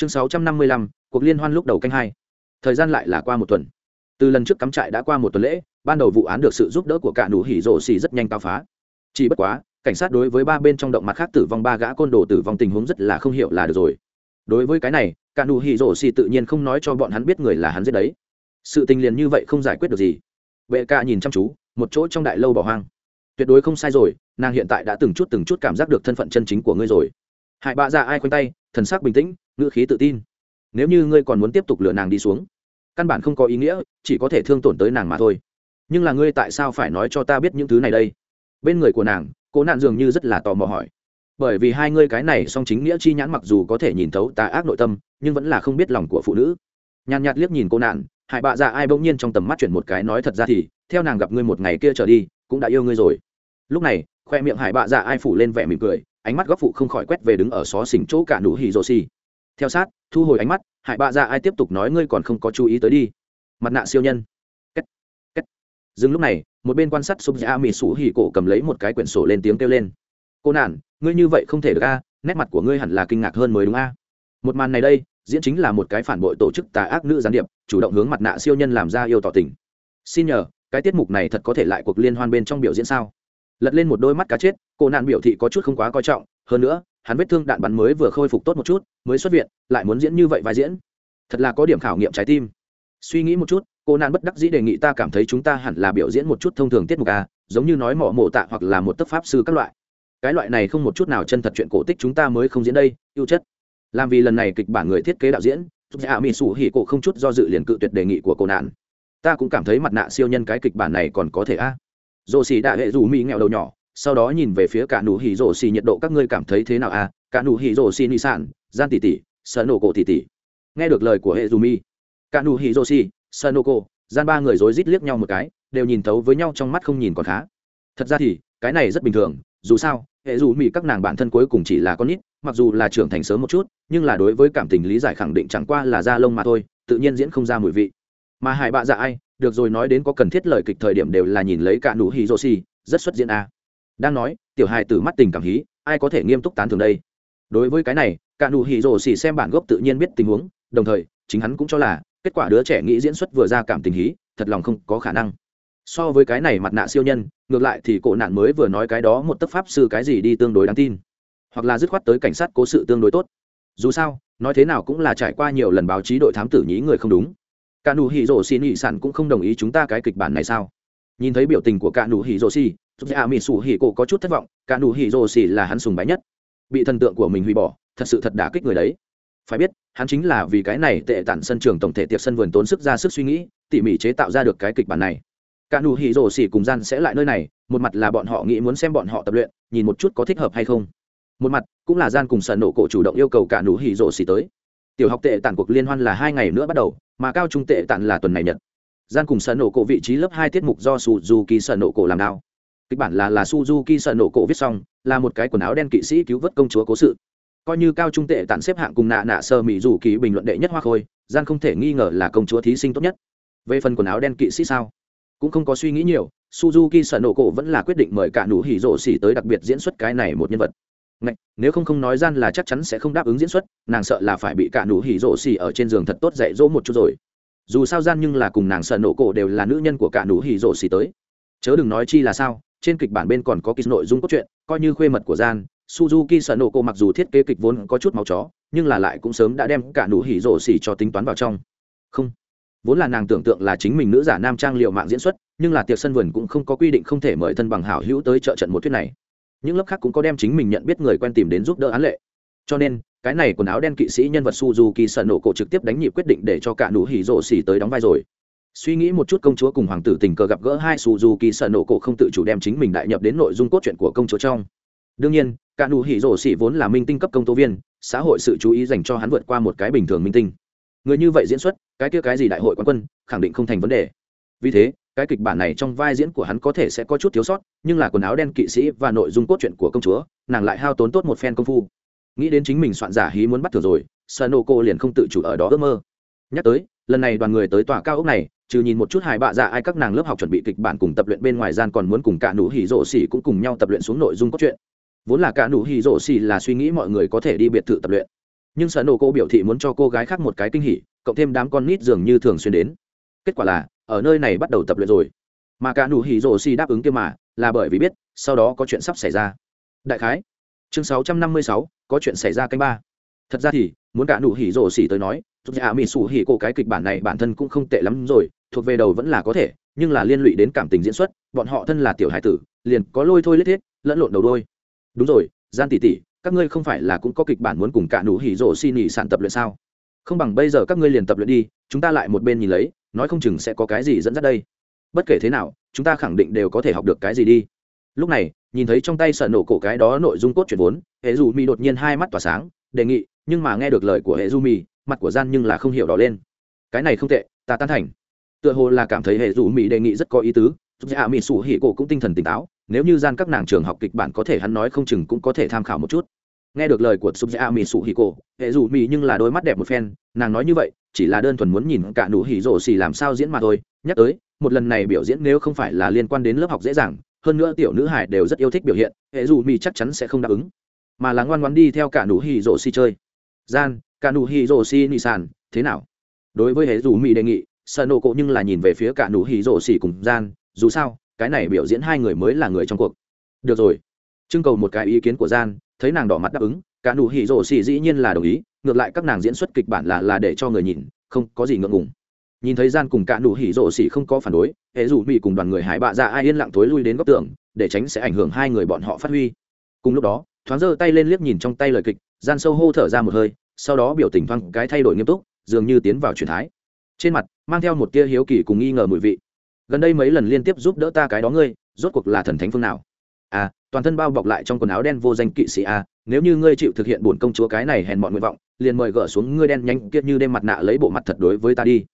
chương sáu trăm năm mươi lăm, cuộc liên hoan lúc đầu canh hai. Thời gian lại là qua một tuần. Từ lần trước cắm trại đã qua một tuần lễ, ban đầu vụ án được sự giúp đỡ của cả nụ hỉ rổ xì rất nhanh cao phá. Chỉ bất quá, cảnh sát đối với ba bên trong động mặt khác tử vong ba gã côn đồ tử vong tình huống rất là không hiểu là được rồi. Đối với cái này, cả nụ hỉ rổ xì tự nhiên không nói cho bọn hắn biết người là hắn giết đấy. Sự tình liền như vậy không giải quyết được gì. Bệ ca nhìn chăm chú, một chỗ trong đại lâu bỏ hoang. Tuyệt đối không sai rồi, nàng hiện tại đã từng chút từng chút cảm giác được thân phận chân chính của ngươi rồi. Hại bạ ra ai khoanh tay, thần sắc bình tĩnh Ngựa khí tự tin. Nếu như ngươi còn muốn tiếp tục lừa nàng đi xuống, căn bản không có ý nghĩa, chỉ có thể thương tổn tới nàng mà thôi. Nhưng là ngươi tại sao phải nói cho ta biết những thứ này đây? Bên người của nàng, cố nạn dường như rất là tò mò hỏi. Bởi vì hai ngươi cái này song chính nghĩa chi nhãn mặc dù có thể nhìn thấu tà ác nội tâm, nhưng vẫn là không biết lòng của phụ nữ. Nhàn nhạt liếc nhìn cô nạn hải bạ dạ ai bỗng nhiên trong tầm mắt chuyển một cái nói thật ra thì, theo nàng gặp ngươi một ngày kia trở đi, cũng đã yêu ngươi rồi. Lúc này, khoe miệng hải bạ dạ ai phủ lên vẻ mỉm cười, ánh mắt góc phụ không khỏi quét về đứng ở xó xỉnh chỗ cả nụ hỉ rồ xì theo sát, thu hồi ánh mắt hại bạ dạ ai tiếp tục nói ngươi còn không có chú ý tới đi. Mặt nạ siêu nhân. Kết. Kết. dừng lúc này, một bên quan sát sụp dạ mỹ sủ hỉ cổ cầm lấy một cái quyển sổ lên tiếng kêu lên. Cô nản, ngươi như vậy không thể được a, nét mặt của ngươi hẳn là kinh ngạc hơn mới đúng a. Một màn này đây, diễn chính là một cái phản bội tổ chức tà ác nữ gián điệp, chủ động hướng mặt nạ siêu nhân làm ra yêu tỏ tình. Xin nhờ, cái tiết mục này thật có thể lại cuộc liên hoan bên trong biểu diễn sao? Lật lên một đôi mắt cá chết, cô nạn biểu thị có chút không quá coi trọng, hơn nữa hắn vết thương đạn bắn mới vừa khôi phục tốt một chút, mới xuất viện, lại muốn diễn như vậy vai diễn. Thật là có điểm khảo nghiệm trái tim. Suy nghĩ một chút, cô nạn bất đắc dĩ đề nghị ta cảm thấy chúng ta hẳn là biểu diễn một chút thông thường tiết mục à giống như nói mỏ mổ tạ hoặc là một tức pháp sư các loại. Cái loại này không một chút nào chân thật chuyện cổ tích chúng ta mới không diễn đây, yêu chất làm vì lần này kịch bản người thiết kế đạo diễn, giúp dạ hạ mỹ sủ hỉ cổ không chút do dự liền cự tuyệt đề nghị của cô nạn ta cũng cảm thấy mặt nạ siêu nhân cái kịch bản này còn có thể a. Dồ xì đại hệ dù mỹ nghèo đầu nhỏ sau đó nhìn về phía cả nụ hỉ rổ xì nhiệt độ các ngươi cảm thấy thế nào à? Cả nụ hỉ rổ xì ni sản, gian tỷ tỷ, sợ nổ cổ tỷ tỷ. Nghe được lời của hệ dù mi. Cả nụ hỉ rổ xì, sợ nổ cổ, gian ba người rối rít liếc nhau một cái, đều nhìn thấu với nhau trong mắt không nhìn còn khá. Thật ra thì, cái này rất bình thường, dù sao, hệ dù mỹ các nàng bản thân cuối cùng chỉ là con nít, mặc dù là trưởng thành sớm một chút, nhưng là đối với cảm tình lý giải khẳng định chẳng qua là da lông mà thôi, tự nhiên diễn không ra mùi vị. Mà hai bạ dạ ai, được rồi nói đến có cần thiết lời kịch thời điểm đều là nhìn lấy cả nụ hỉ rô xì, rất xuất diễn a à đang nói, tiểu hài tử mắt tình cảm hí, ai có thể nghiêm túc tán thường đây? Đối với cái này, cả nụ hỉ rồ xỉ xem bản gốc tự nhiên biết tình huống, đồng thời, chính hắn cũng cho là, kết quả đứa trẻ nghĩ diễn xuất vừa ra cảm tình hí, thật lòng không có khả năng. So với cái này mặt nạ siêu nhân, ngược lại thì cổ nạn mới vừa nói cái đó một tấc pháp sư cái gì đi tương đối đáng tin. Hoặc là dứt khoát tới cảnh sát cố sự tương đối tốt. Dù sao, nói thế nào cũng là trải qua nhiều lần báo chí đội thám tử nhí người không đúng. Cả nụ hỉ rổ xì nhị sản cũng không đồng ý chúng ta cái kịch bản này sao? Nhìn thấy biểu tình của cả nụ hỉ rổ xì giúp dạ mỹ sủ hỉ cổ có chút thất vọng, cả nụ hỉ rồ xỉ là hắn sùng bái nhất. Bị thần tượng của mình hủy bỏ, thật sự thật đả kích người đấy. Phải biết, hắn chính là vì cái này tệ tản sân trường tổng thể tiệp sân vườn tốn sức ra sức suy nghĩ, tỉ mỉ chế tạo ra được cái kịch bản này. Cả nụ hỉ rồ xỉ cùng gian sẽ lại nơi này, một mặt là bọn họ nghĩ muốn xem bọn họ tập luyện, nhìn một chút có thích hợp hay không. Một mặt, cũng là gian cùng sần nổ cổ chủ động yêu cầu cả nụ hỉ rồ xỉ tới. Tiểu học tệ tản cuộc liên hoan là hai ngày nữa bắt đầu, mà cao trung tệ tản là tuần này nhật. Gian cùng sân nổ cổ vị trí lớp hai tiết mục do sù dù kỳ sân nổ cổ làm đao kịch bản là là suzuki sợ nổ cổ viết xong là một cái quần áo đen kỵ sĩ cứu vớt công chúa cố sự. Coi như cao trung tệ tản xếp hạng cùng nạ nạ sơ mỹ dù kỳ bình luận đệ nhất hoa khôi gian không thể nghi ngờ là công chúa thí sinh tốt nhất. Về phần quần áo đen kỵ sĩ sao? Cũng không có suy nghĩ nhiều suzuki sợ nổ cổ vẫn là quyết định mời cả nụ hỉ rổ xỉ tới đặc biệt diễn xuất cái này một nhân vật. Ngạch, nếu không không nói gian là chắc chắn sẽ không đáp ứng diễn xuất nàng sợ là phải bị cả nụ hỉ rổ xỉ ở trên giường thật tốt dạy dỗ một chút rồi. Dù sao gian nhưng là cùng nàng sợ nổ cổ đều là nữ nhân của cả nụ hỉ rổ xỉ tới. Chớ đừng nói chi là sao trên kịch bản bên còn có kỳ nội dung cốt truyện, coi như khuê mật của gian, suzuki sợ nổ cô mặc dù thiết kế kịch vốn có chút máu chó, nhưng là lại cũng sớm đã đem cả nụ hỉ rổ xỉ cho tính toán vào trong. Không. Vốn là nàng tưởng tượng là chính mình nữ giả nam trang liệu mạng diễn xuất, nhưng là tiệc sân vườn cũng không có quy định không thể mời thân bằng hảo hữu tới trợ trận một thuyết này. Những lớp khác cũng có đem chính mình nhận biết người quen tìm đến giúp đỡ án lệ. Cho nên, cái này quần áo đen kỵ sĩ nhân vật suzuki sợ nổ cổ trực tiếp đánh nhịp quyết định để cho cả nụ hỉ rổ xỉ tới đóng vai rồi suy nghĩ một chút công chúa cùng hoàng tử tình cờ gặp gỡ hai su dù kỳ sợ nổ cổ không tự chủ đem chính mình đại nhập đến nội dung cốt truyện của công chúa trong. Đương nhiên, cả nụ hỉ rổ xỉ vốn là minh tinh cấp công tố viên, xã hội sự chú ý dành cho hắn vượt qua một cái bình thường minh tinh. Người như vậy diễn xuất, cái kia cái gì đại hội quán quân, khẳng định không thành vấn đề. Vì thế, cái kịch bản này trong vai diễn của hắn có thể sẽ có chút thiếu sót, nhưng là quần áo đen kỵ sĩ và nội dung cốt truyện của công chúa, nàng lại hao tốn tốt một phen công phu. Nghĩ đến chính mình soạn giả hí muốn bắt thừa rồi, sợ nổ cô liền không tự chủ ở đó ước mơ. Nhắc tới lần này đoàn người tới tòa cao ốc này trừ nhìn một chút hài bạ dạ ai các nàng lớp học chuẩn bị kịch bản cùng tập luyện bên ngoài gian còn muốn cùng cả nụ hỉ rổ xỉ cũng cùng nhau tập luyện xuống nội dung cốt truyện. Vốn là cả nụ hỉ rổ xỉ là suy nghĩ mọi người có thể đi biệt thự tập luyện. Nhưng sở nổ cô biểu thị muốn cho cô gái khác một cái kinh hỉ cộng thêm đám con nít dường như thường xuyên đến. Kết quả là ở nơi này bắt đầu tập luyện rồi. Mà cả nụ hỉ rổ xỉ đáp ứng kia mà là bởi vì biết sau đó có chuyện sắp xảy ra. Đại khái chương 656, có chuyện xảy ra canh ba. Thật ra thì muốn cả nụ hỉ rổ xỉ tới nói rút ra mỹ sủ hỉ cổ cái kịch bản này bản thân cũng không tệ lắm rồi, thuộc về đầu vẫn là có thể, nhưng là liên lụy đến cảm tình diễn xuất, bọn họ thân là tiểu hải tử, liền có lôi thôi lết thiết, lẫn lộn đầu đôi. Đúng rồi, gian tỷ tỷ, các ngươi không phải là cũng có kịch bản muốn cùng cả nụ hỉ rổ xin nghỉ sản tập luyện sao? Không bằng bây giờ các ngươi liền tập luyện đi, chúng ta lại một bên nhìn lấy, nói không chừng sẽ có cái gì dẫn dắt đây. Bất kể thế nào, chúng ta khẳng định đều có thể học được cái gì đi. Lúc này, nhìn thấy trong tay sợ nổ cổ cái đó nội dung cốt chuyển vốn hệ dù mi đột nhiên hai mắt tỏa sáng, đề nghị, nhưng mà nghe được lời của hệ du mi mặt của gian nhưng là không hiểu đỏ lên. Cái này không tệ, ta tan thành. Tựa hồ là cảm thấy hệ dù mỹ đề nghị rất có ý tứ, giúp dạ mỹ sủ hỉ cổ cũng tinh thần tỉnh táo, nếu như gian các nàng trường học kịch bản có thể hắn nói không chừng cũng có thể tham khảo một chút. Nghe được lời của súp dạ mỹ sủ hỉ cổ, hệ dù mỹ nhưng là đôi mắt đẹp một phen, nàng nói như vậy, chỉ là đơn thuần muốn nhìn cả nụ hỉ rổ xì làm sao diễn mà thôi. Nhắc tới, một lần này biểu diễn nếu không phải là liên quan đến lớp học dễ dàng, hơn nữa tiểu nữ hải đều rất yêu thích biểu hiện, hệ dù mỹ chắc chắn sẽ không đáp ứng, mà là ngoan ngoan đi theo cả nụ hỉ rổ xì chơi. Gian cả nụ hì rổ xì nị sàn, thế nào? Đối với hệ dù mỹ đề nghị, sợ nổ cộ nhưng là nhìn về phía cả nụ hì rổ xì cùng gian, dù sao, cái này biểu diễn hai người mới là người trong cuộc. Được rồi. Trưng cầu một cái ý kiến của gian, thấy nàng đỏ mặt đáp ứng, cả nụ hì rổ xì dĩ nhiên là đồng ý, ngược lại các nàng diễn xuất kịch bản là là để cho người nhìn, không có gì ngượng ngùng. Nhìn thấy gian cùng cả nụ hỉ rổ xì không có phản đối, hệ dù mỹ cùng đoàn người hải bạ ra ai yên lặng tối lui đến góc tường, để tránh sẽ ảnh hưởng hai người bọn họ phát huy. Cùng lúc đó, thoáng giơ tay lên liếc nhìn trong tay lời kịch, gian sâu hô thở ra một hơi sau đó biểu tình thoáng cái thay đổi nghiêm túc dường như tiến vào truyền thái. Trên mặt mang theo một tia hiếu kỳ cùng nghi ngờ mùi vị. Gần đây mấy lần liên tiếp giúp đỡ ta cái đó ngươi rốt cuộc là thần thánh phương nào? À toàn thân bao bọc lại trong quần áo đen vô danh kỵ sĩ a à, nếu như ngươi chịu thực hiện bổn công chúa cái này hèn mọn nguyện vọng liền mời gỡ xuống ngươi đen nhanh kiệt như đêm mặt nạ lấy bộ mặt thật đối với ta đi.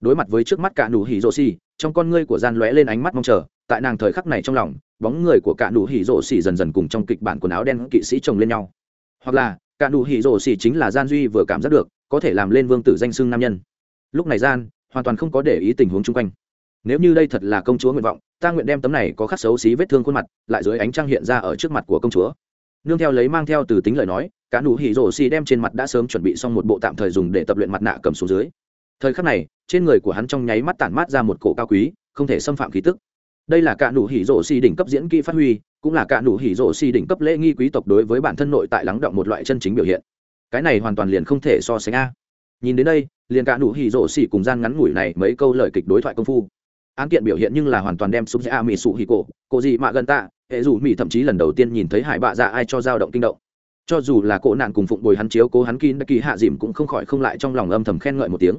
Đối mặt với trước mắt cả nụ hỉ rộ xì trong con ngươi của gian lóe lên ánh mắt mong chờ tại nàng thời khắc này trong lòng bóng người của cả nụ hỉ rộ xì dần dần cùng trong kịch bản quần áo đen kỵ sĩ chồng lên nhau. Hoặc là cả nụ hỉ rổ xỉ chính là gian duy vừa cảm giác được, có thể làm lên vương tử danh xưng nam nhân. Lúc này gian, hoàn toàn không có để ý tình huống chung quanh. Nếu như đây thật là công chúa nguyện vọng, ta nguyện đem tấm này có khắc xấu xí vết thương khuôn mặt, lại dưới ánh trăng hiện ra ở trước mặt của công chúa. Nương theo lấy mang theo từ tính lời nói, cả nụ hỉ rổ xì đem trên mặt đã sớm chuẩn bị xong một bộ tạm thời dùng để tập luyện mặt nạ cầm xuống dưới. Thời khắc này, trên người của hắn trong nháy mắt tản mát ra một cổ cao quý, không thể xâm phạm khí tức. Đây là cả nụ hỉ rổ xì đỉnh cấp diễn kỹ phát huy cũng là cả nụ hỉ rộ xì đỉnh cấp lễ nghi quý tộc đối với bản thân nội tại lắng động một loại chân chính biểu hiện. Cái này hoàn toàn liền không thể so sánh a. Nhìn đến đây, liền cả nụ hỉ rộ xì cùng gian ngắn ngủi này mấy câu lời kịch đối thoại công phu. Án kiện biểu hiện nhưng là hoàn toàn đem súng a mỹ sụ hỉ cổ cổ gì mà gần tạ, hệ dù mỹ thậm chí lần đầu tiên nhìn thấy hải bạ dạ ai cho dao động kinh động. Cho dù là cổ nạn cùng phụng bồi hắn chiếu cố hắn kín kỳ hạ dìm cũng không khỏi không lại trong lòng âm thầm khen ngợi một tiếng.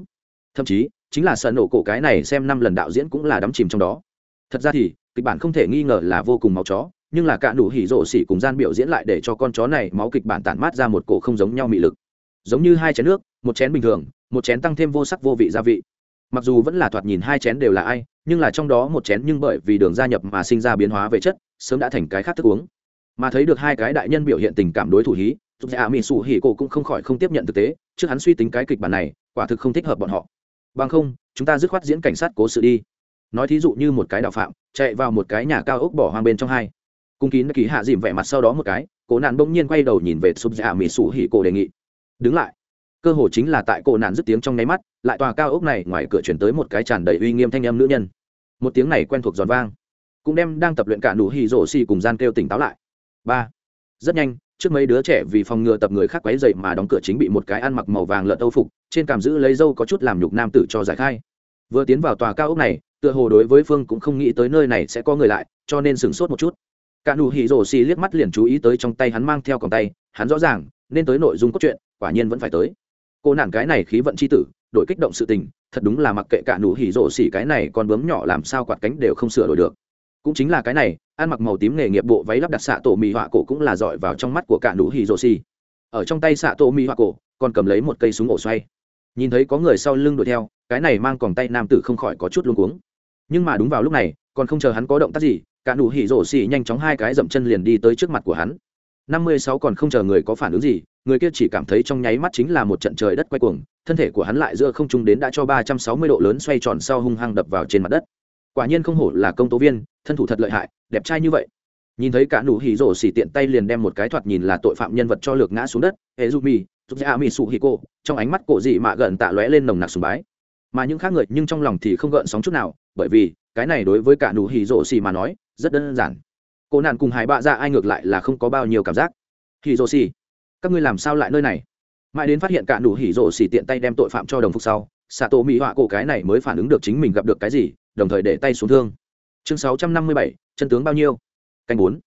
Thậm chí, chính là sợ nổ cổ cái này xem năm lần đạo diễn cũng là đắm chìm trong đó. Thật ra thì, kịch bản không thể nghi ngờ là vô cùng máu chó nhưng là cả nụ hỉ rổ xỉ cùng gian biểu diễn lại để cho con chó này máu kịch bản tản mát ra một cổ không giống nhau mị lực. Giống như hai chén nước, một chén bình thường, một chén tăng thêm vô sắc vô vị gia vị. Mặc dù vẫn là thoạt nhìn hai chén đều là ai, nhưng là trong đó một chén nhưng bởi vì đường gia nhập mà sinh ra biến hóa về chất, sớm đã thành cái khác thức uống. Mà thấy được hai cái đại nhân biểu hiện tình cảm đối thủ hí giúp dạ mỹ sủ hỉ cổ cũng không khỏi không tiếp nhận thực tế, trước hắn suy tính cái kịch bản này, quả thực không thích hợp bọn họ. Bằng không, chúng ta dứt khoát diễn cảnh sát cố sự đi. Nói thí dụ như một cái đạo phạm, chạy vào một cái nhà cao ốc bỏ hoang bên trong hai cung kín kỳ hạ dìm vẻ mặt sau đó một cái, cổ nạn bỗng nhiên quay đầu nhìn về sụp dạ mỹ sủ hỉ cổ đề nghị. Đứng lại. Cơ hồ chính là tại cổ nạn dứt tiếng trong nháy mắt, lại tòa cao ốc này ngoài cửa chuyển tới một cái tràn đầy uy nghiêm thanh âm nữ nhân. Một tiếng này quen thuộc giòn vang, cũng đem đang tập luyện cả nụ hỉ rổ xì cùng gian kêu tỉnh táo lại. Ba. Rất nhanh, trước mấy đứa trẻ vì phòng ngừa tập người khác quấy dậy mà đóng cửa chính bị một cái ăn mặc màu vàng lợn âu phục, trên cảm giữ lấy dâu có chút làm nhục nam tử cho giải khai. Vừa tiến vào tòa cao ốc này, tựa hồ đối với phương cũng không nghĩ tới nơi này sẽ có người lại, cho nên sửng sốt một chút cả nụ hỉ rổ xì liếc mắt liền chú ý tới trong tay hắn mang theo còng tay, hắn rõ ràng, nên tới nội dung cốt truyện, quả nhiên vẫn phải tới. Cô nản cái này khí vận c h i tử đội kích động sự tình, thật đúng là mặc kệ cả nụ hỉ rổ xì cái này còn bướm nhỏ làm sao quạt cánh đều không sửa đổi được. Cũng chính là cái này, ăn mặc màu tím nghề nghiệp bộ váy lắp đặt xạ tổ mì họa cổ cũng là giỏi vào trong mắt của cả nụ hỉ rổ xì. ở trong tay xạ tổ mì họa cổ, còn cầm lấy một cây súng ổ xoay. Nhìn thấy có người sau lưng đuổi theo, cái này mang còng tay nam tử không khỏi có chút luôn cuống. Nhưng mà đúng vào lúc này, còn không chờ hắn có động tác gì cả nụ hỉ rổ xì nhanh chóng hai cái dậm chân liền đi tới trước mặt của hắn. Năm mươi sáu còn không chờ người có phản ứng gì, người kia chỉ cảm thấy trong nháy mắt chính là một trận trời đất quay cuồng, thân thể của hắn lại giữa không trung đến đã cho ba trăm sáu mươi độ lớn xoay tròn sau hung hăng đập vào trên mặt đất. Quả nhiên không hổ là công tố viên, thân thủ thật lợi hại, đẹp trai như vậy. Nhìn thấy cả nụ hỉ rổ xỉ tiện tay liền đem một cái thoạt nhìn là tội phạm nhân vật cho lược ngã xuống đất e z u m i giúp ra mi su trong ánh mắt cổ dị mạ gần tạ lóe lên nồng nặc sùng bái. Mà những khác người nhưng trong lòng thì không gợn sóng chút nào, bởi vì cái này đối với cả nụ hỉ rổ xì mà nói, rất đơn giản. Cô nạn cùng hải bạ ra ai ngược lại là không có bao nhiêu cảm giác. Hỉ rổ xì, các ngươi làm sao lại nơi này? Mãi đến phát hiện cả nụ hỉ rổ xì tiện tay đem tội phạm cho đồng phục sau xạ tổ mỹ họa cổ cái này mới phản ứng được chính mình gặp được cái gì, đồng thời để tay xuống thương. Chương sáu trăm năm mươi bảy, chân tướng bao nhiêu? Canh bốn.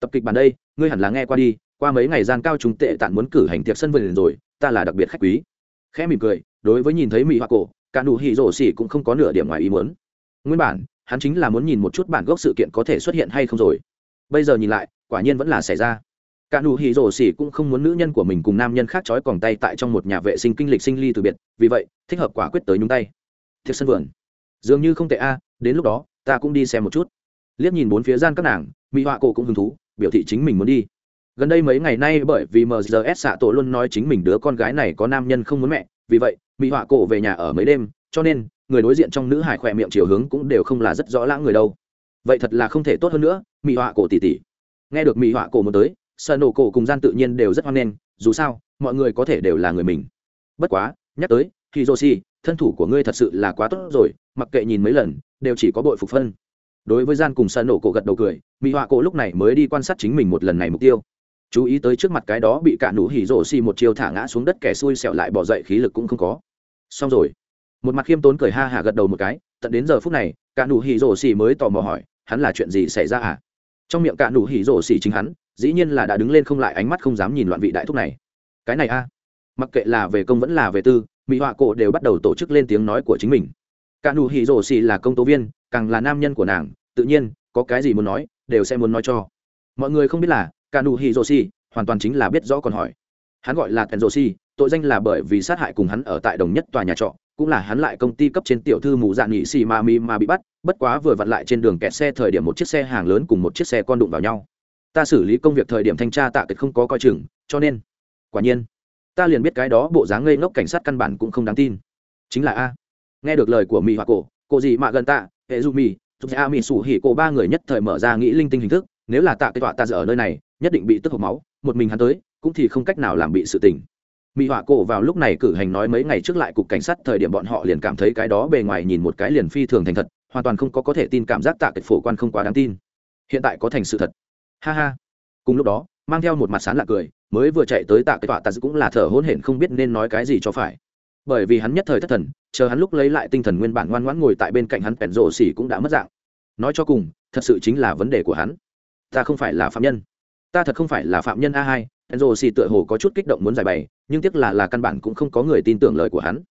Tập kịch bàn đây, ngươi hẳn là nghe qua đi, qua mấy ngày gian cao chúng tệ tạn muốn cử hành tiệc sân vườn rồi, ta là đặc biệt khách quý. Khẽ mỉm cười, đối với nhìn thấy mỹ họa cổ, cả nụ hỉ rổ xì cũng không có nửa điểm ngoài ý muốn. Nguyên bản hắn chính là muốn nhìn một chút bản gốc sự kiện có thể xuất hiện hay không rồi. Bây giờ nhìn lại, quả nhiên vẫn là xảy ra. Cả nụ hỉ rổ xỉ cũng không muốn nữ nhân của mình cùng nam nhân khác trói còng tay tại trong một nhà vệ sinh kinh lịch sinh ly từ biệt, vì vậy, thích hợp quả quyết tới nhúng tay. Thiệt sân vườn. Dường như không tệ a, đến lúc đó, ta cũng đi xem một chút. Liếc nhìn bốn phía gian các nàng, mỹ họa cổ cũng hứng thú, biểu thị chính mình muốn đi. Gần đây mấy ngày nay bởi vì mgs xạ tổ luôn nói chính mình đứa con gái này có nam nhân không muốn mẹ, vì vậy, mỹ họa cổ về nhà ở mấy đêm, cho nên người đối diện trong nữ hải khỏe miệng chiều hướng cũng đều không là rất rõ lãng người đâu. Vậy thật là không thể tốt hơn nữa mỹ họa cổ tỉ tỉ nghe được mỹ họa cổ một tới sợ nổ cổ cùng gian tự nhiên đều rất hoan nghênh, dù sao, mọi người có thể đều là người mình. Bất quá, nhắc tới khi hiroshi, thân thủ của ngươi thật sự là quá tốt rồi, mặc kệ nhìn mấy lần, đều chỉ có bội phục phân. Đối với gian cùng sợ nổ cổ gật đầu cười mỹ họa cổ lúc này mới đi quan sát chính mình một lần này mục tiêu. Chú ý tới trước mặt cái đó bị cả nụ hỉ rổ xi một chiều thả ngã xuống đất kẻ xui xẹo lại bỏ dậy, khí lực cũng không có. Xong rồi một mặt khiêm tốn cười ha hả gật đầu một cái, tận đến giờ phút này, cả nụ hỉ rổ xỉ mới tò mò hỏi, hắn là chuyện gì xảy ra à? Trong miệng cả nụ hỉ rổ xỉ chính hắn, dĩ nhiên là đã đứng lên không lại ánh mắt không dám nhìn loạn vị đại thúc này. Cái này a? Mặc kệ là về công vẫn là về tư, mỹ họa cổ đều bắt đầu tổ chức lên tiếng nói của chính mình. Cả nụ hỉ rổ xỉ là công tố viên, càng là nam nhân của nàng, tự nhiên, có cái gì muốn nói, đều sẽ muốn nói cho. Mọi người không biết là, cả nụ hỉ rổ xỉ, hoàn toàn chính là biết rõ còn hỏi. Hắn gọi là tèn rổ xỉ, tội danh là bởi vì sát hại cùng hắn ở tại đồng nhất tòa nhà trọ cũng là hắn lại công ty cấp trên tiểu thư mù dạn nghị xì ma mi mà bị bắt, bất quá vừa vặn lại trên đường kẹt xe thời điểm một chiếc xe hàng lớn cùng một chiếc xe con đụng vào nhau. Ta xử lý công việc thời điểm thanh tra tạ kiệt không có coi chừng, cho nên, quả nhiên, ta liền biết cái đó bộ dáng ngây ngốc cảnh sát căn bản cũng không đáng tin. Chính là a. Nghe được lời của mỹ hoa cổ cổ gì mà gần tạ, hệ du mì giúp a mỹ sủ hỉ cổ ba người nhất thời mở ra nghĩ linh tinh hình thức, nếu là tạ cái tọa ta giờ ở nơi này, nhất định bị tức hộc máu, một mình hắn tới, cũng thì không cách nào làm bị sự tình mỹ họa cổ vào lúc này cử hành nói mấy ngày trước lại cục cảnh sát thời điểm bọn họ liền cảm thấy cái đó bề ngoài nhìn một cái liền phi thường thành thật, hoàn toàn không có có thể tin cảm giác tạ kịch phổ quan không quá đáng tin. Hiện tại có thành sự thật. Ha ha. Cùng lúc đó, mang theo một mặt sán lạc cười, mới vừa chạy tới tạ cái tọa tạ dự cũng là thở hôn hển không biết nên nói cái gì cho phải. Bởi vì hắn nhất thời thất thần, chờ hắn lúc lấy lại tinh thần nguyên bản ngoan ngoãn ngồi tại bên cạnh hắn pèn rộ xỉ cũng đã mất dạng. Nói cho cùng, thật sự chính là vấn đề của hắn. Ta không phải là phạm nhân. Ta thật không phải là phạm nhân a hai enzo xì tựa hồ có chút kích động muốn giải bày, nhưng tiếc là là căn bản cũng không có người tin tưởng lời của hắn.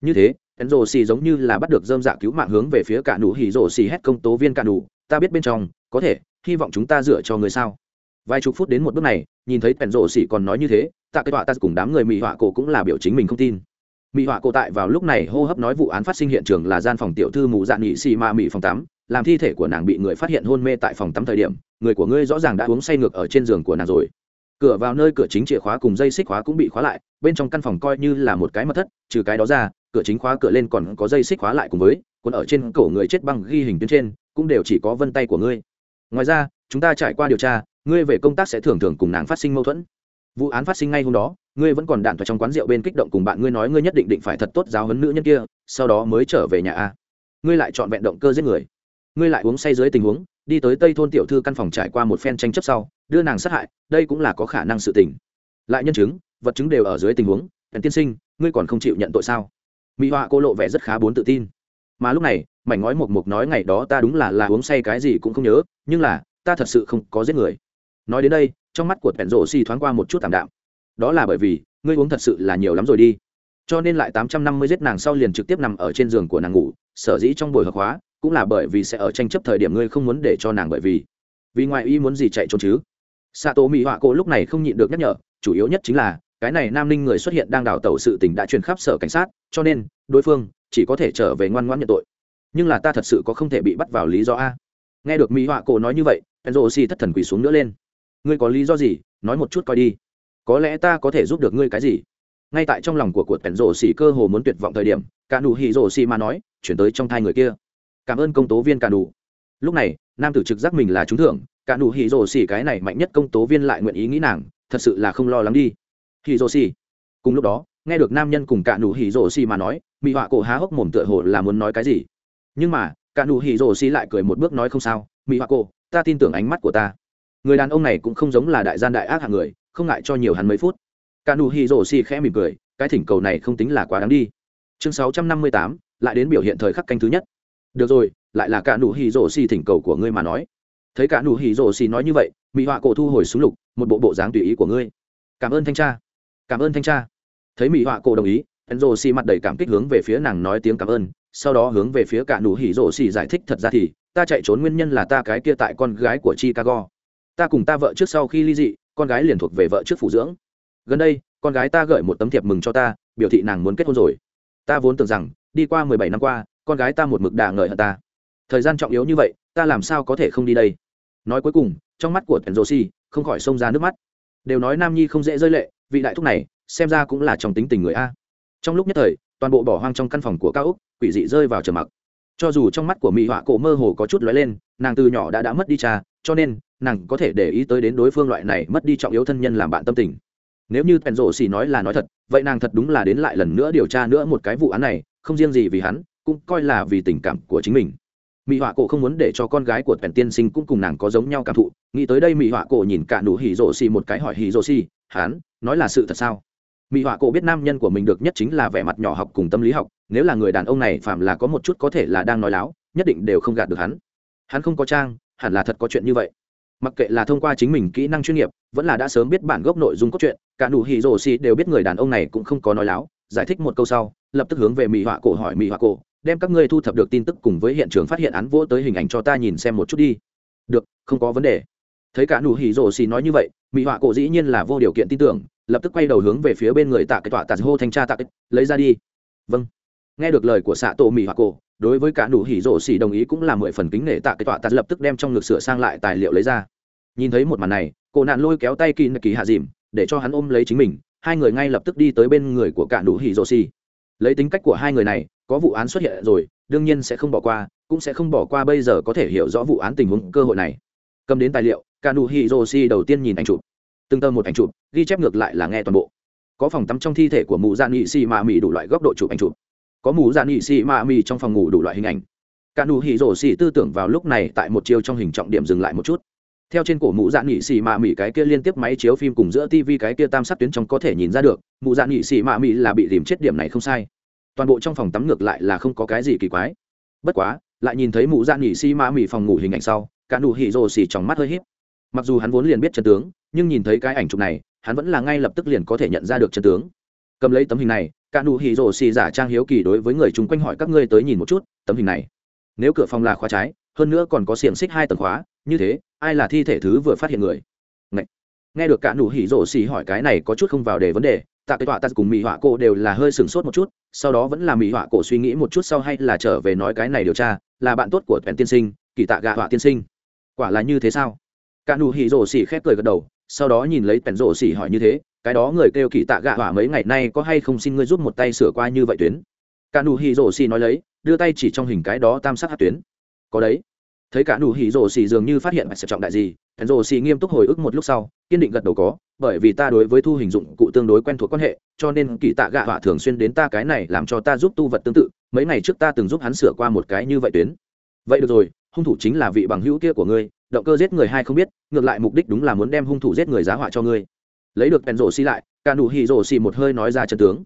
Như thế, enzo xì giống như là bắt được dơm dạ cứu mạng hướng về phía cả nụ hỉ rổ xì hét công tố viên cả nụ, ta biết bên trong, có thể, hy vọng chúng ta dựa cho người sao? Vài chục phút đến một bước này, nhìn thấy pèn rổ xỉ còn nói như thế, tạ cái tọa ta cùng đám người mỹ họa cổ cũng là biểu chính mình không tin. Mỹ họa cổ tại vào lúc này hô hấp nói vụ án phát sinh hiện trường là gian phòng tiểu thư mù dạ nghị xì ma mỹ phòng tắm, làm thi thể của nàng bị người phát hiện hôn mê tại phòng tắm thời điểm, người của ngươi rõ ràng đã uống say ngược ở trên giường của nàng rồi cửa vào nơi cửa chính chìa khóa cùng dây xích khóa cũng bị khóa lại, bên trong căn phòng coi như là một cái mật thất, trừ cái đó ra, cửa chính khóa cửa lên còn có dây xích khóa lại cùng với còn ở trên cổ người chết băng ghi hình tuyến trên, cũng đều chỉ có vân tay của ngươi. Ngoài ra, chúng ta trải qua điều tra, ngươi về công tác sẽ thường thường cùng nàng phát sinh mâu thuẫn. Vụ án phát sinh ngay hôm đó, ngươi vẫn còn đạn vào trong quán rượu bên kích động cùng bạn ngươi nói ngươi nhất định định phải thật tốt giáo huấn nữ nhân kia, sau đó mới trở về nhà a. Ngươi lại chọn vẹn động cơ giết người. Ngươi lại uống say dưới tình huống, đi tới tây thôn tiểu thư căn phòng trải qua một phen tranh chấp sau đưa nàng sát hại, đây cũng là có khả năng sự tình. Lại nhân chứng, vật chứng đều ở dưới tình huống hèn tiên sinh, ngươi còn không chịu nhận tội sao? Mỹ họa cô lộ vẻ rất khá bốn tự tin. Mà lúc này, mảnh ngói mộc mộc nói ngày đó ta đúng là là uống say cái gì cũng không nhớ, nhưng là, ta thật sự không có giết người. Nói đến đây, trong mắt của pèn rổ xì thoáng qua một chút tạm đạm. Đó là bởi vì, ngươi uống thật sự là nhiều lắm rồi đi. Cho nên lại tám trăm năm mươi giết nàng sau liền trực tiếp nằm ở trên giường của nàng ngủ, sở dĩ trong buổi hợp hóa, cũng là bởi vì sẽ ở tranh chấp thời điểm ngươi không muốn để cho nàng bởi vì. Vì ngoại y muốn gì chạy trốn chứ? xạ tổ mỹ họa cổ lúc này không nhịn được nhắc nhở, chủ yếu nhất chính là, cái này nam ninh người xuất hiện đang đào tẩu sự t đã truyền khắp sở cảnh sát, cho nên, đối phương chỉ có thể trở về ngoan ngoãn nhận tội. Nhưng là ta thật sự có không thể bị bắt vào lý do a. Nghe được mỹ họa cổ nói như vậy, enzo si thất thần quỳ xuống nữa lên. Ngươi có lý do gì? Nói một chút coi đi. Có lẽ ta có thể giúp được ngươi cái gì? Ngay tại trong lòng của cuộc tèn rổ xỉ cơ hồ muốn tuyệt vọng thời điểm, cả nụ hỉ rổ xỉ mà nói, chuyển tới trong thai người kia. Cảm ơn công tố viên cả nụ. Lúc này, nam tử trực giác mình là trúng thưởng cả nụ hỉ rồ xỉ cái này mạnh nhất công tố viên lại nguyện ý nghĩ nàng, thật sự là không lo lắng đi. Hỉ rồ xỉ. Cùng lúc đó, nghe được nam nhân cùng cả nụ hỉ rồ xỉ mà nói mỹ họa cổ há hốc mồm tựa hồ là muốn nói cái gì. Nhưng mà, cả nụ hỉ rồ xỉ lại cười một bước nói không sao mỹ họa cổ, ta tin tưởng ánh mắt của ta. Người đàn ông này cũng không giống là đại gian đại ác hạng người, không ngại cho nhiều hắn mấy phút. Cả nụ hỉ rồ xỉ khẽ mỉm cười, cái thỉnh cầu này không tính là quá đáng đi. Chương sáu trăm năm mươi tám, lại đến biểu hiện thời khắc canh thứ nhất. Được rồi, lại là cả nụ hỉ rồ xỉ thỉnh cầu của ngươi mà nói thấy cả nụ hỉ rổ xì nói như vậy mỹ họa cổ thu hồi súng lục, một bộ bộ dáng tùy ý của ngươi. Cảm ơn thanh tra. Cảm ơn thanh tra. Thấy mỹ họa cổ đồng ý enzo xì mặt đầy cảm kích hướng về phía nàng nói tiếng cảm ơn, sau đó hướng về phía cả nụ hỉ rổ xì giải thích thật ra thì, ta chạy trốn nguyên nhân là ta cái kia tại con gái của chicago. Ta cùng ta vợ trước sau khi ly dị, con gái liền thuộc về vợ trước phụ dưỡng. Gần đây, con gái ta gửi một tấm thiệp mừng cho ta, biểu thị nàng muốn kết hôn rồi. Ta vốn tưởng rằng, đi qua mười bảy năm qua, con gái ta một mực đà ngợi hận ta. Thời gian trọng yếu như vậy, ta làm sao có thể không đi đây? nói cuối cùng, trong mắt của tèn rô si, không khỏi xông ra nước mắt. Đều nói nam nhi không dễ rơi lệ, vị đại thúc này, xem ra cũng là trong tính tình người a. Trong lúc nhất thời, toàn bộ bỏ hoang trong căn phòng của cao úc quỷ dị rơi vào trầm mặc. Cho dù trong mắt của mỹ họa cổ mơ hồ có chút lóe lên, nàng từ nhỏ đã đã mất đi cha, cho nên, nàng có thể để ý tới đến đối phương loại này mất đi trọng yếu thân nhân làm bạn tâm tình. Nếu như tèn rổ xì nói là nói thật, vậy nàng thật đúng là đến lại lần nữa điều tra nữa một cái vụ án này, không riêng gì vì hắn, cũng coi là vì tình cảm của chính mình mỹ họa cổ không muốn để cho con gái của pèn tiên sinh cũng cùng nàng có giống nhau cảm thụ. Nghĩ tới đây mỹ họa cổ nhìn cả nụ hỉ rổ xì một cái hỏi hỉ rổ xì, hán, nói là sự thật sao? Mỹ họa cổ biết nam nhân của mình được nhất chính là vẻ mặt nhỏ học cùng tâm lý học, nếu là người đàn ông này phạm là có một chút có thể là đang nói láo, nhất định đều không gạt được hắn. Hắn không có trang, hẳn là thật có chuyện như vậy. Mặc kệ là thông qua chính mình kỹ năng chuyên nghiệp, vẫn là đã sớm biết bản gốc nội dung cốt truyện, cả nụ hỉ rổ xì đều biết người đàn ông này cũng không có nói láo. Giải thích một câu sau, lập tức hướng về mỹ họa cổ hỏi mỹ họa cổ đem các ngươi thu thập được tin tức cùng với hiện trường phát hiện án vỗ tới hình ảnh cho ta nhìn xem một chút đi. Được, không có vấn đề. Thấy cả nụ hỉ rổ xì nói như vậy mỹ họa cổ dĩ nhiên là vô điều kiện tin tưởng, lập tức quay đầu hướng về phía bên người tạ cái tọa tạ hô thanh tra tạ cái, lấy ra đi. Vâng. Nghe được lời của xạ tổ mỹ họa cổ, đối với cả nụ hỉ rổ xì đồng ý cũng là mười phần kính nể tạ cái tọa tạ lập tức đem trong ngực sửa sang lại tài liệu lấy ra. Nhìn thấy một màn này cổ nạn lôi kéo tay kỳ kỳ hạ dìm, để cho hắn ôm lấy chính mình, hai người ngay lập tức đi tới bên người của cả nụ hỉ rổ xì. Lấy tính cách của hai người này có vụ án xuất hiện rồi, đương nhiên sẽ không bỏ qua, cũng sẽ không bỏ qua bây giờ có thể hiểu rõ vụ án tình huống, cơ hội này. Cầm đến tài liệu cả nụ hì rô si đầu tiên nhìn ảnh chụp. Từng tờ một ảnh chụp, ghi chép ngược lại là nghe toàn bộ. Có phòng tắm trong thi thể của mụ dạ nghị xì mạ mì đủ loại góc độ chụp ảnh chụp. Có mụ dạ nghị xì mạ mì trong phòng ngủ đủ loại hình ảnh. Cả nụ hì rô si tư tưởng vào lúc này tại một chiều trong hình trọng điểm dừng lại một chút. Theo trên cổ mụ dạ nghị xì mạ mì cái kia liên tiếp máy chiếu phim cùng giữa tv cái kia tam sát tuyến trong có thể nhìn ra được mụ dạ nghị xì mạ mì là bị tìm chết điểm này không sai toàn bộ trong phòng tắm ngược lại là không có cái gì kỳ quái. Bất quá, lại nhìn thấy mụ dạ nghỉ xi si ma mì phòng ngủ hình ảnh sau, cả nụ hỉ rồ xì trong mắt hơi híp. Mặc dù hắn vốn liền biết chân tướng, nhưng nhìn thấy cái ảnh chụp này, hắn vẫn là ngay lập tức liền có thể nhận ra được chân tướng. Cầm lấy tấm hình này, cả nụ hỉ rồ xì giả trang hiếu kỳ đối với người chung quanh hỏi các ngươi tới nhìn một chút, tấm hình này. Nếu cửa phòng là khóa trái, hơn nữa còn có xiềng xích hai tầng khóa, như thế, ai là thi thể thứ vừa phát hiện người? Ngậy. nghe được cả nụ hỉ rồ xì hỏi cái này có chút không vào đề vấn đề tạ cái tọa tạ cùng mỹ họa cổ đều là hơi sửng sốt một chút, sau đó vẫn là mỹ họa cổ suy nghĩ một chút sau hay là trở về nói cái này điều tra, là bạn tốt của tuyển tiên sinh, kỳ tạ gạ họa tiên sinh. Quả là như thế sao? Cả nụ hỉ rổ xỉ khép cười gật đầu, sau đó nhìn lấy tuyển rổ xỉ hỏi như thế, cái đó người kêu kỳ tạ gạ họa mấy ngày nay có hay không xin ngươi giúp một tay sửa qua như vậy tuyến? Cả nụ hỉ rổ xỉ nói lấy, đưa tay chỉ trong hình cái đó tam sát hát tuyến. Có đấy. Thấy cả nụ hỉ rổ xỉ dường như phát hiện phải sợ trọng đại gì tuyển rổ xỉ nghiêm túc hồi ức một lúc sau kiên định gật đầu có, bởi vì ta đối với thu hình dụng cụ tương đối quen thuộc quan hệ, cho nên kỳ tạ gạ họa thường xuyên đến ta cái này làm cho ta giúp tu vật tương tự, mấy ngày trước ta từng giúp hắn sửa qua một cái như vậy tuyến. Vậy được rồi, hung thủ chính là vị bằng hữu kia của ngươi, động cơ giết người hay không biết, ngược lại mục đích đúng là muốn đem hung thủ giết người giá họa cho ngươi. Lấy được bèn rổ xi lại cả nụ hỉ rổ xì một hơi nói ra chân tướng.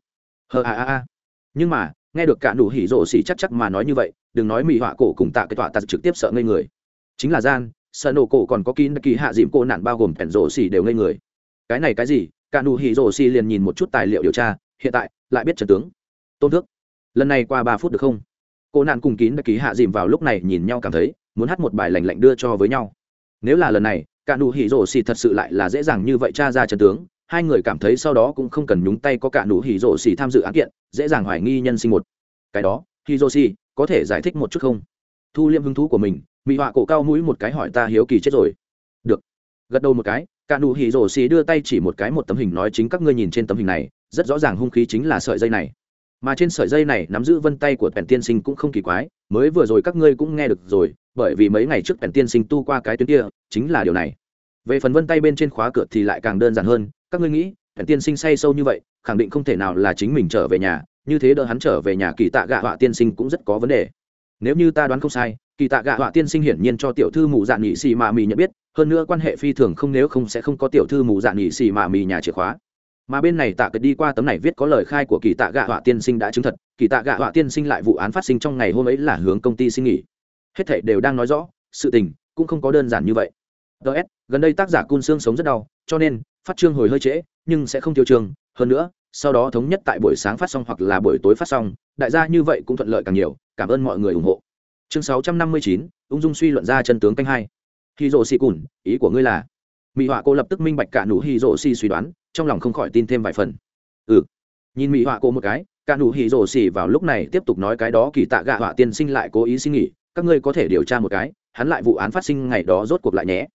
Hờ a a a. Nhưng mà, nghe được cả nụ hỉ rổ xì chắc chắc mà nói như vậy, đừng nói mỹ họa cổ cùng tạ cái họa tạ trực tiếp sợ ngây người. Chính là gian sợ nổ cổ còn có kín kỳ hạ dịm cô nạn bao gồm pèn rổ xì đều ngây người. Cái này cái gì? Cả nụ hỉ rổ xì liền nhìn một chút tài liệu điều tra, hiện tại lại biết trần tướng. Tôn thước. Lần này qua ba phút được không? Cô nạn cùng kín kỳ hạ dịm vào lúc này nhìn nhau cảm thấy, muốn hát một bài lành lạnh đưa cho với nhau. Nếu là lần này, cả nụ hỉ rổ xì thật sự lại là dễ dàng như vậy tra ra trần tướng, hai người cảm thấy sau đó cũng không cần nhúng tay có cả nụ hỉ rổ xì tham dự án kiện, dễ dàng hoài nghi nhân sinh một. Cái đó, hỉ rổ xì, có thể giải thích một chút không? Thu liêm hứng thú của mình mỹ họa cổ cao mũi một cái hỏi ta hiếu kỳ chết rồi. Được. Gật đầu một cái, cả nụ hỉ rổ xì đưa tay chỉ một cái một tấm hình nói chính các ngươi nhìn trên tấm hình này, rất rõ ràng hung khí chính là sợi dây này. Mà trên sợi dây này nắm giữ vân tay của pèn tiên sinh cũng không kỳ quái, mới vừa rồi các ngươi cũng nghe được rồi, bởi vì mấy ngày trước pèn tiên sinh tu qua cái tuyến kia, chính là điều này. Về phần vân tay bên trên khóa cửa thì lại càng đơn giản hơn, các ngươi nghĩ, pèn tiên sinh say sâu như vậy, khẳng định không thể nào là chính mình trở về nhà, như thế đỡ hắn trở về nhà kỳ tạ gạ họa tiên sinh cũng rất có vấn đề. Nếu như ta đoán không sai kỳ tạ gạ họa tiên sinh hiển nhiên cho tiểu thư mù dạn nghị xì mà mì nhận biết, hơn nữa quan hệ phi thường không nếu không sẽ không có tiểu thư mù dạn nghị xì mà mì nhà chìa khóa. Mà bên này tạ cật đi qua tấm này viết có lời khai của kỳ tạ gạ họa tiên sinh đã chứng thật, kỳ tạ gạ họa tiên sinh lại vụ án phát sinh trong ngày hôm ấy là hướng công ty xin nghỉ. Hết thảy đều đang nói rõ, sự tình cũng không có đơn giản như vậy. Ts gần đây tác giả cun xương sống rất đau, cho nên phát chương hồi hơi trễ, nhưng sẽ không thiếu trường. Hơn nữa, sau đó thống nhất tại buổi sáng phát xong hoặc là buổi tối phát xong, đại gia như vậy cũng thuận lợi càng nhiều. Cảm ơn mọi người ủng hộ chương sáu trăm năm mươi chín, ung dung suy luận ra chân tướng canh hai. Hì rộ xì cùn ý của ngươi là? Mỹ họa cô lập tức minh bạch cả nụ hì rộ xì suy đoán, trong lòng không khỏi tin thêm vài phần. Ừ. Nhìn mỹ họa cô một cái, cả nụ hì rồ xì vào lúc này tiếp tục nói cái đó kỳ tạ gạ họa tiên sinh lại cố ý xin nghỉ các ngươi có thể điều tra một cái, hắn lại vụ án phát sinh ngày đó rốt cuộc lại nhé.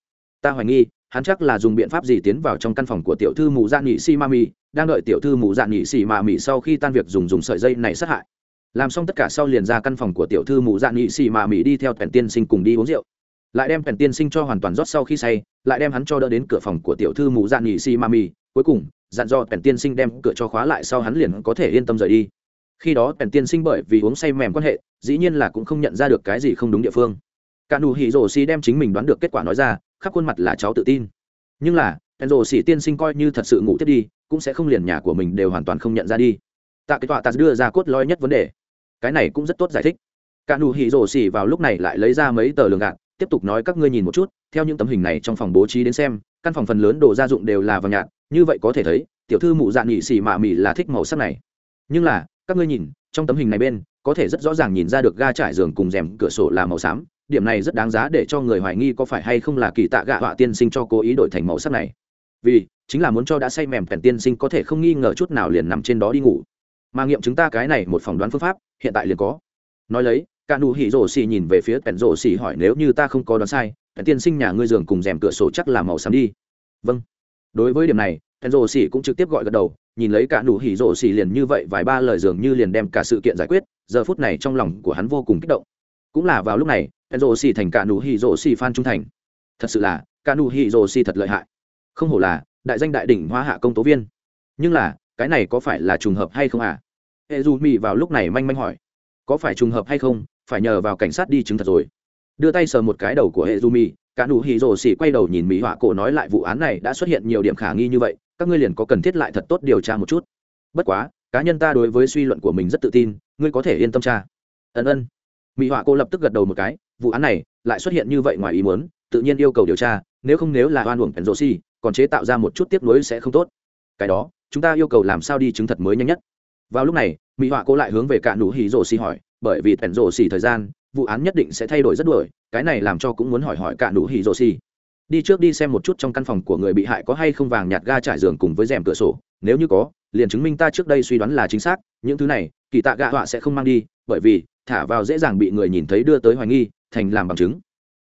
Ta hoài nghi, hắn chắc là dùng biện pháp gì tiến vào trong căn phòng của tiểu thư mù dạ nghị si ma mi, đang đợi tiểu thư mù dạ nghị si ma mi sau khi tan việc dùng dùng sợi dây này sát hại làm xong tất cả sau liền ra căn phòng của tiểu thư mụ dạn nghị xì mà mỹ đi theo pèn tiên sinh cùng đi uống rượu. Lại đem pèn tiên sinh cho hoàn toàn rót sau khi say, lại đem hắn cho đỡ đến cửa phòng của tiểu thư mụ dạn nghị xì mà mỹ cuối cùng, dặn do pèn tiên sinh đem cửa cho khóa lại sau hắn liền có thể yên tâm rời đi. Khi đó pèn tiên sinh bởi vì uống say mềm quan hệ, dĩ nhiên là cũng không nhận ra được cái gì không đúng địa phương. Cả nụ hỉ rổ xì đem chính mình đoán được kết quả nói ra, khắp khuôn mặt là cháu tự tin. Nhưng là, pèn rổ xì tiên sinh coi như thật sự ngủ tiếp đi, cũng sẽ không liền nhà của mình đều hoàn toàn không nhận ra đi. Tạ cái tọa tạ đưa ra cốt lõi nhất vấn đề cái này cũng rất tốt giải thích. Cả nụ hỉ rổ xỉ vào lúc này lại lấy ra mấy tờ lường gạt, tiếp tục nói các ngươi nhìn một chút, theo những tấm hình này trong phòng bố trí đến xem, căn phòng phần lớn đồ gia dụng đều là vàng nhạt, như vậy có thể thấy, tiểu thư mụ dạ nhị xỉ mạ mỉ là thích màu sắc này. Nhưng là, các ngươi nhìn, trong tấm hình này bên, có thể rất rõ ràng nhìn ra được ga trải giường cùng rèm cửa sổ là màu xám, điểm này rất đáng giá để cho người hoài nghi có phải hay không là kỳ tạ gạ họa tiên sinh cho cố ý đổi thành màu sắc này. Vì, chính là muốn cho đã say mềm pèn tiên sinh có thể không nghi ngờ chút nào liền nằm trên đó đi ngủ mà nghiệm chứng ta cái này một phỏng đoán phương pháp, hiện tại liền có. Nói lấy, cả nụ hỉ rổ xì nhìn về phía tèn rổ xì hỏi nếu như ta không có đoán sai, tèn tiên sinh nhà ngươi giường cùng rèm cửa sổ chắc là màu xám đi. Vâng. Đối với điểm này, tèn rổ xì cũng trực tiếp gọi gật đầu, nhìn lấy cả nụ hỉ rổ xì liền như vậy vài ba lời dường như liền đem cả sự kiện giải quyết, giờ phút này trong lòng của hắn vô cùng kích động. Cũng là vào lúc này, tèn rổ xì thành cả nụ hỉ rổ xì phan trung thành. Thật sự là, cả nụ hỉ rổ xì thật lợi hại. Không hổ là, đại danh đại đỉnh hoa hạ công tố viên. Nhưng là cái này có phải là trùng hợp hay không à? Hệ dù mỹ vào lúc này manh manh hỏi. Có phải trùng hợp hay không? Phải nhờ vào cảnh sát đi chứng thật rồi. Đưa tay sờ một cái đầu của hệ dù mỹ cả nụ hỉ rồ xỉ quay đầu nhìn mỹ họa cổ nói lại vụ án này đã xuất hiện nhiều điểm khả nghi như vậy, các ngươi liền có cần thiết lại thật tốt điều tra một chút. Bất quá, cá nhân ta đối với suy luận của mình rất tự tin, ngươi có thể yên tâm tra. Ân ân. Mỹ họa cô lập tức gật đầu một cái, vụ án này lại xuất hiện như vậy ngoài ý muốn, tự nhiên yêu cầu điều tra, nếu không nếu là oan uổng pèn rô còn chế tạo ra một chút tiếp nối sẽ không tốt. Cái đó chúng ta yêu cầu làm sao đi chứng thật mới nhanh nhất vào lúc này mỹ họa cô lại hướng về cả nụ hỉ rổ xì hỏi bởi vì tẻn rổ xì thời gian vụ án nhất định sẽ thay đổi rất đổi, cái này làm cho cũng muốn hỏi hỏi cả nụ hỉ rổ xì. đi trước đi xem một chút trong căn phòng của người bị hại có hay không vàng nhạt ga trải giường cùng với rèm cửa sổ nếu như có liền chứng minh ta trước đây suy đoán là chính xác những thứ này kỳ tạ gạ họa sẽ không mang đi bởi vì thả vào dễ dàng bị người nhìn thấy đưa tới hoài nghi thành làm bằng chứng.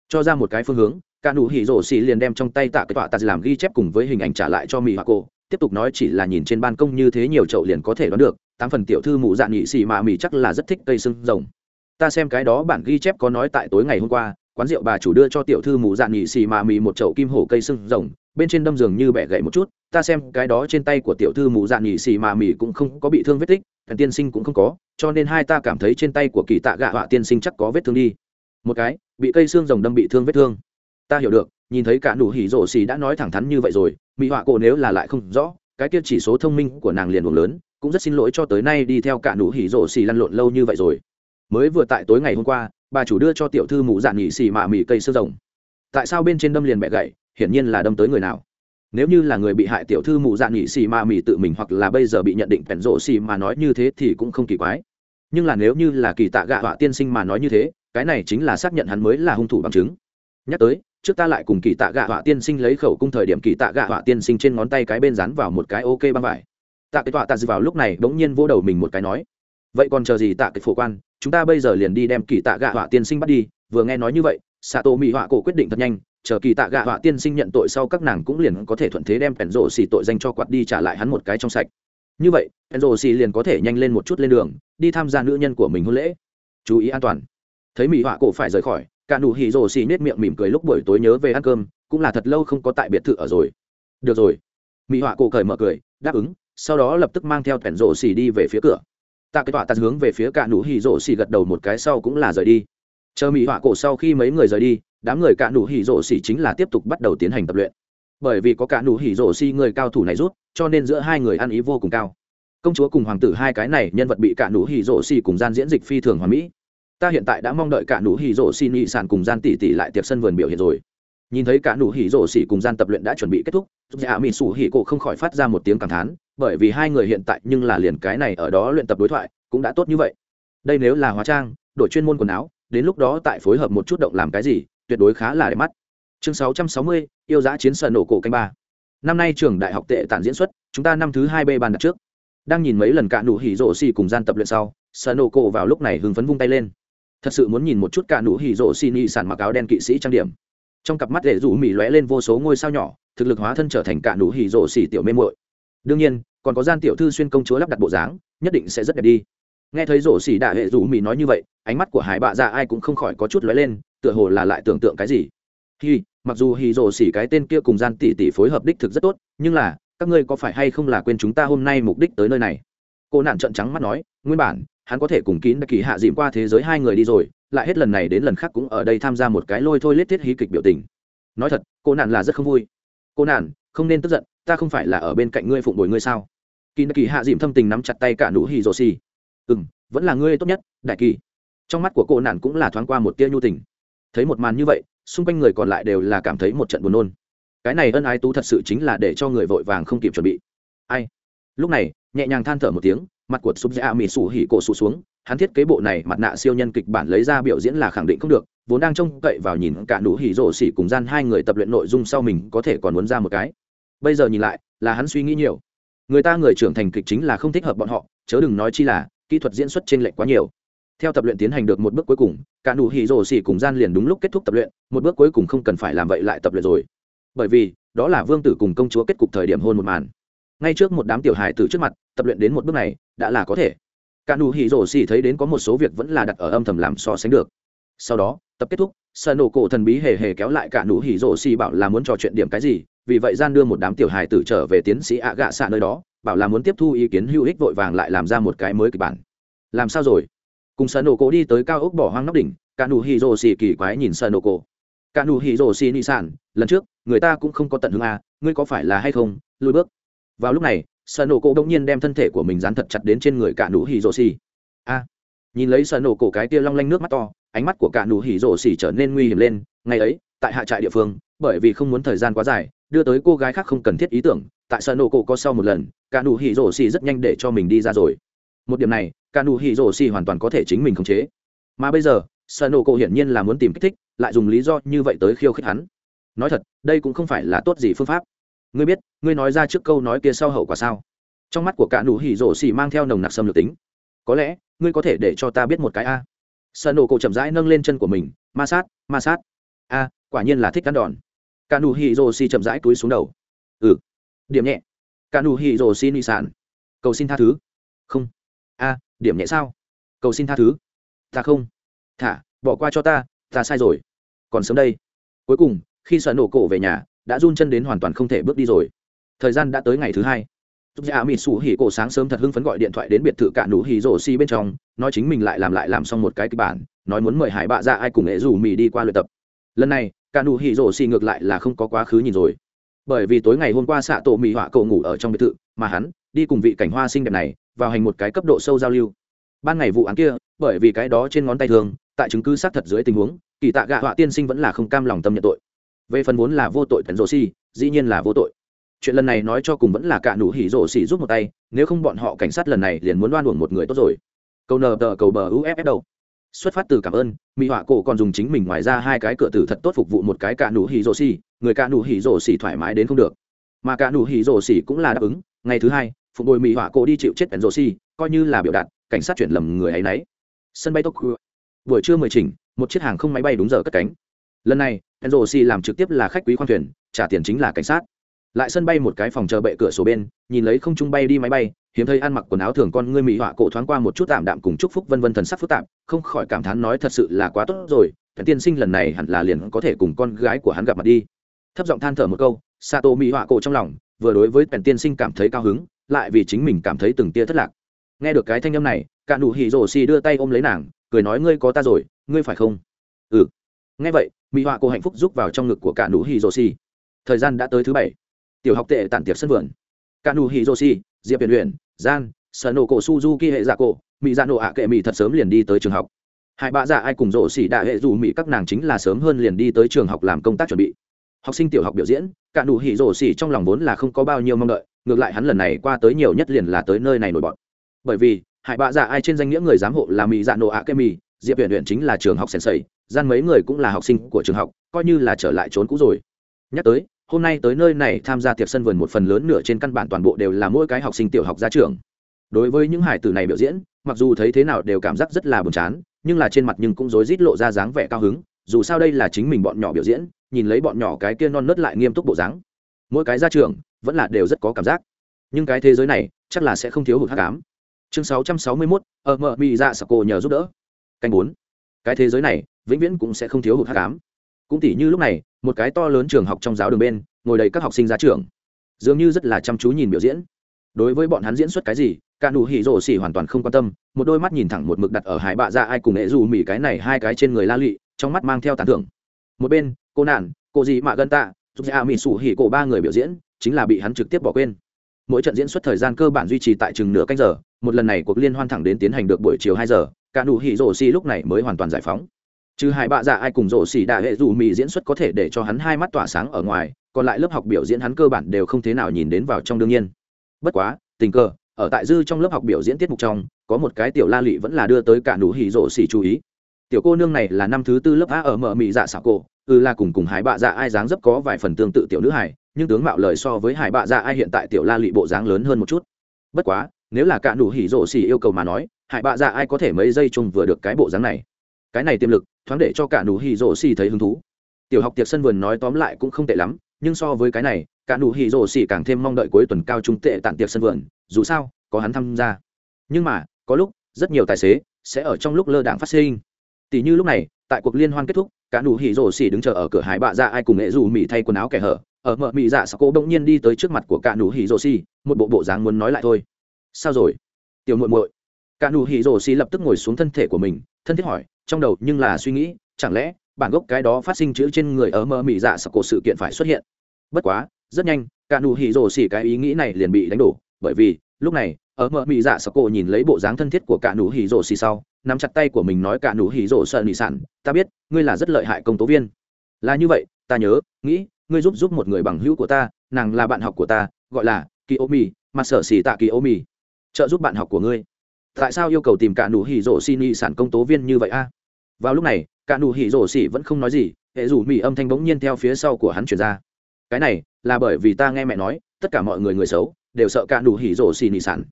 cho ra một cái phương hướng cả nụ hỉ rổ xì liền đem trong tay tạ cái tọa tạ làm ghi chép cùng với hình ảnh trả lại cho mỹ họa cô tiếp tục nói chỉ là nhìn trên ban công như thế nhiều chậu liền có thể đoán được, tám phần tiểu thư mụ dạ nhị xì mạ mì chắc là rất thích cây sưng rồng. Ta xem cái đó bản ghi chép có nói tại tối ngày hôm qua, quán rượu bà chủ đưa cho tiểu thư mụ dạ nhị xì mạ mì một chậu kim hổ cây sưng rồng, bên trên đâm giường như bẻ gậy một chút, ta xem cái đó trên tay của tiểu thư mụ dạ nhị xì mạ mì cũng không có bị thương vết tích, thần tiên sinh cũng không có, cho nên hai ta cảm thấy trên tay của kỳ tạ gạ họa tiên sinh chắc có vết thương đi. Một cái, bị cây xương rồng đâm bị thương vết thương. Ta hiểu được nhìn thấy cả nụ hỉ rổ xì đã nói thẳng thắn như vậy rồi, mỹ họa cổ nếu là lại không rõ, cái kia chỉ số thông minh của nàng liền buồn lớn, cũng rất xin lỗi cho tới nay đi theo cả nụ hỉ rổ xì lăn lộn lâu như vậy rồi. Mới vừa tại tối ngày hôm qua, bà chủ đưa cho tiểu thư mụ dạn nhị xì mạ mì cây sơ rồng. Tại sao bên trên đâm liền mẹ gậy, hiển nhiên là đâm tới người nào? Nếu như là người bị hại tiểu thư mụ dạn nhị xì mạ mì tự mình hoặc là bây giờ bị nhận định pèn rổ xì mà nói như thế thì cũng không kỳ quái. Nhưng là nếu như là kỳ tạ gạ họa tiên sinh mà nói như thế, cái này chính là xác nhận hắn mới là hung thủ bằng chứng nhắc tới, trước ta lại cùng kỳ tạ gạ họa tiên sinh lấy khẩu cung thời điểm kỳ tạ gạ họa tiên sinh trên ngón tay cái bên dán vào một cái ok băng vải. Tạ cái họa tạ dư vào lúc này bỗng nhiên vỗ đầu mình một cái nói, vậy còn chờ gì tạ cái phổ quan? Chúng ta bây giờ liền đi đem kỳ tạ gạ họa tiên sinh bắt đi. Vừa nghe nói như vậy xạ tổ mỹ họa cổ quyết định thật nhanh, chờ kỳ tạ gạ họa tiên sinh nhận tội sau các nàng cũng liền có thể thuận thế đem pèn rổ xì tội danh cho quạt đi trả lại hắn một cái trong sạch. Như vậy pèn rổ xì liền có thể nhanh lên một chút lên đường, đi tham gia nữ nhân của mình hôn lễ. Chú ý an toàn. Thấy mỹ họa cổ phải rời khỏi cả nụ hỉ rồ xì nết miệng mỉm cười lúc buổi tối nhớ về ăn cơm, cũng là thật lâu không có tại biệt thự ở rồi. Được rồi. Mỹ họa cổ cởi mở cười, đáp ứng, sau đó lập tức mang theo thẻn rồ xì đi về phía cửa. Tạ cái tọa tạt hướng về phía cả nụ hỉ rồ xì gật đầu một cái sau cũng là rời đi. Chờ mỹ họa cổ sau khi mấy người rời đi, đám người cả nụ hỉ rồ xì chính là tiếp tục bắt đầu tiến hành tập luyện. Bởi vì có cả nụ hỉ rồ xì người cao thủ này rút, cho nên giữa hai người ăn ý vô cùng cao. Công chúa cùng hoàng tử hai cái này nhân vật bị cả nụ hỉ rổ xì cùng gian diễn dịch phi thường hoàn mỹ ta hiện tại đã mong đợi cả nụ hỉ rổ xì nhị sản cùng gian tỷ tỷ lại tiệc sân vườn biểu hiện rồi. Nhìn thấy cả nụ hỉ rổ xì cùng gian tập luyện đã chuẩn bị kết thúc dạ mỹ sủ hỉ cổ không khỏi phát ra một tiếng cảm thán bởi vì hai người hiện tại nhưng là liền cái này ở đó luyện tập đối thoại cũng đã tốt như vậy. Đây nếu là hóa trang đổi chuyên môn quần áo đến lúc đó tại phối hợp một chút động làm cái gì tuyệt đối khá là đẹp mắt. Chương 660, yêu giá chiến sở nổ cổ canh ba. Năm nay trường đại học tệ tản diễn xuất chúng ta năm thứ hai b bàn đặt trước. Đang nhìn mấy lần cả nụ hỉ rổ xì cùng gian tập luyện sau sở nổ cổ vào lúc này hưng phấn vung tay lên thật sự muốn nhìn một chút cả nụ hỉ rộ xì nị sản mặc áo đen kỵ sĩ trang điểm. Trong cặp mắt để rủ mỹ lóe lên vô số ngôi sao nhỏ, thực lực hóa thân trở thành cả nụ hỉ rộ xỉ tiểu mê muội. Đương nhiên, còn có gian tiểu thư xuyên công chúa lắp đặt bộ dáng, nhất định sẽ rất đẹp đi. Nghe thấy rổ xỉ đạ hệ rủ mỹ nói như vậy, ánh mắt của hải bạ dạ ai cũng không khỏi có chút lóe lên, tựa hồ là lại tưởng tượng cái gì. Hi, mặc dù hì rổ xỉ cái tên kia cùng gian tỷ tỷ phối hợp đích thực rất tốt, nhưng là, các ngươi có phải hay không là quên chúng ta hôm nay mục đích tới nơi này? Cô nạn trợn trắng mắt nói, nguyên bản hắn có thể cùng kín đặc kỳ hạ dìm qua thế giới hai người đi rồi, lại hết lần này đến lần khác cũng ở đây tham gia một cái lôi thôi lết thiết hí kịch biểu tình. Nói thật, cô nạn là rất không vui. Cô nạn, không nên tức giận, ta không phải là ở bên cạnh ngươi phụng đổi ngươi sao? Kín đặc kỳ hạ dìm thâm tình nắm chặt tay cả nụ hì rồ xì. Ừ m vẫn là ngươi tốt nhất, đại kỳ. Trong mắt của cô nạn cũng là thoáng qua một tia nhu tình. Thấy một màn như vậy, xung quanh người còn lại đều là cảm thấy một trận buồn nôn. Cái này ân ái tú thật sự chính là để cho người vội vàng không kịp chuẩn bị. Ai? Lúc này, nhẹ nhàng than thở một tiếng mặt của súp dạ mỹ sủ hỉ cổ sụ xuống, hắn thiết kế bộ này mặt nạ siêu nhân kịch bản lấy ra biểu diễn là khẳng định không được, vốn đang trông cậy vào nhìn cả nụ hỉ rổ sỉ cùng gian hai người tập luyện nội dung sau mình có thể còn muốn ra một cái. Bây giờ nhìn lại, là hắn suy nghĩ nhiều. Người ta người trưởng thành kịch chính là không thích hợp bọn họ, chớ đừng nói chi là, kỹ thuật diễn xuất trên lệch quá nhiều. Theo tập luyện tiến hành được một bước cuối cùng, cả nụ hỉ rổ sỉ cùng gian liền đúng lúc kết thúc tập luyện, một bước cuối cùng không cần phải làm vậy lại tập luyện rồi. Bởi vì, đó là vương tử cùng công chúa kết cục thời điểm hôn một màn ngay trước một đám tiểu hài từ trước mặt, tập luyện đến một bước này, đã là có thể. Cả nụ hỉ rổ xỉ thấy đến có một số việc vẫn là đặt ở âm thầm làm so sánh được. Sau đó, tập kết thúc sợ nổ cổ thần bí hề hề kéo lại cả nụ hỉ rổ xỉ bảo là muốn trò chuyện điểm cái gì, vì vậy gian đưa một đám tiểu hài tử trở về tiến sĩ ạ gạ xạ nơi đó, bảo là muốn tiếp thu ý kiến hữu ích vội vàng lại làm ra một cái mới kịch bản. Làm sao rồi? Cùng sợ nổ cổ đi tới cao ốc bỏ hoang nóc đỉnh, cả nụ hỉ rổ xỉ kỳ quái nhìn sợ nổ cổ. Cả nụ hỉ rổ xỉ nị sản, lần trước, người ta cũng không có tận hương a à, ngươi có phải là hay không? Lùi bước vào lúc này sợ nổ cổ đông nhiên đem thân thể của mình dán thật chặt đến trên người cả nụ hỉ rổ xì. A! Nhìn lấy sợ nổ cổ cái tia long lanh nước mắt to, ánh mắt của cả nụ hỉ rổ xì trở nên nguy hiểm lên. Ngày ấy, tại hạ trại địa phương, bởi vì không muốn thời gian quá dài, đưa tới cô gái khác không cần thiết ý tưởng, tại sợ nổ cổ có sau một lần, cả nụ hỉ rổ xì rất nhanh để cho mình đi ra rồi. Một điểm này, cả nụ hỉ rổ xì hoàn toàn có thể chính mình khống chế. Mà bây giờ sợ nổ cổ hiển nhiên là muốn tìm kích thích, lại dùng lý do như vậy tới khiêu khích hắn. Nói thật, đây cũng không phải là tốt gì phương pháp ngươi biết, ngươi nói ra trước câu nói kia sau hậu quả sao? Trong mắt của cả nụ hỉ rổ xỉ mang theo nồng nặc xâm lược tính. Có lẽ, ngươi có thể để cho ta biết một cái a. À. sợ nổ cổ chậm rãi nâng lên chân của mình, ma sát ma sát. A, quả nhiên là thích cắn đòn. Cả nụ hỉ rổ xỉ chậm rãi túi xuống đầu. Ừ. Điểm nhẹ. Cả nụ hỉ rổ xỉ nị sản. Cầu xin tha thứ. Không. A, điểm nhẹ sao? Cầu xin tha thứ. Ta không. Thả, bỏ qua cho ta ta sai rồi. Còn sớm đây. Cuối cùng, khi sợ nổ cổ về nhà đã run chân đến hoàn toàn không thể bước đi rồi thời gian đã tới ngày thứ hai Túc Dạ Mị Sủ Hỉ cổ sáng sớm thật hưng phấn gọi điện thoại đến biệt thự cả Nụ Hỉ rổ Xi bên trong, nói chính mình lại làm lại làm xong một cái kịch bản, nói muốn mời Hải Bạ ra ai cùng nghệ rủ mì đi qua luyện tập. Lần này, cả Nụ Hỉ rổ Xi ngược lại là không có quá khứ nhìn rồi. Bởi vì tối ngày hôm qua xạ tổ mì họa cậu ngủ ở trong biệt thự, mà hắn đi cùng vị cảnh hoa xinh đẹp này, vào hành một cái cấp độ sâu giao lưu. Ban ngày vụ án kia, bởi vì cái đó trên ngón tay thường, tại chứng cứ xác thật dưới tình huống, kỳ tạ gạ họa tiên sinh vẫn là không cam lòng tâm nhận tội về phần vốn là vô tội tần rổ xì dĩ nhiên là vô tội. Chuyện lần này nói cho cùng vẫn là cả nụ hỉ rổ xì giúp một tay, nếu không bọn họ cảnh sát lần này liền muốn đoan uổng một người tốt rồi. Câu nờ tờ cầu bờ uff đầu. Xuất phát từ cảm ơn mỹ họa cổ còn dùng chính mình ngoài ra hai cái cửa tử thật tốt phục vụ một cái cả nụ hỉ rổ xì người cả nụ hỉ rổ xì thoải mái đến không được. Mà cả nụ hỉ rổ xì cũng là đáp ứng, ngày thứ hai, phục bồi mỹ họa cổ đi chịu chết tần rổ xì coi như là biểu đạt, cảnh sát chuyển lầm người ấy nấy. Sân bay tokyo. Buổi trưa mười chỉnh, một chiếc hàng không máy bay đúng giờ cất cánh. Lần này enzo si làm trực tiếp là khách quý khoang thuyền, trả tiền chính là cảnh sát. Lại sân bay một cái phòng chờ bệ cửa sổ bên, nhìn lấy không trung bay đi máy bay, hiếm thấy ăn mặc quần áo thường con người mỹ họa cổ thoáng qua một chút tạm đạm cùng chúc phúc vân vân thần sắc phức tạp, không khỏi cảm thán nói thật sự là quá tốt rồi thần tiên sinh lần này hẳn là liền có thể cùng con gái của hắn gặp mặt đi. Thấp giọng than thở một câu, sato mỹ họa cổ trong lòng, vừa đối với thần tiên sinh cảm thấy cao hứng, lại vì chính mình cảm thấy từng tia thất lạc. Nghe được cái thanh âm này cả nụ hỉ rồ xì đưa tay ôm lấy nàng, cười nói, ngươi có ta rồi, ngươi phải không? Ừ ngay vậy, mỹ họa cô hạnh phúc rúc vào trong ngực của cả nụ hì rô si. Thời gian đã tới thứ bảy. Tiểu học tệ tản tiệp sân vườn. Cả nụ hì rô si, diệp huyền huyền gian sở nổ cổ suzuki hệ giả cổ, mỹ dạ nổ ạ kệ mỹ thật sớm liền đi tới trường học. Hai bạ dạ ai cùng rộ xỉ đại hệ dù mỹ các nàng chính là sớm hơn liền đi tới trường học làm công tác chuẩn bị. Học sinh tiểu học biểu diễn, cả nụ hỉ rổ xỉ trong lòng vốn là không có bao nhiêu mong đợi, ngược lại hắn lần này qua tới nhiều nhất liền là tới nơi này nổi bọn bởi vì hải bạ dạ ai trên danh nghĩa người giám hộ là mỹ dạ nổ ạ kệ mì diệp huyền huyền chính là trường học sensei gian mấy người cũng là học sinh của trường học coi như là trở lại trốn cũ rồi. Nhắc tới hôm nay tới nơi này tham gia tiệc sân vườn một phần lớn nửa trên căn bản toàn bộ đều là mỗi cái học sinh tiểu học ra trường đối với những hải tử này biểu diễn mặc dù thấy thế nào đều cảm giác rất là buồn chán nhưng là trên mặt nhưng cũng rối rít lộ ra dáng vẻ cao hứng dù sao đây là chính mình bọn nhỏ biểu diễn nhìn lấy bọn nhỏ cái kia non nớt lại nghiêm túc bộ dáng. Mỗi cái ra trường vẫn là đều rất có cảm giác. Nhưng cái thế giới này chắc là sẽ không thiếu hụt hát cám chương 661, ở ờ, mờ bị dạ sạc cổ nhờ giúp đỡ. Canh bốn. Cái thế giới này vĩnh viễn cũng sẽ không thiếu hụt hát cám. Cũng tỉ như lúc này, một cái to lớn trường học trong giáo đường bên, ngồi đầy các học sinh ra trường. Dường như rất là chăm chú nhìn biểu diễn. Đối với bọn hắn diễn xuất cái gì, cả nụ hỉ rổ xỉ hoàn toàn không quan tâm, một đôi mắt nhìn thẳng một mực đặt ở hải bạ ra ai cùng nghệ dù mỉ cái này hai cái trên người la lụy trong mắt mang theo tàn thưởng. Một bên, cô nản, cô gì mạ gân tạ, giúp dạ mỉ sủ hỉ cổ ba người biểu diễn, chính là bị hắn trực tiếp bỏ quên. Mỗi trận diễn xuất thời gian cơ bản duy trì tại chừng nửa canh giờ, một lần này cuộc liên hoan thẳng đến tiến hành được buổi chiều hai giờ, cả nụ hỉ rổ xỉ lúc này mới hoàn toàn giải phóng trừ hải bạ dạ ai cùng rộ xỉ đạ hệ dù mì diễn xuất có thể để cho hắn hai mắt tỏa sáng ở ngoài, còn lại lớp học biểu diễn hắn cơ bản đều không thế nào nhìn đến vào trong đương nhiên. Bất quá, tình cờ, ở tại dư trong lớp học biểu diễn tiết mục trong, có một cái tiểu la lụy vẫn là đưa tới cả nụ hỉ rộ xỉ chú ý. Tiểu cô nương này là năm thứ tư lớp a ở mở mỹ dạ xảo cổ ư là cùng cùng hải bạ dạ ai dáng dấp có vài phần tương tự tiểu nữ hải nhưng tướng mạo lời so với hải bạ dạ ai hiện tại tiểu la lụy bộ dáng lớn hơn một chút. Bất quá, nếu là cả nụ hỉ rộ xỉ yêu cầu mà nói hải bạ dạ ai có thể mấy giây chung vừa được cái bộ dáng này cái này tiềm lực, thoáng để cho cả nụ hỉ rổ xì thấy hứng thú. Tiểu học tiệc sân vườn nói tóm lại cũng không tệ lắm, nhưng so với cái này, cả nụ hỉ rổ xì càng thêm mong đợi cuối tuần cao trung tệ tản tiệc sân vườn, dù sao, có hắn tham gia. Nhưng mà, có lúc, rất nhiều tài xế sẽ ở trong lúc lơ đảng phát sinh. Tỷ như lúc này, tại cuộc liên hoan kết thúc, cả nụ hỉ rổ xì đứng chờ ở cửa hải bạ ra ai cùng nghệ dù mỹ thay quần áo kẻ hở. Ở mợ mỹ dạ sao cô bỗng nhiên đi tới trước mặt của cả nụ hỉ rổ xì, một bộ bộ dáng muốn nói lại thôi. Sao rồi? Tiểu muội muội. Cả nụ hỉ rổ xì lập tức ngồi xuống thân thể của mình, thân thiết hỏi trong đầu nhưng là suy nghĩ, chẳng lẽ, bản gốc cái đó phát sinh chữ trên người ở mơ mị dạ sặc cổ sự kiện phải xuất hiện? Bất quá, rất nhanh, cả nụ hỉ rồ xỉ cái ý nghĩ này liền bị đánh đổ, bởi vì, lúc này, ở mơ mị dạ sặc cổ nhìn lấy bộ dáng thân thiết của cả nụ hỉ rồ xỉ sau, nắm chặt tay của mình nói cả nụ hỉ rồ sợ nị sản ta biết, ngươi là rất lợi hại công tố viên. Là như vậy, ta nhớ, nghĩ, ngươi giúp giúp một người bằng hữu của ta, nàng là bạn học của ta, gọi là kỳ ô mì mặt sở xỉ tạ kỳ ô mì trợ giúp bạn học của ngươi. Tại sao yêu cầu tìm cả nụ hỉ rồ xỉ nị sản công tố viên như vậy a? vào lúc này, cả nụ hỉ rổ xỉ vẫn không nói gì, hệ rủ mỹ âm thanh bỗng nhiên theo phía sau của hắn chuyển ra. Cái này là bởi vì ta nghe mẹ nói, tất cả mọi người người xấu đều sợ cả nụ hỉ rổ xỉ nị sản.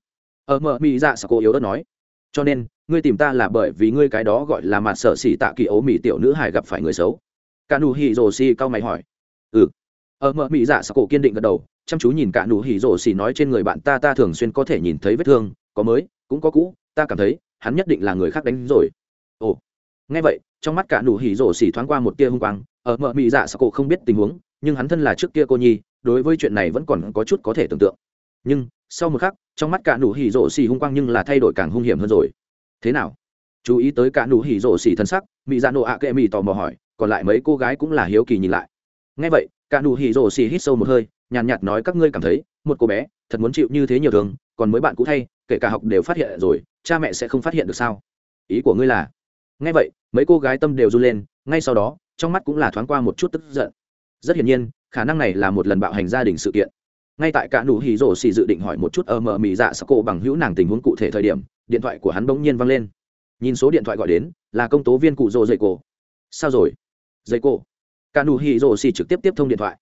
Ờ, Ở mợ mỹ dạ sao cô yếu đất nói. Cho nên, ngươi tìm ta là bởi vì ngươi cái đó gọi là mặt sở xỉ tạ kỳ ấu mỹ tiểu nữ hải gặp phải người xấu. Cả nụ hỉ rổ xỉ cau mày hỏi. Ừ. Ờ, Ở mợ mỹ dạ sao cô kiên định gật đầu, chăm chú nhìn cả nụ hỉ rổ xỉ nói trên người bạn ta ta thường xuyên có thể nhìn thấy vết thương, có mới, cũng có cũ, ta cảm thấy hắn nhất định là người khác đánh rồi ngay vậy, trong mắt cả nụ hỉ rổ xỉ thoáng qua một tia hung quang, ở mợ mị dạ sao cổ không biết tình huống, nhưng hắn thân là trước kia cô nhi, đối với chuyện này vẫn còn có chút có thể tưởng tượng. Nhưng, sau một khắc, trong mắt cả nụ hỉ rổ xỉ hung quang nhưng là thay đổi càng hung hiểm hơn rồi. Thế nào? Chú ý tới cả nụ hỉ rổ xỉ thân sắc, mị dạ nộ ạ kệ mị tò mò hỏi, còn lại mấy cô gái cũng là hiếu kỳ nhìn lại. Ngay vậy, cả nụ hỉ rổ xỉ hít sâu một hơi, nhàn nhạt nói các ngươi cảm thấy, một cô bé, thật muốn chịu như thế nhiều thường còn mấy bạn cũ thay, kể cả học đều phát hiện rồi, cha mẹ sẽ không phát hiện được sao? Ý của ngươi là? Ngay vậy mấy cô gái tâm đều run lên, ngay sau đó, trong mắt cũng là thoáng qua một chút tức giận. Rất hiển nhiên, khả năng này là một lần bạo hành gia đình sự kiện. Ngay tại cả nụ hỉ rổ xì dự định hỏi một chút ở mờ mì dạ sắc cô bằng hữu nàng tình huống cụ thể thời điểm, điện thoại của hắn bỗng nhiên văng lên. Nhìn số điện thoại gọi đến, là công tố viên cụ rồ dậy cổ. Sao rồi? Dậy cổ. Cả nụ hỉ rổ xì trực tiếp tiếp thông điện thoại.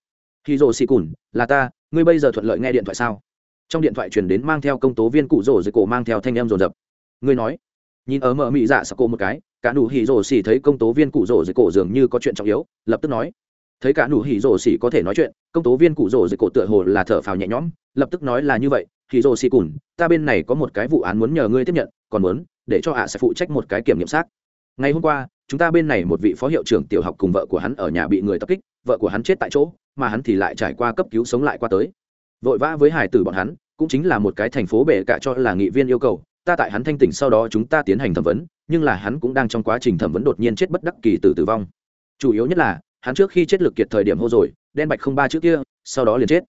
Hỉ rổ xì cùn, là ta, ngươi bây giờ thuận lợi nghe điện thoại sao? Trong điện thoại truyền đến mang theo công tố viên cụ rồ dậy cổ mang theo thanh em rồn rập ngươi nói. Nhìn ở mờ mị dạ sắc cô một cái cả nụ hỉ rổ xỉ thấy công tố viên cụ rổ dưới cổ dường như có chuyện trọng yếu, lập tức nói. Thấy cả nụ hỉ rổ xỉ có thể nói chuyện, công tố viên cụ rổ dưới cổ tựa hồ là thở phào nhẹ nhõm, lập tức nói là như vậy, hỉ rổ xỉ cùn, ta bên này có một cái vụ án muốn nhờ ngươi tiếp nhận, còn muốn để cho ạ sẽ phụ trách một cái kiểm nghiệm xác. Ngày hôm qua, chúng ta bên này một vị phó hiệu trưởng tiểu học cùng vợ của hắn ở nhà bị người tập kích, vợ của hắn chết tại chỗ, mà hắn thì lại trải qua cấp cứu sống lại qua tới. Vội vã với hải tử bọn hắn, cũng chính là một cái thành phố bể cả cho là nghị viên yêu cầu, ta tại hắn thanh tỉnh sau đó chúng ta tiến hành thẩm vấn nhưng là hắn cũng đang trong quá trình thẩm vấn đột nhiên chết bất đắc kỳ tử tử vong. Chủ yếu nhất là, hắn trước khi chết lực kiệt thời điểm hô rồi, đen bạch không ba chữ kia, sau đó liền chết.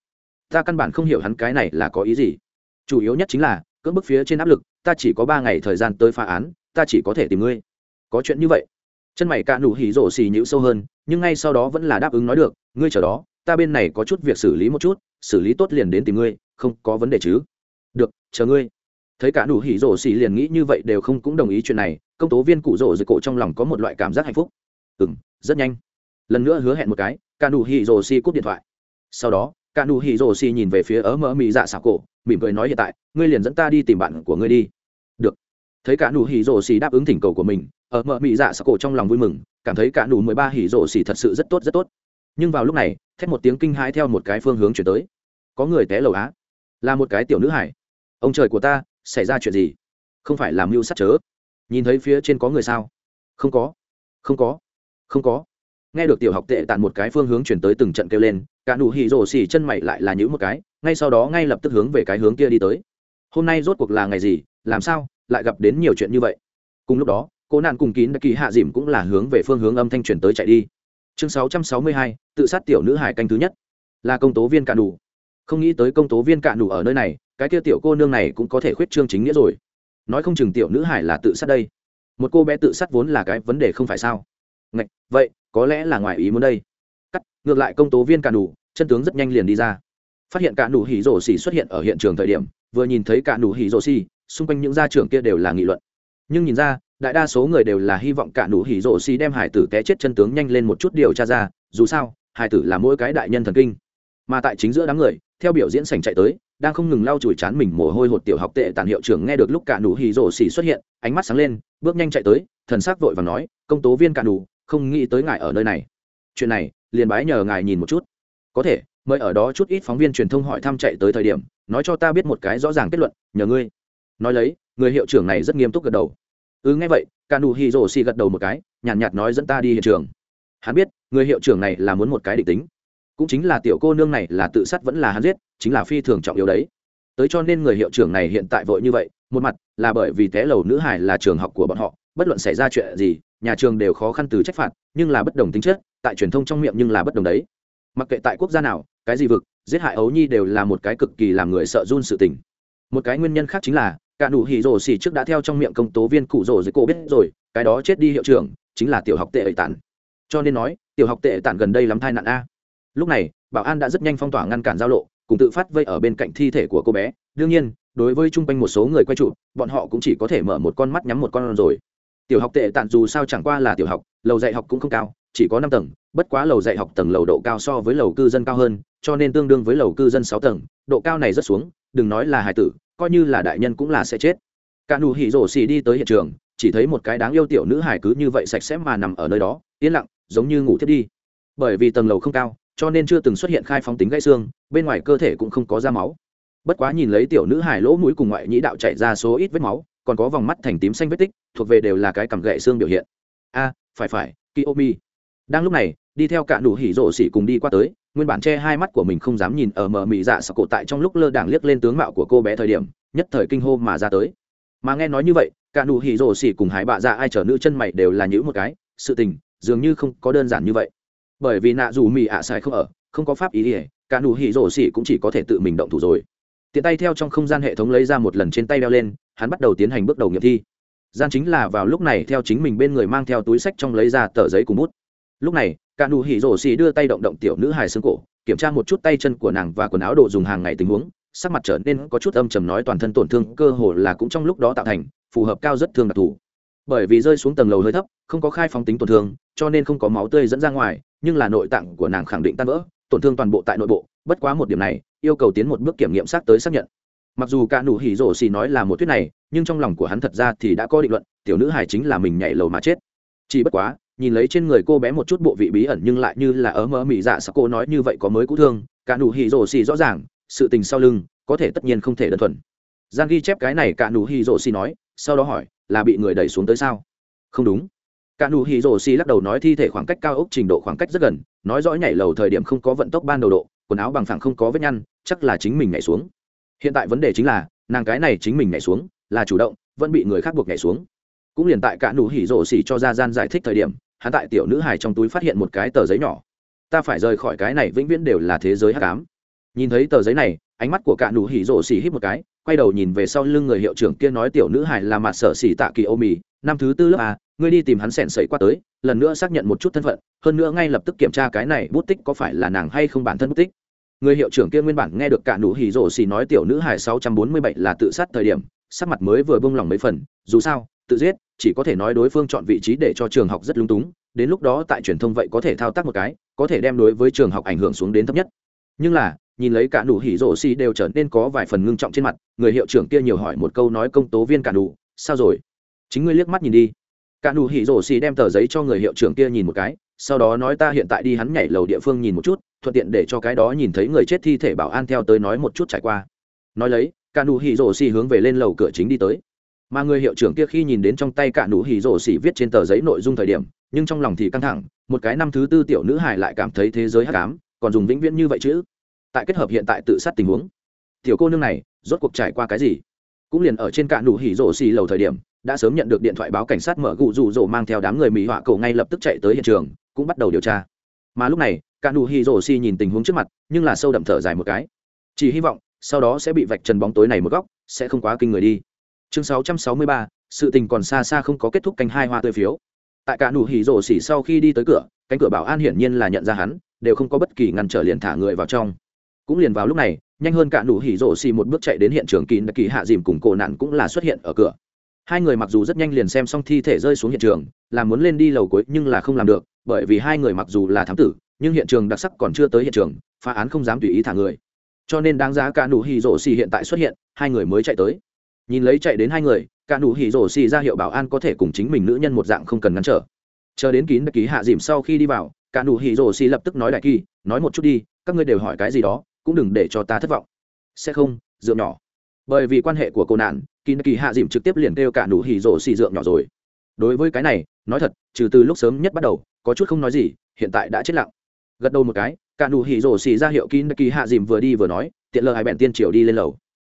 Ta căn bản không hiểu hắn cái này là có ý gì. Chủ yếu nhất chính là, cưỡng bức phía trên áp lực, ta chỉ có ba ngày thời gian tới phá án, ta chỉ có thể tìm ngươi. Có chuyện như vậy. Chân mày cạ nụ hỉ rổ xì nhữ sâu hơn, nhưng ngay sau đó vẫn là đáp ứng nói được, ngươi chờ đó, ta bên này có chút việc xử lý một chút, xử lý tốt liền đến tìm ngươi, không có vấn đề chứ. Được, chờ ngươi thấy cả đủ hỉ rổ xì liền nghĩ như vậy đều không cũng đồng ý chuyện này, công tố viên cụ rổ dưới cổ trong lòng có một loại cảm giác hạnh phúc. Ừ m rất nhanh. Lần nữa hứa hẹn một cái, cả đủ hỉ rổ xì cúp điện thoại. Sau đó, cả đủ hỉ rổ xì nhìn về phía ớ mỡ mị dạ xảo cổ, mỉm cười nói hiện tại, ngươi liền dẫn ta đi tìm bạn của ngươi đi. Được. Thấy cả đủ hỉ rổ xì đáp ứng thỉnh cầu của mình ở mỡ mị dạ xảo cổ trong lòng vui mừng, cảm thấy cả đủ mười ba hỉ rổ xì thật sự rất tốt rất tốt. Nhưng vào lúc này, thét một tiếng kinh hãi theo một cái phương hướng chuyển tới. Có người té lầu á? Là một cái tiểu nữ hải. Ông trời của ta xảy ra chuyện gì? Không phải làm mưu sát chớ? Nhìn thấy phía trên có người sao? Không có. Không có. Không có. Nghe được tiểu học tệ tàn một cái phương hướng chuyển tới từng trận kêu lên cả nụ hì rồ xì chân mày lại là những một cái ngay sau đó ngay lập tức hướng về cái hướng kia đi tới. Hôm nay rốt cuộc là ngày gì? Làm sao? Lại gặp đến nhiều chuyện như vậy? Cùng lúc đó cô nạn cùng kín đã kỳ hạ dìm cũng là hướng về phương hướng âm thanh chuyển tới chạy đi. Chương 662, tự sát tiểu nữ hải canh thứ nhất. Là công tố viên cả đủ không nghĩ tới công tố viên cạn đủ ở nơi này cái kia tiểu cô nương này cũng có thể khuyết trương chính nghĩa rồi. Nói không chừng tiểu nữ hải là tự sát đây. Một cô bé tự sát vốn là cái vấn đề không phải sao? Ngạch, vậy có lẽ là ngoài ý muốn đây. Cắt ngược lại công tố viên cạn đủ, chân tướng rất nhanh liền đi ra. Phát hiện cạn đủ hỉ rổ xỉ xuất hiện ở hiện trường thời điểm vừa nhìn thấy cạn đủ hỉ rổ xỉ xung quanh những gia trưởng kia đều là nghị luận. Nhưng nhìn ra đại đa số người đều là hy vọng cạn đủ hỉ rộ xì đem hải tử té chết chân tướng nhanh lên một chút điều tra ra dù sao hải tử là mỗi cái đại nhân thần kinh. Mà tại chính giữa đám người theo biểu diễn sảnh chạy tới đang không ngừng lau chùi chán mình mồ hôi hột tiểu học tệ tàn hiệu trưởng nghe được lúc cả nụ hì rổ xỉ xuất hiện ánh mắt sáng lên bước nhanh chạy tới thần sắc vội vàng nói công tố viên cả nụ không nghĩ tới ngài ở nơi này. Chuyện này liền bái nhờ ngài nhìn một chút. Có thể mới ở đó chút ít phóng viên truyền thông hỏi thăm chạy tới thời điểm nói cho ta biết một cái rõ ràng kết luận nhờ ngươi. Nói lấy người hiệu trưởng này rất nghiêm túc gật đầu. Ừ nghe vậy. Cả nụ hì rổ xỉ gật đầu một cái nhàn nhạt, nhạt nói dẫn ta đi hiện trường. Hắn biết người hiệu trưởng này là muốn một cái định tính cũng chính là tiểu cô nương này là tự sát vẫn là hắn giết, chính là phi thường trọng yếu đấy. Tới cho nên người hiệu trưởng này hiện tại vội như vậy, một mặt là bởi vì té lầu nữ hải là trường học của bọn họ, bất luận xảy ra chuyện gì, nhà trường đều khó khăn từ trách phạt, nhưng là bất đồng tính chất, tại truyền thông trong miệng nhưng là bất đồng đấy. Mặc kệ tại quốc gia nào, cái gì vực, giết hại ấu nhi đều là một cái cực kỳ làm người sợ run sự tình. Một cái nguyên nhân khác chính là, cả nụ hỉ rồ xì trước đã theo trong miệng công tố viên cụ rồ dưới cô biết rồi, cái đó chết đi hiệu trưởng, chính là tiểu học tệ ẩy tản. Cho nên nói, tiểu học tệ tản gần đây lắm thai nạn a lúc này, bảo an đã rất nhanh phong tỏa ngăn cản giao lộ, cùng tự phát vây ở bên cạnh thi thể của cô bé. Đương nhiên, đối với chung quanh một số người quay trụ bọn họ cũng chỉ có thể mở một con mắt nhắm một con rồi. Tiểu học tệ tạn dù sao chẳng qua là tiểu học, lầu dạy học cũng không cao, chỉ có năm tầng, bất quá lầu dạy học tầng lầu độ cao so với lầu cư dân cao hơn, cho nên tương đương với lầu cư dân sáu tầng. Độ cao này rất xuống, đừng nói là hải tử, coi như là đại nhân cũng là sẽ chết. Cả nụ hỉ rổ xì đi tới hiện trường, chỉ thấy một cái đáng yêu tiểu nữ hải cứ như vậy sạch sẽ mà nằm ở nơi đó, yên lặng, giống như ngủ thiết đi. Bởi vì tầng lầu không cao cho nên chưa từng xuất hiện khai phóng tính gãy xương, bên ngoài cơ thể cũng không có da máu. Bất quá nhìn lấy tiểu nữ hài lỗ mũi cùng ngoại nhĩ đạo chạy ra số ít vết máu, còn có vòng mắt thành tím xanh vết tích, thuộc về đều là cái cằm gãy xương biểu hiện. A, phải phải kiomi đang lúc này, đi theo cả nụ hỉ rộ xỉ cùng đi qua tới, nguyên bản che hai mắt của mình không dám nhìn ở mờ mị dạ sặc cổ tại trong lúc lơ đảng liếc lên tướng mạo của cô bé thời điểm, nhất thời kinh hô mà ra tới. Mà nghe nói như vậy, cả nụ hỉ rộ xỉ cùng hải bạ dạ ai trở nữ chân mày đều là nhữ một cái, sự tình dường như không có đơn giản như vậy bởi vì nạ dù mì ạ à xài không ở, không có pháp ý ỉa, cả nụ hỉ rổ xỉ cũng chỉ có thể tự mình động thủ rồi. Tiện tay theo trong không gian hệ thống lấy ra một lần trên tay đeo lên, hắn bắt đầu tiến hành bước đầu nghiệm thi. Gian chính là vào lúc này theo chính mình bên người mang theo túi sách trong lấy ra tờ giấy cùng bút. Lúc này, cả nụ hỉ rổ xỉ đưa tay động động tiểu nữ hài xương cổ, kiểm tra một chút tay chân của nàng và quần áo đồ dùng hàng ngày tình huống, sắc mặt trở nên có chút âm trầm nói toàn thân tổn thương cơ hồ là cũng trong lúc đó tạo thành, phù hợp cao rất thương đặc thù bởi vì rơi xuống tầng lầu hơi thấp, không có khai phóng tính tổn thương, cho nên không có máu tươi dẫn ra ngoài, nhưng là nội tạng của nàng khẳng định tan vỡ, tổn thương toàn bộ tại nội bộ, bất quá một điểm này, yêu cầu tiến một bước kiểm nghiệm xác tới xác nhận. Mặc dù cả nụ hỉ rổ xì nói là một thuyết này, nhưng trong lòng của hắn thật ra thì đã có định luận, tiểu nữ hải chính là mình nhảy lầu mà chết. Chỉ bất quá, nhìn lấy trên người cô bé một chút bộ vị bí ẩn nhưng lại như là ớ mỡ mị dạ sắc cô nói như vậy có mới cũ thương, cả nụ hỉ rổ xì rõ ràng, sự tình sau lưng có thể tất nhiên không thể đơn thuần. Gian ghi chép cái này, cả nụ hỉ rổ xì nói sau đó hỏi, là bị người đẩy xuống tới sao? Không đúng. Cả nụ hỉ rổ xì lắc đầu nói thi thể khoảng cách cao ốc trình độ khoảng cách rất gần, nói rõ nhảy lầu thời điểm không có vận tốc ban đầu độ, quần áo bằng phẳng không có vết nhăn, chắc là chính mình nhảy xuống. Hiện tại vấn đề chính là, nàng cái này chính mình nhảy xuống, là chủ động, vẫn bị người khác buộc nhảy xuống. Cũng liền tại cả nụ hỉ rổ xì cho ra gian giải thích thời điểm, hắn tại tiểu nữ hài trong túi phát hiện một cái tờ giấy nhỏ. Ta phải rời khỏi cái này, vĩnh viễn đều là thế giới hắc ám. Nhìn thấy tờ giấy này ánh mắt của cả nụ hỉ rổ xì hít một cái quay đầu nhìn về sau lưng người hiệu trưởng kia nói tiểu nữ hải là mặt sở xì tạ kỳ ô mì năm thứ tư lớp a, ngươi đi tìm hắn sẻn sẩy qua tới lần nữa xác nhận một chút thân phận hơn nữa ngay lập tức kiểm tra cái này bút tích có phải là nàng hay không bản thân bút tích. Người hiệu trưởng kia nguyên bản nghe được cả nụ hỉ rổ xì nói tiểu nữ hải sáu trăm bốn mươi bảy là tự sát thời điểm sắc mặt mới vừa bông lòng mấy phần dù sao tự giết chỉ có thể nói đối phương chọn vị trí để cho trường học rất lung túng đến lúc đó tại truyền thông vậy có thể thao tác một cái có thể đem đối với trường học ảnh hưởng xuống đến thấp nhất. Nhưng là nhìn lấy cả nụ hỉ rổ xì đều trở nên có vài phần ngưng trọng trên mặt, người hiệu trưởng kia nhiều hỏi một câu nói công tố viên cả nụ, sao rồi? Chính ngươi liếc mắt nhìn đi. Cả nụ hỉ rổ xì đem tờ giấy cho người hiệu trưởng kia nhìn một cái, sau đó nói ta hiện tại đi hắn nhảy lầu địa phương nhìn một chút, thuận tiện để cho cái đó nhìn thấy người chết thi thể bảo an theo tới nói một chút trải qua. Nói lấy, cả nụ hỉ rổ xì hướng về lên lầu cửa chính đi tới. Mà người hiệu trưởng kia khi nhìn đến trong tay cả nụ hỉ rổ xì viết trên tờ giấy nội dung thời điểm, nhưng trong lòng thì căng thẳng, một cái năm thứ tư tiểu nữ hải lại cảm thấy thế giới hắc ám, còn dùng vĩnh viễn như vậy chứ? tại kết hợp hiện tại tự sát tình huống. Tiểu cô nương này rốt cuộc trải qua cái gì? Cũng liền ở trên cạn đủ hỉ rổ xì lầu thời điểm đã sớm nhận được điện thoại báo cảnh sát mở gụ rủ rổ mang theo đám người mỹ họa cổ ngay lập tức chạy tới hiện trường cũng bắt đầu điều tra. Mà lúc này cạn đủ hỉ rổ xì nhìn tình huống trước mặt nhưng là sâu đậm thở dài một cái. Chỉ hy vọng sau đó sẽ bị vạch trần bóng tối này một góc sẽ không quá kinh người đi. Chương 663, sự tình còn xa xa không có kết thúc canh hai hoa tươi phiếu. Tại cạn đủ hỉ rổ xì sau khi đi tới cửa cánh cửa bảo an hiển nhiên là nhận ra hắn đều không có bất kỳ ngăn trở liền thả người vào trong cũng liền vào lúc này, nhanh hơn cả nụ hỉ rổ xì một bước chạy đến hiện trường kín kỳ hạ dìm cùng cổ nạn cũng là xuất hiện ở cửa. Hai người mặc dù rất nhanh liền xem xong thi thể rơi xuống hiện trường, là muốn lên đi lầu cuối nhưng là không làm được, bởi vì hai người mặc dù là thám tử, nhưng hiện trường đặc sắc còn chưa tới hiện trường, phá án không dám tùy ý thả người. Cho nên đáng giá cả nụ hỉ rổ xì hiện tại xuất hiện, hai người mới chạy tới. Nhìn lấy chạy đến hai người, cả nụ hỉ rổ xì ra hiệu bảo an có thể cùng chính mình nữ nhân một dạng không cần ngăn trở. Chờ đến kín ký hạ dìm sau khi đi vào, cả nụ hỉ rổ xì lập tức nói đại kỳ, nói một chút đi, các ngươi đều hỏi cái gì đó cũng đừng để cho ta thất vọng. Sẽ không dượng nhỏ. Bởi vì quan hệ của cô nạn kỳ kỳ hạ dìm trực tiếp liền kêu cả nụ hỉ rổ xì dượng nhỏ rồi. Đối với cái này, nói thật, trừ từ lúc sớm nhất bắt đầu, có chút không nói gì, hiện tại đã chết lặng. Gật đầu một cái, cả nụ hỉ rổ xì ra hiệu kỳ kỳ hạ dìm vừa đi vừa nói, tiện lợi hai bèn tiên triều đi lên lầu.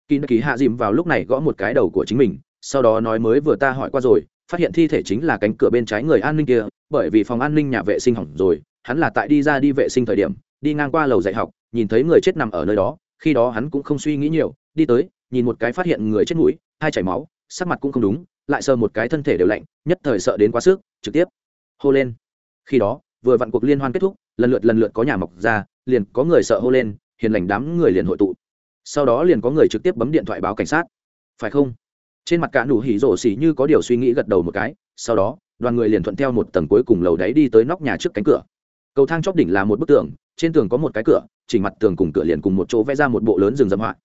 Kỳ kỳ hạ dìm vào lúc này gõ một cái đầu của chính mình, sau đó nói mới vừa ta hỏi qua rồi, phát hiện thi thể chính là cánh cửa bên trái người an ninh kia, bởi vì phòng an ninh nhà vệ sinh hỏng rồi, hắn là tại đi ra đi vệ sinh thời điểm đi ngang qua lầu dạy học, nhìn thấy người chết nằm ở nơi đó, khi đó hắn cũng không suy nghĩ nhiều, đi tới, nhìn một cái phát hiện người chết mũi, hai chảy máu, sắc mặt cũng không đúng, lại sờ một cái thân thể đều lạnh, nhất thời sợ đến quá sức, trực tiếp hô lên. Khi đó, vừa vặn cuộc liên hoan kết thúc, lần lượt lần lượt có nhà mọc ra, liền có người sợ hô lên, hiền lành đám người liền hội tụ. Sau đó liền có người trực tiếp bấm điện thoại báo cảnh sát. Phải không? Trên mặt cả nụ hỉ rổ xỉ như có điều suy nghĩ gật đầu một cái, sau đó, đoàn người liền thuận theo một tầng cuối cùng lầu đáy đi tới nóc nhà trước cánh cửa cầu thang chóp đỉnh là một bức tường, trên tường có một cái cửa, chỉnh mặt tường cùng cửa liền cùng một chỗ vẽ ra một bộ lớn rừng rậm họa.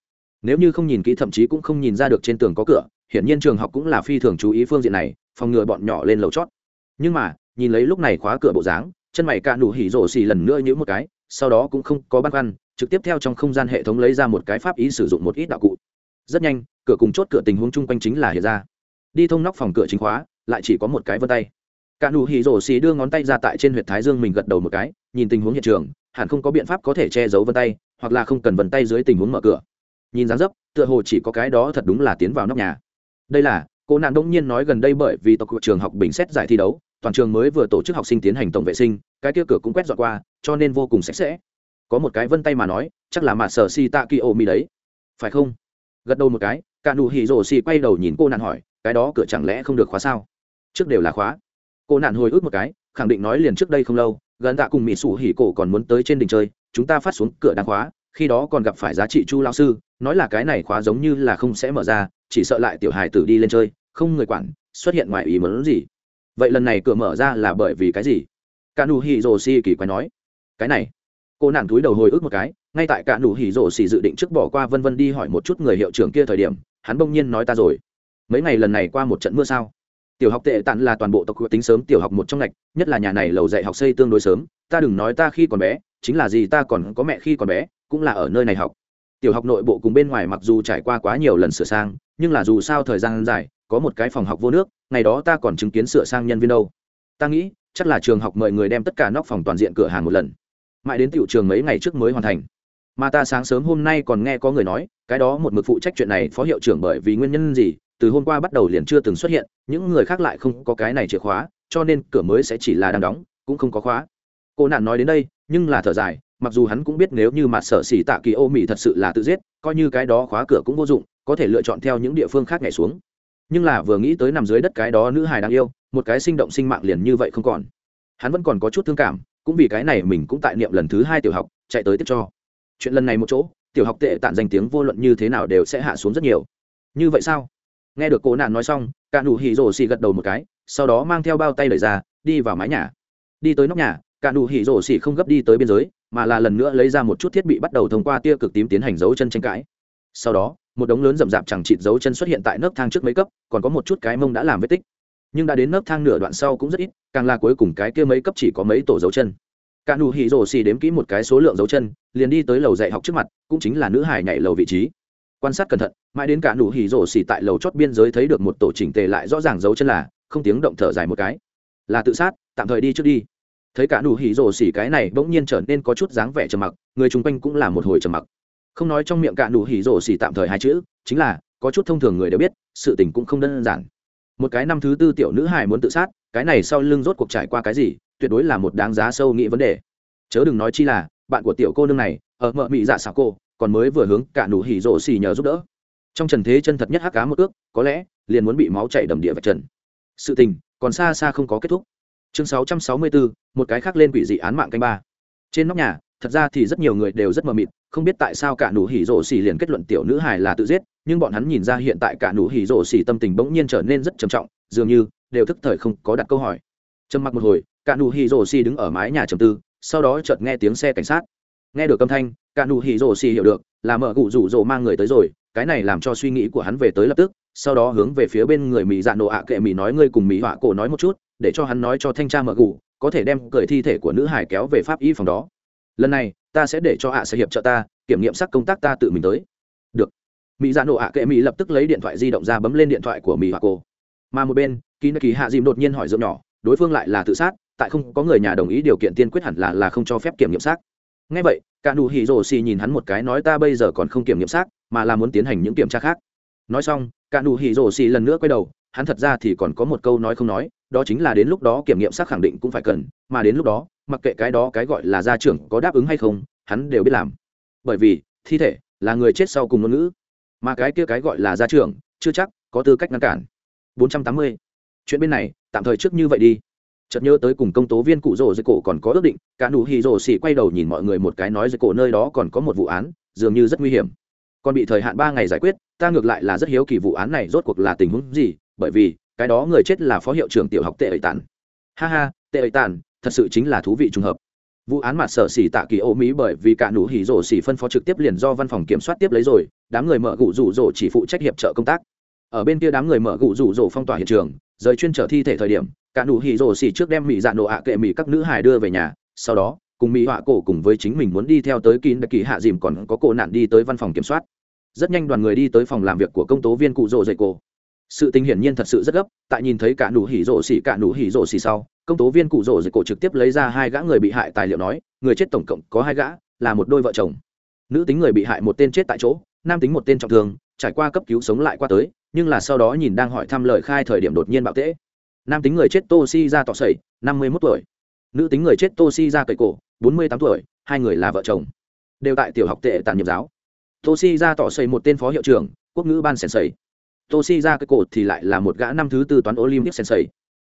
Nếu như không nhìn kỹ thậm chí cũng không nhìn ra được trên tường có cửa, hiển nhiên trường học cũng là phi thường chú ý phương diện này, phòng ngừa bọn nhỏ lên lầu chót. Nhưng mà, nhìn lấy lúc này khóa cửa bộ dáng, chân mày cạ nụ hỉ rổ xì lần nữa nhữ một cái, sau đó cũng không có băn khoăn, trực tiếp theo trong không gian hệ thống lấy ra một cái pháp ý sử dụng một ít đạo cụ. Rất nhanh, cửa cùng chốt cửa tình huống chung quanh chính là hiện ra. Đi thông nóc phòng cửa chính khóa, lại chỉ có một cái vân tay cả nụ hỉ rổ xì đưa ngón tay ra tại trên huyệt thái dương mình gật đầu một cái, nhìn tình huống hiện trường, hẳn không có biện pháp có thể che giấu vân tay, hoặc là không cần vân tay dưới tình huống mở cửa. Nhìn dáng dấp, tựa hồ chỉ có cái đó thật đúng là tiến vào nóc nhà. Đây là, cô nạn đông nhiên nói gần đây bởi vì tộc trường học bình xét giải thi đấu, toàn trường mới vừa tổ chức học sinh tiến hành tổng vệ sinh, cái kia cửa cũng quét dọn qua, cho nên vô cùng sạch sẽ. Có một cái vân tay mà nói, chắc là mặt sở si tạ kỳ ô mi đấy. Phải không? Gật đầu một cái, cả nụ hỉ rổ xì quay đầu nhìn cô nạn hỏi, cái đó cửa chẳng lẽ không được khóa sao? Trước đều là khóa cô nạn hồi ức một cái, khẳng định nói liền trước đây không lâu, gần tạ cùng mỹ sủ hỉ cổ còn muốn tới trên đình chơi, chúng ta phát xuống cửa đáng khóa, khi đó còn gặp phải giá trị chu lao sư, nói là cái này khóa giống như là không sẽ mở ra, chỉ sợ lại tiểu hài tử đi lên chơi, không người quản, xuất hiện ngoài ý muốn gì. Vậy lần này cửa mở ra là bởi vì cái gì? Cả nụ hỉ rồ si kỳ quái nói. Cái này. Cô nàng túi đầu hồi ức một cái, ngay tại cả nụ hỉ rồ si dự định trước bỏ qua vân vân đi hỏi một chút người hiệu trưởng kia thời điểm, hắn bỗng nhiên nói ta rồi. Mấy ngày lần này qua một trận mưa sao? tiểu học tệ tản là toàn bộ tộc tính sớm tiểu học một trong ngạch, nhất là nhà này lầu dạy học xây tương đối sớm. Ta đừng nói ta khi còn bé, chính là gì ta còn có mẹ khi còn bé, cũng là ở nơi này học. Tiểu học nội bộ cùng bên ngoài mặc dù trải qua quá nhiều lần sửa sang, nhưng là dù sao thời gian dài, có một cái phòng học vô nước, ngày đó ta còn chứng kiến sửa sang nhân viên đâu. Ta nghĩ, chắc là trường học mời người đem tất cả nóc phòng toàn diện cửa hàng một lần. Mãi đến tiểu trường mấy ngày trước mới hoàn thành. Mà ta sáng sớm hôm nay còn nghe có người nói, cái đó một mực phụ trách chuyện này phó hiệu trưởng bởi vì nguyên nhân gì từ hôm qua bắt đầu liền chưa từng xuất hiện, những người khác lại không có cái này chìa khóa, cho nên cửa mới sẽ chỉ là đang đóng, cũng không có khóa. Cô nạn nói đến đây, nhưng là thở dài, mặc dù hắn cũng biết nếu như mặt sở xỉ tạ kỳ ô mỹ thật sự là tự giết, coi như cái đó khóa cửa cũng vô dụng, có thể lựa chọn theo những địa phương khác nhảy xuống. Nhưng là vừa nghĩ tới nằm dưới đất cái đó nữ hài đang yêu, một cái sinh động sinh mạng liền như vậy không còn. Hắn vẫn còn có chút thương cảm, cũng vì cái này mình cũng tại niệm lần thứ hai tiểu học, chạy tới tiếp cho. Chuyện lần này một chỗ, tiểu học tệ tạn danh tiếng vô luận như thế nào đều sẽ hạ xuống rất nhiều. Như vậy sao? nghe được cô nạn nói xong, cả nụ hỉ rổ xì gật đầu một cái, sau đó mang theo bao tay lời ra, đi vào mái nhà. Đi tới nóc nhà, cả nụ hỉ rổ xì không gấp đi tới biên giới, mà là lần nữa lấy ra một chút thiết bị bắt đầu thông qua tia cực tím tiến hành dấu chân tranh cãi. Sau đó, một đống lớn rậm rạp chẳng chịt dấu chân xuất hiện tại nấc thang trước mấy cấp, còn có một chút cái mông đã làm vết tích. Nhưng đã đến nấc thang nửa đoạn sau cũng rất ít, càng là cuối cùng cái kia mấy cấp chỉ có mấy tổ dấu chân. Cả nụ hỉ rổ xì đếm kỹ một cái số lượng dấu chân, liền đi tới lầu dạy học trước mặt, cũng chính là nữ hải nhảy lầu vị trí quan sát cẩn thận, mãi đến cả nụ hỉ rổ xỉ tại lầu chót biên giới thấy được một tổ chỉnh tề lại rõ ràng dấu chân là, không tiếng động thở dài một cái. Là tự sát, tạm thời đi trước đi. Thấy cả nụ hỉ rổ xỉ cái này bỗng nhiên trở nên có chút dáng vẻ trầm mặc, người chung quanh cũng là một hồi trầm mặc. Không nói trong miệng cả nụ hỉ rổ xỉ tạm thời hai chữ, chính là, có chút thông thường người đều biết, sự tình cũng không đơn giản. Một cái năm thứ tư tiểu nữ hài muốn tự sát, cái này sau lưng rốt cuộc trải qua cái gì, tuyệt đối là một đáng giá sâu nghĩ vấn đề. Chớ đừng nói chi là, bạn của tiểu cô nương này, ở mợ mị dạ xảo cô còn mới vừa hướng cả nụ hỉ rổ xì nhờ giúp đỡ. Trong trần thế chân thật nhất hắc cá một ước có lẽ liền muốn bị máu chảy đầm địa vạch trần. Sự tình còn xa xa không có kết thúc. Chương 664, một cái khác lên quỷ dị án mạng canh ba. Trên nóc nhà thật ra thì rất nhiều người đều rất mờ mịt không biết tại sao cả nụ hỉ rổ xì liền kết luận tiểu nữ hài là tự giết nhưng bọn hắn nhìn ra hiện tại cả nụ hỉ rổ xì tâm tình bỗng nhiên trở nên rất trầm trọng dường như đều thức thời không có đặt câu hỏi. Trầm mặc một hồi cả nụ hỉ rổ xì đứng ở mái nhà trầm tư sau đó chợt nghe tiếng xe cảnh sát nghe được âm thanh, cả nụ hỉ rổ xì hiểu được, là mở cụ rủ rỗ mang người tới rồi, cái này làm cho suy nghĩ của hắn về tới lập tức, sau đó hướng về phía bên người mỹ dạ nổ ạ kệ mỹ nói ngươi cùng mỹ họa cổ nói một chút, để cho hắn nói cho thanh tra mở cụ có thể đem cởi thi thể của nữ hải kéo về pháp y phòng đó. Lần này, ta sẽ để cho ạ sẽ hiệp trợ ta, kiểm nghiệm sắc công tác ta tự mình tới. Được. Mỹ dạ nổ ạ kệ mỹ lập tức lấy điện thoại di động ra bấm lên điện thoại của mỹ họa cổ. Mà một bên, ký kỳ hạ dìm đột nhiên hỏi dưỡng nhỏ, đối phương lại là tự sát, tại không có người nhà đồng ý điều kiện tiên quyết hẳn là là không cho phép kiểm nghiệm xác ngay vậy, cả nụ hỉ rổ xì nhìn hắn một cái nói ta bây giờ còn không kiểm nghiệm xác, mà là muốn tiến hành những kiểm tra khác. Nói xong, cả nụ hỉ rổ xì lần nữa quay đầu, hắn thật ra thì còn có một câu nói không nói, đó chính là đến lúc đó kiểm nghiệm xác khẳng định cũng phải cần, mà đến lúc đó, mặc kệ cái đó cái gọi là gia trưởng có đáp ứng hay không, hắn đều biết làm. Bởi vì, thi thể là người chết sau cùng ngôn ngữ, mà cái kia cái gọi là gia trưởng chưa chắc có tư cách ngăn cản. 480. chuyện bên này, tạm thời trước như vậy đi chợt nhớ tới cùng công tố viên cụ rồ dưới cổ còn có ước định, cả nụ hì rồ xỉ quay đầu nhìn mọi người một cái nói dưới cổ nơi đó còn có một vụ án, dường như rất nguy hiểm. Còn bị thời hạn ba ngày giải quyết, ta ngược lại là rất hiếu kỳ vụ án này rốt cuộc là tình huống gì, bởi vì, cái đó người chết là phó hiệu trưởng tiểu học tệ ấy tản. Ha ha, tệ ấy tản, thật sự chính là thú vị trùng hợp. Vụ án mặt sở xỉ tạ kỳ ô mỹ bởi vì cả nụ hì rổ xỉ phân phó trực tiếp liền do văn phòng kiểm soát tiếp lấy rồi, đám người mở cụ rủ rổ chỉ phụ trách hiệp trợ công tác. Ở bên kia đám người mở cụ rủ rổ phong tỏa hiện trường rời chuyên trở thi thể thời điểm, cả nụ hỉ rồ xỉ trước đem mỹ dạ nổ ạ kệ mỹ các nữ hải đưa về nhà, sau đó, cùng mỹ họa cổ cùng với chính mình muốn đi theo tới kín đặc kỳ hạ dìm còn có cổ nạn đi tới văn phòng kiểm soát. Rất nhanh đoàn người đi tới phòng làm việc của công tố viên cụ rồ dậy cổ. Sự tình hiển nhiên thật sự rất gấp, tại nhìn thấy cả nụ hỉ rộ xỉ, cả nụ hỉ rộ xỉ sau, công tố viên cụ rộ dậy cổ trực tiếp lấy ra hai gã người bị hại tài liệu nói, người chết tổng cộng có hai gã, là một đôi vợ chồng. Nữ tính người bị hại một tên chết tại chỗ, nam tính một tên trọng thương, trải qua cấp cứu sống lại qua tới nhưng là sau đó nhìn đang hỏi thăm lời khai thời điểm đột nhiên bạo tễ. Nam tính người chết tô si ra tọ sẩy năm mươi mốt tuổi. Nữ tính người chết tô si ra cậy cổ, bốn mươi tám tuổi, hai người là vợ chồng. Đều tại tiểu học tệ tàn nhiệm giáo. Tô si ra tỏ xây một tên phó hiệu trưởng, quốc ngữ ban sèn sầy tô si ra cái cổ thì lại là một gã năm thứ tư toán olympic sèn sầy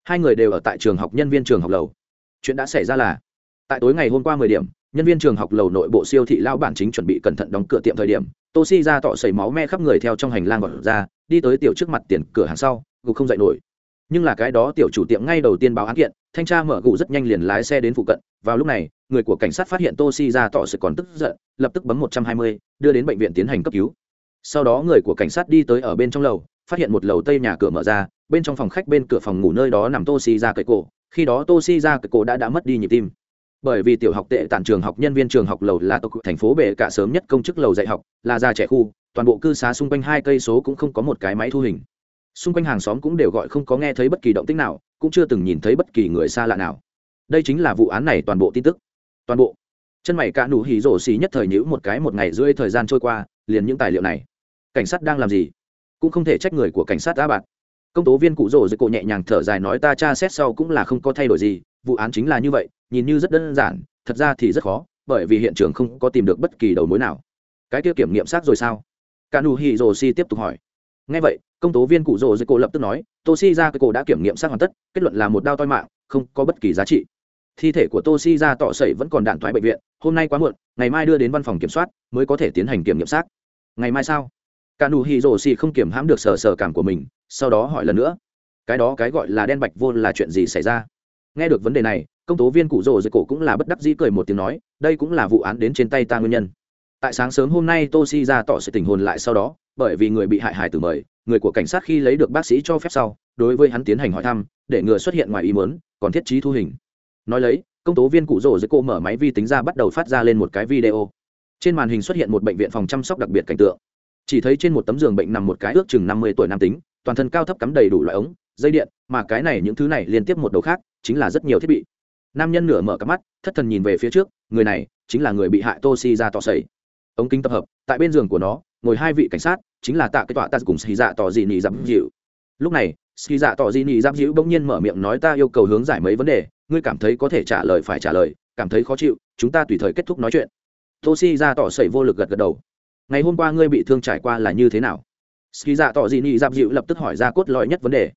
hai người đều ở tại trường học nhân viên trường học lầu. Chuyện đã xảy ra là tại tối ngày hôm qua mười điểm, nhân viên trường học lầu nội bộ siêu thị lao bản chính chuẩn bị cẩn thận đóng cửa tiệm thời điểm tô si ra tọ sẩy máu me khắp người theo trong hành lang gọt ra, đi tới tiểu trước mặt tiền cửa hàng sau, gục không dậy nổi. Nhưng là cái đó tiểu chủ tiệm ngay đầu tiên báo án kiện, thanh tra mở gù rất nhanh liền lái xe đến phụ cận. Vào lúc này, người của cảnh sát phát hiện tô si ra tọ sự còn tức giận, lập tức bấm một trăm hai mươi, đưa đến bệnh viện tiến hành cấp cứu. Sau đó người của cảnh sát đi tới ở bên trong lầu, phát hiện một lầu tây nhà cửa mở ra, bên trong phòng khách bên cửa phòng ngủ nơi đó nằm tô si ra cậy cổ. Khi đó tô si ra cậy cổ đã đã mất đi nhịp tim bởi vì tiểu học tệ tản trường học nhân viên trường học lầu là tộc thành phố bể cả sớm nhất công chức lầu dạy học, là già trẻ khu, toàn bộ cư xá xung quanh hai cây số cũng không có một cái máy thu hình. Xung quanh hàng xóm cũng đều gọi không có nghe thấy bất kỳ động tích nào, cũng chưa từng nhìn thấy bất kỳ người xa lạ nào. Đây chính là vụ án này toàn bộ tin tức. Toàn bộ. Chân mày cả nụ hỉ rổ xì nhất thời nhữ một cái một ngày rưỡi thời gian trôi qua, liền những tài liệu này. Cảnh sát đang làm gì? Cũng không thể trách người của cảnh sát đã bạn. Công tố viên cụ rổ dưới cổ nhẹ nhàng thở dài nói ta tra xét sau cũng là không có thay đổi gì vụ án chính là như vậy, nhìn như rất đơn giản, thật ra thì rất khó, bởi vì hiện trường không có tìm được bất kỳ đầu mối nào. Cái kia kiểm nghiệm xác rồi sao? Cả nụ hỉ rồ si tiếp tục hỏi. Ngay vậy, công tố viên cụ rồ dưới cổ lập tức nói tô si ra cái cổ đã kiểm nghiệm xác hoàn tất, kết luận là một đao toi mạng, không có bất kỳ giá trị. Thi thể của tô si ra tọ sẩy vẫn còn đạn thoái bệnh viện, hôm nay quá muộn, ngày mai đưa đến văn phòng kiểm soát, mới có thể tiến hành kiểm nghiệm xác. Ngày mai sao? Cả nụ hỉ rồ si không kiểm hãm được sờ sờ cảm của mình, sau đó hỏi lần nữa. Cái đó cái gọi là đen bạch vô là chuyện gì xảy ra? nghe được vấn đề này, công tố viên cụ rồ dưới cổ cũng là bất đắc dĩ cười một tiếng nói, đây cũng là vụ án đến trên tay ta nguyên nhân. Tại sáng sớm hôm nay toshi ra tỏ sự tình hồn lại sau đó, bởi vì người bị hại hải tử mời, người của cảnh sát khi lấy được bác sĩ cho phép sau, đối với hắn tiến hành hỏi thăm, để ngừa xuất hiện ngoài ý muốn, còn thiết trí thu hình. Nói lấy, công tố viên cụ rồ dưới cổ mở máy vi tính ra bắt đầu phát ra lên một cái video. Trên màn hình xuất hiện một bệnh viện phòng chăm sóc đặc biệt cảnh tượng. Chỉ thấy trên một tấm giường bệnh nằm một cái ước chừng năm mươi tuổi nam tính, toàn thân cao thấp cắm đầy đủ loại ống, dây điện, mà cái này những thứ này liên tiếp một đầu khác chính là rất nhiều thiết bị. Nam nhân nửa mở cặp mắt, thất thần nhìn về phía trước, người này chính là người bị hại tô si ra tỏ sầy ống kính tập hợp, tại bên giường của nó, ngồi hai vị cảnh sát, chính là tạ cái tọa ta cùng xì dạ tỏ dị nị dám dịu. Lúc này xì dạ tỏ dị nị dám dịu bỗng nhiên mở miệng nói ta yêu cầu hướng giải mấy vấn đề, ngươi cảm thấy có thể trả lời phải trả lời, cảm thấy khó chịu, chúng ta tùy thời kết thúc nói chuyện. Tô si ra tỏ sẩy vô lực gật gật đầu. Ngày hôm qua ngươi bị thương trải qua là như thế nào? Ski dạ tỏ dị nị dạp dịu lập tức hỏi ra cốt lõi nhất vấn đề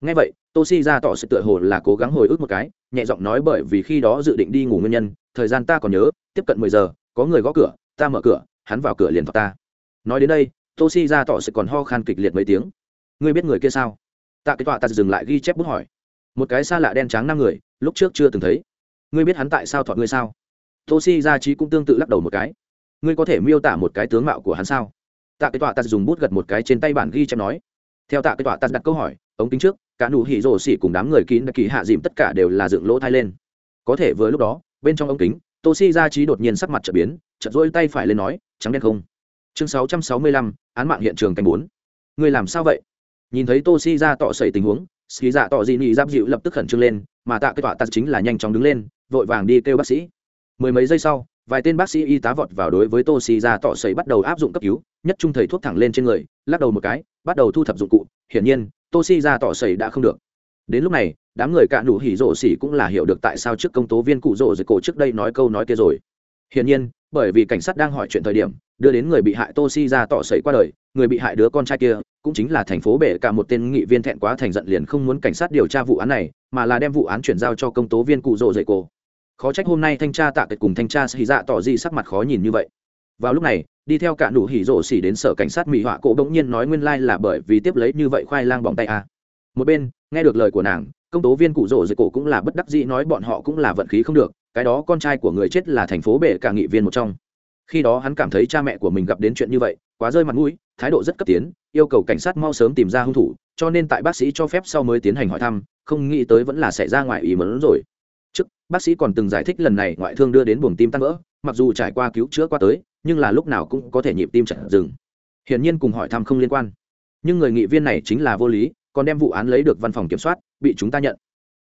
ngay vậy, tô si ra tỏ sự tựa hồ là cố gắng hồi ức một cái, nhẹ giọng nói bởi vì khi đó dự định đi ngủ nguyên nhân, thời gian ta còn nhớ, tiếp cận mười giờ, có người gõ cửa, ta mở cửa, hắn vào cửa liền thọc ta. Nói đến đây, tô si ra tỏ sự còn ho khan kịch liệt mấy tiếng. Ngươi biết người kia sao? Tạ cái tọa ta dừng lại ghi chép bút hỏi. Một cái xa lạ đen trắng năm người, lúc trước chưa từng thấy. Ngươi biết hắn tại sao thọ ngươi sao? Tô si ra trí cũng tương tự lắc đầu một cái. Ngươi có thể miêu tả một cái tướng mạo của hắn sao? Tạ cái tọa ta dùng bút gật một cái trên tay bản ghi chép nói theo tạ kết quả tạt đặt câu hỏi, ống kính trước, cả nụ hỉ rổ xỉ cùng đám người kín đã kỳ hạ dìm tất cả đều là dựng lỗ thai lên. Có thể vừa lúc đó, bên trong ống kính tô si ra trí đột nhiên sắc mặt trở biến, chợt rỗi tay phải lên nói, trắng đen không? Chương sáu trăm sáu mươi lăm, án mạng hiện trường canh bốn. Người làm sao vậy? Nhìn thấy tô si ra tỏ xảy tình huống xì dạ tỏ dị nị giáp dịu lập tức khẩn trương lên, mà tạ kết quả tạt chính là nhanh chóng đứng lên, vội vàng đi kêu bác sĩ. Mười mấy giây sau vài tên bác sĩ y tá vọt vào đối với tô xì ra tỏ sậy bắt đầu áp dụng cấp cứu, nhất trung thầy thuốc thẳng lên trên người, lắc đầu một cái, bắt đầu thu thập dụng cụ. Hiển nhiên, tô xì ra tỏ sậy đã không được. Đến lúc này, đám người cạn đủ hỉ rộ xỉ cũng là hiểu được tại sao trước công tố viên cụ rộ dưới cổ trước đây nói câu nói kia rồi. Hiển nhiên, bởi vì cảnh sát đang hỏi chuyện thời điểm, đưa đến người bị hại tô si ra tỏ sẩy qua đời, người bị hại đứa con trai kia, cũng chính là thành phố bể cả một tên nghị viên thẹn quá thành giận liền không muốn cảnh sát điều tra vụ án này, mà là đem vụ án chuyển giao cho công tố viên cụ rộ dậy cổ khó trách hôm nay thanh tra tạ kịch cùng thanh tra xì dạ tỏ gì sắc mặt khó nhìn như vậy. Vào lúc này, đi theo cả nụ hỉ rộ xỉ đến sở cảnh sát mỹ họa cổ bỗng nhiên nói nguyên lai là bởi vì tiếp lấy như vậy khoai lang bỏng tay à. một bên, nghe được lời của nàng, công tố viên cụ rộ dịch cổ cũng là bất đắc dĩ nói bọn họ cũng là vận khí không được, cái đó con trai của người chết là thành phố bể cả nghị viên một trong. Khi đó hắn cảm thấy cha mẹ của mình gặp đến chuyện như vậy, quá rơi mặt mũi, thái độ rất cấp tiến, yêu cầu cảnh sát mau sớm tìm ra hung thủ, cho nên tại bác sĩ cho phép sau mới tiến hành hỏi thăm, không nghĩ tới vẫn là xảy ra ngoài ý mớn rồi bác sĩ còn từng giải thích lần này ngoại thương đưa đến buồng tim tan vỡ, mặc dù trải qua cứu chữa qua tới, nhưng là lúc nào cũng có thể nhịp tim chặn dừng. Hiển nhiên cùng hỏi thăm không liên quan. Nhưng người nghị viên này chính là vô lý, còn đem vụ án lấy được văn phòng kiểm soát, bị chúng ta nhận.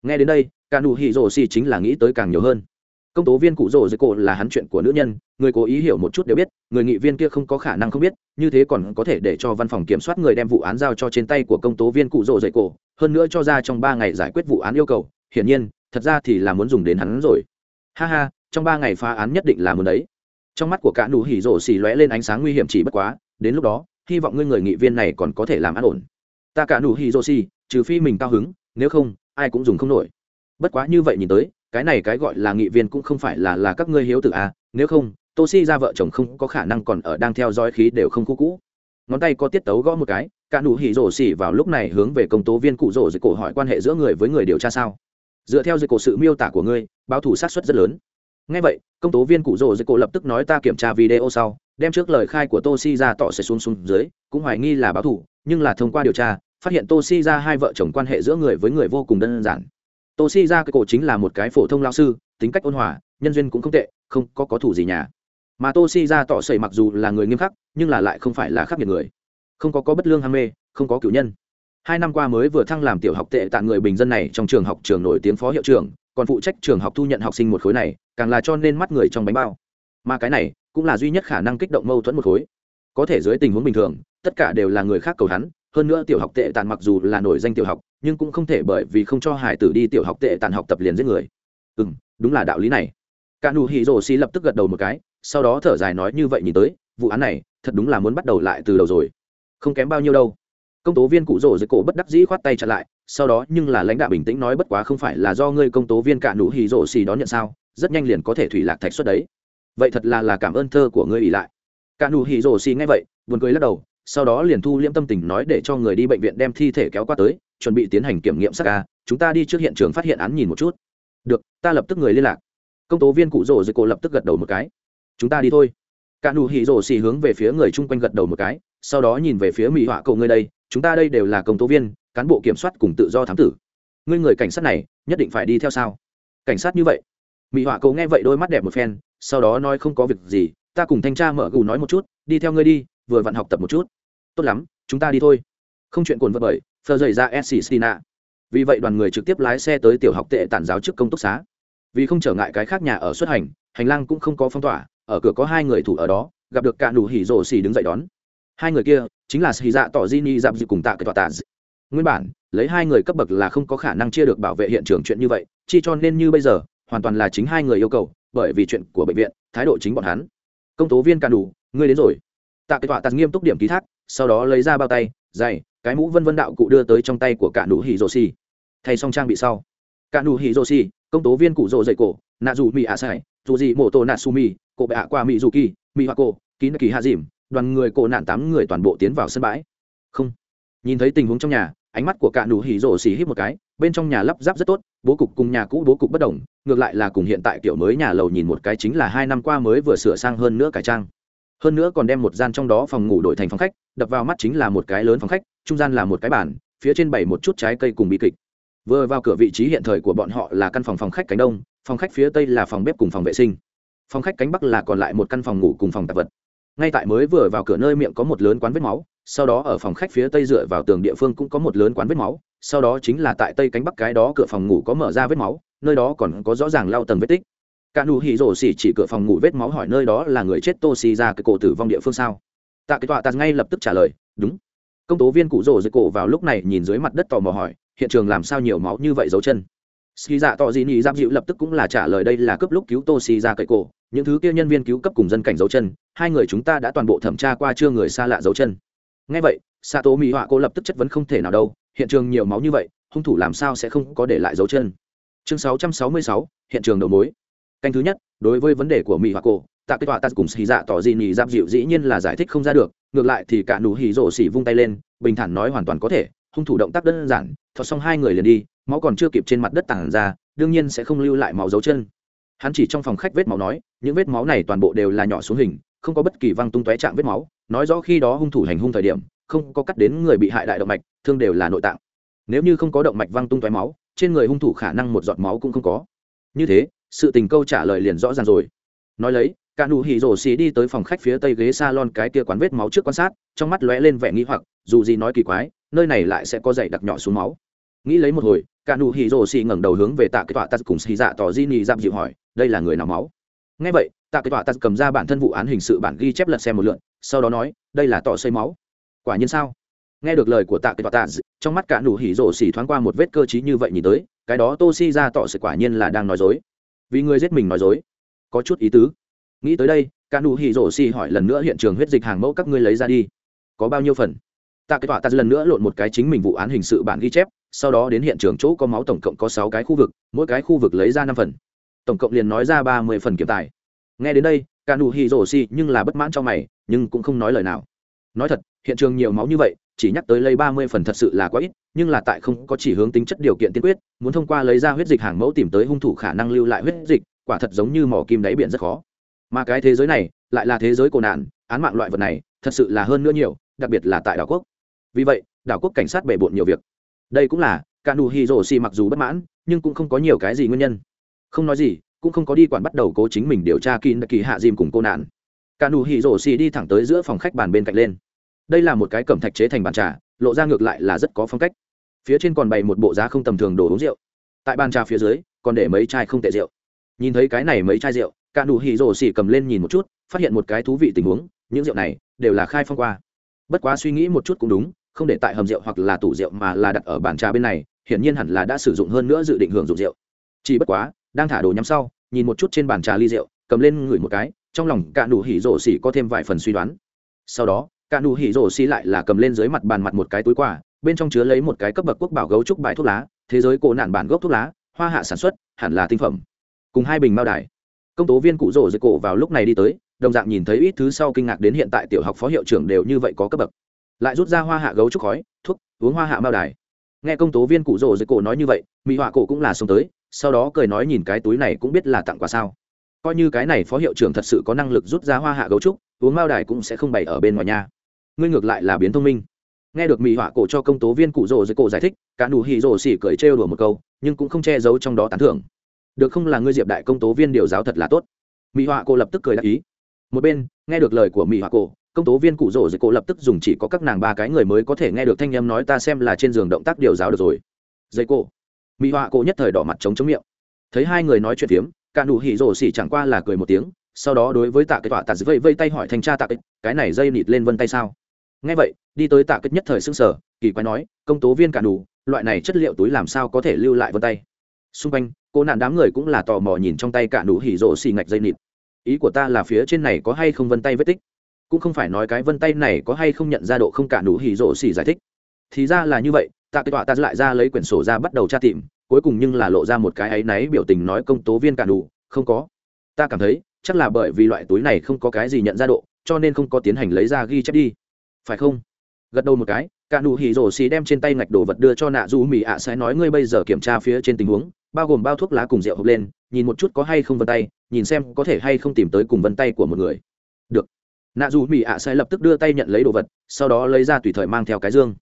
Nghe đến đây cả nụ hỉ rổ xì chính là nghĩ tới càng nhiều hơn. Công tố viên cụ rổ dưới cổ là hắn chuyện của nữ nhân, người cố ý hiểu một chút đều biết, người nghị viên kia không có khả năng không biết, như thế còn có thể để cho văn phòng kiểm soát người đem vụ án giao cho trên tay của công tố viên cụ rổ dưới cổ, hơn nữa cho ra trong ba ngày giải quyết vụ án yêu cầu. Hiển nhiên thật ra thì là muốn dùng đến hắn rồi. Ha ha, trong ba ngày phá án nhất định là muốn đấy. Trong mắt của cả nụ hỉ rổ xì lóe lên ánh sáng nguy hiểm chỉ bất quá, đến lúc đó, hy vọng ngươi người nghị viên này còn có thể làm ăn ổn. Ta cả nụ hỉ rổ xì, trừ phi mình cao hứng, nếu không, ai cũng dùng không nổi. Bất quá như vậy nhìn tới, cái này cái gọi là nghị viên cũng không phải là là các ngươi hiếu tử à nếu không, tô si ra vợ chồng không có khả năng còn ở đang theo dõi khí đều không cũ cũ. Ngón tay có tiết tấu gõ một cái, cả nụ hỉ rổ xì vào lúc này hướng về công tố viên cụ rổ dịch cổ hỏi quan hệ giữa người với người điều tra sao dựa theo dây cổ sự miêu tả của ngươi, báo thủ sát xuất rất lớn. Ngay vậy, công tố viên cụ rồ dây cổ lập tức nói ta kiểm tra video sau, đem trước lời khai của toshi ra tỏ sẽ xuống xuống dưới, cũng hoài nghi là báo thủ, nhưng là thông qua điều tra, phát hiện toshi ra hai vợ chồng quan hệ giữa người với người vô cùng đơn giản. Toshi ra cái cổ chính là một cái phổ thông lao sư, tính cách ôn hòa, nhân duyên cũng không tệ, không có có thủ gì nhà. Mà toshi ra tỏ sẩy mặc dù là người nghiêm khắc, nhưng là lại không phải là khắc nghiệt người. Không có có bất lương ham mê, không có cử nhân hai năm qua mới vừa thăng làm tiểu học tệ tạng người bình dân này trong trường học trường nổi tiếng phó hiệu trưởng, còn phụ trách trường học thu nhận học sinh một khối này, càng là cho nên mắt người trong bánh bao. Mà cái này cũng là duy nhất khả năng kích động mâu thuẫn một khối. Có thể dưới tình huống bình thường, tất cả đều là người khác cầu hắn, hơn nữa tiểu học tệ tàn mặc dù là nổi danh tiểu học, nhưng cũng không thể bởi vì không cho hải tử đi tiểu học tệ tàn học tập liền giết người. Ừ m đúng là đạo lý này. Cả nụ hỉ rổ xì lập tức gật đầu một cái, sau đó thở dài nói như vậy nhìn tới, vụ án này thật đúng là muốn bắt đầu lại từ đầu rồi. Không kém bao nhiêu đâu công tố viên cụ rỗ dưới cổ bất đắc dĩ khoát tay chặn lại, sau đó nhưng là lãnh đạo bình tĩnh nói bất quá không phải là do ngươi công tố viên cả nụ hì rỗ xì đón nhận sao, rất nhanh liền có thể thủy lạc thạch xuất đấy. Vậy thật là là cảm ơn thơ của ngươi ỉ lại. Cả nụ hì rỗ xì ngay vậy, buồn cười lắc đầu, sau đó liền thu liễm tâm tình nói để cho người đi bệnh viện đem thi thể kéo qua tới, chuẩn bị tiến hành kiểm nghiệm sắc ca, chúng ta đi trước hiện trường phát hiện án nhìn một chút. Được, ta lập tức người liên lạc. Công tố viên cụ rỗ dưới cổ lập tức gật đầu một cái. Chúng ta đi thôi. Cả nụ hì rỗ xì hướng về phía người chung quanh gật đầu một cái, sau đó nhìn về phía mỹ họa cầu ngươi đây chúng ta đây đều là công tố viên, cán bộ kiểm soát cùng tự do thám tử. Ngươi người cảnh sát này, nhất định phải đi theo sao? Cảnh sát như vậy. Mỹ họa cầu nghe vậy đôi mắt đẹp một phen, sau đó nói không có việc gì, ta cùng thanh tra mở gù nói một chút, đi theo ngươi đi, vừa vặn học tập một chút. Tốt lắm, chúng ta đi thôi. Không chuyện cồn vật bởi, phờ dày ra scstina vì vậy đoàn người trực tiếp lái xe tới tiểu học tệ tản giáo trước công túc xá. Vì không trở ngại cái khác nhà ở xuất hành hành lang cũng không có phong tỏa, ở cửa có hai người thủ ở đó, gặp được cả đủ hỉ rồ xì đứng dậy đón hai người kia chính là xì dạ tỏ di ni dạp dị cùng tạ cái tòa tạ nguyên bản, lấy hai người cấp bậc là không có khả năng chia được bảo vệ hiện trường chuyện như vậy, chi cho nên như bây giờ, hoàn toàn là chính hai người yêu cầu, bởi vì chuyện của bệnh viện, thái độ chính bọn hắn. Công tố viên càn đủ, ngươi đến rồi. Tạ cái tọa tạt nghiêm túc điểm ký thác, sau đó lấy ra bao tay, giày, cái mũ vân vân đạo cụ đưa tới trong tay của càn đủ hỉ rô xi thay xong trang bị sau càn đủ hỉ rô xi công tố viên cụ rô dậy cổ nà dù mỹ ạ sai dù gì mổ tổ nà su mi cổ bệ ạ qua mỹ dù kỳ mỹ hoa cổ kín kỳ hạ dìm đoàn người cổ nạn tám người toàn bộ tiến vào sân bãi. Không. Nhìn thấy tình huống trong nhà, ánh mắt của cả nụ hỉ rổ xì hít một cái, bên trong nhà lắp ráp rất tốt, bố cục cùng nhà cũ bố cục bất đồng, ngược lại là cùng hiện tại kiểu mới nhà lầu nhìn một cái chính là hai năm qua mới vừa sửa sang hơn nữa cải trang. Hơn nữa còn đem một gian trong đó phòng ngủ đổi thành phòng khách, đập vào mắt chính là một cái lớn phòng khách, trung gian là một cái bàn, phía trên bảy một chút trái cây cùng bi kịch. Vừa vào cửa vị trí hiện thời của bọn họ là căn phòng phòng khách cánh đông, phòng khách phía tây là phòng bếp cùng phòng vệ sinh. Phòng khách cánh bắc là còn lại một căn phòng ngủ cùng phòng tạp vật ngay tại mới vừa vào cửa nơi miệng có một lớn quán vết máu, sau đó ở phòng khách phía tây dựa vào tường địa phương cũng có một lớn quán vết máu, sau đó chính là tại tây cánh bắc cái đó cửa phòng ngủ có mở ra vết máu, nơi đó còn có rõ ràng lao tầng vết tích. Cả nụ hỉ rổ xỉ chỉ cửa phòng ngủ vết máu hỏi nơi đó là người chết tô xì ra cái cổ tử vong địa phương sao? Tạ cái tọa tạt ngay lập tức trả lời, đúng. Công tố viên cụ rổ dưới cổ vào lúc này nhìn dưới mặt đất tò mò hỏi, hiện trường làm sao nhiều máu như vậy dấu chân? Xì dạ tỏ dị nhị giáp dịu lập tức cũng là trả lời, đây là cướp lúc cứu tô xì ra cây cổ những thứ kia nhân viên cứu cấp cùng dân cảnh dấu chân hai người chúng ta đã toàn bộ thẩm tra qua chưa người xa lạ dấu chân. Ngay vậy xạ tố mỹ họa cô lập tức chất vấn không thể nào đâu hiện trường nhiều máu như vậy hung thủ làm sao sẽ không có để lại dấu chân? Chương 666, hiện trường đầu mối. Canh thứ nhất đối với vấn đề của mỹ họa cô tạ kết quả tạ cùng xì dạ tỏ gì nhì giáp dịu dĩ nhiên là giải thích không ra được ngược lại thì cả nụ hì rổ xỉ vung tay lên bình thản nói hoàn toàn có thể hung thủ động tác đơn giản thọ xong hai người liền đi máu còn chưa kịp trên mặt đất tản ra đương nhiên sẽ không lưu lại máu dấu chân hắn chỉ trong phòng khách vết máu nói, những vết máu này toàn bộ đều là nhỏ xuống hình, không có bất kỳ văng tung tóe chạm vết máu. Nói rõ khi đó hung thủ hành hung thời điểm, không có cắt đến người bị hại đại động mạch, thương đều là nội tạng. Nếu như không có động mạch văng tung tóe máu, trên người hung thủ khả năng một giọt máu cũng không có. Như thế, sự tình câu trả lời liền rõ ràng rồi. Nói lấy, cả nụ hỉ rổ xì đi tới phòng khách phía tây ghế salon cái kia quán vết máu trước quan sát, trong mắt lóe lên vẻ nghĩ hoặc, dù gì nói kỳ quái, nơi này lại sẽ có dày đặc nhỏ xuống máu. Nghĩ lấy một hồi cả nụ hỉ rồ xì ngẩng đầu hướng về tạ cái tọa tắt cùng xì dạ tỏ di nị dạp dịu hỏi, đây là người nào máu? Ngay vậy, tạ cái tọa tắt cầm ra bản thân vụ án hình sự bản ghi chép lật xem một lượn sau đó nói, đây là tỏ xây máu. Quả nhiên sao? Nghe được lời của tạ cái tọa tắt trong mắt cả nụ hỉ rồ xì thoáng qua một vết cơ trí như vậy nhìn tới, cái đó tô xì ra tỏ sự quả nhiên là đang nói dối. Vì người giết mình nói dối. Có chút ý tứ. Nghĩ tới đây, cả nụ hỉ rồ xì hỏi lần nữa hiện trường huyết dịch hàng mẫu các ngươi lấy ra đi. Có bao nhiêu phần? Tạ cái tọa tắt lần nữa lộn một cái chính mình vụ án hình sự bản ghi chép sau đó đến hiện trường chỗ có máu tổng cộng có sáu cái khu vực, mỗi cái khu vực lấy ra năm phần. Tổng cộng liền nói ra ba mươi phần kiểm tài. Nghe đến đây cả nụ hì rổ xì nhưng là bất mãn cho mày, nhưng cũng không nói lời nào. Nói thật, hiện trường nhiều máu như vậy, chỉ nhắc tới lấy ba mươi phần thật sự là quá ít, nhưng là tại không có chỉ hướng tính chất điều kiện tiên quyết, muốn thông qua lấy ra huyết dịch hàng mẫu tìm tới hung thủ khả năng lưu lại huyết dịch, quả thật giống như mỏ kim đáy biển rất khó. Mà cái thế giới này, lại là thế giới cổ nạn, án mạng loại vật này, thật sự là hơn nữa nhiều, đặc biệt là tại đảo quốc. Vì vậy, đảo quốc cảnh sát bề bộn nhiều việc đây cũng là, cả nụ hì rổ xì mặc dù bất mãn, nhưng cũng không có nhiều cái gì nguyên nhân. Không nói gì, cũng không có đi quản bắt đầu cố chính mình điều tra kín kỳ hạ dìm cùng cô nạn. Cả nụ hì rổ xì đi thẳng tới giữa phòng khách bàn bên cạnh lên. Đây là một cái cẩm thạch chế thành bàn trà, lộ ra ngược lại là rất có phong cách. Phía trên còn bày một bộ giá không tầm thường đồ uống rượu. Tại bàn trà phía dưới, còn để mấy chai không tệ rượu. Nhìn thấy cái này mấy chai rượu, cả nụ hì rổ xì cầm lên nhìn một chút, phát hiện một cái thú vị tình huống, những rượu này đều là khai phong qua. Bất quá suy nghĩ một chút cũng đúng không để tại hầm rượu hoặc là tủ rượu mà là đặt ở bàn trà bên này, hiển nhiên hẳn là đã sử dụng hơn nữa dự định hưởng dụng rượu. Chỉ bất quá, đang thả đồ nhắm sau, nhìn một chút trên bàn trà ly rượu, cầm lên ngửi một cái, trong lòng cả nụ hỉ rổ xỉ có thêm vài phần suy đoán. Sau đó cả nụ hỉ rổ xỉ lại là cầm lên dưới mặt bàn mặt một cái túi quà, bên trong chứa lấy một cái cấp bậc quốc bảo gấu trúc bài thuốc lá, thế giới cổ nạn bản gốc thuốc lá, hoa hạ sản xuất, hẳn là tinh phẩm. Cùng hai bình mao đài. Công tố viên cụ rổ dưới cổ vào lúc này đi tới, đồng dạng nhìn thấy ít thứ sau kinh ngạc đến hiện tại tiểu học phó hiệu trưởng đều như vậy có cấp bậc lại rút ra hoa hạ gấu trúc khói, thuốc, uống hoa hạ mao đài. Nghe công tố viên cụ rồ dưới cổ nói như vậy, mỹ họa cổ cũng là xông tới, sau đó cười nói nhìn cái túi này cũng biết là tặng quà sao. Coi như cái này phó hiệu trưởng thật sự có năng lực rút ra hoa hạ gấu trúc, uống mao đài cũng sẽ không bày ở bên ngoài nhà ngươi ngược lại là biến thông minh. Nghe được mỹ họa cổ cho công tố viên cụ rồ dưới cổ giải thích, cả đủ hì rồ xỉ cười trêu đùa một câu, nhưng cũng không che giấu trong đó tán thưởng. Được không là ngươi diệp đại công tố viên điều giáo thật là tốt. Mỹ họa cổ lập tức cười đáp ý. Một bên, nghe được lời của mỹ họa cổ công tố viên cụ rỗ dưới cổ lập tức dùng chỉ có các nàng ba cái người mới có thể nghe được thanh em nói ta xem là trên giường động tác điều giáo được rồi. Dây cổ. Mỹ họa cổ nhất thời đỏ mặt chống chống miệng. Thấy hai người nói chuyện phiếm, cả nụ hỉ rổ xỉ chẳng qua là cười một tiếng, sau đó đối với tạ cái tọa tạt dưới vây vây tay hỏi thanh tra tạ cái cái này dây nịt lên vân tay sao? Nghe vậy, đi tới tạ kết nhất thời xưng sở kỳ quái nói, công tố viên cả đủ loại này chất liệu túi làm sao có thể lưu lại vân tay? Xung quanh, cô nạn đám người cũng là tò mò nhìn trong tay cả nụ hỉ rộ xỉ ngạch dây nịt. Ý của ta là phía trên này có hay không vân tay vết tích? cũng không phải nói cái vân tay này có hay không nhận ra độ không cả nụ hỉ rổ xỉ giải thích. Thì ra là như vậy, tạ cái tọa ta lại ra lấy quyển sổ ra bắt đầu tra tìm, cuối cùng nhưng là lộ ra một cái áy náy biểu tình nói công tố viên cả nụ, không có. Ta cảm thấy, chắc là bởi vì loại túi này không có cái gì nhận ra độ, cho nên không có tiến hành lấy ra ghi chép đi. Phải không? Gật đầu một cái, cả nụ hỉ rổ xỉ đem trên tay ngạch đồ vật đưa cho nạ du mì ạ sẽ nói, ngươi bây giờ kiểm tra phía trên tình huống, bao gồm bao thuốc lá cùng rượu hộp lên, nhìn một chút có hay không vân tay, nhìn xem có thể hay không tìm tới cùng vân tay của một người. Được nạ dù mỹ ạ sẽ lập tức đưa tay nhận lấy đồ vật, sau đó lấy ra tùy thời mang theo cái dương.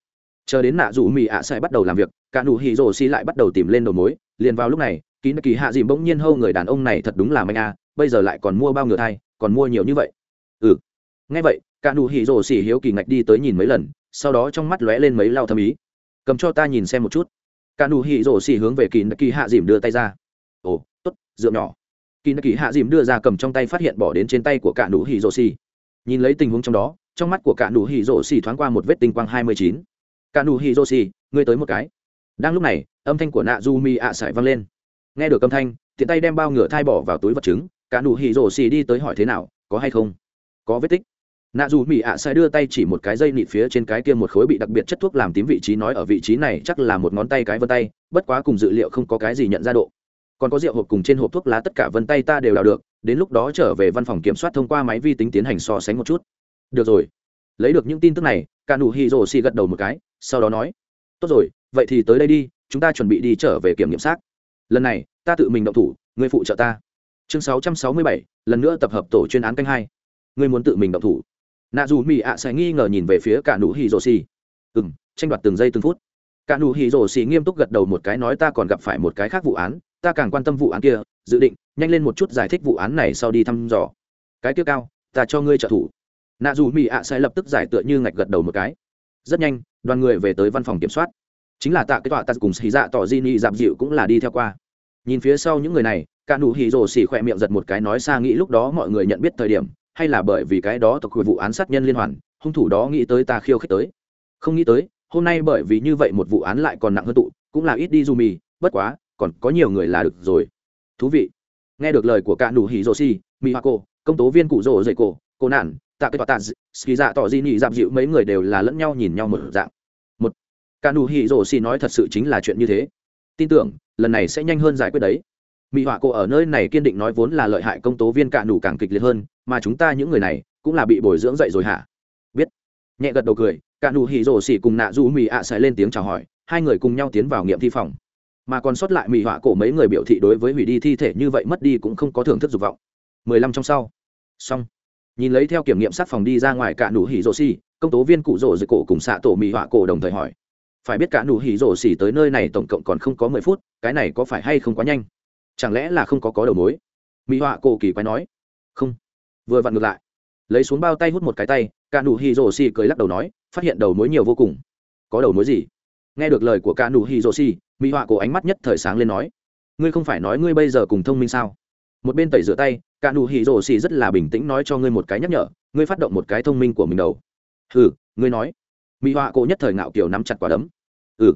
Chờ đến nạ dù mỹ ạ sẽ bắt đầu làm việc, cả nụ hỉ rổ xi lại bắt đầu tìm lên đầu mối. Liền vào lúc này kín kỳ hạ dìm bỗng nhiên hâu người đàn ông này, thật đúng là manh a à, bây giờ lại còn mua bao ngựa thai, còn mua nhiều như vậy. Ừ. Nghe vậy, cả nụ hỉ rổ xi hiếu kỳ ngạch đi tới nhìn mấy lần, sau đó trong mắt lóe lên mấy lao thâm ý. Cầm cho ta nhìn xem một chút. Cả nụ hỉ rổ xi hướng về kín kỳ hạ dìm đưa tay ra. Ồ, tốt, dựa nhỏ. Kỳ nạ kỳ hạ dìm đưa ra cầm trong tay phát hiện bỏ đến trên tay của cả nụ hỉ rổ xi nhìn lấy tình huống trong đó, trong mắt của cả nụ hỉ rổ xì thoáng qua một vết tinh quang hai mươi chín. Cả nụ hỉ rổ xì, ngươi tới một cái. Đang lúc này, âm thanh của nạ du mi ạ sải vang lên. Nghe được âm thanh, tiện tay đem bao ngửa thai bỏ vào túi vật chứng, cả nụ hỉ rổ xì đi tới hỏi thế nào, có hay không? Có vết tích. Nạ dù mỹ ạ sải đưa tay chỉ một cái dây nịt phía trên cái kia một khối bị đặc biệt chất thuốc làm tím vị trí nói ở vị trí này chắc là một ngón tay cái vân tay, bất quá cùng dự liệu không có cái gì nhận ra độ. Còn có rượu hộp cùng trên hộp thuốc lá tất cả vân tay ta đều đào được đến lúc đó trở về văn phòng kiểm soát thông qua máy vi tính tiến hành so sánh một chút. Được rồi. Lấy được những tin tức này cả nụ hì rồ xì gật đầu một cái sau đó nói tốt rồi vậy thì tới đây đi chúng ta chuẩn bị đi trở về kiểm nghiệm xác. Lần này ta tự mình động thủ ngươi phụ trợ ta. Chương 667, lần nữa tập hợp tổ chuyên án canh hai. Ngươi muốn tự mình động thủ. Nạ dù mỹ ạ sẽ nghi ngờ nhìn về phía cả nụ hì rồ xì. Ừ m tranh đoạt từng giây từng phút. Cả nụ hì rồ xì nghiêm túc gật đầu một cái nói ta còn gặp phải một cái khác vụ án ta càng quan tâm vụ án kia dự định nhanh lên một chút giải thích vụ án này sau đi thăm dò. Cái kia cao, ta cho ngươi trợ thủ. Nạ dù mỹ ạ sẽ lập tức giải tựa như ngạch gật đầu một cái. Rất nhanh, đoàn người về tới văn phòng kiểm soát. Chính là tạ cái tọa tạ cùng xì dạ tỏ di ni dạp dịu cũng là đi theo qua. Nhìn phía sau những người này, cả nụ hì rồ xì khỏe miệng giật một cái nói xa nghĩ lúc đó mọi người nhận biết thời điểm, hay là bởi vì cái đó tộc hồi vụ án sát nhân liên hoàn, hung thủ đó nghĩ tới ta khiêu khích tới. Không nghĩ tới, hôm nay bởi vì như vậy một vụ án lại còn nặng hơn tụ, cũng là ít đi dù mì bất quá, còn có nhiều người là được rồi thú vị. Nghe được lời của cả nụ hỉ rô si mỹ hoa cô công tố viên cụ rỗ dậy cổ, cô nản, tạ cái tòa tạ ski dạ tỏ di nhị giảm dịu mấy người đều là lẫn nhau nhìn nhau một dạng. Một, cả nụ hỉ rô si nói thật sự chính là chuyện như thế. Tin tưởng, lần này sẽ nhanh hơn giải quyết đấy. Mỹ họa cô ở nơi này kiên định nói vốn là lợi hại công tố viên cả nụ càng kịch liệt hơn, mà chúng ta những người này cũng là bị bồi dưỡng dậy rồi hả? Biết. Nhẹ gật đầu cười, cả nụ hỉ rồ xỉ cùng nạ du mì ạ sẽ lên tiếng chào hỏi, hai người cùng nhau tiến vào nghiệm thi phòng mà còn sót lại mỹ họa cổ mấy người biểu thị đối với hủy đi thi thể như vậy mất đi cũng không có thưởng thức dục vọng. Mười lăm trong sau. Xong. Nhìn lấy theo kiểm nghiệm sát phòng đi ra ngoài cả nụ hỉ rổ xì, công tố viên cụ rổ dưới cổ cùng xạ tổ mỹ họa cổ đồng thời hỏi. Phải biết cả nụ hỉ rổ xì tới nơi này tổng cộng còn không có mười phút, cái này có phải hay không quá nhanh? Chẳng lẽ là không có có đầu mối? Mỹ họa cổ kỳ quái nói. Không. Vừa vặn ngược lại. Lấy xuống bao tay hút một cái tay, cả nụ hỉ rổ xì cười lắc đầu nói, phát hiện đầu mối nhiều vô cùng. Có đầu mối gì? Nghe được lời của cả nụ hỉ rổ xì mỹ họa cổ ánh mắt nhất thời sáng lên nói, ngươi không phải nói ngươi bây giờ cùng thông minh sao? Một bên tẩy rửa tay, cả nụ hỉ rổ xì rất là bình tĩnh nói cho ngươi một cái nhắc nhở, ngươi phát động một cái thông minh của mình đầu. Ừ ngươi nói. Mỹ họa cổ nhất thời ngạo kiểu nắm chặt quả đấm. Ừ.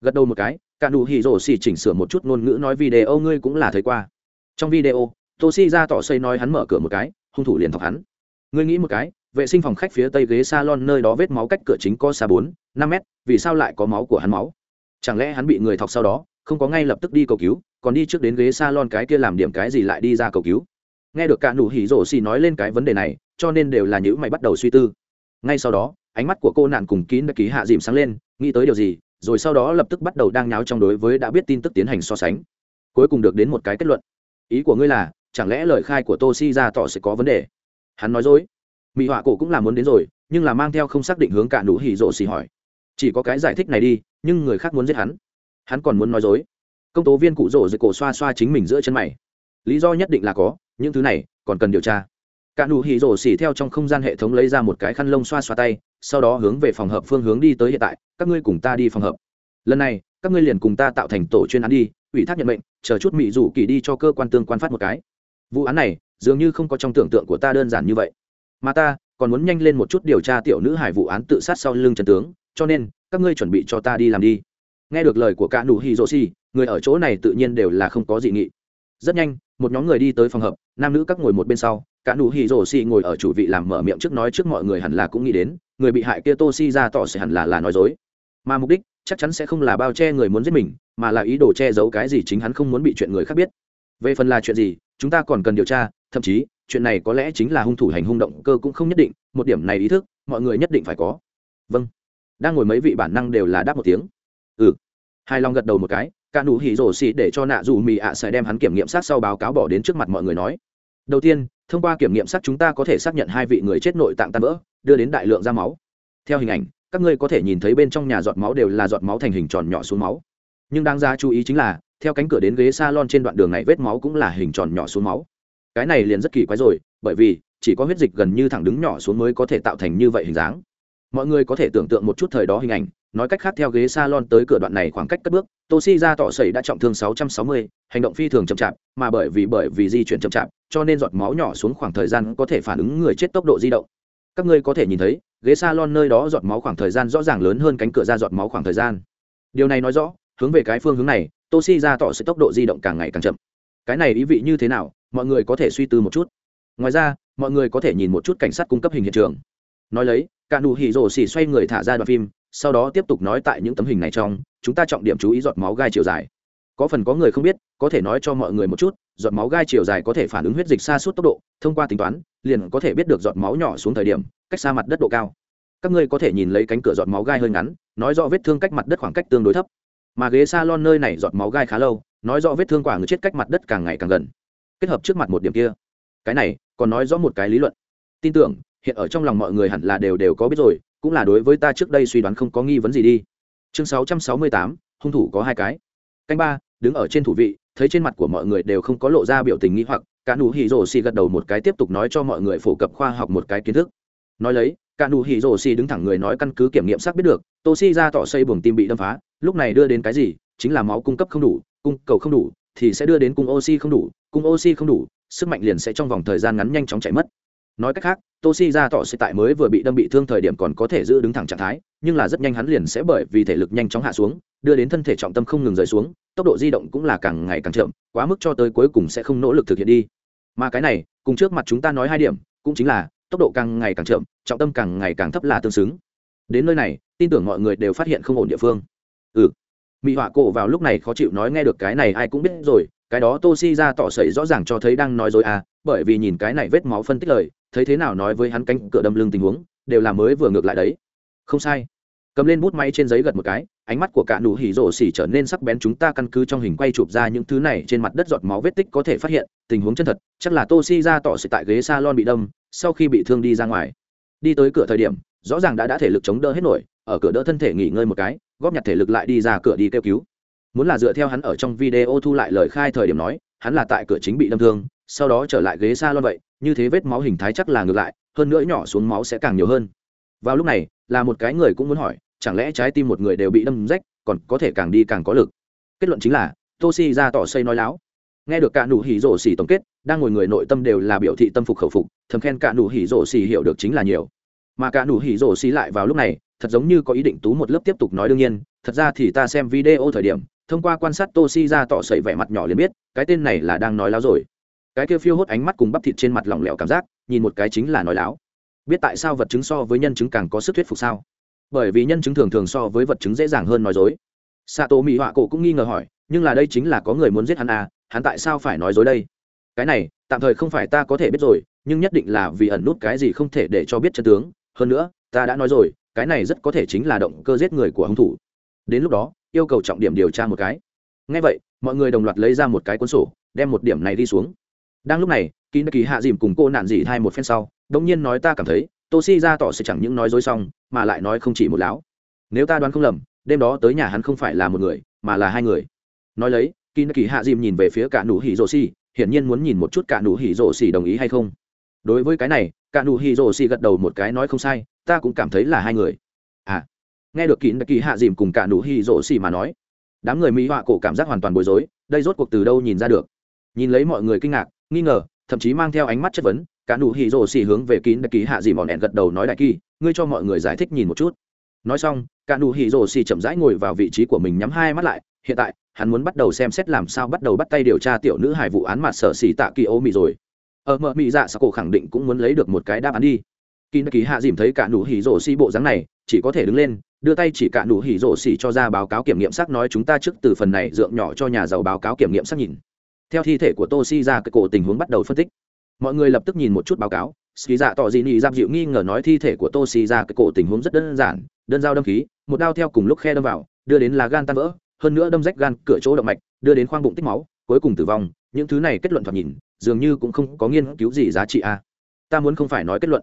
Gật đầu một cái, cả nụ hỉ rổ xì chỉnh sửa một chút ngôn ngữ nói video ngươi cũng là thấy qua. Trong video toshi ra tỏ xây nói hắn mở cửa một cái, hung thủ liền thọc hắn. Ngươi nghĩ một cái, vệ sinh phòng khách phía tây ghế salon nơi đó vết máu cách cửa chính có xa bốn, năm mét, vì sao lại có máu của hắn máu? chẳng lẽ hắn bị người thọc sau đó, không có ngay lập tức đi cầu cứu, còn đi trước đến ghế s a lon cái kia làm điểm cái gì lại đi ra cầu cứu? Nghe được cả nụ hỉ rổ xì nói lên cái vấn đề này, cho nên đều là những mày bắt đầu suy tư. Ngay sau đó, ánh mắt của cô nạn cùng kín đã ký hạ dìm sáng lên, nghĩ tới điều gì, rồi sau đó lập tức bắt đầu đang nháo trong đối với đã biết tin tức tiến hành so sánh. Cuối cùng được đến một cái kết luận. Ý của ngươi là, chẳng lẽ lời khai của tô si ra tỏ sẽ có vấn đề? Hắn nói dối. Mỹ họa cổ cũng là muốn đến rồi, nhưng là mang theo không xác định hướng cả nụ hỉ rộ xì hỏi chỉ có cái giải thích này đi, nhưng người khác muốn giết hắn. Hắn còn muốn nói dối. Công tố viên cụ rỗ dưới cổ xoa xoa chính mình giữa chân mày. Lý do nhất định là có, những thứ này còn cần điều tra. Cả nụ hỉ rổ xỉ theo trong không gian hệ thống lấy ra một cái khăn lông xoa xoa tay, sau đó hướng về phòng hợp phương hướng đi tới hiện tại, các ngươi cùng ta đi phòng hợp. Lần này, các ngươi liền cùng ta tạo thành tổ chuyên án đi, ủy thác nhận mệnh, chờ chút mỹ rủ kỳ đi cho cơ quan tương quan phát một cái. Vụ án này, dường như không có trong tưởng tượng của ta đơn giản như vậy. Mà ta còn muốn nhanh lên một chút điều tra tiểu nữ hải vụ án tự sát sau lưng trần tướng cho nên, các ngươi chuẩn bị cho ta đi làm đi. Nghe được lời của cả nụ hì rô xì, người ở chỗ này tự nhiên đều là không có dị nghị. Rất nhanh, một nhóm người đi tới phòng hợp nam nữ các ngồi một bên sau, cả nụ hì rổ xì ngồi ở chủ vị làm mở miệng trước nói trước mọi người hẳn là cũng nghĩ đến, người bị hại kia tô si ra tỏ sẽ hẳn là là nói dối. Mà mục đích, chắc chắn sẽ không là bao che người muốn giết mình, mà là ý đồ che giấu cái gì chính hắn không muốn bị chuyện người khác biết. Về phần là chuyện gì, chúng ta còn cần điều tra, thậm chí, chuyện này có lẽ chính là hung thủ hành hung động cơ cũng không nhất định, một điểm này ý thức, mọi người nhất định phải có. Vâng đang ngồi mấy vị bản năng đều là đáp một tiếng. Ừ. Hai long gật đầu một cái, cả nụ hỉ rổ xì để cho nạ dù mì ạ à sẽ đem hắn kiểm nghiệm sát sau báo cáo bỏ đến trước mặt mọi người nói. Đầu tiên, thông qua kiểm nghiệm sát chúng ta có thể xác nhận hai vị người chết nội tạng tan vỡ, đưa đến đại lượng ra máu. Theo hình ảnh, các ngươi có thể nhìn thấy bên trong nhà giọt máu đều là giọt máu thành hình tròn nhỏ xuống máu. Nhưng đáng ra chú ý chính là, theo cánh cửa đến ghế s a lon trên đoạn đường này vết máu cũng là hình tròn nhỏ xuống máu. Cái này liền rất kỳ quái rồi, bởi vì chỉ có huyết dịch gần như thẳng đứng nhỏ xuống mới có thể tạo thành như vậy hình dáng mọi người có thể tưởng tượng một chút thời đó hình ảnh nói cách khác theo ghế s a lon tới cửa đoạn này khoảng cách cất bước toshi ra tỏ sẩy đã trọng thương 660, hành động phi thường chậm chạp mà bởi vì bởi vì di chuyển chậm chạp cho nên giọt máu nhỏ xuống khoảng thời gian có thể phản ứng người chết tốc độ di động. Các ngươi có thể nhìn thấy ghế s a lon nơi đó giọt máu khoảng thời gian rõ ràng lớn hơn cánh cửa ra giọt máu khoảng thời gian. Điều này nói rõ hướng về cái phương hướng này toshi ra tỏ sẩy tốc độ di động càng ngày càng chậm. Cái này ý vị như thế nào mọi người có thể suy tư một chút. Ngoài ra mọi người có thể nhìn một chút cảnh sát cung cấp hình hiện trường. Nói lấy cả nụ hỉ rổ xỉ xoay người thả ra đoạn phim, sau đó tiếp tục nói tại những tấm hình này trong, chúng ta trọng điểm chú ý giọt máu gai chiều dài. Có phần có người không biết, có thể nói cho mọi người một chút, giọt máu gai chiều dài có thể phản ứng huyết dịch xa suốt tốc độ, thông qua tính toán, liền có thể biết được giọt máu nhỏ xuống thời điểm, cách xa mặt đất độ cao. Các ngươi có thể nhìn lấy cánh cửa giọt máu gai hơi ngắn, nói rõ vết thương cách mặt đất khoảng cách tương đối thấp. Mà ghế s lon nơi này giọt máu gai khá lâu, nói rõ vết thương quả người chết cách mặt đất càng ngày càng gần. Kết hợp trước mặt một điểm kia. Cái này, còn nói rõ một cái lý luận. Tin tưởng hiện ở trong lòng mọi người hẳn là đều đều có biết rồi, cũng là đối với ta trước đây suy đoán không có nghi vấn gì đi. Chương sáu trăm sáu mươi tám, hung thủ có hai cái. Canh ba, đứng ở trên thủ vị, thấy trên mặt của mọi người đều không có lộ ra biểu tình nghi hoặc, cả nụ hỉ rổ xì gật đầu một cái tiếp tục nói cho mọi người phổ cập khoa học một cái kiến thức. Nói lấy, cả nụ hỉ rổ xì đứng thẳng người nói căn cứ kiểm nghiệm xác biết được tô si ra tỏ xây buồng tim bị đâm phá, lúc này đưa đến cái gì? Chính là máu cung cấp không đủ, cung cầu không đủ, thì sẽ đưa đến cung oxy không đủ, cung oxy không đủ, sức mạnh liền sẽ trong vòng thời gian ngắn nhanh chóng chảy mất nói cách khác toshi ra tỏ sẽ tại mới vừa bị đâm bị thương thời điểm còn có thể giữ đứng thẳng trạng thái, nhưng là rất nhanh hắn liền sẽ bởi vì thể lực nhanh chóng hạ xuống, đưa đến thân thể trọng tâm không ngừng rời xuống, tốc độ di động cũng là càng ngày càng chậm, quá mức cho tới cuối cùng sẽ không nỗ lực thực hiện đi. Mà cái này, cùng trước mặt chúng ta nói hai điểm, cũng chính là tốc độ càng ngày càng chậm, trọng tâm càng ngày càng thấp là tương xứng. Đến nơi này, tin tưởng mọi người đều phát hiện không ổn địa phương. Ừ. Mỹ họa cổ vào lúc này khó chịu nói nghe được cái này ai cũng biết rồi, cái đó tô si ra tỏ sậy rõ ràng cho thấy đang nói dối à bởi vì nhìn cái này vết máu phân tích lời, thấy thế nào nói với hắn cánh cửa đâm lưng tình huống, đều là mới vừa ngược lại đấy. Không sai. Cầm lên bút máy trên giấy gật một cái, ánh mắt của cả nụ hỉ rổ xỉ trở nên sắc bén chúng ta căn cứ trong hình quay chụp ra những thứ này trên mặt đất giọt máu vết tích có thể phát hiện, tình huống chân thật, chắc là toshi ra tỏ sự tại ghế salon bị đâm, sau khi bị thương đi ra ngoài. Đi tới cửa thời điểm, rõ ràng đã đã thể lực chống đỡ hết nổi, ở cửa đỡ thân thể nghỉ ngơi một cái, góp nhặt thể lực lại đi ra cửa đi kêu cứu. Muốn là dựa theo hắn ở trong video thu lại lời khai thời điểm nói, hắn là tại cửa chính bị đâm thương sau đó trở lại ghế xa a lon vậy, như thế vết máu hình thái chắc là ngược lại, hơn nữa nhỏ xuống máu sẽ càng nhiều hơn. Vào lúc này, là một cái người cũng muốn hỏi, chẳng lẽ trái tim một người đều bị đâm rách, còn có thể càng đi càng có lực? Kết luận chính là, toshi ra tỏ xây nói láo. Nghe được cả nụ hỉ rổ xỉ tổng kết, đang ngồi người nội tâm đều là biểu thị tâm phục khẩu phục, thầm khen cả nụ hỉ rổ xỉ hiểu được chính là nhiều. Mà cả nụ hỉ rổ xỉ lại vào lúc này, thật giống như có ý định tú một lớp tiếp tục nói đương nhiên, thật ra thì ta xem video thời điểm, thông qua quan sát toshi ra tỏ sẩy vẻ mặt nhỏ liền biết, cái tên này là đang nói láo rồi cái kia phiêu hốt ánh mắt cùng bắp thịt trên mặt lỏng lẻo cảm giác, nhìn một cái chính là nói láo. Biết tại sao vật chứng so với nhân chứng càng có sức thuyết phục sao? Bởi vì nhân chứng thường thường so với vật chứng dễ dàng hơn nói dối. Xạ tổ mỹ họa cổ cũng nghi ngờ hỏi, nhưng là đây chính là có người muốn giết hắn à hắn tại sao phải nói dối đây? Cái này, tạm thời không phải ta có thể biết rồi, nhưng nhất định là vì ẩn nút cái gì không thể để cho biết chân tướng. Hơn nữa, ta đã nói rồi, cái này rất có thể chính là động cơ giết người của hung thủ. Đến lúc đó, yêu cầu trọng điểm điều tra một cái. Ngay vậy, mọi người đồng loạt lấy ra một cái cuốn sổ, đem một điểm này đi xuống đang lúc này kỳ kỳ hạ dìm cùng cô nạn dị thai một phen sau, đống nhiên nói ta cảm thấy, tô si ra tỏ sẽ chẳng những nói dối xong, mà lại nói không chỉ một lão. Nếu ta đoán không lầm, đêm đó tới nhà hắn không phải là một người, mà là hai người. Nói lấy kỳ kỳ hạ dìm nhìn về phía cả nụ hỉ rồ xì hiển nhiên muốn nhìn một chút cả nụ hỉ rồ xì đồng ý hay không. Đối với cái này, cả nụ hỉ rồ xì gật đầu một cái nói không sai, ta cũng cảm thấy là hai người. À nghe được kỳ kỳ hạ dìm cùng cả nụ hỉ rồ xì mà nói, đám người mỹ họa cổ cảm giác hoàn toàn bối rối, đây rốt cuộc từ đâu nhìn ra được? Nhìn lấy mọi người kinh ngạc nghi ngờ, thậm chí mang theo ánh mắt chất vấn, cả nụ hỉ rồ xì hướng về kín đại ký hạ dì mòn ẹn gật đầu nói đại kỳ, ngươi cho mọi người giải thích nhìn một chút. Nói xong, cả nụ hỉ rồ xì chậm rãi ngồi vào vị trí của mình nhắm hai mắt lại, hiện tại, hắn muốn bắt đầu xem xét làm sao bắt đầu bắt tay điều tra tiểu nữ hài vụ án mặt sở xì tạ kỳ ô mị rồi. Ở mợ mị dạ sao cổ khẳng định cũng muốn lấy được một cái đáp án đi. Kín đại ký hạ dìm thấy cả nụ hỉ rồ xì bộ dáng này, chỉ có thể đứng lên, đưa tay chỉ cả nụ hỉ rổ xì cho ra báo cáo kiểm nghiệm xác nói chúng ta trước từ phần này dựa nhỏ cho nhà giàu báo cáo kiểm nghiệm xác nhìn theo thi thể của toshi ra cái cổ tình huống bắt đầu phân tích. Mọi người lập tức nhìn một chút báo cáo. Ski dạ tỏ dị nị giam dịu nghi ngờ nói thi thể của toshi ra cái cổ tình huống rất đơn giản, đơn dao đâm khí, một đao theo cùng lúc khe đâm vào, đưa đến là gan tan vỡ, hơn nữa đâm rách gan cửa chỗ động mạch, đưa đến khoang bụng tích máu, cuối cùng tử vong. Những thứ này kết luận thoạt nhìn, dường như cũng không có nghiên cứu gì giá trị a à. ta muốn không phải nói kết luận.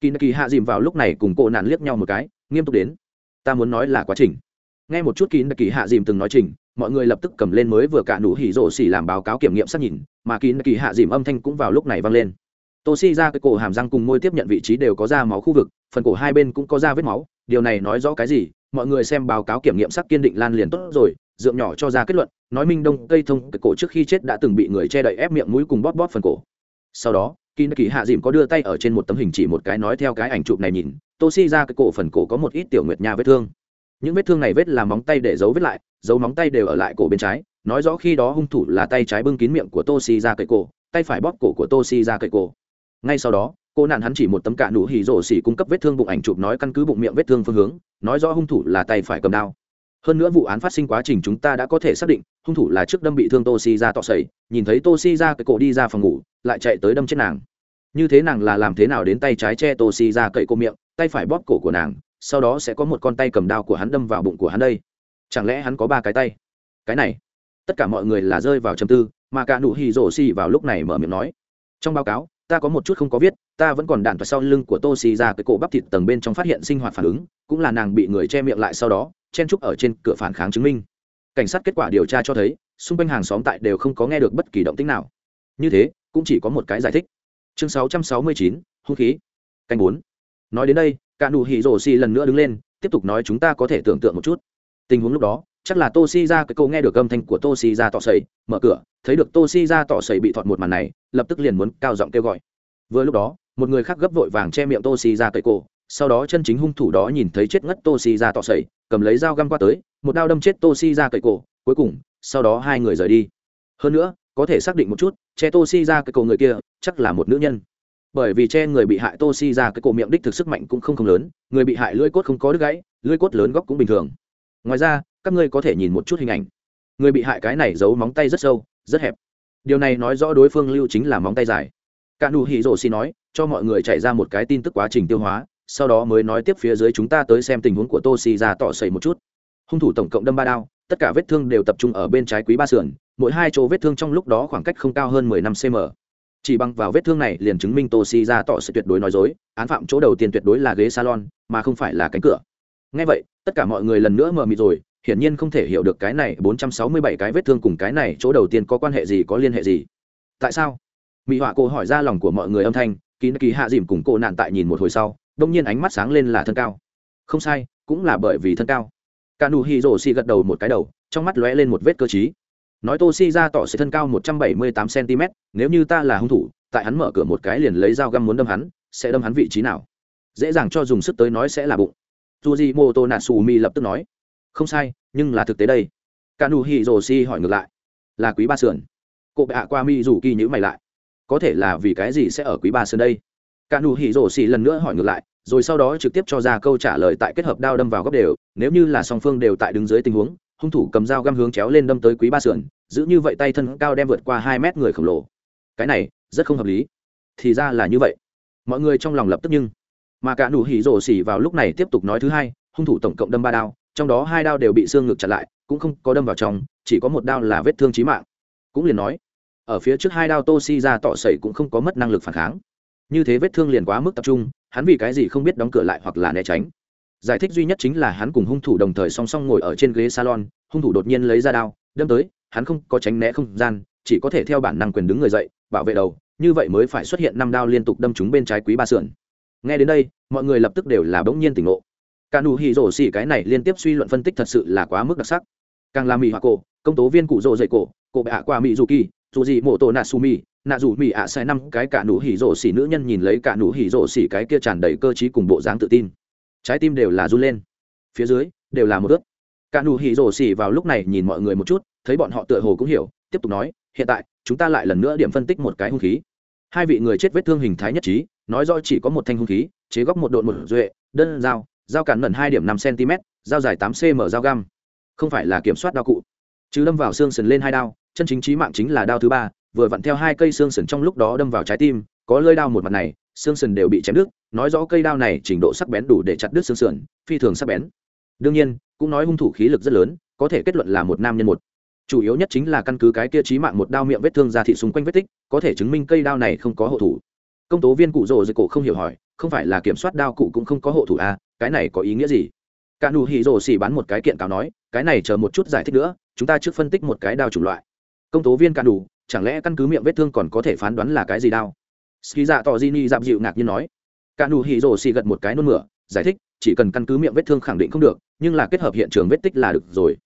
Kỳ kỳ hạ dìm vào lúc này cùng cô nạn liếc nhau một cái, nghiêm túc đến. Ta muốn nói là quá trình nghe một chút kín đặc kỳ hạ dìm từng nói trình, mọi người lập tức cầm lên mới vừa cả nụ hỉ rổ xỉ làm báo cáo kiểm nghiệm xác nhìn, mà kín đặc kỳ hạ dìm âm thanh cũng vào lúc này vang lên. Tô si ra cái cổ hàm răng cùng môi tiếp nhận vị trí đều có da máu khu vực, phần cổ hai bên cũng có da vết máu, điều này nói rõ cái gì? Mọi người xem báo cáo kiểm nghiệm sắc kiên định lan liền tốt rồi, dượng nhỏ cho ra kết luận, nói minh đông cây thông cái cổ trước khi chết đã từng bị người che đậy ép miệng mũi cùng bóp bóp phần cổ. Sau đó kỳ kỳ hạ dìm có đưa tay ở trên một tấm hình chỉ một cái nói theo cái ảnh chụp này nhìn tô si ra cái cổ phần cổ có một ít tiểu nguyệt nha vết thương những vết thương này vết làm móng tay để giấu vết lại, dấu móng tay đều ở lại cổ bên trái. Nói rõ khi đó hung thủ là tay trái bưng kín miệng của toshi ra cậy cổ, tay phải bóp cổ của toshi ra cậy cổ. Ngay sau đó, cô nạn hắn chỉ một tấm cạ nụ hỉ rổ xỉ cung cấp vết thương bụng ảnh chụp nói căn cứ bụng miệng vết thương phương hướng, nói rõ hung thủ là tay phải cầm đao. Hơn nữa vụ án phát sinh quá trình chúng ta đã có thể xác định, hung thủ là trước đâm bị thương toshi ra tọ sẩy nhìn thấy toshi ra cậy cổ đi ra phòng ngủ, lại chạy tới đâm chết nàng. Như thế nàng là làm thế nào đến tay trái che toshi ra cậy cổ miệng, tay phải bóp cổ của nàng sau đó sẽ có một con tay cầm đao của hắn đâm vào bụng của hắn đây. Chẳng lẽ hắn có ba cái tay? Cái này tất cả mọi người là rơi vào chầm tư mà cả nụ hì rổ xì vào lúc này mở miệng nói. Trong báo cáo ta có một chút không có viết ta vẫn còn đạn vào sau lưng của tô xì ra cái cổ bắp thịt tầng bên trong phát hiện sinh hoạt phản ứng cũng là nàng bị người che miệng lại sau đó chen trúc ở trên cửa phản kháng chứng minh. Cảnh sát kết quả điều tra cho thấy xung quanh hàng xóm tại đều không có nghe được bất kỳ động tích nào. Như thế cũng chỉ có một cái giải thích. Chương 669, hung khí. Canh bốn. Nói đến đây cả nụ hỉ rổ xì lần nữa đứng lên, tiếp tục nói chúng ta có thể tưởng tượng một chút. Tình huống lúc đó, chắc là tô si ra cái câu nghe được âm thanh của tô si ra tỏ sầy mở cửa, thấy được tô si ra tỏ sầy bị thọt một màn này, lập tức liền muốn cao giọng kêu gọi. Vừa lúc đó, một người khác gấp vội vàng che miệng tô si ra cây cổ, sau đó chân chính hung thủ đó nhìn thấy chết ngất tô si ra tỏ sầy cầm lấy dao găm qua tới, một đao đâm chết tô si ra cây cổ, cuối cùng, sau đó hai người rời đi. Hơn nữa, có thể xác định một chút, che tô si ra cây cổ người kia, chắc là một nữ nhân bởi vì che người bị hại tô si ra cái cổ miệng đích thực sức mạnh cũng không không lớn, người bị hại lưỡi cốt không có đứt gãy, lưỡi cốt lớn góc cũng bình thường. Ngoài ra, các ngươi có thể nhìn một chút hình ảnh. Người bị hại cái này giấu móng tay rất sâu, rất hẹp. Điều này nói rõ đối phương lưu chính là móng tay dài. Cả nụ hỉ rổ xi nói, cho mọi người chạy ra một cái tin tức quá trình tiêu hóa, sau đó mới nói tiếp phía dưới chúng ta tới xem tình huống của tô xì ra tỏ sẩy một chút. Hung thủ tổng cộng đâm ba đao, tất cả vết thương đều tập trung ở bên trái quý ba sườn, mỗi hai chỗ vết thương trong lúc đó khoảng cách không cao hơn mười năm cm chỉ bằng vào vết thương này liền chứng minh toshi ra tỏ sự tuyệt đối nói dối, án phạm chỗ đầu tiên tuyệt đối là ghế salon, mà không phải là cánh cửa. Ngay vậy, tất cả mọi người lần nữa mờ mịt rồi, hiển nhiên không thể hiểu được cái này 467 cái vết thương cùng cái này chỗ đầu tiên có quan hệ gì, có liên hệ gì. Tại sao? Mỹ họa cô hỏi ra lòng của mọi người âm thanh, kín kỳ hạ dìm cùng cô nạn tại nhìn một hồi sau, đông nhiên ánh mắt sáng lên là thân cao. Không sai, cũng là bởi vì thân cao. Cả nụ hì rồ gật đầu một cái đầu, trong mắt lóe lên một vết cơ t nói tô si ra tỏ sự thân cao một trăm bảy mươi tám cm nếu như ta là hung thủ, tại hắn mở cửa một cái liền lấy dao găm muốn đâm hắn, sẽ đâm hắn vị trí nào? Dễ dàng cho dùng sức tới nói sẽ là bụng. Dù gì mô tô nạt xù mi lập tức nói. Không sai, nhưng là thực tế đây. Cả nụ hỉ rồ si hỏi ngược lại. Là quý ba sườn. Cụ bạ qua mi rủ kỳ nhữ mày lại. Có thể là vì cái gì sẽ ở quý ba sườn đây? Cả nụ hỉ rồ si lần nữa hỏi ngược lại, rồi sau đó trực tiếp cho ra câu trả lời tại kết hợp đao đâm vào góc đều. Nếu như là song phương đều tại đứng dưới tình huống, hung thủ cầm dao găm hướng chéo lên đâm tới quý ba sườn giữ như vậy tay thân cao đem vượt qua hai mét người khổng lồ. Cái này, rất không hợp lý. Thì ra là như vậy. Mọi người trong lòng lập tức nhưng, mà cả nụ hỉ rổ xỉ vào lúc này tiếp tục nói thứ hai, hung thủ tổng cộng đâm ba đao, trong đó hai đao đều bị xương ngực chặn lại, cũng không có đâm vào trong, chỉ có một đao là vết thương chí mạng. Cũng liền nói, ở phía trước hai đao tô ra tỏ sẩy cũng không có mất năng lực phản kháng. Như thế vết thương liền quá mức tập trung, hắn vì cái gì không biết đóng cửa lại hoặc là né tránh. Giải thích duy nhất chính là hắn cùng hung thủ đồng thời song song ngồi ở trên ghế salon, hung thủ đột nhiên lấy ra đao, đâm tới hắn không có tránh né không gian, chỉ có thể theo bản năng quyền đứng người dậy, bảo vệ đầu, như vậy mới phải xuất hiện năm đao liên tục đâm trúng bên trái quý ba sườn. Nghe đến đây, mọi người lập tức đều là bỗng nhiên tỉnh ngộ. Cả nụ hỉ rổ xỉ cái này liên tiếp suy luận phân tích thật sự là quá mức đặc sắc. Càng là mỹ hoa cổ, công tố viên cụ rổ dậy cổ cổ bệ ạ qua mỹ dù kỳ, dù gì mộ tổ nạ su mi nạ dù mỹ ạ sai năm, cái cả nụ hỉ rổ xỉ nữ nhân nhìn lấy cả nụ hỉ rổ xỉ cái kia tràn đầy cơ t cùng bộ dáng tự tin. Trái tim đều là run lên. Phía dưới, đều là một ướt cả nụ hỉ rổ xỉ vào lúc này nhìn mọi người một chút thấy bọn họ tựa hồ cũng hiểu, tiếp tục nói, hiện tại, chúng ta lại lần nữa điểm phân tích một cái hung khí. Hai vị người chết vết thương hình thái nhất trí, nói rõ chỉ có một thanh hung khí, chế góc một độ một duệ, đơn dao dao cản lần hai điểm năm cm, dao dài tám cm dao găm. Không phải là kiểm soát đao cụ. Chứ đâm vào xương sườn lên hai đao, chân chính trí mạng chính là đao thứ ba, vừa vặn theo hai cây xương sườn trong lúc đó đâm vào trái tim, có lơi đao một mặt này, xương sườn đều bị chém đứt, nói rõ cây đao này trình độ sắc bén đủ để chặt đứt xương sườn, phi thường sắc bén. Đương nhiên, cũng nói hung thủ khí lực rất lớn, có thể kết luận là một nam nhân một chủ yếu nhất chính là căn cứ cái kia chí mạng một đao miệng vết thương ra thị xung quanh vết tích, có thể chứng minh cây đao này không có hộ thủ. Công tố viên cụ rồ dịch cổ không hiểu hỏi, không phải là kiểm soát đao cụ cũng không có hộ thủ à cái này có ý nghĩa gì? Cả nụ hỉ rồ xỉ bán một cái kiện cáo nói, cái này chờ một chút giải thích nữa, chúng ta trước phân tích một cái đao chủng loại. Công tố viên cả nụ, chẳng lẽ căn cứ miệng vết thương còn có thể phán đoán là cái gì đao? Ski dạ tỏ di ni dạm dịu ngạc nhiên nói. Cả nụ hỉ rồ xỉ gật một cái nôn mửa, giải thích, chỉ cần căn cứ miệng vết thương khẳng định không được, nhưng là kết hợp hiện trường vết tích là được rồi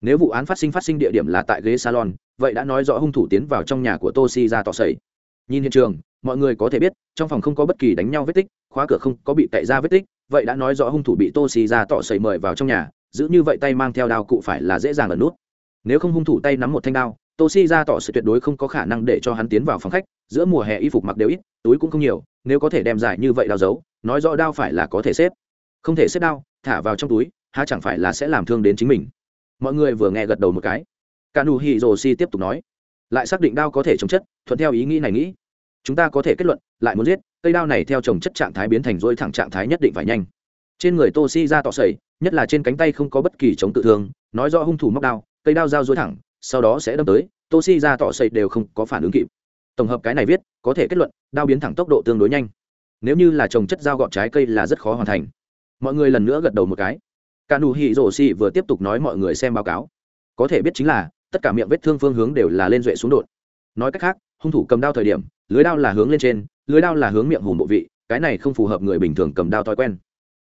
nếu vụ án phát sinh phát sinh địa điểm là tại ghế salon, vậy đã nói rõ hung thủ tiến vào trong nhà của toshi ra tỏ sẩy nhìn hiện trường, mọi người có thể biết, trong phòng không có bất kỳ đánh nhau vết tích, khóa cửa không có bị cậy ra vết tích, vậy đã nói rõ hung thủ bị toshi ra tỏ sẩy mời vào trong nhà, giữ như vậy tay mang theo đao cụ phải là dễ dàng ẩn nút. Nếu không hung thủ tay nắm một thanh đao, toshi ra tỏ sự tuyệt đối không có khả năng để cho hắn tiến vào phòng khách, giữa mùa hè y phục mặc đều ít, túi cũng không nhiều, nếu có thể đem giải như vậy đao giấu, nói rõ đao phải là có thể xếp. Không thể xếp đao, thả vào trong túi, há chẳng phải là sẽ làm thương đến chính mình mọi người vừa nghe gật đầu một cái. Cả nụ hỉ si tiếp tục nói, lại xác định đao có thể chống chất, thuận theo ý nghĩ này nghĩ. Chúng ta có thể kết luận, lại muốn giết, cây đao này theo trồng chất trạng thái biến thành dối thẳng trạng thái nhất định phải nhanh. Trên người tô si ra tọ sẩy, nhất là trên cánh tay không có bất kỳ chống tự thương, nói rõ hung thủ móc đao, cây đao dao dối thẳng, sau đó sẽ đâm tới tô si ra tọ sẩy đều không có phản ứng kịp. Tổng hợp cái này viết, có thể kết luận, đao biến thẳng tốc độ tương đối nhanh. Nếu như là trồng chất dao gọt trái cây là rất khó hoàn thành. Mọi người lần nữa gật đầu một cái cả nụ hỉ rổ xì vừa tiếp tục nói mọi người xem báo cáo. Có thể biết chính là, tất cả miệng vết thương phương hướng đều là lên duệ xuống đột. Nói cách khác, hung thủ cầm đao thời điểm, lưới đao là hướng lên trên, lưới đao là hướng miệng hùm bộ vị, cái này không phù hợp người bình thường cầm đao thói quen.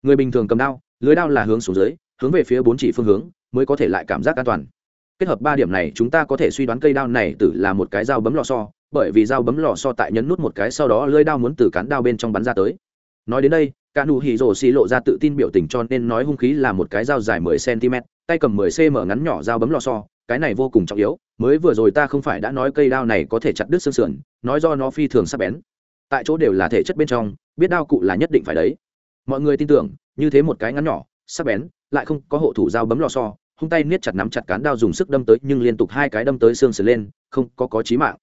Người bình thường cầm đao, lưới đao là hướng xuống dưới, hướng về phía bốn chỉ phương hướng, mới có thể lại cảm giác an toàn. Kết hợp ba điểm này, chúng ta có thể suy đoán cây đao này tử là một cái dao bấm lò so bởi vì dao bấm lò so tại nhấn nút một cái sau đó lưới đao muốn từ cán đao bên trong bắn ra tới. Nói đến đây cả nụ hỉ rổ xì lộ ra tự tin biểu tình cho nên nói hung khí là một cái dao dài 10 cm tay cầm 10 cm ngắn nhỏ dao bấm lò xo, cái này vô cùng trọng yếu, mới vừa rồi ta không phải đã nói cây đao này có thể chặt đứt xương sườn, nói do nó phi thường sắc bén. Tại chỗ đều là thể chất bên trong, biết đao cụ là nhất định phải đấy. Mọi người tin tưởng, như thế một cái ngắn nhỏ, sắc bén, lại không có hộ thủ dao bấm lò xo, hung tay niết chặt nắm chặt cán đao dùng sức đâm tới nhưng liên tục hai cái đâm tới xương sườn lên, không có có chí mạng.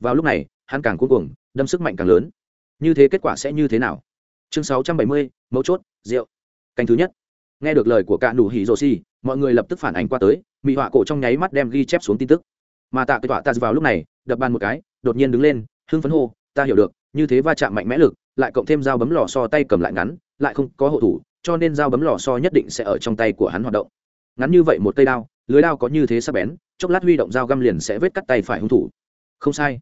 Vào lúc này, hắn càng cuống cuồng, đâm sức mạnh càng lớn. Như thế kết quả sẽ như thế nào? chương sáu trăm bảy mươi, mấu chốt, rượu. Canh thứ nhất. Nghe được lời của cả nụ hỉ rồ xì mọi người lập tức phản ánh qua tới mỹ họa cổ trong nháy mắt đem ghi chép xuống tin tức. Mà tạ cái tọa ta vào lúc này, đập bàn một cái, đột nhiên đứng lên, hưng phấn hô, ta hiểu được, như thế va chạm mạnh mẽ lực, lại cộng thêm dao bấm lò so tay cầm lại ngắn, lại không có hộ thủ, cho nên dao bấm lò so nhất định sẽ ở trong tay của hắn hoạt động. Ngắn như vậy một cây đao, lưới đao có như thế sắp bén, chốc lát huy động dao găm liền sẽ vết cắt tay phải hung thủ. Không sai.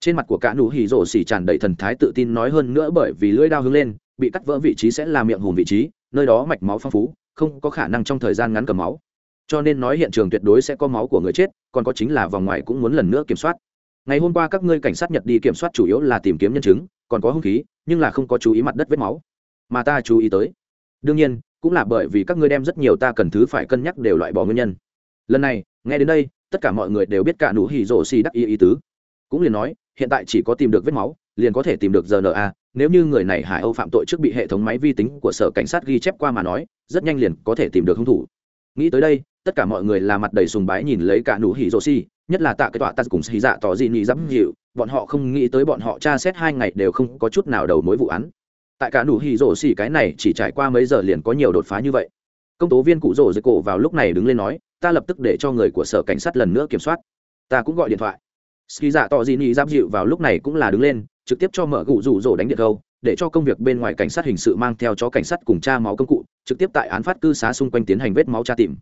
Trên mặt của cả nụ hỉ rổ xỉ tràn đầy thần thái tự tin nói hơn nữa bởi vì lưỡi đao hướng lên bị cắt vỡ vị trí sẽ là miệng hùm vị trí, nơi đó mạch máu phong phú, không có khả năng trong thời gian ngắn cầm máu. Cho nên nói hiện trường tuyệt đối sẽ có máu của người chết, còn có chính là vòng ngoài cũng muốn lần nữa kiểm soát. Ngày hôm qua các ngươi cảnh sát nhật đi kiểm soát chủ yếu là tìm kiếm nhân chứng, còn có hung khí, nhưng là không có chú ý mặt đất vết máu. Mà ta chú ý tới. Đương nhiên, cũng là bởi vì các ngươi đem rất nhiều ta cần thứ phải cân nhắc đều loại bỏ nguyên nhân. Lần này, nghe đến đây, tất cả mọi người đều biết cả nụ hỉ rổ xì đắc ý ý tứ. Cũng liền nói, hiện tại chỉ có tìm được vết máu, liền có thể tìm được rna nếu như người này hải âu phạm tội trước bị hệ thống máy vi tính của sở cảnh sát ghi chép qua mà nói, rất nhanh liền có thể tìm được hung thủ. Nghĩ tới đây, tất cả mọi người là mặt đầy sùng bái nhìn lấy cả nụ hỉ rô si nhất là tạ cái tọa ta cùng xì dạ tỏ gì nhị dám dịu, bọn họ không nghĩ tới bọn họ tra xét hai ngày đều không có chút nào đầu mối vụ án. Tại cả nụ hỉ rô si cái này chỉ trải qua mấy giờ liền có nhiều đột phá như vậy. Công tố viên cụ rổ dưới cổ vào lúc này đứng lên nói, ta lập tức để cho người của sở cảnh sát lần nữa kiểm soát. Ta cũng gọi điện thoại. Ski dạ tỏ gì nhị dám dịu vào lúc này cũng là đứng lên trực tiếp cho mở gụ rủ rổ đánh điện câu, để cho công việc bên ngoài cảnh sát hình sự mang theo chó cảnh sát cùng tra máu công cụ, trực tiếp tại án phát cư xá xung quanh tiến hành vết máu tra tìm.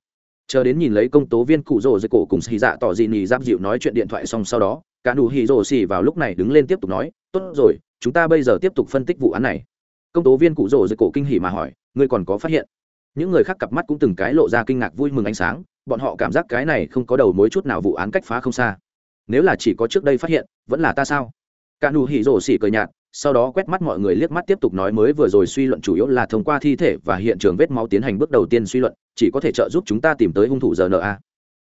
Chờ đến nhìn lấy công tố viên cụ rổ dây cổ cùng xì dạ tỏ dị nhì giáp dịu nói chuyện điện thoại xong sau đó, cả đủ hì rổ xì vào lúc này đứng lên tiếp tục nói, tốt rồi, chúng ta bây giờ tiếp tục phân tích vụ án này. Công tố viên cụ rổ dây cổ kinh hỉ mà hỏi, ngươi còn có phát hiện? Những người khác cặp mắt cũng từng cái lộ ra kinh ngạc vui mừng ánh sáng, bọn họ cảm giác cái này không có đầu mối chút nào vụ án cách phá không xa. Nếu là chỉ có trước đây phát hiện, vẫn là ta sao? cả nụ hỉ rổ xỉ cười nhạt, sau đó quét mắt mọi người liếc mắt tiếp tục nói mới vừa rồi suy luận chủ yếu là thông qua thi thể và hiện trường vết máu tiến hành bước đầu tiên suy luận, chỉ có thể trợ giúp chúng ta tìm tới hung thủ rna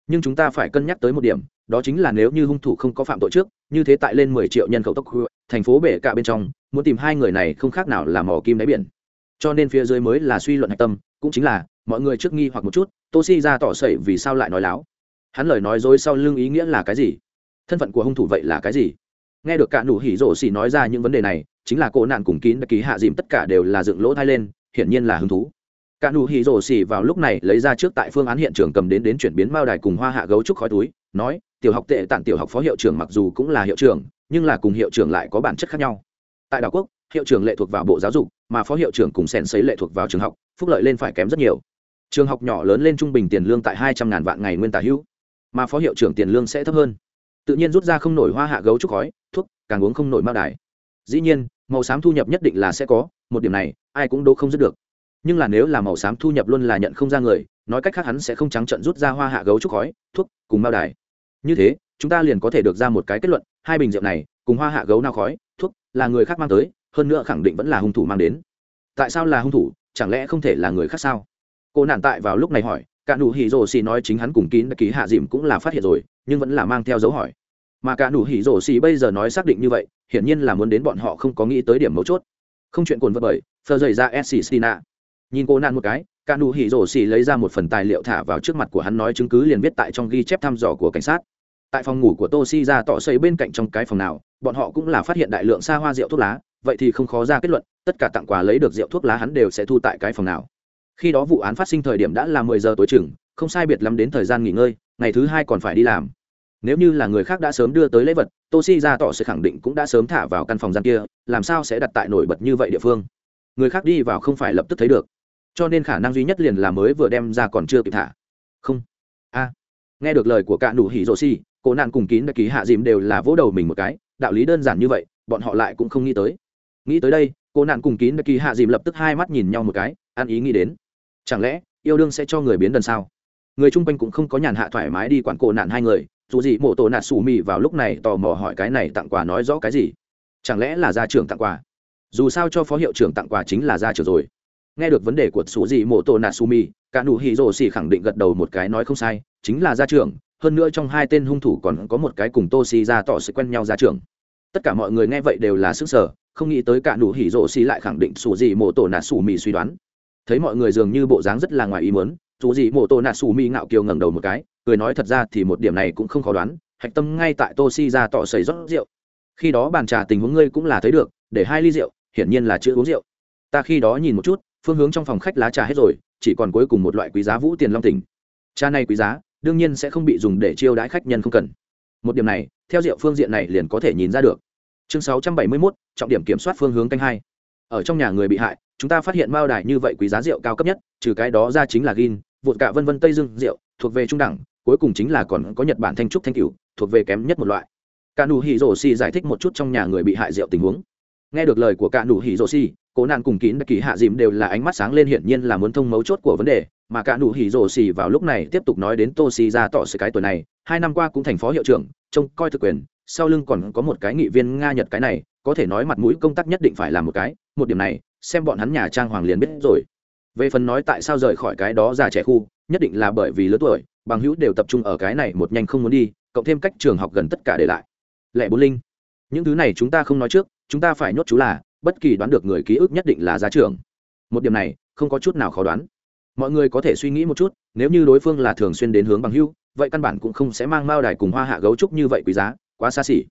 nhưng chúng ta phải cân nhắc tới một điểm, đó chính là nếu như hung thủ không có phạm tội trước, như thế tại lên mười triệu nhân khẩu tốc thành phố bể cả bên trong, muốn tìm hai người này không khác nào là mỏ kim đáy biển. Cho nên phía dưới mới là suy luận hạch tâm, cũng chính là, mọi người trước nghi hoặc một chút tô si ra tỏ sậy vì sao lại nói láo. Hắn lời nói dối sau lưng ý nghĩa là cái gì? Thân phận của hung thủ vậy là cái gì? nghe được cả nụ hỉ rổ xỉ nói ra những vấn đề này, chính là Cổ nạn cùng kín đặc ký hạ dìm tất cả đều là dựng lỗ thai lên, hiển nhiên là hứng thú. Cả nụ hỉ rổ xỉ vào lúc này lấy ra trước tại phương án hiện trường cầm đến đến chuyển biến bao đài cùng hoa hạ gấu trúc khói túi, nói, tiểu học tệ tản tiểu học phó hiệu trưởng mặc dù cũng là hiệu trưởng, nhưng là cùng hiệu trưởng lại có bản chất khác nhau. Tại đảo quốc, hiệu trưởng lệ thuộc vào bộ giáo dục, mà phó hiệu trưởng cùng sèn xấy lệ thuộc vào trường học, phúc lợi lên phải kém rất nhiều. Trường học nhỏ lớn lên trung bình tiền lương tại hai trăm ngàn vạn ngày nguyên tả hữu, mà phó hiệu trưởng tiền lương sẽ thấp hơn tự nhiên rút ra không nổi hoa hạ gấu trúc khói, thuốc, càng uống không nổi mao đài. Dĩ nhiên, màu xám thu nhập nhất định là sẽ có, một điểm này, ai cũng đố không dứt được. Nhưng là nếu là màu xám thu nhập luôn là nhận không ra người, nói cách khác hắn sẽ không trắng trận rút ra hoa hạ gấu trúc khói, thuốc, cùng mao đài. Như thế, chúng ta liền có thể được ra một cái kết luận, hai bình rượu này, cùng hoa hạ gấu nao khói, thuốc, là người khác mang tới, hơn nữa khẳng định vẫn là hung thủ mang đến. Tại sao là hung thủ, chẳng lẽ không thể là người khác sao? Cô nạn tại vào lúc này hỏi cả nụ hỉ rồ xì nói chính hắn cùng kín ký hạ dìm cũng là phát hiện rồi, nhưng vẫn là mang theo dấu hỏi. Mà cả nụ hỉ rồ xì bây giờ nói xác định như vậy, hiển nhiên là muốn đến bọn họ không có nghĩ tới điểm mấu chốt. Không chuyện cồn vật bởi, phờ dày ra s xì nhìn cô nạn một cái, cả nụ hỉ rồ xì lấy ra một phần tài liệu thả vào trước mặt của hắn nói chứng cứ liền viết tại trong ghi chép thăm dò của cảnh sát. Tại phòng ngủ của toshi ra tọ xây bên cạnh trong cái phòng nào, bọn họ cũng là phát hiện đại lượng xa hoa rượu thuốc lá, vậy thì không khó ra kết luận, tất cả tặng quà lấy được rượu thuốc lá hắn đều sẽ thu tại cái phòng nào khi đó vụ án phát sinh thời điểm đã là mười giờ tối chừng, không sai biệt lắm đến thời gian nghỉ ngơi, ngày thứ hai còn phải đi làm. Nếu như là người khác đã sớm đưa tới lễ vật tô si ra tỏ sự khẳng định cũng đã sớm thả vào căn phòng gian kia, làm sao sẽ đặt tại nổi bật như vậy địa phương? Người khác đi vào không phải lập tức thấy được. Cho nên khả năng duy nhất liền là mới vừa đem ra còn chưa kịp thả. Không. A. Nghe được lời của cả nụ hỉ rồ si cổ nạn cùng kín đã ký hạ dìm đều là vỗ đầu mình một cái, đạo lý đơn giản như vậy, bọn họ lại cũng không nghĩ tới. Nghĩ tới đây cô nạn cùng kín đã kỳ hạ dìm lập tức hai mắt nhìn nhau một cái, ăn ý nghĩ đến chẳng lẽ, yêu đương sẽ cho người biến đần sao? Người chung quanh cũng không có nhàn hạ thoải mái đi quản cổ nạn hai người, dù gì mộ tổ nạt xù mì vào lúc này tò mò hỏi cái này tặng quà nói rõ cái gì? Chẳng lẽ là gia trưởng tặng quà? Dù sao cho phó hiệu trưởng tặng quà chính là gia trưởng rồi. Nghe được vấn đề của xù gì mộ tổ nạt xù mì, cả nụ hì rồ xì khẳng định gật đầu một cái nói không sai, chính là gia trưởng, hơn nữa trong hai tên hung thủ còn có một cái cùng tô xì ra tỏ sự quen nhau gia trưởng. Tất cả mọi người nghe vậy đều là sức sở không nghĩ tới cả nụ hỉ rồ xì lại khẳng định xù gì mộ tổ nạt xù mì suy đoán thấy mọi người dường như bộ dáng rất là ngoài ý muốn dù gì mộ tô nạ xù mi ngạo kiều ngẩng đầu một cái cười nói thật ra thì một điểm này cũng không khó đoán hạch tâm ngay tại tô si ra tỏ sầy rót rượu. Khi đó bàn trà tình huống ngươi cũng là thấy được để hai ly rượu hiển nhiên là chưa uống rượu. Ta khi đó nhìn một chút phương hướng trong phòng khách lá trà hết rồi chỉ còn cuối cùng một loại quý giá vũ tiền long tình, trà này quý giá đương nhiên sẽ không bị dùng để chiêu đãi khách nhân không cần. Một điểm này theo rượu phương diện này liền có thể nhìn ra được. Chương 671, trọng điểm kiểm soát phương hướng canh hai. Ở trong nhà người bị hại chúng ta phát hiện mao đài như vậy quý giá rượu cao cấp nhất, trừ cái đó ra chính là gin, vụt cả vân vân tây dương rượu, thuộc về trung đẳng, cuối cùng chính là còn có nhật bản thanh trúc thanh cửu, thuộc về kém nhất một loại. Cả nụ hỉ rổ xì giải thích một chút trong nhà người bị hại rượu tình huống. Nghe được lời của cả nụ hỉ rổ xì cố nạn cùng kín kỳ hạ dìm đều là ánh mắt sáng lên hiển nhiên là muốn thông mấu chốt của vấn đề, mà cả nụ hỉ rổ xì vào lúc này tiếp tục nói đến tô xì ra tỏ sự cái tuổi này, hai năm qua cũng thành phó hiệu trưởng, trông coi thực quyền, sau lưng còn có một cái nghị viên nga nhật cái này có thể nói mặt mũi công tác nhất định phải làm một cái, một điểm này, xem bọn hắn nhà trang hoàng liền biết rồi. Về phần nói tại sao rời khỏi cái đó già trẻ khu, nhất định là bởi vì lứa tuổi, bằng hữu đều tập trung ở cái này một nhanh không muốn đi, cộng thêm cách trường học gần tất cả để lại. Lẽ bốn linh, những thứ này chúng ta không nói trước, chúng ta phải nhốt chú là, bất kỳ đoán được người ký ức nhất định là ra trường một điểm này, không có chút nào khó đoán. Mọi người có thể suy nghĩ một chút, nếu như đối phương là thường xuyên đến hướng bằng hưu vậy căn bản cũng không sẽ mang mao đài cùng hoa hạ gấu trúc như vậy quý giá, quá xa xỉ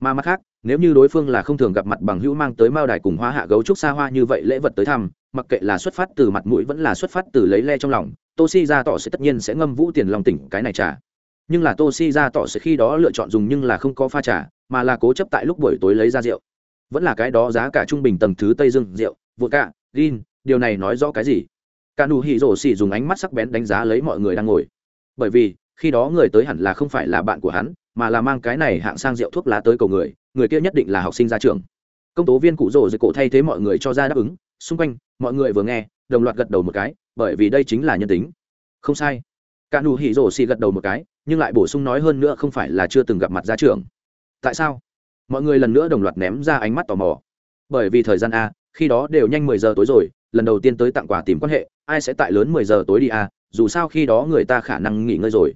mà mặt khác, nếu như đối phương là không thường gặp mặt bằng hữu mang tới mao đài cùng hoa hạ gấu trúc xa hoa như vậy lễ vật tới thăm, mặc kệ là xuất phát từ mặt mũi vẫn là xuất phát từ lấy le trong lòng, tô si ra tỏ sẽ tất nhiên sẽ ngâm vũ tiền lòng tỉnh cái này trả nhưng là tô si ra tỏ sẽ khi đó lựa chọn dùng nhưng là không có pha trả mà là cố chấp tại lúc buổi tối lấy ra rượu. Vẫn là cái đó giá cả trung bình tầng thứ tây dương, rượu vượt cả gin, điều này nói rõ cái gì? Cả nụ hỉ rổ xỉ dùng ánh mắt sắc bén đánh giá lấy mọi người đang ngồi. Bởi vì khi đó người tới hẳn là không phải là bạn của hắn, mà là mang cái này hạng sang rượu thuốc lá tới cầu người người kia nhất định là học sinh ra trường. Công tố viên cụ rồ dưới cổ thay thế mọi người cho ra đáp ứng, xung quanh, mọi người vừa nghe, đồng loạt gật đầu một cái, bởi vì đây chính là nhân tính. Không sai. Cả nụ hỉ rồ xì gật đầu một cái, nhưng lại bổ sung nói hơn nữa không phải là chưa từng gặp mặt ra trường. Tại sao? Mọi người lần nữa đồng loạt ném ra ánh mắt tò mò. Bởi vì thời gian a, khi đó đều nhanh mười giờ tối rồi, lần đầu tiên tới tặng quà tìm quan hệ, ai sẽ tại lớn mười giờ tối đi a, dù sao khi đó người ta khả năng nghỉ ngơi rồi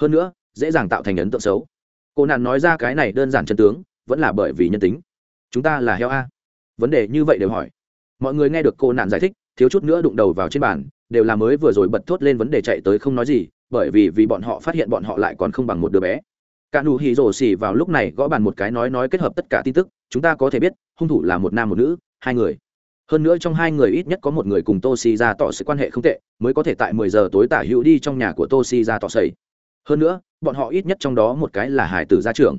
hơn nữa, dễ dàng tạo thành ấn tượng xấu. Cô nạn nói ra cái này đơn giản chân tướng, vẫn là bởi vì nhân tính. Chúng ta là heo a. Vấn đề như vậy đều hỏi. Mọi người nghe được cô nạn giải thích, thiếu chút nữa đụng đầu vào trên bàn, đều là mới vừa rồi bật thốt lên vấn đề chạy tới không nói gì, bởi vì vì bọn họ phát hiện bọn họ lại còn không bằng một đứa bé. Cả nụ hỉ rổ xỉ vào lúc này gõ bàn một cái nói nói kết hợp tất cả tin tức, chúng ta có thể biết, hung thủ là một nam một nữ, hai người. Hơn nữa trong hai người ít nhất có một người cùng tô si ra tỏ sự quan hệ không tệ, mới có thể tại mười giờ tối tả hữu đi trong nhà của tô si ra tỏ sầy hơn nữa, bọn họ ít nhất trong đó một cái là hải tử gia trưởng.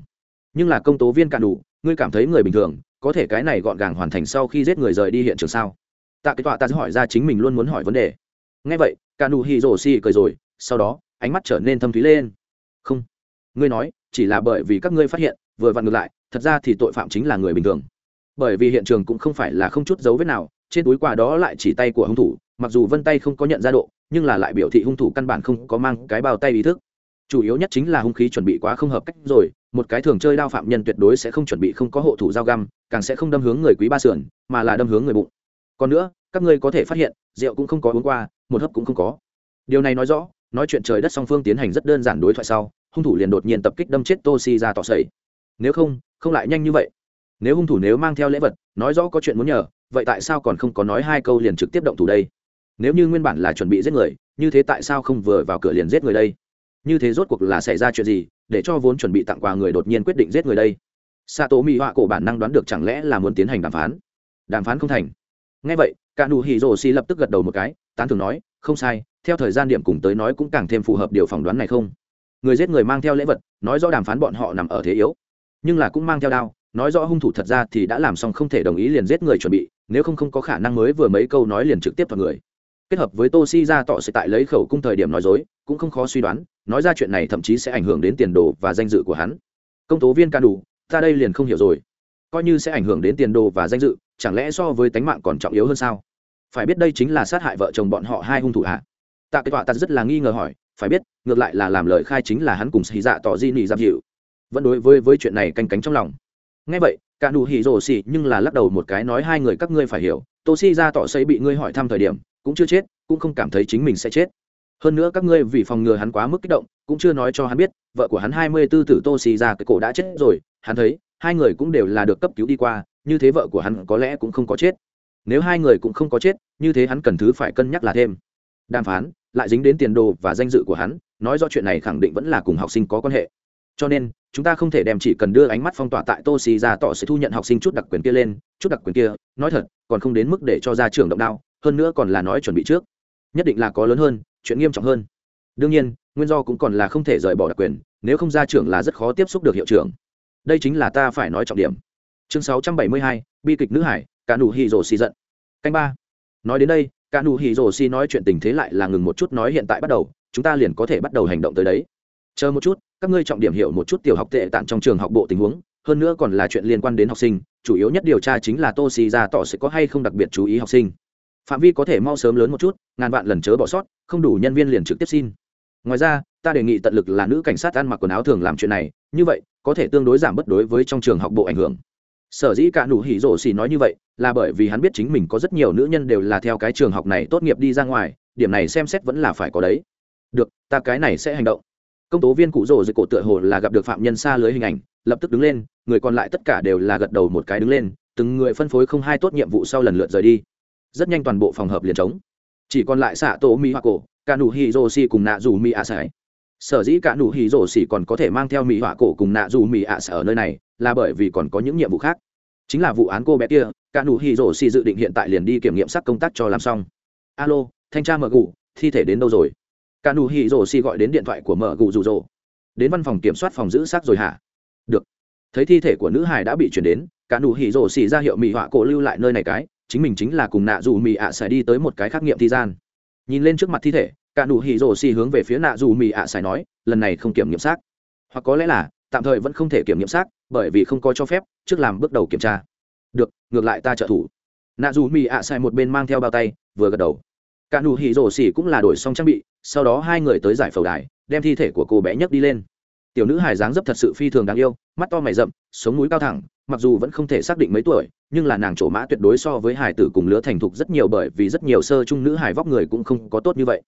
Nhưng là công tố viên cạn đủ, ngươi cảm thấy người bình thường, có thể cái này gọn gàng hoàn thành sau khi giết người rời đi hiện trường sao? Tạ cái tọa ta sẽ hỏi ra chính mình luôn muốn hỏi vấn đề. Ngay vậy cạn đủ hì rổ xì cười rồi, sau đó, ánh mắt trở nên thâm thúy lên. Không, ngươi nói, chỉ là bởi vì các ngươi phát hiện, vừa vặn ngược lại, thật ra thì tội phạm chính là người bình thường. Bởi vì hiện trường cũng không phải là không chút dấu vết nào, trên túi quà đó lại chỉ tay của hung thủ, mặc dù vân tay không có nhận ra độ, nhưng là lại biểu thị hung thủ căn bản không có mang cái bao tay ý thức chủ yếu nhất chính là hung khí chuẩn bị quá không hợp cách rồi, một cái thường chơi đao phạm nhân tuyệt đối sẽ không chuẩn bị không có hộ thủ dao găm, càng sẽ không đâm hướng người quý ba sườn, mà là đâm hướng người bụng. Còn nữa, các ngươi có thể phát hiện, rượu cũng không có uống qua, một hấp cũng không có. Điều này nói rõ, nói chuyện trời đất song phương tiến hành rất đơn giản đối thoại sau, hung thủ liền đột nhiên tập kích đâm chết tô si ra tỏ sầy nếu không không lại nhanh như vậy. Nếu hung thủ nếu mang theo lễ vật, nói rõ có chuyện muốn nhờ, vậy tại sao còn không có nói hai câu liền trực tiếp động thủ đây? Nếu như nguyên bản là chuẩn bị giết người, như thế tại sao không vừa vào cửa liền giết người đây? như thế rốt cuộc là xảy ra chuyện gì, để cho vốn chuẩn bị tặng quà người đột nhiên quyết định giết người đây? Xạ tổ mỹ họa cổ bản năng đoán được chẳng lẽ là muốn tiến hành đàm phán. Đàm phán không thành. Ngay vậy cả nụ hì rồ xì lập tức gật đầu một cái, tán thường nói, không sai, theo thời gian điểm cùng tới nói cũng càng thêm phù hợp điều phỏng đoán này không? Người giết người mang theo lễ vật, nói rõ đàm phán bọn họ nằm ở thế yếu. Nhưng là cũng mang theo đao, nói rõ hung thủ thật ra thì đã làm xong không thể đồng ý liền giết người chuẩn bị, nếu không không có khả năng mới vừa mấy câu nói liền trực tiếp vào người. Kết hợp với tô si ra tỏ sự tại lấy khẩu cung thời điểm nói dối, cũng không khó suy đoán nói ra chuyện này thậm chí sẽ ảnh hưởng đến tiền đồ và danh dự của hắn. Công tố viên ca đủ ta đây liền không hiểu rồi. Coi như sẽ ảnh hưởng đến tiền đồ và danh dự, chẳng lẽ so với tánh mạng còn trọng yếu hơn sao? Phải biết đây chính là sát hại vợ chồng bọn họ hai hung thủ ạ. Tạ kết quả ta rất là nghi ngờ hỏi, phải biết, ngược lại là làm lời khai chính là hắn cùng xì dạ tỏ di nị giam dịu vẫn đối với với chuyện này canh cánh trong lòng. Nghe vậy cả Đủ hỉ rồ xì nhưng là lắc đầu một cái nói hai người các ngươi phải hiểu, tô si ra tỏ xây bị ngươi hỏi thăm thời điểm, cũng chưa chết, cũng không cảm thấy chính mình sẽ chết hơn nữa các ngươi vì phòng ngừa hắn quá mức kích động, cũng chưa nói cho hắn biết, vợ của hắn hai mươi tư tử tô xì ra cái cổ đã chết rồi, hắn thấy, hai người cũng đều là được cấp cứu đi qua, như thế vợ của hắn có lẽ cũng không có chết. Nếu hai người cũng không có chết, như thế hắn cần thứ phải cân nhắc là thêm. Đàm phán, lại dính đến tiền đồ và danh dự của hắn, nói do chuyện này khẳng định vẫn là cùng học sinh có quan hệ. Cho nên, chúng ta không thể đem chỉ cần đưa ánh mắt phong tỏa tại tô xì ra tỏ sẽ thu nhận học sinh chút đặc quyền kia lên, chút đặc quyền kia, nói thật, còn không đến mức để cho ra trường động đao, hơn nữa còn là nói chuẩn bị trước nhất định là có lớn hơn chuyện nghiêm trọng hơn. Đương nhiên nguyên do cũng còn là không thể rời bỏ đặc quyền nếu không ra trưởng là rất khó tiếp xúc được hiệu trưởng. Đây chính là ta phải nói trọng điểm. Chương 672, bi kịch nữ hải cả nụ hì rồ xì giận. Canh ba. Nói đến đây cả nụ hì rồ xì nói chuyện tình thế lại là ngừng một chút nói hiện tại bắt đầu chúng ta liền có thể bắt đầu hành động tới đấy. Chờ một chút các ngươi trọng điểm hiểu một chút tiểu học tệ tạng trong trường học bộ tình huống hơn nữa còn là chuyện liên quan đến học sinh chủ yếu nhất điều tra chính là tô xì ra tỏ sẽ có hay không đặc biệt chú ý học sinh phạm vi có thể mau sớm lớn một chút, ngàn vạn lần chớ bỏ sót, không đủ nhân viên liền trực tiếp xin. Ngoài ra, ta đề nghị tận lực là nữ cảnh sát ăn mặc quần áo thường làm chuyện này, như vậy, có thể tương đối giảm bất đối với trong trường học bộ ảnh hưởng. Sở dĩ cả nụ hỉ rổ xì nói như vậy, là bởi vì hắn biết chính mình có rất nhiều nữ nhân đều là theo cái trường học này tốt nghiệp đi ra ngoài, điểm này xem xét vẫn là phải có đấy. Được, ta cái này sẽ hành động. Công tố viên cụ rổ dưới cổ tựa hồ là gặp được phạm nhân xa lưới hình ảnh, lập tức đứng lên, người còn lại tất cả đều là gật đầu một cái đứng lên, từng người phân phối không hai tốt nhiệm vụ sau lần lượt rời đi rất nhanh toàn bộ phòng hợp liền trống. Chỉ còn lại xạ tổ mỹ hoa cổ, cả nụ hì rô xì cùng nạ dù mỹ ạ sải. Sở dĩ cả nụ hì rổ xì còn có thể mang theo mỹ họa cổ cùng nạ dù mỹ ạ sở ở nơi này, là bởi vì còn có những nhiệm vụ khác. Chính là vụ án cô bé kia, cả nụ hì rổ xì dự định hiện tại liền đi kiểm nghiệm sắc công tác cho làm xong. Alo, thanh tra mở gù, thi thể đến đâu rồi? Cả nụ hì rổ xì gọi đến điện thoại của mở gù rủ rỗ đến văn phòng kiểm soát phòng giữ xác rồi hả? Được. Thấy thi thể của nữ hải đã bị chuyển đến, cả nụ hì rổ xì ra hiệu mỹ họa cổ lưu lại nơi này cái chính mình chính là cùng nạ dù mì ạ xài đi tới một cái khắc nghiệm thi gian. Nhìn lên trước mặt thi thể, cả nụ hỉ rổ xì hướng về phía nạ dù mì ạ xài nói, lần này không kiểm nghiệm xác. Hoặc có lẽ là, tạm thời vẫn không thể kiểm nghiệm xác, bởi vì không có cho phép, trước làm bước đầu kiểm tra. Được, ngược lại ta trợ thủ. Nạ dù mì ạ xài một bên mang theo bao tay, vừa gật đầu. Cả nụ hỉ rổ xì cũng là đổi xong trang bị, sau đó hai người tới giải phẩu đài, đem thi thể của cô bé nhấc đi lên. Tiểu nữ hài dáng dấp thật sự phi thường đáng yêu, mắt to mày rậm, sống mũi cao thẳng, mặc dù vẫn không thể xác định mấy tuổi nhưng là nàng chỗ mã tuyệt đối so với hải tử cùng lứa thành thục rất nhiều bởi vì rất nhiều sơ trung nữ hải vóc người cũng không có tốt như vậy.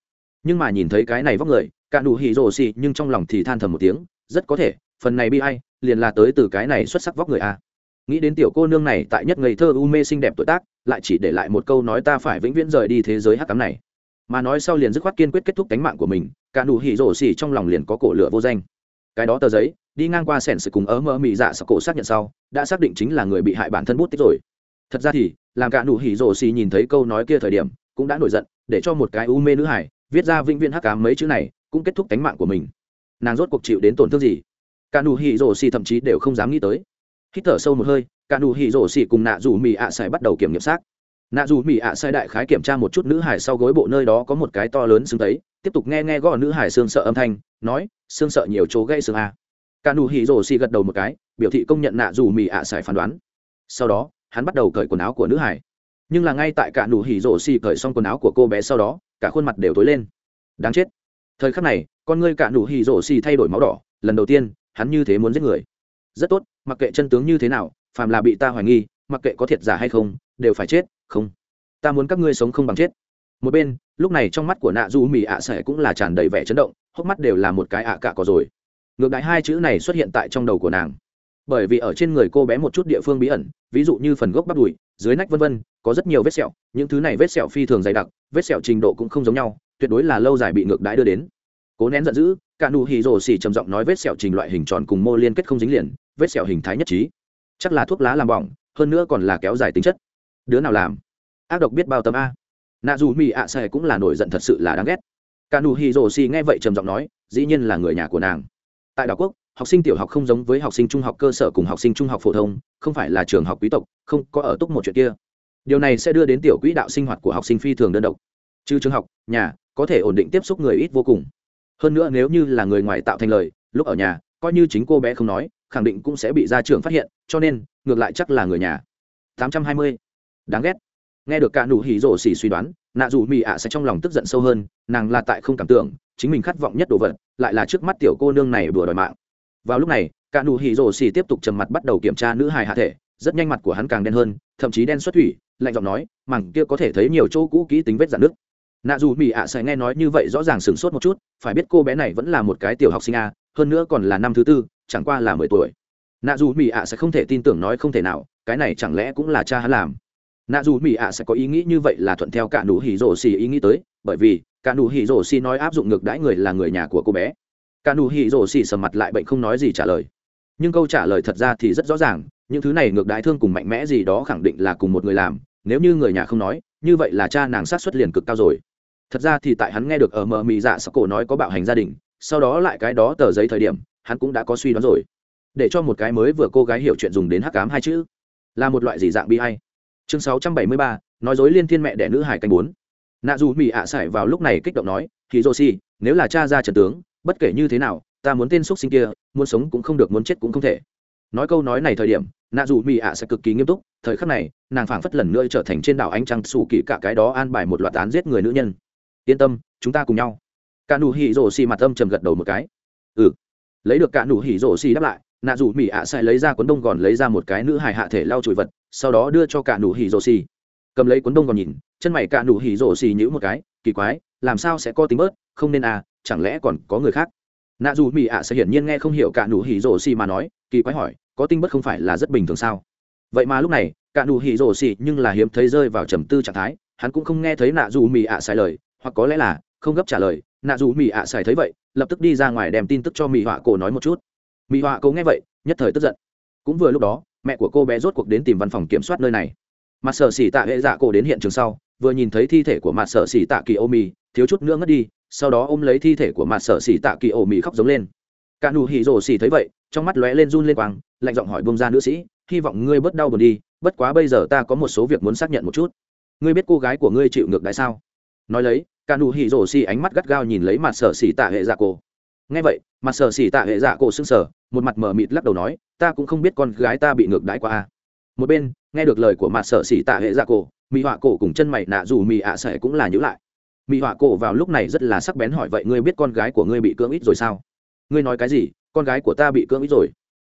Nhưng mà nhìn thấy cái này vóc người, cả nụ hỉ rồ xì, nhưng trong lòng thì than thầm một tiếng, rất có thể, phần này bi ai, liền là tới từ cái này xuất sắc vóc người a. À. nghĩ đến tiểu cô nương này tại nhất ngây thơ u mê xinh đẹp tuổi tác, lại chỉ để lại một câu nói ta phải vĩnh viễn rời đi thế giới hát cám này. Mà nói sau liền dứt khoát kiên quyết kết thúc cánh mạng của mình, cả nụ hỉ rổ xỉ trong lòng liền có cổ lửa vô danh. Cái đó tờ giấy đi ngang qua sẻn sự cùng ớ mơ mị dạ sắc cổ xác nhận sau, đã xác định chính là người bị hại bản thân bút tích rồi. Thật ra thì, làm cả nụ hỉ rổ xì nhìn thấy câu nói kia thời điểm, cũng đã nổi giận, để cho một cái u mê nữ hải viết ra vĩnh viễn hắc cám mấy chữ này, cũng kết thúc tánh mạng của mình. Nàng rốt cuộc chịu đến tổn thương gì? Cả nụ hỉ rổ xì thậm chí đều không dám nghĩ tới. Hít thở sâu một hơi, cả nụ hỉ rổ xì cùng nạ rủ mị ạ à bắt đầu kiểm nghiệm xác. Nạ dù mỹ ạ à đại khái kiểm tra một chút nữ hải sau gối bộ nơi đó có một cái to lớn xương tấy, tiếp tục nghe nghe gõ nữ hải xương sợ âm thanh, nói, xương sợ nhiều chỗ gây xương a. à cả nụ hỉ rổ xì gật đầu một cái, biểu thị công nhận nạ dù mì ạ à sải phán đoán. Sau đó, hắn bắt đầu cởi quần áo của nữ hải. Nhưng là ngay tại cả nụ hỉ rổ xì cởi xong quần áo của cô bé sau đó, cả khuôn mặt đều tối lên. Đáng chết. Thời khắc này, con ngươi cả nụ hỉ rổ xì thay đổi máu đỏ, lần đầu tiên, hắn như thế muốn giết người. Rất tốt, mặc kệ chân tướng như thế nào, phàm là bị ta hoài nghi, mặc kệ có thiệt giả hay không, đều phải chết, không. Ta muốn các ngươi sống không bằng chết. Một bên, lúc này trong mắt của nạ du mì ạ à sẻ cũng là tràn đầy vẻ chấn động, hốc mắt đều là một cái ạ cả có rồi ngược đại hai chữ này xuất hiện tại trong đầu của nàng. Bởi vì ở trên người cô bé một chút địa phương bí ẩn, ví dụ như phần gốc bắp đùi, dưới nách vân vân, có rất nhiều vết sẹo, những thứ này vết sẹo phi thường dày đặc, vết sẹo trình độ cũng không giống nhau, tuyệt đối là lâu dài bị ngược đãi đưa đến. Cố nén giận dữ, cả nụ hì rồ xì trầm giọng nói vết sẹo trình loại hình tròn cùng mô liên kết không dính liền, vết sẹo hình thái nhất trí. Chắc là thuốc lá làm bỏng, hơn nữa còn là kéo dài tính chất. Đứa nào làm? Ác độc biết bao tâm a. Nạ dù mỹ ạ xài cũng là nổi giận thật sự là đáng ghét. Cả nụ hì rồ xì nghe vậy trầm giọng nói, dĩ nhiên là người nhà của nàng tại đảo quốc, học sinh tiểu học không giống với học sinh trung học cơ sở cùng học sinh trung học phổ thông, không phải là trường học quý tộc, không có ở túc một chuyện kia. Điều này sẽ đưa đến tiểu quỹ đạo sinh hoạt của học sinh phi thường đơn độc. Trừ trường học, nhà, có thể ổn định tiếp xúc người ít vô cùng. Hơn nữa nếu như là người ngoài tạo thành lời, lúc ở nhà, coi như chính cô bé không nói, khẳng định cũng sẽ bị gia trưởng phát hiện, cho nên, ngược lại chắc là người nhà. 820. đáng ghét. Nghe được cả nụ hỉ rổ xỉ suy đoán, nạ dù mỹ ạ sẽ trong lòng tức giận sâu hơn, nàng là tại không cảm tưởng, chính mình khát vọng nhất đồ vật lại là trước mắt tiểu cô nương này vừa đòi mạng. Vào lúc này, cả nụ hỉ rồ xì tiếp tục trầm mặt bắt đầu kiểm tra nữ hài hạ thể, rất nhanh mặt của hắn càng đen hơn, thậm chí đen xuất thủy, lạnh giọng nói mảng kia có thể thấy nhiều chỗ cũ kỹ tính vết dạn nước nạ dù mỹ ạ sẽ nghe nói như vậy rõ ràng sửng sốt một chút, phải biết cô bé này vẫn là một cái tiểu học sinh a, hơn nữa còn là năm thứ tư, chẳng qua là mười tuổi. Nạ dù mỹ ạ sẽ không thể tin tưởng nói không thể nào, cái này chẳng lẽ cũng là cha hắn làm? Nạ dù mỹ ạ sẽ có ý nghĩ như vậy là thuận theo cả nụ hỉ rồ xì ý nghĩ tới, bởi vì cả nụ hỉ rổ xì nói áp dụng ngược đãi người là người nhà của cô bé. Cả nụ hỉ rổ xì sầm mặt lại bệnh không nói gì trả lời. Nhưng câu trả lời thật ra thì rất rõ ràng, những thứ này ngược đãi thương cùng mạnh mẽ gì đó khẳng định là cùng một người làm, nếu như người nhà không nói, như vậy là cha nàng sát xuất liền cực cao rồi. Thật ra thì tại hắn nghe được ở mờ mị dạ sắc cổ nói có bạo hành gia đình, sau đó lại cái đó tờ giấy thời điểm, hắn cũng đã có suy đoán rồi. Để cho một cái mới vừa cô gái hiểu chuyện dùng đến hắc cám hai chữ. Là một loại gì dạng bi hay? Chương sáu trăm bảy mươi ba, nói dối liên thiên mẹ đẻ nữ hải canh bốn nạ dù mỹ ạ sải vào lúc này kích động nói hì dô si nếu là cha ra trần tướng, bất kể như thế nào, ta muốn tên x u ấ t sinh kia, muốn sống cũng không được, muốn chết cũng không thể. Nói câu nói này thời điểm, nạ dù mỹ ạ sẽ cực kỳ nghiêm túc, thời khắc này, nàng phảng phất lần nữa trở thành trên đảo ánh trăng xù kỳ cả cái đó an bài một loạt án giết người nữ nhân. Yên tâm, chúng ta cùng nhau. Cả nụ hỉ rổ xì mặt âm trầm gật đầu một cái. Ừ. Lấy được cả nụ hỉ rổ xì đáp lại, nạ dù mỹ ạ sẽ lấy ra cuốn đông gòn lấy ra một cái nữ hải hạ thể lau chùi vật, sau đó đưa cho cả nụ hỉ rổ xì cầm lấy cuốn đông gòn nhìn chân mày cả nụ hỉ rổ xì nhữ một cái, kỳ quái, làm sao sẽ có tính bớt, không nên à chẳng lẽ còn có người khác? Nạ dù mỹ ạ sẽ hiển nhiên nghe không hiểu cả nụ hỉ rổ xì mà nói, kỳ quái hỏi, có tinh bất không phải là rất bình thường sao? Vậy mà lúc này, cả nụ hỉ rổ xì nhưng là hiếm thấy rơi vào trầm tư trạng thái, hắn cũng không nghe thấy nạ dù mỹ ạ sai lời, hoặc có lẽ là, không gấp trả lời, nạ dù mỹ ạ sai thấy vậy, lập tức đi ra ngoài đem tin tức cho mỹ họa cổ nói một chút. Mỹ họa cổ nghe vậy, nhất thời tức giận. Cũng vừa lúc đó, mẹ của cô bé rốt cuộc đến tìm văn phòng kiểm soát nơi này. Mặt sở xỉ tạ hệ dạ cổ đến hiện trường sau vừa nhìn thấy thi thể của mặt sở xỉ tạ kỳ ô mì, thiếu chút nữa ngất đi, sau đó ôm lấy thi thể của mặt sở xỉ tạ kỳ ô mì khóc giống lên. Cả nụ hỉ rồ xỉ thấy vậy, trong mắt lóe lên run lên quang, lạnh giọng hỏi bông ra nữ sĩ, hy vọng ngươi bớt đau buồn đi, bất quá bây giờ ta có một số việc muốn xác nhận một chút. Ngươi biết cô gái của ngươi chịu ngược đái sao? Nói lấy, cả nụ hỉ rồ xỉ ánh mắt gắt gao nhìn lấy mặt sở xỉ tạ hệ dạ cổ. Nghe vậy mặt sở xỉ tạ hệ dạ cổ sưng sở một mặt mờ mịt lắc đầu nói, ta cũng không biết con gái ta bị ngược đái qua à. một bên nghe được lời của mặt sợ xỉ tạ hệ dạ cổ mỹ họa cổ cùng chân mày nạ dù mỹ ạ à cũng là nhữ lại. Mỹ họa cổ vào lúc này rất là sắc bén hỏi, vậy ngươi biết con gái của ngươi bị cưỡng ít rồi sao? Ngươi nói cái gì? Con gái của ta bị cưỡng ít rồi.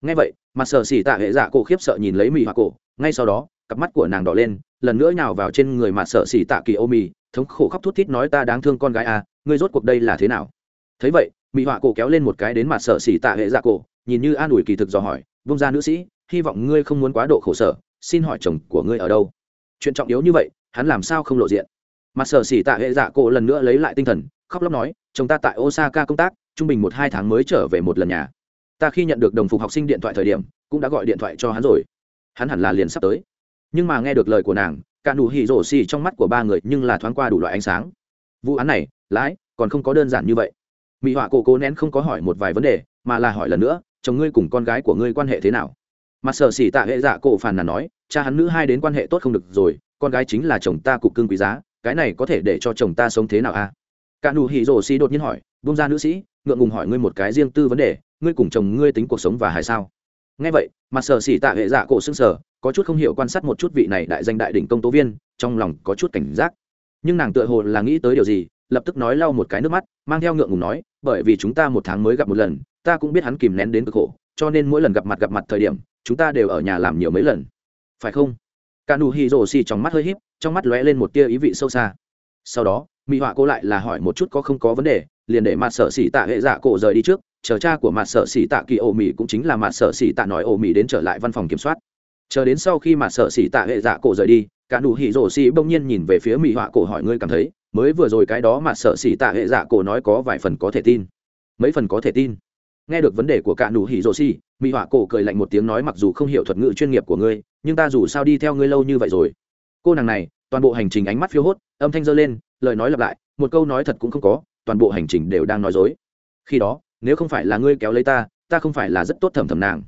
Nghe vậy mặt sợ xỉ tạ hệ dạ cổ khiếp sợ nhìn lấy mỹ họa cổ, ngay sau đó, cặp mắt của nàng đỏ lên, lần nữa nào vào trên người mặt sợ xỉ tạ kỳ ô mì thống khổ khóc thút thít nói, ta đáng thương con gái à ngươi rốt cuộc đây là thế nào? Thấy vậy mỹ họa cổ kéo lên một cái đến mặt sợ xỉ tạ hệ dạ cổ, nhìn như an ủi kỳ thực dò hỏi, vung ra nữ sĩ, hy vọng ngươi không muốn quá độ khổ sở xin hỏi chồng của ngươi ở đâu? Chuyện trọng yếu như vậy, hắn làm sao không lộ diện? Mặt sở xỉ tạ hệ dạ cổ lần nữa lấy lại tinh thần, khóc lóc nói, chồng ta tại osaka công tác, trung bình một hai tháng mới trở về một lần nhà. Ta khi nhận được đồng phục học sinh điện thoại thời điểm, cũng đã gọi điện thoại cho hắn rồi. Hắn hẳn là liền sắp tới. Nhưng mà nghe được lời của nàng cả nụ hỉ rổ xì trong mắt của ba người nhưng là thoáng qua đủ loại ánh sáng. Vụ án này lãi còn không có đơn giản như vậy. Mỹ họa cổ cố nén không có hỏi một vài vấn đề, mà là hỏi lần nữa, chồng ngươi cùng con gái của ngươi quan hệ thế nào? Mặt sở xỉ tạ hệ dạ cổ phàn nàn nói, cha hắn nữ hai đến quan hệ tốt không được rồi, con gái chính là chồng ta cục cưng quý giá, cái này có thể để cho chồng ta sống thế nào a cả nụ hỉ rổ xì đột nhiên hỏi bung ra nữ sĩ, ngượng ngùng hỏi ngươi một cái riêng tư vấn đề, ngươi cùng chồng ngươi tính cuộc sống và hài sao? Nghe vậy mặt sở xỉ tạ hệ dạ cổ xưng sở có chút không hiểu quan sát một chút vị này đại danh đại đỉnh công tố viên, trong lòng có chút cảnh giác. Nhưng nàng tựa hồ là nghĩ tới điều gì, lập tức nói lau một cái nước mắt, mang theo ngượng ngùng nói, bởi vì chúng ta một tháng mới gặp một lần, ta cũng biết hắn kìm nén đến cực khổ, cho nên mỗi lần gặp mặt gặp mặt thời điểm chúng ta đều ở nhà làm nhiều mấy lần. Phải không? Cả nụ hì rồ xì trong mắt hơi h í p trong mắt lóe lên một tia ý vị sâu xa. Sau đó mỹ họa cô lại là hỏi một chút có không có vấn đề, liền để mặt sở xỉ tạ hệ dạ cổ rời đi trước, chờ cha của mặt sở xỉ tạ kỳ ổ mỹ cũng chính là mặt sở xỉ tạ nói ổ mỹ đến trở lại văn phòng kiểm soát. Chờ đến sau khi mặt sở xỉ tạ hệ dạ cổ rời đi cả nụ hỉ rổ xỉ bỗng nhiên nhìn về phía mỹ họa cổ hỏi ngươi cảm thấy, mới vừa rồi cái đó mặt sở xỉ tạ hệ dạ cổ nói có vài phần có thể tin. Mấy phần có thể tin nghe được vấn đề của Cạn nụ hỉ rồ xì mỹ họa cổ cười lạnh một tiếng nói mặc dù không hiểu thuật ngữ chuyên nghiệp của ngươi, nhưng ta dù sao đi theo ngươi lâu như vậy rồi. Cô nàng này, toàn bộ hành trình ánh mắt phiêu hốt, âm thanh dơ lên, lời nói lặp lại, một câu nói thật cũng không có, toàn bộ hành trình đều đang nói dối. Khi đó, nếu không phải là ngươi kéo lấy ta ta không phải là rất tốt thẩm thẩm nàng.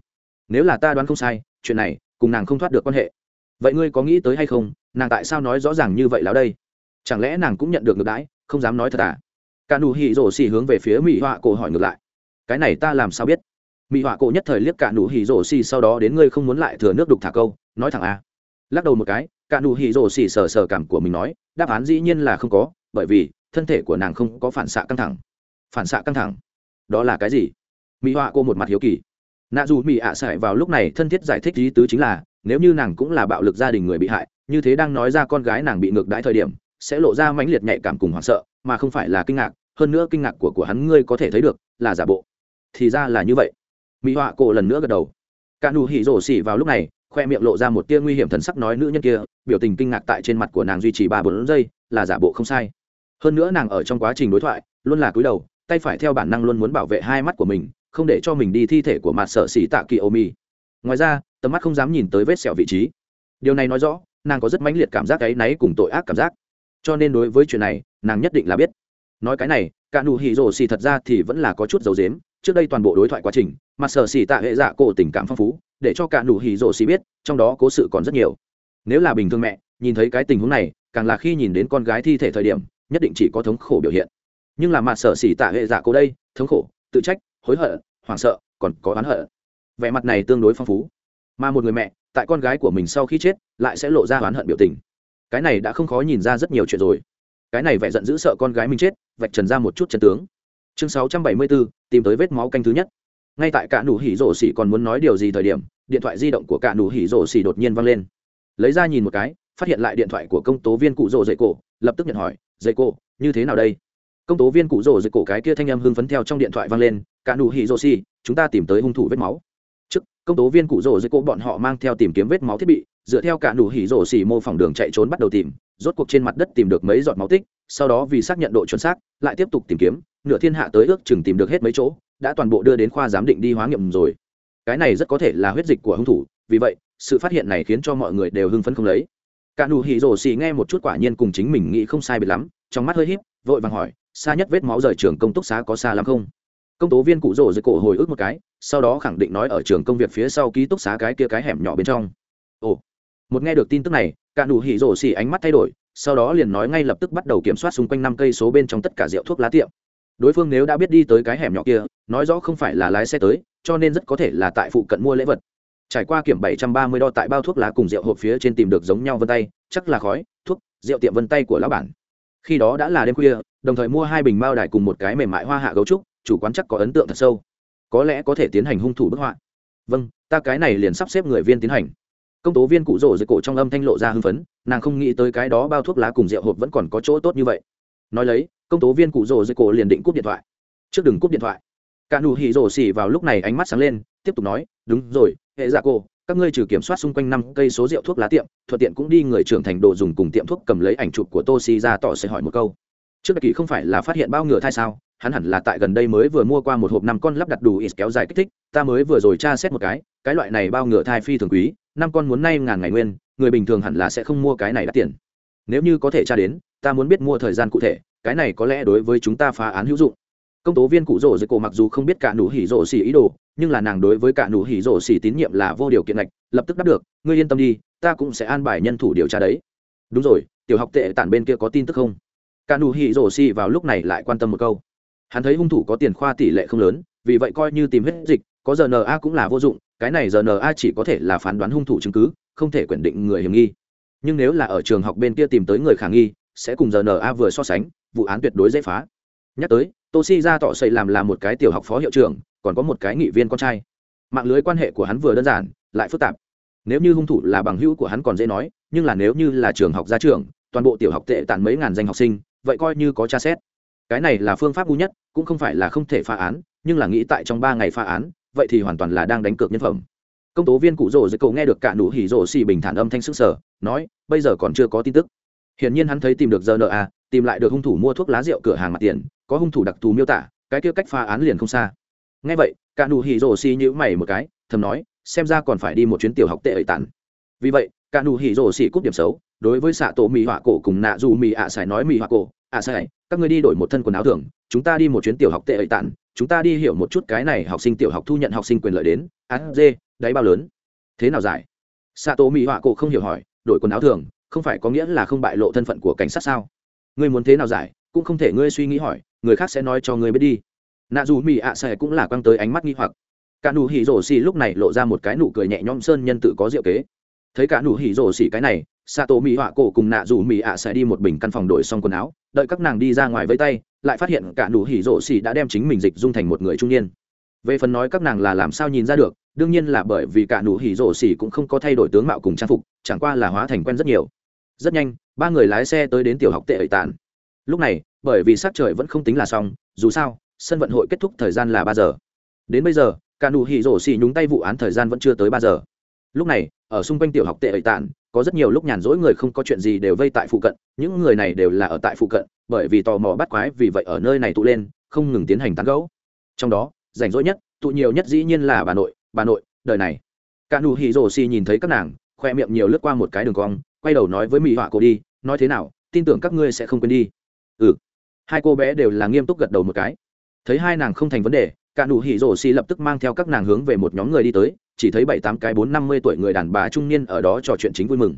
Nếu là ta đoán không sai, chuyện này, cùng nàng không thoát được quan hệ. Vậy ngươi có nghĩ tới hay không, nàng tại sao nói rõ ràng như vậy láo đây? Chẳng lẽ nàng cũng nhận được ngược đãi, không dám nói thật à? Cạn nụ hỉ rổ xì hướng về phía mỹ họa cổ hỏi ngược lại cái này ta làm sao biết? Mỹ họa cổ nhất thời liếc cả nụ hỉ rổ xì sau đó đến ngươi không muốn lại thừa nước đục thả câu, nói thẳng a lắc đầu một cái, cả nụ hỉ rổ xì sờ sờ cảm của mình nói, đáp án dĩ nhiên là không có, bởi vì, thân thể của nàng không có phản xạ căng thẳng. Phản xạ căng thẳng? Đó là cái gì? Mỹ họa cô một mặt hiếu kỳ. Nạ dù mỹ ạ à vào lúc này thân thiết giải thích lý tứ chính là, nếu như nàng cũng là bạo lực gia đình người bị hại, như thế đang nói ra con gái nàng bị ngược đãi thời điểm, sẽ lộ ra mãnh liệt nhạy cảm cùng hoảng sợ, mà không phải là kinh ngạc, hơn nữa kinh ngạc của của hắn ngươi có thể thấy được, là giả bộ thì ra là như vậy. Mỹ họa cổ lần nữa gật đầu. Cả nụ hỉ rổ xỉ vào lúc này, khoe miệng lộ ra một tia nguy hiểm thần sắc nói nữ nhân kia, biểu tình kinh ngạc tại trên mặt của nàng duy trì ba bốn giây, là giả bộ không sai. Hơn nữa nàng ở trong quá trình đối thoại, luôn là cúi đầu, tay phải theo bản năng luôn muốn bảo vệ hai mắt của mình, không để cho mình đi thi thể của mặt sở xỉ tạ kỳ ô mi. Ngoài ra, tầm mắt không dám nhìn tới vết sẹo vị trí. Điều này nói rõ, nàng có rất mãnh liệt cảm giác áy náy cùng tội ác cảm giác. Cho nên đối với chuyện này, nàng nhất định là biết. Nói cái này, cả nụ hỉ rổ xỉ thật ra thì vẫn là có chút dấu dếm trước đây toàn bộ đối thoại quá trình mặt sở xỉ tạ hệ dạ cổ tình cảm phong phú, để cho cả nụ hỉ rổ xỉ biết, trong đó cố sự còn rất nhiều. Nếu là bình thường mẹ, nhìn thấy cái tình huống này, càng là khi nhìn đến con gái thi thể thời điểm, nhất định chỉ có thống khổ biểu hiện. Nhưng là mặt sở xỉ tạ hệ dạ cổ đây, thống khổ, tự trách, hối hận, hoảng sợ, còn có oán hận. Vẻ mặt này tương đối phong phú. Mà một người mẹ, tại con gái của mình sau khi chết, lại sẽ lộ ra oán hận biểu tình. Cái này đã không khó nhìn ra rất nhiều chuyện rồi. Cái này vẻ giận dữ sợ con gái mình chết, vạch trần ra một chút chân tướng chương sáu trăm bảy mươi bốn, tìm tới vết máu canh thứ nhất. Ngay tại cả nụ hỉ rổ xỉ còn muốn nói điều gì thời điểm, điện thoại di động của cả nụ hỉ rổ xỉ đột nhiên văng lên. Lấy ra nhìn một cái, phát hiện lại điện thoại của công tố viên cụ rổ dậy cổ, lập tức nhận hỏi dậy cổ, như thế nào đây? Công tố viên cụ rổ dậy cổ cái kia thanh em hưng phấn theo trong điện thoại văng lên, cả nụ hỉ rổ xỉ, chúng ta tìm tới hung thủ vết máu. Trước, công tố viên cụ rổ dậy cổ bọn họ mang theo tìm kiếm vết máu thiết bị dựa theo cả nụ hỉ rổ xỉ mô phỏng đường chạy trốn bắt đầu tìm, rốt cuộc trên mặt đất tìm được mấy giọt máu tích, sau đó vì xác nhận độ chuẩn xác, lại tiếp tục tìm kiếm, nửa thiên hạ tới ước chừng tìm được hết mấy chỗ, đã toàn bộ đưa đến khoa giám định đi hóa nghiệm rồi. Cái này rất có thể là huyết dịch của hung thủ, vì vậy, sự phát hiện này khiến cho mọi người đều hưng phấn không lấy. Cả nụ hỉ rổ xỉ nghe một chút quả nhiên cùng chính mình nghĩ không sai biệt lắm, trong mắt hơi híp, vội vàng hỏi xa nhất vết máu rời trường công túc xá có xa lắm không? Công tố viên cụ rổ dưới cổ hồi ức một cái, sau đó khẳng định nói ở trường công việc phía sau ký túc xá cái kia cái hẻm nhỏ bên trong. Ồ một nghe được tin tức này, cả nụ hỉ rổ xỉ ánh mắt thay đổi, sau đó liền nói ngay lập tức bắt đầu kiểm soát xung quanh năm cây số bên trong tất cả rượu thuốc lá tiệm. Đối phương nếu đã biết đi tới cái hẻm nhỏ kia, nói rõ không phải là lái xe tới, cho nên rất có thể là tại phụ cận mua lễ vật. Trải qua kiểm 730 đo tại bao thuốc lá cùng rượu hộp phía trên tìm được giống nhau vân tay, chắc là khói, thuốc, rượu tiệm vân tay của lão bản. Khi đó đã là đêm khuya, đồng thời mua hai bình mao đài cùng một cái mềm mại hoa hạ gấu trúc, chủ quán chắc có ấn tượng thật sâu. Có lẽ có thể tiến hành hung thủ bức họa. Vâng ta cái này liền sắp xếp người viên tiến hành công tố viên cụ rỗ dưới cổ trong âm thanh lộ ra hưng phấn, nàng không nghĩ tới cái đó bao thuốc lá cùng rượu hộp vẫn còn có chỗ tốt như vậy. Nói lấy, công tố viên cụ rỗ dưới cổ liền định cúp điện thoại. Trước đừng cúp điện thoại. Cả nụ hỉ rổ xỉ vào lúc này ánh mắt sáng lên, tiếp tục nói, đúng rồi, hệ giả cô, các ngươi trừ kiểm soát xung quanh năm cây số rượu thuốc lá tiệm, thuận tiện cũng đi người trưởng thành đồ dùng cùng tiệm thuốc cầm lấy ảnh chụp của toshi ra tỏ sẽ hỏi một câu. Trước đây kỳ không phải là phát hiện bao ngựa thai sao, hắn hẳn là tại gần đây mới vừa mua qua một hộp năm con lắp đặt đủ ít kéo dài kích thích, ta mới vừa rồi tra xét một cái cái loại này bao ngựa thai phi thường quý năm con muốn nay ngàn ngày nguyên, người bình thường hẳn là sẽ không mua cái này đắt tiền. Nếu như có thể tra đến, ta muốn biết mua thời gian cụ thể, cái này có lẽ đối với chúng ta phá án hữu dụng. Công tố viên cụ rỗ dưới cổ mặc dù không biết cả nụ hỉ rỗ xỉ ý đồ, nhưng là nàng đối với cả nụ hỉ rỗ xỉ tín nhiệm là vô điều kiện lệch lập tức đáp được, ngươi yên tâm đi, ta cũng sẽ an bài nhân thủ điều tra đấy. Đúng rồi, tiểu học tệ tản bên kia có tin tức không? Cả nụ hỉ rỗ xỉ vào lúc này lại quan tâm một câu. Hắn thấy hung thủ có tiền khoa tỷ lệ không lớn, vì vậy coi như tìm hết dịch có rna cũng là vô dụng cái này rna chỉ có thể là phán đoán hung thủ chứng cứ không thể quyển định người hiểm nghi. Nhưng nếu là ở trường học bên kia tìm tới người khả nghi sẽ cùng rna vừa so sánh vụ án tuyệt đối dễ phá. Nhắc tới toshi ra tọ xây làm là một cái tiểu học phó hiệu trưởng còn có một cái nghị viên con trai. Mạng lưới quan hệ của hắn vừa đơn giản lại phức tạp. Nếu như hung thủ là bằng hữu của hắn còn dễ nói nhưng là nếu như là trường học gia trường, toàn bộ tiểu học tệ tàn mấy ngàn danh học sinh vậy coi như có tra xét. Cái này là phương pháp ngu nhất cũng không phải là không thể phá án nhưng là nghĩ tại trong ba ngày phá án vậy thì hoàn toàn là đang đánh cược nhân phẩm. Công tố viên cụ rồ dưới cầu nghe được cả nụ hỉ rồ xì bình thản âm thanh sức sở nói, bây giờ còn chưa có tin tức. Hiển nhiên hắn thấy tìm được giờ nợ rna tìm lại được hung thủ mua thuốc lá rượu cửa hàng mặt tiền, có hung thủ đặc thù miêu tả, cái kia cách phá án liền không xa. Nghe vậy, cả nụ hỉ rồ xì nhữ mày một cái, thầm nói, xem ra còn phải đi một chuyến tiểu học tệ ấy tản. Vì vậy, cả nụ hỉ rồ xì cúp điểm xấu, đối với xạ tổ mì họa cổ cùng nạ dù mì ạ xài nói mì họa cổ à ạ xài các người đi đổi một thân quần áo thường chúng ta đi một chuyến tiểu học tệ ấy tản chúng ta đi hiểu một chút cái này học sinh tiểu học thu nhận học sinh quyền lợi đến án dê đáy bao lớn. Thế nào giải? Xạ tổ mỹ họa cổ không hiểu hỏi, đổi quần áo thường, không phải có nghĩa là không bại lộ thân phận của cảnh sát sao? Ngươi muốn thế nào giải? Cũng không thể ngươi suy nghĩ hỏi, người khác sẽ nói cho ngươi biết đi. Nạ dù mỹ ạ sẽ cũng là quăng tới ánh mắt nghi hoặc. Cả nụ hỉ rổ xì lúc này lộ ra một cái nụ cười nhẹ nhõm sơn nhân tự có diệu kế. Thấy cả nụ hỉ rổ xì cái này xạ tổ mỹ họa cổ cùng nạ dù mỹ ạ sẽ đi một bình căn phòng đổi xong quần áo đợi các nàng đi ra ngoài với tay, lại phát hiện cả nụ hỉ rộ xỉ đã đem chính mình dịch dung thành một người trung niên. Về phần nói các nàng là làm sao nhìn ra được, đương nhiên là bởi vì cả nụ hỉ rộ xỉ cũng không có thay đổi tướng mạo cùng trang phục, chẳng qua là hóa thành quen rất nhiều. Rất nhanh, ba người lái xe tới đến tiểu học tệ ẩy tàn lúc này, bởi vì sát trời vẫn không tính là xong, dù sao, sân vận hội kết thúc thời gian là ba giờ. Đến bây giờ, cả nụ hỉ rổ xỉ nhúng tay vụ án thời gian vẫn chưa tới ba giờ. Lúc này, ở xung quanh tiểu học tệ ẩy tàn có rất nhiều lúc nhàn rỗi người không có chuyện gì đều vây tại phụ cận, những người này đều là ở tại phụ cận, bởi vì tò mò bắt quái vì vậy ở nơi này tụ lên, không ngừng tiến hành tán gẫu. Trong đó, rảnh rỗi nhất, tụ nhiều nhất dĩ nhiên là bà nội bà nội, đời này. Cả nụ hỉ rồ xì nhìn thấy các nàng, khoe miệng nhiều lướt qua một cái đường cong, quay đầu nói với mỹ họa cô đi, nói thế nào, tin tưởng các ngươi sẽ không quên đi. Ừ. Hai cô bé đều là nghiêm túc gật đầu một cái. Thấy hai nàng không thành vấn đề cả nụ hỉ rổ xì lập tức mang theo các nàng hướng về một nhóm người đi tới, chỉ thấy bảy tám cái bốn năm mươi tuổi người đàn bà trung niên ở đó trò chuyện chính vui mừng.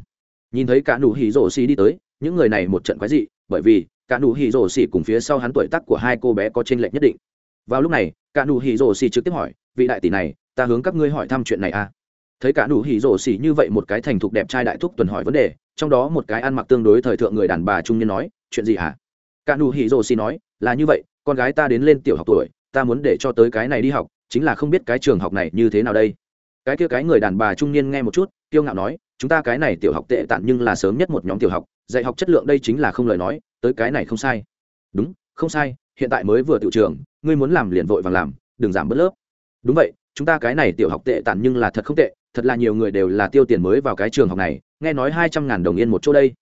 Nhìn thấy cả nụ hỉ rổ xì đi tới, những người này một trận quái dị, bởi vì cả nụ hỉ rổ xì cùng phía sau hắn tuổi tác của hai cô bé có t r ê n lệch nhất định. Vào lúc này, cả nụ hỉ rổ xì trực tiếp hỏi, vị đại tỷ này, ta hướng các ngươi hỏi thăm chuyện này à? Thấy cả nụ hỉ rổ xì như vậy một cái thành thục đẹp trai đại thúc tuần hỏi vấn đề, trong đó một cái ăn mặc tương đối thời thượng người đàn bà trung niên nói, chuyện gì hả? À? cả nụ hỉ rổ xì nói, là như vậy, con gái ta đến lên tiểu học tuổi ta muốn để cho tới cái này đi học, chính là không biết cái trường học này như thế nào đây. Cái kia cái người đàn bà trung niên nghe một chút, kiêu ngạo nói, chúng ta cái này tiểu học tệ tạn nhưng là sớm nhất một nhóm tiểu học, dạy học chất lượng đây chính là không lời nói, tới cái này không sai. Đúng, không sai, hiện tại mới vừa tiểu trường, ngươi muốn làm liền vội vàng làm, đừng giảm bớt lớp. Đúng vậy, chúng ta cái này tiểu học tệ tạn nhưng là thật không tệ, thật là nhiều người đều là tiêu tiền mới vào cái trường học này, nghe nói hai trăm ngàn đồng yên một chỗ đây.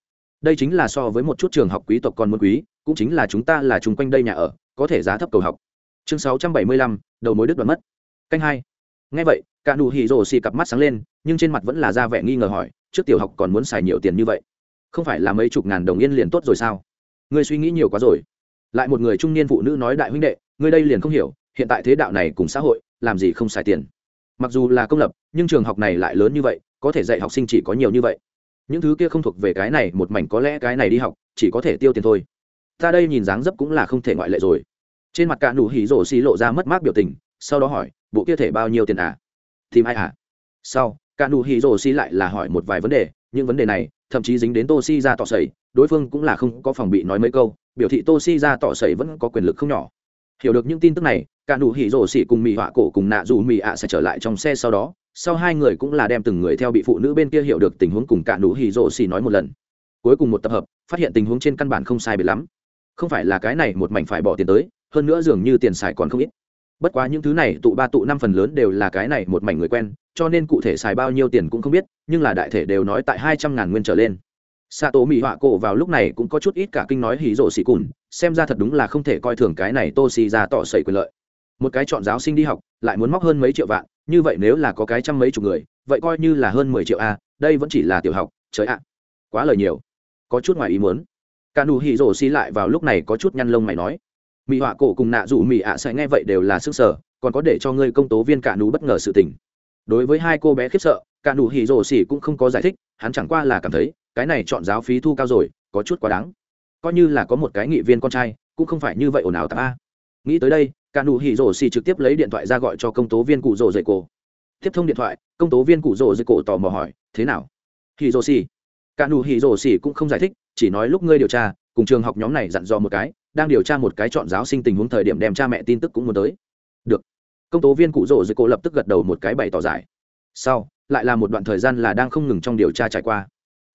Đây chính là so với một chút trường học quý tộc còn m u ố n quý, cũng chính là chúng ta là chung quanh đây nhà ở, có thể giá thấp cầu học chương sáu trăm bảy mươi lăm, đầu mối đứt đoạn mất. Canh hai. Ngay vậy, cả nụ hỉ rồ xì cặp mắt sáng lên, nhưng trên mặt vẫn là ra vẻ nghi ngờ hỏi, trước tiểu học còn muốn xài nhiều tiền như vậy? Không phải là mấy chục ngàn đồng yên liền tốt rồi sao? Ngươi suy nghĩ nhiều quá rồi. Lại một người trung niên phụ nữ nói đại huynh đệ, ngươi đây liền không hiểu, hiện tại thế đạo này cùng xã hội, làm gì không xài tiền? Mặc dù là công lập, nhưng trường học này lại lớn như vậy, có thể dạy học sinh chỉ có nhiều như vậy. Những thứ kia không thuộc về cái này, một mảnh có lẽ cái này đi học, chỉ có thể tiêu tiền thôi. Ta đây nhìn dáng dấp cũng là không thể ngoại lệ rồi trên mặt cả nụ hỉ rổ xì lộ ra mất mát biểu tình, sau đó hỏi, bộ kia thể bao nhiêu tiền à? Tìm ai à? Sau, cả nụ hỉ rổ xì lại là hỏi một vài vấn đề, những vấn đề này, thậm chí dính đến tô si ra tỏ sẩy, đối phương cũng là không có phòng bị nói mấy câu, biểu thị tô si ra tỏ sẩy vẫn có quyền lực không nhỏ. Hiểu được những tin tức này, cả nụ hỉ rổ xì cùng mì họa cổ cùng nạ dù mì ạ sẽ trở lại trong xe sau đó, sau hai người cũng là đem từng người theo bị phụ nữ bên kia hiểu được tình huống cùng cả nụ hỉ rổ xì nói một lần. Cuối cùng một tập hợp, phát hiện tình huống trên căn bản không sai biệt lắm không phải là cái này một mảnh phải bỏ tiền tới, hơn nữa dường như tiền xài còn không ít. Bất quá những thứ này, tụ ba tụ năm phần lớn đều là cái này một mảnh người quen, cho nên cụ thể xài bao nhiêu tiền cũng không biết, nhưng là đại thể đều nói tại hai trăm ngàn nguyên trở lên. Xạ tổ mỹ họa cổ vào lúc này cũng có chút ít cả kinh nói hí rộ xì cùn, xem ra thật đúng là không thể coi thường cái này tô xì ra tỏ sẩy quyền lợi. Một cái chọn giáo sinh đi học, lại muốn móc hơn mấy triệu vạn, như vậy nếu là có cái trăm mấy chục người, vậy coi như là hơn mười triệu a, đây vẫn chỉ là tiểu học, trời ạ, quá lời nhiều. Có chút ngoài ý muốn cả nụ hỉ rổ xì lại vào lúc này có chút nhăn lông mày nói. Mỹ họa cổ cùng nạ dụ mỹ ạ sẽ nghe vậy đều là sức sở còn có để cho ngươi công tố viên cả nụ bất ngờ sự tình. Đối với hai cô bé khiếp sợ cả nụ hỉ rổ xỉ cũng không có giải thích hắn chẳng qua là cảm thấy cái này chọn giáo phí thu cao rồi có chút quá đáng. Coi như là có một cái nghị viên con trai cũng không phải như vậy ồn ào tạp nghĩ tới đây cả nụ hỉ rổ xì trực tiếp lấy điện thoại ra gọi cho công tố viên cụ rổ dậy cổ. Tiếp thông điện thoại công tố viên cụ rổ dậy cổ tò mò hỏi thế nào? Hỉ rổ xỉ, cả nụ hỉ rổ xỉ cũng không giải thích chỉ nói lúc ngươi điều tra, cùng trường học nhóm này dặn dò một cái, đang điều tra một cái chọn giáo sinh tình huống thời điểm đem cha mẹ tin tức cũng muốn tới. Được. Công tố viên cụ rỗ dưới cô lập tức gật đầu một cái bày tỏ giải. Sau, lại là một đoạn thời gian là đang không ngừng trong điều tra trải qua.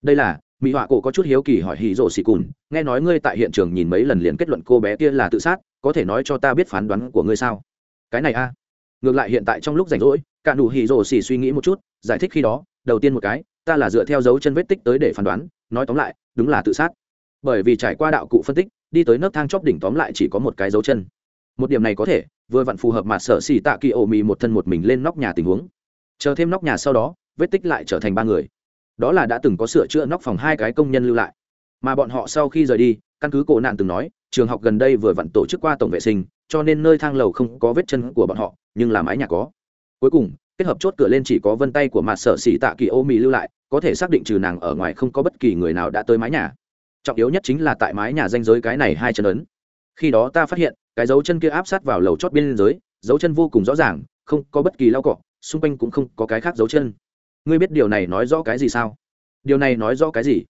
Đây là, mỹ họa cổ có chút hiếu kỳ hỏi hì rỗ xì cùn, nghe nói ngươi tại hiện trường nhìn mấy lần liền kết luận cô bé kia là tự sát, có thể nói cho ta biết phán đoán của ngươi sao? Cái này a. Ngược lại hiện tại trong lúc rảnh rỗi cạn đủ hì rỗ xì suy nghĩ một chút, giải thích khi đó, đầu tiên một cái, ta là dựa theo dấu chân vết tích tới để phán đoán nói tóm lại, đúng là tự sát. Bởi vì trải qua đạo cụ phân tích, đi tới nấc thang chóp đỉnh tóm lại chỉ có một cái dấu chân. Một điểm này có thể, vừa vặn phù hợp mà sở xì tạ kỳ ổ mì một thân một mình lên nóc nhà tình huống. Chờ thêm nóc nhà sau đó, vết tích lại trở thành ba người. Đó là đã từng có sửa chữa nóc phòng hai cái công nhân lưu lại. Mà bọn họ sau khi rời đi, căn cứ cổ nạn từng nói, trường học gần đây vừa vặn tổ chức qua tổng vệ sinh, cho nên nơi thang lầu không có vết chân của bọn họ, nhưng là mái nhà có. Cuối cùng, kết hợp chốt cửa lên chỉ có vân tay của mặt sở xì tạ kỳ ô mì lưu lại có thể xác định trừ nàng ở ngoài không có bất kỳ người nào đã tới mái nhà. Trọng yếu nhất chính là tại mái nhà danh giới cái này hai chân ấn. Khi đó ta phát hiện, cái dấu chân kia áp sát vào lầu chót biên giới, dấu chân vô cùng rõ ràng, không có bất kỳ lau cọ xung quanh cũng không có cái khác dấu chân. Ngươi biết điều này nói rõ cái gì sao? Điều này nói rõ cái gì?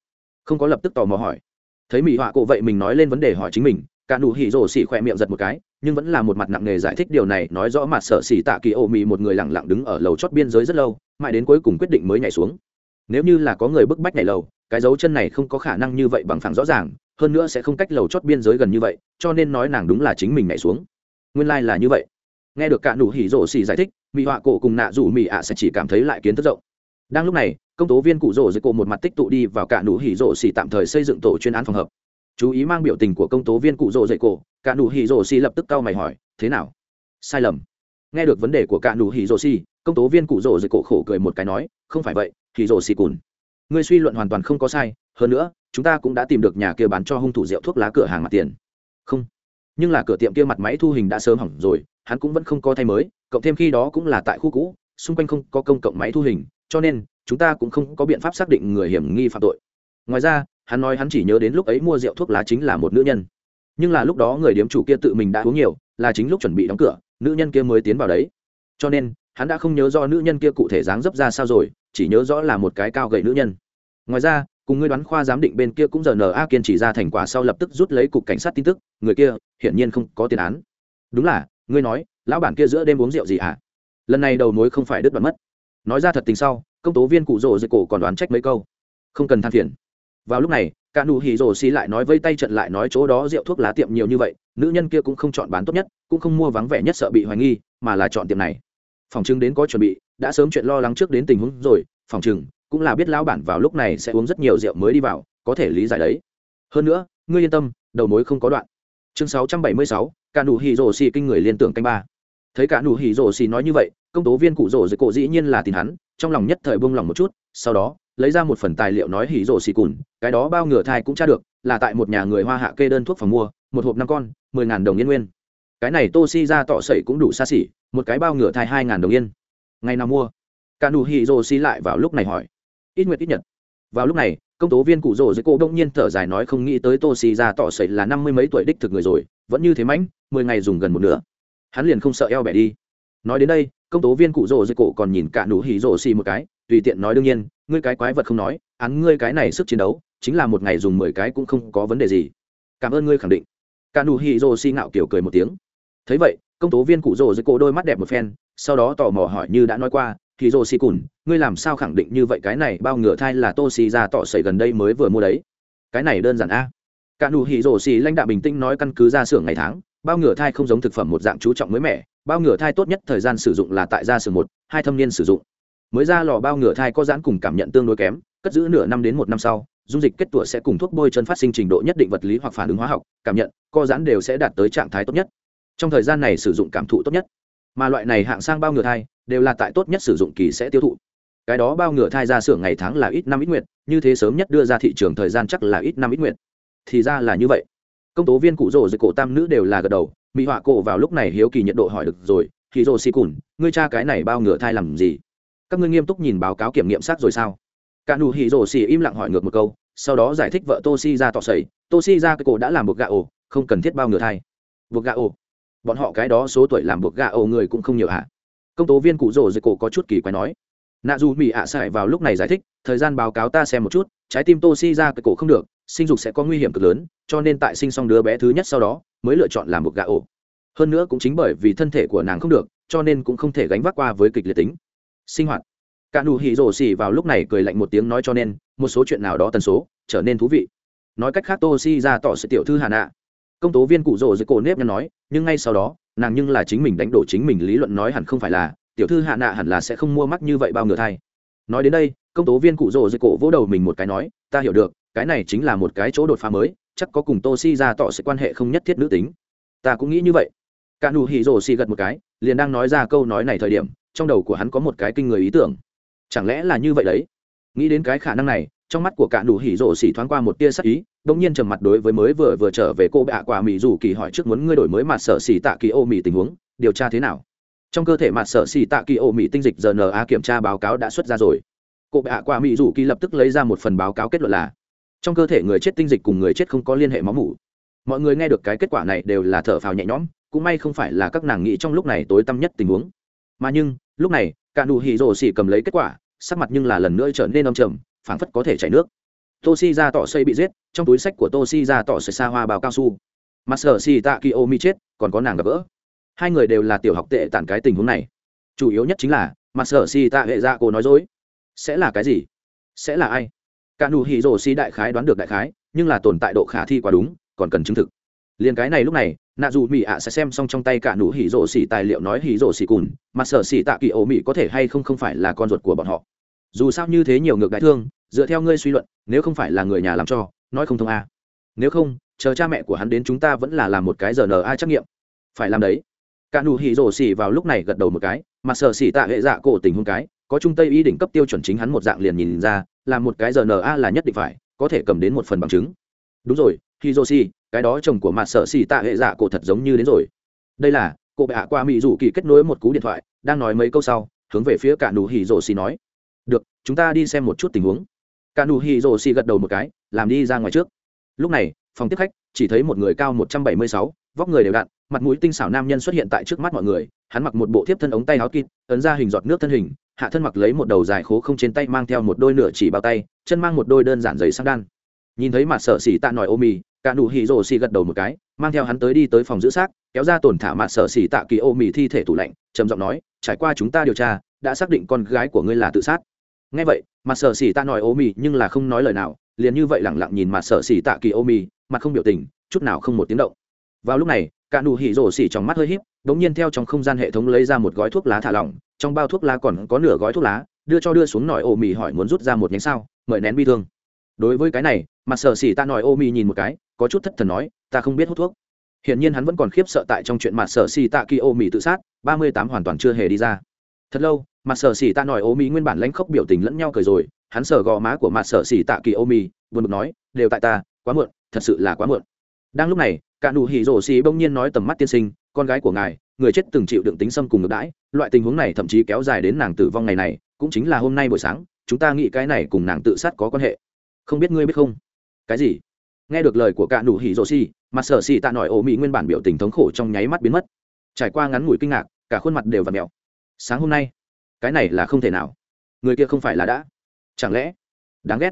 Không có lập tức tò mò hỏi. Thấy mỹ họa cổ vậy mình nói lên vấn đề hỏi chính mình, cả nụ hỉ rổ xỉ khỏe miệng giật một cái, nhưng vẫn là một mặt nặng nề giải thích điều này nói rõ mặt sợ xỉ tạ kỳ ô mỹ một người lẳng lặng đứng ở lầu chót biên giới rất lâu, mãi đến cuối cùng quyết định mới nhảy xuống nếu như là có người bức bách nhảy lầu, cái dấu chân này không có khả năng như vậy bằng phẳng rõ ràng, hơn nữa sẽ không cách lầu chót biên giới gần như vậy, cho nên nói nàng đúng là chính mình nhảy xuống. Nguyên lai、like、là như vậy. Nghe được cả nụ hỉ rổ xì giải thích mỹ họa cổ cùng nạ rủ mỹ ạ sẽ chỉ cảm thấy lại kiến thức rộng. Đang lúc này, công tố viên cụ rổ dưới cổ một mặt tích tụ đi vào cả nụ hỉ rổ xì tạm thời xây dựng tổ chuyên án phòng hợp. Chú ý mang biểu tình của công tố viên cụ rổ dậy cổ, cả nụ hỉ rổ xì lập tức cau mày hỏi, thế nào? Sai lầm. Nghe được vấn đề của cả nụ hỉ rổ xì công tố viên cụ rỗ dưới cổ khổ cười một cái nói, không phải vậy, thì rỗ xì cùn. Người suy luận hoàn toàn không có sai, hơn nữa, chúng ta cũng đã tìm được nhà kia bán cho hung thủ rượu thuốc lá cửa hàng mặt tiền. Không. Nhưng là cửa tiệm kia mặt máy thu hình đã sớm hỏng rồi, hắn cũng vẫn không có thay mới, cộng thêm khi đó cũng là tại khu cũ, xung quanh không có công cộng máy thu hình, cho nên, chúng ta cũng không có biện pháp xác định người hiểm nghi phạm tội. Ngoài ra, hắn nói hắn chỉ nhớ đến lúc ấy mua rượu thuốc lá chính là một nữ nhân. Nhưng là lúc đó người điếm chủ kia tự mình đã uống nhiều, là chính lúc chuẩn bị đóng cửa, nữ nhân kia mới tiến vào đấy. Cho nên hắn đã không nhớ rõ nữ nhân kia cụ thể dáng dấp ra sao rồi, chỉ nhớ rõ là một cái cao gậy nữ nhân. Ngoài ra, cùng ngươi đoán khoa giám định bên kia cũng giờ n a kiên chỉ ra thành quả sau lập tức rút lấy cục cảnh sát tin tức, người kia hiển nhiên không có tiền án. Đúng là, ngươi nói, lão bản kia giữa đêm uống rượu gì ạ à? lần này đầu mối không phải đứt đoạn mất. Nói ra thật tình sau, công tố viên cụ rồ dây cổ còn đoán trách mấy câu. Không cần than phiền. Vào lúc này, cả nụ hỉ rồ xì lại nói vây tay trận lại nói chỗ đó rượu thuốc lá tiệm nhiều như vậy, nữ nhân kia cũng không chọn bán tốt nhất, cũng không mua vắng vẻ nhất sợ bị hoài nghi, mà là chọn tiệm này phòng chứng đến có chuẩn bị đã sớm chuyện lo lắng trước đến tình huống rồi phòng chừng cũng là biết lão bản vào lúc này sẽ uống rất nhiều rượu mới đi vào có thể lý giải đấy. Hơn nữa ngươi yên tâm đầu mối không có đoạn. Chương 676, cả nụ hỉ rồ xì kinh người liên tưởng canh ba. Thấy cả nụ hỉ rồ xì nói như vậy công tố viên cụ rồ dưới cổ dĩ nhiên là tin hắn trong lòng nhất thời buông lòng một chút sau đó lấy ra một phần tài liệu nói hỉ rồ xì cùn cái đó bao ngửa thai cũng tra được là tại một nhà người hoa hạ kê đơn thuốc phòng mua một hộp năm con mười ngàn đồng yên nguyên cái này tô si ra tọ sậy cũng đủ xa xỉ, một cái bao ngửa thai hai ngàn đồng yên. Ngày nào mua? Cả nụ hỉ rồ xi lại vào lúc này hỏi. Ít nguyệt, ít nhật. Vào lúc này, công tố viên cụ rồ dưới cổ đông nhiên thở dài nói không nghĩ tới tô xì ra tỏ sậy là năm mươi mấy tuổi đích thực người rồi, vẫn như thế mãnh, mười ngày dùng gần một nửa. Hắn liền không sợ eo bẻ đi. Nói đến đây, công tố viên cụ rồ dưới cổ còn nhìn cả nụ hỉ rồ xì một cái, tùy tiện nói đương nhiên, ngươi cái quái vật không nói hắn ngươi cái này sức chiến đấu, chính là một ngày dùng mười cái cũng không có vấn đề gì. Cảm ơn ngươi khẳng định. Cả nụ hỉ rồ xì ngạo kiểu cười một tiếng thấy vậy, công tố viên cụ rồ dưới cổ đôi mắt đẹp một phen, sau đó tò mò hỏi như đã nói qua, thì rồ xì cùn, ngươi làm sao khẳng định như vậy cái này bao ngựa thai là tô xì ra tỏ xảy gần đây mới vừa mua đấy? Cái này đơn giản a. Cả nụ hỉ rồ xì lãnh đạo bình tĩnh nói căn cứ ra xưởng ngày tháng, bao ngựa thai không giống thực phẩm một dạng chú trọng mới mẻ, bao ngựa thai tốt nhất thời gian sử dụng là tại gia xưởng một, hai thâm niên sử dụng. Mới ra lò bao ngựa thai có giãn cùng cảm nhận tương đối kém, cất giữ nửa năm đến một năm sau, dung dịch kết tủa sẽ cùng thuốc bôi chân phát sinh trình độ nhất định vật lý hoặc phản ứng hóa học, cảm nhận, co giãn đều sẽ đạt tới trạng thái tốt nhất trong thời gian này sử dụng cảm thụ tốt nhất. Mà loại này hạng sang bao ngựa thai đều là tại tốt nhất sử dụng kỳ sẽ tiêu thụ. Cái đó bao ngựa thai ra xưởng ngày tháng là ít năm ít nguyện như thế sớm nhất đưa ra thị trường thời gian chắc là ít năm ít nguyện thì ra là như vậy. Công tố viên cụ rỗ dưới cổ tam nữ đều là gật đầu, mỹ họa cổ vào lúc này hiếu kỳ nhiệt độ hỏi được rồi thì rồ xì cùn, ngươi cha cái này bao ngựa thai làm gì? Các ngươi nghiêm túc nhìn báo cáo kiểm nghiệm sát rồi sao? Cả nụ hỉ rồ xì im lặng hỏi ngược một câu, sau đó giải thích vợ tô si ra tỏ sầy tô si ra cái cổ đã làm buộc gạo ổ, không cần thiết bao ngựa thai. Buộc gạo ổ? bọn họ cái đó số tuổi làm buộc gà ẩu người cũng không nhiều ạ công tố viên cụ rổ dưới cổ có chút kỳ quái nói. Nạ dù mỹ ạ sải vào lúc này giải thích, thời gian báo cáo ta xem một chút, trái tim tô si ra cái cổ không được, sinh dục sẽ có nguy hiểm cực lớn, cho nên tại sinh xong đứa bé thứ nhất sau đó, mới lựa chọn làm buộc gà ổ. Hơn nữa cũng chính bởi vì thân thể của nàng không được, cho nên cũng không thể gánh vác qua với kịch liệt tính. Sinh hoạt. Cả nụ hỉ rổ xỉ vào lúc này cười lạnh một tiếng nói cho nên, một số chuyện nào đó tần số, trở nên thú vị. Nói cách khác tô si ra tỏ sự tiểu thư hà nạ công tố viên cụ rồ dưới cổ nếp nhăn nói, nhưng ngay sau đó, nàng nhưng là chính mình đánh đổ chính mình lý luận nói hẳn không phải là, tiểu thư hạ nạ hẳn là sẽ không mua mắc như vậy bao ngựa thay. nói đến đây, công tố viên cụ rồ dưới cổ vỗ đầu mình một cái nói, ta hiểu được, cái này chính là một cái chỗ đột phá mới, chắc có cùng tô si ra tỏ sự quan hệ không nhất thiết nữ tính. Ta cũng nghĩ như vậy. Cả nụ hỉ rồ xì gật một cái, liền đang nói ra câu nói này thời điểm, trong đầu của hắn có một cái kinh người ý tưởng. Chẳng lẽ là như vậy đấy? Nghĩ đến cái khả năng này trong mắt của cả nụ hỉ rộ xỉ thoáng qua một tia sắc ý đ ỗ n g nhiên trầm mặt đối với mới vừa vừa trở về cô bạ quả mỹ dù kỳ hỏi trước muốn ngươi đổi mới mặt sở xỉ tạ kỳ ô mỹ tình huống, điều tra thế nào? Trong cơ thể mặt sở xỉ tạ kỳ ô mỹ tinh dịch rna kiểm tra báo cáo đã xuất ra rồi. Cô bạ quả mỹ dù kỳ lập tức lấy ra một phần báo cáo kết luận là, trong cơ thể người chết tinh dịch cùng người chết không có liên hệ máu mủ. Mọi người nghe được cái kết quả này đều là thở phào nhẹ nhõm, cũng may không phải là các nàng nghĩ trong lúc này tối tăm nhất tình huống. Mà nhưng, lúc này, cả nụ hỉ rồ xỉ cầm lấy kết quả, sắc mặt nhưng là lần nữa trở nên âm trầm phảng phất có thể chảy nước. Toshi ra tỏ xây bị giết, trong túi sách của toshi ra tỏ xây xa hoa bao cao su. Mặt sở tạ kỳ chết, còn có nàng gặp gỡ. Hai người đều là tiểu học tệ tản cái tình huống này. Chủ yếu nhất chính là mặt sở tạ hệ ra cô nói dối. Sẽ là cái gì? Sẽ là ai? Cả nụ hỉ rổ xì đại khái đoán được đại khái, nhưng là tồn tại độ khả thi quá đúng, còn cần chứng thực. Liên cái này lúc này nạ dù mỹ ạ sẽ xem xong trong tay cả nụ hỉ rổ xì tài liệu nói hỉ rổ xì cùn mặt sở tạ kỳ có thể hay không không phải là con ruột của bọn họ dù sao như thế nhiều ngược đại thương, dựa theo ngươi suy luận, nếu không phải là người nhà làm cho, nói không thông a. À. nếu không, chờ cha mẹ của hắn đến chúng ta vẫn là làm một cái giờ n a trắc nghiệm. Phải làm đấy. Cả nụ hỉ rổ xỉ vào lúc này gật đầu một cái, mà sợ xỉ tạ hệ dạ cổ tình hôn cái, có trung tây ý đỉnh cấp tiêu chuẩn chính hắn một dạng liền nhìn ra, là một cái giờ n a là nhất định phải, có thể cầm đến một phần bằng chứng. Đúng rồi, hỉ rổ xỉ, cái đó chồng của mặt sợ xỉ tạ hệ dạ cổ thật giống như đến rồi. Đây là, cô bệ hạ qua mỹ rủ kỳ kết nối một cú điện thoại, đang nói mấy câu sau, hướng về phía cả nụ hỉ rổ xỉ nói được, chúng ta đi xem một chút tình huống. Cả nụ hì rồ xì gật đầu một cái, làm đi ra ngoài trước. Lúc này, phòng tiếp khách, chỉ thấy một người cao một trăm bảy mươi sáu, vóc người đều đặn, mặt mũi tinh xảo nam nhân xuất hiện tại trước mắt mọi người. Hắn mặc một bộ thiếp thân ống tay áo kịt ấn ra hình giọt nước thân hình, hạ thân mặc lấy một đầu dài khố không trên tay mang theo một đôi nửa chỉ bao tay, chân mang một đôi đơn giản giấy sang đan. Nhìn thấy mặt sở xỉ tạ nòi ô mì cả nụ hì rồ xì gật đầu một cái, mang theo hắn tới đi tới phòng giữ xác, kéo ra tổn thả mặt sở xỉ tạ kỳ ô mì thi thể tủ lạnh, trầm giọng nói, trải qua chúng ta điều tra, đã xác định con gái của ngươi là tự sát nghe vậy, mặt sở sỉ tạ nói ô mì nhưng là không nói lời nào, liền như vậy lẳng lặng nhìn mặt sở sỉ tạ kỳ ô mì, mặt không biểu tình, chút nào không một tiếng động. Vào lúc này, cả nụ hỉ rổ sỉ trong mắt hơi híp, đống nhiên theo trong không gian hệ thống lấy ra một gói thuốc lá thả lỏng, trong bao thuốc lá còn có nửa gói thuốc lá, đưa cho đưa xuống nổi ô mì hỏi muốn rút ra một nhánh sao, mời nén bi thương. Đối với cái này, mặt sở sỉ ta nói ô mì nhìn một cái, có chút thất thần nói, ta không biết hút thuốc. Hiện nhiên hắn vẫn còn khiếp sợ tại trong chuyện mặt sở sỉ tạ kỳ ô mì tự sát, ba mươi tám hoàn toàn chưa hề đi ra. Thật lâu mặt sở xỉ tạ nói, ô mỹ nguyên bản lãnh khốc biểu tình lẫn nhau cười rồi, hắn sở gò má của mặt sở xỉ tạ kỳ, ô mỹ buồn bực nói, đều tại ta, quá muộn, thật sự là quá muộn. Đang lúc này, cả nụ hỉ rổ xì bỗng nhiên nói tầm mắt tiên sinh, con gái của ngài, người chết từng chịu đựng tính xâm cùng ngược đãi, loại tình huống này thậm chí kéo dài đến nàng tử vong ngày này, cũng chính là hôm nay buổi sáng, chúng ta nghĩ cái này cùng nàng tự sát có quan hệ. Không biết ngươi biết không? Cái gì? Nghe được lời của cả nụ hỉ rổ xì mặt sở xì tạ nổi ổ mỹ nguyên bản biểu tình thống khổ trong nháy mắt biến mất. Trải qua ngắn ngủi kinh ngạc, cả khuôn mặt đều và mèo. Sáng hôm nay cái này là không thể nào. Người kia không phải là đã. Chẳng lẽ? Đáng ghét.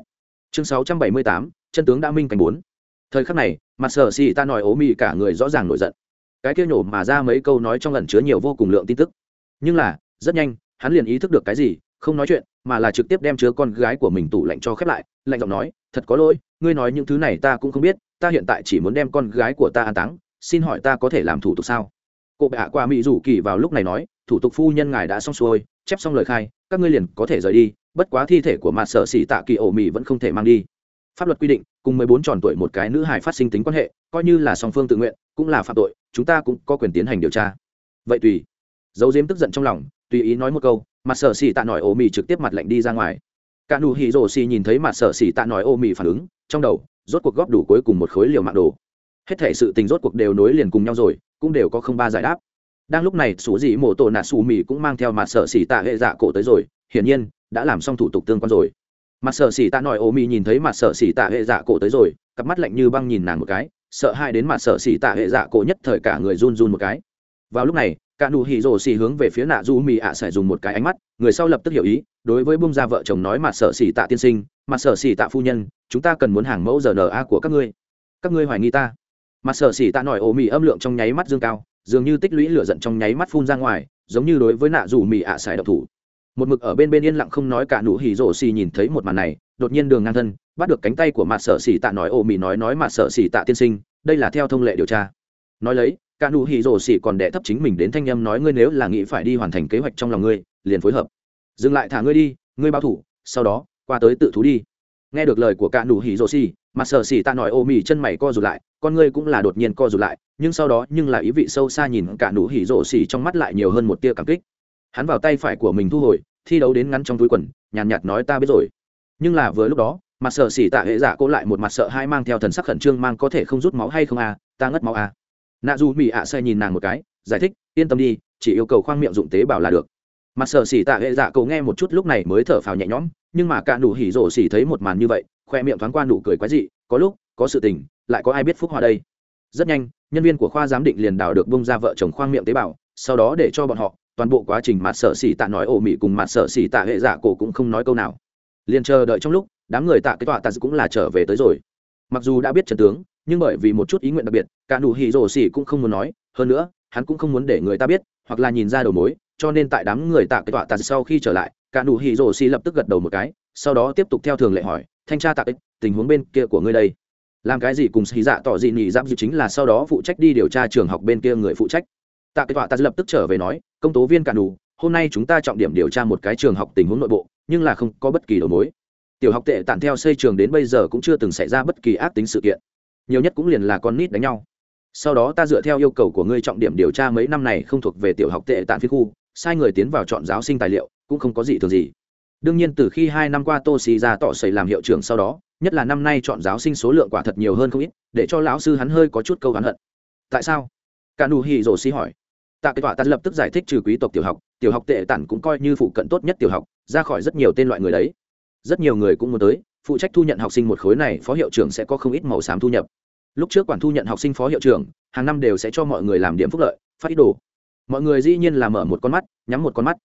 Chương sáu trăm bảy mươi tám, chân tướng đã minh cảnh bốn. Thời khắc này, mặt sở xì ta nói ố mị cả người rõ ràng nổi giận. Cái kia nhổ mà ra mấy câu nói trong lần chứa nhiều vô cùng lượng tin tức. Nhưng là, rất nhanh, hắn liền ý thức được cái gì, không nói chuyện, mà là trực tiếp đem chứa con gái của mình tủ lạnh cho khép lại, lạnh giọng nói, thật có lỗi, ngươi nói những thứ này ta cũng không biết, ta hiện tại chỉ muốn đem con gái của ta an táng, xin hỏi ta có thể làm thủ tục sao? Cô bệ hạ qua mỹ rủ kỳ vào lúc này nói, thủ tục phu nhân ngài đã xong xuôi chép xong lời khai, các ngươi liền có thể rời đi, bất quá thi thể của mặt sợ xỉ tạ kỳ ổ mì vẫn không thể mang đi. Pháp luật quy định, cùng mười bốn tròn tuổi một cái nữ hải phát sinh tính quan hệ, coi như là song phương tự nguyện, cũng là phạm tội, chúng ta cũng có quyền tiến hành điều tra. Vậy tùy. Dấu diếm tức giận trong lòng, tùy ý nói một câu mặt sở xỉ tạ nổi ổ mì trực tiếp mặt lạnh đi ra ngoài. Cả nụ hỉ rổ xì nhìn thấy mặt sở xỉ tạ nổi ổ mì phản ứng, trong đầu, rốt cuộc góp đủ cuối cùng một khối liều mạng đồ. Hết thể sự tình rốt cuộc đều nối liền cùng nhau rồi, cũng đều có không ba giải đáp đang lúc này sủ dị mổ tổ nạ sủ mì cũng mang theo mặt sợ xỉ tạ hệ dạ cổ tới rồi, hiển nhiên, đã làm xong thủ tục tương quan rồi. Mặt sợ xỉ tạ nòi ô mì nhìn thấy mặt sợ xỉ tạ hệ dạ cổ tới rồi, cặp mắt lạnh như băng nhìn nàng một cái, sợ hai đến mặt sợ xỉ tạ hệ dạ cổ nhất thời cả người run run một cái. Vào lúc này, cả nụ hỉ rồ xỉ hướng về phía nạ du mì ạ à sẽ dùng một cái ánh mắt, người sau lập tức hiểu ý, đối với bung ra vợ chồng nói mặt sợ xỉ tạ tiên sinh mặt sợ xỉ tạ phu nhân, chúng ta cần muốn hàng mẫu giờ n a của các ngươi. Các ngươi hoài nghi ta. Mặt sợ xỉ tạ nòi ô mì âm lượng trong nháy mắt dương cao dường như tích lũy lửa giận trong nháy mắt phun ra ngoài, giống như đối với nạ dù mì ạ xài độc thủ. Một mực ở bên bên yên lặng không nói cả nụ hỉ rổ xì nhìn thấy một màn này, đột nhiên đường ngang thân, bắt được cánh tay của mặt sở xì tạ nói ô mì nói nói mặt sở xì tạ tiên sinh, đây là theo thông lệ điều tra. Nói lấy, cả nụ hỉ rổ xì còn đệ thấp chính mình đến thanh âm nói, ngươi nếu là nghĩ phải đi hoàn thành kế hoạch trong lòng ngươi, liền phối hợp. Dừng lại thả ngươi đi, ngươi bao thủ, sau đó qua tới tự thú đi. Nghe được lời của cả nụ hỉ rổ xì mà sở xỉ tạ nói ô mì chân mày co rụt lại con ngươi cũng là đột nhiên co rụt lại nhưng sau đó nhưng là ý vị sâu xa nhìn cả nụ hỉ rộ xỉ trong mắt lại nhiều hơn một tia cảm kích. Hắn vào tay phải của mình thu hồi thi đấu đến ngắn trong túi quần nhàn nhạt, nhạt nói ta biết rồi. Nhưng là vừa lúc đó mặt sợ xỉ tạ hệ giả cô lại một mặt sợ hai mang theo thần sắc khẩn trương mang có thể không rút máu hay không à ta ngất máu à. Nạ dù mỹ ạ à nhìn nàng một cái giải thích yên tâm đi chỉ yêu cầu khoang miệng dụng tế bào là được. Mặt sợ xỉ tạ hệ giả cô nghe một chút lúc này mới thở phào nhẹ nhõm nhưng mà cả nụ hỉ rộ xỉ thấy một màn như vậy khoe miệng thoáng qua nụ cười quái dị, có lúc, có sự tình, lại có ai biết phúc hoa đây. Rất nhanh, nhân viên của khoa giám định liền đào được bông ra vợ chồng khoang miệng tế bào, sau đó để cho bọn họ, toàn bộ quá trình mặt sở xỉ tạ nói ổ mị cùng mặt sở xỉ tạ hệ giả cổ cũng không nói câu nào. Liền chờ đợi trong lúc, đám người tạ cái tọa tạ cũng là trở về tới rồi. Mặc dù đã biết trần tướng, nhưng bởi vì một chút ý nguyện đặc biệt, cả nụ hỉ rổ xỉ cũng không muốn nói, hơn nữa, hắn cũng không muốn để người ta biết, hoặc là nhìn ra đầu mối, cho nên tại đám người tạ cái tọa tạ sau khi trở lại, cả nụ hỉ rổ xỉ lập tức gật đầu một cái sau đó tiếp tục theo thường lệ hỏi, thanh tra tạ ích tình huống bên kia của ngươi đây? Làm cái gì cùng xì dạ tỏ dị nỉ giáp dự chính là sau đó phụ trách đi điều tra trường học bên kia người phụ trách? Tạ kết tọa ta lập tức trở về nói, công tố viên cả đủ, hôm nay chúng ta trọng điểm điều tra một cái trường học tình huống nội bộ, nhưng là không có bất kỳ đầu mối. Tiểu học tệ tản theo xây trường đến bây giờ cũng chưa từng xảy ra bất kỳ ác tính sự kiện. Nhiều nhất cũng liền là con nít đánh nhau. Sau đó ta dựa theo yêu cầu của ngươi trọng điểm điều tra mấy năm này không thuộc về tiểu học tệ tản phía khu, sai người tiến vào chọn giáo sinh tài liệu, cũng không có gì thường gì đương nhiên từ khi hai năm qua tô xì ra tỏ xảy làm hiệu trưởng sau đó, nhất là năm nay chọn giáo sinh số lượng quả thật nhiều hơn không ít, để cho lão sư hắn hơi có chút câu hắn hận. Tại sao? Cả nụ hỉ rổ xì hỏi. Tạ kết quả ta lập tức giải thích trừ quý tộc tiểu học tiểu học tệ tản cũng coi như phụ cận tốt nhất tiểu học, ra khỏi rất nhiều tên loại người đấy. Rất nhiều người cũng muốn tới, phụ trách thu nhận học sinh một khối này, phó hiệu trưởng sẽ có không ít màu xám thu nhập. Lúc trước quản thu nhận học sinh phó hiệu trưởng, hàng năm đều sẽ cho mọi người làm điểm phúc lợi, phát ít đồ. Mọi người dĩ nhiên là mở một con mắt, nhắm một con mắt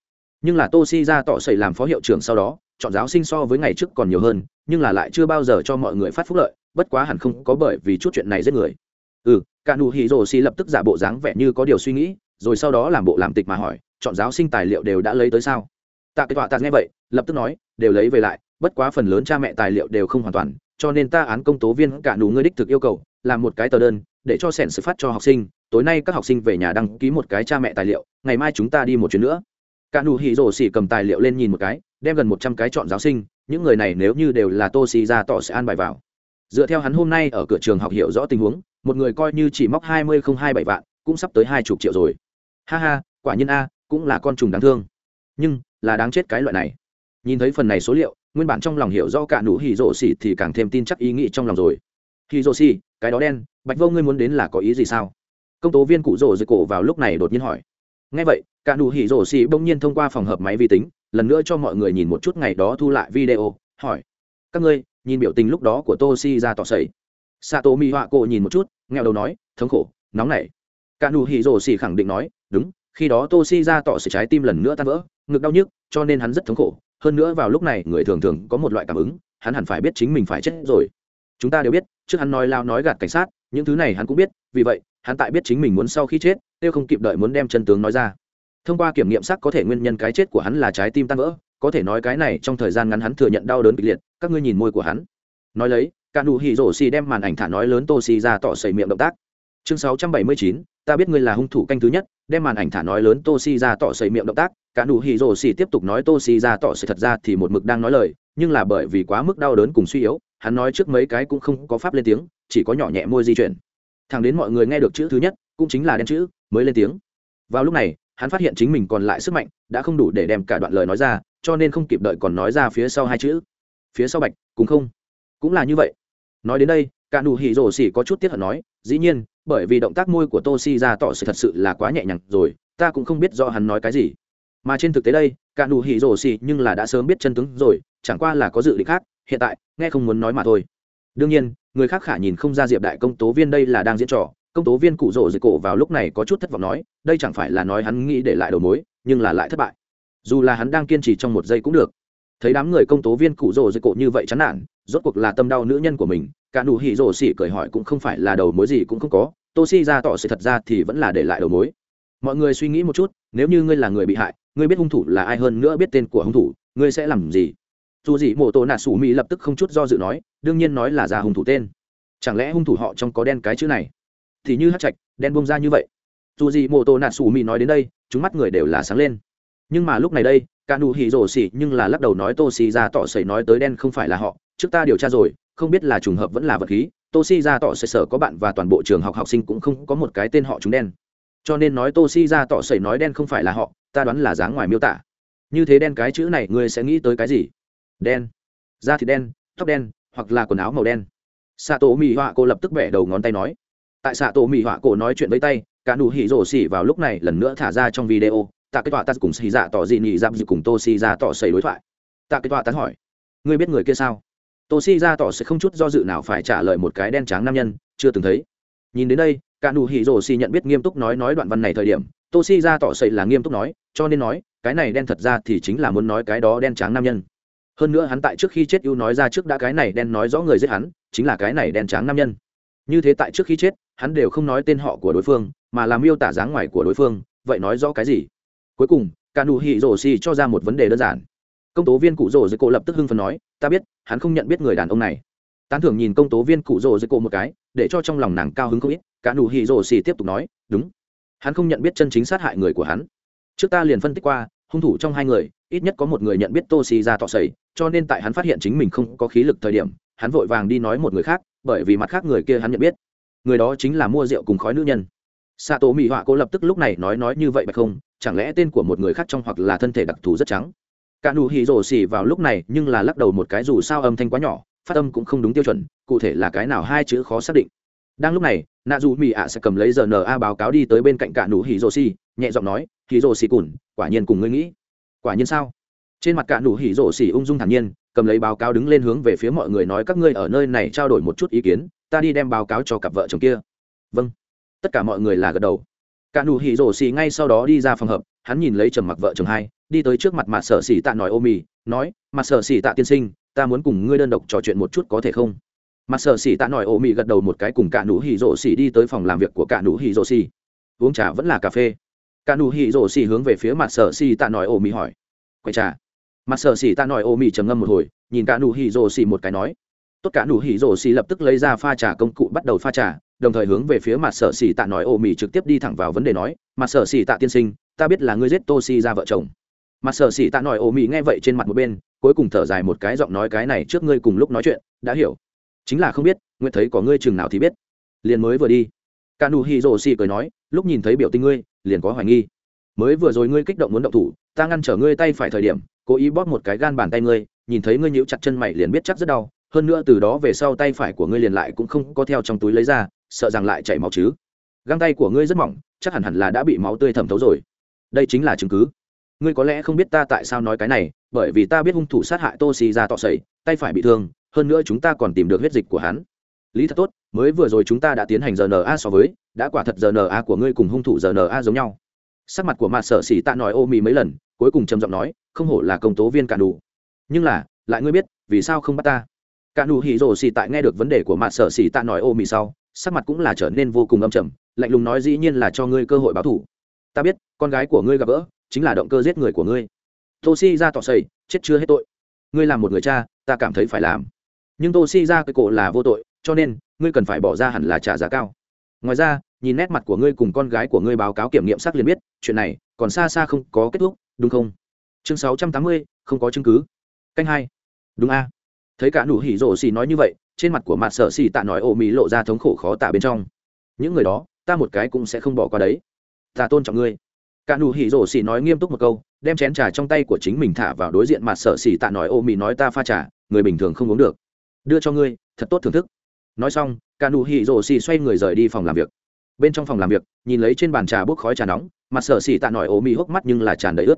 nhưng là toshi ra tỏ xảy làm phó hiệu trưởng sau đó, chọn giáo sinh so với ngày trước còn nhiều hơn, nhưng là lại chưa bao giờ cho mọi người phát phúc lợi, bất quá hẳn không có bởi vì chút chuyện này giết người. Ừ cả nụ hỉ rồ xì lập tức giả bộ dáng vẻ như có điều suy nghĩ, rồi sau đó làm bộ làm tịch mà hỏi, chọn giáo sinh tài liệu đều đã lấy tới sao? Tạ kết tọa tạ nghe vậy, lập tức nói, đều lấy về lại, bất quá phần lớn cha mẹ tài liệu đều không hoàn toàn, cho nên ta án công tố viên cả nụ ngươi đích thực yêu cầu, làm một cái tờ đơn, để cho sẻn sự phát cho học sinh, tối nay các học sinh về nhà đăng ký một cái cha mẹ tài liệu, ngày mai chúng ta đi một chuyến nữa cả nụ hỉ rổ xỉ cầm tài liệu lên nhìn một cái, đem gần một trăm cái chọn giáo sinh, những người này nếu như đều là tô xì ra tỏ sẽ an bài vào. Dựa theo hắn hôm nay ở cửa trường học hiểu rõ tình huống, một người coi như chỉ móc hai mươi không hai bảy vạn, cũng sắp tới hai chục triệu rồi. Ha ha, quả nhiên a, cũng là con trùng đáng thương. Nhưng, là đáng chết cái loại này. Nhìn thấy phần này số liệu, nguyên bản trong lòng hiểu rõ cả nụ hỉ rổ xỉ thì càng thêm tin chắc ý nghĩ trong lòng rồi. Hỉ rổ xỉ, cái đó đen, bạch vô ngươi muốn đến là có ý gì sao? Công tố viên cụ rổ dưới cổ vào lúc này đột nhiên hỏi ngay vậy, cả nụ hỉ rổ xì bỗng nhiên thông qua phòng hợp máy vi tính, lần nữa cho mọi người nhìn một chút ngày đó thu lại video, hỏi, các ngươi, nhìn biểu tình lúc đó của toshi ra tỏ sầy sato mi họa cổ nhìn một chút nghèo đầu nói, thống khổ, nóng nảy. Cả nụ hỉ rổ xì khẳng định nói, đúng, khi đó toshi ra tỏ sầy trái tim lần nữa tan vỡ, ngực đau nhức, cho nên hắn rất thống khổ. Hơn nữa vào lúc này, người thường thường có một loại cảm ứng, hắn hẳn phải biết chính mình phải chết rồi. Chúng ta đều biết, trước hắn nói lao nói gạt cảnh sát, những thứ này hắn cũng biết, vì vậy hắn tại biết chính mình muốn sau khi chết tiêu không kịp đợi muốn đem chân tướng nói ra. Thông qua kiểm nghiệm sắc có thể nguyên nhân cái chết của hắn là trái tim tan vỡ có thể nói cái này trong thời gian ngắn hắn thừa nhận đau đớn kịch liệt các ngươi nhìn môi của hắn. Nói lấy cả nụ hỉ rổ xì đem màn ảnh thả nói lớn tô xì ra tỏ sẩy miệng động tác. Chương 679, ta biết ngươi là hung thủ canh thứ nhất đem màn ảnh thả nói lớn tô xì ra tỏ sẩy miệng động tác. Cả nụ hỉ rổ xì tiếp tục nói tô xì ra tỏ sẩy thật ra thì một mực đang nói lời nhưng là bởi vì quá mức đau đớn cùng suy yếu hắn nói trước mấy cái cũng không có pháp lên tiếng chỉ có nhỏ nhẹ môi di chuyển thẳng đến mọi người nghe được chữ thứ nhất, cũng chính là đen chữ, mới lên tiếng. Vào lúc này, hắn phát hiện chính mình còn lại sức mạnh đã không đủ để đem cả đoạn lời nói ra, cho nên không kịp đợi còn nói ra phía sau hai chữ. Phía sau bạch cũng không? Cũng là như vậy. Nói đến đây, cả nụ hỉ rồ xỉ có chút tiếc hận nói, dĩ nhiên, bởi vì động tác môi của tô si ra tỏ sự thật sự là quá nhẹ nhàng rồi, ta cũng không biết do hắn nói cái gì. Mà trên thực tế đây, cả nụ hỉ rồ xỉ nhưng là đã sớm biết chân tướng rồi, chẳng qua là có dự định khác, hiện tại, nghe không muốn nói mà thôi đương nhiên, người khác khả nhìn không ra diệp đại công tố viên đây là đang diễn trò. Công tố viên cụ rỗ dưới cổ vào lúc này có chút thất vọng nói, đây chẳng phải là nói hắn nghĩ để lại đầu mối, nhưng là lại thất bại. Dù là hắn đang kiên trì trong một giây cũng được. Thấy đám người công tố viên cụ rỗ dưới cổ như vậy chán nản, rốt cuộc là tâm đau nữ nhân của mình, cả nụ hỉ rỗ xỉ cởi hỏi cũng không phải là đầu mối gì cũng không có, tô si ra tỏ sự thật ra thì vẫn là để lại đầu mối. Mọi người suy nghĩ một chút, nếu như ngươi là người bị hại, ngươi biết hung thủ là ai hơn nữa biết tên của hung thủ, ngươi sẽ làm gì? dù gì mộ tổ nạ sủ mỹ lập tức không chút do dự nói, đương nhiên nói là già hung thủ tên. Chẳng lẽ hung thủ họ trong có đen cái chữ này? Thì như hát trạch, đen bông ra như vậy. Dù gì mộ tổ nạ sủ mỹ nói đến đây, chúng mắt người đều là sáng lên. Nhưng mà lúc này đây, cả nụ hỉ rổ xỉ nhưng là lắc đầu nói tô xì ra tỏ sẩy nói tới đen không phải là họ. Trước ta điều tra rồi, không biết là trùng hợp vẫn là vật khí tô xì ra tỏ sẩy sở có bạn và toàn bộ trường học học sinh cũng không có một cái tên họ chúng đen. Cho nên nói tô xì ra tỏ sẩy nói đen không phải là họ, ta đoán là dáng ngoài miêu tả. Như thế đen cái chữ này, ngươi sẽ nghĩ tới cái gì? đen, da thịt đen, tóc đen, hoặc là quần áo màu đen. Xạ tổ mỹ họa cổ lập tức bẻ đầu ngón tay nói. Tại xạ tổ mỹ họa cổ nói chuyện với tay, cả nụ hỉ rổ xỉ vào lúc này lần nữa thả ra trong video. Tạ kết tọa ta cùng xì dạ tỏ dị nhị giáp dị cùng tô xì Ra tỏ xầy đối thoại. Tạ kết tọa ta hỏi, ngươi biết người kia sao? Tô xì Ra tỏ sẽ không chút do dự nào phải trả lời một cái đen trắng nam nhân, chưa từng thấy. Nhìn đến đây, cả nụ hỉ rổ xỉ nhận biết nghiêm túc nói nói đoạn văn này thời điểm tô xì Ra tỏ xầy là nghiêm túc nói, cho nên nói, cái này đen thật ra thì chính là muốn nói cái đó đen trắng nam nhân hơn nữa hắn tại trước khi chết ưu nói ra trước đã cái này đen nói rõ người giết hắn, chính là cái này đen tráng nam nhân. Như thế tại trước khi chết, hắn đều không nói tên họ của đối phương, mà làm miêu tả dáng ngoài của đối phương, vậy nói rõ cái gì? Cuối cùng cả nụ hỉ rổ xì cho ra một vấn đề đơn giản. Công tố viên cụ rổ dưới cổ lập tức hưng phần nói, ta biết, hắn không nhận biết người đàn ông này. Tán thưởng nhìn công tố viên cụ rổ dưới cổ một cái, để cho trong lòng nàng cao hứng không ít cả nụ hỉ rổ xì tiếp tục nói, đúng. Hắn không nhận biết chân chính sát hại người của hắn. Trước ta liền phân tích qua hung thủ trong hai người, ít nhất có một người nhận biết tô xì ra tọ sầy cho nên tại hắn phát hiện chính mình không có khí lực thời điểm, hắn vội vàng đi nói một người khác, bởi vì mặt khác người kia hắn nhận biết. Người đó chính là mua rượu cùng khói nữ nhân. Xạ tổ mỹ họa cô lập tức lúc này nói nói như vậy bạch không, chẳng lẽ tên của một người khác trong hoặc là thân thể đặc thù rất trắng? Cả nụ hỉ rổ xỉ vào lúc này nhưng là lắc đầu một cái dù sao âm thanh quá nhỏ, phát âm cũng không đúng tiêu chuẩn, cụ thể là cái nào hai chữ khó xác định. Đang lúc này nạ dù mỹ ạ sẽ cầm lấy giờ na báo cáo đi tới bên cạnh cả nụ hỉ rô xì nhẹ giọng nói, hỉ rô xì cùn, quả nhiên cùng ngươi nghĩ. Quả nhiên sao? Trên mặt cả nụ hỉ rô xì ung dung thản nhiên, cầm lấy báo cáo đứng lên hướng về phía mọi người nói, các ngươi ở nơi này trao đổi một chút ý kiến, ta đi đem báo cáo cho cặp vợ chồng kia. Vâng. Tất cả mọi người là gật đầu. Cả nụ hỉ rổ xì ngay sau đó đi ra phòng hợp hắn nhìn lấy trầm mặc vợ chồng hai, đi tới trước mặt mặt sở xì tạ nói, ô mì nói mặt sở xì tạ tiên sinh, ta muốn cùng ngươi đơn độc trò chuyện một chút có thể không? mặt sở xỉ tạ nổi ổ mị gật đầu một cái cùng cả nụ hỉ rổ xỉ đi tới phòng làm việc của cả nụ hỉ rổ xỉ uống trà vẫn là cà phê. Cả nụ hỉ rổ xỉ hướng về phía mặt sở xỉ tạ nổi ổ mị hỏi. Quay trà. Mặt sở xỉ tạ nổi ổ mị trầm ngâm một hồi, nhìn cả nụ hỉ rổ xỉ một cái nói. Tốt, cả nụ hỉ rổ xỉ lập tức lấy ra pha trà công cụ bắt đầu pha trà, đồng thời hướng về phía mặt sở xỉ tạ Nổi ổ mị trực tiếp đi thẳng vào vấn đề nói, mặt sở xỉ tạ tiên sinh, ta biết là ngươi giết tô si ra vợ chồng. Mặt sở xỉ tạ Nổi ổ mị nghe vậy trên mặt một bên, cuối cùng thở dài một cái giọng nói cái này trước ngươi cùng lúc nói chuyện, đã hiểu chính là không biết nguyện thấy có ngươi chừng nào thì biết. Liền mới vừa đi. Cả nụ hì rồ xì cười nói, lúc nhìn thấy biểu tình ngươi, liền có hoài nghi. Mới vừa rồi ngươi kích động muốn động thủ, ta ngăn trở ngươi tay phải thời điểm, cố ý bóp một cái gan bàn tay ngươi, nhìn thấy ngươi nhíu chặt chân mày liền biết chắc rất đau, hơn nữa từ đó về sau tay phải của ngươi liền lại cũng không có theo trong túi lấy ra, sợ rằng lại chảy máu chứ. Găng tay của ngươi rất mỏng, chắc hẳn hẳn là đã bị máu tươi thẩm thấu rồi. Đây chính là chứng cứ. Ngươi có lẽ không biết ta tại sao nói cái này, bởi vì ta biết hung thủ sát hại tô xì ra tọ sậy, tay phải bị thương hơn nữa chúng ta còn tìm được huyết dịch của hắn. Lý thật tốt, mới vừa rồi chúng ta đã tiến hành rna so với, đã quả thật rna của ngươi cùng hung thủ rna giống nhau. Sắc mặt của mặt sở xỉ tạ nói ô mì mấy lần, cuối cùng trầm giọng nói, không hổ là công tố viên cản đủ. Nhưng là, lại ngươi biết, vì sao không bắt ta? Cản đủ hỉ rồ xì tại nghe được vấn đề của mặt sở xỉ tạ nói ô mì sau, sắc mặt cũng là trở nên vô cùng âm trầm, lạnh lùng nói dĩ nhiên là cho ngươi cơ hội báo thủ. Ta biết, con gái của ngươi gặp vỡ chính là động cơ giết người của ngươi. Tô si ra tỏ sầy, chết chưa hết tội. Ngươi làm một người cha, ta cảm thấy phải làm nhưng toshi ra cái cổ là vô tội, cho nên, ngươi cần phải bỏ ra hẳn là trả giá cao. Ngoài ra, nhìn nét mặt của ngươi cùng con gái của ngươi báo cáo kiểm nghiệm xác liền biết, chuyện này còn xa xa không có kết thúc, đúng không? Chương sáu trăm tám mươi, không có chứng cứ. Canh hai. Đúng a. Thấy cả nụ hỉ rổ xì nói như vậy, trên mặt của mặt sở xì tạ nói ô mỹ lộ ra thống khổ khó tả bên trong. Những người đó, ta một cái cũng sẽ không bỏ qua đấy. Ta tôn trọng ngươi. Cả nụ hỉ rổ xì nói nghiêm túc một câu, đem chén trà trong tay của chính mình thả vào đối diện mặt sở xì tạ nói ô mỹ nói ta pha trà, người bình thường không uống được đưa cho ngươi, thật tốt thưởng thức. Nói xong, cả nụ hỉ rổ xì xoay người rời đi phòng làm việc. Bên trong phòng làm việc, nhìn lấy trên bàn trà bốc khói trà nóng, mặt sở xì tạ nổi ố mị hốc mắt nhưng là tràn đầy ướt.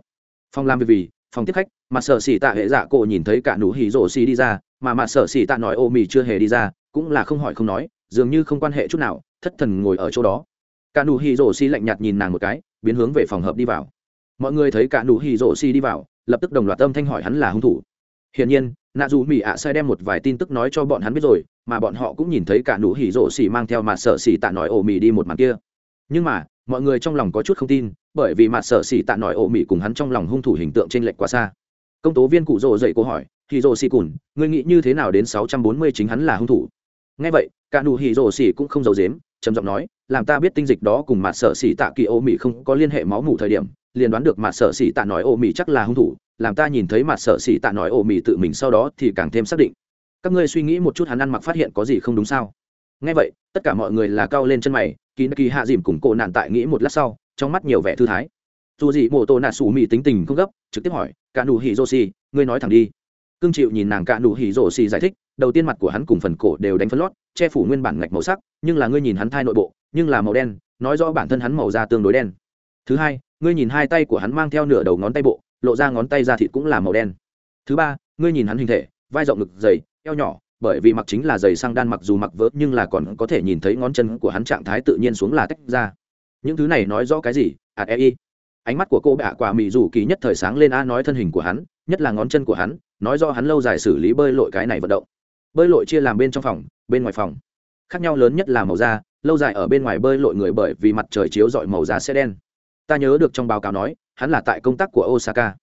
Phòng làm việc vì, phòng tiếp khách, mặt sở xì tạ hệ dạ cổ nhìn thấy cả nụ hỉ rổ xì đi ra, mà mặt sở xì tạ nổi ố mị chưa hề đi ra, cũng là không hỏi không nói, dường như không quan hệ chút nào, thất thần ngồi ở chỗ đó. Cả nụ hỉ rổ xì lạnh nhạt nhìn nàng một cái, biến hướng về phòng hợp đi vào. Mọi người thấy cả nụ hỉ rổ xì đi vào, lập tức đồng loạt âm thanh hỏi hắn là hung thủ. Hiển nhiên nạ dù mỹ ạ à sai đem một vài tin tức nói cho bọn hắn biết rồi, mà bọn họ cũng nhìn thấy cả nụ hỉ rổ xỉ mang theo mặt sợ xỉ tạ nói ổ mỹ đi một mặt kia. Nhưng mà, mọi người trong lòng có chút không tin, bởi vì mặt sợ xỉ tạ nói ổ mỹ cùng hắn trong lòng hung thủ hình tượng trên lệch quá xa. Công tố viên cụ rổ dậy cô hỏi, hỉ rổ xỉ cùn người nghĩ như thế nào đến sáu trăm bốn mươi chính hắn là hung thủ? Ngay vậy, cả nụ hỉ rổ xỉ cũng không giấu dếm trầm giọng nói, làm ta biết tinh dịch đó cùng mặt sợ xỉ tạ kỳ ô mỹ không có liên hệ máu mủ thời điểm, liền đoán được mặt sợ xỉ tạ nói ô mỹ chắc là hung thủ làm ta nhìn thấy mặt sợ xỉ tạ nói ồ mì tự mình sau đó thì càng thêm xác định. Các ngươi suy nghĩ một chút hắn ăn mặc phát hiện có gì không đúng sao? Ngay vậy, tất cả mọi người là cao lên chân mày, kỳ kỳ hạ dìm cùng cổ nạn tại nghĩ một lát sau, trong mắt nhiều vẻ thư thái. Dù gì mộ tô nạ xù mì tính tình không gấp, trực tiếp hỏi, cả nụ hỉ rô xì, ngươi nói thẳng đi. Cương chịu nhìn nàng cả nụ hỉ rô xì giải thích, đầu tiên mặt của hắn cùng phần cổ đều đánh phân lót, che phủ nguyên bản ngạch màu sắc, nhưng là ngươi nhìn hắn thai nội bộ, nhưng là màu đen, nói rõ bản thân hắn màu da tương đối đen. Thứ hai, ngươi nhìn hai tay của hắn mang theo nửa đầu ngón tay bộ lộ ra ngón tay ra thịt cũng là màu đen. Thứ ba, ngươi nhìn hắn hình thể, vai rộng ngực dày, eo nhỏ, bởi vì mặc chính là giày sang đan mặc dù mặc vỡ nhưng là còn có thể nhìn thấy ngón chân của hắn trạng thái tự nhiên xuống là tách ra. Những thứ này nói rõ cái gì? Ạt e y ánh mắt của cô bạ quả mị rủ kỳ nhất thời sáng lên a nói thân hình của hắn, nhất là ngón chân của hắn, nói do hắn lâu dài xử lý bơi lội cái này vận động. Bơi lội chia làm bên trong phòng, bên ngoài phòng. Khác nhau lớn nhất là màu da, lâu dài ở bên ngoài bơi lội người bởi vì mặt trời chiếu rọi màu da sẽ đen ta nhớ được trong báo cáo nói, hắn là tại công tác của osaka.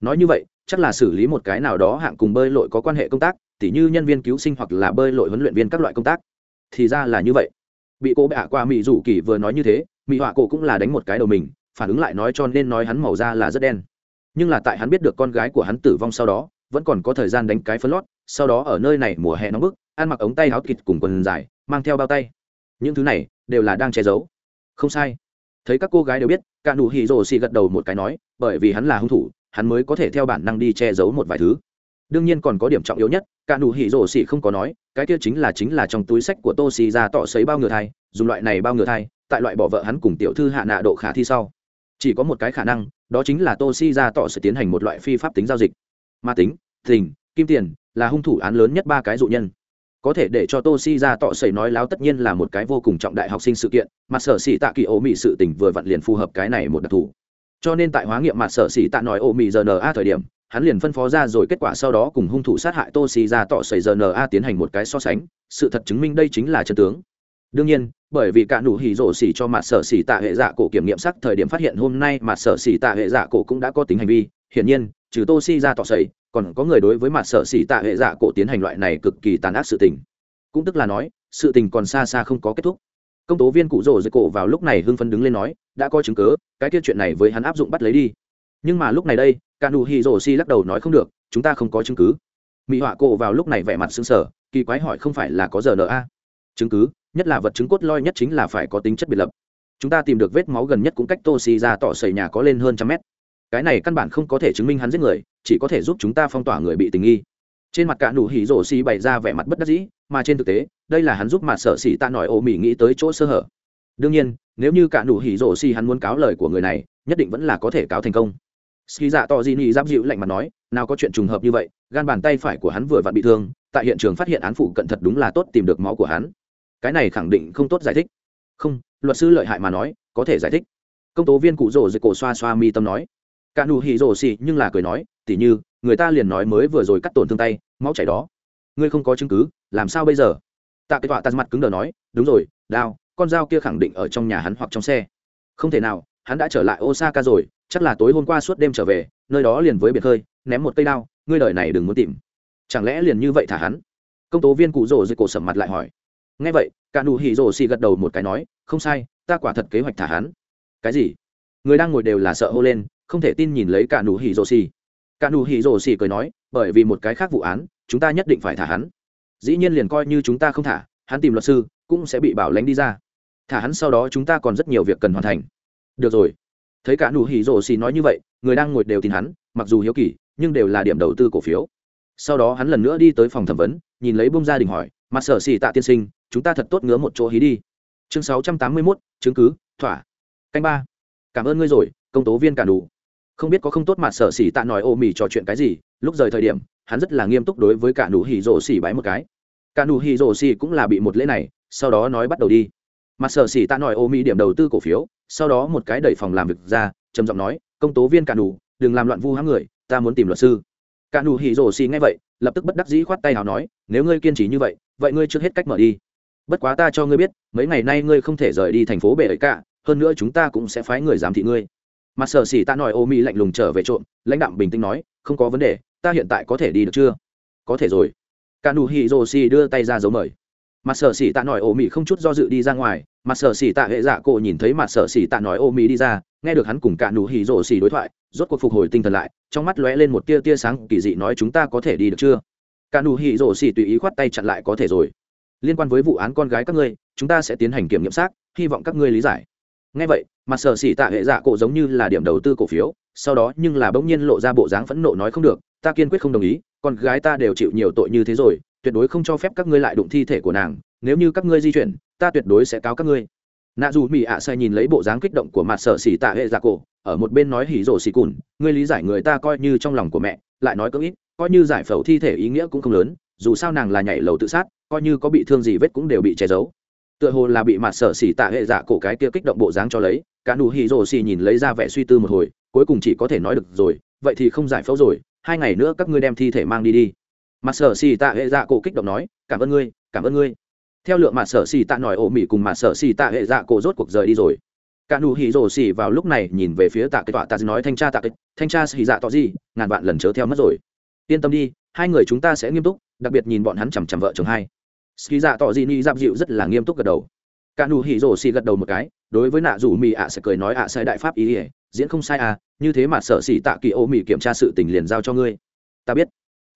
Nói như vậy, chắc là xử lý một cái nào đó hạng cùng bơi lội có quan hệ công tác, tỉ như nhân viên cứu sinh hoặc là bơi lội huấn luyện viên các loại công tác. Thì ra là như vậy. Bị cô bệ hạ qua mỹ rủ kỳ vừa nói như thế, mỹ họa cổ cũng là đánh một cái đầu mình, phản ứng lại nói cho nên nói hắn màu da là rất đen. Nhưng là tại hắn biết được con gái của hắn tử vong sau đó, vẫn còn có thời gian đánh cái phân lót, sau đó ở nơi này mùa hè nóng bức, ăn mặc ống tay áo kịt cùng quần dài, mang theo bao tay. Những thứ này đều là đang che giấu. Không sai thấy các cô gái đều biết, cả nụ hì rồ xì gật đầu một cái nói, bởi vì hắn là hung thủ, hắn mới có thể theo bản năng đi che giấu một vài thứ. Đương nhiên còn có điểm trọng yếu nhất, cả nụ hì rồ xì không có nói, cái kia chính là chính là trong túi sách của tô xì ra tọ xấy bao ngựa thai, dùng loại này bao ngựa thai, tại loại bỏ vợ hắn cùng tiểu thư hạ nạ độ khả thi sau. Chỉ có một cái khả năng, đó chính là tô xì ra tọ sẽ tiến hành một loại phi pháp tính giao dịch. Ma tính, tình, kim tiền là hung thủ án lớn nhất ba cái dụ nhân có thể để cho tô si ra tọ sẩy nói láo tất nhiên là một cái vô cùng trọng đại học sinh sự kiện, mà sở xỉ tạ kỳ ô mị sự t ì n h vừa vặn liền phù hợp cái này một đặc thù. Cho nên tại hóa nghiệm mà sở xỉ tạ nói ô mị giờ na thời điểm, hắn liền phân phó ra rồi kết quả sau đó cùng hung thủ sát hại tô si ra tọ sẩy giờ na tiến hành một cái so sánh, sự thật chứng minh đây chính là chân tướng. Đương nhiên, bởi vì cả nụ hỉ rổ xỉ cho mặt sở xỉ tạ hệ dạ cổ kiểm nghiệm sắc thời điểm phát hiện hôm nay mặt sở xỉ tạ hệ dạ cổ cũng đã có tính hành vi, hiển nhiên, trừ tô si ra tọ sẩy còn có người đối với mặt sở xỉ tạ hệ dạ cổ tiến hành loại này cực kỳ tàn ác sự tình. Cũng tức là nói, sự tình còn xa xa không có kết thúc. Công tố viên cụ rồ dưới cổ vào lúc này hưng phấn đứng lên nói, đã có chứng cớ cái tiết chuyện này với hắn áp dụng bắt lấy đi. Nhưng mà lúc này đây cả nụ hì rồ si lắc đầu nói không được, chúng ta không có chứng cứ. Mỹ họa cổ vào lúc này vẻ mặt xứng sở kỳ quái hỏi không phải là có giờ nợ a? Chứng cứ, nhất là vật chứng cốt loi nhất chính là phải có tính chất biệt lập. Chúng ta tìm được vết máu gần nhất cũng cách tô xì ra tỏ xảy nhà có lên hơn trăm mét cái này căn bản không có thể chứng minh hắn giết người, chỉ có thể giúp chúng ta phong tỏa người bị tình nghi. Trên mặt cả nụ hỉ rổ xì bày ra vẻ mặt bất đắc dĩ, mà trên thực tế, đây là hắn giúp mặt sở xì tạ nổi ô mỉ nghĩ tới chỗ sơ hở. Đương nhiên, nếu như cả nụ hỉ rổ xì hắn muốn cáo lời của người này, nhất định vẫn là có thể cáo thành công. Xì dạ to di ni giáp dịu lạnh mặt nói, nào có chuyện trùng hợp như vậy, gan bàn tay phải của hắn vừa vặn bị thương, tại hiện trường phát hiện án phụ cận thật đúng là tốt tìm được máu của hắn. Cái này khẳng định không tốt giải thích. Không, luật sư lợi hại mà nói, có thể giải thích. Công tố viên cụ rổ dưới cổ xoa xoa mi tâm nói cả nụ hỉ rổ xì nhưng là cười nói, tỉ như, người ta liền nói mới vừa rồi cắt tổn thương tay, máu chảy đó. Ngươi không có chứng cứ, làm sao bây giờ? Tạ cái tọa tạt mặt cứng đờ nói, đúng rồi, đao, con dao kia khẳng định ở trong nhà hắn hoặc trong xe. Không thể nào, hắn đã trở lại osaka rồi, chắc là tối hôm qua suốt đêm trở về, nơi đó liền với biệt hơi, ném một cây đao, ngươi đời này đừng muốn tìm. Chẳng lẽ liền như vậy thả hắn? Công tố viên cụ rổ dưới cổ sầm mặt lại hỏi. Ngay vậy, cả nụ hỉ rổ xì gật đầu một cái nói, không sai, ta quả thật kế hoạch thả hắn. Cái gì? Người đang ngồi đều là sợ hô lên không thể tin nhìn lấy cả nụ hỉ rồ xì. Cả nụ hỉ rồ xì cười nói bởi vì một cái khác vụ án chúng ta nhất định phải thả hắn. Dĩ nhiên liền coi như chúng ta không thả hắn tìm luật sư cũng sẽ bị bảo lánh đi ra. Thả hắn sau đó chúng ta còn rất nhiều việc cần hoàn thành. Được rồi. Thấy cả nụ hỉ rồ xì nói như vậy người đang ngồi đều tin hắn mặc dù hiếu kỳ nhưng đều là điểm đầu tư cổ phiếu. Sau đó hắn lần nữa đi tới phòng thẩm vấn nhìn lấy bông gia đình hỏi mặt sở xì tạ tiên sinh chúng ta thật tốt ngứa một chỗ hí đi. Chương sáu trăm tám mươi 681, chứng cứ thỏa. Canh ba. Cảm ơn ngươi rồi công tố viên cả đủ không biết có không tốt mà sở xỉ tạ nói ô mì trò chuyện cái gì, lúc rời thời điểm, hắn rất là nghiêm túc đối với cả nụ hỉ rổ xỉ bái một cái. Cả nụ hỉ rổ xỉ cũng là bị một lễ này, sau đó nói bắt đầu đi. Mà sở xỉ tạ nói ô mì điểm đầu tư cổ phiếu, sau đó một cái đẩy phòng làm việc ra, trầm giọng nói, công tố viên cả nụ, đừng làm loạn vu hãng người, ta muốn tìm luật sư. Cả nụ hỉ rổ xỉ nghe vậy, lập tức bất đắc dĩ khoát tay nào nói, nếu ngươi kiên trì như vậy vậy ngươi trước hết cách mở đi. Bất quá ta cho ngươi biết, mấy ngày nay ngươi không thể rời đi thành phố bể ấy cả, hơn nữa chúng ta cũng sẽ phái người giám thị ngươi mặt sở xỉ tạ nói, ô mỹ lạnh lùng trở về trộm. Lãnh đạm bình tĩnh nói, không có vấn đề, ta hiện tại có thể đi được chưa? Có thể rồi. Cả nụ hỉ rồ xỉ đưa tay ra dấu mời. Mặt sở xỉ tạ nói, ô mỹ không chút do dự đi ra ngoài. Mặt sở xỉ tạ hệ dạ cổ nhìn thấy mặt sở xỉ tạ nói, ô mỹ đi ra. Nghe được hắn cùng cả nụ hỉ rồ xỉ đối thoại, rốt cuộc phục hồi tinh thần lại, trong mắt lóe lên một tia tia sáng, kỳ dị nói, chúng ta có thể đi được chưa? Cả nụ hỉ rồ xỉ tùy ý khoát tay chặn lại, có thể rồi. Liên quan với vụ án con gái các ngươi, chúng ta sẽ tiến hành kiểm nghiệm xác, hy vọng các ngươi lý giải ngay vậy mặt sở xỉ tạ hệ dạ cổ giống như là điểm đầu tư cổ phiếu, sau đó nhưng là bỗng nhiên lộ ra bộ dáng phẫn nộ nói không được, ta kiên quyết không đồng ý, con gái ta đều chịu nhiều tội như thế rồi, tuyệt đối không cho phép các ngươi lại đụng thi thể của nàng, nếu như các ngươi di chuyển, ta tuyệt đối sẽ cáo các ngươi. Nạ dù mỹ ạ à sai nhìn lấy bộ dáng kích động của mặt sở xỉ tạ hệ dạ cổ, ở một bên nói hỉ rổ xỉ cùn, ngươi lý giải người ta coi như trong lòng của mẹ, lại nói cưỡng ít coi như giải phẫu thi thể ý nghĩa cũng không lớn, dù sao nàng là nhảy lầu tự sát, coi như có bị thương gì vết cũng đều bị che giấu tựa hồ là bị mặt sở xỉ tạ hệ giả cổ cái kia kích động bộ dáng cho lấy, cả nụ hỉ rồ xì nhìn lấy ra vẻ suy tư một hồi, cuối cùng chỉ có thể nói được rồi, vậy thì không giải phẫu rồi, hai ngày nữa các ngươi đem thi thể mang đi đi. Mặt sở xì tạ hệ dạ cổ kích động nói, cảm ơn ngươi, cảm ơn ngươi. Theo lượng mặt sở xì tạ nòi ổ mỹ cùng mặt sở xì tạ hệ dạ cổ rốt cuộc rời đi rồi. Cả nụ hỉ rồ xì vào lúc này nhìn về phía tạ cái tọa, tạ nói, thanh tra tạ cái thanh tra xì dạ tọ gì, ngàn vạn lần chớ theo mất rồi. Yên tâm đi, hai người chúng ta sẽ nghiêm túc, đặc biệt nhìn bọn hắn chằm chằm vợ chồng hai ski dạ tỏ dị ni dạp dịu rất là nghiêm túc gật đầu. Cả nụ hỉ rổ xì gật đầu một cái, đối với nạ rủ mì ạ sẽ cười nói ạ à sai đại pháp ý ỉa diễn không sai à như thế mà sợ xỉ tạ kỳ ô mì kiểm tra sự tình liền giao cho ngươi. Ta biết.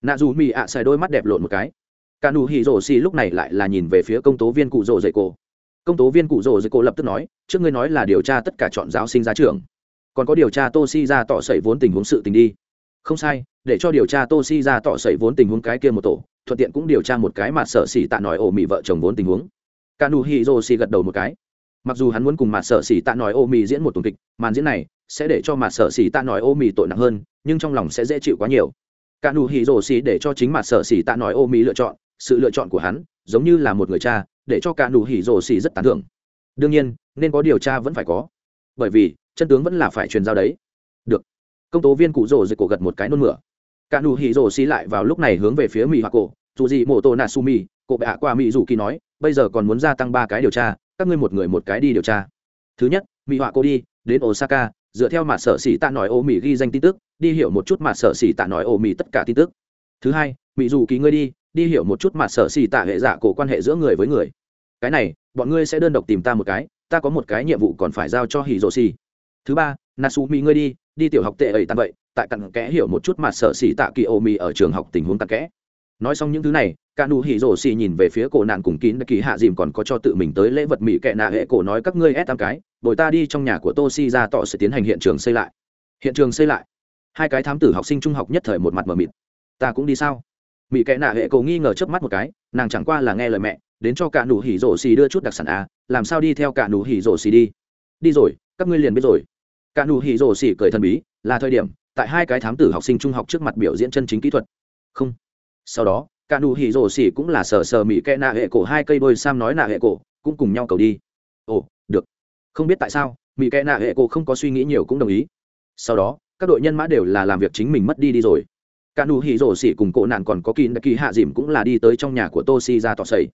Nạ rủ mì ạ sai đôi mắt đẹp lộn một cái. Cả nụ hỉ rổ xì lúc này lại là nhìn về phía công tố viên cụ rổ dậy cổ công tố viên cụ rổ dậy cổ lập tức nói, trước ngươi nói là điều tra tất cả chọn giáo sinh ra trường. Còn có điều tra tô si ra tỏ sẩy vốn tình huống sự tình đi. Không sai, để cho điều tra tô si ra tỏ sẩy vốn tình huống cái kia một tổ thuận tiện cũng điều tra một cái mà sợ xỉ tạ nói Ô mị vợ chồng vốn tình huống. Cả nụ hỉ rồ xỉ gật đầu một cái. Mặc dù hắn muốn cùng mà Sợ xỉ tạ nói ô mị diễn một tuần kịch, màn diễn này sẽ để cho mà Sợ xỉ tạ nói ô mị tội nặng hơn, nhưng trong lòng sẽ dễ chịu quá nhiều. Cả nụ hỉ rồ xỉ để cho chính mà Sợ xỉ tạ nói ô mị lựa chọn, sự lựa chọn của hắn giống như là một người cha, để cho cả nụ hỉ rồ xỉ rất tán thưởng. Đương nhiên, nên có điều tra vẫn phải có. Bởi vì, chân tướng vẫn là phải truyền giao đấy. Được. Công tố viên cụ rồ dịch cổ gật một cái nôn mửa cả nụ hỉ rổ xì lại vào lúc này hướng về phía mỹ hoa cổ. Dù gì mổ tổ nạ su mi cổ bạ qua mỹ dù kỳ nói, bây giờ còn muốn gia tăng ba cái điều tra, các ngươi một người một cái đi điều tra. Thứ nhất mỹ hoa Cổ đi, đến osaka, dựa theo mặt sở xì tạ nói ô mỹ ghi danh tin tức, đi hiểu một chút mặt sở xì tạ nói ô mỹ tất cả tin tức. Thứ hai mỹ dù kỳ ngươi đi đi hiểu một chút mặt sở xì tạ hệ giả cổ quan hệ giữa người với người. Cái này, bọn ngươi sẽ đơn độc tìm ta một cái, ta có một cái nhiệm vụ còn phải giao cho hỉ rổ xì. Thứ ba nasu mỹ ngươi đi đi tiểu học tệ ấy tạm vậy tại cặn kẽ hiểu một chút mặt sợ xỉ tạ kỳ ô mi ở trường học tình huống cặn kẽ. Nói xong những thứ này, cả nụ hỉ rổ xì nhìn về phía cổ nạn cùng kín kỳ hạ dìm còn có cho tự mình tới lễ vật mỹ kệ nạ hệ cổ nói các ngươi ép tám cái, bồi ta đi trong nhà của tô si ra tọ sẽ tiến hành hiện trường xây lại. Hiện trường xây lại? Hai cái thám tử học sinh trung học nhất thời một mặt mờ mịt. Ta cũng đi sao? Mỹ kệ nạ hệ cổ nghi ngờ chớp mắt một cái, nàng chẳng qua là nghe lời mẹ, đến cho cả nụ hỉ rổ xì đưa chút đặc sản à làm sao đi theo cả nụ hỉ rổ xì đi? Đi rồi, các ngươi liền biết rồi. Cả nụ hỉ rổ xì cười thần bí, là thời điểm tại hai cái thám tử học sinh trung học trước mặt biểu diễn chân chính kỹ thuật. Không. Sau đó, cả nụ hỉ rổ xỉ cũng là sờ sờ mỹ kẽ nạ hệ cổ hai cây đôi sam nói nạ hệ cổ, cũng cùng nhau cầu đi. Ồ, được. Không biết tại sao mỹ kẽ nạ hệ cổ không có suy nghĩ nhiều cũng đồng ý. Sau đó, các đội nhân mã đều là làm việc chính mình mất đi đi rồi. Cả nụ hỉ rổ xỉ cùng cổ nạn còn có kỳ nạ kỳ hạ dìm cũng là đi tới trong nhà của tô si ra tỏ sầy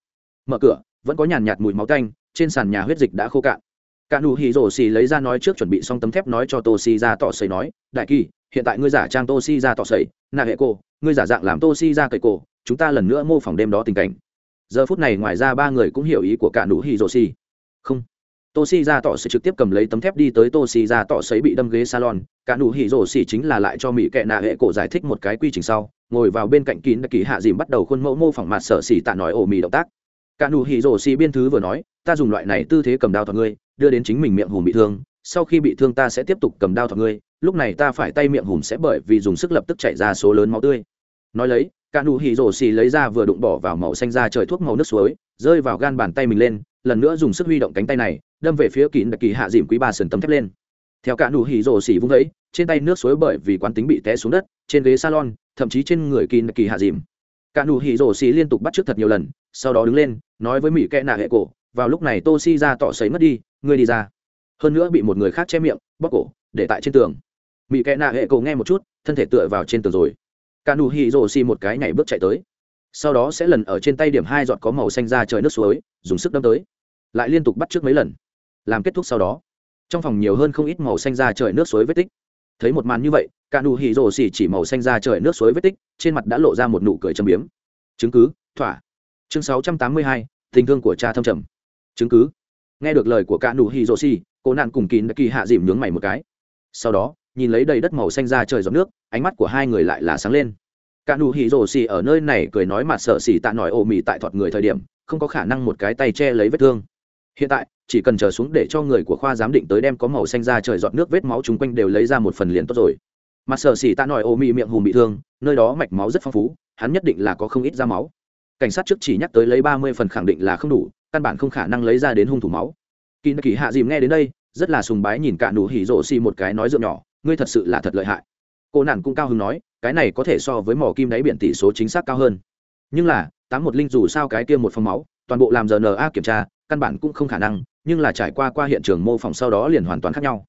mở cửa, vẫn có nhàn nhạt mùi máu tanh, trên sàn nhà huyết dịch đã khô cạn. Cả nụ hỉ rổ xỉ lấy ra nói trước chuẩn bị xong tấm thép nói cho tô si ra tỏ sầy nói, đại kỳ hiện tại ngươi giả trang tô si ra tỏ sậy nạ hệ cô, ngươi giả dạng làm tô si ra cậy cổ chúng ta lần nữa mô phỏng đêm đó tình cảnh. Giờ phút này ngoài ra ba người cũng hiểu ý của cả nụ hì rồ si không. Tô si ra tỏ sậy trực tiếp cầm lấy tấm thép đi tới tô si ra tỏ sấy bị đâm ghế salon cả nụ hì rồ si chính là lại cho mỹ kệ nạ hệ cổ giải thích một cái quy trình sau ngồi vào bên cạnh kín kỳ hạ dìm bắt đầu khuôn mẫu mô phỏng mặt sở xỉ tạ nói ổ mì động tác. Cả nụ hỉ rổ xì biên thứ vừa nói ta dùng loại này tư thế cầm đao thọc ngươi đưa đến chính mình miệng hùm bị thương sau khi bị thương ta sẽ tiếp tục cầm đao thọc ngươi lúc này ta phải tay miệng hùm sẽ bởi vì dùng sức lập tức chảy ra số lớn máu tươi. Nói lấy, cả nụ hì rổ xì lấy ra vừa đụng bỏ vào màu xanh ra trời thuốc màu nước suối, rơi vào gan bàn tay mình lên, lần nữa dùng sức huy động cánh tay này, đâm về phía kín đặc kỳ hạ dìm quý ba sườn tấm thép lên. Theo cả nụ hì rổ xì vung ấy trên tay nước suối bởi vì quán tính bị té xuống đất, trên ghế salon, thậm chí trên người kín đặc kỳ hạ dìm. Cả nụ hì rổ xì liên tục bắt trước thật nhiều lần, sau đó đứng lên, nói với mỹ kẽ nạ hệ cổ, vào lúc này tô si ra tỏ sấy mất đi, ngươi đi ra. Hơn nữa bị một người khác che miệng bóc cổ, để tại trên tường mỹ kẽ nạ hệ cổ nghe một chút, thân thể tựa vào trên tường rồi. Cả nụ hỉ rồ xì một cái nhảy bước chạy tới. Sau đó sẽ lần ở trên tay điểm hai giọt có màu xanh ra trời nước suối, dùng sức đâm tới. Lại liên tục bắt trước mấy lần. Làm kết thúc sau đó. Trong phòng nhiều hơn không ít màu xanh ra trời nước suối vết tích. Thấy một màn như vậy, cả nụ hỉ rồ xì chỉ màu xanh ra trời nước suối vết tích, trên mặt đã lộ ra một nụ cười châm biếm. Chứng cứ, thỏa. Chương sáu trăm tám mươi hai, tình thương của cha thâm trầm. Chứng cứ. Nghe được lời của cả nụ hỉ rồ xì, cô nạn cùng kín đã kỳ hạ dìm nhướng mày một cái. Sau đó nhìn lấy đầy đất màu xanh ra trời giọt nước, ánh mắt của hai người lại là sáng lên. Cả nụ hỉ rổ xì ở nơi này cười nói mà sợ xì tạ nổi ổ mì tại thọt người thời điểm, không có khả năng một cái tay che lấy vết thương. Hiện tại, chỉ cần chờ xuống để cho người của khoa giám định tới đem có màu xanh ra trời giọt nước vết máu chung quanh đều lấy ra một phần liền tốt rồi. Mà sợ xì tạ nổi ô mị miệng hùm bị thương, nơi đó mạch máu rất phong phú, hắn nhất định là có không ít ra máu. Cảnh sát trước chỉ nhắc tới lấy ba mươi phần khẳng định là không đủ, căn bản không khả năng lấy ra đến hung thủ máu. Kỳ kỳ hạ dìm nghe đến đây, rất là sùng bái nhìn cả nụ hỉ rộ xì một cái nói dượng nhỏ ngươi thật sự là thật lợi hại. Cô nạn cũng cao hứng nói, cái này có thể so với mỏ kim đáy biển tỷ số chính xác cao hơn. Nhưng là, tám một linh dù sao cái kia một phòng máu, toàn bộ làm giờ rna kiểm tra, căn bản cũng không khả năng, nhưng là trải qua qua hiện trường mô phỏng sau đó liền hoàn toàn khác nhau.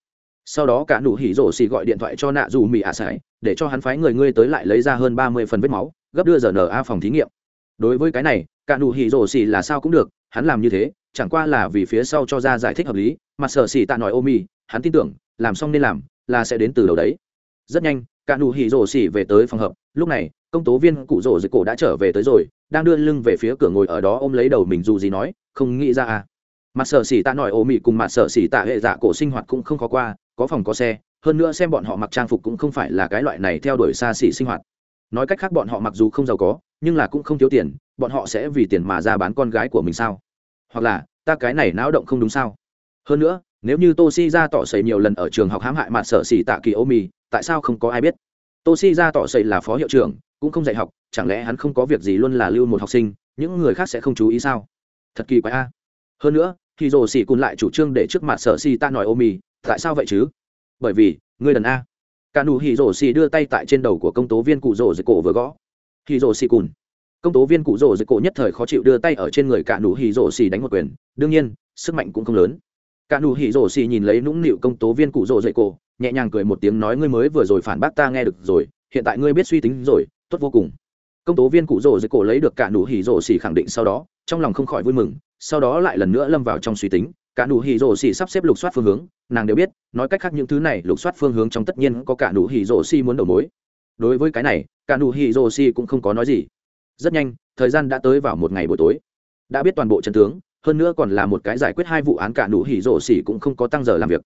Sau đó cả nụ hỉ rổ xì gọi điện thoại cho nạ dù mỹ ạ à sải, để cho hắn phái người ngươi tới lại lấy ra hơn ba mươi phần vết máu, gấp đưa giờ rna phòng thí nghiệm. Đối với cái này, cả nụ hỉ rổ xì là sao cũng được, hắn làm như thế, chẳng qua là vì phía sau cho ra giải thích hợp lý, mà sở xì tạ nói, ô mi hắn tin tưởng, làm xong nên làm là sẽ đến từ đầu đấy. Rất nhanh, cả nụ hỉ rổ xỉ về tới phòng hợp lúc này, công tố viên cụ rổ dịch cổ đã trở về tới rồi, đang đưa lưng về phía cửa ngồi ở đó ôm lấy đầu mình dù gì nói, không nghĩ ra à. Mặt sợ xỉ tạ nổi ô mị cùng mặt sợ xỉ tạ hệ dạ cổ sinh hoạt cũng không khó qua, có phòng có xe, hơn nữa xem bọn họ mặc trang phục cũng không phải là cái loại này theo đuổi xa xỉ sinh hoạt. Nói cách khác bọn họ mặc dù không giàu có, nhưng là cũng không thiếu tiền, bọn họ sẽ vì tiền mà ra bán con gái của mình sao? Hoặc là, ta cái này náo động không đúng sao? Hơn nữa nếu như toshi ra tỏ xảy nhiều lần ở trường học hãm hại mặt sở xì tạ kỳ ô mì tại sao không có ai biết? Toshi ra tỏ xảy là phó hiệu trưởng, cũng không dạy học, chẳng lẽ hắn không có việc gì luôn là lưu một học sinh, những người khác sẽ không chú ý sao? Thật kỳ quái a. Hơn nữa thì rồ xì cùn lại chủ trương để trước mặt sở xì tạ nói ô mì tại sao vậy chứ? Bởi vì người đàn a. Cả nụ hỉ rồ xì đưa tay tại trên đầu của công tố viên cụ rồ dưới cổ vừa gõ. Hỉ rồ xì cùn. Công tố viên cụ rồ dưới cổ nhất thời khó chịu đưa tay ở trên người cả nụ hỉ rồ xì đánh một quyền, đương nhiên, sức mạnh cũng không lớn cả nụ hỉ rổ xì nhìn lấy nũng nịu công tố viên cụ rổ dậy cổ, nhẹ nhàng cười một tiếng nói, ngươi mới vừa rồi phản bác ta nghe được rồi, hiện tại ngươi biết suy tính rồi, tốt vô cùng. Công tố viên cụ rổ dậy cổ lấy được cả nụ hỉ rổ xì khẳng định sau đó, trong lòng không khỏi vui mừng, sau đó lại lần nữa lâm vào trong suy tính. Cả nụ hỉ rổ xì sắp xếp lục soát phương hướng, nàng đều biết, nói cách khác những thứ này lục soát phương hướng trong tất nhiên có cả nụ hỉ rổ xì muốn đầu mối. Đối với cái này, cả nụ hỉ rổ xì cũng không có nói gì. Rất nhanh, thời gian đã tới vào một ngày buổi tối. Đã biết toàn bộ trận tướng hơn nữa còn là một cái giải quyết hai vụ án cả nụ hỉ rổ xỉ cũng không có tăng giờ làm việc.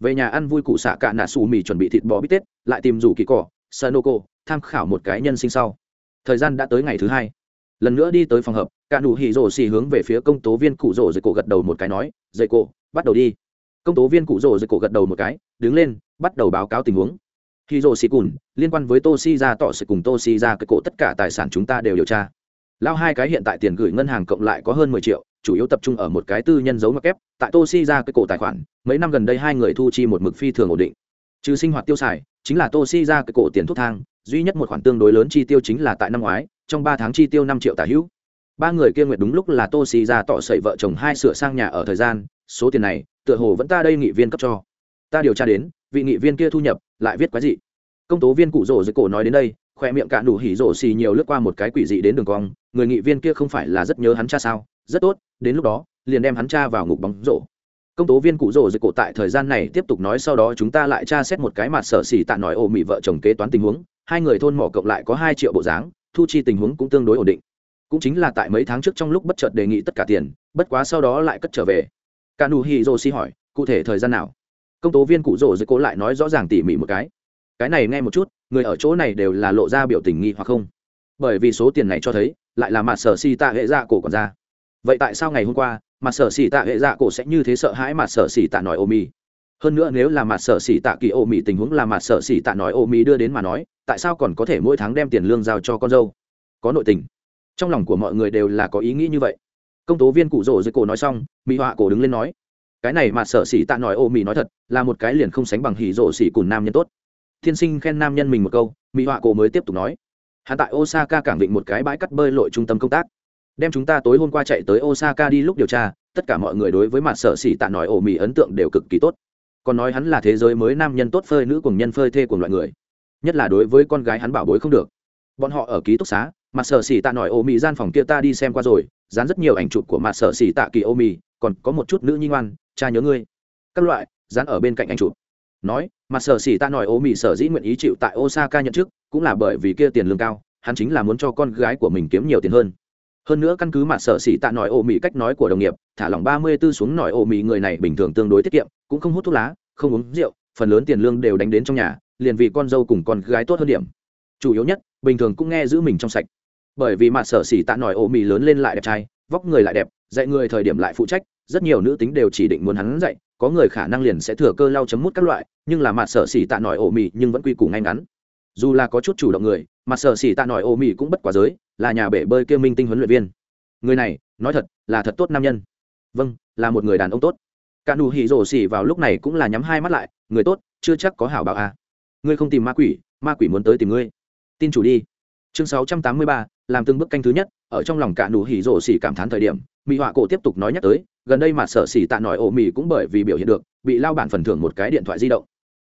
Về nhà ăn vui cụ xạ cả nạ xù mì chuẩn bị thịt bò bít tết, lại tìm rủ kỳ cỏ sanoco tham khảo một cái nhân sinh sau. Thời gian đã tới ngày thứ hai. Lần nữa đi tới phòng hợp cả nụ hỉ rổ xỉ hướng về phía công tố viên cụ rổ dây cổ gật đầu một cái nói dây cổ bắt đầu đi. Công tố viên cụ rổ dây cổ gật đầu một cái, đứng lên, bắt đầu báo cáo tình huống. Hỉ rổ xỉ cùn, liên quan với tô si ra tỏ sự cùng tô si ra cái cổ tất cả tài sản chúng ta đều điều tra. Lao hai cái hiện tại tiền gửi ngân hàng cộng lại có hơn mười triệu chủ yếu tập trung ở một cái tư nhân giấu mặc kép, tại toshi ra cái cổ tài khoản, mấy năm gần đây hai người thu chi một mực phi thường ổn định. Trừ sinh hoạt tiêu xài, chính là toshi ra cái cổ tiền thuốc thang, duy nhất một khoản tương đối lớn chi tiêu chính là tại năm ngoái, trong ba tháng chi tiêu năm triệu tả hữu. Ba người kia nguyệt đúng lúc là toshi ra tỏ sậy vợ chồng hai sửa sang nhà ở thời gian, số tiền này, tựa hồ vẫn ta đây nghị viên cấp cho. Ta điều tra đến, vị nghị viên kia thu nhập, lại viết quái gì công tố viên cụ rổ dưới cổ nói đến đây, khoe miệng cạn đủ hỉ rổ xì nhiều lướt qua một cái quỷ dị đến đường cong, người nghị viên kia không phải là rất nhớ hắn cha sao? rất tốt, đến lúc đó, liền đem hắn cha vào ngục bóng rổ. Công tố viên cụ rổ dịch cổ tại thời gian này tiếp tục nói sau đó chúng ta lại tra xét một cái mặt sở xỉ tạ nói ô mị vợ chồng kế toán tình huống, hai người thôn mỏ cộng lại có hai triệu bộ dáng, thu chi tình huống cũng tương đối ổn định. Cũng chính là tại mấy tháng trước trong lúc bất chợt đề nghị tất cả tiền, bất quá sau đó lại cất trở về. Cả nụ hi rô si hỏi, cụ thể thời gian nào? Công tố viên cụ rổ dịch cổ lại nói rõ ràng tỉ mỉ một cái. Cái này nghe một chút, người ở chỗ này đều là lộ ra biểu tình nghi hoặc không? Bởi vì số tiền này cho thấy, lại là mặt sở si tạ hệ ra cổ còn ra vậy tại sao ngày hôm qua mặt sở xỉ tạ hệ dạ cổ sẽ như thế sợ hãi mặt sở xỉ tạ nói ô mi? Hơn nữa nếu là mặt sở xỉ tạ kỳ ô mi, tình huống là mặt sở xỉ tạ nói ô mi đưa đến mà nói, tại sao còn có thể mỗi tháng đem tiền lương giao cho con dâu? Có nội tình. Trong lòng của mọi người đều là có ý nghĩ như vậy. Công tố viên cụ rỗ dưới cổ nói xong, mỹ họa cổ đứng lên nói, cái này mặt sở xỉ tạ nói ô mỹ nói thật, là một cái liền không sánh bằng hỉ rỗ xỉ cùng nam nhân tốt. Thiên sinh khen nam nhân mình một câu, mỹ họa cổ mới tiếp tục nói hạ tại osaka cảng định một cái bãi cắt bơi lội trung tâm công tác đem chúng ta tối hôm qua chạy tới osaka đi lúc điều tra, tất cả mọi người đối với mặt sở xỉ tạ nói ổ mì ấn tượng đều cực kỳ tốt. Còn nói hắn là thế giới mới nam nhân tốt phơi nữ cùng nhân phơi thê cùng loại người, nhất là đối với con gái hắn bảo bối không được. Bọn họ ở ký túc xá, mặt sở xỉ tạ nói ổ mì gian phòng kia ta đi xem qua rồi, dán rất nhiều ảnh chụp của mặt sở xỉ tạ kỳ ổ mì còn có một chút nữ nhi ngoan, cha nhớ ngươi. Các loại, dán ở bên cạnh ảnh chụp. Nói, mặt sở xỉ tạ nói ô mỹ sở dĩ nguyện ý chịu tại osaka nhận chức, cũng là bởi vì kia tiền lương cao, hắn chính là muốn cho con gái của mình kiếm nhiều tiền hơn hơn nữa căn cứ mà sở xỉ tạ nói ô mỹ cách nói của đồng nghiệp, thả lỏng ba mươi tư xuống nói ô mỹ người này bình thường tương đối tiết kiệm, cũng không hút thuốc lá, không uống rượu, phần lớn tiền lương đều đánh đến trong nhà, liền vì con dâu cùng con gái tốt hơn điểm. Chủ yếu nhất, bình thường cũng nghe giữ mình trong sạch. Bởi vì mà sở xỉ tạ nói ô mỹ lớn lên lại đẹp trai, vóc người lại đẹp, dạy người thời điểm lại phụ trách, rất nhiều nữ tính đều chỉ định muốn hắn dạy, có người khả năng liền sẽ thừa cơ lau chấm mút các loại, nhưng là mặt sở xỉ tạ nổi ổ mị nhưng vẫn quy củ ngay ngắn dù là có chút chủ động người mà sở xỉ tạ nổi ô mỹ cũng bất quá giới là nhà bể bơi kêu minh tinh huấn luyện viên. Người này nói thật là thật tốt nam nhân. Vâng là một người đàn ông tốt. Cả nụ hỉ rổ xỉ vào lúc này cũng là nhắm hai mắt lại người tốt chưa chắc có hảo bảo à. Ngươi không tìm ma quỷ ma quỷ muốn tới tìm ngươi. Tin chủ đi. Chương 683, làm từng bước canh thứ nhất ở trong lòng cả nụ hỉ rổ xỉ cảm thán thời điểm mỹ họa cổ tiếp tục nói nhắc tới gần đây mà sở xỉ tạ nổi ổ mỹ cũng bởi vì biểu hiện được bị lao bản phần thưởng một cái điện thoại di động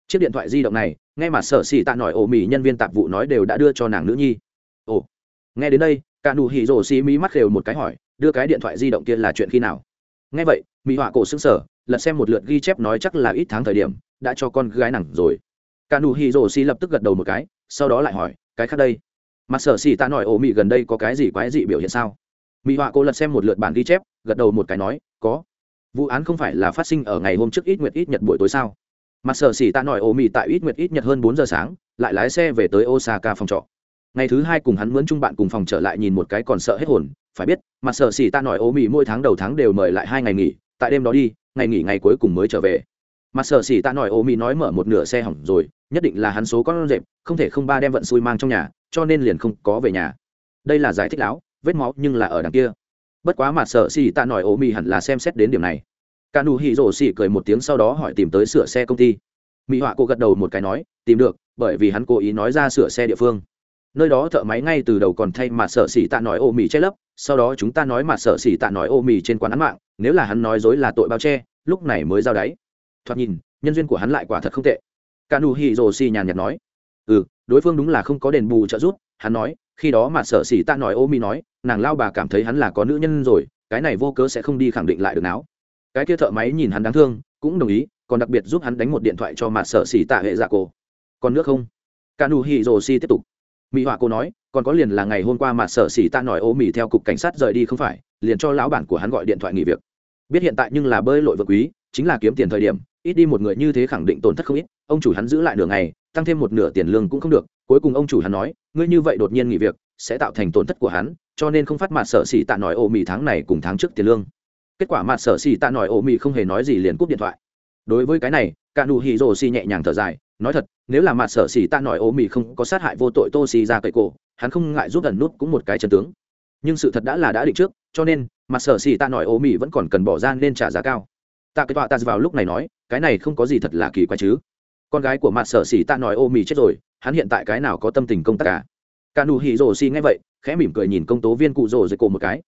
chiếc điện thoại di động này, nghe mà sở xì tạ nổi ổ mỹ nhân viên tạp vụ nói đều đã đưa cho nàng nữ nhi. Ồ, nghe đến đây, cả nụ hỉ rổ xì mỹ mắt đều một cái hỏi, đưa cái điện thoại di động kia là chuyện khi nào? Nghe vậy mỹ họa cổ xứng sở lật xem một lượt ghi chép nói chắc là ít tháng thời điểm, đã cho con gái nặng rồi. Cả nụ hỉ rổ xì lập tức gật đầu một cái, sau đó lại hỏi, cái khác đây? Mà sở xì tạ nổi ổ mỹ gần đây có cái gì quái gì biểu hiện sao? Mỹ họa cô lật xem một lượt bản ghi chép, gật đầu một cái nói, có. Vụ án không phải là phát sinh ở ngày hôm trước ít nguyệt ít nhật buổi tối sao? mặt sở xỉ tạ nổi ô mị tại ít nguyệt ít nhật hơn bốn giờ sáng, lại lái xe về tới osaka phòng trọ. Ngày thứ hai cùng hắn mướn chung bạn cùng phòng trở lại nhìn một cái còn sợ hết hồn, phải biết mặt sở xỉ tạ nổi ô mị mỗi tháng đầu tháng đều mời lại hai ngày nghỉ, tại đêm đó đi, ngày nghỉ ngày cuối cùng mới trở về. Mặt sở xỉ tạ nổi ô mị nói mở một nửa xe hỏng rồi, nhất định là hắn số con rệp, không thể không ba đem vận xui mang trong nhà, cho nên liền không có về nhà. Đây là giải thích láo vết máu nhưng là ở đằng kia. Bất quá mặt sở xỉ tạ nổi ô mị hẳn là xem xét đến điểm này cả nụ hỉ rổ xỉ cười một tiếng sau đó hỏi tìm tới sửa xe công ty. Mỹ họa cô gật đầu một cái nói, tìm được, bởi vì hắn cố ý nói ra sửa xe địa phương. Nơi đó thợ máy ngay từ đầu còn thay mà sợ xỉ tạ nói ô mì che lấp, sau đó chúng ta nói mà sợ xỉ tạ nói ô mì trên quán án mạng, nếu là hắn nói dối là tội bao che, lúc này mới giao đáy. Thoạt nhìn, nhân duyên của hắn lại quả thật không tệ. Cả nụ hỉ rổ xỉ nhàn nhạt nói ừ đối phương đúng là không có đền bù trợ giúp. Hắn nói, khi đó mà sợ xỉ tạ nói ô mì nói, nàng lao bà cảm thấy hắn là có nữ nhân rồi, cái này vô cớ sẽ không đi khẳng định lại được não cái kia thợ máy nhìn hắn đáng thương, cũng đồng ý, còn đặc biệt giúp hắn đánh một điện thoại cho mặt sợ xỉ tạ hệ dạ cổ. Còn nước không? Ca nu hi rồ si tiếp tục. Mỹ họa cô nói, còn có liền là ngày hôm qua mặt sợ xỉ tạ nói ô mỹ theo cục cảnh sát rời đi không phải, liền cho lão bản của hắn gọi điện thoại nghỉ việc. Biết hiện tại nhưng là bơi lội vật quý, chính là kiếm tiền thời điểm, ít đi một người như thế khẳng định tổn thất không ít, ông chủ hắn giữ lại nửa ngày, tăng thêm một nửa tiền lương cũng không được, cuối cùng ông chủ hắn nói, ngươi như vậy đột nhiên nghỉ việc, sẽ tạo thành tổn thất của hắn, cho nên không phát mặt sợ xỉ tạ nói ô mì tháng này cùng tháng trước tiền lương kết quả mặt sở xì tạ nổi ổ mị không hề nói gì liền cúp điện thoại. Đối với cái này, cả nụ hỉ rồ xì nhẹ nhàng thở dài, nói thật, nếu là mặt sở xì tạ nổi ổ mị không có sát hại vô tội tô xì ra cậy cổ, hắn không ngại giúp gần nút cũng một cái chân tướng. Nhưng sự thật đã là đã định trước, cho nên mặt sở xì tạ nổi ổ mị vẫn còn cần bỏ ra nên trả giá cao. Tạ cái tọa ta vào lúc này nói, cái này không có gì thật là kỳ quái chứ. Con gái của mặt sở xì tạ nổi ổ mị chết rồi, hắn hiện tại cái nào có tâm tình công tác cả? Cả nụ hỉ rồ xì nghe vậy, khẽ mỉm cười nhìn công tố viên cụ rồ dưới cổ một cái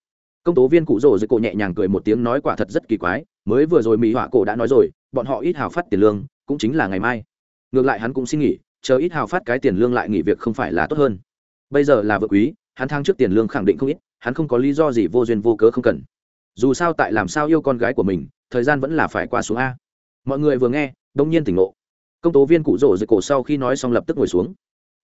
công tố viên cụ rồ dưới cổ nhẹ nhàng cười một tiếng nói quả thật rất kỳ quái, mới vừa rồi mỹ họa cổ đã nói rồi, bọn họ ít hào phát tiền lương, cũng chính là ngày mai. Ngược lại hắn cũng xin nghỉ, chờ ít hào phát cái tiền lương lại nghỉ việc không phải là tốt hơn. Bây giờ là vợ quý, hắn thang trước tiền lương khẳng định không ít, hắn không có lý do gì vô duyên vô cớ không cần. Dù sao tại làm sao yêu con gái của mình, thời gian vẫn là phải qua xuống a. Mọi người vừa nghe, đông nhiên tỉnh ngộ. Công tố viên cụ rổ dưới cổ sau khi nói xong lập tức ngồi xuống.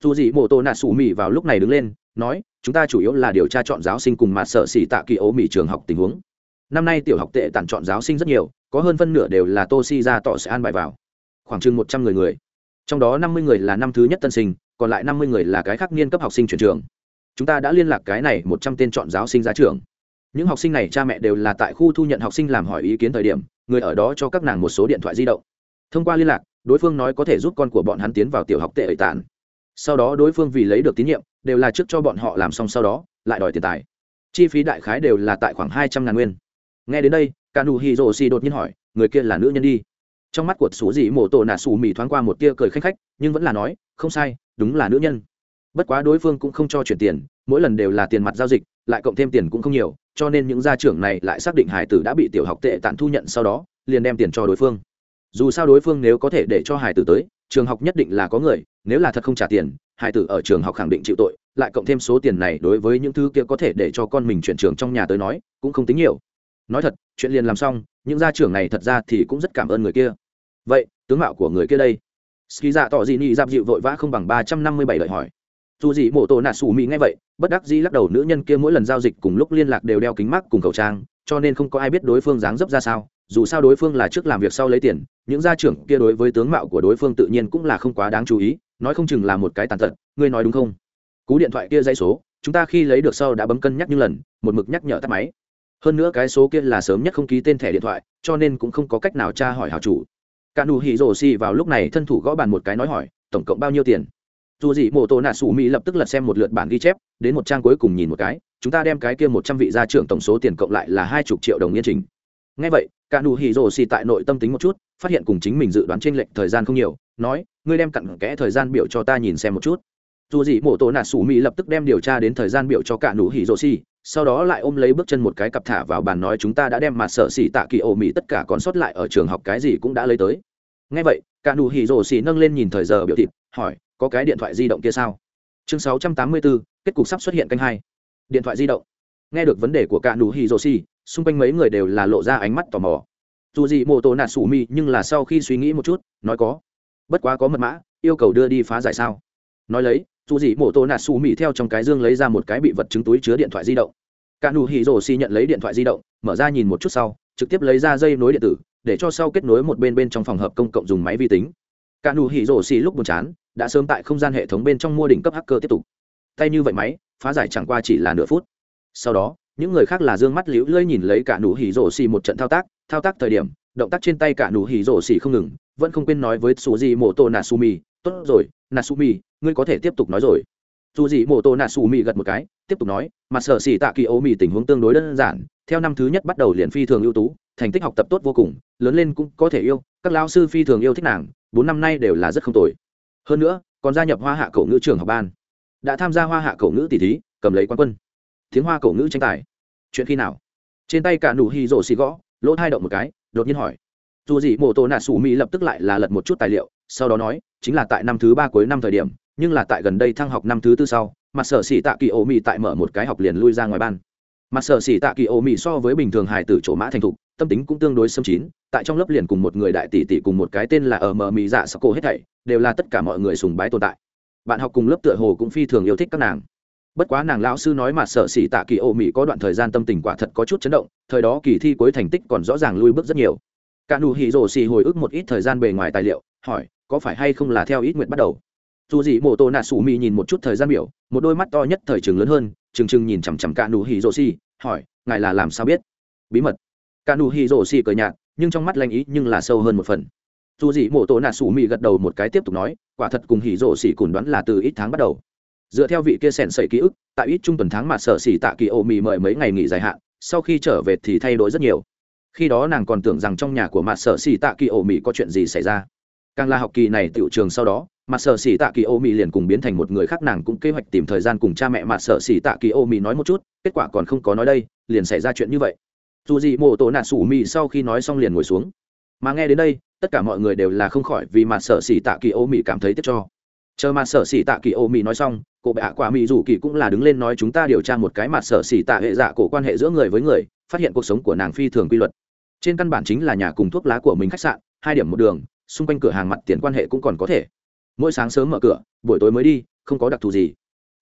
Dù gì mổ tô nạt sủ mỹ vào lúc này đứng lên, nói chúng ta chủ yếu là điều tra chọn giáo sinh cùng mặt sở xỉ tạ kỳ ố mỹ trường học tình huống. Năm nay tiểu học tệ tản chọn giáo sinh rất nhiều, có hơn phân nửa đều là tô si ra tỏ sẽ an bài vào. Khoảng chừng một trăm người người. Trong đó năm mươi người là năm thứ nhất tân sinh, còn lại năm mươi người là cái khác niên cấp học sinh chuyển trường. Chúng ta đã liên lạc cái này một trăm tên chọn giáo sinh ra trường. Những học sinh này cha mẹ đều là tại khu thu nhận học sinh làm hỏi ý kiến thời điểm, người ở đó cho các nàng một số điện thoại di động. Thông qua liên lạc, đối phương nói có thể giúp con của bọn hắn tiến vào tiểu học tệ ẩy tản. Sau đó đối phương vì lấy được tín nhiệm đều là trước cho bọn họ làm xong sau đó, lại đòi tiền tài. Chi phí đại khái đều là tại khoảng hai trăm ngàn nguyên. Nghe đến đây cả nụ hì rồ xì đột nhiên hỏi, người kia là nữ nhân đi. Trong mắt của xú dị mổ tổ nạ xù mì thoáng qua một tia cười khanh khách, nhưng vẫn là nói, không sai, đúng là nữ nhân. Bất quá đối phương cũng không cho chuyển tiền, mỗi lần đều là tiền mặt giao dịch, lại cộng thêm tiền cũng không nhiều, cho nên những gia trưởng này lại xác định hải tử đã bị tiểu học tệ tản thu nhận sau đó, liền đem tiền cho đối phương. Dù sao đối phương nếu có thể để cho hải tử tới, trường học nhất định là có người, nếu là thật không trả tiền hai tử ở trường học khẳng định chịu tội, lại cộng thêm số tiền này đối với những thứ kia có thể để cho con mình chuyển trường trong nhà tới nói, cũng không tính nhiều. Nói thật, chuyện liền làm xong, những gia trưởng này thật ra thì cũng rất cảm ơn người kia. Vậy, tướng mạo của người kia đây? Ski dạ tỏ dị nị dạp dịu vội vã không bằng ba trăm năm mươi bảy lời hỏi. Dù gì mổ tổ nạ xù mỹ ngay vậy, bất đắc dĩ lắc đầu nữ nhân kia mỗi lần giao dịch cùng lúc liên lạc đều đeo kính mắt cùng khẩu trang, cho nên không có ai biết đối phương dáng dấp ra sao, dù sao đối phương là trước làm việc sau lấy tiền, những gia trưởng kia đối với tướng mạo của đối phương tự nhiên cũng là không quá đáng chú ý nói không chừng là một cái tàn tật, ngươi nói đúng không? Cú điện thoại kia dãy số, chúng ta khi lấy được sau đã bấm cân nhắc những lần, một mực nhắc nhở tắt máy. Hơn nữa cái số kia là sớm nhất không ký tên thẻ điện thoại, cho nên cũng không có cách nào tra hỏi hào chủ. Cả nụ hỉ rổ xì vào lúc này thân thủ gõ bàn một cái nói hỏi, tổng cộng bao nhiêu tiền? Dù gì, mô tô nạ sủ mỹ lập tức lật xem một lượt bản ghi chép, đến một trang cuối cùng nhìn một cái, chúng ta đem cái kia một trăm vị gia trưởng tổng số tiền cộng lại là hai chục triệu đồng yên trình. Ngay vậy, cả nụ hỉ rổ xì tại nội tâm tính một chút, phát hiện cùng chính mình dự đoán t r ê n lệch thời gian không nhiều nói ngươi đem cặn kẽ thời gian biểu cho ta nhìn xem một chút. Dù gì mổ tổ nạt sủ mỹ lập tức đem điều tra đến thời gian biểu cho cả nụ hỉ rồ xì sau đó lại ôm lấy bước chân một cái cặp thả vào bàn nói chúng ta đã đem mặt sợ xì tạ kỳ ổ mỹ tất cả còn sót lại ở trường học cái gì cũng đã lấy tới. Ngay vậy cả nụ hỉ rồ xì nâng lên nhìn thời giờ biểu thịt hỏi có cái điện thoại di động kia sao? Chương 684, kết cục sắp xuất hiện canh hai. Điện thoại di động. Nghe được vấn đề của cả nụ hỉ rồ xì xung quanh mấy người đều là lộ ra ánh mắt tò mò. Dù gì mô tô nạt sủ mỹ nhưng là sau khi suy nghĩ một chút nói có bất quá có mật mã, yêu cầu đưa đi phá giải sao? Nói lấy, dù gì mổ tô nạt xù mỹ theo trong cái dương lấy ra một cái bị vật chứng túi chứa điện thoại di động. Cả nụ hỉ rổ xì nhận lấy điện thoại di động, mở ra nhìn một chút sau, trực tiếp lấy ra dây nối điện tử, để cho sau kết nối một bên bên trong phòng hợp công cộng dùng máy vi tính. Cả nụ hỉ rổ xì lúc buồn chán, đã sớm tại không gian hệ thống bên trong mua đỉnh cấp hacker tiếp tục. Tay như vậy máy, phá giải chẳng qua chỉ là nửa phút. Sau đó, những người khác là dương mắt liễu lơi nhìn lấy cả nụ hỉ rổ xì một trận thao tác thao tác thời điểm động tác trên tay cả nụ hỉ rổ xỉ không ngừng, vẫn không quên nói với su di mô tô natsumi tốt rồi natsumi ngươi có thể tiếp tục nói rồi. Dù Di mô tô natsumi gật một cái, tiếp tục nói, mà sở xỉ tạ kỳ ô mì tình huống tương đối đơn giản, theo năm thứ nhất bắt đầu liền phi thường ưu tú, thành tích học tập tốt vô cùng, lớn lên cũng có thể yêu, các lao sư phi thường yêu thích nàng, bốn năm nay đều là rất không tồi. Hơn nữa, còn gia nhập hoa hạ cổ ngữ trường học ban. Đã tham gia hoa hạ cổ ngữ tỷ thí, cầm lấy quan quân. Tiếng hoa cổ ngữ tranh tài. Chuyện khi nào? Trên tay cả nụ hy rổ xì gõ, lỗ thai động một cái đột nhiên hỏi. Dù gì, mổ tô nạ sủ mỹ lập tức lại là lật một chút tài liệu, sau đó nói, chính là tại năm thứ ba cuối năm thời điểm, nhưng là tại gần đây thăng học năm thứ tư sau mặt sở xỉ tạ kỳ ô mỹ tại mở một cái học liền lui ra ngoài ban. Mặt sở xỉ tạ kỳ ô mỹ so với bình thường hài tử chỗ mã thành thục, tâm tính cũng tương đối xâm chín, tại trong lớp liền cùng một người đại tỷ tỷ cùng một cái tên là ở mờ mỹ dạ sắc cô hết thảy, đều là tất cả mọi người sùng bái tồn tại. Bạn học cùng lớp tựa hồ cũng phi thường yêu thích các nàng bất quá nàng lão sư nói mà sợ xỉ tạ kỳ ô mỹ có đoạn thời gian tâm tình quả thật có chút chấn động, thời đó kỳ thi cuối thành tích còn rõ ràng lui bước rất nhiều. Cả nụ hỉ rổ xỉ hồi ức một ít thời gian bề ngoài tài liệu, hỏi, có phải hay không là theo ít nguyện bắt đầu? Dù gì mô tô nạ sủ mỹ nhìn một chút thời gian biểu, một đôi mắt to nhất thời trường lớn hơn, trừng trừng nhìn chằm chằm cả nụ hỉ rổ xỉ hỏi, ngài là làm sao biết? Bí mật. Cả nụ hỉ rổ xỉ cười nhạt, nhưng trong mắt lanh ý nhưng là sâu hơn một phần. Dù gì mô tô nạ sủ mỹ gật đầu một cái tiếp tục nói, quả thật cùng hỉ rổ xỉ cùn đoán là từ ít tháng bắt đầu dựa theo vị kia sèn sẩy ký ức, tại ít trung tuần tháng mà sở xỉ tạ kỳ ô mì mời mấy ngày nghỉ dài hạn, sau khi trở về thì thay đổi rất nhiều. Khi đó nàng còn tưởng rằng trong nhà của mặt sở xỉ tạ kỳ ô mì có chuyện gì xảy ra. Càng là học kỳ này tiểu trường sau đó mặt sở xỉ tạ kỳ ô mì liền cùng biến thành một người khác nàng cũng kế hoạch tìm thời gian cùng cha mẹ mặt sở xỉ tạ kỳ ô mì nói một chút, kết quả còn không có nói đây, liền xảy ra chuyện như vậy. Dù gì mô tổ nạ sủ mì sau khi nói xong liền ngồi xuống. Mà nghe đến đây, tất cả mọi người đều là không khỏi vì mặt sở xỉ tạ kỳ ô mì cảm thấy tiếc cho. Chờ mặt sở xỉ tạ kỳ ô mì nói xong cổ bệ ạ quả mỹ dù kỳ cũng là đứng lên nói chúng ta điều tra một cái mặt sở xỉ tạ hệ dạ cổ quan hệ giữa người với người, phát hiện cuộc sống của nàng phi thường quy luật. Trên căn bản chính là nhà cùng thuốc lá của mình khách sạn, hai điểm một đường, xung quanh cửa hàng mặt tiền quan hệ cũng còn có thể. Mỗi sáng sớm mở cửa, buổi tối mới đi, không có đặc thù gì.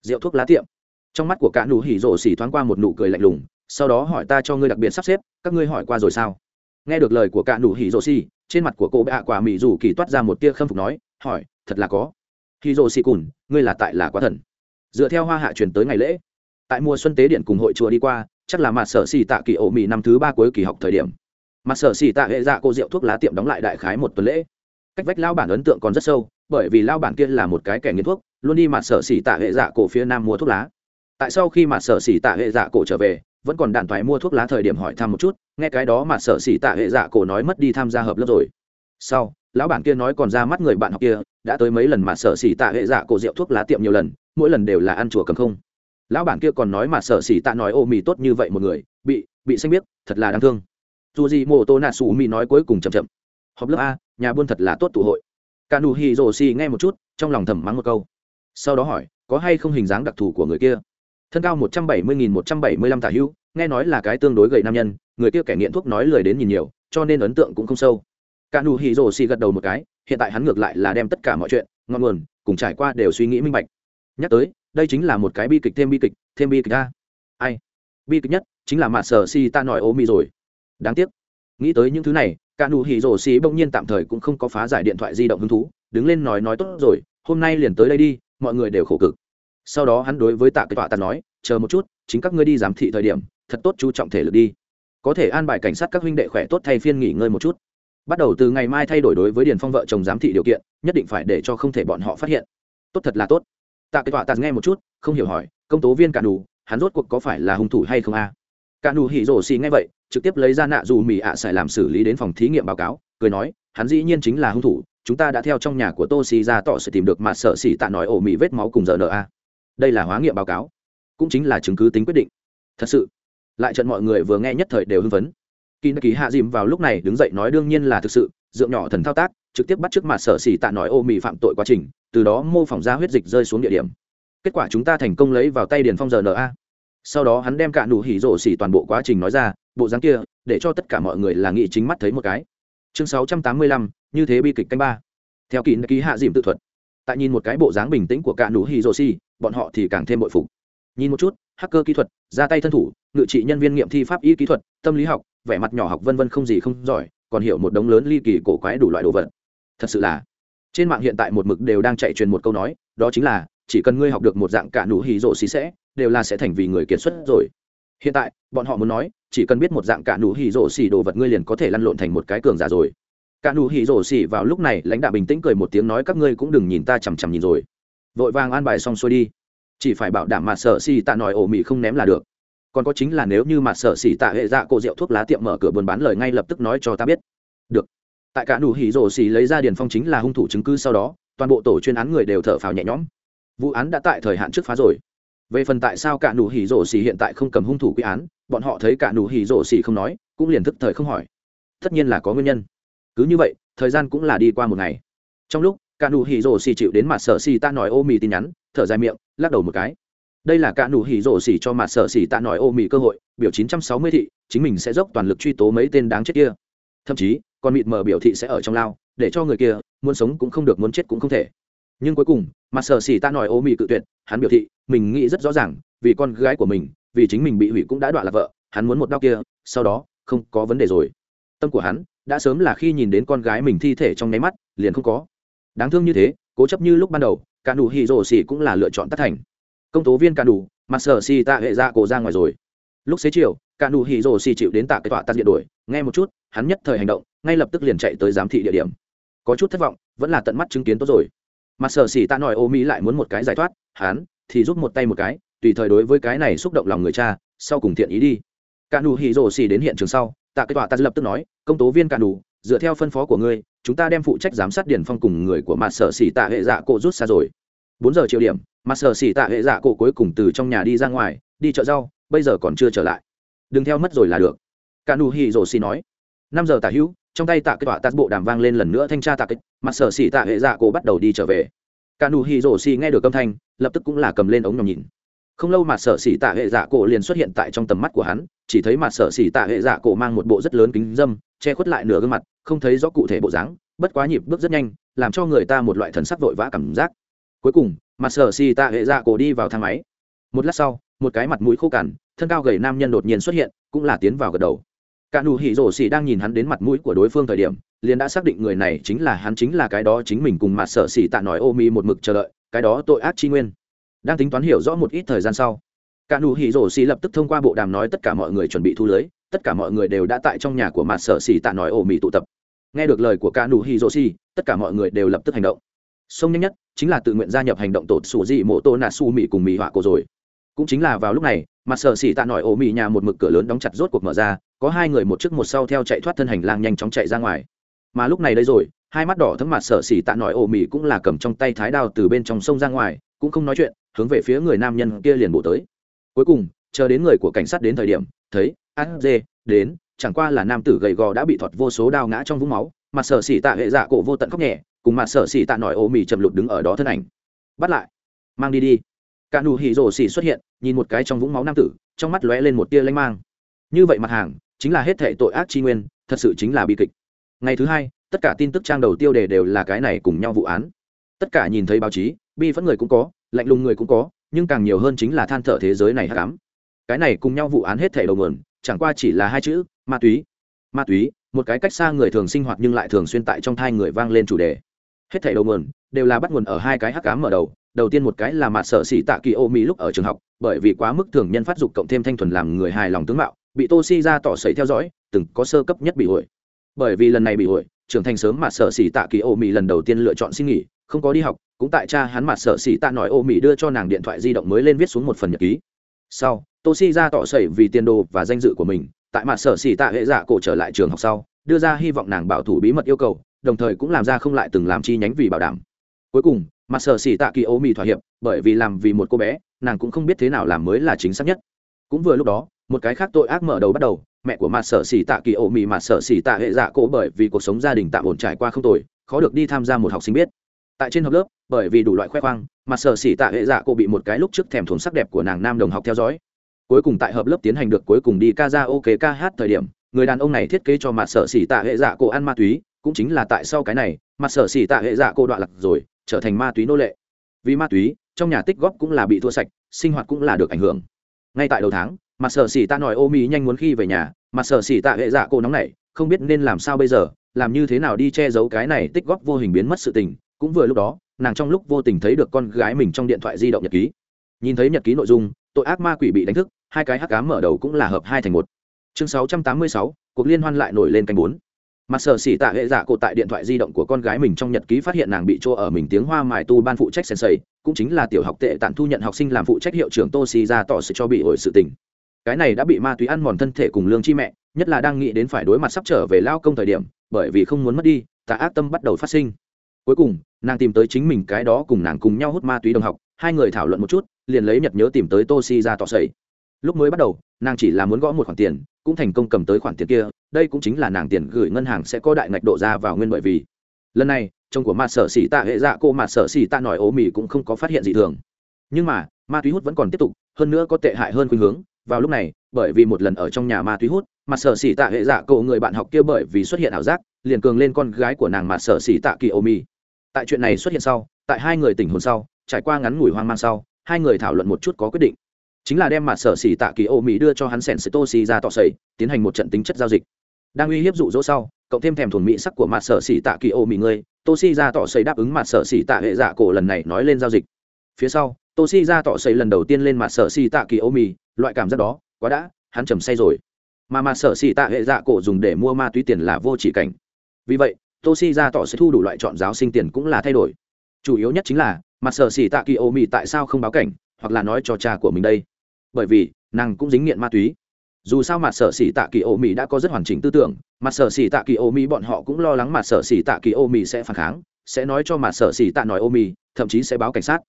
Rượu thuốc lá tiệm. Trong mắt của cả nụ hỉ rộ xỉ thoáng qua một nụ cười lạnh lùng, sau đó hỏi ta cho ngươi đặc biệt sắp xếp, các ngươi hỏi qua rồi sao? Nghe được lời của cả nụ hỉ rộ xỉ, trên mặt của cô bệ ạ quả mỹ dù kỳ toát ra một tia khâm phục nói, hỏi, thật là có. Hỉ rộ xỉ cùn, ngươi là tại là quá thần dựa theo hoa hạ truyền tới ngày lễ. Tại mùa xuân tế điện cùng hội chùa đi qua, chắc là mặt sở xì tạ kỳ ổ mỹ năm thứ ba cuối kỳ học thời điểm. Mặt sở xì tạ hệ dạ cô rượu thuốc lá tiệm đóng lại đại khái một tuần lễ. Cách vách lao bản ấn tượng còn rất sâu, bởi vì lao bản kia là một cái kẻ nghiện thuốc, luôn đi mặt sở xì tạ hệ dạ cổ phía nam mua thuốc lá. Tại sau khi mặt sở xì tạ hệ dạ cổ trở về, vẫn còn đạn thoại mua thuốc lá thời điểm hỏi thăm một chút, nghe cái đó mặt sở xì tạ hệ dạ cổ nói mất đi tham gia hợp lớp rồi. Sau lão bản kia nói còn ra mắt người bạn học kia, đã tới mấy lần mà sở xỉ tạ hệ dạ cổ rượu thuốc lá tiệm nhiều lần, mỗi lần đều là ăn chùa cầm không. Lão bản kia còn nói mà sở xỉ tạ nói ô mì tốt như vậy một người, bị bị xanh biết thật là đáng thương. Dù gì mô tô nạ xù mì nói cuối cùng chậm chậm. Học lớp a, nhà buôn thật là tốt tụ hội. Cả nụ hì rồ xì nghe một chút, trong lòng thầm mắng một câu. Sau đó hỏi, có hay không hình dáng đặc thù của người kia? Thân cao một trăm bảy mươi nghìn một trăm bảy mươi lăm tả hữu, nghe nói là cái tương đối gầy nam nhân, người kia kẻ nghiện thuốc nói lời đến nhìn nhiều, cho nên ấn tượng cũng không sâu cả nụ hỉ rồ xì gật đầu một cái, hiện tại hắn ngược lại là đem tất cả mọi chuyện ngon nguồn, cùng trải qua đều suy nghĩ minh bạch. Nhắc tới, đây chính là một cái bi kịch thêm bi kịch, thêm bi kịch ra ai? Bi kịch nhất chính là mạt sở si ta nói ô mì rồi. Đáng tiếc. Nghĩ tới những thứ này, cả nụ hỉ rồ xì bỗng nhiên tạm thời cũng không có phá giải điện thoại di động hứng thú, đứng lên nói nói tốt rồi, hôm nay liền tới đây đi, mọi người đều khổ cực. Sau đó hắn đối với tạ cái tọa ta nói, chờ một chút, chính các ngươi đi giám thị thời điểm, thật tốt chú trọng thể lực đi. Có thể an bài cảnh sát các huynh đệ khỏe tốt thay phiên nghỉ ngơi một chút bắt đầu từ ngày mai thay đổi đối với điền phong vợ chồng giám thị điều kiện nhất định phải để cho không thể bọn họ phát hiện. Tốt thật là tốt. Tạ kết quả tạt nghe một chút không hiểu hỏi công tố viên cả đủ, hắn rốt cuộc có phải là hung thủ hay không a? Cả đủ hỉ rổ xì nghe vậy trực tiếp lấy ra nạ dù mỹ ạ à sẽ làm xử lý đến phòng thí nghiệm báo cáo cười nói hắn dĩ nhiên chính là hung thủ chúng ta đã theo trong nhà của tô xì ra tỏ sẽ tìm được mà sợ xì tạ nói ổ mỹ vết máu cùng giờ n a. Đây là hóa nghiệm báo cáo cũng chính là chứng cứ tính quyết định. Thật sự lại trận mọi người vừa nghe nhất thời đều hưng phấn kỳ kỳ hạ dìm vào lúc này đứng dậy nói đương nhiên là thực sự, dượng nhỏ thần thao tác, trực tiếp bắt trước mặt sở xỉ tạ nói ô mị phạm tội quá trình, từ đó mô phỏng ra huyết dịch rơi xuống địa điểm. Kết quả chúng ta thành công lấy vào tay điền phong giờ na sau đó hắn đem cả nụ hỉ rổ xỉ toàn bộ quá trình nói ra, bộ dáng kia, để cho tất cả mọi người là nghị chính mắt thấy một cái. Chương sáu trăm tám mươi lăm, như thế bi kịch canh ba. Theo kỳ ký hạ dìm tự thuật, tại nhìn một cái bộ dáng bình tĩnh của cả nụ hỉ rổ xỉ, bọn họ thì càng thêm bội phục. Nhìn một chút, hacker kỹ thuật, ra tay thân thủ, ngự trị nhân viên nghiệm thi pháp y kỹ thuật, tâm lý học vẻ mặt nhỏ học vân vân không gì không giỏi, còn hiểu một đống lớn ly kỳ cổ quái đủ loại đồ vật. Thật sự là, trên mạng hiện tại một mực đều đang chạy truyền một câu nói, đó chính là, chỉ cần ngươi học được một dạng cả nụ hì rộ xí sẽ, đều là sẽ thành vì người kiệt xuất rồi. Hiện tại, bọn họ muốn nói, chỉ cần biết một dạng cả nụ hì rộ xì đồ vật ngươi liền có thể lăn lộn thành một cái cường giả rồi. Cả nụ hì rộ xì vào lúc này, lãnh đạo bình tĩnh cười một tiếng nói, các ngươi cũng đừng nhìn ta chằm chằm nhìn rồi. Vội vàng an bài xong xuôi đi. Chỉ phải bảo đảm mà sợ xì tạ nòi ổ mị không ném là được còn có chính là nếu như mà sở xỉ tạ hệ dạ cổ rượu thuốc lá tiệm mở cửa buôn bán lời ngay lập tức nói cho ta biết. Được. Tại cả nụ hỉ rổ xỉ lấy ra điền phong chính là hung thủ chứng cứ sau đó, toàn bộ tổ chuyên án người đều thở phào nhẹ nhõm. Vụ án đã tại thời hạn trước phá rồi. Về phần tại sao cả nụ hỉ rổ xỉ hiện tại không cầm hung thủ quy án, bọn họ thấy cả nụ hỉ rổ xỉ không nói, cũng liền thức thời không hỏi. Tất nhiên là có nguyên nhân. Cứ như vậy, thời gian cũng là đi qua một ngày. Trong lúc, cả nụ hỉ rổ xỉ chịu đến mặt sở xỉ ta nói ô mì tin nhắn, thở dài miệng, lắc đầu một cái đây là cả nụ hỉ rổ xỉ cho mặt sở xỉ tạ nói ô mị cơ hội, biểu 960 thị, chính mình sẽ dốc toàn lực truy tố mấy tên đáng chết kia. Thậm chí còn mịt mờ biểu thị sẽ ở trong lao, để cho người kia, muốn sống cũng không được, muốn chết cũng không thể. Nhưng cuối cùng mặt sở xỉ tạ nói ô mị cự tuyệt, hắn biểu thị, mình nghĩ rất rõ ràng, vì con gái của mình, vì chính mình bị hủy cũng đã đoạn là vợ, hắn muốn một đau kia, sau đó, không có vấn đề rồi. Tâm của hắn, đã sớm là khi nhìn đến con gái mình thi thể trong nháy mắt, liền không có. Đáng thương như thế, cố chấp như lúc ban đầu, cả nụ hỉ rổ xỉ cũng là lựa chọn tất thành công tố viên cạn đủ mặt sở xì tạ hệ ra cổ ra ngoài rồi. Lúc xế chiều cạn đủ hỉ rồ xì chịu đến tạ cái tọa tắt diện đổi, nghe một chút, hắn nhất thời hành động, ngay lập tức liền chạy tới giám thị địa điểm. Có chút thất vọng, vẫn là tận mắt chứng kiến tốt rồi. Mặt sở xì tạ nói ô mỹ lại muốn một cái giải thoát, hắn thì giúp một tay một cái, tùy thời đối với cái này xúc động lòng người cha, sau cùng thiện ý đi. Cạn đủ hỉ rồ xì đến hiện trường sau, tạ cái tọa tắt lập tức nói, công tố viên cạn đủ dựa theo phân phó của ngươi, chúng ta đem phụ trách giám sát điển phong cùng người của mặt sở xì tạ hệ dạ cổ rút xa rồi. Bốn giờ chiều điểm Mặt sở xỉ tạ hệ dạ cổ cuối cùng từ trong nhà đi ra ngoài, đi chợ rau, bây giờ còn chưa trở lại. Đừng theo mất rồi là được. Cả nụ hỉ rổ xỉ nói. Năm giờ tả hữu, trong tay tạ kết quả tạt bộ đàm vang lên lần nữa thanh tra tạ kết mặt sở xỉ tạ hệ dạ cổ bắt đầu đi trở về. Cả nụ hỉ rổ xỉ nghe được âm thanh, lập tức cũng là cầm lên ống nhòm nhìn. Không lâu mặt sở xỉ tạ hệ dạ cổ liền xuất hiện tại trong tầm mắt của hắn, chỉ thấy mặt sở xỉ tạ hệ dạ cổ mang một bộ rất lớn kính dâm, che khuất lại nửa gương mặt, không thấy rõ cụ thể bộ dáng, bất quá nhịp bước rất nhanh, làm cho người ta một loại thần sắc vội vã cảm giác cuối cùng, mặt sở xì tạ hệ dạ cổ đi vào thang máy. Một lát sau, một cái mặt mũi khô cằn, thân cao gầy nam nhân đột nhiên xuất hiện, cũng là tiến vào gật đầu. Cả nụ hỉ rổ xì đang nhìn hắn đến mặt mũi của đối phương thời điểm, liền đã xác định người này chính là hắn, chính là cái đó chính mình cùng mặt sở xì tạ nói ô mi một mực chờ đợi, cái đó tội ác chi nguyên. Đang tính toán hiểu rõ một ít thời gian sau, cả nụ hỉ rổ xì lập tức thông qua bộ đàm nói tất cả mọi người chuẩn bị thu lưới, tất cả mọi người đều đã tại trong nhà của mặt sở xì tạ nói ô mi tụ tập. Nghe được lời của cả nụ hỉ rổ xì, tất cả mọi người đều lập tức hành động sông nhanh nhất chính là tự nguyện gia nhập hành động tột sủ dị mộ tô nà su mỹ cùng mỹ họa cổ rồi. Cũng chính là vào lúc này mặt sở xỉ tạ nổi ổ mỹ nhà một mực cửa lớn đóng chặt rốt cuộc mở ra, có hai người một trước một sau theo chạy thoát thân hành lang nhanh chóng chạy ra ngoài. Mà lúc này đây rồi, hai mắt đỏ thấm mặt sở xỉ tạ nổi ổ mỹ cũng là cầm trong tay thái đao từ bên trong sông ra ngoài, cũng không nói chuyện, hướng về phía người nam nhân kia liền bổ tới. Cuối cùng, chờ đến người của cảnh sát đến thời điểm, thấy an dê đến, chẳng qua là nam tử gầy gò đã bị thuật vô số đao ngã trong vũng máu. Mặt sở xỉ tạ hệ dạ cổ vô tận khóc nhẹ cùng mặt sở xỉ tạ nổi ô mì chầm lụt đứng ở đó thân ảnh. Bắt lại. Mang đi đi. Cả nụ hỉ rồ xỉ xuất hiện, nhìn một cái trong vũng máu nam tử, trong mắt lóe lên một tia lanh mang. Như vậy mặt hàng, chính là hết thể tội ác tri nguyên, thật sự chính là bi kịch. Ngày thứ hai, tất cả tin tức trang đầu tiêu đề đều là cái này cùng nhau vụ án. Tất cả nhìn thấy báo chí, bi phẫn người cũng có, lạnh lùng người cũng có, nhưng càng nhiều hơn chính là than thở thế giới này hắc ám. Cái này cùng nhau vụ án hết thể đầu nguồn, chẳng qua chỉ là hai chữ, ma túy. Ma túy, một cái cách xa người thường sinh hoạt nhưng lại thường xuyên tại trong thai người vang lên chủ đề hết thảy đầu nguồn đều là bắt nguồn ở hai cái hắc cám mở đầu. Đầu tiên một cái là mạt sở xỉ tạ kỳ ô mỹ lúc ở trường học, bởi vì quá mức thường nhân phát dục cộng thêm thanh thuần làm người hài lòng tướng mạo, bị tô si ra tỏ sấy theo dõi, từng có sơ cấp nhất bị hội. Bởi vì lần này bị hội, trưởng thành sớm mạt sở xỉ tạ kỳ ô mỹ lần đầu tiên lựa chọn xin nghỉ, không có đi học, cũng tại cha hắn mạt sở xỉ tạ nói ô mỹ đưa cho nàng điện thoại di động mới lên viết xuống một phần nhật ký. Sau, tô si ra tỏ sẩy vì tiền đồ và danh dự của mình, tại mạt sở xỉ tạ hệ giả cổ trở lại trường học sau, đưa ra hy vọng nàng bảo thủ bí mật yêu cầu đồng thời cũng làm ra không lại từng làm chi nhánh vì bảo đảm. Cuối cùng mặt sở xỉ tạ kỳ ô mì thỏa hiệp, bởi vì làm vì một cô bé, nàng cũng không biết thế nào làm mới là chính xác nhất. Cũng vừa lúc đó, một cái khác tội ác mở đầu bắt đầu, mẹ của mặt sở xỉ tạ kỳ ô mì mặt sở xỉ tạ hệ dạ cổ bởi vì cuộc sống gia đình tạm ổn trải qua không tồi, khó được đi tham gia một học sinh biết. Tại trên học lớp, bởi vì đủ loại khoe khoang mặt sở xỉ tạ hệ dạ cổ bị một cái lúc trước thèm thuồng sắc đẹp của nàng nam đồng học theo dõi. Cuối cùng tại hợp lớp tiến hành được cuối cùng đi ca ra ok ca hát thời điểm, người đàn ông này thiết kế cho mặt sở xỉ tạ hệ dạ cổ ăn ma túy cũng chính là tại sau cái này mặt sở xỉ tạ hệ dạ cô đoạn lặc rồi, trở thành ma túy nô lệ. Vì ma túy, trong nhà tích góp cũng là bị thua sạch, sinh hoạt cũng là được ảnh hưởng. Ngay tại đầu tháng mặt sở xỉ tạ nói ô mỹ nhanh muốn khi về nhà mặt sở xỉ tạ hệ dạ cô nóng này không biết nên làm sao bây giờ, làm như thế nào đi che giấu cái này tích góp vô hình biến mất sự tình. Cũng vừa lúc đó, nàng trong lúc vô tình thấy được con gái mình trong điện thoại di động nhật ký. Nhìn thấy nhật ký nội dung, tội ác ma quỷ bị đánh thức, hai cái hắc cám mở đầu cũng là hợp hai thành một. Chương sáu trăm tám mươi sáu, cuộc liên hoan lại nổi lên canh bốn mặt sở xỉ tạ hệ giả cộ tại điện thoại di động của con gái mình trong nhật ký phát hiện nàng bị chỗ ở mình tiếng hoa mài tu ban phụ trách sen sầy cũng chính là tiểu học tệ tản thu nhận học sinh làm phụ trách hiệu trưởng tô xì ra tỏ sự cho bị ổi sự tình. Cái này đã bị ma túy ăn mòn thân thể cùng lương chi mẹ, nhất là đang nghĩ đến phải đối mặt sắp trở về lao công thời điểm, bởi vì không muốn mất đi, tà ác tâm bắt đầu phát sinh. Cuối cùng, nàng tìm tới chính mình cái đó cùng nàng cùng nhau hút ma túy đồng học, hai người thảo luận một chút, liền lấy nhật nhớ tìm tới tô si ra tỏ sầy lúc mới bắt đầu, nàng chỉ là muốn gõ một khoản tiền cũng thành công cầm tới khoản tiền kia, đây cũng chính là nàng tiền gửi ngân hàng sẽ có đại ngạch độ ra vào nguyên bởi vì. Lần này, chồng của mặt sở xỉ tạ hệ dạ cô mặt sở xỉ tạ nổi ố mì cũng không có phát hiện gì thường. Nhưng mà, ma túy hút vẫn còn tiếp tục, hơn nữa có tệ hại hơn khuynh hướng. Vào lúc này, bởi vì một lần ở trong nhà ma túy hút mặt sở xỉ tạ hệ dạ cô người bạn học kia bởi vì xuất hiện ảo giác, liền cường lên con gái của nàng mặt sở xỉ tạ kỳ ô mì. tại chuyện này xuất hiện sau, tại hai người tỉnh hồn sau, trải qua ngắn ngủi hoang mang sau, hai người thảo luận một chút có quyết định chính là đem mặt sở xỉ tạ kỳ ô mỹ đưa cho hắn sèn sê tô xì ra tọ sầy tiến hành một trận tính chất giao dịch. Đang uy hiếp dụ dỗ sau, cộng thêm thèm thuần mỹ sắc của mặt sở xỉ tạ kỳ ô mỹ ngươi tô xì ra tọ sầy đáp ứng mặt sở xỉ tạ hệ dạ cổ lần này nói lên giao dịch. Phía sau tô xì ra tọ sầy lần đầu tiên lên mặt sở xỉ tạ kỳ ô mỹ, loại cảm giác đó, quá đã, hắn trầm say rồi. Mà mặt sở xỉ tạ hệ dạ cổ dùng để mua ma túy tiền là vô chỉ cảnh. Vì vậy tô xì ra tọ sẽ thu đủ loại chọn giáo sinh tiền cũng là thay đổi. Chủ yếu nhất chính là mặt sở xỉ tạ kỳ ô mỹ tại sao không báo cảnh? hoặc là nói cho cha của mình đây. Bởi vì, nàng cũng dính nghiện ma túy. Dù sao mặt sở xỉ tạ kỳ ô mỹ đã có rất hoàn chỉnh tư tưởng, mặt sở xỉ tạ kỳ ô mỹ bọn họ cũng lo lắng mặt sở xỉ tạ kỳ ô mỹ sẽ phản kháng, sẽ nói cho mặt sở xỉ tạ nói ô mỹ thậm chí sẽ báo cảnh sát.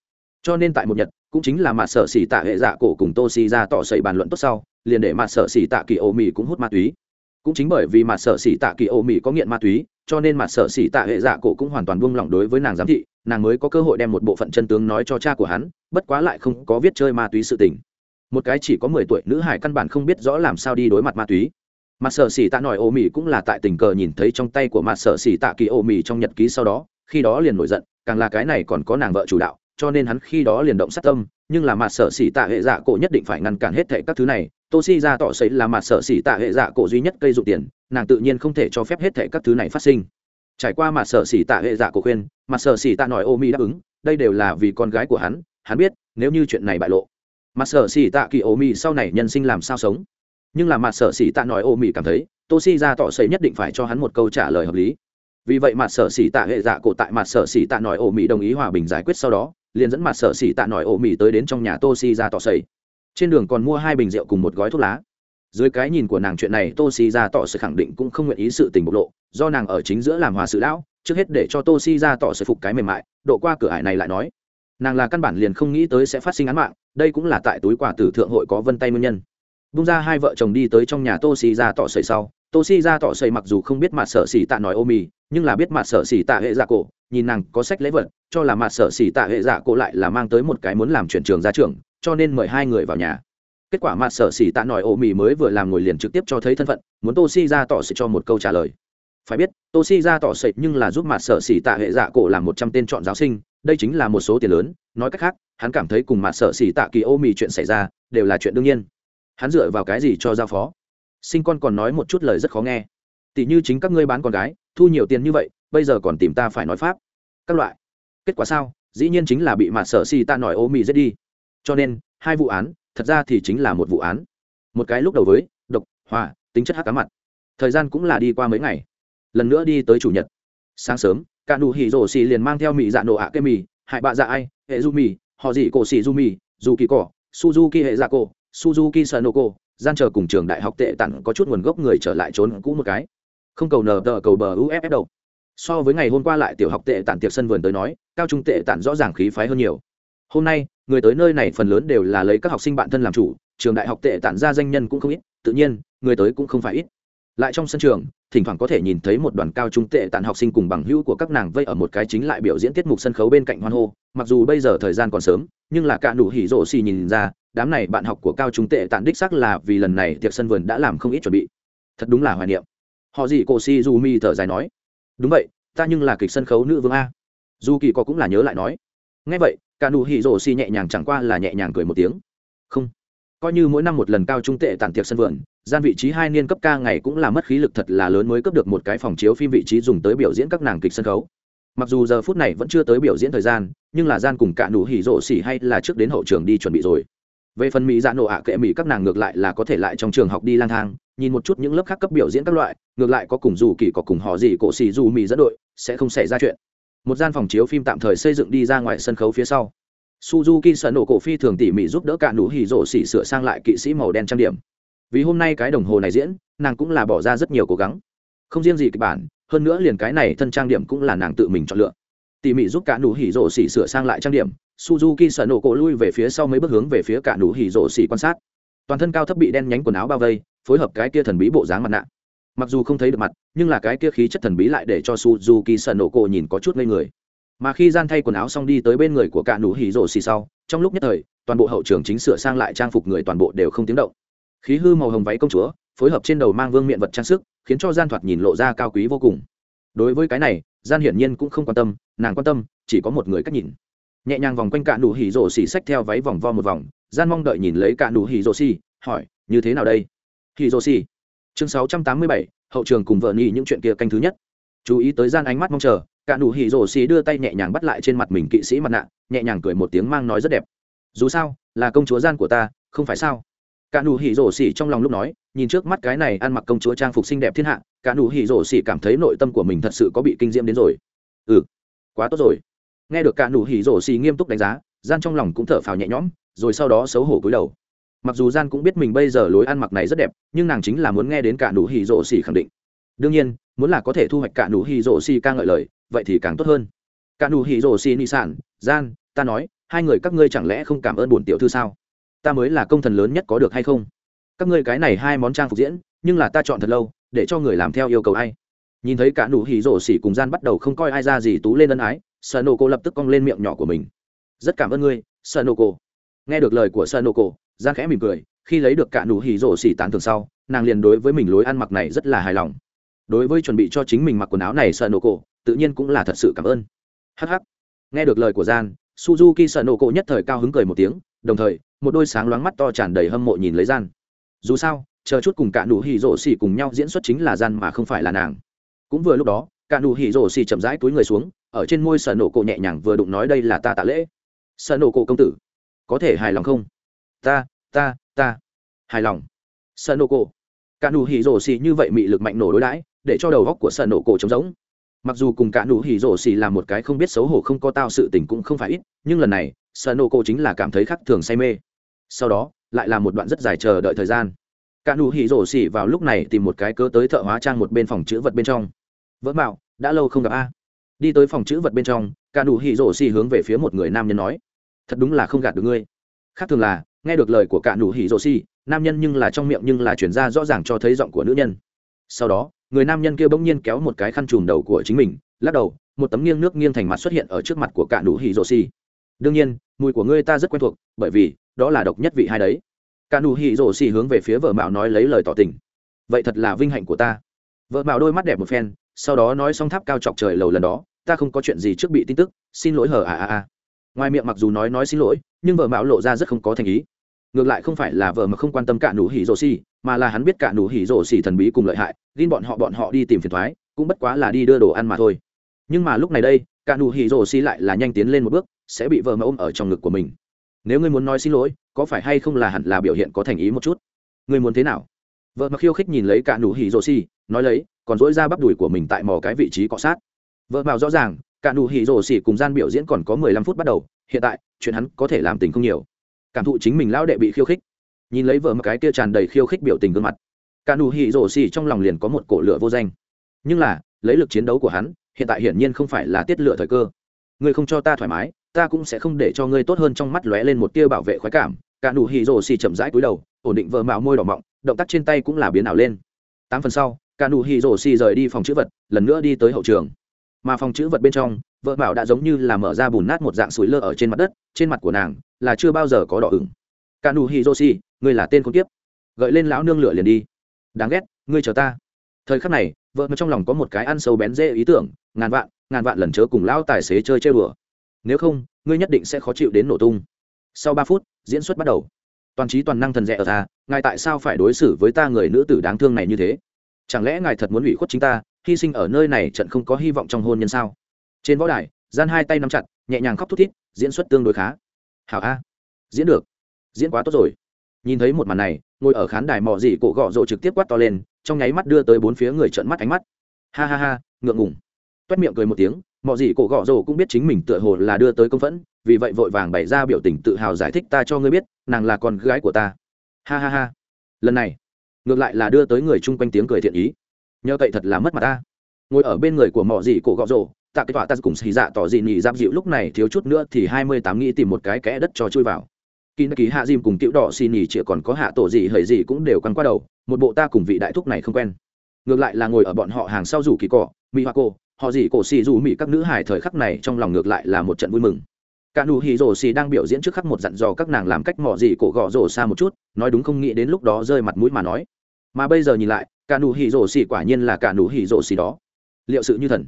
Cho nên tại một nhật, cũng chính là mặt sở xỉ tạ hệ dạ cổ cùng tô xì ra tỏ sậy bàn luận tốt sau, liền để mặt sở xỉ tạ kỳ ô mỹ cũng hút ma túy. Cũng chính bởi vì mặt sở xỉ tạ kỳ ô mỹ có nghiện ma túy, cho nên mặt sở xỉ tạ hệ dạ cổ cũng hoàn toàn buông lỏng đối với nàng giám thị nàng mới có cơ hội đem một bộ phận chân tướng nói cho cha của hắn, bất quá lại không có viết chơi ma túy sự tình. Một cái chỉ có mười tuổi nữ hải căn bản không biết rõ làm sao đi đối mặt ma túy. Mặt Sợ xỉ tạ nổi ô mì cũng là tại tình cờ nhìn thấy trong tay của mặt Sợ xỉ tạ kỳ ô mì trong nhật ký sau đó, khi đó liền nổi giận, càng là cái này còn có nàng vợ chủ đạo, cho nên hắn khi đó liền động sát tâm, nhưng là mặt Sợ xỉ tạ hệ dạ cổ nhất định phải ngăn cản hết thệ các thứ này, tô si ra tỏ xấy là mặt Sợ xỉ tạ hệ dạ cổ duy nhất cây dụ tiền, nàng tự nhiên không thể cho phép hết thệ các thứ này phát sinh trải qua mặt sở xỉ tạ hệ giả cổ khuyên mặt sở xỉ tạ nói ô mi đáp ứng, đây đều là vì con gái của hắn hắn biết, nếu như chuyện này bại lộ. Mặt sở xỉ tạ kỳ ô mi sau này nhân sinh làm sao sống? Nhưng là mặt sở xỉ tạ nói ô mi cảm thấy, tô si ra tỏ xấy nhất định phải cho hắn một câu trả lời hợp lý. Vì vậy mặt sở xỉ tạ hệ dạ cổ tại mặt sở xỉ tạ nói ô mi đồng ý hòa bình giải quyết sau đó, liền dẫn mặt sở xỉ tạ nói ô mi tới đến trong nhà tô si ra tỏ xấy trên đường còn mua hai bình rượu cùng một gói thuốc lá dưới cái nhìn của nàng chuyện này tô si ra tỏ sự khẳng định cũng không nguyện ý sự tình bộc lộ, do nàng ở chính giữa làm hòa sự lão, trước hết để cho tô si ra tỏ sự phục cái mềm mại, độ qua cửa ải này lại nói. Nàng là căn bản liền không nghĩ tới sẽ phát sinh án mạng, đây cũng là tại túi quà tử thượng hội có vân tay nguyên nhân. Bung ra hai vợ chồng đi tới trong nhà tô si ra tỏ sậy sau tô si ra tỏ sậy mặc dù không biết mặt sở xỉ tạ nói ô mì nhưng là biết mặt sở xỉ tạ hệ giả cổ, nhìn nàng có sách lấy vật, cho là mặt sở xỉ tạ hệ giả cổ lại là mang tới một cái muốn làm chuyển trường ra trường, cho nên mời hai người vào nhà kết quả mặt sở xỉ tạ nòi ô mì mới vừa làm ngồi liền trực tiếp cho thấy thân phận, muốn tô si ra tỏ sự cho một câu trả lời. Phải biết, tô si ra tỏ sệt nhưng là giúp mặt sở xỉ tạ hệ dạ cổ làm một trăm tên chọn giáo sinh, đây chính là một số tiền lớn, nói cách khác, hắn cảm thấy cùng mặt sở xỉ tạ kỳ ô mì chuyện xảy ra, đều là chuyện đương nhiên. Hắn dựa vào cái gì cho giao phó? Sinh con còn nói một chút lời rất khó nghe. Tỷ như chính các ngươi bán con gái, thu nhiều tiền như vậy, bây giờ còn tìm ta phải nói pháp. Các loại. Kết quả sao? Dĩ nhiên chính là bị mặt sở xỉ tạ nổi ô mì dễ đi. Cho nên, hai vụ án thật ra thì chính là một vụ án. Một cái lúc đầu với, độc hòa tính chất hắc cá mặt. Thời gian cũng là đi qua mấy ngày. Lần nữa đi tới chủ nhật. Sáng sớm cả nụ hỉ rổ xì liền mang theo mỹ dạ nổ ạ cây mì hại bạ dạ ai hệ du mì họ dị cổ xì du mì dù kỳ cỏ suzuki hệ dạ cổ suzuki sanoko, gian chờ cùng trường đại học tệ tặng có chút nguồn gốc người trở lại trốn cũ một cái. Không cầu nờ tờ cầu bờ uff đâu so với ngày hôm qua lại tiểu học tệ tản tiệc sân vườn tới nói, cao trung tệ tản rõ ràng khí phái hơn nhiều hôm nay, người tới nơi này phần lớn đều là lấy các học sinh bạn thân làm chủ, trường đại học tệ tản ra danh nhân cũng không ít, tự nhiên, người tới cũng không phải ít. Lại trong sân trường, thỉnh thoảng có thể nhìn thấy một đoàn cao trung tệ tản học sinh cùng bằng hữu của các nàng vây ở một cái chính lại biểu diễn tiết mục sân khấu bên cạnh hoan hô. Mặc dù bây giờ thời gian còn sớm, nhưng là cả đủ hỉ rộ xì nhìn ra, đám này bạn học của cao trung tệ tản đích xác là vì lần này tiệc sân vườn đã làm không ít chuẩn bị. Thật đúng là hoài niệm. Họ gì cô si du mi thở dài nói. Đúng vậy, ta nhưng là kịch sân khấu nữ vương a. Du kỳ có cũng là nhớ lại nói. Ngay vậy cả nụ hỉ rổ xì nhẹ nhàng chẳng qua là nhẹ nhàng cười một tiếng. Không. Coi như mỗi năm một lần cao trung tệ tàn tiệc sân vườn, gian vị trí hai niên cấp ca ngày cũng là mất khí lực thật là lớn mới cấp được một cái phòng chiếu phim vị trí dùng tới biểu diễn các nàng kịch sân khấu. Mặc dù giờ phút này vẫn chưa tới biểu diễn thời gian, nhưng là gian cùng cả nụ hỉ rộ xì hay là trước đến hậu trường đi chuẩn bị rồi. Về phần mỹ dạ nổ ạ kệ mỹ các nàng ngược lại là có thể lại trong trường học đi lang thang, nhìn một chút những lớp khác cấp biểu diễn các loại, ngược lại có cùng dù kỳ có cùng họ gì cổ xì dù mỹ dẫn đội, sẽ không xảy ra chuyện một gian phòng chiếu phim tạm thời xây dựng đi ra ngoài sân khấu phía sau. Suzuki sợ nổ cổ phi thường tỉ mỉ giúp đỡ cả nụ hỉ rộ xỉ sửa sang lại kỵ sĩ màu đen trang điểm. Vì hôm nay cái đồng hồ này diễn, nàng cũng là bỏ ra rất nhiều cố gắng. Không riêng gì kịch bản, hơn nữa liền cái này thân trang điểm cũng là nàng tự mình chọn lựa. Tỉ mỉ giúp cả nụ hỉ rộ xỉ sửa sang lại trang điểm, suzuki sợ nổ cổ lui về phía sau mấy bước hướng về phía cả nụ hỉ rộ xỉ quan sát. Toàn thân cao thấp bị đen nhánh quần áo bao vây, phối hợp cái kia thần bí bộ dáng mặt nạ mặc dù không thấy được mặt, nhưng là cái kia khí chất thần bí lại để cho suzuki sợ nổ cổ nhìn có chút ngây người. Mà khi gian thay quần áo xong đi tới bên người của cả nụ hỉ rổ xì sau, trong lúc nhất thời, toàn bộ hậu trường chính sửa sang lại trang phục người toàn bộ đều không tiếng động. Khí hư màu hồng váy công chúa, phối hợp trên đầu mang vương miện vật trang sức, khiến cho gian thoạt nhìn lộ ra cao quý vô cùng. Đối với cái này, gian hiển nhiên cũng không quan tâm, nàng quan tâm, chỉ có một người cách nhìn. Nhẹ nhàng vòng quanh cả nụ hỉ rổ xì xách theo váy vòng vo một vòng, gian mong đợi nhìn lấy cả nụ hỉ rổ xì, hỏi, như thế nào đây? Hỉ rổ xì chương sáu trăm tám mươi bảy, hậu trường cùng vợ nhi những chuyện kia canh thứ nhất. Chú ý tới gian ánh mắt mong chờ, cả nụ hỉ rổ xì đưa tay nhẹ nhàng bắt lại trên mặt mình kỵ sĩ mặt nạ, nhẹ nhàng cười một tiếng mang nói rất đẹp. Dù sao, là công chúa gian của ta, không phải sao? Cả nụ hỉ rổ xì trong lòng lúc nói, nhìn trước mắt cái này ăn mặc công chúa trang phục xinh đẹp thiên hạ, cả nụ hỉ rổ xì cảm thấy nội tâm của mình thật sự có bị kinh diễm đến rồi. Ừ quá tốt rồi. Nghe được cả nụ hỉ rổ xì nghiêm túc đánh giá, gian trong lòng cũng thở phào nhẹ nhõm, rồi sau đó xấu hổ cúi đầu mặc dù gian cũng biết mình bây giờ lối ăn mặc này rất đẹp, nhưng nàng chính là muốn nghe đến cả nụ hỉ rộ xỉ khẳng định. Đương nhiên, muốn là có thể thu hoạch cả nụ hỉ rộ xỉ ca ngợi lời, vậy thì càng tốt hơn. Cả nụ hỉ rộ xỉ nị sản, gian, ta nói, hai người các ngươi chẳng lẽ không cảm ơn bổn tiểu thư sao? Ta mới là công thần lớn nhất có được hay không? Các ngươi cái này hai món trang phục diễn, nhưng là ta chọn thật lâu, để cho người làm theo yêu cầu ai? Nhìn thấy cả nụ hỉ rổ xỉ cùng gian bắt đầu không coi ai ra gì tú lên ân ái sợ nổ cô lập tức cong lên miệng nhỏ của mình. Rất cảm ơn ngươi sợ nổ nghe được lời của sợ nổ gian khẽ mỉm cười, khi lấy được cả nụ hỉ rổ xỉ tán thường sau, nàng liền đối với mình lối ăn mặc này rất là hài lòng. Đối với chuẩn bị cho chính mình mặc quần áo này sợ nổ cổ, tự nhiên cũng là thật sự cảm ơn. Hh nghe được lời của gian suzuki sợ nổ cổ nhất thời cao hứng cười một tiếng, đồng thời, một đôi sáng loáng mắt to tràn đầy hâm mộ nhìn lấy gian dù sao, chờ chút cùng cả nụ hỉ rổ xỉ cùng nhau diễn xuất chính là gian mà không phải là nàng. Cũng vừa lúc đó, cả nụ hỉ rổ xỉ chậm rãi túi người xuống, ở trên môi sở nổ cổ nhẹ nhàng vừa đụng nói đây là ta tạ lễ. Sở nổ cổ công tử, có thể hài lòng không? ta ta ta. Hài lòng. Sợ nổ cổ. Cả nụ hỉ rổ xì như vậy mị lực mạnh nổ đối đãi, để cho đầu góc của sợ nổ cổ trống rỗng. Mặc dù cùng cả nụ hỉ rổ xì là một cái không biết xấu hổ không có tao sự tình cũng không phải ít, nhưng lần này, sợ nổ cổ chính là cảm thấy khắc thường say mê. Sau đó, lại là một đoạn rất dài chờ đợi thời gian. Cả nụ hỉ rổ xì vào lúc này tìm một cái cơ tới thợ hóa trang một bên phòng chữ vật bên trong. Vỡ mạo, đã lâu không gặp a. Đi tới phòng chữ vật bên trong, cả nụ hỉ rổ xì hướng về phía một người nam nhân nói, thật đúng là không gạt được ngươi. Khác thường là nghe được lời của cả nụ hỉ rồ xì, nam nhân nhưng là trong miệng nhưng là chuyển ra rõ ràng cho thấy giọng của nữ nhân. Sau đó, người nam nhân kia bỗng nhiên kéo một cái khăn chùm đầu của chính mình, lắc đầu, một tấm nghiêng nước nghiêng thành mặt xuất hiện ở trước mặt của cả nụ hỉ rồ xì. Đương nhiên, mùi của ngươi ta rất quen thuộc, bởi vì, đó là độc nhất vị hai đấy. Cả nụ hỉ rồ xì hướng về phía vợ mạo nói lấy lời tỏ tình. Vậy thật là vinh hạnh của ta. Vợ mạo đôi mắt đẹp một phen, sau đó nói xong tháp cao chọc trời lầu lần đó, ta không có chuyện gì trước bị tin tức, xin lỗi hờ à à à ngoài miệng mặc dù nói nói xin lỗi, nhưng vợ mạo lộ ra rất không có thành ý. Ngược lại không phải là vợ mà không quan tâm cả nụ hỉ rổ xì, mà là hắn biết cả nụ hỉ rổ xì thần bí cùng lợi hại gin bọn họ bọn họ đi tìm phiền thoái, cũng bất quá là đi đưa đồ ăn mà thôi. Nhưng mà lúc này đây, cả nụ hỉ rổ xì lại là nhanh tiến lên một bước, sẽ bị vợ mà ôm ở trong ngực của mình. Nếu ngươi muốn nói xin lỗi, có phải hay không là hẳn là biểu hiện có thành ý một chút? Ngươi muốn thế nào? Vợ mà khiêu khích nhìn lấy cả nụ hỉ rổ xì, nói lấy, còn dỗi ra bắp đùi của mình tại mò cái vị trí cọ sát. Vợ bảo rõ ràng cả nụ hỉ rổ xỉ cùng gian biểu diễn còn có mười lăm phút bắt đầu, hiện tại, chuyện hắn có thể làm tình không nhiều. Cảm thụ chính mình lão đệ bị khiêu khích. Nhìn lấy vợ một cái kia tràn đầy khiêu khích biểu tình gương mặt. Cả nụ hỉ rổ xỉ trong lòng liền có một cổ lửa vô danh. Nhưng là, lấy lực chiến đấu của hắn, hiện tại hiển nhiên không phải là tiết lựa thời cơ. Người không cho ta thoải mái, ta cũng sẽ không để cho ngươi tốt hơn trong mắt lóe lên một tia bảo vệ khoái cảm. Cả nụ hỉ rổ xỉ chậm rãi cúi đầu, ổn định vợ mạo môi đỏ mọng, động tác trên tay cũng là biến ảo lên. Tám phần sau, cả nụ hỉ rổ xỉ rời đi phòng chữ vật, lần nữa đi tới hậu trường mà phòng chữ vật bên trong, vợ bảo đã giống như là mở ra bùn nát một dạng sủi lơ ở trên mặt đất, trên mặt của nàng là chưa bao giờ có đỏ ửng. Cả nụ hiroshi, ngươi là tên con tiếp gợi lên lão nương lửa liền đi. Đáng ghét, ngươi chờ ta. Thời khắc này, vợ mà trong lòng có một cái ăn sâu bén dễ ý tưởng, ngàn vạn ngàn vạn lần chớ cùng lão tài xế chơi chơi đùa. Nếu không, ngươi nhất định sẽ khó chịu đến nổ tung. Sau ba phút, diễn xuất bắt đầu. Toàn trí toàn năng thần rẻ ở ta, ngài tại sao phải đối xử với ta người nữ tử đáng thương này như thế? Chẳng lẽ ngài thật muốn ủy khuất chính ta hy sinh ở nơi này trận không có hy vọng trong hôn nhân sao? Trên võ đài, gian hai tay nắm chặt, nhẹ nhàng khóc thút thít, diễn xuất tương đối khá. Hảo a. Diễn được. Diễn quá tốt rồi. Nhìn thấy một màn này, ngồi ở khán đài mò dị cổ gọ rộ trực tiếp quát to lên, trong nháy mắt đưa tới bốn phía người trợn mắt ánh mắt. Ha ha ha, ngượng ngùng. Toét miệng cười một tiếng, mò dị cổ gọ rộ cũng biết chính mình tựa hồ là đưa tới công phẫn, vì vậy vội vàng bày ra biểu tình tự hào giải thích ta cho ngươi biết, nàng là con gái của ta. Ha ha ha. Lần này, ngược lại là đưa tới người chung quanh tiếng cười thiện ý nhờ cậy thật là mất mặt ta. Ngồi ở bên người của mỏ dị cổ gọ rổ tạ cái tọa ta cùng xì dạ tỏ dị nhị giáp dịu lúc này thiếu chút nữa thì hai mươi tám nghĩ tìm một cái kẽ đất cho chui vào. Kỳ nơ kỳ hạ dìm cùng cựu đỏ xì nhì chỉ còn có hạ tổ dị hời dị cũng đều căn qua đầu, một bộ ta cùng vị đại thúc này không quen. Ngược lại là ngồi ở bọn họ hàng sau rủ kỳ cỏ mỹ hoa cô, họ dị cổ xì dù mỹ các nữ hải thời khắc này trong lòng ngược lại là một trận vui mừng. Cả nụ hì rồ xì đang biểu diễn trước khắc một dặn dò các nàng làm cách mỏ dị cổ gọ rồ xa một chút, nói đúng không nghĩ đến lúc đó rơi mặt mũi mà nói. Mà bây giờ nhìn lại cả nụ hỉ rổ xỉ quả nhiên là cả nụ hỉ rổ xỉ đó. Liệu sự như thần.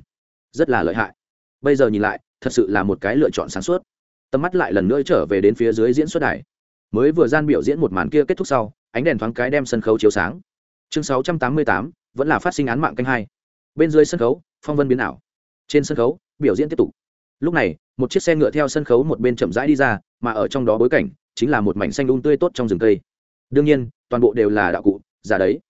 Rất là lợi hại. Bây giờ nhìn lại thật sự là một cái lựa chọn sáng suốt. Tầm mắt lại lần nữa trở về đến phía dưới diễn xuất đài. Mới vừa gian biểu diễn một màn kia kết thúc sau ánh đèn thoáng cái đem sân khấu chiếu sáng. Chương 688, vẫn là phát sinh án mạng canh hai. Bên dưới sân khấu phong vân biến ảo. Trên sân khấu biểu diễn tiếp tục. Lúc này một chiếc xe ngựa theo sân khấu một bên chậm rãi đi ra mà ở trong đó bối cảnh chính là một mảnh xanh un tươi tốt trong rừng cây. Đương nhiên toàn bộ đều là đạo cụ giả đấy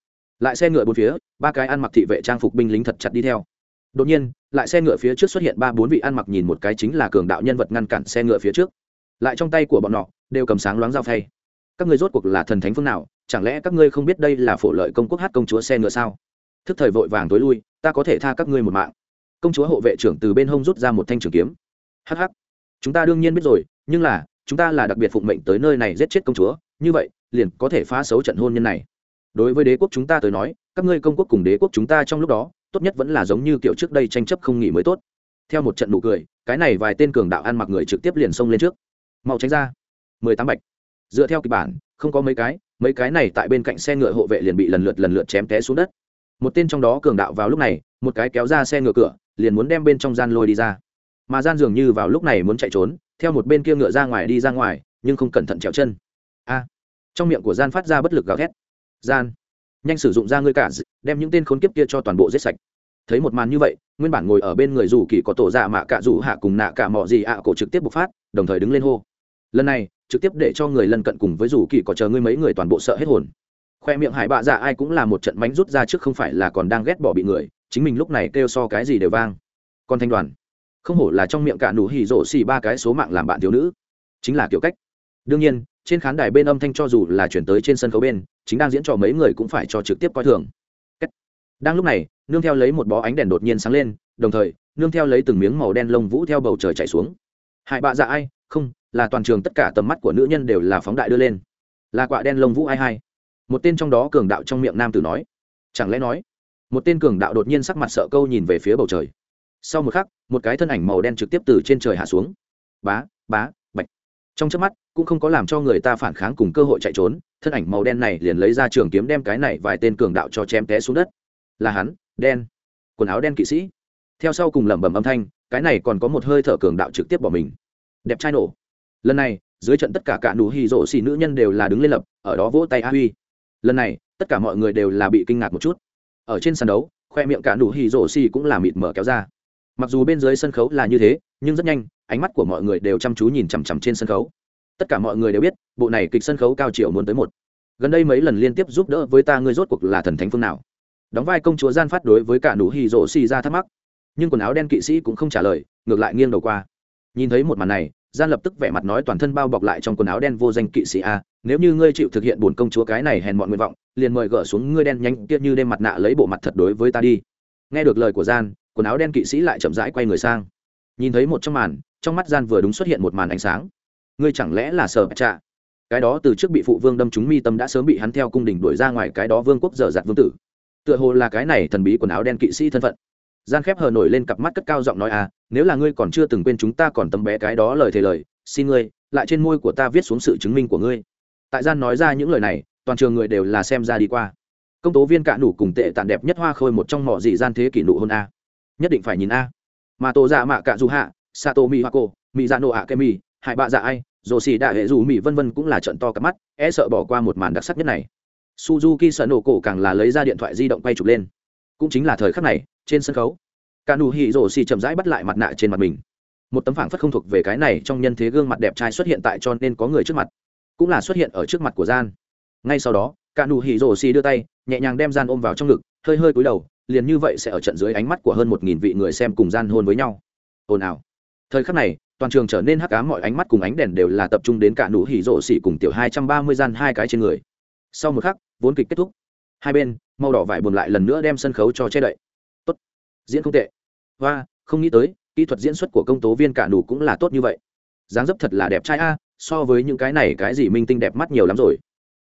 lại xe ngựa bốn phía, ba cái ăn mặc thị vệ trang phục binh lính thật chặt đi theo. Đột nhiên, lại xe ngựa phía trước xuất hiện ba bốn vị ăn mặc nhìn một cái chính là cường đạo nhân vật ngăn cản xe ngựa phía trước. Lại trong tay của bọn họ đều cầm sáng loáng dao phay. Các ngươi rốt cuộc là thần thánh phương nào? Chẳng lẽ các ngươi không biết đây là phổ lợi công quốc hát công chúa xe ngựa sao? Thức thời vội vàng tối lui, ta có thể tha các ngươi một mạng. Công chúa hộ vệ trưởng từ bên hông rút ra một thanh trường kiếm. Hh chúng ta đương nhiên biết rồi, nhưng là, chúng ta là đặc biệt phụng mệnh tới nơi này giết chết công chúa. Như vậy, liền có thể phá xấu trận hôn nhân này đối với đế quốc chúng ta tới nói, các ngươi công quốc cùng đế quốc chúng ta trong lúc đó, tốt nhất vẫn là giống như kiểu trước đây tranh chấp không nghỉ mới tốt. Theo một trận nụ cười, cái này vài tên cường đạo ăn mặc người trực tiếp liền xông lên trước. Mau tránh ra. Mười tám bạch. Dựa theo kịch bản, không có mấy cái mấy cái này tại bên cạnh xe ngựa hộ vệ liền bị lần lượt lần lượt chém té xuống đất. Một tên trong đó cường đạo vào lúc này, một cái kéo ra xe ngựa cửa, liền muốn đem bên trong gian lôi đi ra. Mà gian dường như vào lúc này muốn chạy trốn, theo một bên kia ngựa ra ngoài đi ra ngoài, nhưng không cẩn thận trèo chân. A. Trong miệng của gian phát ra bất lực gào thét gian. Nhanh sử dụng ra ngươi cả đem những tên khốn kiếp kia cho toàn bộ giết sạch. Thấy một màn như vậy, nguyên bản ngồi ở bên người rủ kỳ có tổ dạ mạ cả rủ hạ cùng nạ cả mọ gì ạ cổ trực tiếp bộc phát, đồng thời đứng lên hô. Lần này, trực tiếp để cho người lân cận cùng với rủ kỳ có chờ ngươi mấy người toàn bộ sợ hết hồn. Khoe miệng hải bạ dạ ai cũng là một trận bánh rút ra trước không phải là còn đang ghét bỏ bị người, chính mình lúc này kêu so cái gì đều vang. Còn thanh đoàn. Không hổ là trong miệng cả nụ hì rổ xì ba cái số mạng làm bạn thiếu nữ. Chính là kiểu cách đương nhiên, trên khán đài bên âm thanh cho dù là chuyển tới trên sân khấu bên, chính đang diễn trò mấy người cũng phải cho trực tiếp coi thường. Đang lúc này, nương theo lấy một bó ánh đèn đột nhiên sáng lên, đồng thời, nương theo lấy từng miếng màu đen lông vũ theo bầu trời chạy xuống. Hại bạ dạ ai, không, là toàn trường tất cả tầm mắt của nữ nhân đều là phóng đại đưa lên. Là quạ đen lông vũ ai hai. Một tên trong đó cường đạo trong miệng nam tử nói. Chẳng lẽ nói, một tên cường đạo đột nhiên sắc mặt sợ câu nhìn về phía bầu trời. Sau một khắc, một cái thân ảnh màu đen trực tiếp từ trên trời hạ xuống. Bá bá trong chớp mắt, cũng không có làm cho người ta phản kháng cùng cơ hội chạy trốn, thân ảnh màu đen này liền lấy ra trường kiếm đem cái này vài tên cường đạo cho chém té xuống đất. Là hắn, đen. Quần áo đen kỵ sĩ. Theo sau cùng lẩm bẩm âm thanh, cái này còn có một hơi thở cường đạo trực tiếp bỏ mình. Đẹp trai nổ. Lần này, dưới trận tất cả cả nụ hy rỗ xì nữ nhân đều là đứng lên lập, ở đó vỗ tay a huy. Lần này, tất cả mọi người đều là bị kinh ngạc một chút. Ở trên sàn đấu, khoe miệng cả nụ hy rỗ xì cũng là mịt mở kéo ra. Mặc dù bên dưới sân khấu là như thế, nhưng rất nhanh ánh mắt của mọi người đều chăm chú nhìn chằm chằm trên sân khấu. Tất cả mọi người đều biết, bộ này kịch sân khấu cao chiều muốn tới một. Gần đây mấy lần liên tiếp giúp đỡ với ta, ngươi rốt cuộc là thần thánh phương nào? Đóng vai công chúa gian phát đối với cả nụ hì rỗ xì ra thắc mắc. Nhưng quần áo đen kỵ sĩ cũng không trả lời, ngược lại nghiêng đầu qua. Nhìn thấy một màn này, gian lập tức vẻ mặt nói toàn thân bao bọc lại trong quần áo đen vô danh kỵ sĩ a, nếu như ngươi chịu thực hiện buồn công chúa cái này hèn mọi nguyện vọng, liền mời gỡ xuống ngươi đen nhanh tiết như đêm mặt nạ lấy bộ mặt thật đối với ta đi. Nghe được lời của gian, quần áo đen kỵ sĩ lại chậm rãi quay người sang. Nhìn thấy một trong màn trong mắt gian vừa đúng xuất hiện một màn ánh sáng. Ngươi chẳng lẽ là sở trạ? Cái đó từ trước bị phụ vương đâm chúng mi tâm đã sớm bị hắn theo cung đình đuổi ra ngoài cái đó vương quốc dở dạt vương tử. Tựa hồ là cái này thần bí quần áo đen kỵ sĩ thân phận. Gian khép hờ nổi lên cặp mắt cất cao giọng nói à nếu là ngươi còn chưa từng quên chúng ta còn tấm bé cái đó lời thề lời, xin ngươi, lại trên môi của ta viết xuống sự chứng minh của ngươi. Tại gian nói ra những lời này, toàn trường người đều là xem ra đi qua. Công tố viên cạ nủ cùng tệ tàn đẹp nhất hoa khôi một trong mỏ dị gian thế kỷ nụ hôn a. Nhất định phải nhìn a. Mà tổ dạ mạ cạ du hạ sato mi hoa Akemi, Hai ra nô ạ kemi bạ dạ ai dồ đạ hệ dù mỹ vân vân cũng là trận to cả mắt e sợ bỏ qua một màn đặc sắc nhất này. Suzuki Sano cổ càng là lấy ra điện thoại di động quay chụp lên. Cũng chính là thời khắc này trên sân khấu cả nụ hỉ chậm rãi bắt lại mặt nạ trên mặt mình. Một tấm phẳng phất không thuộc về cái này trong nhân thế gương mặt đẹp trai xuất hiện tại cho nên có người trước mặt cũng là xuất hiện ở trước mặt của gian. Ngay sau đó cả nụ hỉ đưa tay nhẹ nhàng đem gian ôm vào trong ngực hơi hơi cúi đầu liền như vậy sẽ ở trận dưới ánh mắt của hơn một nghìn vị người xem cùng gian hôn với nhau. Ồn nào? thời khắc này, toàn trường trở nên hắc cá mọi ánh mắt cùng ánh đèn đều là tập trung đến cả nụ hỉ rộ xỉ cùng tiểu hai trăm ba mươi gian hai cái trên người. Sau một khắc, vốn kịch kết thúc. Hai bên, màu đỏ vải buồn lại lần nữa đem sân khấu cho che đậy. Tốt. Diễn không tệ. Và không nghĩ tới, kỹ thuật diễn xuất của công tố viên cả nụ cũng là tốt như vậy. Dáng dấp thật là đẹp trai a, so với những cái này, cái gì minh tinh đẹp mắt nhiều lắm rồi.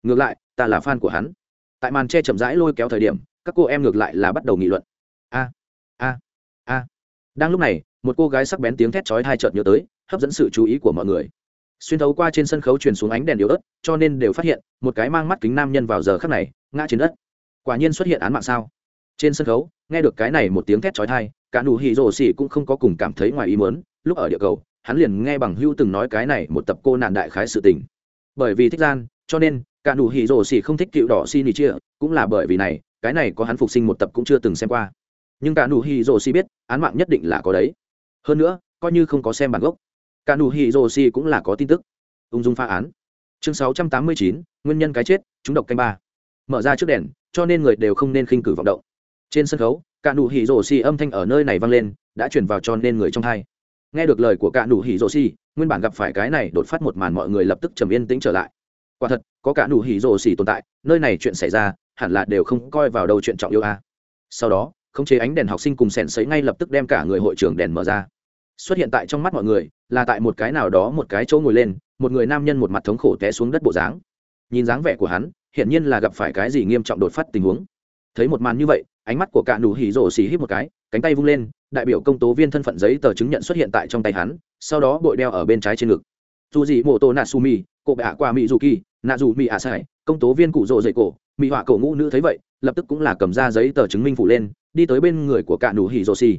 Ngược lại, ta là fan của hắn. Tại màn che chậm rãi lôi kéo thời điểm, các cô em ngược lại là bắt đầu nghị luận. A a a. Đang lúc này một cô gái sắc bén tiếng thét chói hai chợt nhớ tới, hấp dẫn sự chú ý của mọi người. Xuyên thấu qua trên sân khấu truyền xuống ánh đèn yếu ớt, cho nên đều phát hiện, một cái mang mắt kính nam nhân vào giờ khắc này, ngã trên đất. Quả nhiên xuất hiện án mạng sao? Trên sân khấu, nghe được cái này một tiếng thét chói tai, cả nụ hỉ rồ xỉ cũng không có cùng cảm thấy ngoài ý muốn, lúc ở địa cầu, hắn liền nghe bằng hưu từng nói cái này một tập cô nạn đại khái sự tình. Bởi vì thích gian, cho nên, cả nụ hỉ rồ xỉ không thích cựu đỏ xi nỉ chia, cũng là bởi vì này, cái này có hắn phục sinh một tập cũng chưa từng xem qua. Nhưng cả nụ hỉ rồ xỉ biết, án mạng nhất định là có đấy hơn nữa coi như không có xem bản gốc cả nụ hỉ rồ xì cũng là có tin tức. Ung dung phá án. Chương 689, nguyên nhân cái chết chúng độc canh ba. Mở ra trước đèn cho nên người đều không nên khinh cử vọng động. Trên sân khấu cả nụ hỉ rồ xì âm thanh ở nơi này vang lên đã chuyển vào cho nên người trong hai nghe được lời của cả nụ hỉ rồ xì nguyên bản gặp phải cái này đột phát một màn mọi người lập tức trầm yên tĩnh trở lại. Quả thật có cả nụ hỉ rồ xì tồn tại nơi này chuyện xảy ra hẳn là đều không coi vào đầu chuyện trọng yêu a. Sau đó khống chế ánh đèn học sinh cùng sèn sấy ngay lập tức đem cả người hội trưởng đèn mở ra xuất hiện tại trong mắt mọi người, là tại một cái nào đó một cái chỗ ngồi lên, một người nam nhân một mặt thống khổ té xuống đất bộ dáng. Nhìn dáng vẻ của hắn, hiển nhiên là gặp phải cái gì nghiêm trọng đột phát tình huống. Thấy một màn như vậy, ánh mắt của cạ nụ hỉ rổ xì hít một cái, cánh tay vung lên, đại biểu công tố viên thân phận giấy tờ chứng nhận xuất hiện tại trong tay hắn, sau đó bội đeo ở bên trái trên ngực. Dù gì mô tô natsumi cô bạ qua mỹ dù kỳ nạ dù mỹ ạ sai công tố viên cụ rộ dậy cổ mỹ họa cổ ngũ nữ thấy vậy, lập tức cũng là cầm ra giấy tờ chứng minh phủ lên, đi tới bên người của cạ nụ hỉ rổ xì.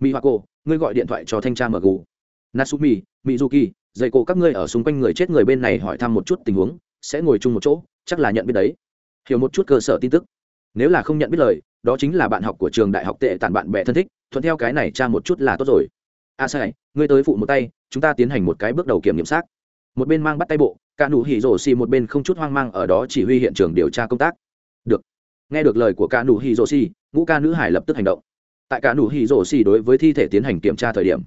Mỹ họa cổ ngươi gọi điện thoại cho thanh tra mở gù. natsumi, mizuki, dạy cổ các ngươi ở xung quanh người chết người bên này hỏi thăm một chút tình huống, sẽ ngồi chung một chỗ, chắc là nhận biết đấy. Hiểu một chút cơ sở tin tức. Nếu là không nhận biết lời, đó chính là bạn học của trường đại học tệ tàn bạn bè thân thích, thuận theo cái này tra một chút là tốt rồi. A sai, ngươi tới phụ một tay, chúng ta tiến hành một cái bước đầu kiểm nghiệm xác. Một bên mang bắt tay bộ, cả nụ hỉ rổ xì một bên không chút hoang mang ở đó chỉ huy hiện trường điều tra công tác. Được. Nghe được lời của cả nụ hỉ rổ xì, ngũ ca nữ hải lập tức hành động tại cả nụ hỉ rổ xì đối với thi thể tiến hành kiểm tra thời điểm.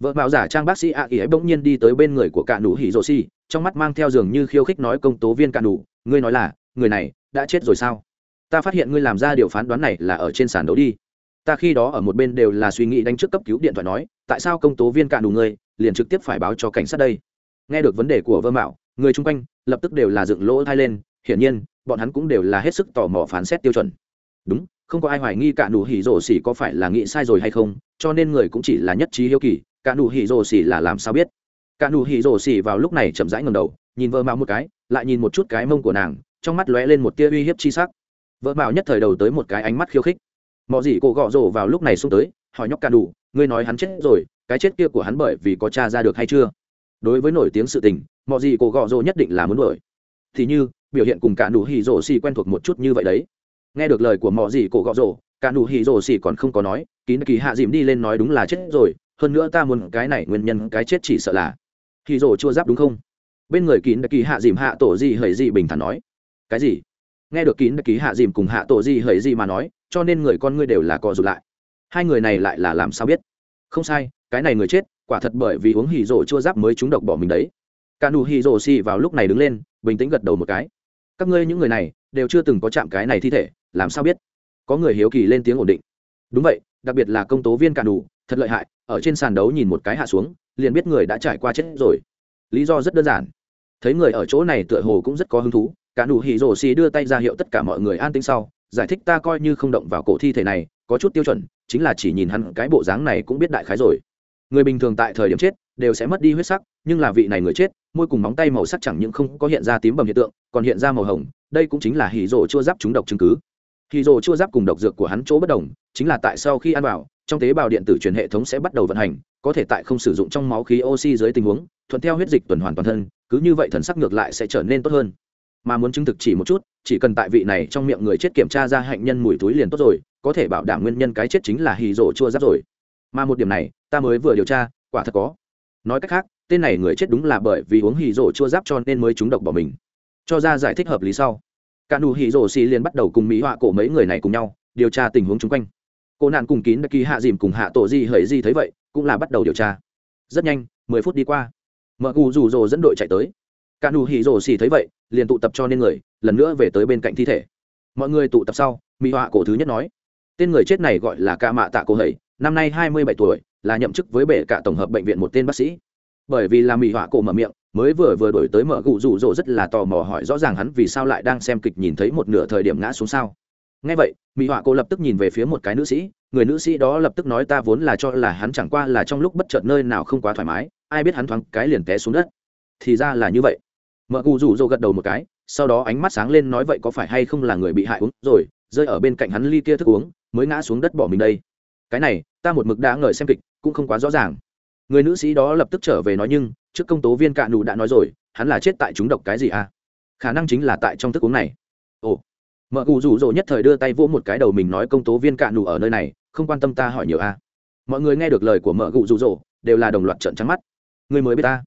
Vợ mạo giả trang bác sĩ a ý ấy bỗng nhiên đi tới bên người của cả nụ hỉ rổ xì, trong mắt mang theo giường như khiêu khích nói công tố viên cả nụ, ngươi nói là, người này đã chết rồi sao? Ta phát hiện ngươi làm ra điều phán đoán này là ở trên sàn đấu đi. Ta khi đó ở một bên đều là suy nghĩ đánh trước cấp cứu điện thoại nói, tại sao công tố viên cạn đủ ngươi liền trực tiếp phải báo cho cảnh sát đây? Nghe được vấn đề của vợ mạo, người chung quanh lập tức đều là dựng lỗ thai lên, hiển nhiên, bọn hắn cũng đều là hết sức tò mò phán xét tiêu chuẩn. Đúng không có ai hoài nghi cả nụ hỉ rổ xỉ có phải là nghĩ sai rồi hay không, cho nên người cũng chỉ là nhất trí hiếu kỳ, cả nụ hỉ rổ xỉ là làm sao biết. Cả nụ hỉ rổ xỉ vào lúc này chậm rãi ngầm đầu, nhìn vợ mạo một cái, lại nhìn một chút cái mông của nàng, trong mắt lóe lên một tia uy hiếp chi sắc. Vợ mạo nhất thời đầu tới một cái ánh mắt khiêu khích. Mọi gì cô gọ rổ vào lúc này xuống tới, hỏi nhóc cả nụ, ngươi nói hắn chết rồi, cái chết kia của hắn bởi vì có cha ra được hay chưa? Đối với nổi tiếng sự tình mọi gì cô gọ rổ nhất định là muốn đuổi. Thì như, biểu hiện cùng cả nụ hỉ rổ xỉ quen thuộc một chút như vậy đấy nghe được lời của mọ gì cổ gọ rồ, cả nụ hì rồ xỉ còn không có nói kín kỳ hạ dìm đi lên nói đúng là chết rồi, hơn nữa ta muốn cái này nguyên nhân cái chết chỉ sợ là. Hì rồ chưa giáp đúng không? Bên người kín kỳ hạ dìm hạ tổ gì hời gì bình thản nói. Cái gì? Nghe được kín kỳ hạ dìm cùng hạ tổ gì hời gì mà nói, cho nên người con ngươi đều là co rụt lại. Hai người này lại là làm sao biết? Không sai, cái này người chết, quả thật bởi vì uống hì rồ chưa giáp mới chúng độc bỏ mình đấy. Cả nụ hì rồ xỉ vào lúc này đứng lên, bình tĩnh gật đầu một cái các ngươi những người này đều chưa từng có chạm cái này thi thể, làm sao biết? Có người hiếu kỳ lên tiếng ổn định. Đúng vậy, đặc biệt là công tố viên cản đủ, thật lợi hại, ở trên sàn đấu nhìn một cái hạ xuống, liền biết người đã trải qua chết rồi. Lý do rất đơn giản. Thấy người ở chỗ này tựa hồ cũng rất có hứng thú, cả nụ hỉ rổ xì đưa tay ra hiệu tất cả mọi người an tĩnh sau, giải thích ta coi như không động vào cổ thi thể này, có chút tiêu chuẩn, chính là chỉ nhìn hắn cái bộ dáng này cũng biết đại khái rồi. Người bình thường tại thời điểm chết đều sẽ mất đi huyết sắc, nhưng là vị này người chết, môi cùng móng tay màu sắc chẳng những không có hiện ra tím bầm hiện tượng, còn hiện ra màu hồng, đây cũng chính là hỉ rồ chua giáp chúng độc chứng cứ. Hỉ rồ chua giáp cùng độc dược của hắn chỗ bất đồng, chính là tại sau khi ăn vào, trong tế bào điện tử truyền hệ thống sẽ bắt đầu vận hành, có thể tại không sử dụng trong máu khí oxy dưới tình huống, thuận theo huyết dịch tuần hoàn toàn thân, cứ như vậy thần sắc ngược lại sẽ trở nên tốt hơn. Mà muốn chứng thực chỉ một chút, chỉ cần tại vị này trong miệng người chết kiểm tra ra hạnh nhân mùi túi liền tốt rồi, có thể bảo đảm nguyên nhân cái chết chính là hỉ rổ chua giáp rồi. Mà một điểm này, ta mới vừa điều tra, quả thật có nói cách khác, tên này người chết đúng là bởi vì uống hì rổ chua giáp cho nên mới trúng độc bỏ mình. Cho ra giải thích hợp lý sau. Cả nụ hì rổ xì liền bắt đầu cùng mỹ họa cổ mấy người này cùng nhau, điều tra tình huống chung quanh. Cô nạn cùng kín đã kỳ hạ dìm cùng hạ tổ di hời di thấy vậy, cũng là bắt đầu điều tra. Rất nhanh, mười phút đi qua. Mợ cù rủ rồ dẫn đội chạy tới. Cả nụ hì rổ xì thấy vậy, liền tụ tập cho nên người, lần nữa về tới bên cạnh thi thể. Mọi người tụ tập sau, mỹ họa cổ thứ nhất nói, tên người chết này gọi là ca mạ tạ cô hầy năm nay hai mươi bảy tuổi là nhậm chức với bệ cả tổng hợp bệnh viện một tên bác sĩ. Bởi vì làm mỹ họa cổ mở miệng, mới vừa vừa đổi tới mở gụ rủ rỗ rất là tò mò hỏi rõ ràng hắn vì sao lại đang xem kịch nhìn thấy một nửa thời điểm ngã xuống sao. Nghe vậy mỹ họa cô lập tức nhìn về phía một cái nữ sĩ, người nữ sĩ đó lập tức nói ta vốn là cho là hắn chẳng qua là trong lúc bất chợt nơi nào không quá thoải mái, ai biết hắn thoáng cái liền té xuống đất. Thì ra là như vậy. Mợ cụ rủ rỗ gật đầu một cái, sau đó ánh mắt sáng lên nói vậy có phải hay không là người bị hại uống rồi, rơi ở bên cạnh hắn ly kia thức uống, mới ngã xuống đất bỏ mình đây. Cái này, ta một mực đã ngờ xem kịch cũng không quá rõ ràng. Người nữ sĩ đó lập tức trở về nói nhưng, trước công tố viên cạn nụ đã nói rồi, hắn là chết tại chúng độc cái gì à? Khả năng chính là tại trong thức uống này. Ồ. Mợ cụ rủ rỗ nhất thời đưa tay vỗ một cái đầu mình nói công tố viên cạn nụ ở nơi này, không quan tâm ta hỏi nhiều à? Mọi người nghe được lời của mợ cụ rủ rỗ, đều là đồng loạt trợn trắng mắt. Người mới biết ta.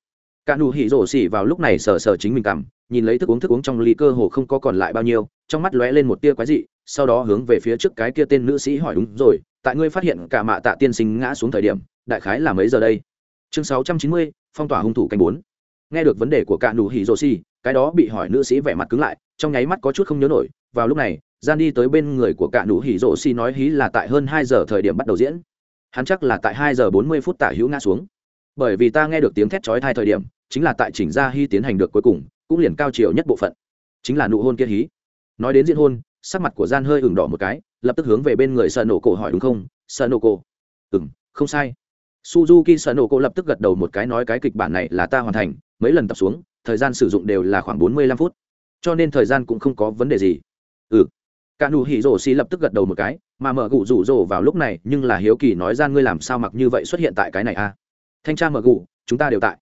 Cạn nụ hỉ rổ xỉ vào lúc này sờ sờ chính mình cảm nhìn lấy thức uống thức uống trong ly cơ hồ không có còn lại bao nhiêu, trong mắt lóe lên một tia quái dị, sau đó hướng về phía trước cái kia tên nữ sĩ hỏi đúng rồi tại ngươi phát hiện cả mạ tạ tiên sinh ngã xuống thời điểm, đại khái là mấy giờ đây? Chương sáu trăm chín mươi, phong tỏa hung thủ canh bốn. Nghe được vấn đề của cả nụ hỉ Rô xì, cái đó bị hỏi nữ sĩ vẻ mặt cứng lại, trong nháy mắt có chút không nhớ nổi. Vào lúc này, gian đi tới bên người của cả nụ hỉ Rô xì nói hí là tại hơn hai giờ thời điểm bắt đầu diễn. Hắn chắc là tại hai giờ bốn mươi phút tả hữu ngã xuống. Bởi vì ta nghe được tiếng thét chói thai thời điểm, chính là tại chỉnh ra hy tiến hành được cuối cùng, cũng liền cao chiều nhất bộ phận. Chính là nụ hôn kia hí. Nói đến diễn hôn sắc mặt của gian hơi ửng đỏ một cái, lập tức hướng về bên người sợ nổ cổ hỏi đúng không? Sợ nổ cổ. Ừng không sai. Suzuki sợ nổ cổ lập tức gật đầu một cái nói cái kịch bản này là ta hoàn thành, mấy lần tập xuống, thời gian sử dụng đều là khoảng bốn mươi lăm phút. Cho nên thời gian cũng không có vấn đề gì. Ừ. Cả nụ hỉ rổ xì lập tức gật đầu một cái, mà mở gụ rủ rổ vào lúc này, nhưng là hiếu kỳ nói gian ngươi làm sao mặc như vậy xuất hiện tại cái này a thanh tra mở gụ, chúng ta đều tại.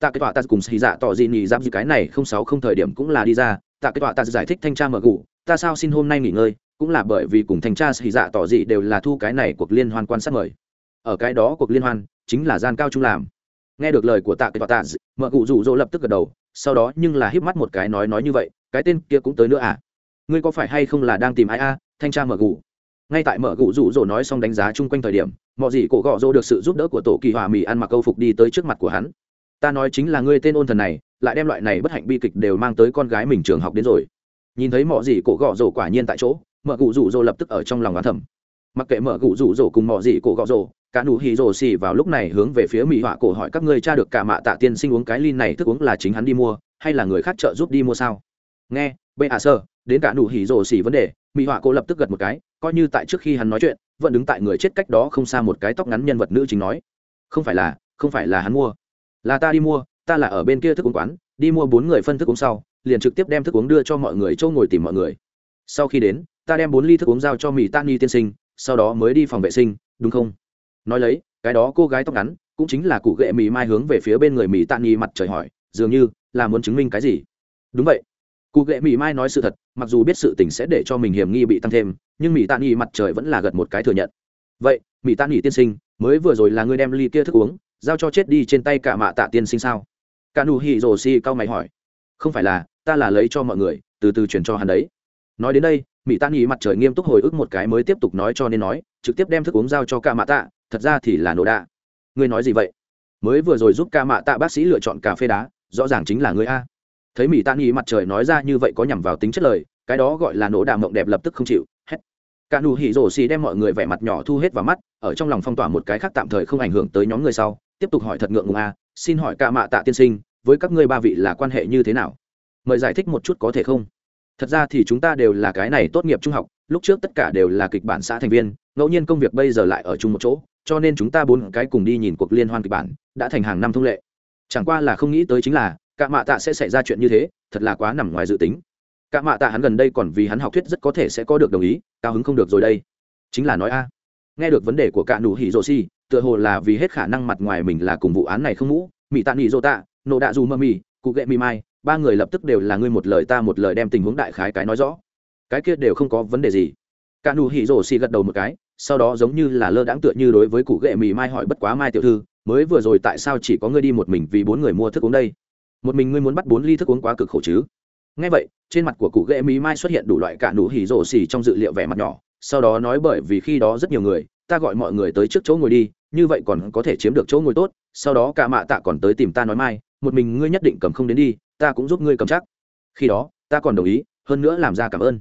Tạ kết tọa ta cùng xì dạ tỏ gì nhì giáp gì cái này không sáu không thời điểm cũng là đi ra tạ kết tọa ta giải thích thanh tra mở gụ ta sao xin hôm nay nghỉ ngơi, cũng là bởi vì cùng thanh tra xì dạ tỏ dị đều là thu cái này cuộc liên hoan quan sát mời. Ở cái đó cuộc liên hoan, chính là gian cao trung làm. Nghe được lời của tạ cái tạ mợ cụ rủ rỗ lập tức gật đầu, sau đó nhưng là híp mắt một cái nói nói như vậy, cái tên kia cũng tới nữa à? Ngươi có phải hay không là đang tìm ai a thanh tra mở cụ. Ngay tại mở cụ rủ rỗ nói xong đánh giá chung quanh thời điểm, mọi gì cổ gọ rỗ được sự giúp đỡ của tổ kỳ hòa mỹ ăn mặc câu phục đi tới trước mặt của hắn. Ta nói chính là ngươi tên ôn thần này, lại đem loại này bất hạnh bi kịch đều mang tới con gái mình trường học đến rồi nhìn thấy mọi gì cổ gọ rổ quả nhiên tại chỗ mở cụ rủ rổ lập tức ở trong lòng oán thầm. Mặc kệ mở cụ rủ rổ cùng mọi gì cổ gọ rổ, cả nụ hỉ rổ xì vào lúc này hướng về phía mỹ họa cổ hỏi các ngươi cha được cả mạ tạ tiên sinh uống cái ly này thức uống là chính hắn đi mua, hay là người khác trợ giúp đi mua sao? Nghe bê à sơ, đến cả nụ hỉ rổ xì vấn đề mỹ họa cổ lập tức gật một cái, coi như tại trước khi hắn nói chuyện, vẫn đứng tại người chết cách đó không xa một cái tóc ngắn nhân vật nữ chính nói. Không phải là, không phải là hắn mua. Là ta đi mua, ta là ở bên kia thức uống quán, đi mua bốn người phân thức uống sau liền trực tiếp đem thức uống đưa cho mọi người châu ngồi tìm mọi người. Sau khi đến, ta đem bốn ly thức uống giao cho mỹ tan ni tiên sinh, sau đó mới đi phòng vệ sinh, đúng không? Nói lấy, cái đó cô gái tóc ngắn, cũng chính là cụ ghệ mỹ mai hướng về phía bên người mỹ tan ni mặt trời hỏi, dường như là muốn chứng minh cái gì? Đúng vậy. Cụ ghệ mỹ mai nói sự thật, mặc dù biết sự tình sẽ để cho mình hiểm nghi bị tăng thêm, nhưng mỹ tan ni mặt trời vẫn là gật một cái thừa nhận. Vậy, mỹ tan ni tiên sinh, mới vừa rồi là người đem ly kia thức uống, giao cho chết đi trên tay cả mạ tạ tiên sinh sao? Cả nụ hỉ rồ si cao mày hỏi không phải là, ta là lấy cho mọi người, từ từ chuyển cho hắn đấy. Nói đến đây, mỹ tan ý mặt trời nghiêm túc hồi ức một cái mới tiếp tục nói cho nên nói, trực tiếp đem thức uống giao cho ca mạ tạ, thật ra thì là nổ đạ ngươi nói gì vậy? Mới vừa rồi giúp ca mạ tạ bác sĩ lựa chọn cà phê đá, rõ ràng chính là ngươi a. Thấy mỹ tan ý mặt trời nói ra như vậy có nhằm vào tính chất lời, cái đó gọi là nổ đà mộng đẹp lập tức không chịu, hết. cả nụ hỉ rổ xì đem mọi người vẻ mặt nhỏ thu hết vào mắt, ở trong lòng phong tỏa một cái khác tạm thời không ảnh hưởng tới nhóm người sau, tiếp tục hỏi thật ngượng ngùng a, xin hỏi ca mạ tạ tiên sinh với các ngươi ba vị là quan hệ như thế nào? Mời giải thích một chút có thể không? Thật ra thì chúng ta đều là cái này tốt nghiệp trung học, lúc trước tất cả đều là kịch bản xã thành viên, ngẫu nhiên công việc bây giờ lại ở chung một chỗ, cho nên chúng ta bốn cái cùng đi nhìn cuộc liên hoan kịch bản, đã thành hàng năm thông lệ. Chẳng qua là không nghĩ tới chính là, cạ mạ tạ sẽ xảy ra chuyện như thế, thật là quá nằm ngoài dự tính. Cạ mạ tạ hắn gần đây còn vì hắn học thuyết rất có thể sẽ có được đồng ý, cao hứng không được rồi đây. Chính là nói a. Nghe được vấn đề của cạ nụ hỉ rô si, tựa hồ là vì hết khả năng mặt ngoài mình là cùng vụ án này không ngũ mỹ tạ nỉ rô tạ nộ đạ dù mơ mì cụ ghệ mì mai, ba người lập tức đều là ngươi một lời ta một lời đem tình huống đại khái cái nói rõ. Cái kia đều không có vấn đề gì. Cả nụ hỉ rổ xì gật đầu một cái, sau đó giống như là lơ đãng tựa như đối với cụ ghệ mì mai hỏi bất quá mai tiểu thư, mới vừa rồi tại sao chỉ có ngươi đi một mình vì bốn người mua thức uống đây? Một mình ngươi muốn bắt bốn ly thức uống quá cực khổ chứ? Ngay vậy, trên mặt của cụ ghệ mì mai xuất hiện đủ loại cả nụ hỉ rổ xì trong dự liệu vẻ mặt nhỏ, sau đó nói bởi vì khi đó rất nhiều người, ta gọi mọi người tới trước chỗ ngồi đi, như vậy còn có thể chiếm được chỗ ngồi tốt, sau đó cả mạ tạ còn tới tìm ta nói mai một mình ngươi nhất định cầm không đến đi, ta cũng giúp ngươi cầm chắc. Khi đó, ta còn đồng ý, hơn nữa làm ra cảm ơn.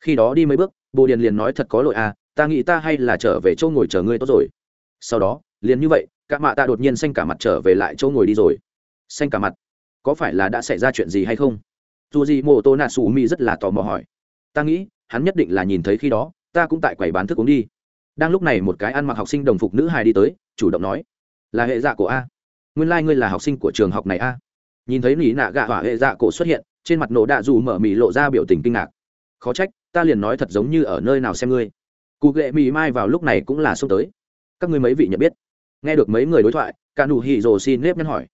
Khi đó đi mấy bước, bồ điền liền nói thật có lỗi à ta nghĩ ta hay là trở về châu ngồi chờ ngươi tốt rồi. Sau đó, liền như vậy các mạ ta đột nhiên xanh cả mặt trở về lại châu ngồi đi rồi. Xanh cả mặt? Có phải là đã xảy ra chuyện gì hay không? Dù gì mô tô nạ xù mi rất là tò mò hỏi. Ta nghĩ, hắn nhất định là nhìn thấy khi đó, ta cũng tại quầy bán thức uống đi. Đang lúc này một cái ăn mặc học sinh đồng phục nữ hài đi tới, chủ động nói. Là hệ dạ của a nguyên lai、like、ngươi là học sinh của trường học này a. Nhìn thấy Lý nạ gạ hỏa hệ dạ cổ xuất hiện, trên mặt nổ đạ dù mở mì lộ ra biểu tình kinh ngạc. Khó trách, ta liền nói thật giống như ở nơi nào xem ngươi. Cụ ghệ mì mai vào lúc này cũng là xông tới. Các ngươi mấy vị nhận biết? Nghe được mấy người đối thoại, cả nụ hỉ rồ xi nếp nhăn hỏi.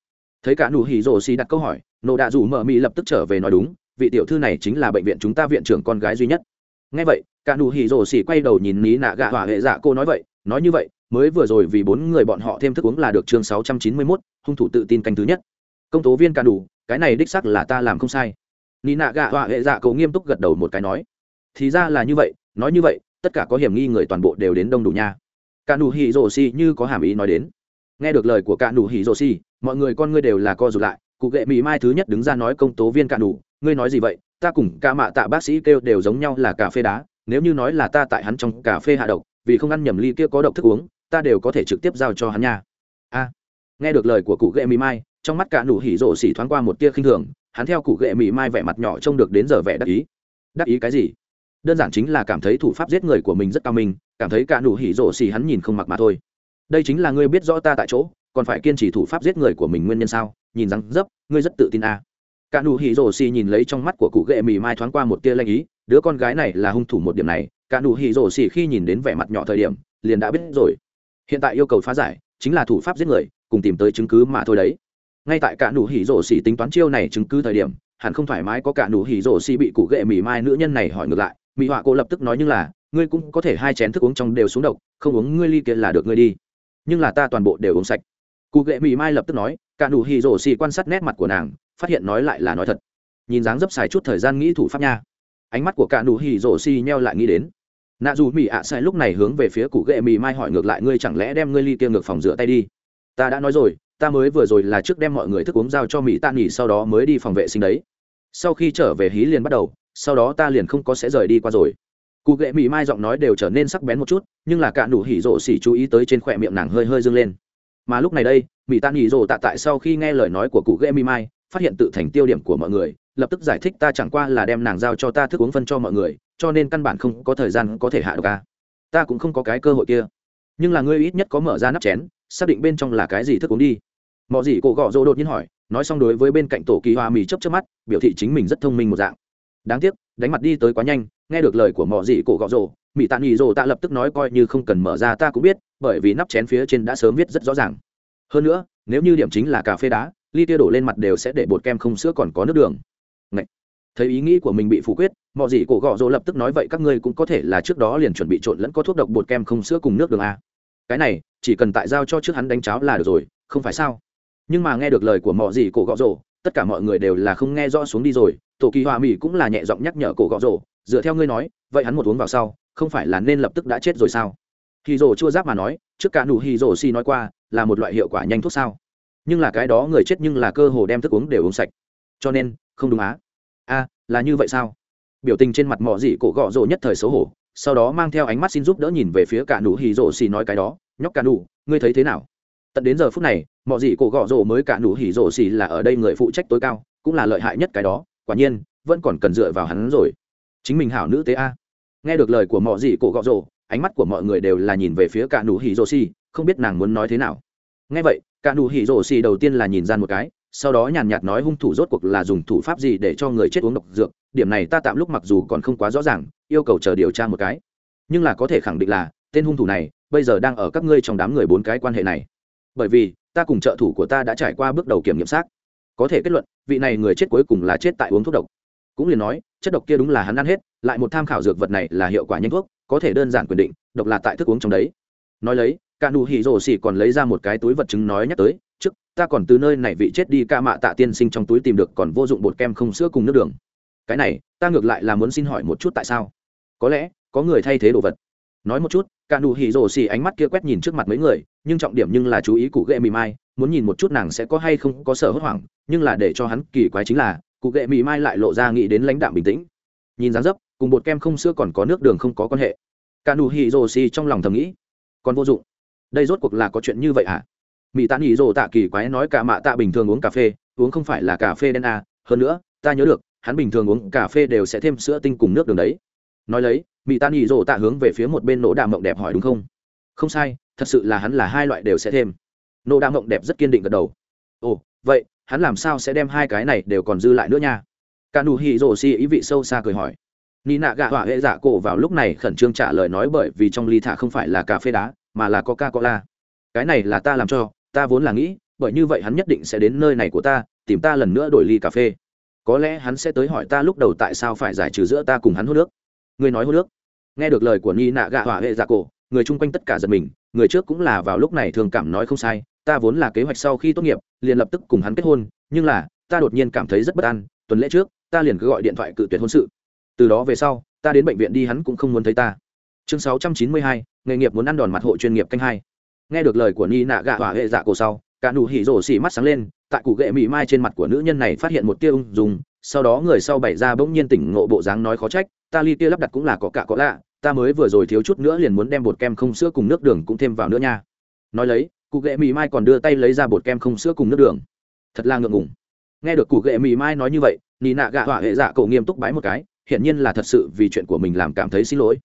Thấy cả nụ hỉ rồ xi đặt câu hỏi, nổ đạ dù mở mì lập tức trở về nói đúng, vị tiểu thư này chính là bệnh viện chúng ta viện trưởng con gái duy nhất. Nghe vậy, cả nụ hỉ rồ xi quay đầu nhìn Lý nạ gạ hỏa hệ dạ cô nói vậy, nói như vậy mới vừa rồi vì bốn người bọn họ thêm thức uống là được chương sáu trăm chín mươi 691, hung thủ tự tin canh thứ nhất. Công tố viên cản đủ, cái này đích xác là ta làm không sai. Nina gạ họa hệ dạ cậu nghiêm túc gật đầu một cái nói. Thì ra là như vậy, nói như vậy, tất cả có hiểm nghi người toàn bộ đều đến đông đủ nha. cản đủ hỉ rồ xi như có hàm ý nói đến. Nghe được lời của cản đủ hỉ rồ xi mọi người con ngươi đều là co rụt lại, cụ gệ mì mai thứ nhất đứng ra nói công tố viên cản đủ ngươi nói gì vậy, ta cùng cả mạ tạ bác sĩ kêu đều giống nhau là cà phê đá, nếu như nói là ta tại hắn trong cà phê hạ độc, vì không ăn nhầm ly kia có độc thức uống ta đều có thể trực tiếp giao cho hắn nha. A, nghe được lời của cụ ghệ mỹ mai, trong mắt cả nụ hỉ rộ xỉ thoáng qua một tia khinh thường, hắn theo cụ ghệ mỹ mai vẻ mặt nhỏ trông được đến giờ vẻ đắc ý. Đắc ý cái gì? Đơn giản chính là cảm thấy thủ pháp giết người của mình rất cao minh, cảm thấy cả nụ hỉ rộ xỉ hắn nhìn không mặc mà thôi. Đây chính là ngươi biết rõ ta tại chỗ, còn phải kiên trì thủ pháp giết người của mình nguyên nhân sao? Nhìn rằng dấp, ngươi rất tự tin à. cả nụ hỉ rổ xì nhìn lấy trong mắt của cụ ghệ mì mai thoáng qua một tia lanh ý, đứa con gái này là hung thủ một điểm này, cả nụ hỉ rổ xì khi nhìn đến vẻ mặt nhỏ thời điểm, liền đã biết rồi hiện tại yêu cầu phá giải chính là thủ pháp giết người, cùng tìm tới chứng cứ mà thôi đấy. Ngay tại cả nụ hỉ rổ xỉ tính toán chiêu này chứng cứ thời điểm, hẳn không thoải mái có cả nụ hỉ rổ xỉ bị cụ ghệ mỉ mai nữ nhân này hỏi ngược lại mỹ họa cô lập tức nói như là, ngươi cũng có thể hai chén thức uống trong đều xuống độc, không uống ngươi ly kia là được ngươi đi. Nhưng là ta toàn bộ đều uống sạch. Cụ ghệ mỉ mai lập tức nói, cả nụ hỉ rổ xỉ quan sát nét mặt của nàng, phát hiện nói lại là nói thật. Nhìn dáng dấp xài chút thời gian nghĩ thủ pháp nha. Ánh mắt của cả nụ hỉ rổ xỉ nheo lại nghĩ đến nạ dù mỹ ạ à sai lúc này hướng về phía cụ ghệ mì mai hỏi ngược lại, ngươi chẳng lẽ đem ngươi ly kia ngược phòng rửa tay đi? Ta đã nói rồi, ta mới vừa rồi là trước đem mọi người thức uống giao cho mỹ tạ nghỉ sau đó mới đi phòng vệ sinh đấy. Sau khi trở về hí liền bắt đầu, sau đó ta liền không có sẽ rời đi qua rồi. Cụ ghệ mì mai giọng nói đều trở nên sắc bén một chút, nhưng là cả nụ hỉ rộ xỉ chú ý tới trên khỏe miệng nàng hơi hơi dâng lên. Mà lúc này đây mỹ tạ nghỉ rộ tạ tại sau khi nghe lời nói của cụ ghệ mì mai, phát hiện tự thành tiêu điểm của mọi người, lập tức giải thích ta chẳng qua là đem nàng giao cho ta thức uống phân cho mọi người cho nên căn bản không có thời gian có thể hạ độc ca ta cũng không có cái cơ hội kia. Nhưng là ngươi ít nhất có mở ra nắp chén, xác định bên trong là cái gì thức uống đi. Mọi gì cổ gọ rỗ đột nhiên hỏi, nói xong đối với bên cạnh tổ kỳ hoa mì chấp chấp mắt, biểu thị chính mình rất thông minh một dạng. Đáng tiếc, đánh mặt đi tới quá nhanh, nghe được lời của mọi gì cổ gọ rỗ mỹ tạ nghỉ rỗ ta lập tức nói coi như không cần mở ra ta cũng biết, bởi vì nắp chén phía trên đã sớm viết rất rõ ràng. Hơn nữa, nếu như điểm chính là cà phê đá, ly tia đổ lên mặt đều sẽ để bột kem không sữa còn có nước đường thấy ý nghĩ của mình bị phủ quyết mọi gì cổ gọ rồ lập tức nói vậy, các ngươi cũng có thể là trước đó liền chuẩn bị trộn lẫn có thuốc độc bột kem không sữa cùng nước đường a. Cái này, chỉ cần tại giao cho trước hắn đánh cháo là được rồi, không phải sao? Nhưng mà nghe được lời của mọi gì cổ gọ rồ tất cả mọi người đều là không nghe rõ xuống đi rồi, tổ kỳ hòa mỹ cũng là nhẹ giọng nhắc nhở cổ gọ rồ dựa theo ngươi nói, vậy hắn một uống vào sau, không phải là nên lập tức đã chết rồi sao? Hì rồ chưa giáp mà nói, trước cả nụ hì rồ si nói qua, là một loại hiệu quả nhanh thuốc sao? Nhưng là cái đó người chết nhưng là cơ hồ đem thức uống đều uống sạch. Cho nên, không đúng á là như vậy sao? Biểu tình trên mặt mỏ dị cổ gọ rộ nhất thời xấu hổ, sau đó mang theo ánh mắt xin giúp đỡ nhìn về phía cả nụ hì rộ xì nói cái đó, nhóc cả nụ, ngươi thấy thế nào? Tận đến giờ phút này, mỏ dị cổ gọ rộ mới cả nụ hì rộ xì là ở đây người phụ trách tối cao, cũng là lợi hại nhất cái đó, quả nhiên, vẫn còn cần dựa vào hắn rồi. Chính mình hảo nữ tế a. Nghe được lời của mỏ dị cổ gọ rộ ánh mắt của mọi người đều là nhìn về phía cả nụ hì rộ xì, không biết nàng muốn nói thế nào. Nghe vậy, cả nụ hì rộ xì đầu tiên là nhìn ra một cái sau đó nhàn nhạt nói hung thủ rốt cuộc là dùng thủ pháp gì để cho người chết uống độc dược, điểm này ta tạm lúc mặc dù còn không quá rõ ràng, yêu cầu chờ điều tra một cái. Nhưng là có thể khẳng định là, tên hung thủ này, bây giờ đang ở các ngươi trong đám người bốn cái quan hệ này. Bởi vì, ta cùng trợ thủ của ta đã trải qua bước đầu kiểm nghiệm xác. Có thể kết luận, vị này người chết cuối cùng là chết tại uống thuốc độc. Cũng liền nói, chất độc kia đúng là hắn ăn hết, lại một tham khảo dược vật này là hiệu quả nhanh thuốc, có thể đơn giản quyền định, độc là tại thức uống trong đấy. Nói lấy cả đủ hỉ rồ xỉ còn lấy ra một cái túi vật chứng nói nhắc tới trước, ta còn từ nơi này vị chết đi ca mạ tạ tiên sinh trong túi tìm được còn vô dụng bột kem không sữa cùng nước đường. Cái này, ta ngược lại là muốn xin hỏi một chút tại sao? Có lẽ, có người thay thế đồ vật. Nói một chút, cả nụ hỉ rồ xì ánh mắt kia quét nhìn trước mặt mấy người, nhưng trọng điểm nhưng là chú ý cụ ghệ mì mai, muốn nhìn một chút nàng sẽ có hay không có sở hốt hoảng, nhưng là để cho hắn kỳ quái chính là, cụ ghệ mì mai lại lộ ra nghĩ đến lãnh đạm bình tĩnh. Nhìn dáng dấp, cùng bột kem không sữa còn có nước đường không có quan hệ. Cả nụ hỉ rồ xì trong lòng thầm nghĩ, còn vô dụng. Đây rốt cuộc là có chuyện như vậy hả à? mỹ tán ý rồ tạ kỳ quái nói cả mạ tạ bình thường uống cà phê, uống không phải là cà phê đen a hơn nữa, ta nhớ được, hắn bình thường uống cà phê đều sẽ thêm sữa tinh cùng nước đường đấy. Nói lấy mỹ tán ý rồ tạ hướng về phía một bên nỗ đà mộng đẹp hỏi đúng không? Không sai, thật sự là hắn là hai loại đều sẽ thêm. Nỗ đà mộng đẹp rất kiên định gật đầu. Ồ, vậy, hắn làm sao sẽ đem hai cái này đều còn dư lại nữa nha? Cả nụ hì rồ si ý vị sâu xa cười hỏi. Ni nạ gạ hỏa hệ giả cổ vào lúc này khẩn trương trả lời nói bởi vì trong ly thả không phải là cà phê đá, mà là coca cola cái này là ta làm cho ta vốn là nghĩ bởi như vậy hắn nhất định sẽ đến nơi này của ta tìm ta lần nữa đổi ly cà phê. Có lẽ hắn sẽ tới hỏi ta lúc đầu tại sao phải giải trừ giữa ta cùng hắn hô nước người nói hô nước nghe được lời của ni nạ gạ hỏa hệ dạ cổ người chung quanh tất cả giật mình người trước cũng là vào lúc này thường cảm nói không sai ta vốn là kế hoạch sau khi tốt nghiệp liền lập tức cùng hắn kết hôn nhưng là ta đột nhiên cảm thấy rất bất an tuần lễ trước ta liền cứ gọi điện thoại cự tuyệt hôn sự. Từ đó về sau ta đến bệnh viện đi hắn cũng không muốn thấy ta. Chương 692, nghề nghiệp muốn ăn đòn mặt hộ chuyên nghiệp canh hai nghe được lời của ni nạ gạ hỏa hệ dạ cổ sau, cả nụ hỉ rổ xỉ mắt sáng lên, tại cụ gệ mị mai trên mặt của nữ nhân này phát hiện một tia ung dùng sau đó người sau bày ra bỗng nhiên tỉnh ngộ bộ dáng nói khó trách, ta ly tia lắp đặt cũng là có cả có lạ, ta mới vừa rồi thiếu chút nữa liền muốn đem bột kem không sữa cùng nước đường cũng thêm vào nữa nha. Nói lấy, cụ gệ mị mai còn đưa tay lấy ra bột kem không sữa cùng nước đường. Thật là ngượng ngùng. Nghe được cụ gệ mị mai nói như vậy nị nạ gạ hỏa hệ dạ cổ nghiêm túc bái một cái, hiển nhiên là thật sự vì chuyện của mình làm cảm thấy xin lỗi.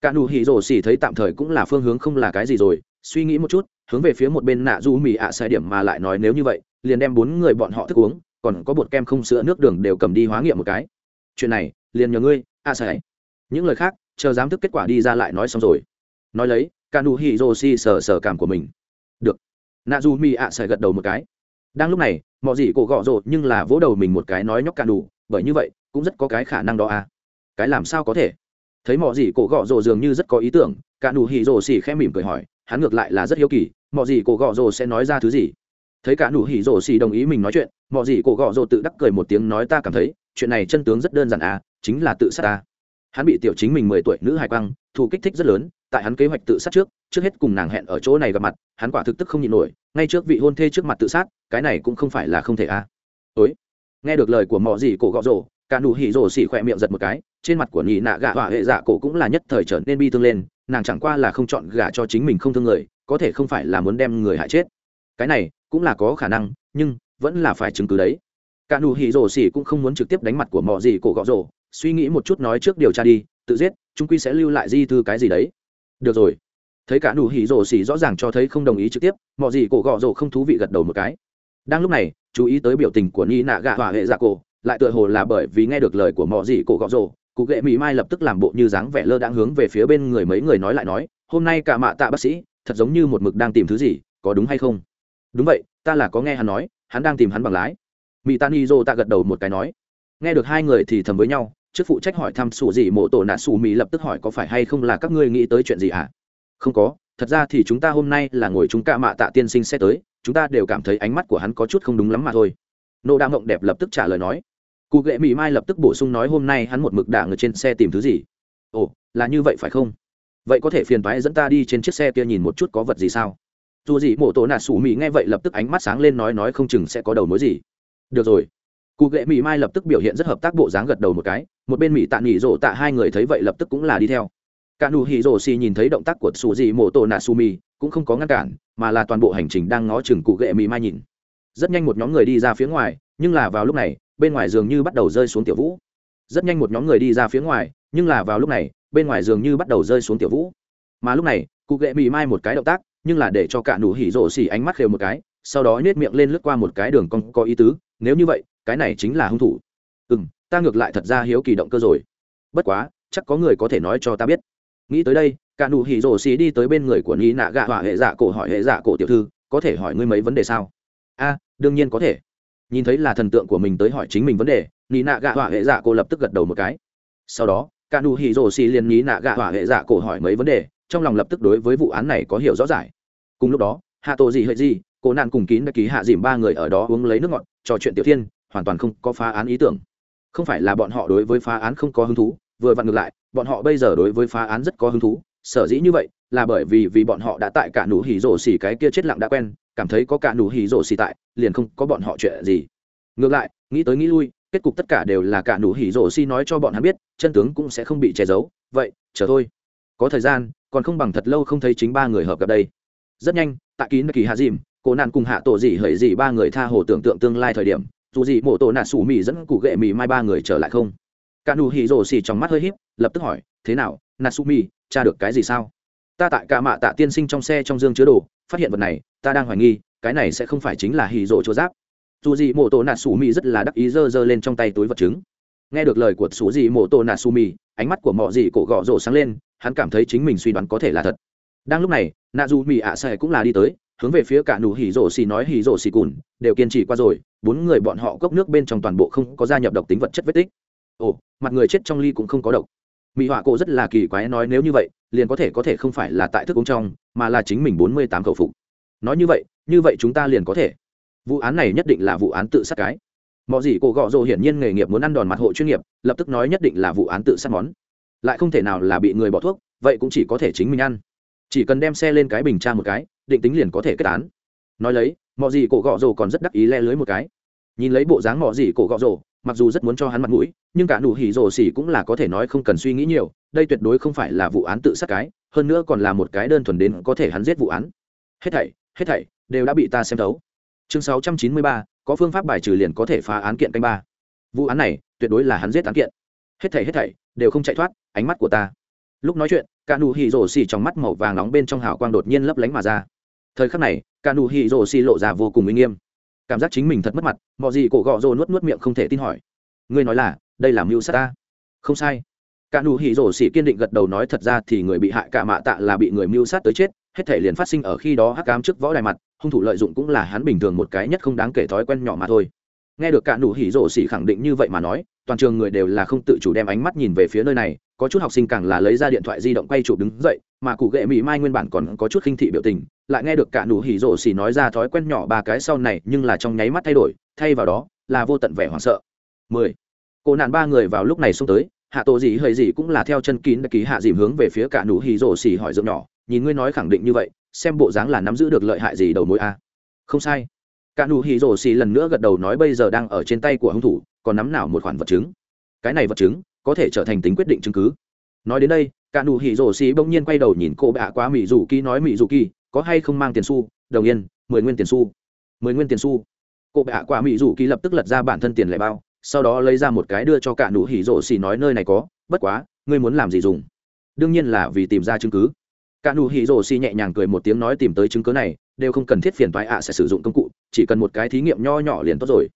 Cả nụ hỉ rổ xỉ thấy tạm thời cũng là phương hướng không là cái gì rồi suy nghĩ một chút, hướng về phía một bên nạ du mì ạ sai điểm mà lại nói nếu như vậy, liền đem bốn người bọn họ thức uống, còn có bột kem không sữa nước đường đều cầm đi hóa nghiệm một cái. Chuyện này, liền nhờ ngươi, ạ sai những lời khác, chờ giám thức kết quả đi ra lại nói xong rồi. Nói lấy cả nụ hỉ rô si sờ sờ cảm của mình. Được. Nạ du mi ạ sai gật đầu một cái. Đang lúc này, mọi gì cổ gọ rộ nhưng là vỗ đầu mình một cái nói nhóc cả nụ bởi như vậy, cũng rất có cái khả năng đó à. Cái làm sao có thể? Thấy mọi gì cổ gọ rồ dường như rất có ý tưởng cả nụ hỉ rồ xì khẽ mỉm cười hỏi hắn ngược lại là rất hiếu kỳ mọi gì cổ gọ rồ sẽ nói ra thứ gì? Thấy cả nụ hỉ rồ xì đồng ý mình nói chuyện mọi gì cổ gọ rồ tự đắc cười một tiếng nói ta cảm thấy, chuyện này chân tướng rất đơn giản à chính là tự sát ta. Hắn bị tiểu chính mình mười tuổi nữ hải quang thu kích thích rất lớn, tại hắn kế hoạch tự sát trước trước hết cùng nàng hẹn ở chỗ này gặp mặt, hắn quả thực tức không nhịn nổi, ngay trước vị hôn thê trước mặt tự sát, cái này cũng không phải là không thể à. Ối nghe được lời của mọi gì cổ gọ rồ, cả nụ hỉ rồ xì khỏe miệng giật một cái, trên mặt của nhị nạ gạ hỏa hệ dạ cổ cũng là nhất thời trở nên bi thương lên nàng chẳng qua là không chọn gả cho chính mình không thương người, có thể không phải là muốn đem người hại chết. Cái này cũng là có khả năng, nhưng vẫn là phải chứng cứ đấy. Cả nụ hỉ rổ xỉ cũng không muốn trực tiếp đánh mặt của mọ gì cổ gõ rổ suy nghĩ một chút nói trước điều tra đi, tự giết, chúng quy sẽ lưu lại di thư cái gì đấy. Được rồi. Thấy cả nụ hỉ rổ xỉ rõ ràng cho thấy không đồng ý trực tiếp, mọ gì cổ gõ rổ không thú vị gật đầu một cái. Đang lúc này, chú ý tới biểu tình của ni nạ gạ hỏa hệ giả cổ, lại tựa hồ là bởi vì nghe được lời của mọ gì cổ gõ rổ cụ ghệ mỹ mai lập tức làm bộ như dáng vẻ lơ đang hướng về phía bên người mấy người nói lại nói, hôm nay cả mạ tạ bác sĩ, thật giống như một mực đang tìm thứ gì, có đúng hay không? Đúng vậy, ta là có nghe hắn nói, hắn đang tìm hắn bằng lái. Mỹ tan dô ta gật đầu một cái nói. Nghe được hai người thì thầm với nhau chức phụ trách hỏi thăm sủ gì mộ tổ nạ sủ mỹ lập tức hỏi có phải hay không là các ngươi nghĩ tới chuyện gì ạ? À? không có, thật ra thì chúng ta hôm nay là ngồi chúng ca mạ tạ tiên sinh sẽ tới, chúng ta đều cảm thấy ánh mắt của hắn có chút không đúng lắm mà thôi. Nô đa mộng đẹp lập tức trả lời nói cụ ghệ mỹ mai lập tức bổ sung nói hôm nay hắn một mực đả ngược trên xe tìm thứ gì. Ồ, là như vậy phải không? Vậy có thể phiền thoái dẫn ta đi trên chiếc xe kia nhìn một chút có vật gì sao? Dù gì mổ tổ nạt sủ mỹ nghe vậy lập tức ánh mắt sáng lên nói nói không chừng sẽ có đầu mối gì. Được rồi. Cụ ghệ mỹ mai lập tức biểu hiện rất hợp tác bộ dáng gật đầu một cái, một bên mỹ tạ nghỉ rộ tạ hai người thấy vậy lập tức cũng là đi theo. Cả nụ hỉ rồ xì nhìn thấy động tác của sủ dị mổ tổ nạt sủ mỹ cũng không có ngăn cản, mà là toàn bộ hành trình đang ngó chừng cụ ghệ mỹ mai nhìn. Rất nhanh một nhóm người đi ra phía ngoài, nhưng là vào lúc này bên ngoài dường như bắt đầu rơi xuống tiểu vũ. Rất nhanh một nhóm người đi ra phía ngoài, nhưng là vào lúc này, bên ngoài dường như bắt đầu rơi xuống tiểu vũ. Mà lúc này, cụ ghệ mị mai một cái động tác, nhưng là để cho cả nụ hỉ rộ xỉ ánh mắt khều một cái, sau đó nhét miệng lên lướt qua một cái đường cong có ý tứ, nếu như vậy, cái này chính là hung thủ. Ừ m ta ngược lại thật ra hiếu kỳ động cơ rồi. Bất quá, chắc có người có thể nói cho ta biết. Nghĩ tới đây, cả nụ hỉ rổ xỉ đi tới bên người của ni nạ gạ hỏa hệ dạ cổ hỏi hệ dạ cổ tiểu thư, có thể hỏi ngươi mấy vấn đề sao? A, đương nhiên có thể nhìn thấy là thần tượng của mình tới hỏi chính mình vấn đề, nị nạ gạ hỏa hệ dạ Cô lập tức gật đầu một cái. Sau đó, cả nụ hỉ rồ xì liền nị nạ gạ hỏa hệ dạ cổ hỏi mấy vấn đề, trong lòng lập tức đối với vụ án này có hiểu rõ giải cùng lúc đó, hạ tổ gì hệ gì cô nạn cùng kín đã ký hạ dìm ba người ở đó uống lấy nước ngọt, trò chuyện tiểu thiên, hoàn toàn không có phá án ý tưởng. Không phải là bọn họ đối với phá án không có hứng thú, vừa vặn ngược lại, bọn họ bây giờ đối với phá án rất có hứng thú sở dĩ như vậy là bởi vì vì bọn họ đã tại cả nụ hỉ rổ xỉ cái kia chết lặng đã quen, cảm thấy có cả nụ hỉ rổ xỉ tại, liền không có bọn họ chuyện gì. Ngược lại, nghĩ tới nghĩ lui, kết cục tất cả đều là cả nụ hỉ rổ xỉ nói cho bọn hắn biết, chân tướng cũng sẽ không bị che giấu. Vậy, chờ thôi. Có thời gian, còn không bằng thật lâu không thấy chính ba người hợp gặp đây. Rất nhanh, tại kín kỳ hạ dìm cổ nạn cùng hạ tổ dị hởi dị ba người tha hồ tưởng tượng tương lai thời điểm, dù gì mổ tổ nạt sủ mì dẫn cụ ghệ mì mai ba người trở lại không? Cả nụ hỉ rổ xỉ trong mắt hơi híp, lập tức hỏi, thế nào natsumi tra được cái gì sao? Ta tại cả mạ tạ tiên sinh trong xe trong dương chứa đồ, phát hiện vật này, ta đang hoài nghi, cái này sẽ không phải chính là hì rỗ chúa giáp. Dù gì mộ tổ nạ xù mì rất là đắc ý giơ giơ lên trong tay túi vật chứng. Nghe được lời của xù gì mộ tổ nạ xù mì, ánh mắt của mọi gì cổ gọ rổ sáng lên, hắn cảm thấy chính mình suy đoán có thể là thật. Đang lúc này, nạ dù mi ạ xe cũng là đi tới, hướng về phía cả nụ hỉ rổ xì nói hỉ rổ xì cùn, đều kiên trì qua rồi, bốn người bọn họ cốc nước bên trong toàn bộ không có gia nhập độc tính vật chất vết tích. Ồ, mặt người chết trong ly cũng không có độc mỹ họa cổ rất là kỳ quái nói nếu như vậy, liền có thể có thể không phải là tại thức uống trong, mà là chính mình bốn mươi tám khẩu phục. Nói như vậy như vậy chúng ta liền có thể. Vụ án này nhất định là vụ án tự sát cái. Mọi gì cổ gọ rồ hiển nhiên nghề nghiệp muốn ăn đòn mặt hộ chuyên nghiệp, lập tức nói nhất định là vụ án tự sát món. Lại không thể nào là bị người bỏ thuốc, vậy cũng chỉ có thể chính mình ăn. Chỉ cần đem xe lên cái bình tra một cái, định tính liền có thể kết án. Nói lấy mọi gì cổ gọ rồ còn rất đắc ý le lưới một cái. Nhìn lấy bộ dáng mọi gì cổ gọ rồ mặc dù rất muốn cho hắn mặt mũi, nhưng cả nụ hỉ rồ xỉ cũng là có thể nói không cần suy nghĩ nhiều, đây tuyệt đối không phải là vụ án tự sát cái, hơn nữa còn là một cái đơn thuần đến có thể hắn giết vụ án. Hết thảy hết thảy đều đã bị ta xem thấu. Chương sáu trăm chín mươi ba, có phương pháp bài trừ liền có thể phá án kiện canh ba. Vụ án này, tuyệt đối là hắn giết án kiện. Hết thảy hết thảy đều không chạy thoát, ánh mắt của ta. Lúc nói chuyện, cả nụ hỉ rồ xỉ trong mắt màu vàng nóng bên trong hào quang đột nhiên lấp lánh mà ra. Thời khắc này, cả nụ hỉ rồ xỉ lộ ra vô cùng uy nghiêm cảm giác chính mình thật mất mặt mọi gì cổ gọ rồ nuốt nuốt miệng không thể tin hỏi. Ngươi nói là, đây là mưu sát ta. Không sai. Cả nụ hỉ rổ xỉ kiên định gật đầu nói thật ra thì người bị hại cả mạ tạ là bị người mưu sát tới chết, hết thể liền phát sinh ở khi đó hắc cám trước võ đài mặt, hung thủ lợi dụng cũng là hắn bình thường một cái nhất không đáng kể thói quen nhỏ mà thôi nghe được cả nụ hỉ rổ xỉ khẳng định như vậy mà nói, toàn trường người đều là không tự chủ đem ánh mắt nhìn về phía nơi này, có chút học sinh càng là lấy ra điện thoại di động quay chụp đứng dậy, mà cụ ghệ mỹ mai nguyên bản còn có chút khinh thị biểu tình, lại nghe được cả nụ hỉ rổ xỉ nói ra thói quen nhỏ ba cái sau này, nhưng là trong nháy mắt thay đổi, thay vào đó, là vô tận vẻ hoảng sợ. 10. cô nạn ba người vào lúc này xông tới, hạ tổ gì hơi gì cũng là theo chân kín ký hạ dìm hướng về phía cả nụ hỉ rổ xỉ hỏi giọng nhỏ, nhìn ngươi nói khẳng định như vậy, xem bộ dáng là nắm giữ được lợi hại gì đầu mối a? Không sai cả nụ hỉ rổ xì lần nữa gật đầu nói bây giờ đang ở trên tay của hung thủ, còn nắm nào một khoản vật chứng? Cái này vật chứng có thể trở thành tính quyết định chứng cứ. Nói đến đây, cả nụ hỉ rổ xì bỗng nhiên quay đầu nhìn cô bạ quá mị dụ kỳ nói mị dụ kỳ, có hay không mang tiền xu? Đồng yên, mười nguyên tiền xu. Mười nguyên tiền xu. Cô bạ quá mị dụ kỳ lập tức lật ra bản thân tiền lẻ bao, sau đó lấy ra một cái đưa cho cả nụ hỉ rổ xì nói nơi này có, bất quá, ngươi muốn làm gì dùng? Đương nhiên là vì tìm ra chứng cứ. Cả nụ hỉ rổ xì nhẹ nhàng cười một tiếng nói tìm tới chứng cứ này, đều không cần thiết phiền toái ạ sẽ sử dụng công cụ chỉ cần một cái thí nghiệm nho nhỏ liền tốt rồi.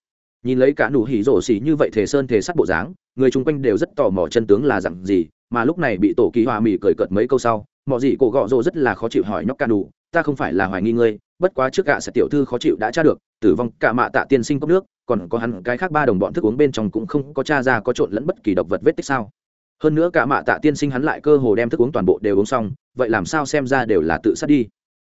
Nhìn lấy cả nụ hỉ rổ xỉ như vậy thể sơn thể sắt bộ dáng, người chung quanh đều rất tò mò chân tướng là dặn gì, mà lúc này bị tổ kỳ hòa mỹ cười cợt mấy câu sau mọi gì cổ gọ rỗ rất là khó chịu hỏi nhóc cả nụ, ta không phải là hoài nghi ngươi, bất quá trước gạ sẽ tiểu thư khó chịu đã tra được, tử vong cả mạ tạ tiên sinh cốc nước, còn có hắn cái khác ba đồng bọn thức uống bên trong cũng không có cha ra có trộn lẫn bất kỳ độc vật vết tích sao. Hơn nữa cả mạ tạ tiên sinh hắn lại cơ hồ đem thức uống toàn bộ đều uống xong, vậy làm sao xem ra đều là tự sát đi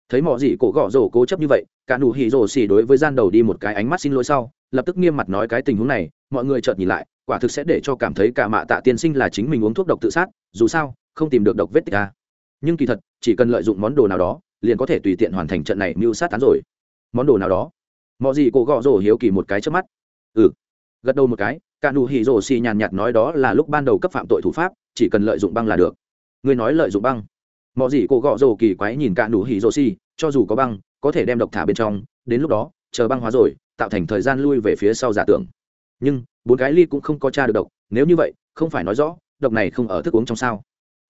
thấy mọi gì cổ gõ rổ cố chấp như vậy, cả nụ hỉ rổ xỉ đối với gian đầu đi một cái ánh mắt xin lỗi sau, lập tức nghiêm mặt nói cái tình huống này, mọi người chợt nhìn lại, quả thực sẽ để cho cảm thấy cả mạ tạ tiên sinh là chính mình uống thuốc độc tự sát, dù sao, không tìm được độc vết tích a nhưng kỳ thật, chỉ cần lợi dụng món đồ nào đó, liền có thể tùy tiện hoàn thành trận này mưu sát tán rồi. Món đồ nào đó? Mọi gì cổ gõ rổ hiếu kỳ một cái trước mắt. Ừ. Gật đầu một cái, cả nụ hỉ rổ xỉ nhàn nhạt nói đó là lúc ban đầu cấp phạm tội thủ pháp, chỉ cần lợi dụng băng là được. Người nói lợi dụng băng mọi gì cổ gọ rồ kỳ quái nhìn cạn đủ hỉ rồ xi, cho dù có băng có thể đem độc thả bên trong đến lúc đó chờ băng hóa rồi tạo thành thời gian lui về phía sau giả tưởng. Nhưng bốn cái ly cũng không có tra được độc nếu như vậy không phải nói rõ độc này không ở thức uống trong sao.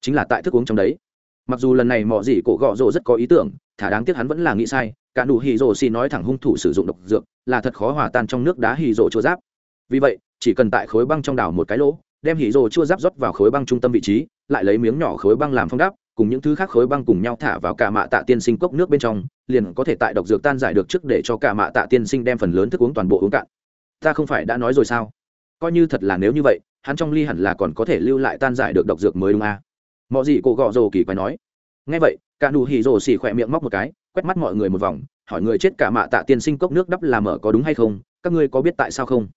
Chính là tại thức uống trong đấy. Mặc dù lần này mọi gì cổ gọ rồ rất có ý tưởng thả đáng tiếc hắn vẫn là nghĩ sai cả nụ hỉ rồ xì nói thẳng hung thủ sử dụng độc dược là thật khó hòa tan trong nước đá hỉ rồ chúa giáp. Vì vậy chỉ cần tại khối băng trong đảo một cái lỗ đem hỉ rồ chua giáp rót vào khối băng trung tâm vị trí lại lấy miếng nhỏ khối băng làm phong đắp cùng những thứ khác khối băng cùng nhau thả vào cả mạ tạ tiên sinh cốc nước bên trong, liền có thể tại độc dược tan giải được trước để cho cả mạ tạ tiên sinh đem phần lớn thức uống toàn bộ uống cạn. Ta không phải đã nói rồi sao? Coi như thật là nếu như vậy, hắn trong ly hẳn là còn có thể lưu lại tan giải được độc dược mới đúng à. mọi gì cô gọ rồ kỳ quái nói. Ngay vậy, cả nụ hỉ rồ xì khỏe miệng móc một cái, quét mắt mọi người một vòng, hỏi người chết cả mạ tạ tiên sinh cốc nước đắp là mở có đúng hay không? Các ngươi có biết tại sao không?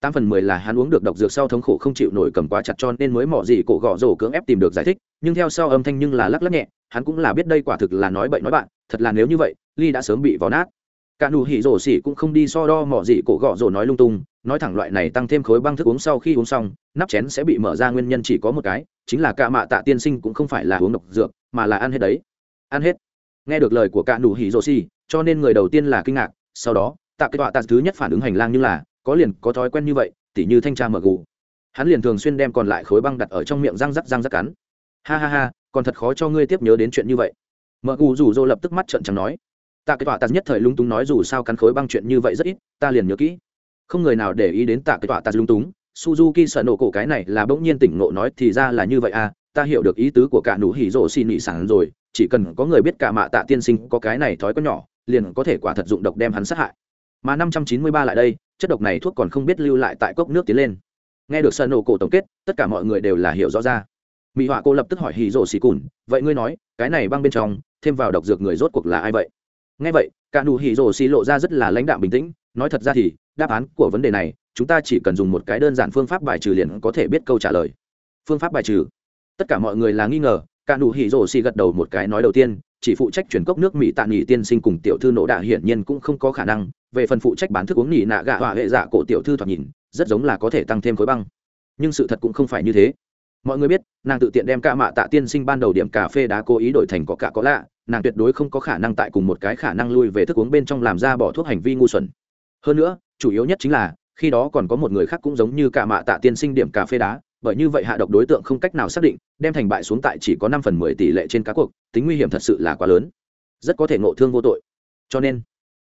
tám phần mười là hắn uống được độc dược sau thống khổ không chịu nổi cầm quá chặt cho nên mới mỏ gì cổ gõ rổ cưỡng ép tìm được giải thích, nhưng theo sau âm thanh nhưng là lắc lắc nhẹ, hắn cũng là biết đây quả thực là nói bậy nói bạn, thật là nếu như vậy, ly đã sớm bị vò nát. Cả nụ hỉ rổ xỉ cũng không đi so đo mỏ gì cổ gõ rổ nói lung tung, nói thẳng loại này tăng thêm khối băng thức uống sau khi uống xong, nắp chén sẽ bị mở ra nguyên nhân chỉ có một cái, chính là cả mạ tạ tiên sinh cũng không phải là uống độc dược, mà là ăn hết đấy. Ăn hết. Nghe được lời của cả nụ hỉ rổ xỉ, cho nên người đầu tiên là kinh ngạc, sau đó, tạ kết quả tạ thứ nhất phản ứng hành lang như là có liền có thói quen như vậy, tỉ như thanh tra mở gù. Hắn liền thường xuyên đem còn lại khối băng đặt ở trong miệng răng rắc răng rắc cắn. Ha ha ha, còn thật khó cho ngươi tiếp nhớ đến chuyện như vậy. Mở gù rủ rô lập tức mắt trợn trắng nói. Tạ cái tọa tạt nhất thời lung túng nói dù sao cắn khối băng chuyện như vậy rất ít, ta liền nhớ kỹ. Không người nào để ý đến tạ cái tọa tạt lung túng. Suzuki sợ nổ cổ cái này là bỗng nhiên tỉnh ngộ nói thì ra là như vậy à ta hiểu được ý tứ của cả nụ hỉ rổ xin nị sản rồi, chỉ cần có người biết cả mạ tạ tiên sinh có cái này thói có nhỏ, liền có thể quả thật dụng độc đem hắn sát hại. Mà năm trăm chín mươi ba lại đây chất độc này thuốc còn không biết lưu lại tại cốc nước tiến lên. Nghe được sân nổ cổ tổng kết, tất cả mọi người đều là hiểu rõ ra. Mỹ họa cô lập tức hỏi hì rồ xì cùn, vậy ngươi nói, cái này băng bên trong, thêm vào độc dược người rốt cuộc là ai vậy? Nghe vậy, cả nụ hì rồ xì lộ ra rất là lãnh đạm bình tĩnh, nói thật ra thì, đáp án của vấn đề này, chúng ta chỉ cần dùng một cái đơn giản phương pháp bài trừ liền có thể biết câu trả lời. Phương pháp bài trừ. Tất cả mọi người là nghi ngờ, cả nụ hì rồ xì gật đầu một cái nói đầu tiên chỉ phụ trách chuyển cốc nước mỹ tạ nghỉ tiên sinh cùng tiểu thư nổ đạ hiển nhiên cũng không có khả năng. Về phần phụ trách bán thức uống nghỉ nạ gạ hỏa hệ giả cổ tiểu thư thoạt nhìn, rất giống là có thể tăng thêm khối băng. Nhưng sự thật cũng không phải như thế. Mọi người biết, nàng tự tiện đem ca mạ tạ tiên sinh ban đầu điểm cà phê đá cố ý đổi thành có cả có lạ. Nàng tuyệt đối không có khả năng tại cùng một cái khả năng lui về thức uống bên trong làm ra bỏ thuốc hành vi ngu xuẩn. Hơn nữa, chủ yếu nhất chính là, khi đó còn có một người khác cũng giống như cả mạ tạ tiên sinh điểm cà phê đá bởi như vậy hạ độc đối tượng không cách nào xác định, đem thành bại xuống tại chỉ có năm phần mười tỷ lệ trên cá cuộc, tính nguy hiểm thật sự là quá lớn. Rất có thể ngộ thương vô tội. Cho nên,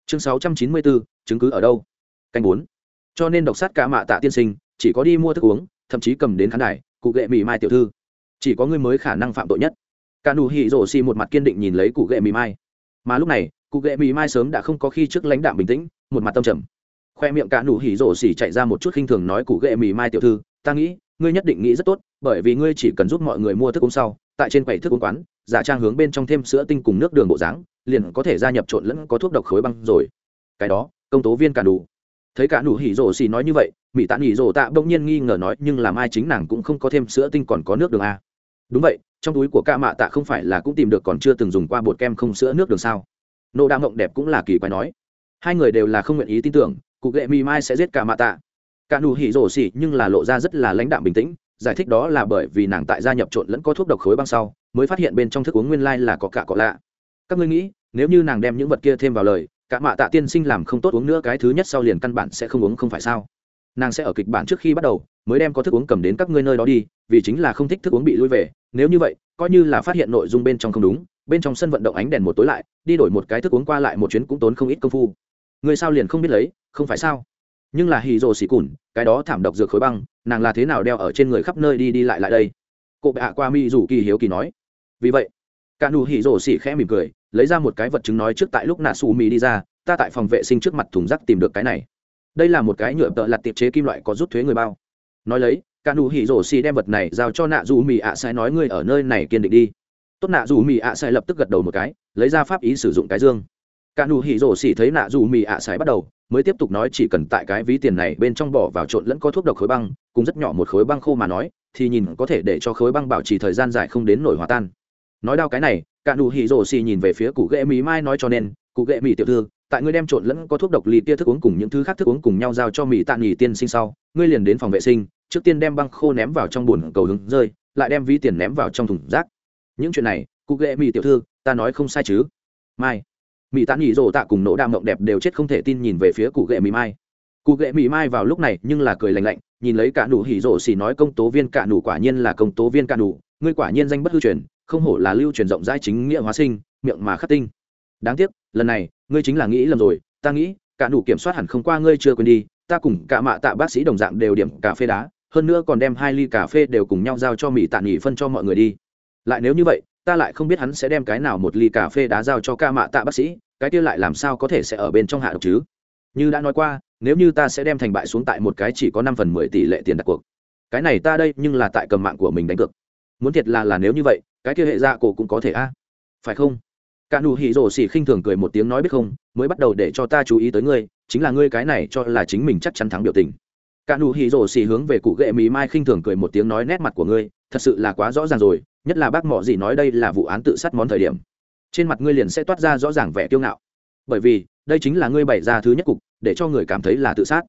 chương sáu trăm chín mươi bốn, chứng cứ ở đâu? Canh bốn. Cho nên độc sát cả mạ tạ tiên sinh, chỉ có đi mua thức uống, thậm chí cầm đến khán đài, cụ ghệ mì mai tiểu thư. Chỉ có ngươi mới khả năng phạm tội nhất. Cả nụ hỉ rổ xì một mặt kiên định nhìn lấy cụ ghệ mì mai. Mà lúc này, cụ ghệ mì mai sớm đã không có khi trước lãnh đạm bình tĩnh, một mặt tâm trầm. Khoe miệng cả nụ hỉ rổ xì chạy ra một chút khinh thường nói cụ ghệ mì mai tiểu thư, ta nghĩ ngươi nhất định nghĩ rất tốt, bởi vì ngươi chỉ cần giúp mọi người mua thức uống sau, tại trên quầy thức uống quán, giả trang hướng bên trong thêm sữa tinh cùng nước đường bộ dáng, liền có thể gia nhập trộn lẫn có thuốc độc khối băng rồi. Cái đó, công tố viên cả đủ thấy cả đủ hỉ rổ xì nói như vậy mỹ tạ nghỉ rổ tạ bỗng nhiên nghi ngờ nói, nhưng làm ai chính nàng cũng không có thêm sữa tinh còn có nước đường a đúng vậy, trong túi của cả mạ tạ không phải là cũng tìm được còn chưa từng dùng qua bột kem không sữa nước đường sao? Nô đa mộng đẹp cũng là kỳ quái nói. Hai người đều là không nguyện ý tin tưởng, cụ ghệ mi mai sẽ giết cả mạ tạ cả nụ hỉ rổ xỉ nhưng là lộ ra rất là lãnh đạm bình tĩnh, giải thích đó là bởi vì nàng tại gia nhập trộn lẫn có thuốc độc khối băng sau, mới phát hiện bên trong thức uống nguyên lai là có cả cọ lạ. Các ngươi nghĩ, nếu như nàng đem những vật kia thêm vào lời, cả mạ tạ tiên sinh làm không tốt uống nữa cái thứ nhất sau liền căn bản sẽ không uống không phải sao? Nàng sẽ ở kịch bản trước khi bắt đầu, mới đem có thức uống cầm đến các ngươi nơi đó đi, vì chính là không thích thức uống bị lui về. Nếu như vậy, coi như là phát hiện nội dung bên trong không đúng, bên trong sân vận động ánh đèn một tối lại, đi đổi một cái thức uống qua lại một chuyến cũng tốn không ít công phu. Người sao liền không biết lấy, không phải sao? nhưng là hì rồ xì cùn, cái đó thảm độc dược khối băng, nàng là thế nào đeo ở trên người khắp nơi đi đi lại lại đây? Cụ bạ qua mi rủ kỳ hiếu kỳ nói. Vì vậy, cả nụ hì rồ xì khẽ mỉm cười, lấy ra một cái vật chứng nói trước tại lúc nạ xù mi đi ra, ta tại phòng vệ sinh trước mặt thùng rác tìm được cái này. Đây là một cái nhựa tợ lặt tiệp chế kim loại có rút thuế người bao. Nói lấy, cả nụ hỉ rồ xì đem vật này giao cho nạ dù mi ạ à nói ngươi ở nơi này kiên định đi. Tốt nạ dù mi ạ à lập tức gật đầu một cái, lấy ra pháp ý sử dụng cái dương. Cả nụ hỉ rồ xì thấy nạ dù mi ạ à bắt đầu mới tiếp tục nói chỉ cần tại cái ví tiền này bên trong bỏ vào trộn lẫn có thuốc độc khối băng, cùng rất nhỏ một khối băng khô mà nói, thì nhìn có thể để cho khối băng bảo trì thời gian dài không đến nổi hòa tan. Nói đau cái này, cả đủ hỉ rổ xì nhìn về phía cụ ghệ mỹ mai nói cho nên, cụ ghệ mỹ tiểu thư, tại ngươi đem trộn lẫn có thuốc độc lì tia thức uống cùng những thứ khác thức uống cùng nhau giao cho mỹ tạ nghỉ tiên sinh sau, ngươi liền đến phòng vệ sinh, trước tiên đem băng khô ném vào trong bồn cầu hứng rơi, lại đem ví tiền ném vào trong thùng rác. Những chuyện này, cụ ghệ mỹ tiểu thư, ta nói không sai chứ? Mai mỹ tạ nghỉ rồ tạ cùng nỗ đam mộng đẹp đều chết không thể tin nhìn về phía cụ ghệ mỹ mai. Cụ ghệ mỹ mai vào lúc này nhưng là cười lạnh lạnh, nhìn lấy cả nụ hỉ rồ xỉ nói công tố viên cả nụ quả nhiên là công tố viên cả nụ, ngươi quả nhiên danh bất hư truyền, không hổ là lưu truyền rộng rãi chính nghĩa hóa sinh, miệng mà khắc tinh. Đáng tiếc, lần này, ngươi chính là nghĩ lầm rồi, ta nghĩ, cả nụ kiểm soát hẳn không qua ngươi chưa quên đi, ta cùng cả mạ tạ bác sĩ đồng dạng đều điểm cà phê đá, hơn nữa còn đem hai ly cà phê đều cùng nhau giao cho mỹ tạ nghỉ phân cho mọi người đi. Lại nếu như vậy ta lại không biết hắn sẽ đem cái nào một ly cà phê đá giao cho ca mạ tạ bác sĩ, cái kia lại làm sao có thể sẽ ở bên trong hạ độc chứ? Như đã nói qua, nếu như ta sẽ đem thành bại xuống tại một cái chỉ có năm phần mười tỷ lệ tiền đặt cuộc, cái này ta đây nhưng là tại cầm mạng của mình đánh cược. Muốn thiệt là là nếu như vậy, cái kia hệ dạ cổ cũng có thể a. Phải không? Cả nụ hỉ rổ xỉ khinh thường cười một tiếng nói biết không, mới bắt đầu để cho ta chú ý tới ngươi, chính là ngươi cái này cho là chính mình chắc chắn thắng biểu tình. Cả nụ hỉ rổ xỉ hướng về cụ ghệ mì mai khinh thường cười một tiếng nói nét mặt của ngươi, thật sự là quá rõ ràng rồi nhất là bác mỏ gì nói đây là vụ án tự sát món thời điểm. Trên mặt ngươi liền sẽ toát ra rõ ràng vẻ kiêu ngạo. Bởi vì, đây chính là ngươi bày ra thứ nhất cục, để cho người cảm thấy là tự sát.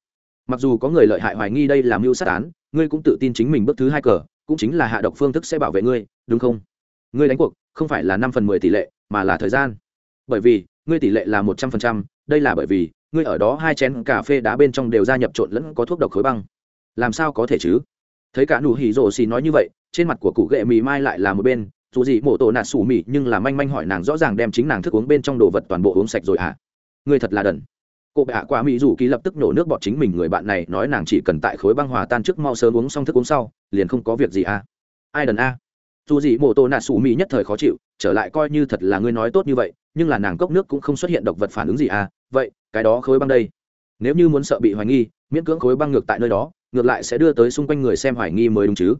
Mặc dù có người lợi hại hoài nghi đây là mưu sát án, ngươi cũng tự tin chính mình bước thứ hai cờ, cũng chính là hạ độc phương thức sẽ bảo vệ ngươi, đúng không? Ngươi đánh cuộc, không phải là năm phần mười tỷ lệ, mà là thời gian. Bởi vì, ngươi tỷ lệ là một trăm phần trăm, đây là bởi vì, ngươi ở đó hai chén cà phê đá bên trong đều gia nhập trộn lẫn có thuốc độc khối băng. Làm sao có thể chứ? thấy cả nụ hỉ rổ xì nói như vậy, trên mặt của cụ ghệ mì mai lại là một bên, dù gì mổ tổ nạt sủ mì, nhưng là manh manh hỏi nàng rõ ràng đem chính nàng thức uống bên trong đồ vật toàn bộ uống sạch rồi à người thật là đần. Cô bạ quả mỹ dù ký lập tức nổ nước bọt chính mình, người bạn này nói nàng chỉ cần tại khối băng hòa tan trước mau sớm uống xong thức uống sau, liền không có việc gì à ai đần a? Dù gì mổ tổ nạt sủ mì nhất thời khó chịu, trở lại coi như thật là ngươi nói tốt như vậy, nhưng là nàng cốc nước cũng không xuất hiện độc vật phản ứng gì à vậy, cái đó khối băng đây. Nếu như muốn sợ bị hoài nghi, miễn cưỡng khối băng ngược tại nơi đó ngược lại sẽ đưa tới xung quanh người xem hoài nghi mới đúng chứ.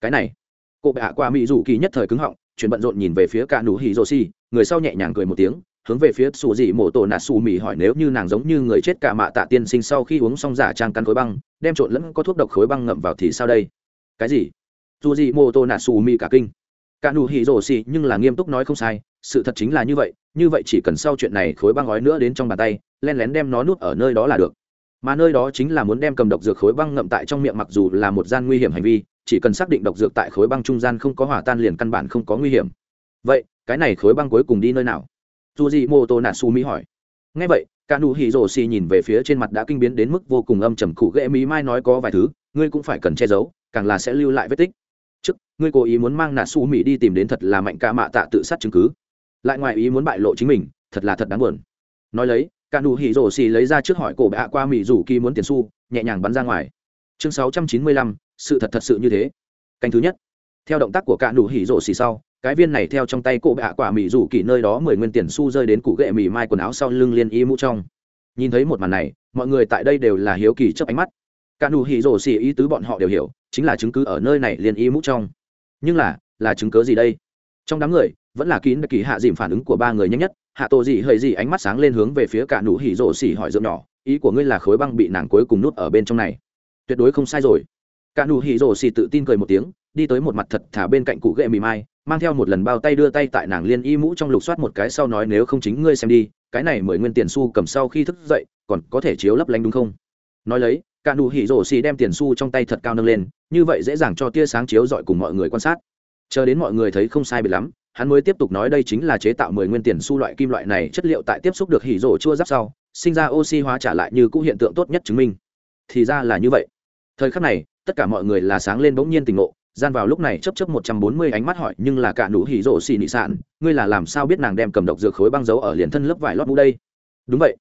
Cái này, cô bệ hạ qua mỹ dù kỳ nhất thời cứng họng chuyện bận rộn nhìn về phía cả nụ hỉ rô xì. người sau nhẹ nhàng cười một tiếng, hướng về phía xù dị mổ tổ nạt xù mì hỏi nếu như nàng giống như người chết cả mạ tạ tiên sinh sau khi uống xong giả trang căn khối băng, đem trộn lẫn có thuốc độc khối băng ngậm vào thì sao đây? Cái gì? Dù gì mô tô nạt xù mì cả kinh. Cả nụ hỉ rổ xì nhưng là nghiêm túc nói không sai, sự thật chính là như vậy như vậy chỉ cần sau chuyện này khối băng gói nữa đến trong bàn tay, len lén đem nó nuốt ở nơi đó là được mà nơi đó chính là muốn đem cầm độc dược khối băng ngậm tại trong miệng mặc dù là một gian nguy hiểm hành vi, chỉ cần xác định độc dược tại khối băng trung gian không có hỏa tan liền căn bản không có nguy hiểm. Vậy, cái này khối băng cuối cùng đi nơi nào? Dù gì mô tô nạ su mỹ hỏi. Ngay vậy cả nụ hỉ rổ xì nhìn về phía trên mặt đã kinh biến đến mức vô cùng âm trầm cụ ghệ mỹ mai nói có vài thứ, ngươi cũng phải cần che giấu, càng là sẽ lưu lại vết tích. Trước, ngươi cố ý muốn mang nạ su mỹ đi tìm đến thật là mạnh ca mạ tạ tự sát chứng cứ. Lại ngoài ý muốn bại lộ chính mình, thật là thật đáng buồn. Nói lấy cả nụ hỉ rổ xì lấy ra trước hỏi cổ bạ qua mỹ rủ kỳ muốn tiền xu, nhẹ nhàng bắn ra ngoài. Chương sáu trăm chín mươi lăm, sự thật thật sự như thế. Canh thứ nhất. Theo động tác của cả nụ hỉ rổ xì sau, cái viên này theo trong tay cổ bạ quả mỹ rủ kỳ nơi đó mười nguyên tiền xu rơi đến cụ gệ mì mai quần áo sau lưng liên y mũ trong. Nhìn thấy một màn này, mọi người tại đây đều là hiếu kỳ chớp ánh mắt. Cả nụ hỉ rổ xì ý tứ bọn họ đều hiểu, chính là chứng cứ ở nơi này liên y mũ trong. Nhưng là là chứng cứ gì đây? trong đám người, vẫn là kín đặc kỳ hạ dìm phản ứng của ba người nhanh nhất, hạ tổ dị hơi dị ánh mắt sáng lên hướng về phía cả nụ hỉ rổ xỉ hỏi dượng nhỏ, ý của ngươi là khối băng bị nàng cuối cùng nút ở bên trong này. Tuyệt đối không sai rồi. Cả nụ hỉ rổ xỉ tự tin cười một tiếng, đi tới một mặt thật thả bên cạnh cụ ghệ mì mai mang theo một lần bao tay đưa tay tại nàng liên y mũ trong lục soát một cái sau nói nếu không chính ngươi xem đi, cái này mười nguyên tiền xu cầm sau khi thức dậy, còn có thể chiếu lấp lánh đúng không? Nói lấy, cả nụ hỉ rổ xỉ đem tiền xu trong tay thật cao nâng lên, như vậy dễ dàng cho tia sáng chiếu dọi cùng mọi người quan sát chờ đến mọi người thấy không sai biệt lắm, hắn mới tiếp tục nói đây chính là chế tạo mười nguyên tiền su loại kim loại này chất liệu tại tiếp xúc được hỉ rổ chua giáp sau, sinh ra oxy hóa trả lại như cũ hiện tượng tốt nhất chứng minh. Thì ra là như vậy. Thời khắc này, tất cả mọi người là sáng lên bỗng nhiên tình ngộ, gian vào lúc này chấp chấp một trăm bốn mươi ánh mắt hỏi, nhưng là cả nụ hỉ rổ xì nị sạn ngươi là làm sao biết nàng đem cầm độc dược khối băng dấu ở liền thân lớp vải lót mũ đây? Đúng vậy.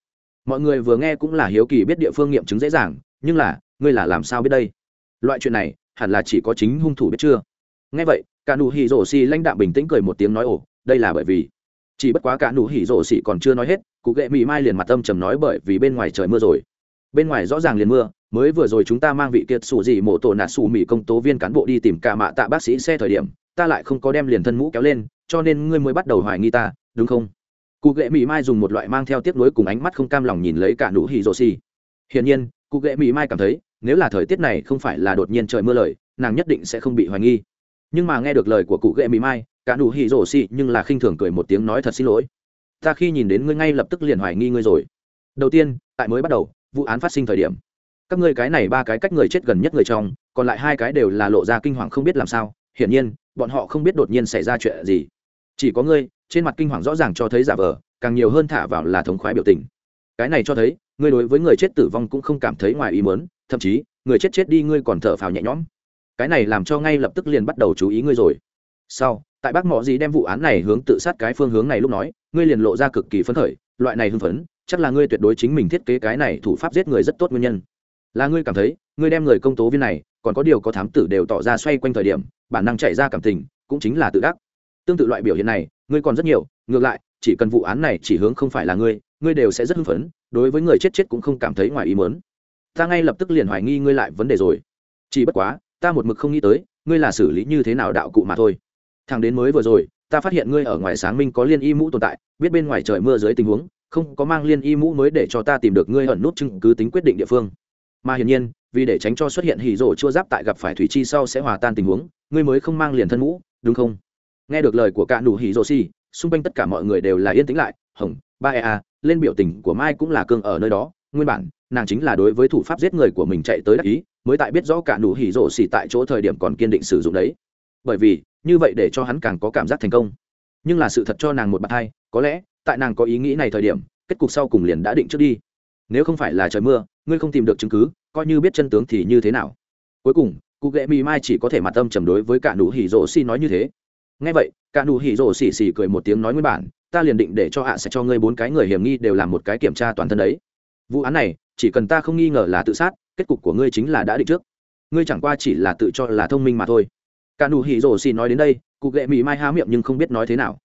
Mọi người vừa nghe cũng là hiếu kỳ biết địa phương nghiệm chứng dễ dàng, nhưng là, ngươi là làm sao biết đây? Loại chuyện này, hẳn là chỉ có chính hung thủ biết chưa? Nghe vậy cả nụ hỉ rổ xì lãnh đạo bình tĩnh cười một tiếng nói, ồ, đây là bởi vì chỉ bất quá cả nụ hỉ rổ xì còn chưa nói hết, cụ ghệ mị mai liền mặt âm trầm nói, bởi vì bên ngoài trời mưa rồi. Bên ngoài rõ ràng liền mưa, mới vừa rồi chúng ta mang vị kiệt sủ dị mổ tổ nạt sủ mỹ công tố viên cán bộ đi tìm cả mạ tạ bác sĩ xe thời điểm, ta lại không có đem liền thân mũ kéo lên, cho nên ngươi mới bắt đầu hoài nghi ta, đúng không? Cụ ghệ Mị mai dùng một loại mang theo tiếp nối cùng ánh mắt không cam lòng nhìn lấy cả nụ hỉ rổ xì. Hiển nhiên, cụ ghệ Mị mai cảm thấy, nếu là thời tiết này không phải là đột nhiên trời mưa lời, nàng nhất định sẽ không bị hoài nghi nhưng mà nghe được lời của cụ ghệ mỹ mai, cả nụ hỉ rổ xị nhưng là khinh thường cười một tiếng nói thật xin lỗi. Ta khi nhìn đến ngươi ngay lập tức liền hoài nghi ngươi rồi. Đầu tiên, tại mới bắt đầu, vụ án phát sinh thời điểm, các ngươi cái này ba cái cách người chết gần nhất người trong, còn lại hai cái đều là lộ ra kinh hoàng không biết làm sao. Hiển nhiên, bọn họ không biết đột nhiên xảy ra chuyện gì. Chỉ có ngươi, trên mặt kinh hoàng rõ ràng cho thấy giả vờ, càng nhiều hơn thả vào là thống khoái biểu tình. Cái này cho thấy, ngươi đối với người chết tử vong cũng không cảm thấy ngoài ý mớn thậm chí, người chết chết đi ngươi còn thở phào nhẹ nhõm cái này làm cho ngay lập tức liền bắt đầu chú ý ngươi rồi. Sau, tại bác mỏ gì đem vụ án này hướng tự sát cái phương hướng này lúc nói, ngươi liền lộ ra cực kỳ phấn khởi, loại này hưng phấn, chắc là ngươi tuyệt đối chính mình thiết kế cái này thủ pháp giết người rất tốt nguyên nhân. Là ngươi cảm thấy, ngươi đem người công tố viên này, còn có điều có thám tử đều tỏ ra xoay quanh thời điểm, bản năng chạy ra cảm tình, cũng chính là tự đắc. Tương tự loại biểu hiện này, ngươi còn rất nhiều, ngược lại, chỉ cần vụ án này chỉ hướng không phải là ngươi ngươi đều sẽ rất hưng phấn, đối với người chết chết cũng không cảm thấy ngoài ý mớn ta ngay lập tức liền hoài nghi ngươi lại vấn đề rồi. Chỉ bất quá ta một mực không nghĩ tới, ngươi là xử lý như thế nào đạo cụ mà thôi. Thằng đến mới vừa rồi, ta phát hiện ngươi ở ngoài sáng minh có liên y mũ tồn tại, biết bên ngoài trời mưa dưới tình huống, không có mang liên y mũ mới để cho ta tìm được ngươi ẩn nút chứng cứ tính quyết định địa phương. Mà hiển nhiên, vì để tránh cho xuất hiện hỉ rổ chưa giáp tại gặp phải thủy chi sau sẽ hòa tan tình huống, ngươi mới không mang liền thân mũ, đúng không? Nghe được lời của cả nụ hỉ rổ xì, xung quanh tất cả mọi người đều là yên tĩnh lại, hồng, ba ea lên biểu tình của mai cũng là cương ở nơi đó, nguyên bản nàng chính là đối với thủ pháp giết người của mình chạy tới đắc ý, mới tại biết rõ cả nụ hỉ rổ xỉ tại chỗ thời điểm còn kiên định sử dụng đấy. Bởi vì, như vậy để cho hắn càng có cảm giác thành công. Nhưng là sự thật cho nàng một bạt hai, có lẽ, tại nàng có ý nghĩ này thời điểm, kết cục sau cùng liền đã định trước đi. Nếu không phải là trời mưa, ngươi không tìm được chứng cứ, coi như biết chân tướng thì như thế nào? Cuối cùng, cụ ghệ mi mai chỉ có thể mặt âm chầm đối với cả nụ hỉ rổ xỉ nói như thế. Ngay vậy, cả nụ hỉ rổ xỉ xỉ cười một tiếng nói nguyên bản, ta liền định để cho hạ sẽ cho ngươi bốn cái người hiểm nghi đều làm một cái kiểm tra toàn thân đấy vụ án này, chỉ cần ta không nghi ngờ là tự sát, kết cục của ngươi chính là đã định trước. Ngươi chẳng qua chỉ là tự cho là thông minh mà thôi. Cả nụ hỉ rổ xì nói đến đây, cụ lệ mỹ mai há miệng nhưng không biết nói thế nào.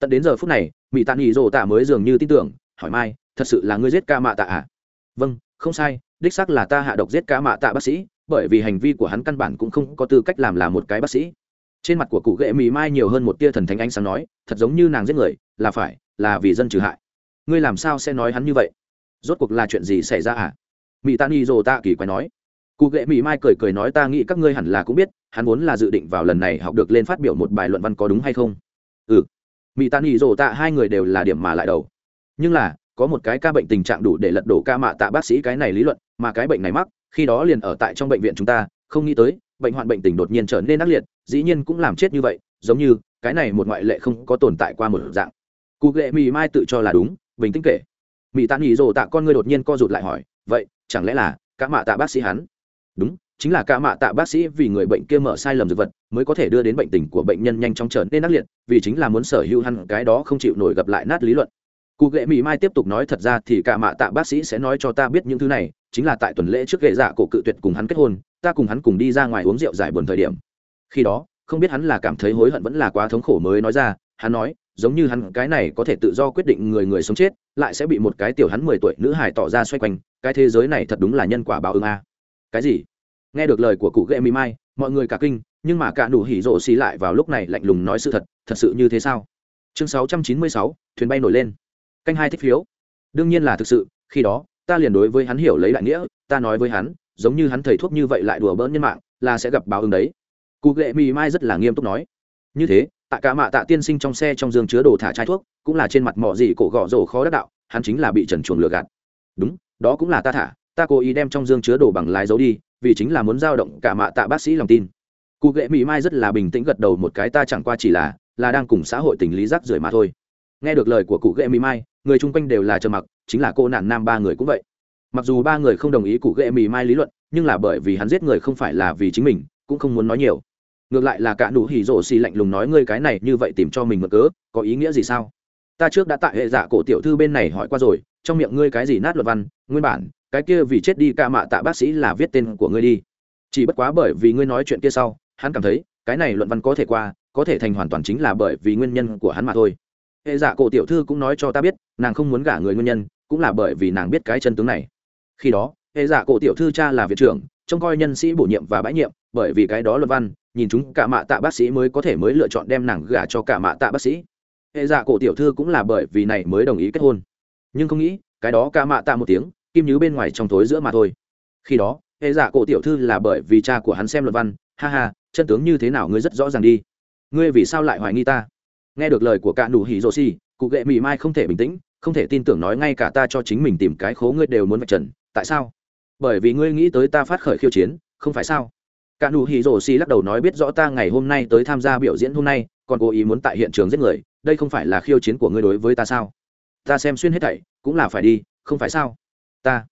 Tận đến giờ phút này mỹ tạ nghỉ rổ tạ mới dường như tin tưởng, hỏi mai, thật sự là ngươi giết ca mạ tạ à? Vâng không sai, đích xác là ta hạ độc giết ca mạ tạ bác sĩ, bởi vì hành vi của hắn căn bản cũng không có tư cách làm là một cái bác sĩ. Trên mặt của cụ ghệ mì mai nhiều hơn một tia thần thánh ánh sáng nói, thật giống như nàng giết người, là phải, là vì dân trừ hại. Ngươi làm sao sẽ nói hắn như vậy? rốt cuộc là chuyện gì xảy ra à? Mỹ tạ nghi rồ tạ kỳ quay nói. Cụ ghệ mỹ mai cười cười nói, ta nghĩ các ngươi hẳn là cũng biết, hắn vốn là dự định vào lần này học được lên phát biểu một bài luận văn có đúng hay không. Ừ. Mỹ tạ nghi rồ tạ, hai người đều là điểm mà lại đầu. Nhưng là, có một cái ca bệnh tình trạng đủ để lật đổ ca mạ tạ bác sĩ cái này lý luận, mà cái bệnh này mắc, khi đó liền ở tại trong bệnh viện chúng ta, không nghĩ tới, bệnh hoạn bệnh tình đột nhiên trở nên ác liệt, dĩ nhiên cũng làm chết như vậy, giống như, cái này một ngoại lệ không có tồn tại qua một dạng. Cụ ghệ mỹ mai tự cho là đúng, bình tĩnh kể mỹ tạ nghỉ rồ tạ con ngươi đột nhiên co rụt lại hỏi, vậy, chẳng lẽ là cả mạ tạ bác sĩ hắn? Đúng, chính là cả mạ tạ bác sĩ vì người bệnh kia mở sai lầm dược vật mới có thể đưa đến bệnh tình của bệnh nhân nhanh chóng trở nên ác liệt, vì chính là muốn sở hữu hắn cái đó không chịu nổi gặp lại nát lý luận. Cụ ghệ mỹ mai tiếp tục nói, thật ra thì cả mạ tạ bác sĩ sẽ nói cho ta biết những thứ này, chính là tại tuần lễ trước ghệ dạ cổ cự tuyệt cùng hắn kết hôn, ta cùng hắn cùng đi ra ngoài uống rượu giải buồn thời điểm. Khi đó, không biết hắn là cảm thấy hối hận vẫn là quá thống khổ mới nói ra, hắn nói, giống như hắn cái này có thể tự do quyết định người người sống chết lại sẽ bị một cái tiểu hắn mười tuổi nữ hải tỏ ra xoay quanh, cái thế giới này thật đúng là nhân quả báo ứng a. À. cái gì? Nghe được lời của cụ ghệ mi mai, mọi người cả kinh, nhưng mà cả đủ hỉ rộ xì lại vào lúc này lạnh lùng nói sự thật thật sự như thế sao? Chương sáu trăm chín mươi sáu, thuyền bay nổi lên. Canh hai thích phiếu. Đương nhiên là thực sự, khi đó, ta liền đối với hắn hiểu lấy đại nghĩa, ta nói với hắn, giống như hắn thầy thuốc như vậy lại đùa bỡn nhân mạng, là sẽ gặp báo ứng đấy. Cụ ghệ mi mai rất là nghiêm túc nói. Như thế tại cả mạ tạ tiên sinh trong xe trong giường chứa đồ thả chai thuốc, cũng là trên mặt mỏ gì cổ gõ rổ khó đắc đạo, hắn chính là bị trần chuồng lừa gạt. Đúng, đó cũng là ta thả, ta cố ý đem trong dương chứa đồ bằng lái giấu đi, vì chính là muốn giao động cả mạ tạ bác sĩ lòng tin. Cụ ghệ mỹ mai rất là bình tĩnh gật đầu một cái, ta chẳng qua chỉ là là đang cùng xã hội tình lý rác rưởi mà thôi. Nghe được lời của cụ ghệ mỹ mai, người chung quanh đều là trầm mặc, chính là cô nạn nam ba người cũng vậy. Mặc dù ba người không đồng ý cụ ghệ mỹ mai lý luận, nhưng là bởi vì hắn giết người không phải là vì chính mình, cũng không muốn nói nhiều ngược lại là cả nụ hỉ rổ xì lạnh lùng nói, ngươi cái này như vậy tìm cho mình mượn cớ, có ý nghĩa gì sao? Ta trước đã tại hệ giả cổ tiểu thư bên này hỏi qua rồi, trong miệng ngươi cái gì nát luật văn, nguyên bản, cái kia vì chết đi ca mạ tạ bác sĩ là viết tên của ngươi đi. Chỉ bất quá bởi vì ngươi nói chuyện kia sau, hắn cảm thấy, cái này luận văn có thể qua, có thể thành hoàn toàn chính là bởi vì nguyên nhân của hắn mà thôi. Hệ giả cổ tiểu thư cũng nói cho ta biết, nàng không muốn gả người nguyên nhân, cũng là bởi vì nàng biết cái chân tướng này. Khi đó, hệ giả cổ tiểu thư cha là viện trưởng, trông coi nhân sĩ bổ nhiệm và bãi nhiệm, bởi vì cái đó luận văn nhìn chúng cả mạ tạ bác sĩ mới có thể mới lựa chọn đem nàng gả cho cả mạ tạ bác sĩ. Hệ dạ cổ tiểu thư cũng là bởi vì này mới đồng ý kết hôn. Nhưng không nghĩ, cái đó cả mạ tạ một tiếng, kim nhứ bên ngoài trong tối giữa mà thôi. Khi đó, hệ giả cổ tiểu thư là bởi vì cha của hắn xem luật văn. Ha ha, chân tướng như thế nào ngươi rất rõ ràng đi. Ngươi vì sao lại hoài nghi ta? Nghe được lời của cả nụ hỉ rô xi cụ ghệ mị mai không thể bình tĩnh, không thể tin tưởng nói ngay cả ta cho chính mình tìm cái khố ngươi đều muốn vạch trần. Tại sao? Bởi vì ngươi nghĩ tới ta phát khởi khiêu chiến, không phải sao? cả nụ hỉ rổ xì lắc đầu nói biết rõ ta ngày hôm nay tới tham gia biểu diễn hôm nay, còn cố ý muốn tại hiện trường giết người, đây không phải là khiêu chiến của ngươi đối với ta sao? Ta xem xuyên hết thảy, cũng là phải đi, không phải sao? Ta.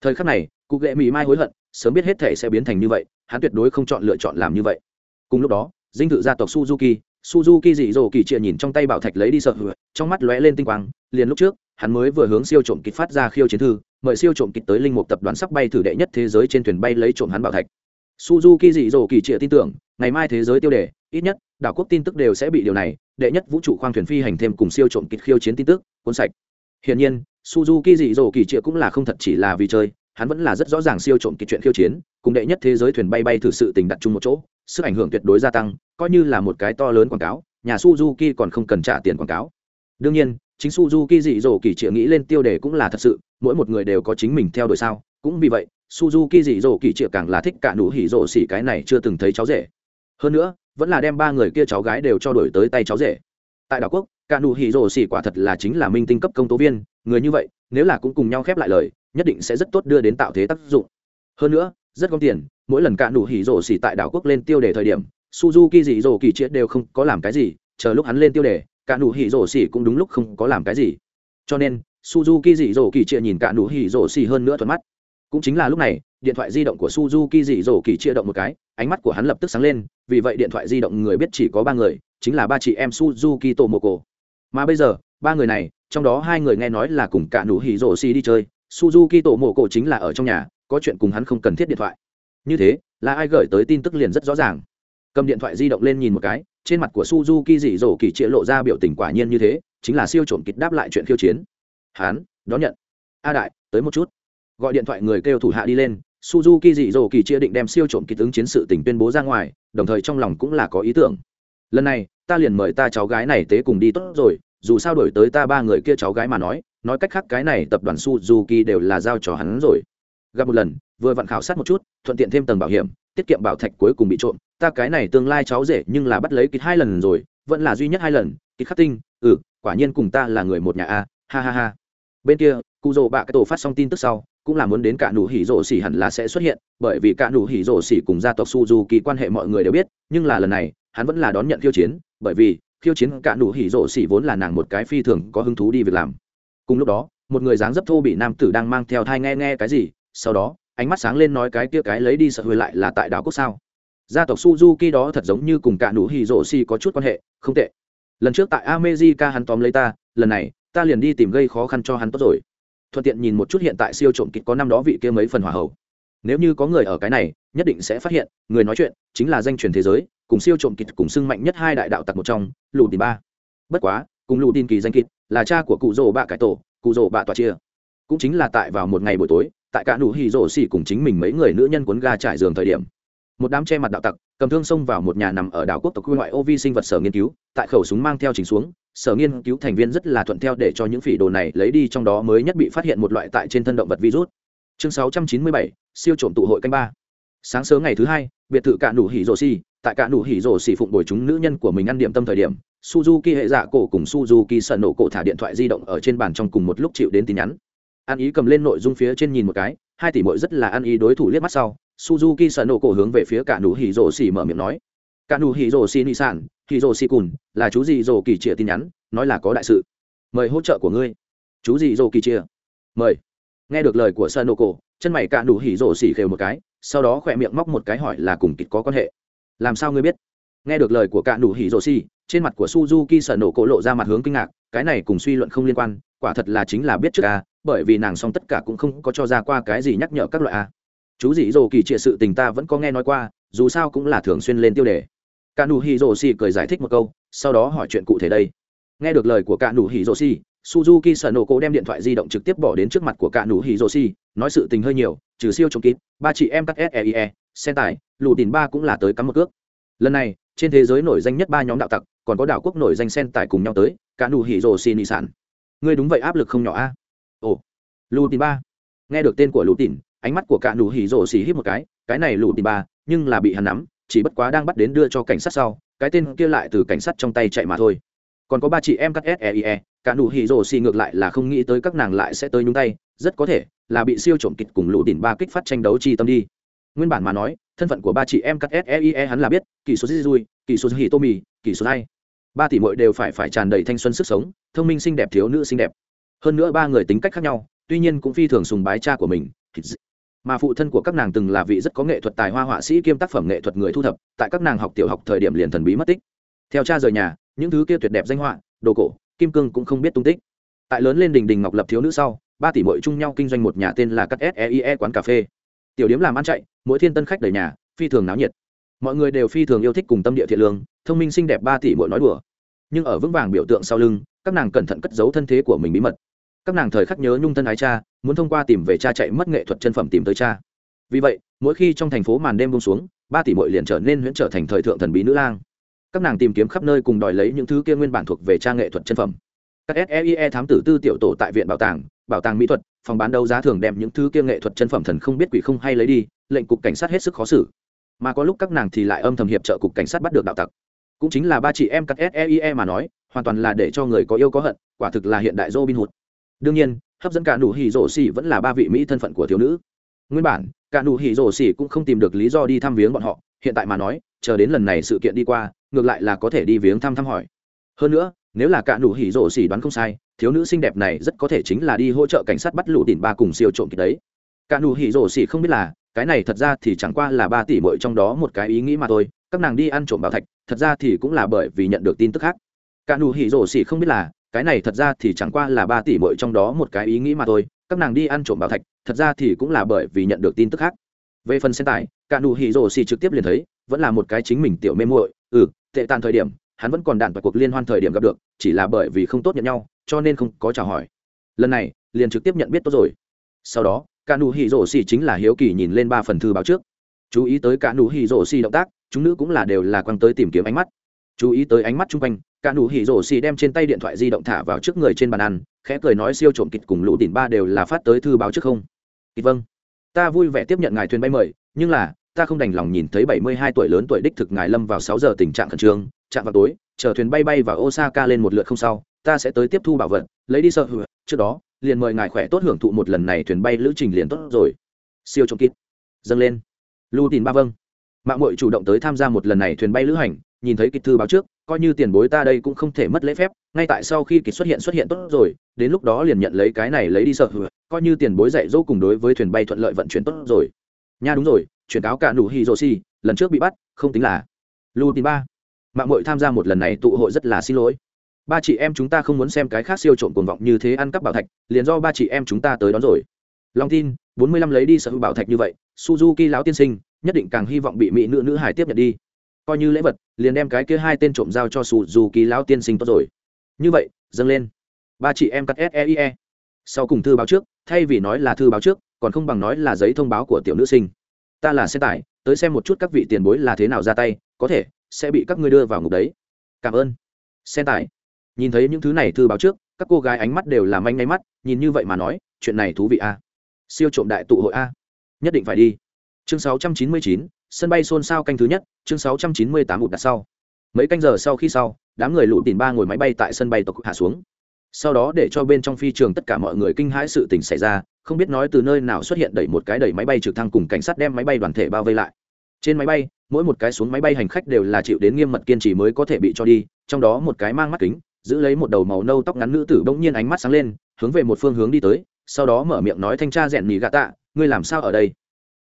Thời khắc này, cụ lệ mỹ mai hối hận, sớm biết hết thảy sẽ biến thành như vậy, hắn tuyệt đối không chọn lựa chọn làm như vậy. Cùng lúc đó, dinh thự gia tộc suzuki suzuki dị dỗ kỳ trịa nhìn trong tay bảo thạch lấy đi sợ hựa trong mắt lóe lên tinh quang, liền lúc trước, hắn mới vừa hướng siêu trộm kịch phát ra khiêu chiến thư, mời siêu trộm kịch tới linh mục tập đoàn sắc bay thử đệ nhất thế giới trên thuyền bay lấy trộm hắn bảo thạch suzuki dị dỗ kỳ trịa tin tưởng, ngày mai thế giới tiêu đề, ít nhất, đảo quốc tin tức đều sẽ bị điều này, đệ nhất vũ trụ khoang thuyền phi hành thêm cùng siêu trộm kịch khiêu chiến tin tức, cuốn sạch. Hiển nhiên, suzuki dị dỗ kỳ trịa cũng là không thật chỉ là vì chơi, hắn vẫn là rất rõ ràng siêu trộm kịch chuyện khiêu chiến, cùng đệ nhất thế giới thuyền bay bay thử sự tình đặt chung một chỗ, sức ảnh hưởng tuyệt đối gia tăng, coi như là một cái to lớn quảng cáo, nhà suzuki còn không cần trả tiền quảng cáo. Đương nhiên, chính suzuki dị dỗ kỳ trịa nghĩ lên tiêu đề cũng là thật sự, mỗi một người đều có chính mình theo đuổi sao, cũng vì vậy suzuki dị dỗ kỳ triệu càng là thích cả nụ hỉ rộ xỉ cái này chưa từng thấy cháu rể. Hơn nữa, vẫn là đem ba người kia cháu gái đều cho đổi tới tay cháu rể. Tại đảo quốc, cả nụ hỉ rộ xỉ quả thật là chính là minh tinh cấp công tố viên, người như vậy, nếu là cũng cùng nhau khép lại lời, nhất định sẽ rất tốt đưa đến tạo thế tác dụng. Hơn nữa, rất gom tiền, mỗi lần cả nụ hỉ rộ xỉ tại đảo quốc lên tiêu đề thời điểm, suzuki dị dỗ kỳ triệu đều không có làm cái gì, chờ lúc hắn lên tiêu đề, cả nụ hỉ rổ xỉ cũng đúng lúc không có làm cái gì. Cho nên, suzuki dị dỗ kỳ chia nhìn cả nụ hỉ rổ xỉ hơn nữa thuận mắt cũng chính là lúc này, điện thoại di động của suzuki dị dỗ kỳ chia động một cái, ánh mắt của hắn lập tức sáng lên, vì vậy điện thoại di động người biết chỉ có ba người, chính là ba chị em suzuki tổ mô cổ mà bây giờ, ba người này, trong đó hai người nghe nói là cùng cả nụ hỉ rổ xì đi chơi, suzuki tổ mộ cổ chính là ở trong nhà, có chuyện cùng hắn không cần thiết điện thoại. Như thế, là ai gửi tới tin tức liền rất rõ ràng. Cầm điện thoại di động lên nhìn một cái, trên mặt của suzuki dị dỗ kỳ chĩa lộ ra biểu tình quả nhiên như thế, chính là siêu trộm kịch đáp lại chuyện khiêu chiến. Hắn, đón nhận. A đại, tới một chút gọi điện thoại người kêu thủ hạ đi lên, suzuki dị dỗ kỳ chia định đem siêu trộm kỳ tướng chiến sự tỉnh tuyên bố ra ngoài, đồng thời trong lòng cũng là có ý tưởng. Lần này, ta liền mời ta cháu gái này tế cùng đi tốt rồi, dù sao đổi tới ta ba người kia cháu gái mà nói nói cách khác cái này tập đoàn suzuki đều là giao cho hắn rồi. Gặp một lần, vừa vặn khảo sát một chút, thuận tiện thêm tầng bảo hiểm, tiết kiệm bảo thạch cuối cùng bị trộm, ta cái này tương lai cháu rể nhưng là bắt lấy kịch hai lần rồi, vẫn là duy nhất hai lần, kịch khắc tinh ừ quả nhiên cùng ta là người một nhà a, ha ha ha. Bên kia cụ rồ bạ cái tổ phát xong tin tức sau cũng là muốn đến cả nụ hỉ rổ xỉ hẳn là sẽ xuất hiện, bởi vì cả nụ hỉ rổ xỉ cùng gia tộc suzuki quan hệ mọi người đều biết, nhưng là lần này, hắn vẫn là đón nhận khiêu chiến, bởi vì khiêu chiến cả nụ hỉ rổ xỉ vốn là nàng một cái phi thường có hứng thú đi việc làm. Cùng lúc đó, một người dáng dấp thô bị nam tử đang mang theo thai nghe nghe cái gì, sau đó, ánh mắt sáng lên nói cái kia cái lấy đi sợ hơi lại là tại đảo quốc sao. Gia tộc suzuki đó thật giống như cùng cả nụ hỉ rổ xỉ có chút quan hệ, không tệ. Lần trước tại amejica hắn tóm lấy ta, lần này, ta liền đi tìm gây khó khăn cho hắn tốt rồi thuận tiện nhìn một chút hiện tại siêu trộm kịch có năm đó vị kia mấy phần hòa hậu nếu như có người ở cái này, nhất định sẽ phát hiện, người nói chuyện chính là danh truyền thế giới, cùng siêu trộm kịch cùng sưng mạnh nhất hai đại đạo tặc một trong lù tin ba. Bất quá, cùng lù tin kỳ danh kịch là cha của cụ rồ bạ cải tổ, cụ rồ bạ tòa chia. Cũng chính là tại vào một ngày buổi tối, tại cả nụ hì rồ xỉ cùng chính mình mấy người nữ nhân cuốn ga trải giường thời điểm, một đám che mặt đạo tặc cầm thương xông vào một nhà nằm ở đảo quốc tộc quy ngoại ô vi sinh vật sở nghiên cứu tại khẩu súng mang theo chỉnh xuống sở nghiên cứu thành viên rất là thuận theo để cho những phỉ đồ này lấy đi trong đó mới nhất bị phát hiện một loại tại trên thân động vật virus. Chương 697, siêu trộm tụ hội canh ba. Sáng sớm ngày thứ hai biệt thự cả nụ hỉ rồ xì tại cả nụ hỉ rồ xì phụng bồi chúng nữ nhân của mình ăn điểm tâm thời điểm suzuki hệ dạ cổ cùng suzuki sợ nổ cổ thả điện thoại di động ở trên bàn trong cùng một lúc chịu đến tin nhắn. An ý cầm lên nội dung phía trên nhìn một cái hai tỷ mội rất là an ý đối thủ liếc mắt sau suzuki sợ nổ cổ hướng về phía cả nụ hỉ rổ xỉ mở miệng nói. Cả nụ hỉ rổ xỉ nị sản hỉ rổ xỉ cùn là chú gì rổ kỳ chia tin nhắn nói là có đại sự. Mời hỗ trợ của ngươi. Chú gì rổ kỳ chia, mời. Nghe được lời của sợ nổ cổ chân mày cả nụ hỉ rổ xỉ khều một cái sau đó khỏe miệng móc một cái hỏi là cùng kịch có quan hệ. Làm sao ngươi biết? Nghe được lời của cả nụ hỉ rổ xỉ trên mặt của suzuki sợ nổ cổ lộ ra mặt hướng kinh ngạc cái này cùng suy luận không liên quan quả thật là chính là biết trước a bởi vì nàng xong tất cả cũng không có cho ra qua cái gì nhắc nhở các loại a chú dị dỗ kỳ trịa sự tình ta vẫn có nghe nói qua, dù sao cũng là thường xuyên lên tiêu đề. Cả nụ hỉ rổ xì cười giải thích một câu, sau đó hỏi chuyện cụ thể đây. Nghe được lời của cả nụ hỉ rổ xì, suzuki sở nổ cổ đem điện thoại di động trực tiếp bỏ đến trước mặt của cả nụ hỉ rổ xì, nói sự tình hơi nhiều, trừ siêu chống kín, ba chị em các seie sen tải lù tìm ba cũng là tới cắm một cước. Lần này, trên thế giới nổi danh nhất ba nhóm đạo tặc, còn có đảo quốc nổi danh sen tải cùng nhau tới, cả nụ hỉ rổ xì nị sản. Ngươi đúng vậy áp lực không nhỏ a. À? ồ, lù tìm ba. Nghe được tên của lù tìm ánh mắt của cả nụ hỉ rổ xì hít một cái cái này lù tìm ba nhưng là bị hắn nắm, chỉ bất quá đang bắt đến đưa cho cảnh sát sau, cái tên kia lại từ cảnh sát trong tay chạy mà thôi. Còn có ba chị em cắt seie cả nụ hỉ rổ xì ngược lại là không nghĩ tới các nàng lại sẽ tới nhúng tay, rất có thể là bị siêu trộm kịch cùng lũ đỉnh ba kích phát tranh đấu chi tâm đi. Nguyên bản mà nói, thân phận của ba chị em cắt seie hắn là biết, kỳ số dizui kỳ số hỉ tomi kỳ số hai ba tỷ muội đều phải phải tràn đầy thanh xuân sức sống, thông minh xinh đẹp thiếu nữ xinh đẹp. Hơn nữa ba người tính cách khác nhau, tuy nhiên cũng phi thường sùng bái cha của mình mà phụ thân của các nàng từng là vị rất có nghệ thuật tài hoa họa sĩ kiêm tác phẩm nghệ thuật người thu thập, tại các nàng học tiểu học thời điểm liền thần bí mất tích. Theo cha rời nhà, những thứ kia tuyệt đẹp danh họa, đồ cổ, kim cương cũng không biết tung tích. Tại lớn lên đình đình ngọc lập thiếu nữ sau, ba tỷ mội chung nhau kinh doanh một nhà tên là các seie quán cà phê. Tiểu điếm làm ăn chạy, mỗi thiên tân khách đầy nhà, phi thường náo nhiệt. Mọi người đều phi thường yêu thích cùng tâm địa thiện lương, thông minh xinh đẹp ba tỷ mội nói đùa. Nhưng ở vững vàng biểu tượng sau lưng, các nàng cẩn thận cất giấu thân thế của mình bí mật các nàng thời khắc nhớ nhung thân ái cha, muốn thông qua tìm về cha chạy mất nghệ thuật chân phẩm tìm tới cha. Vì vậy, mỗi khi trong thành phố màn đêm bông xuống, ba tỷ mội liền trở nên huyễn trở thành thời thượng thần bí nữ lang. Các nàng tìm kiếm khắp nơi cùng đòi lấy những thứ kia nguyên bản thuộc về cha nghệ thuật chân phẩm. Các seie thám tử tư tiểu tổ tại viện bảo tàng bảo tàng mỹ thuật, phòng bán đấu giá thường đem những thứ kia nghệ thuật chân phẩm thần không biết quỷ không hay lấy đi, lệnh cục cảnh sát hết sức khó xử. Mà có lúc các nàng thì lại âm thầm hiệp trợ cục cảnh sát bắt được đạo tặc. Cũng chính là ba chị em các seie mà nói, hoàn toàn là để cho người có yêu có hận, quả thực là hiện đại robin hood đương nhiên, hấp dẫn cả nụ hỉ rổ xỉ vẫn là ba vị mỹ thân phận của thiếu nữ. Nguyên bản, cả nụ hỉ rổ xỉ cũng không tìm được lý do đi thăm viếng bọn họ, hiện tại mà nói, chờ đến lần này sự kiện đi qua, ngược lại là có thể đi viếng thăm thăm hỏi. Hơn nữa, nếu là cả nụ hỉ rổ xỉ đoán không sai, thiếu nữ xinh đẹp này rất có thể chính là đi hỗ trợ cảnh sát bắt lũ đỉnh ba cùng siêu trộm kịch đấy. Cả nụ hỉ rổ xỉ không biết là, cái này thật ra thì chẳng qua là ba tỷ muội trong đó một cái ý nghĩ mà thôi, các nàng đi ăn trộm bảo thạch, thật ra thì cũng là bởi vì nhận được tin tức khác. Cả nụ hỉ rổ xỉ không biết là cái này thật ra thì chẳng qua là ba tỷ mội trong đó một cái ý nghĩ mà thôi, các nàng đi ăn trộm bảo thạch, thật ra thì cũng là bởi vì nhận được tin tức khác. Về phần sen tải cả nụ hỉ rồ xì trực tiếp liền thấy, vẫn là một cái chính mình tiểu mê muội ừ tệ tàn thời điểm, hắn vẫn còn đạn vào cuộc liên hoan thời điểm gặp được, chỉ là bởi vì không tốt nhận nhau, cho nên không có chào hỏi. Lần này, liền trực tiếp nhận biết tốt rồi. Sau đó, cả nụ hỉ rồ xì chính là hiếu kỳ nhìn lên ba phần thư báo trước. Chú ý tới cả nụ hỉ rồ xì động tác, chúng nữ cũng là đều là quăng tới tìm kiếm ánh mắt chú ý tới ánh mắt chung quanh, cả nụ hỉ rổ xì đem trên tay điện thoại di động thả vào trước người trên bàn ăn, khẽ cười nói siêu trộm kịch cùng lũ đỉnh ba đều là phát tới thư báo trước không? Kịch vâng. Ta vui vẻ tiếp nhận ngài thuyền bay mời, nhưng là, ta không đành lòng nhìn thấy 72 tuổi lớn tuổi đích thực ngài lâm vào sáu giờ tình trạng khẩn trương, chạm vào tối, chờ thuyền bay bay và osaka lên một lượt không sau, ta sẽ tới tiếp thu bảo vật, lấy đi sợ hửa trước đó, liền mời ngài khỏe tốt hưởng thụ một lần này thuyền bay lữ trình liền tốt rồi. Siêu trộm kịch. Dâng lên. Lũ đỉnh ba vâng. Mạng muội chủ động tới tham gia một lần này thuyền bay lữ hành nhìn thấy kịch thư báo trước, coi như tiền bối ta đây cũng không thể mất lễ phép, ngay tại sau khi kịch xuất hiện xuất hiện tốt rồi, đến lúc đó liền nhận lấy cái này lấy đi sợ hửa coi như tiền bối dạy dỗ cùng đối với thuyền bay thuận lợi vận chuyển tốt rồi. Nha đúng rồi, chuyển cáo cả nụ hi rô si lần trước bị bắt, không tính là. Lu tin ba, mạng mội tham gia một lần này tụ hội rất là xin lỗi. Ba chị em chúng ta không muốn xem cái khác siêu trộm cuồng vọng như thế ăn cắp bảo thạch, liền do ba chị em chúng ta tới đón rồi. Long tin, bốn mươi lăm lấy đi sở hữu bảo thạch như vậy, suzuki lão tiên sinh, nhất định càng hy vọng bị mỹ nữ nữ hải tiếp nhận đi. Coi như lễ vật liền đem cái kia hai tên trộm giao cho sù dù kỳ lão tiên sinh tốt rồi. Như vậy dâng lên. Ba chị em cắt seie sau cùng thư báo trước thay vì nói là thư báo trước còn không bằng nói là giấy thông báo của tiểu nữ sinh. Ta là xe tải tới xem một chút các vị tiền bối là thế nào ra tay có thể sẽ bị các ngươi đưa vào ngục đấy. Cảm ơn. Xe tải. Nhìn thấy những thứ này thư báo trước các cô gái ánh mắt đều làm anh ngay mắt nhìn như vậy mà nói chuyện này thú vị a à? siêu trộm đại tụ hội a à? nhất định phải đi. Chương 699, sân bay xôn xao canh thứ nhất, chương 698 một đặt sau. Mấy canh giờ sau khi sau, đám người lụ tìm ba ngồi máy bay tại sân bay tộc hạ xuống. Sau đó để cho bên trong phi trường tất cả mọi người kinh hãi sự tình xảy ra, không biết nói từ nơi nào xuất hiện đẩy một cái đẩy máy bay trực thăng cùng cảnh sát đem máy bay đoàn thể bao vây lại. Trên máy bay, mỗi một cái xuống máy bay hành khách đều là chịu đến nghiêm mật kiên trì mới có thể bị cho đi, trong đó một cái mang mắt kính, giữ lấy một đầu màu nâu tóc ngắn nữ tử bỗng nhiên ánh mắt sáng lên, hướng về một phương hướng đi tới, sau đó mở miệng nói thanh tra rèn nhì gạ tạ, ngươi làm sao ở đây?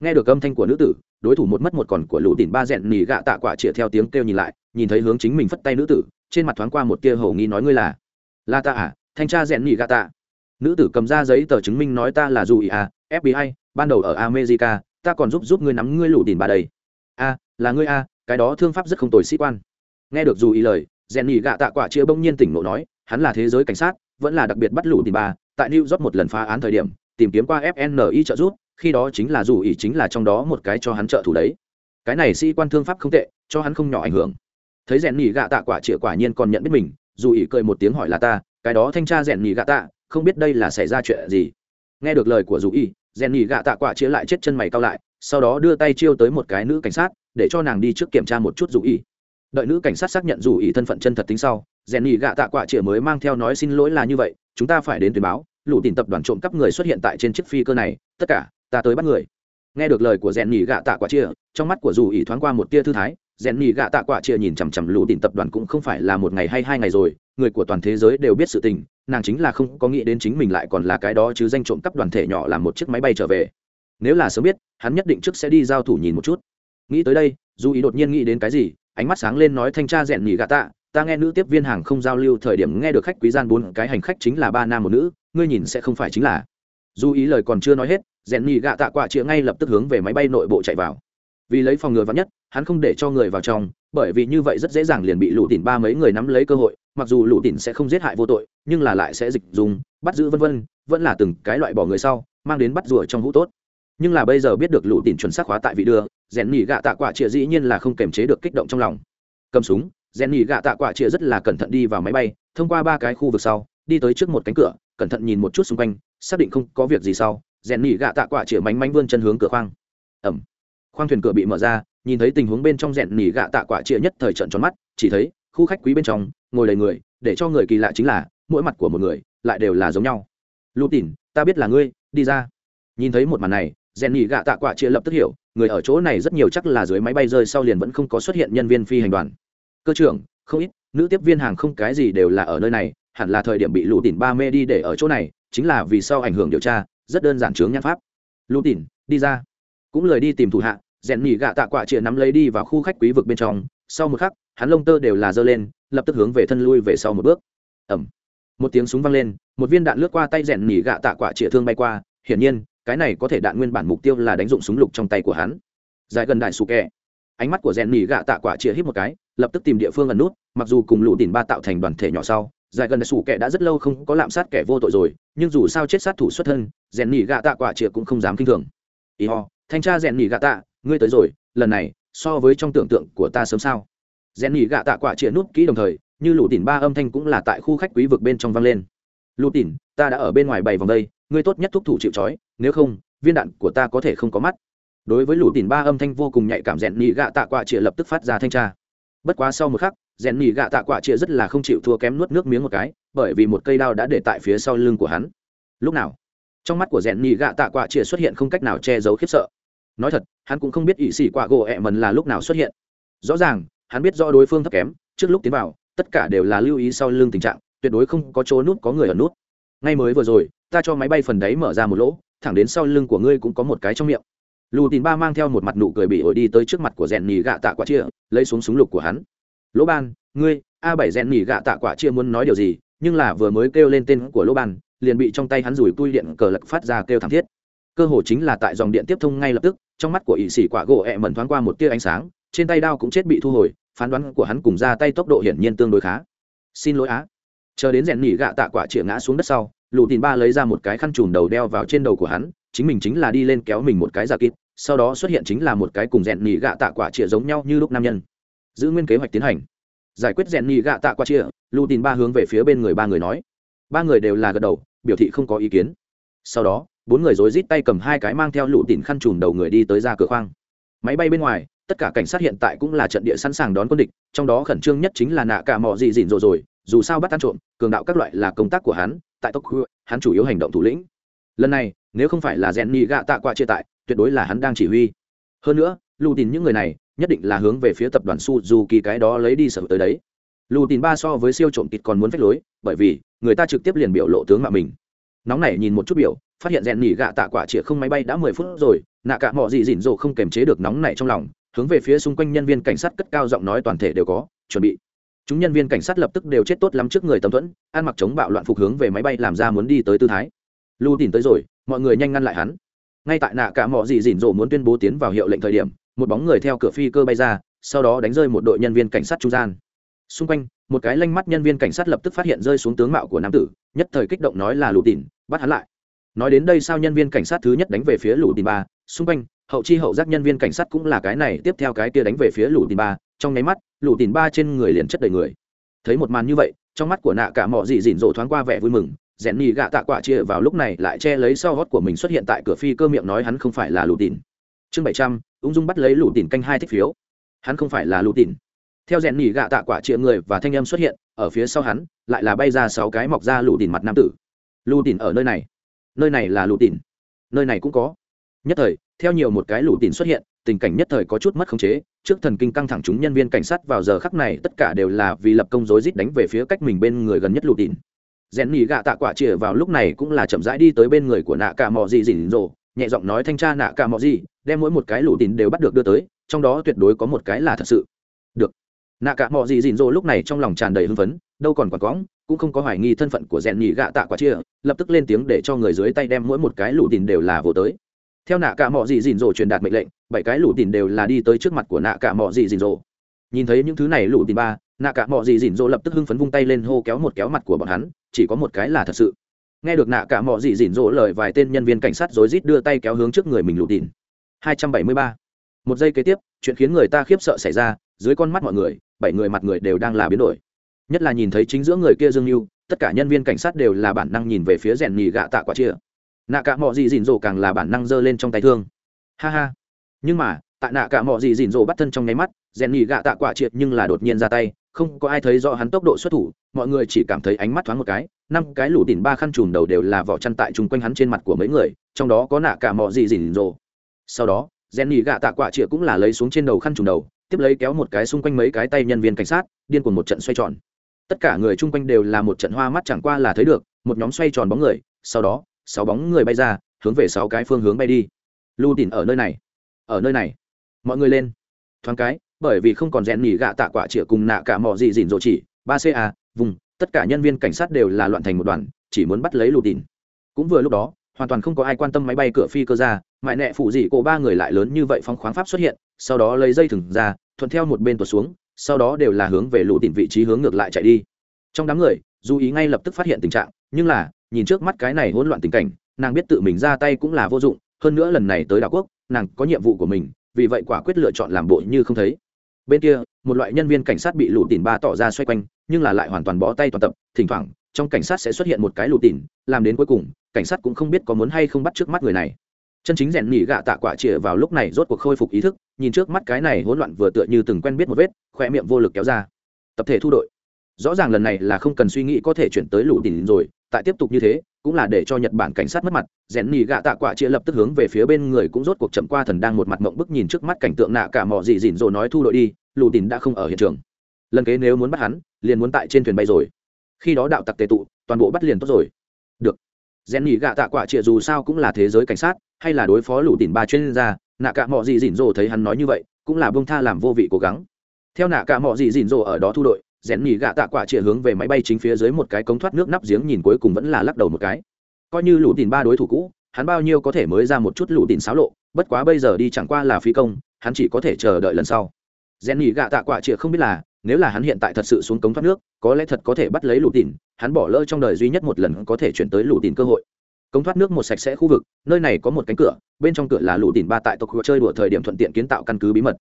Nghe được âm thanh của nữ tử đối thủ một mất một còn của lũ đỉnh ba rèn nỉ gạ tạ quả chĩa theo tiếng kêu nhìn lại nhìn thấy hướng chính mình phất tay nữ tử trên mặt thoáng qua một tia hầu nghi nói ngươi là? Là ta à thanh tra rèn nỉ gạ tạ. Nữ tử cầm ra giấy tờ chứng minh nói ta là dù ý à fbi ban đầu ở america ta còn giúp giúp ngươi nắm ngươi lũ đỉnh ba đây. a là ngươi a cái đó thương pháp rất không tồi sĩ quan. Nghe được dù ý lời rèn nỉ gạ tạ quả chĩa bỗng nhiên tỉnh ngộ nói hắn là thế giới cảnh sát vẫn là đặc biệt bắt lũ đỉnh ba, tại new york một lần phá án thời điểm tìm kiếm qua fni trợ giúp khi đó chính là dù ý chính là trong đó một cái cho hắn trợ thủ đấy. Cái này sĩ quan thương pháp không tệ, cho hắn không nhỏ ảnh hưởng. Thấy rèn nhì gạ tạ quả chĩa quả nhiên còn nhận biết mình, dù ý cười một tiếng hỏi là ta, cái đó thanh tra rèn nhì gạ tạ, không biết đây là xảy ra chuyện gì. Nghe được lời của dù ý rèn nhì gạ tạ quả chĩa lại chết chân mày cao lại, sau đó đưa tay chiêu tới một cái nữ cảnh sát, để cho nàng đi trước kiểm tra một chút dù ý đợi nữ cảnh sát xác nhận dù ý thân phận chân thật tính sau, rèn nhì gạ tạ quả chĩa mới mang theo nói xin lỗi là như vậy, chúng ta phải đến tuyển báo, lũ tìm tập đoàn trộm cắp người xuất hiện tại trên chiếc phi cơ này, tất cả ta tới bắt người. Nghe được lời của rèn nhì gạ tạ quả chia trong mắt của dù ỉ thoáng qua một tia thư thái, rèn nhì gạ tạ quả chia nhìn chằm chằm lù đỉnh tập đoàn cũng không phải là một ngày hay hai ngày rồi, người của toàn thế giới đều biết sự tình, nàng chính là không có nghĩ đến chính mình lại còn là cái đó chứ danh trộm cắp đoàn thể nhỏ làm một chiếc máy bay trở về. Nếu là sớm biết, hắn nhất định trước sẽ đi giao thủ nhìn một chút. Nghĩ tới đây, dù ý đột nhiên nghĩ đến cái gì, ánh mắt sáng lên nói thanh tra rèn nhì gạ tạ, ta nghe nữ tiếp viên hàng không giao lưu thời điểm nghe được khách quý gian bốn, cái hành khách chính là ba nam một nữ, ngươi nhìn sẽ không phải chính là dù ý lời còn chưa nói hết, rèn nhị gạ tạ quạ chĩa ngay lập tức hướng về máy bay nội bộ chạy vào. Vì lấy phòng ngừa vắn nhất, hắn không để cho người vào trong, bởi vì như vậy rất dễ dàng liền bị lũ tỉn ba mấy người nắm lấy cơ hội, mặc dù lũ tỉn sẽ không giết hại vô tội, nhưng là lại sẽ dịch dùng, bắt giữ vân vân, vẫn là từng cái loại bỏ người sau, mang đến bắt rùa trong hũ tốt. Nhưng là bây giờ biết được lũ tỉn chuẩn xác hóa tại vị đưa, rèn nhị gạ tạ quạ chĩa dĩ nhiên là không kềm chế được kích động trong lòng. Cầm súng, rèn nhị gạ tạ quạ chĩa rất là cẩn thận đi vào máy bay, thông qua ba cái khu vực sau, đi tới trước một cánh cửa, cẩn thận nhìn một chút xung quanh xác định không có việc gì sau, rèn nỉ gạ tạ quả chĩa mánh mánh vươn chân hướng cửa khoang. Ẩm. Khoang thuyền cửa bị mở ra, nhìn thấy tình huống bên trong rèn nỉ gạ tạ quả chĩa nhất thời trận tròn mắt, chỉ thấy khu khách quý bên trong, ngồi đầy người, để cho người kỳ lạ chính là, mỗi mặt của một người, lại đều là giống nhau. Lụ tỉn, ta biết là ngươi, đi ra. Nhìn thấy một màn này, rèn nỉ gạ tạ quả chĩa lập tức hiểu, người ở chỗ này rất nhiều chắc là dưới máy bay rơi sau liền vẫn không có xuất hiện nhân viên phi hành đoàn. Cơ trưởng, không ít, nữ tiếp viên hàng không cái gì đều là ở nơi này, hẳn là thời điểm bị lụ tỉn ba mê đi để ở chỗ này chính là vì sau ảnh hưởng điều tra, rất đơn giản chướng nhãn pháp. Lũ tỉn đi ra. Cũng lời đi tìm thủ hạ, rèn nhị gạ tạ quạ chĩa nắm lấy đi vào khu khách quý vực bên trong. Sau một khắc, hắn lông tơ đều là giơ lên, lập tức hướng về thân lui về sau một bước. Ẩm. Một tiếng súng vang lên, một viên đạn lướt qua tay rèn nhị gạ tạ quạ chĩa thương bay qua. Hiển nhiên, cái này có thể đạn nguyên bản mục tiêu là đánh dụng súng lục trong tay của hắn. Dài gần đại sụ kẹ. Ánh mắt của rèn nhị gạ tạ quạ chĩa hít một cái, lập tức tìm địa phương ẩn nút, mặc dù cùng lũ đỉnh ba tạo thành đoàn thể nhỏ sau giải gần sủ kẻ đã rất lâu không có lạm sát kẻ vô tội rồi, nhưng dù sao chết sát thủ xuất thân, rèn nỉ gạ tạ quả triệt cũng không dám kinh thường. Ý ho, thanh tra rèn nỉ gạ tạ, ngươi tới rồi, lần này, so với trong tưởng tượng của ta sớm sao? Rèn nỉ gạ tạ quả triệt núp kỹ đồng thời, như lụ đỉnh ba âm thanh cũng là tại khu khách quý vực bên trong vang lên. Lụ đỉnh ta đã ở bên ngoài bảy vòng đây, ngươi tốt nhất thúc thủ chịu trói, nếu không, viên đạn của ta có thể không có mắt. Đối với lũ tìm ba âm thanh vô cùng nhạy cảm, rèn nhị gạ tạ quạ triệt lập tức phát ra thanh tra. Bất quá sau một khắc rèn nỉ gạ tạ quả chia rất là không chịu thua kém nuốt nước miếng một cái, bởi vì một cây đao đã để tại phía sau lưng của hắn. Lúc nào, trong mắt của rèn nỉ gạ tạ quả chia xuất hiện không cách nào che giấu khiếp sợ. Nói thật, hắn cũng không biết ỵ xỉ quả gỗ ẹ mần là lúc nào xuất hiện. Rõ ràng, hắn biết do đối phương thấp kém, trước lúc tiến vào, tất cả đều là lưu ý sau lưng tình trạng, tuyệt đối không có chỗ nút có người ở nút ngay mới vừa rồi, ta cho máy bay phần đấy mở ra một lỗ, thẳng đến sau lưng của ngươi cũng có một cái trong miệng. Lù tín ba mang theo một mặt nụ cười bị ổi đi tới trước mặt của rèn nhì gạ tạ quả chia lấy xuống súng lục của hắn lỗ ban, ngươi, a bảy rèn nỉ gạ tạ quả chia muốn nói điều gì, nhưng là vừa mới kêu lên tên của lỗ ban, liền bị trong tay hắn rủi tui điện cờ lật phát ra kêu thảm thiết. Cơ hồ chính là tại dòng điện tiếp thông ngay lập tức, trong mắt của ỵ sĩ quả gỗ ẹ mẩn thoáng qua một tia ánh sáng, trên tay đao cũng chết bị thu hồi, phán đoán của hắn cùng ra tay tốc độ hiển nhiên tương đối khá. Xin lỗi á. Chờ đến rèn nỉ gạ tạ quả chĩa ngã xuống đất sau lù tìm ba lấy ra một cái khăn trùm đầu đeo vào trên đầu của hắn, chính mình chính là đi lên kéo mình một cái giả kịp sau đó xuất hiện chính là một cái cùng rèn nỉ gạ tạ quả chĩa giống nhau như lúc nam nhân giữ nguyên kế hoạch tiến hành. Giải quyết rèn nhị gạ tạ qua chia, lưu tin ba hướng về phía bên người ba người nói. Ba người đều là gật đầu, biểu thị không có ý kiến. Sau đó, bốn người rối rít tay cầm hai cái mang theo lũ tỉn khăn trùm đầu người đi tới ra cửa khoang. Máy bay bên ngoài, tất cả cảnh sát hiện tại cũng là trận địa sẵn sàng đón quân địch, trong đó khẩn trương nhất chính là nạ cả mò gì dịn rồi rồi, dù sao bắt ăn trộm, cường đạo các loại là công tác của hắn, tại tốc hắn chủ yếu hành động thủ lĩnh. Lần này, nếu không phải là rèn nhị gạ tạ qua chia tại, tuyệt đối là hắn đang chỉ huy. Hơn nữa lù tìm những người này nhất định là hướng về phía tập đoàn suzuki cái đó lấy đi sở tới đấy. Lù tín ba so với siêu trộm kịt còn muốn phách lối, bởi vì người ta trực tiếp liền biểu lộ tướng mạo mình. Nóng này nhìn một chút biểu, phát hiện rèn nhỉ gạ tạ quả chìa không máy bay đã mười phút rồi, nạ cả mọi gì rỉn rồ không kềm chế được nóng này trong lòng, hướng về phía xung quanh nhân viên cảnh sát cất cao giọng nói toàn thể đều có, chuẩn bị. Chúng nhân viên cảnh sát lập tức đều chết tốt lắm trước người tấm thuẫn an mặc chống bạo loạn phục hướng về máy bay làm ra muốn đi tới tư thái. Lưu tìm tới rồi, mọi người nhanh ngăn lại hắn. Ngay tại nạ cả mọi gì rỉn rồ muốn tuyên bố tiến vào hiệu lệnh thời điểm một bóng người theo cửa phi cơ bay ra, sau đó đánh rơi một đội nhân viên cảnh sát trung gian. Xung quanh, một cái lanh mắt nhân viên cảnh sát lập tức phát hiện rơi xuống tướng mạo của nam tử, nhất thời kích động nói là lù tìn bắt hắn lại. Nói đến đây sao nhân viên cảnh sát thứ nhất đánh về phía lù tìn ba, xung quanh, hậu chi hậu giác nhân viên cảnh sát cũng là cái này, tiếp theo cái kia đánh về phía lù tìn ba, trong nháy mắt lù tìn ba trên người liền chất đầy người. Thấy một màn như vậy, trong mắt của nạ cả mọ dị dịn rộ thoáng qua vẻ vui mừng, rèn nhì gạ tạ quả chia vào lúc này lại che lấy sau hót của mình xuất hiện tại cửa phi cơ miệng nói hắn không phải là lù tìn chương bảy trăm, ung dung bắt lấy lũ tỉn canh hai thích phiếu. Hắn không phải là lũ tỉn. Theo rèn nỉ gạ tạ quả chĩa người và thanh âm xuất hiện, ở phía sau hắn, lại là bay ra sáu cái mọc ra lũ tỉn mặt nam tử. Lũ tỉn ở nơi này. Nơi này là lũ tỉn. Nơi này cũng có. Nhất thời, theo nhiều một cái lũ tỉn xuất hiện, tình cảnh nhất thời có chút mất khống chế, trước thần kinh căng thẳng chúng nhân viên cảnh sát vào giờ khắc này tất cả đều là vì lập công rối rít đánh về phía cách mình bên người gần nhất lũ tỉn. Rèn nỉ gạ tạ quả chĩa vào lúc này cũng là chậm rãi đi tới bên người của nạ cả mò dị dỉn rồ nhẹ giọng nói thanh tra nạ cả mọi gì, đem mỗi một cái lũ tín đều bắt được đưa tới, trong đó tuyệt đối có một cái là thật sự. Được. Nạ cả mọi gì dịn dỗ lúc này trong lòng tràn đầy hưng phấn, đâu còn quạt quõng, cũng không có hoài nghi thân phận của rèn nhị gạ tạ quả chia, lập tức lên tiếng để cho người dưới tay đem mỗi một cái lũ tín đều là vô tới. Theo nạ cả mọi gì dịn dỗ truyền đạt mệnh lệnh, bảy cái lũ tín đều là đi tới trước mặt của nạ cả mọi gì dịn dỗ nhìn thấy những thứ này lũ tín ba, nạ cả mọi gì dịn dỗ lập tức hưng phấn vung tay lên hô kéo một kéo mặt của bọn hắn, chỉ có một cái là thật sự nghe được nạ cả mọi gì dỉn rỗ lời vài tên nhân viên cảnh sát rối rít đưa tay kéo hướng trước người mình lụt đỉn hai trăm bảy mươi ba. Một giây kế tiếp, chuyện khiến người ta khiếp sợ xảy ra, dưới con mắt mọi người, bảy người mặt người đều đang là biến đổi. Nhất là nhìn thấy chính giữa người kia dương mưu tất cả nhân viên cảnh sát đều là bản năng nhìn về phía rèn nhì gạ tạ quả chia nạ cả mọi gì dỉn rỗ càng là bản năng giơ lên trong tay thương. Ha ha. Nhưng mà, tại nạ cả mọi gì dỉn rỗ bắt thân trong nháy mắt, rèn nhì gạ tạ quả triệt nhưng là đột nhiên ra tay, không có ai thấy rõ hắn tốc độ xuất thủ, mọi người chỉ cảm thấy ánh mắt thoáng một cái năm cái lũ đỉnh ba khăn trùm đầu đều là vỏ chăn tại chung quanh hắn trên mặt của mấy người, trong đó có nạ cả mọ gì gì rồ sau đó rèn nhì gạ tạ quả trịa cũng là lấy xuống trên đầu khăn trùm đầu, tiếp lấy kéo một cái xung quanh mấy cái tay nhân viên cảnh sát, điên cuồng một trận xoay tròn. Tất cả người chung quanh đều là một trận hoa mắt chẳng qua là thấy được, một nhóm xoay tròn bóng người, sau đó, sáu bóng người bay ra, hướng về sáu cái phương hướng bay đi. Lưu tìm ở nơi này, ở nơi này. Mọi người lên. Thoáng cái, bởi vì không còn rèn nhì gạ tạ quả trịa cùng nạ cả mọ gì gì rồ chỉ, ba ca vùng tất cả nhân viên cảnh sát đều là loạn thành một đoàn, chỉ muốn bắt lấy lụt đỉnh cũng vừa lúc đó, hoàn toàn không có ai quan tâm máy bay cửa phi cơ ra mại nẹ phụ dị cổ ba người lại lớn như vậy phóng khoáng pháp xuất hiện, sau đó lấy dây thừng ra, thuận theo một bên tuột xuống, sau đó đều là hướng về lũ tìm vị trí hướng ngược lại chạy đi. Trong đám người, dù ý ngay lập tức phát hiện tình trạng, nhưng là, nhìn trước mắt cái này hỗn loạn tình cảnh, nàng biết tự mình ra tay cũng là vô dụng, hơn nữa lần này tới đảo quốc, nàng có nhiệm vụ của mình, vì vậy quả quyết lựa chọn làm bộ như không thấy bên kia, một loại nhân viên cảnh sát bị lụ tìm ba tỏ ra xoay quanh, nhưng là lại hoàn toàn bó tay toàn tập, thỉnh thoảng, trong cảnh sát sẽ xuất hiện một cái lụ tìm làm đến cuối cùng, cảnh sát cũng không biết có muốn hay không bắt trước mắt người này. Chân chính rèn nỉ gạ tạ quả chĩa vào lúc này rốt cuộc khôi phục ý thức, nhìn trước mắt cái này hỗn loạn vừa tựa như từng quen biết một vết khoe miệng vô lực kéo ra. Tập thể thu đội. Rõ ràng lần này là không cần suy nghĩ có thể chuyển tới lũ tỉn rồi, tại tiếp tục như thế cũng là để cho nhật bản cảnh sát mất mặt, rèn nỉ gạ tạ quả chia lập tức hướng về phía bên người cũng rốt cuộc chậm qua thần đang một mặt mộng bức nhìn trước mắt cảnh tượng nạ cả mò dị dịn rồi nói thu đội đi, lù tín đã không ở hiện trường. Lần kế nếu muốn bắt hắn, liền muốn tại trên thuyền bay rồi. Khi đó đạo tặc tề tụ, toàn bộ bắt liền tốt rồi. Được. Rèn nỉ gạ tạ quả chia dù sao cũng là thế giới cảnh sát, hay là đối phó lù tín ba chuyên gia, nạ cả mò dị dịn rồi thấy hắn nói như vậy, cũng là bông tha làm vô vị cố gắng. Theo nạ cả mò dị dịn rồi ở đó thu đội rèn nhì gạ tạ quả chĩa hướng về máy bay chính phía dưới một cái cống thoát nước nắp giếng nhìn cuối cùng vẫn là lắc đầu một cái. Coi như lũ tìm ba đối thủ cũ, hắn bao nhiêu có thể mới ra một chút lũ tìm xáo lộ, bất quá bây giờ đi chẳng qua là phi công, hắn chỉ có thể chờ đợi lần sau. Rèn nhì gạ tạ quả chĩa không biết là, nếu là hắn hiện tại thật sự xuống cống thoát nước, có lẽ thật có thể bắt lấy lũ tìm hắn bỏ lỡ trong đời duy nhất một lần có thể chuyển tới lũ tìm cơ hội. Cống thoát nước một sạch sẽ khu vực, nơi này có một cánh cửa, bên trong cửa là lũ tìm ba tại tộc chơi đùa thời điểm thuận tiện kiến tạo căn cứ bí mật.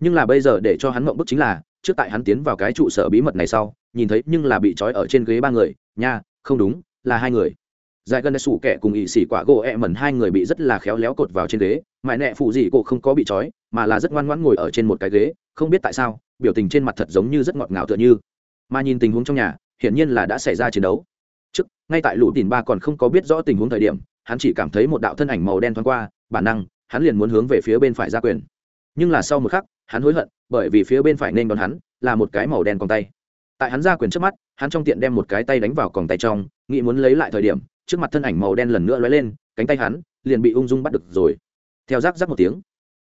Nhưng là bây giờ để cho hắn mộng bức chính là trước tại hắn tiến vào cái trụ sở bí mật này sau, nhìn thấy nhưng là bị trói ở trên ghế ba người, nha, không đúng, là hai người. Dài gần sủ kẻ cùng ỵ xỉ quả gỗ ẹ mẩn hai người bị rất là khéo léo cột vào trên ghế, mãi nẹ phụ gì cô không có bị trói, mà là rất ngoan ngoãn ngồi ở trên một cái ghế, không biết tại sao, biểu tình trên mặt thật giống như rất ngọt ngào tựa như. Mà nhìn tình huống trong nhà, hiển nhiên là đã xảy ra chiến đấu. Trước, ngay tại lũ tìm ba còn không có biết rõ tình huống thời điểm, hắn chỉ cảm thấy một đạo thân ảnh màu đen thoáng qua, bản năng, hắn liền muốn hướng về phía bên phải ra quyền. Nhưng là sau một khắc hắn hối hận, bởi vì phía bên phải nên đón hắn là một cái màu đen còn tay. Tại hắn ra quyền trước mắt, hắn trong tiện đem một cái tay đánh vào còn tay trong, nghĩ muốn lấy lại thời điểm, trước mặt thân ảnh màu đen lần nữa lóe lên, cánh tay hắn liền bị ung dung bắt được rồi. Theo rác rác một tiếng,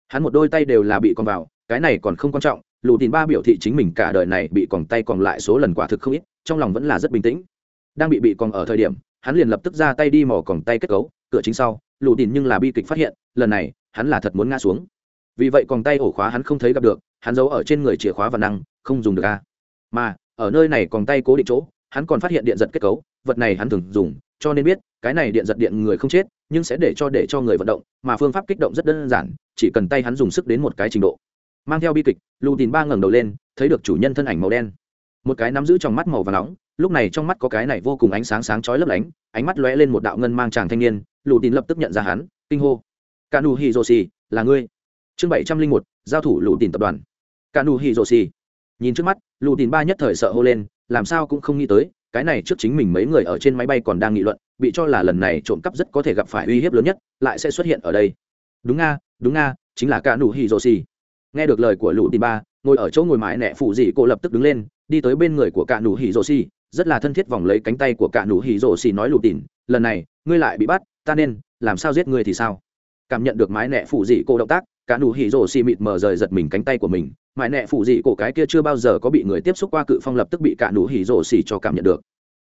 hắn một đôi tay đều là bị còn vào, cái này còn không quan trọng lù tìm ba biểu thị chính mình cả đời này bị còn tay còn lại số lần quả thực không ít, trong lòng vẫn là rất bình tĩnh. Đang bị bị còn ở thời điểm, hắn liền lập tức ra tay đi mò còn tay kết cấu, cửa chính sau lù tìm nhưng là bi kịch phát hiện, lần này, hắn là thật muốn ngã xuống vì vậy còn tay ổ khóa hắn không thấy gặp được, hắn giấu ở trên người chìa khóa và năng, không dùng được a mà, ở nơi này còn tay cố định chỗ, hắn còn phát hiện điện giật kết cấu, vật này hắn thường dùng, cho nên biết, cái này điện giật điện người không chết, nhưng sẽ để cho để cho người vận động, mà phương pháp kích động rất đơn giản, chỉ cần tay hắn dùng sức đến một cái trình độ. Mang theo bi kịch lù tìm ba ngẩng đầu lên, thấy được chủ nhân thân ảnh màu đen. Một cái nắm giữ trong mắt màu và nóng, lúc này trong mắt có cái này vô cùng ánh sáng sáng chói lấp lánh, ánh mắt lóe lên một đạo ngân mang chàng thanh niên lù tìm lập tức nhận ra hắn, kinh hô. Kanu nù là ngươi chương bảy trăm linh một, giao thủ lụ tìm tập đoàn. Cả nụ hỉ rồ xì nhìn trước mắt lụ tìm ba nhất thời sợ hô lên, làm sao cũng không nghĩ tới, cái này trước chính mình mấy người ở trên máy bay còn đang nghị luận, bị cho là lần này trộm cắp rất có thể gặp phải uy hiếp lớn nhất, lại sẽ xuất hiện ở đây. Đúng nga đúng nga, chính là cả nụ hỉ rồ xì nghe được lời của lụ tìm ba, ngồi ở chỗ ngồi mãi nẹ phụ gì cô lập tức đứng lên, đi tới bên người của cả nụ hỉ rồ xì rất là thân thiết vòng lấy cánh tay của cả nụ hỉ rồ xì nói lụ tìm lần này, ngươi lại bị bắt, ta nên, làm sao giết ngươi thì sao? cảm nhận được mái nẹ phụ dị cổ động tác, cả nụ hỉ rổ xì mịt mờ rời giật mình cánh tay của mình. Mái nẹ phụ dị cổ cái kia chưa bao giờ có bị người tiếp xúc qua cự phong lập tức bị cả nụ hỉ rổ xì cho cảm nhận được.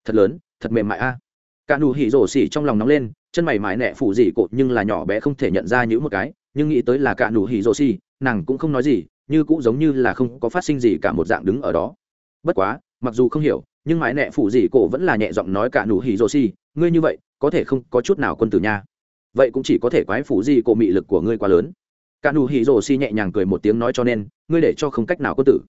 Thật lớn, thật mềm mại a. Cả nụ hỉ rổ xì trong lòng nóng lên, chân mày mái nẹ phụ dị cổ nhưng là nhỏ bé không thể nhận ra những một cái, nhưng nghĩ tới là cả nụ hỉ rổ xì, nàng cũng không nói gì, như cũng giống như là không có phát sinh gì cả một dạng đứng ở đó. Bất quá, mặc dù không hiểu, nhưng mái nẹ phụ dị cổ vẫn là nhẹ giọng nói cả nụ hỉ rổ xì, ngươi như vậy, có thể không có chút nào quân tử nha vậy cũng chỉ có thể quái phủ gì cổ mị lực của ngươi quá lớn. Cả nụ hỉ rồ si nhẹ nhàng cười một tiếng nói cho nên ngươi để cho không cách nào có tử.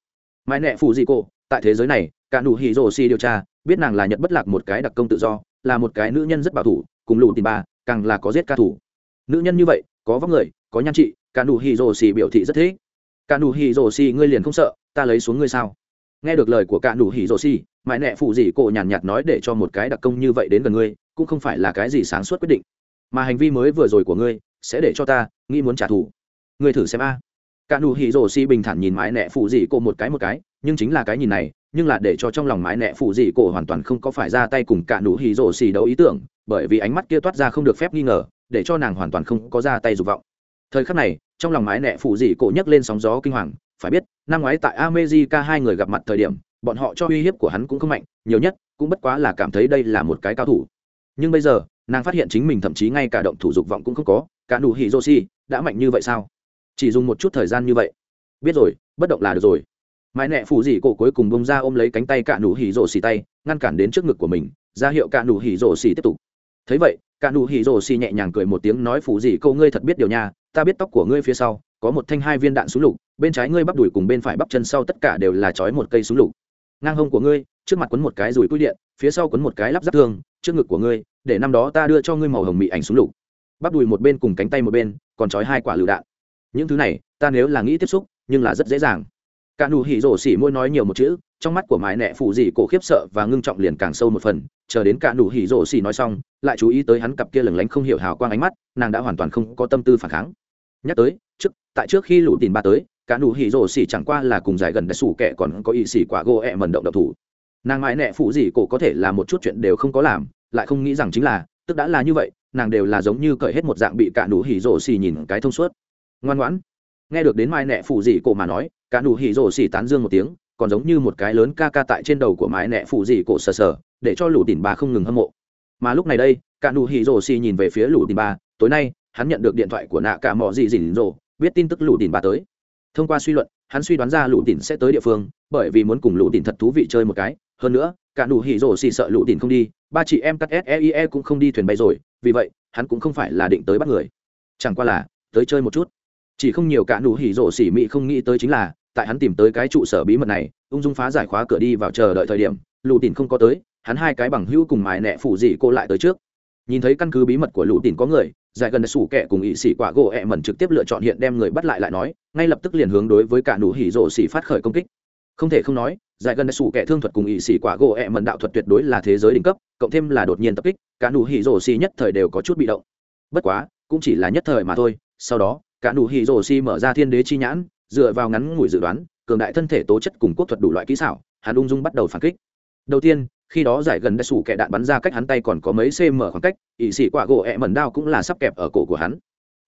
Mãi nẹ phủ gì cổ tại thế giới này cả nụ hỉ rồ si điều tra biết nàng là nhật bất lạc một cái đặc công tự do là một cái nữ nhân rất bảo thủ cùng lùn tìm bà càng là có giết ca thủ. Nữ nhân như vậy có vóc người có nhan trị cả nụ hỉ rồ si biểu thị rất thế cả nụ hỉ rồ si ngươi liền không sợ ta lấy xuống ngươi sao? Nghe được lời của cả nụ hỉ rồ si, mãi nẹ phụ gì cổ nhàn nhạt nói để cho một cái đặc công như vậy đến gần ngươi cũng không phải là cái gì sáng suốt quyết định mà hành vi mới vừa rồi của ngươi sẽ để cho ta nghĩ muốn trả thù. Ngươi thử xem a. Cả nụ hỉ rổ xi bình thản nhìn mãi nẹ phụ dị cổ một cái một cái, nhưng chính là cái nhìn này, nhưng là để cho trong lòng mãi nẹ phụ dị cổ hoàn toàn không có phải ra tay cùng cả nụ hỉ rổ xi đấu ý tưởng, bởi vì ánh mắt kia toát ra không được phép nghi ngờ, để cho nàng hoàn toàn không có ra tay dục vọng. Thời khắc này, trong lòng mái nẹ phụ dị cổ nhấc lên sóng gió kinh hoàng, phải biết, năm ngoái tại amejica hai người gặp mặt thời điểm, bọn họ cho uy hiếp của hắn cũng không mạnh, nhiều nhất cũng bất quá là cảm thấy đây là một cái cao thủ. Nhưng bây giờ nàng phát hiện chính mình thậm chí ngay cả động thủ dục vọng cũng không có, cả nụ hỉ rô si đã mạnh như vậy sao? Chỉ dùng một chút thời gian như vậy. Biết rồi, bất động là được rồi. Mãi nẹ phụ dị cổ cuối cùng bông ra ôm lấy cánh tay cả nụ hỉ rổ xì tay, ngăn cản đến trước ngực của mình, ra hiệu cả nụ hỉ rổ xì tiếp tục. Thấy vậy, cả nụ hỉ rổ xì nhẹ nhàng cười một tiếng nói phụ dị cô, ngươi thật biết điều nha, ta biết tóc của ngươi phía sau có một thanh hai viên đạn súng lục, bên trái ngươi bắp đùi cùng bên phải bắp chân sau tất cả đều là trói một cây súng lục. Ngang hông của ngươi, trước mặt quấn một cái rùi cui điện, phía sau quấn một cái lắp ráp thương trước ngực của ngươi, để năm đó ta đưa cho ngươi màu hồng mị ảnh súng lục. Bắp đùi một bên cùng cánh tay một bên, còn trói hai quả lựu đạn. Những thứ này, ta nếu là nghĩ tiếp xúc, nhưng là rất dễ dàng. Cả nụ hỉ rổ xỉ môi nói nhiều một chữ, trong mắt của mái nẹ phụ dị cổ khiếp sợ và ngưng trọng liền càng sâu một phần. Chờ đến cả nụ hỉ rổ xỉ nói xong, lại chú ý tới hắn cặp kia lừng lánh không hiểu hào quang ánh mắt, nàng đã hoàn toàn không có tâm tư phản kháng. Nhắc tới, trước, tại trước khi lũ tìm ba tới, cả nụ hỉ rổ xỉ chẳng qua là cùng giải gần đại sủ kẻ còn có ý xỉ quả gô ẹ e mần động độc thủ nàng mãi nẹ phụ gì cổ có thể là một chút chuyện đều không có làm, lại không nghĩ rằng chính là, tức đã là như vậy, nàng đều là giống như cởi hết một dạng bị cả nụ hỉ rổ xì nhìn cái thông suốt. Ngoan ngoãn. Nghe được đến mai nẹ phụ gì cổ mà nói, cả nụ hỉ rổ xì tán dương một tiếng, còn giống như một cái lớn ca ca tại trên đầu của mái nẹ phụ gì cổ sờ sờ, để cho lũ đỉnh bà không ngừng hâm mộ. Mà lúc này đây, cả nụ hỉ rổ xì nhìn về phía lũ đỉnh bà, tối nay, hắn nhận được điện thoại của nạ cả mọ gì dỉn rổ, biết tin tức lũ đỉnh bà tới. Thông qua suy luận, hắn suy đoán ra lũ đỉnh sẽ tới địa phương, bởi vì muốn cùng lũ đỉnh thật thú vị chơi một cái hơn nữa, cả nụ hỉ rổ xì sợ lũ đỉnh không đi, ba chị em cắt seie cũng không đi thuyền bay rồi, vì vậy, hắn cũng không phải là định tới bắt người. Chẳng qua là, tới chơi một chút. Chỉ không nhiều cả nụ hỉ rổ xỉ mị không nghĩ tới chính là, tại hắn tìm tới cái trụ sở bí mật này, ung dung phá giải khóa cửa đi vào chờ đợi thời điểm, lũ đỉnh không có tới, hắn hai cái bằng hữu cùng mài nẹ phủ dị cô lại tới trước. Nhìn thấy căn cứ bí mật của lũ đỉnh có người, giải gần sủ kẻ cùng ỵ sĩ quả gỗ ẹ mẩn trực tiếp lựa chọn hiện đem người bắt lại lại nói, ngay lập tức liền hướng đối với cả nụ hỉ rổ xỉ phát khởi công kích. Không thể không nói giải gần sủ kẻ thương thuật cùng ỵ sĩ quả gỗ ẹ mần đạo thuật tuyệt đối là thế giới đỉnh cấp, cộng thêm là đột nhiên tập kích, cả nụ hỉ rổ xì nhất thời đều có chút bị động. Bất quá, cũng chỉ là nhất thời mà thôi, sau đó, cả nụ hỉ rổ xì mở ra thiên đế chi nhãn, dựa vào ngắn ngủi dự đoán, cường đại thân thể tố chất cùng quốc thuật đủ loại kỹ xảo, hắn ung dung bắt đầu phản kích. Đầu tiên, khi đó giải gần đã sủ kẻ đạn bắn ra cách hắn tay còn có mấy cm khoảng cách ỵ sĩ quả gỗ ẹ mần đao cũng là sắp kẹp ở cổ của hắn.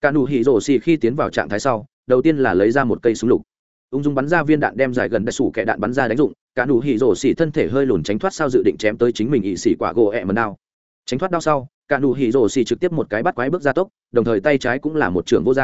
Cả nụ hỉ rổ xì khi tiến vào trạng thái sau, đầu tiên là lấy ra một cây súng lục ung dung bắn ra viên đạn đem dài gần đại sủ kẻ đạn bắn ra đánh dụng, cả nụ hỉ rổ xỉ thân thể hơi lùn tránh thoát sao dự định chém tới chính mình ỵ xỉ quả gỗ ẹ mần đao. Tránh thoát đao sau, cả nụ hỉ rổ xỉ trực tiếp một cái bắt quái bước ra tốc, đồng thời tay trái cũng là một trường vô r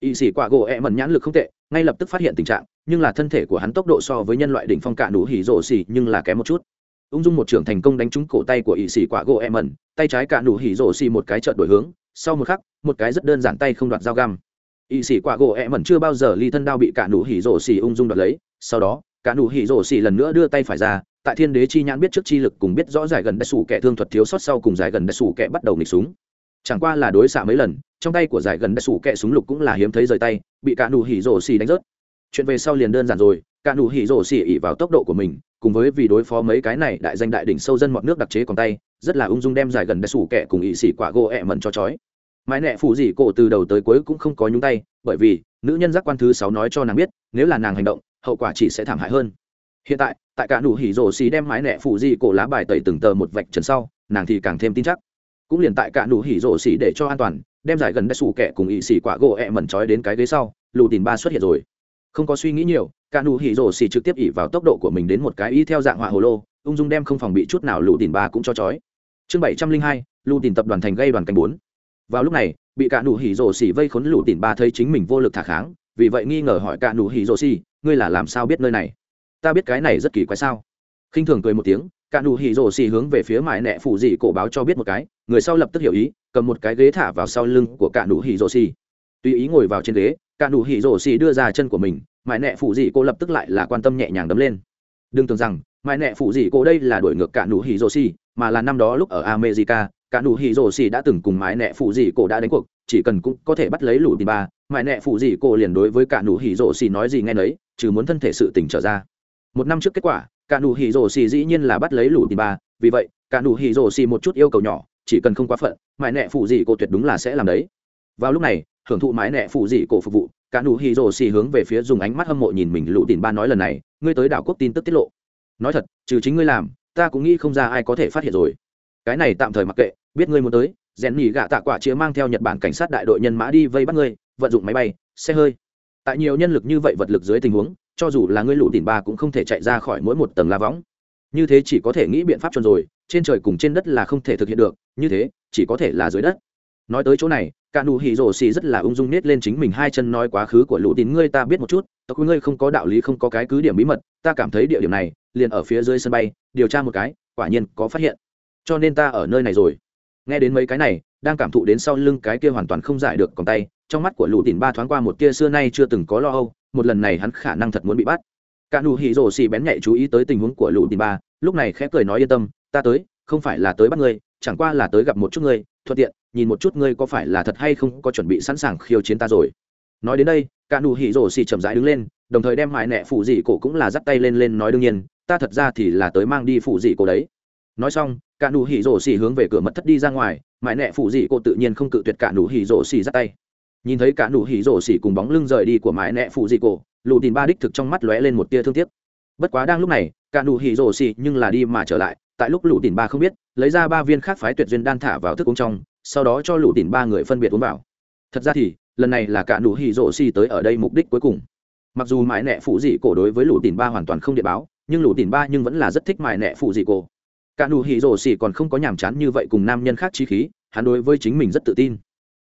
ỵ xỉ quả gỗ ẹ mần nhãn lực không tệ, ngay lập tức phát hiện tình trạng, nhưng là thân thể của hắn tốc độ so với nhân loại đỉnh phong cả nụ hỉ rổ xỉ nhưng là kém một chút. Ung dung một trưởng thành công đánh trúng cổ tay của ỵ xỉ quả gỗ ẹ mần, tay trái cả nụ hỉ rổ xỉ một cái trợn đổi hướng, sau một khắc, một cái rất đơn giản tay không đoạt dao găm ỵ sĩ quả gỗ ẹ mẩn chưa bao giờ ly thân đao bị cả nụ hỉ rổ xỉ ung dung đoạt lấy. Sau đó, cả nụ hỉ rổ xỉ lần nữa đưa tay phải ra, tại thiên đế chi nhãn biết trước chi lực cùng biết rõ giải gần đại sủ kẻ thương thuật thiếu sót sau cùng giải gần đại sủ kẻ bắt đầu nghịch súng. Chẳng qua là đối xạ mấy lần, trong tay của giải gần đại sủ kẻ súng lục cũng là hiếm thấy rời tay, bị cả nụ hỉ rổ xỉ đánh rớt. Chuyện về sau liền đơn giản rồi, cả nụ hỉ rổ xỉ ỉ vào tốc độ của mình, cùng với vì đối phó mấy cái này đại danh đại đỉnh sâu dân mọt nước đặc chế còn tay, rất là ung dung đem giải gần đại sủ kẻ cùng ỵ sĩ quả gỗ ẹ mẩn cho chói mãi nẹ phụ dị cổ từ đầu tới cuối cũng không có nhúng tay, bởi vì nữ nhân giác quan thứ sáu nói cho nàng biết, nếu là nàng hành động, hậu quả chỉ sẽ thảm hại hơn. Hiện tại tại cả nụ hỉ rổ xì đem mái nẹ phụ di cổ lá bài tẩy từng tờ một vạch trần sau, nàng thì càng thêm tin chắc. Cũng liền tại cả nụ hỉ rổ xì để cho an toàn, đem giải gần đất xù kẹ cùng ỵ xì quả gỗ ẹ mẩn trói đến cái ghế sau, lù tìm ba xuất hiện rồi. Không có suy nghĩ nhiều, cả nụ hỉ rổ xì trực tiếp ỉ vào tốc độ của mình đến một cái y theo dạng họa hồ lô, ung dung đem không phòng bị chút nào lù tìm ba cũng cho trói. Chương bảy trăm linh hai, lù tìm tập đoàn thành gây đoàn canh bốn vào lúc này, bị cạn nụ hỉ rổ xỉ vây khốn lũ tỉn ba thấy chính mình vô lực thả kháng, vì vậy nghi ngờ hỏi cạn nụ hỉ rổ xỉ, ngươi là làm sao biết nơi này? Ta biết cái này rất kỳ quái sao? Khinh thường cười một tiếng cạn nụ hỉ rổ xỉ hướng về phía mại nẹ phụ dị cổ báo cho biết một cái, người sau lập tức hiểu ý, cầm một cái ghế thả vào sau lưng của cạn nụ hỉ rổ xỉ. Tùy ý ngồi vào trên ghế cạn nụ hỉ rổ xỉ đưa ra chân của mình mại nẹ phụ dị cô lập tức lại là quan tâm nhẹ nhàng đấm lên. Đừng tưởng rằng mãi nẹ phụ gì cô đây là đổi ngược cả nụ hỉ rồ xì, mà là năm đó lúc ở america, cả nụ hỉ rồ xì đã từng cùng mãi nẹ phụ gì cô đã đánh cuộc, chỉ cần cũng có thể bắt lấy lũ tìm ba. Mãi nẹ phụ gì cô liền đối với cả nụ hỉ rồ xì nói gì nghe nấy chứ muốn thân thể sự tỉnh trở ra. Một năm trước kết quả, cả nụ hỉ rồ xì dĩ nhiên là bắt lấy lũ tìm ba. Vì vậy, cả nụ hỉ rồ xì một chút yêu cầu nhỏ, chỉ cần không quá phận, mãi nẹ phụ gì cô tuyệt đúng là sẽ làm đấy. Vào lúc này, hưởng thụ mãi nẹ phụ gì cô phục vụ, cả nụ hỉ rồ xì hướng về phía dùng ánh mắt hâm mộ nhìn mình lũ tìm ba nói lần này, ngươi tới đảo quốc tin tức tiết lộ nói thật, trừ chính ngươi làm, ta cũng nghĩ không ra ai có thể phát hiện rồi. Cái này tạm thời mặc kệ, biết ngươi muốn tới, rèn nhì gạ tạ quả chĩa mang theo nhật bản cảnh sát đại đội nhân mã đi vây bắt ngươi, vận dụng máy bay, xe hơi. Tại nhiều nhân lực như vậy vật lực dưới tình huống, cho dù là ngươi lũ tìm ba cũng không thể chạy ra khỏi mỗi một tầng la võng. Như thế chỉ có thể nghĩ biện pháp chuẩn rồi, trên trời cùng trên đất là không thể thực hiện được, như thế, chỉ có thể là dưới đất. Nói tới chỗ này cả nụ hỉ rổ xì rất là ung dung nết lên chính mình hai chân nói quá khứ của lũ tín ngươi ta biết một chút, tộc ngươi không có đạo lý không có cái cứ điểm bí mật, ta cảm thấy địa điểm này liền ở phía dưới sân bay, điều tra một cái, quả nhiên có phát hiện. Cho nên ta ở nơi này rồi. Nghe đến mấy cái này, đang cảm thụ đến sau lưng cái kia hoàn toàn không giải được còn tay, trong mắt của lũ tìm ba thoáng qua một kia xưa nay chưa từng có lo âu, một lần này hắn khả năng thật muốn bị bắt. Cả nụ hỉ rổ xì bén nhạy chú ý tới tình huống của lũ tìm ba, lúc này khẽ cười nói yên tâm, ta tới, không phải là tới bắt ngươi, chẳng qua là tới gặp một chút ngươi, thuận tiện, nhìn một chút ngươi có phải là thật hay không có chuẩn bị sẵn sàng khiêu chiến ta rồi. Nói đến đây, cả nụ hỉ rổ xì chậm rãi đứng lên, đồng thời đem mại nẹ phụ gì cổ cũng là dắt tay lên lên nói đương nhiên ta thật ra thì là tới mang đi phụ dị cô đấy. Nói xong, cả nụ hỉ rổ xỉ hướng về cửa mật thất đi ra ngoài, mãi nẹ phụ dị cô tự nhiên không cự tuyệt cả nụ hỉ rổ xỉ ra tay. Nhìn thấy cả nụ hỉ rổ xỉ cùng bóng lưng rời đi của mãi nẹ phụ dị cô, lù tìm ba đích thực trong mắt lóe lên một tia thương tiếc. Bất quá đang lúc này, cả nụ hỉ rổ xỉ nhưng là đi mà trở lại, tại lúc lù tìm ba không biết, lấy ra ba viên khác phái tuyệt duyên đan thả vào thức uống trong, sau đó cho lù tìm ba người phân biệt uống vào. Thật ra thì, lần này là cả nụ hỉ rổ xỉ tới ở đây mục đích cuối cùng. Mặc dù mãi nẹ phụ dị cổ đối với lũ tìm ba hoàn toàn không địa báo nhưng lũ tìm ba nhưng vẫn là rất thích mại nẹ phụ dị cổ. Cả nụ hỉ rổ xỉ còn không có nhàm chán như vậy cùng nam nhân khác trí khí, hắn đối với chính mình rất tự tin.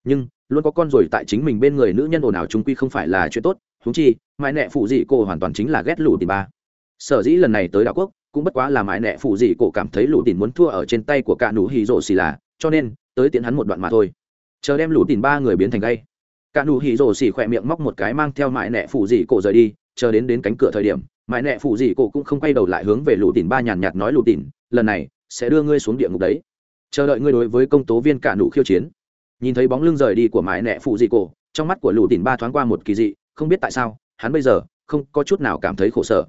Nhưng, luôn có con rồi tại chính mình bên người nữ nhân ồn ào trung quy không phải là chuyện tốt húng chi mại nẹ phụ dị cổ hoàn toàn chính là ghét lũ tìm ba. Sở dĩ lần này tới đảo quốc, cũng bất quá là mại nẹ phụ dị cổ cảm thấy lũ tìm muốn thua ở trên tay của cả nụ hỉ rổ xỉ là, cho nên, tới tiện hắn một đoạn mà thôi. Chờ đem lũ tìm ba người biến thành gây cả nụ hỉ rổ xỉ khỏe miệng móc một cái mang theo mại nẹ phụ dị cổ rời đi, chờ đến đến cánh cửa thời điểm mãi nẹ phụ gì cổ cũng không quay đầu lại hướng về lù tìn ba nhàn nhạt nói lù tìn lần này sẽ đưa ngươi xuống địa ngục đấy. Chờ đợi ngươi đối với công tố viên cả nụ khiêu chiến. Nhìn thấy bóng lưng rời đi của mãi nẹ phụ gì cổ, trong mắt của lù tìn ba thoáng qua một kỳ dị, không biết tại sao, hắn bây giờ không có chút nào cảm thấy khổ sở.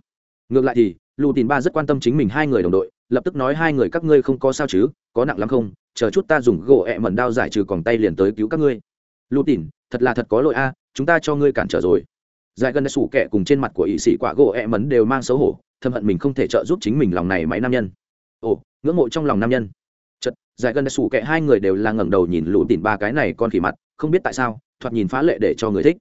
Ngược lại thì lù tìn ba rất quan tâm chính mình hai người đồng đội, lập tức nói hai người các ngươi không có sao chứ, có nặng lắm không, chờ chút ta dùng gỗ ẹ mẩn đao giải trừ còn tay liền tới cứu các ngươi. Lù tìn thật là thật có lỗi a, chúng ta cho ngươi cản trở rồi dài gần sủ kẻ cùng trên mặt của ỵ sĩ quả gỗ ẹ mấn đều mang xấu hổ thâm hận mình không thể trợ giúp chính mình lòng này máy nam nhân. Ồ, ngưỡng mộ trong lòng nam nhân. Chật dài gần sủ kẻ hai người đều là ngẩng đầu nhìn lũ tìm ba cái này con khỉ mặt, không biết tại sao, thoạt nhìn phá lệ để cho người thích.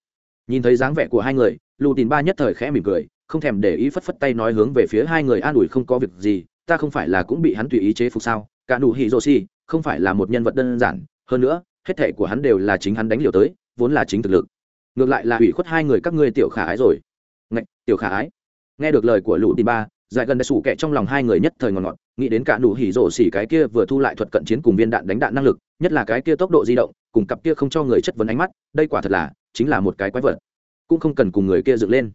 Nhìn thấy dáng vẻ của hai người, lũ tìm ba nhất thời khẽ mỉm cười, không thèm để ý phất phất tay nói hướng về phía hai người an ủi không có việc gì, ta không phải là cũng bị hắn tùy ý chế phục sao? Cả nụ hỉ rô si không phải là một nhân vật đơn giản, hơn nữa, hết thể của hắn đều là chính hắn đánh liều tới, vốn là chính thực lực ngược lại là hủy khuất hai người các ngươi tiểu khả ái rồi. Ngạch, tiểu khả ái. Nghe được lời của lũ tin ba, giải gần đại sủ kẻ trong lòng hai người nhất thời ngọt ngọt, nghĩ đến cả nụ hỉ rổ xỉ cái kia vừa thu lại thuật cận chiến cùng viên đạn đánh đạn năng lực, nhất là cái kia tốc độ di động, cùng cặp kia không cho người chất vấn ánh mắt, đây quả thật là, chính là một cái quái vật. Cũng không cần cùng người kia dựng lên.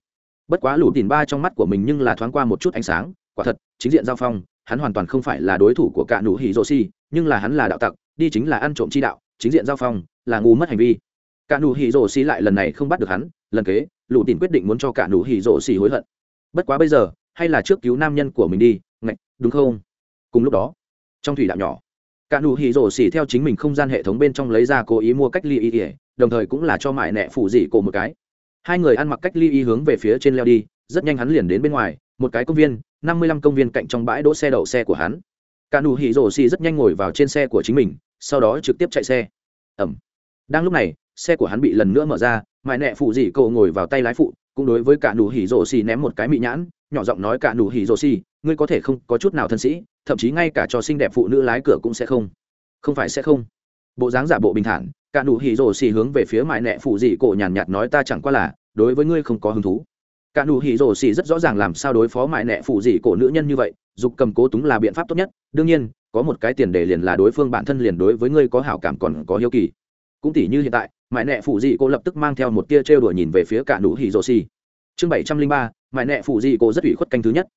Bất quá lũ tin ba trong mắt của mình nhưng là thoáng qua một chút ánh sáng, quả thật, chính diện giao phong, hắn hoàn toàn không phải là đối thủ của cả nụ hỉ rổ xỉ, nhưng là hắn là đạo tặc, đi chính là ăn trộm chi đạo, chính diện giao phong, là ngu mất hành vi cả nụ hỉ rổ xì lại lần này không bắt được hắn, lần kế, lũ tìm quyết định muốn cho cả nụ hỉ rổ xì hối hận. Bất quá bây giờ, hay là trước cứu nam nhân của mình đi, ngạch, đúng không? Cùng lúc đó, trong thủy đạo nhỏ, cả nụ hỉ rổ xì theo chính mình không gian hệ thống bên trong lấy ra cố ý mua cách ly y ỉa đồng thời cũng là cho mại nẹ phủ dị cổ một cái. Hai người ăn mặc cách ly y hướng về phía trên leo đi, rất nhanh hắn liền đến bên ngoài, một cái công viên, năm mươi lăm công viên cạnh trong bãi đỗ xe đậu xe của hắn. Cả nụ hỉ rổ xì rất nhanh ngồi vào trên xe của chính mình, sau đó trực tiếp chạy xe. Ẩm. Đang lúc này xe của hắn bị lần nữa mở ra, mãi nẹ phụ dị cậu ngồi vào tay lái phụ, cũng đối với cả nụ hỉ rổ xì ném một cái mị nhãn, nhỏ giọng nói cả nụ hỉ rổ xì, ngươi có thể không, có chút nào thân sĩ, thậm chí ngay cả cho xinh đẹp phụ nữ lái cửa cũng sẽ không. Không phải sẽ không. Bộ dáng giả bộ bình thản, cả nụ hỉ rổ xì hướng về phía mãi nẹ phụ dị cậu nhàn nhạt nói ta chẳng qua là, đối với ngươi không có hứng thú. Cả nụ hỉ rổ xì rất rõ ràng làm sao đối phó mại nẹ phụ dị cổ nữ nhân như vậy, dục cầm cố túng là biện pháp tốt nhất, đương nhiên, có một cái tiền đề liền là đối phương bản thân liền đối với ngươi có hảo cảm còn có hiếu kỳ. Cũng tỷ như hiện tại mãi nẹ phụ dị cô lập tức mang theo một tia trêu đuổi nhìn về phía cả nụ hỉ rồ xì. Chương bảy trăm linh ba, mãi nẹ phụ dị cô rất ủy khuất canh thứ nhất.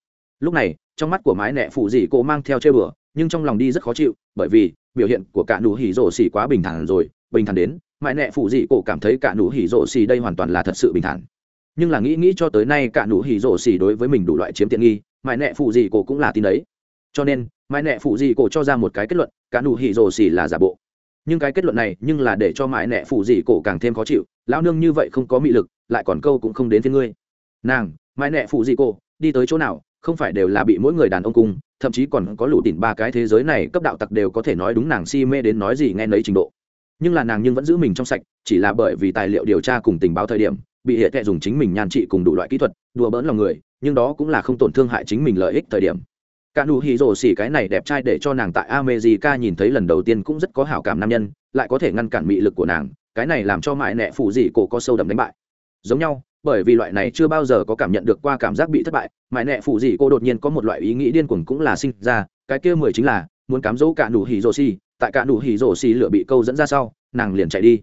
Lúc này, trong mắt của mãi nẹ phụ dị cô mang theo trêu đùa, nhưng trong lòng đi rất khó chịu, bởi vì biểu hiện của cả nụ hỉ rồ xì quá bình thản rồi, bình thản đến, mãi nẹ phụ dị cô cảm thấy cả nụ hỉ rồ xì đây hoàn toàn là thật sự bình thản. Nhưng là nghĩ nghĩ cho tới nay cả nụ hỉ rồ xì đối với mình đủ loại chiếm tiện nghi, mãi nẹ phụ dị cô cũng là tin đấy. Cho nên, mãi nẹ phụ dị cô cho ra một cái kết luận, cả nụ hỉ rồ xì là giả bộ nhưng cái kết luận này nhưng là để cho mãi nẹ phụ dị cổ càng thêm khó chịu, lão nương như vậy không có mị lực, lại còn câu cũng không đến với ngươi. Nàng, mãi nẹ phụ dị cổ, đi tới chỗ nào, không phải đều là bị mỗi người đàn ông cung thậm chí còn có lũ tỉn ba cái thế giới này cấp đạo tặc đều có thể nói đúng nàng si mê đến nói gì nghe nấy trình độ. Nhưng là nàng nhưng vẫn giữ mình trong sạch, chỉ là bởi vì tài liệu điều tra cùng tình báo thời điểm, bị hệ thẹ dùng chính mình nhan trị cùng đủ loại kỹ thuật, đùa bỡn lòng người, nhưng đó cũng là không tổn thương hại chính mình lợi ích thời điểm cả nụ hỉ rổ xỉ cái này đẹp trai để cho nàng tại america nhìn thấy lần đầu tiên cũng rất có hảo cảm nam nhân, lại có thể ngăn cản mị lực của nàng, cái này làm cho mại nẹ phụ dị cổ có sâu đậm đánh bại. Giống nhau, bởi vì loại này chưa bao giờ có cảm nhận được qua cảm giác bị thất bại mại nẹ phụ dị cô đột nhiên có một loại ý nghĩ điên cuồng cũng là sinh ra, cái kia mười chính là, muốn cám dỗ cả nụ hỉ rổ xỉ, tại cả nụ hỉ rổ xỉ lửa bị câu dẫn ra sau, nàng liền chạy đi.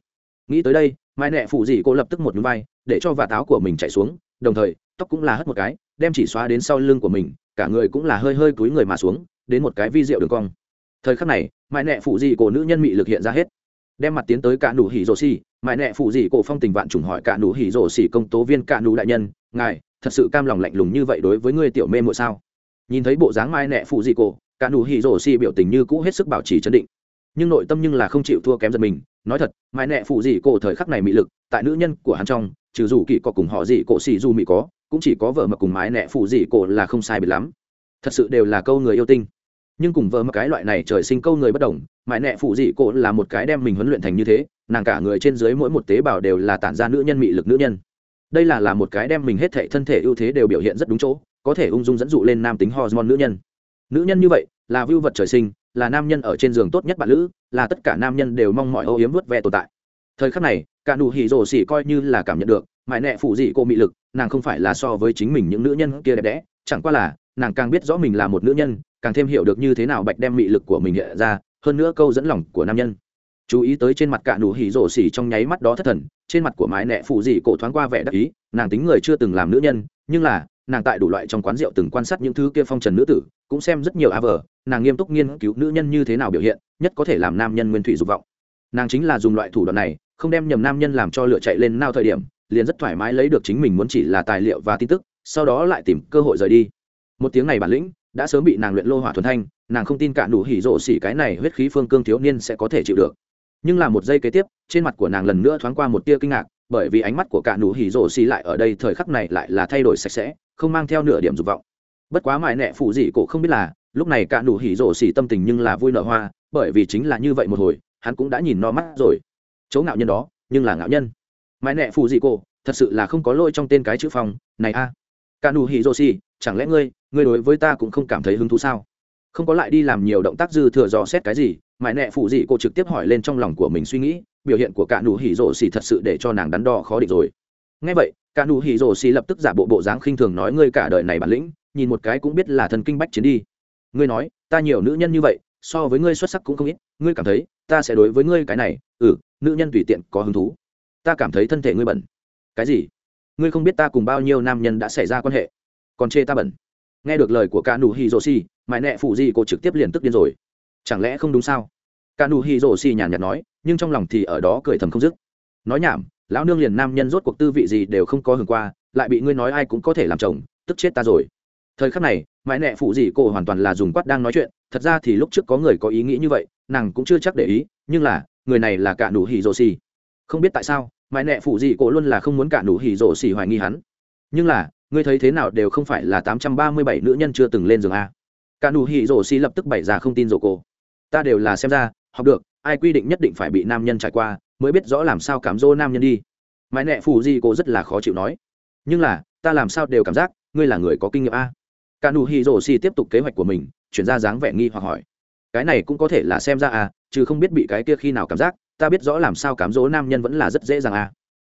Nghĩ tới đây, mãi nẹ phụ dị cô lập tức một núi vai, để cho vạt áo của mình chạy xuống, đồng thời, tóc cũng là hất một cái đem chỉ xóa đến sau lưng của mình, cả người cũng là hơi hơi cúi người mà xuống, đến một cái vi rượu đường cong. Thời khắc này, mãi nẹ phụ dị cổ nữ nhân mị lực hiện ra hết. Đem mặt tiến tới cả nụ hỉ rồ xì, mãi nẹ phụ dị cổ phong tình vạn trùng hỏi cả nụ hỉ rồ xì công tố viên cả nụ đại nhân, ngài, thật sự cam lòng lạnh lùng như vậy đối với người tiểu mê muội sao? Nhìn thấy bộ dáng mai nẹ phụ dị cổ, cả nụ hỉ rồ xì biểu tình như cũ hết sức bảo trì chấn định. Nhưng nội tâm nhưng là không chịu thua kém giật mình, nói thật mai nẹ phụ dị cổ thời khắc này mị lực, tại nữ nhân của hắn trong, trừ dù kỳ có cùng họ dị cổ xì dù mị có cũng chỉ có vợ mà cùng mái nẹ phụ gì cổ là không sai biệt lắm. Thật sự đều là câu người yêu tinh. Nhưng cùng vợ mà cái loại này trời sinh câu người bất đồng, mái nẹ phụ gì cổ là một cái đem mình huấn luyện thành như thế, nàng cả người trên dưới mỗi một tế bào đều là tản ra nữ nhân mị lực nữ nhân. Đây là là một cái đem mình hết thể thân thể ưu thế đều biểu hiện rất đúng chỗ, có thể ung dung dẫn dụ lên nam tính hormone nữ nhân. Nữ nhân như vậy, là vưu vật trời sinh, là nam nhân ở trên giường tốt nhất bạn nữ là tất cả nam nhân đều mong mọi âu yếm vớt ve tồn tại. Thời khắc này, cả nụ hỉ rồ xỉ coi như là cảm nhận được mãi nẹ phụ dị cô mị lực, nàng không phải là so với chính mình những nữ nhân kia đẹp đẽ, chẳng qua là, nàng càng biết rõ mình là một nữ nhân, càng thêm hiểu được như thế nào bạch đem mị lực của mình hiện ra, hơn nữa câu dẫn lòng của nam nhân. Chú ý tới trên mặt cả nụ hỉ rổ xỉ trong nháy mắt đó thất thần, trên mặt của mái nẹ phụ dị cổ thoáng qua vẻ đắc ý, nàng tính người chưa từng làm nữ nhân, nhưng là, nàng tại đủ loại trong quán rượu từng quan sát những thứ kia phong trần nữ tử, cũng xem rất nhiều a vờ nàng nghiêm túc nghiên cứu nữ nhân như thế nào biểu hiện, nhất có thể làm nam nhân nguyên thủy dục vọng. Nàng chính là dùng loại thủ đoạn này, không đem nhầm nam nhân làm cho lựa chạy lên nao thời điểm liền rất thoải mái lấy được chính mình muốn chỉ là tài liệu và tin tức, sau đó lại tìm cơ hội rời đi. Một tiếng này bản lĩnh, đã sớm bị nàng luyện lô hỏa thuần thanh, nàng không tin cả đủ hỉ rộ xỉ cái này huyết khí phương cương thiếu niên sẽ có thể chịu được. Nhưng là một giây kế tiếp, trên mặt của nàng lần nữa thoáng qua một tia kinh ngạc, bởi vì ánh mắt của cả nụ hỉ rộ xỉ lại ở đây thời khắc này lại là thay đổi sạch sẽ, không mang theo nửa điểm dục vọng. Bất quá mại nẹ phụ gì cổ không biết là, lúc này cả nụ hỉ rộ xỉ tâm tình nhưng là vui nở hoa, bởi vì chính là như vậy một hồi, hắn cũng đã nhìn no mắt rồi. Chỗ ngạo nhân đó, nhưng là ngạo nhân mãi nẹ phù dị cổ, thật sự là không có lỗi trong tên cái chữ phòng này a cả nụ hỉ rô xì chẳng lẽ ngươi ngươi đối với ta cũng không cảm thấy hứng thú sao? Không có lại đi làm nhiều động tác dư thừa dò xét cái gì, mãi nẹ phù dị cổ trực tiếp hỏi lên trong lòng của mình suy nghĩ, biểu hiện của cả nụ hỉ rô xì thật sự để cho nàng đắn đo khó định rồi. Ngay vậy cả nụ hỉ rô xì lập tức giả bộ bộ dáng khinh thường nói, ngươi cả đời này bản lĩnh, nhìn một cái cũng biết là thần kinh bách chiến đi. Ngươi nói, ta nhiều nữ nhân như vậy, so với ngươi xuất sắc cũng không ít, ngươi cảm thấy, ta sẽ đối với ngươi cái này ừ nữ nhân tùy tiện có hứng thú ta cảm thấy thân thể ngươi bẩn. Cái gì? Ngươi không biết ta cùng bao nhiêu nam nhân đã xảy ra quan hệ. Còn chê ta bẩn. Nghe được lời của ca nù hi rô si mãi nẹ phụ di cô trực tiếp liền tức điên rồi. Chẳng lẽ không đúng sao? Ca nù hi rô si nhàn nhạt nói, nhưng trong lòng thì ở đó cười thầm không dứt. Nói nhảm, lão nương liền nam nhân rốt cuộc tư vị gì đều không có hưởng qua, lại bị ngươi nói ai cũng có thể làm chồng, tức chết ta rồi. Thời khắc này, mãi nẹ phụ di cô hoàn toàn là dùng quát đang nói chuyện, thật ra thì lúc trước có người có ý nghĩ như vậy, nàng cũng chưa chắc để ý, nhưng là, người này là cả nụ hỉ rô xì không biết tại sao mãi nẹ phụ gì cổ luôn là không muốn cả nụ hỉ rổ xỉ hoài nghi hắn. Nhưng là, ngươi thấy thế nào đều không phải là tám trăm ba mươi bảy nữ nhân chưa từng lên giường a. Cả nụ hỉ rổ xỉ lập tức bày ra không tin rổ cổ. Ta đều là xem ra, học được, ai quy định nhất định phải bị nam nhân trải qua, mới biết rõ làm sao cám dỗ nam nhân đi. Mãi nẹ phụ gì cổ rất là khó chịu nói. Nhưng là, ta làm sao đều cảm giác, ngươi là người có kinh nghiệm a. Cả nụ hỉ rổ xỉ tiếp tục kế hoạch của mình, chuyển ra dáng vẻ nghi hoặc hỏi. Cái này cũng có thể là xem ra à chứ không biết bị cái kia khi nào cảm giác ta biết rõ làm sao cám dỗ nam nhân vẫn là rất dễ dàng à.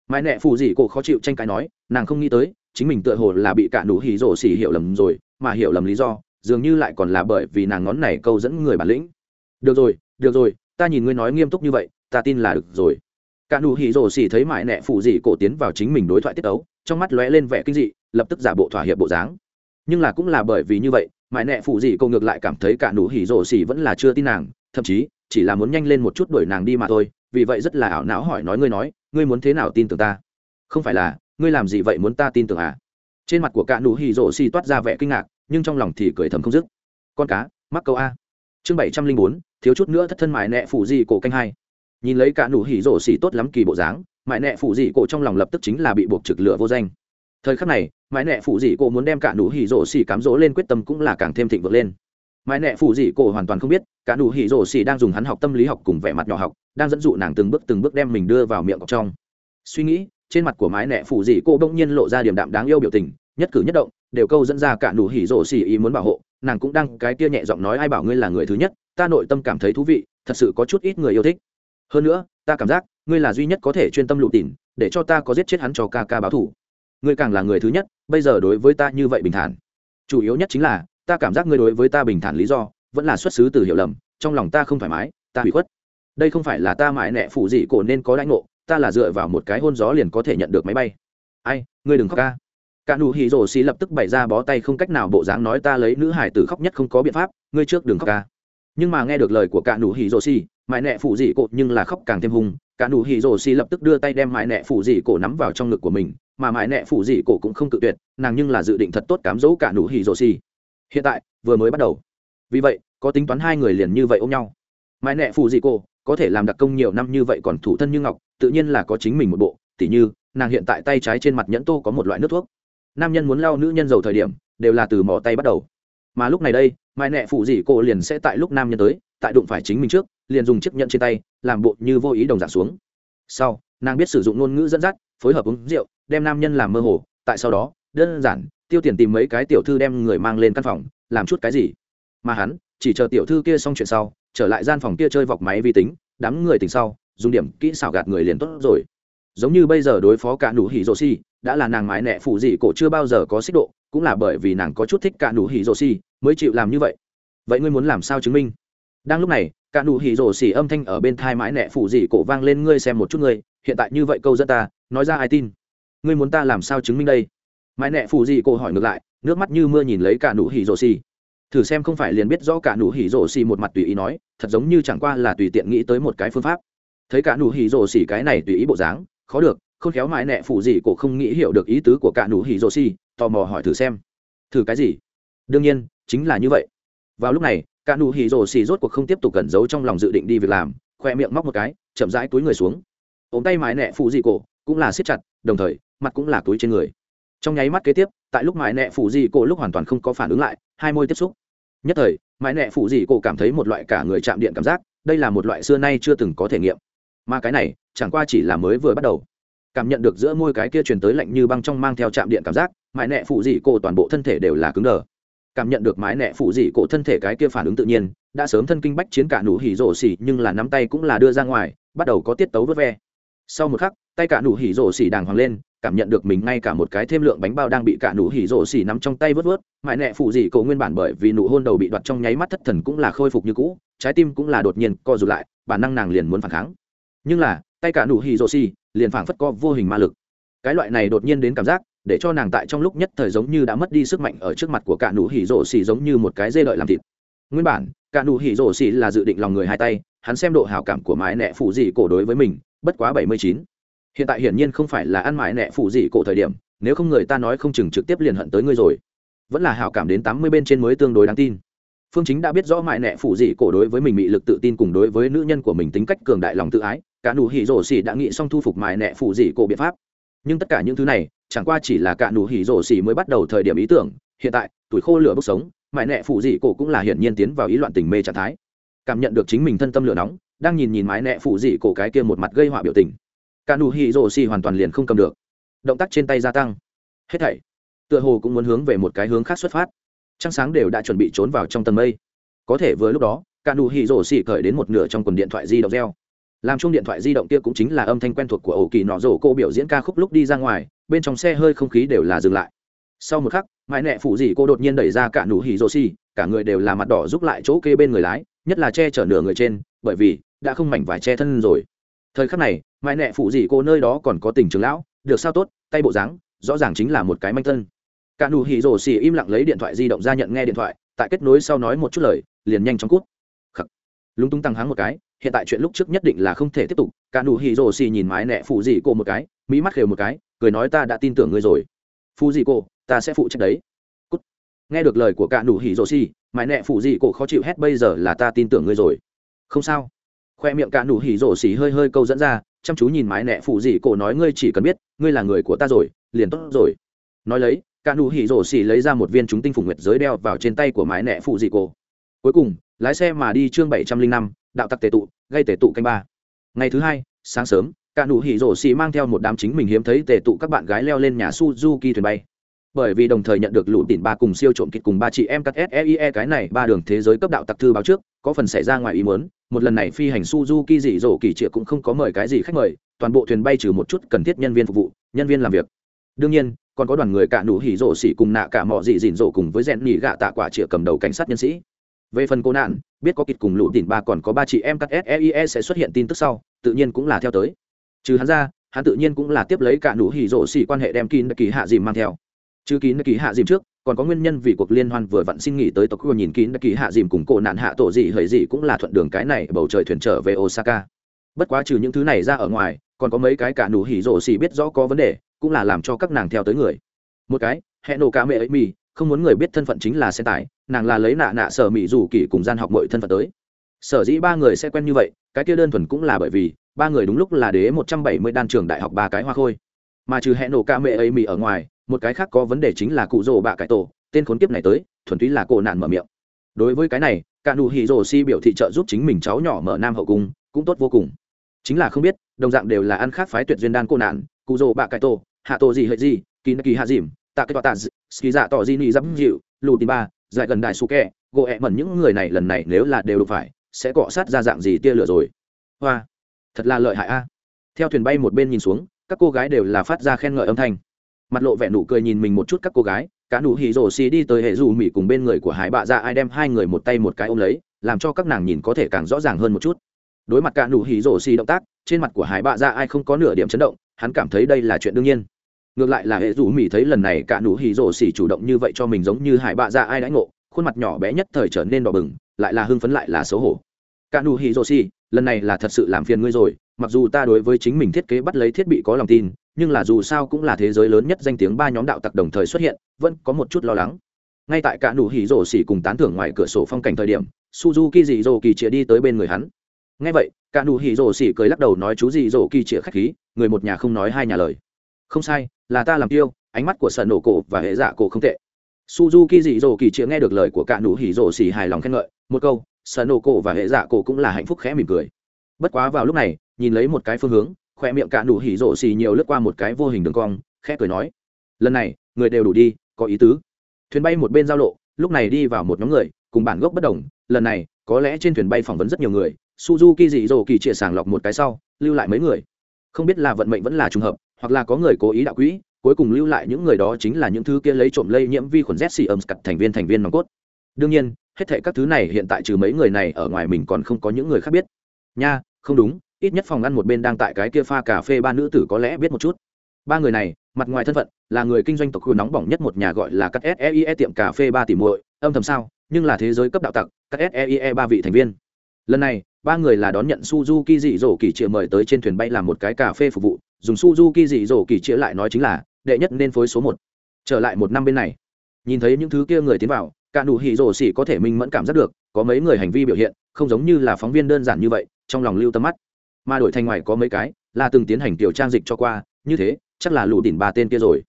Mãi nẹ phù dị cổ khó chịu tranh cãi nói, nàng không nghĩ tới, chính mình tựa hồ là bị cả đủ hỉ rổ xỉ hiểu lầm rồi, mà hiểu lầm lý do, dường như lại còn là bởi vì nàng ngón này câu dẫn người bản lĩnh. Được rồi được rồi, ta nhìn ngươi nói nghiêm túc như vậy, ta tin là được rồi. Cả đủ hỉ rổ xỉ thấy mãi nẹ phù dị cổ tiến vào chính mình đối thoại tiết ấu trong mắt lóe lên vẻ kinh dị, lập tức giả bộ thỏa hiệp bộ dáng. Nhưng là cũng là bởi vì như vậy, mãi nẹ phù dị cô ngược lại cảm thấy cả đủ hỉ rổ xỉ vẫn là chưa tin nàng, thậm chí chỉ là muốn nhanh lên một chút đuổi nàng đi mà thôi vì vậy rất là ảo não hỏi nói, ngươi nói, ngươi muốn thế nào tin tưởng ta? Không phải là, ngươi làm gì vậy muốn ta tin tưởng à? Trên mặt của cả nụ hỉ rỗ xì toát ra vẻ kinh ngạc, nhưng trong lòng thì cười thầm không dứt. Con cá, mắc câu a. Chương bảy trăm linh bốn, thiếu chút nữa thất thân mại nẹ phủ gì cổ canh hai. Nhìn lấy cả nụ hỉ rỗ xì tốt lắm kỳ bộ dáng mại nẹ phủ dị cổ trong lòng lập tức chính là bị buộc trực lửa vô danh. Thời khắc này mại nẹ phụ dị cổ muốn đem cả nụ hỉ rỗ xì cám rỗ lên quyết tâm cũng là càng thêm thịnh vượng lên mãi nẹ phụ dị cổ hoàn toàn không biết, cả nụ hỉ rổ xỉ đang dùng hắn học tâm lý học cùng vẻ mặt nhỏ học, đang dẫn dụ nàng từng bước từng bước đem mình đưa vào miệng cọc trong. Suy nghĩ, trên mặt của mái nẹ phụ dị cô bỗng nhiên lộ ra điểm đạm đáng yêu biểu tình, nhất cử nhất động, đều câu dẫn ra cả nụ hỉ rổ xỉ ý muốn bảo hộ. Nàng cũng đang, cái tia nhẹ giọng nói, ai bảo ngươi là người thứ nhất? Ta nội tâm cảm thấy thú vị, thật sự có chút ít người yêu thích. Hơn nữa, ta cảm giác, ngươi là duy nhất có thể chuyên tâm lụt tỉn, để cho ta có giết chết hắn cho ca ca báo thủ ngươi càng là người thứ nhất, bây giờ đối với ta như vậy bình thản. Chủ yếu nhất chính là ta cảm giác ngươi đối với ta bình thản lý do, vẫn là xuất xứ từ hiểu lầm, trong lòng ta không thoải mái, ta bị khuất. Đây không phải là ta mãi nẹ phụ gì cổ nên có đãi ngộ, ta là dựa vào một cái hôn gió liền có thể nhận được máy bay. Ai, ngươi đừng khóc ca. Cả nụ hỉ rổ xì lập tức bày ra bó tay không cách nào bộ dáng nói ta lấy nữ hải tử khóc nhất không có biện pháp, ngươi trước đừng khóc ca. Nhưng mà nghe được lời của cả nụ hỉ rổ xì, mãi nẹ phụ dị cổ nhưng là khóc càng thêm hùng cả nụ hỉ rổ xì lập tức đưa tay đem mãi nẹ phụ dị cổ nắm vào trong ngực của mình, mà mãi nẹ phụ dị cổ cũng không cự tuyệt, nàng nhưng là dự định thật tốt cám dỗ cả nụ hỉ rổ xì hiện tại, vừa mới bắt đầu. Vì vậy, có tính toán hai người liền như vậy ôm nhau. Mãi nẹ phù dị cô, có thể làm đặc công nhiều năm như vậy còn thủ thân như ngọc, tự nhiên là có chính mình một bộ, tỉ như, nàng hiện tại tay trái trên mặt nhẫn tô có một loại nước thuốc. Nam nhân muốn lao nữ nhân giàu thời điểm, đều là từ mỏ tay bắt đầu. Mà lúc này đây, mãi nẹ phụ dị cô liền sẽ tại lúc nam nhân tới, tại đụng phải chính mình trước, liền dùng chiếc nhẫn trên tay, làm bộ như vô ý đồng giả xuống. Sau, nàng biết sử dụng ngôn ngữ dẫn dắt, phối hợp uống rượu, đem nam nhân làm mơ hồ, tại sau đó, đơn giản tiêu tiền tìm mấy cái tiểu thư đem người mang lên căn phòng, làm chút cái gì? Mà hắn, chỉ chờ tiểu thư kia xong chuyện sau, trở lại gian phòng kia chơi vọc máy vi tính, đám người tỉnh sau, dùng điểm kỹ xảo gạt người liền tốt rồi. Giống như bây giờ đối phó cả nụ hỉ rồ si đã là nàng mãi nẹ phụ dị cổ chưa bao giờ có xích độ, cũng là bởi vì nàng có chút thích cả nụ hỉ rồ si mới chịu làm như vậy. Vậy ngươi muốn làm sao chứng minh? Đang lúc này, cả nụ hỉ rồ si âm thanh ở bên thai mãi nẹ phụ dị cổ vang lên, ngươi xem một chút ngươi, hiện tại như vậy câu dẫn ta, nói ra ai tin? Ngươi muốn ta làm sao chứng minh đây? mãi nẹ phù gì cô hỏi ngược lại nước mắt như mưa nhìn lấy cả nụ hỉ rổ xì. Thử xem không phải liền biết rõ cả nụ hỉ rổ xì một mặt tùy ý nói thật giống như chẳng qua là tùy tiện nghĩ tới một cái phương pháp. Thấy cả nụ hỉ rổ xì cái này tùy ý bộ dáng khó được không khéo mãi nẹ phù gì cô không nghĩ hiểu được ý tứ của cả nụ hỉ rổ xì tò mò hỏi thử xem. Thử cái gì? Đương nhiên chính là như vậy. Vào lúc này cả nụ hỉ rổ xì rốt cuộc không tiếp tục cẩn giấu trong lòng dự định đi việc làm khoe miệng móc một cái chậm rãi túi người xuống. Ôm tay mãi nẹ phù gì cô, cũng là siết chặt đồng thời mặt cũng là túi trên người trong nháy mắt kế tiếp, tại lúc mãi nẹ phủ dị cổ lúc hoàn toàn không có phản ứng lại, hai môi tiếp xúc. Nhất thời, mãi nẹ phủ dị cổ cảm thấy một loại cả người chạm điện cảm giác, đây là một loại xưa nay chưa từng có thể nghiệm. Mà cái này, chẳng qua chỉ là mới vừa bắt đầu. Cảm nhận được giữa môi cái kia truyền tới lạnh như băng trong mang theo chạm điện cảm giác, mãi nẹ phủ dị cổ toàn bộ thân thể đều là cứng đờ. Cảm nhận được mái nẹ phủ dị cổ thân thể cái kia phản ứng tự nhiên, đã sớm thân kinh bách chiến cả nụ hỉ rổ xỉ, nhưng là nắm tay cũng là đưa ra ngoài, bắt đầu có tiết tấu vớt ve. Sau một khắc, tay cả nụ hỉ rổ xỉ đàng hoàng lên cảm nhận được mình ngay cả một cái thêm lượng bánh bao đang bị cả nụ hỉ rổ xỉ nắm trong tay vớt vớt, mãi nẹ phụ dị cậu nguyên bản bởi vì nụ hôn đầu bị đoạt trong nháy mắt thất thần cũng là khôi phục như cũ, trái tim cũng là đột nhiên co rụt lại, bản năng nàng liền muốn phản kháng. Nhưng là, tay cả nụ hỉ rổ xỉ liền phảng phất co vô hình ma lực. Cái loại này đột nhiên đến cảm giác, để cho nàng tại trong lúc nhất thời giống như đã mất đi sức mạnh ở trước mặt của cả nụ hỉ rổ xỉ giống như một cái dê lợi làm thịt. Nguyên bản, cả nụ hỉ rổ xỉ là dự định lòng người hai tay, hắn xem độ hảo cảm của mãi nẹ phụ dị cổ đối với mình, bất quá bảy mươi chín hiện tại hiển nhiên không phải là ăn mãi nẹ phụ gì cổ thời điểm, nếu không người ta nói không chừng trực tiếp liền hận tới ngươi rồi. Vẫn là hảo cảm đến tám mươi bên trên mới tương đối đáng tin. Phương chính đã biết rõ mại nẹ phụ gì cổ đối với mình bị lực tự tin cùng đối với nữ nhân của mình tính cách cường đại lòng tự ái, cả nụ hỉ rổ xỉ đã nghĩ xong thu phục mại nẹ phụ gì cổ biện pháp. Nhưng tất cả những thứ này, chẳng qua chỉ là cả nụ hỉ rổ xỉ mới bắt đầu thời điểm ý tưởng, hiện tại, tuổi khô lửa bốc sống mại nẹ phụ gì cổ cũng là hiển nhiên tiến vào ý loạn tình mê trạng thái. Cảm nhận được chính mình thân tâm lửa nóng, đang nhìn nhìn mái nẹ phụ gì cổ cái kia một mặt gây họa biểu tình cả nụ hỉ hoàn toàn liền không cầm được. Động tác trên tay gia tăng. Hết thảy. Tựa hồ cũng muốn hướng về một cái hướng khác xuất phát. Trăng sáng đều đã chuẩn bị trốn vào trong tầng mây. Có thể vừa lúc đó, cả nụ hỉ rổ cởi đến một nửa trong quần điện thoại di động reo. Làm chung điện thoại di động kia cũng chính là âm thanh quen thuộc của ổ kỳ nọ rổ cô biểu diễn ca khúc lúc đi ra ngoài, bên trong xe hơi không khí đều là dừng lại. Sau một khắc mái nẹ phụ dì cô đột nhiên đẩy ra cả nụ hỉ cả người đều là mặt đỏ giúp lại chỗ kê bên người lái, nhất là che chở nửa người trên, bởi vì đã không mảnh vải che thân rồi thời khắc này, mãi nẹ phụ dị cô nơi đó còn có tình trường lão, được sao tốt, tay bộ dáng, rõ ràng chính là một cái manh thân. Cả nụ hỉ rổ xì im lặng lấy điện thoại di động ra nhận nghe điện thoại, tại kết nối sau nói một chút lời, liền nhanh chóng cút. Khắc. lúng túng tăng háng một cái, hiện tại chuyện lúc trước nhất định là không thể tiếp tục, cả nụ hỉ rổ xì nhìn mái nẹ phụ dị cô một cái mỹ mắt khều một cái, cười nói ta đã tin tưởng ngươi rồi. Phụ dị cô, ta sẽ phụ trách đấy. Cút. Nghe được lời của cả nụ hỉ rổ xì mái nẹ phụ dị cô khó chịu hết bây giờ là ta tin tưởng ngươi rồi. Không sao khoe miệng cả nụ hỉ rổ xỉ hơi hơi câu dẫn ra, chăm chú nhìn mái nẹ phụ dị cổ nói ngươi chỉ cần biết, ngươi là người của ta rồi, liền tốt rồi. Nói lấy, cả nụ hỉ rổ xỉ lấy ra một viên chúng tinh phủ nguyệt giới đeo vào trên tay của mái nẹ phụ dị cổ. Cuối cùng, lái xe mà đi chương bảy trăm linh năm, đạo tặc tề tụ, gây tề tụ canh ba. Ngày thứ hai, sáng sớm, cả nụ hỉ rổ xỉ mang theo một đám chính mình hiếm thấy tề tụ các bạn gái leo lên nhà suzuki thuyền bay. Bởi vì đồng thời nhận được lũ tỉn ba cùng siêu trộm kịch cùng ba chị em các s.e.i.e cái này ba đường thế giới cấp đạo tặc thư báo trước, có phần xảy ra ngoài ý muốn một lần này phi hành suzuki dị dỗ kỳ triệu cũng không có mời cái gì khách mời, toàn bộ thuyền bay trừ một chút cần thiết nhân viên phục vụ, nhân viên làm việc. Đương nhiên, còn có đoàn người cả nụ hỉ rộ xỉ cùng nạ cả mọi dị dịn rộ cùng với rèn nỉ gạ tạ quả triệu cầm đầu cảnh sát nhân sĩ. Về phần cô nạn, biết có kịch cùng lũ tỉnh ba còn có ba chị em cắt seie sẽ xuất hiện tin tức sau, tự nhiên cũng là theo tới. Trừ hắn ra, hắn tự nhiên cũng là tiếp lấy cả nụ hỉ rộ xỉ quan hệ đem kín kỳ hạ dìm mang theo. Chứ kín kỳ hạ dìm trước còn có nguyên nhân vì cuộc liên hoan vừa vặn xin nghỉ tới tokyo nhìn kín đã kỳ hạ dìm cùng cổ nạn hạ tổ gì hời gì cũng là thuận đường cái này bầu trời thuyền trở về osaka. Bất quá trừ những thứ này ra ở ngoài, còn có mấy cái cả nụ hỉ rổ xì biết rõ có vấn đề, cũng là làm cho các nàng theo tới người. Một cái hẹn nổ cả mẹ ấy mì, không muốn người biết thân phận chính là xe tải, nàng là lấy nạ nạ sở mỹ dù kỳ cùng gian học mọi thân phận tới. Sở dĩ ba người sẽ quen như vậy, cái kia đơn thuần cũng là bởi vì, ba người đúng lúc là đế một trăm bảy mươi đan trường đại học ba cái hoa khôi. Mà trừ hẹn nổ ca mẹ ấy mì ở ngoài một cái khác có vấn đề chính là cụ rồ bạ cải tổ, tên khốn kiếp này tới, thuần túy là cổ nạn mở miệng. Đối với cái này, cả nụ hỉ rồ si biểu thị trợ giúp chính mình cháu nhỏ mở nam hậu cung, cũng tốt vô cùng. Chính là không biết, đồng dạng đều là ăn khác phái tuyệt duyên đan cô nạn, cụ rồ bạ cải tổ, hạ tổ gì hệ gì, kỳ kỳ hạ dìm, tạ cái tọa tạ ski dạ tỏ di nị dắp dịu, lù tì ba dài gần đại su kẹ gỗ ẹ mẩn những người này lần này nếu là đều đụng phải, sẽ cọ sát ra dạng gì tia lửa rồi. Hoa, thật là lợi hại a. Theo thuyền bay một bên nhìn xuống, các cô gái đều là phát ra khen ngợi âm thanh mặt lộ vẻ nụ cười nhìn mình một chút các cô gái, cả nụ hỉ rồ xì đi tới hệ dù mỹ cùng bên người của hải bạ ra ai đem hai người một tay một cái ôm lấy, làm cho các nàng nhìn có thể càng rõ ràng hơn một chút. Đối mặt cả nụ hỉ rồ xì động tác, trên mặt của hải bạ ra ai không có nửa điểm chấn động, hắn cảm thấy đây là chuyện đương nhiên. Ngược lại là hệ dù mỹ thấy lần này cả nụ hỉ rồ xì chủ động như vậy cho mình giống như hải bạ ra ai đãi ngộ, khuôn mặt nhỏ bé nhất thời trở nên đỏ bừng, lại là hưng phấn lại là xấu hổ. Cả nụ hỉ rồ xì, lần này là thật sự làm phiền ngươi rồi, mặc dù ta đối với chính mình thiết kế bắt lấy thiết bị có lòng tin nhưng là dù sao cũng là thế giới lớn nhất danh tiếng ba nhóm đạo tặc đồng thời xuất hiện, vẫn có một chút lo lắng. Ngay tại cả nụ hỉ rổ xỉ cùng tán thưởng ngoài cửa sổ phong cảnh thời điểm, suzuki dì dỗ kỳ chĩa đi tới bên người hắn. Ngay vậy, cả nụ hỉ rổ xỉ cười lắc đầu nói, chú dì dỗ kỳ chĩa khách khí, người một nhà không nói hai nhà lời. Không sai, là ta làm tiêu, ánh mắt của sợ nổ cổ và hệ dạ cổ không tệ. Suzuki dì dỗ kỳ chĩa nghe được lời của cả nụ hỉ rổ xỉ hài lòng khen ngợi, một câu, sợ nổ cổ và hệ dạ cổ cũng là hạnh phúc khẽ mỉm cười. Bất quá vào lúc này, nhìn lấy một cái phương hướng khoe miệng cả nụ hỉ rộ xì nhiều lướt qua một cái vô hình đường cong, khẽ cười nói, lần này, người đều đủ đi, có ý tứ. Thuyền bay một bên giao lộ, lúc này đi vào một nhóm người, cùng bản gốc bất đồng, lần này, có lẽ trên thuyền bay phỏng vấn rất nhiều người, suzuki dị dỗ kỳ chia sàng lọc một cái sau, lưu lại mấy người. Không biết là vận mệnh vẫn là trùng hợp, hoặc là có người cố ý đạo quỹ, cuối cùng lưu lại những người đó chính là những thứ kia lấy trộm lây nhiễm vi khuẩn z xì ấm cặt thành viên thành viên nòng cốt. Đương nhiên, hết thệ các thứ này hiện tại trừ mấy người này ở ngoài mình còn không có những người khác biết. Nha, không đúng ít nhất phòng ngăn một bên đang tại cái kia pha cà phê ba nữ tử có lẽ biết một chút. Ba người này, mặt ngoài thân phận, là người kinh doanh tộc khu nóng bỏng nhất một nhà gọi là các seie tiệm cà phê ba tỷ muội, âm thầm sao, nhưng là thế giới cấp đạo tặc các seie ba vị thành viên. Lần này, ba người là đón nhận suzuki dị dỗ kỳ triệu mời tới trên thuyền bay làm một cái cà phê phục vụ, dùng suzuki dị dỗ kỳ triệu lại nói chính là, đệ nhất nên phối số một. Trở lại một năm bên này, nhìn thấy những thứ kia người tiến vào, cả đủ hỉ rổ xỉ có thể minh mẫn cảm giác được, có mấy người hành vi biểu hiện, không giống như là phóng viên đơn giản như vậy, trong lòng lưu tâm mắt mà đổi thành ngoài có mấy cái, là từng tiến hành tiểu trang dịch cho qua, như thế, chắc là lù đỉnh ba tên kia rồi.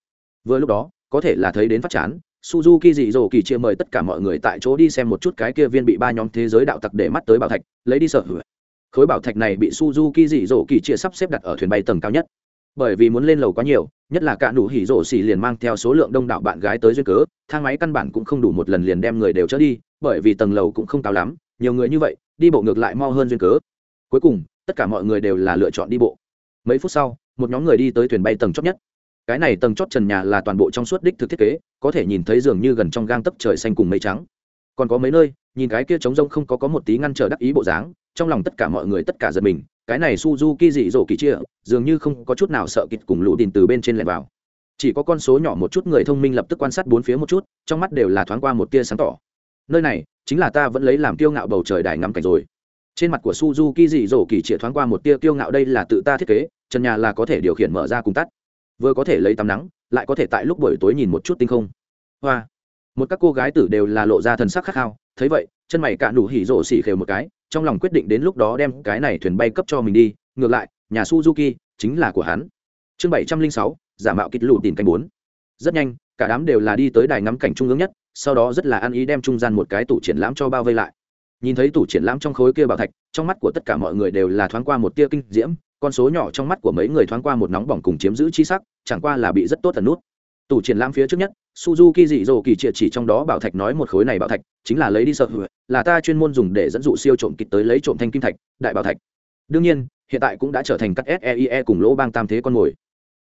Vừa lúc đó, có thể là thấy đến phát chán, suzuki dị dỗ kỳ chia mời tất cả mọi người tại chỗ đi xem một chút cái kia viên bị ba nhóm thế giới đạo tặc để mắt tới bảo thạch, lấy đi sở hữu khối bảo thạch này bị suzuki dị dỗ kỳ chia sắp xếp đặt ở thuyền bay tầng cao nhất. Bởi vì muốn lên lầu quá nhiều, nhất là cả nụ hỉ rổ xì liền mang theo số lượng đông đảo bạn gái tới duyên cớ, thang máy căn bản cũng không đủ một lần liền đem người đều trở đi, bởi vì tầng lầu cũng không cao lắm, nhiều người như vậy, đi bộ ngược lại mau hơn duyên cớ. Cuối cùng tất cả mọi người đều là lựa chọn đi bộ. Mấy phút sau, một nhóm người đi tới thuyền bay tầng chót nhất. Cái này tầng chót trần nhà là toàn bộ trong suốt đích thực thiết kế, có thể nhìn thấy dường như gần trong gang tấp trời xanh cùng mây trắng. Còn có mấy nơi, nhìn cái kia trống rông không có có một tí ngăn trở đắc ý bộ dáng, trong lòng tất cả mọi người tất cả giật mình, cái này suzuki dị dỗ kỳ chia, dường như không có chút nào sợ kịt cùng lũ đình từ bên trên lẻn vào. Chỉ có con số nhỏ một chút người thông minh lập tức quan sát bốn phía một chút, trong mắt đều là thoáng qua một tia sáng tỏ. Nơi này, chính là ta vẫn lấy làm kiêu ngạo bầu trời đài ngắm cảnh rồi trên mặt của suzuki dị dỗ kỳ chĩa thoáng qua một tia kiêu ngạo, đây là tự ta thiết kế trần nhà là có thể điều khiển mở ra cùng tắt. Vừa có thể lấy tắm nắng, lại có thể tại lúc buổi tối nhìn một chút tinh không. Hoa. Một các cô gái tử đều là lộ ra thần sắc khát khao. Thấy vậy, chân mày cạn đủ hỉ rổ xỉ khều một cái, trong lòng quyết định đến lúc đó đem cái này thuyền bay cấp cho mình đi. Ngược lại, nhà suzuki chính là của hắn. Chương bảy trăm linh sáu, giả mạo kịch lụ tìm canh bốn. Rất nhanh, cả đám đều là đi tới đài ngắm cảnh trung ương nhất, sau đó rất là ăn ý đem trung gian một cái tủ triển lãm cho bao vây lại nhìn thấy tủ triển lãm trong khối kia bảo thạch, trong mắt của tất cả mọi người đều là thoáng qua một tia kinh diễm, con số nhỏ trong mắt của mấy người thoáng qua một nóng bỏng cùng chiếm giữ chi sắc, chẳng qua là bị rất tốt thần nút. Tủ triển lãm phía trước nhất, suzuki dị dỗ kỳ triệt chỉ trong đó bảo thạch nói một khối này bảo thạch, chính là lấy đi sợ hữu là ta chuyên môn dùng để dẫn dụ siêu trộm kịch tới lấy trộm thanh kim thạch, đại bảo thạch. Đương nhiên, hiện tại cũng đã trở thành các seie cùng lỗ bang tam thế con mồi.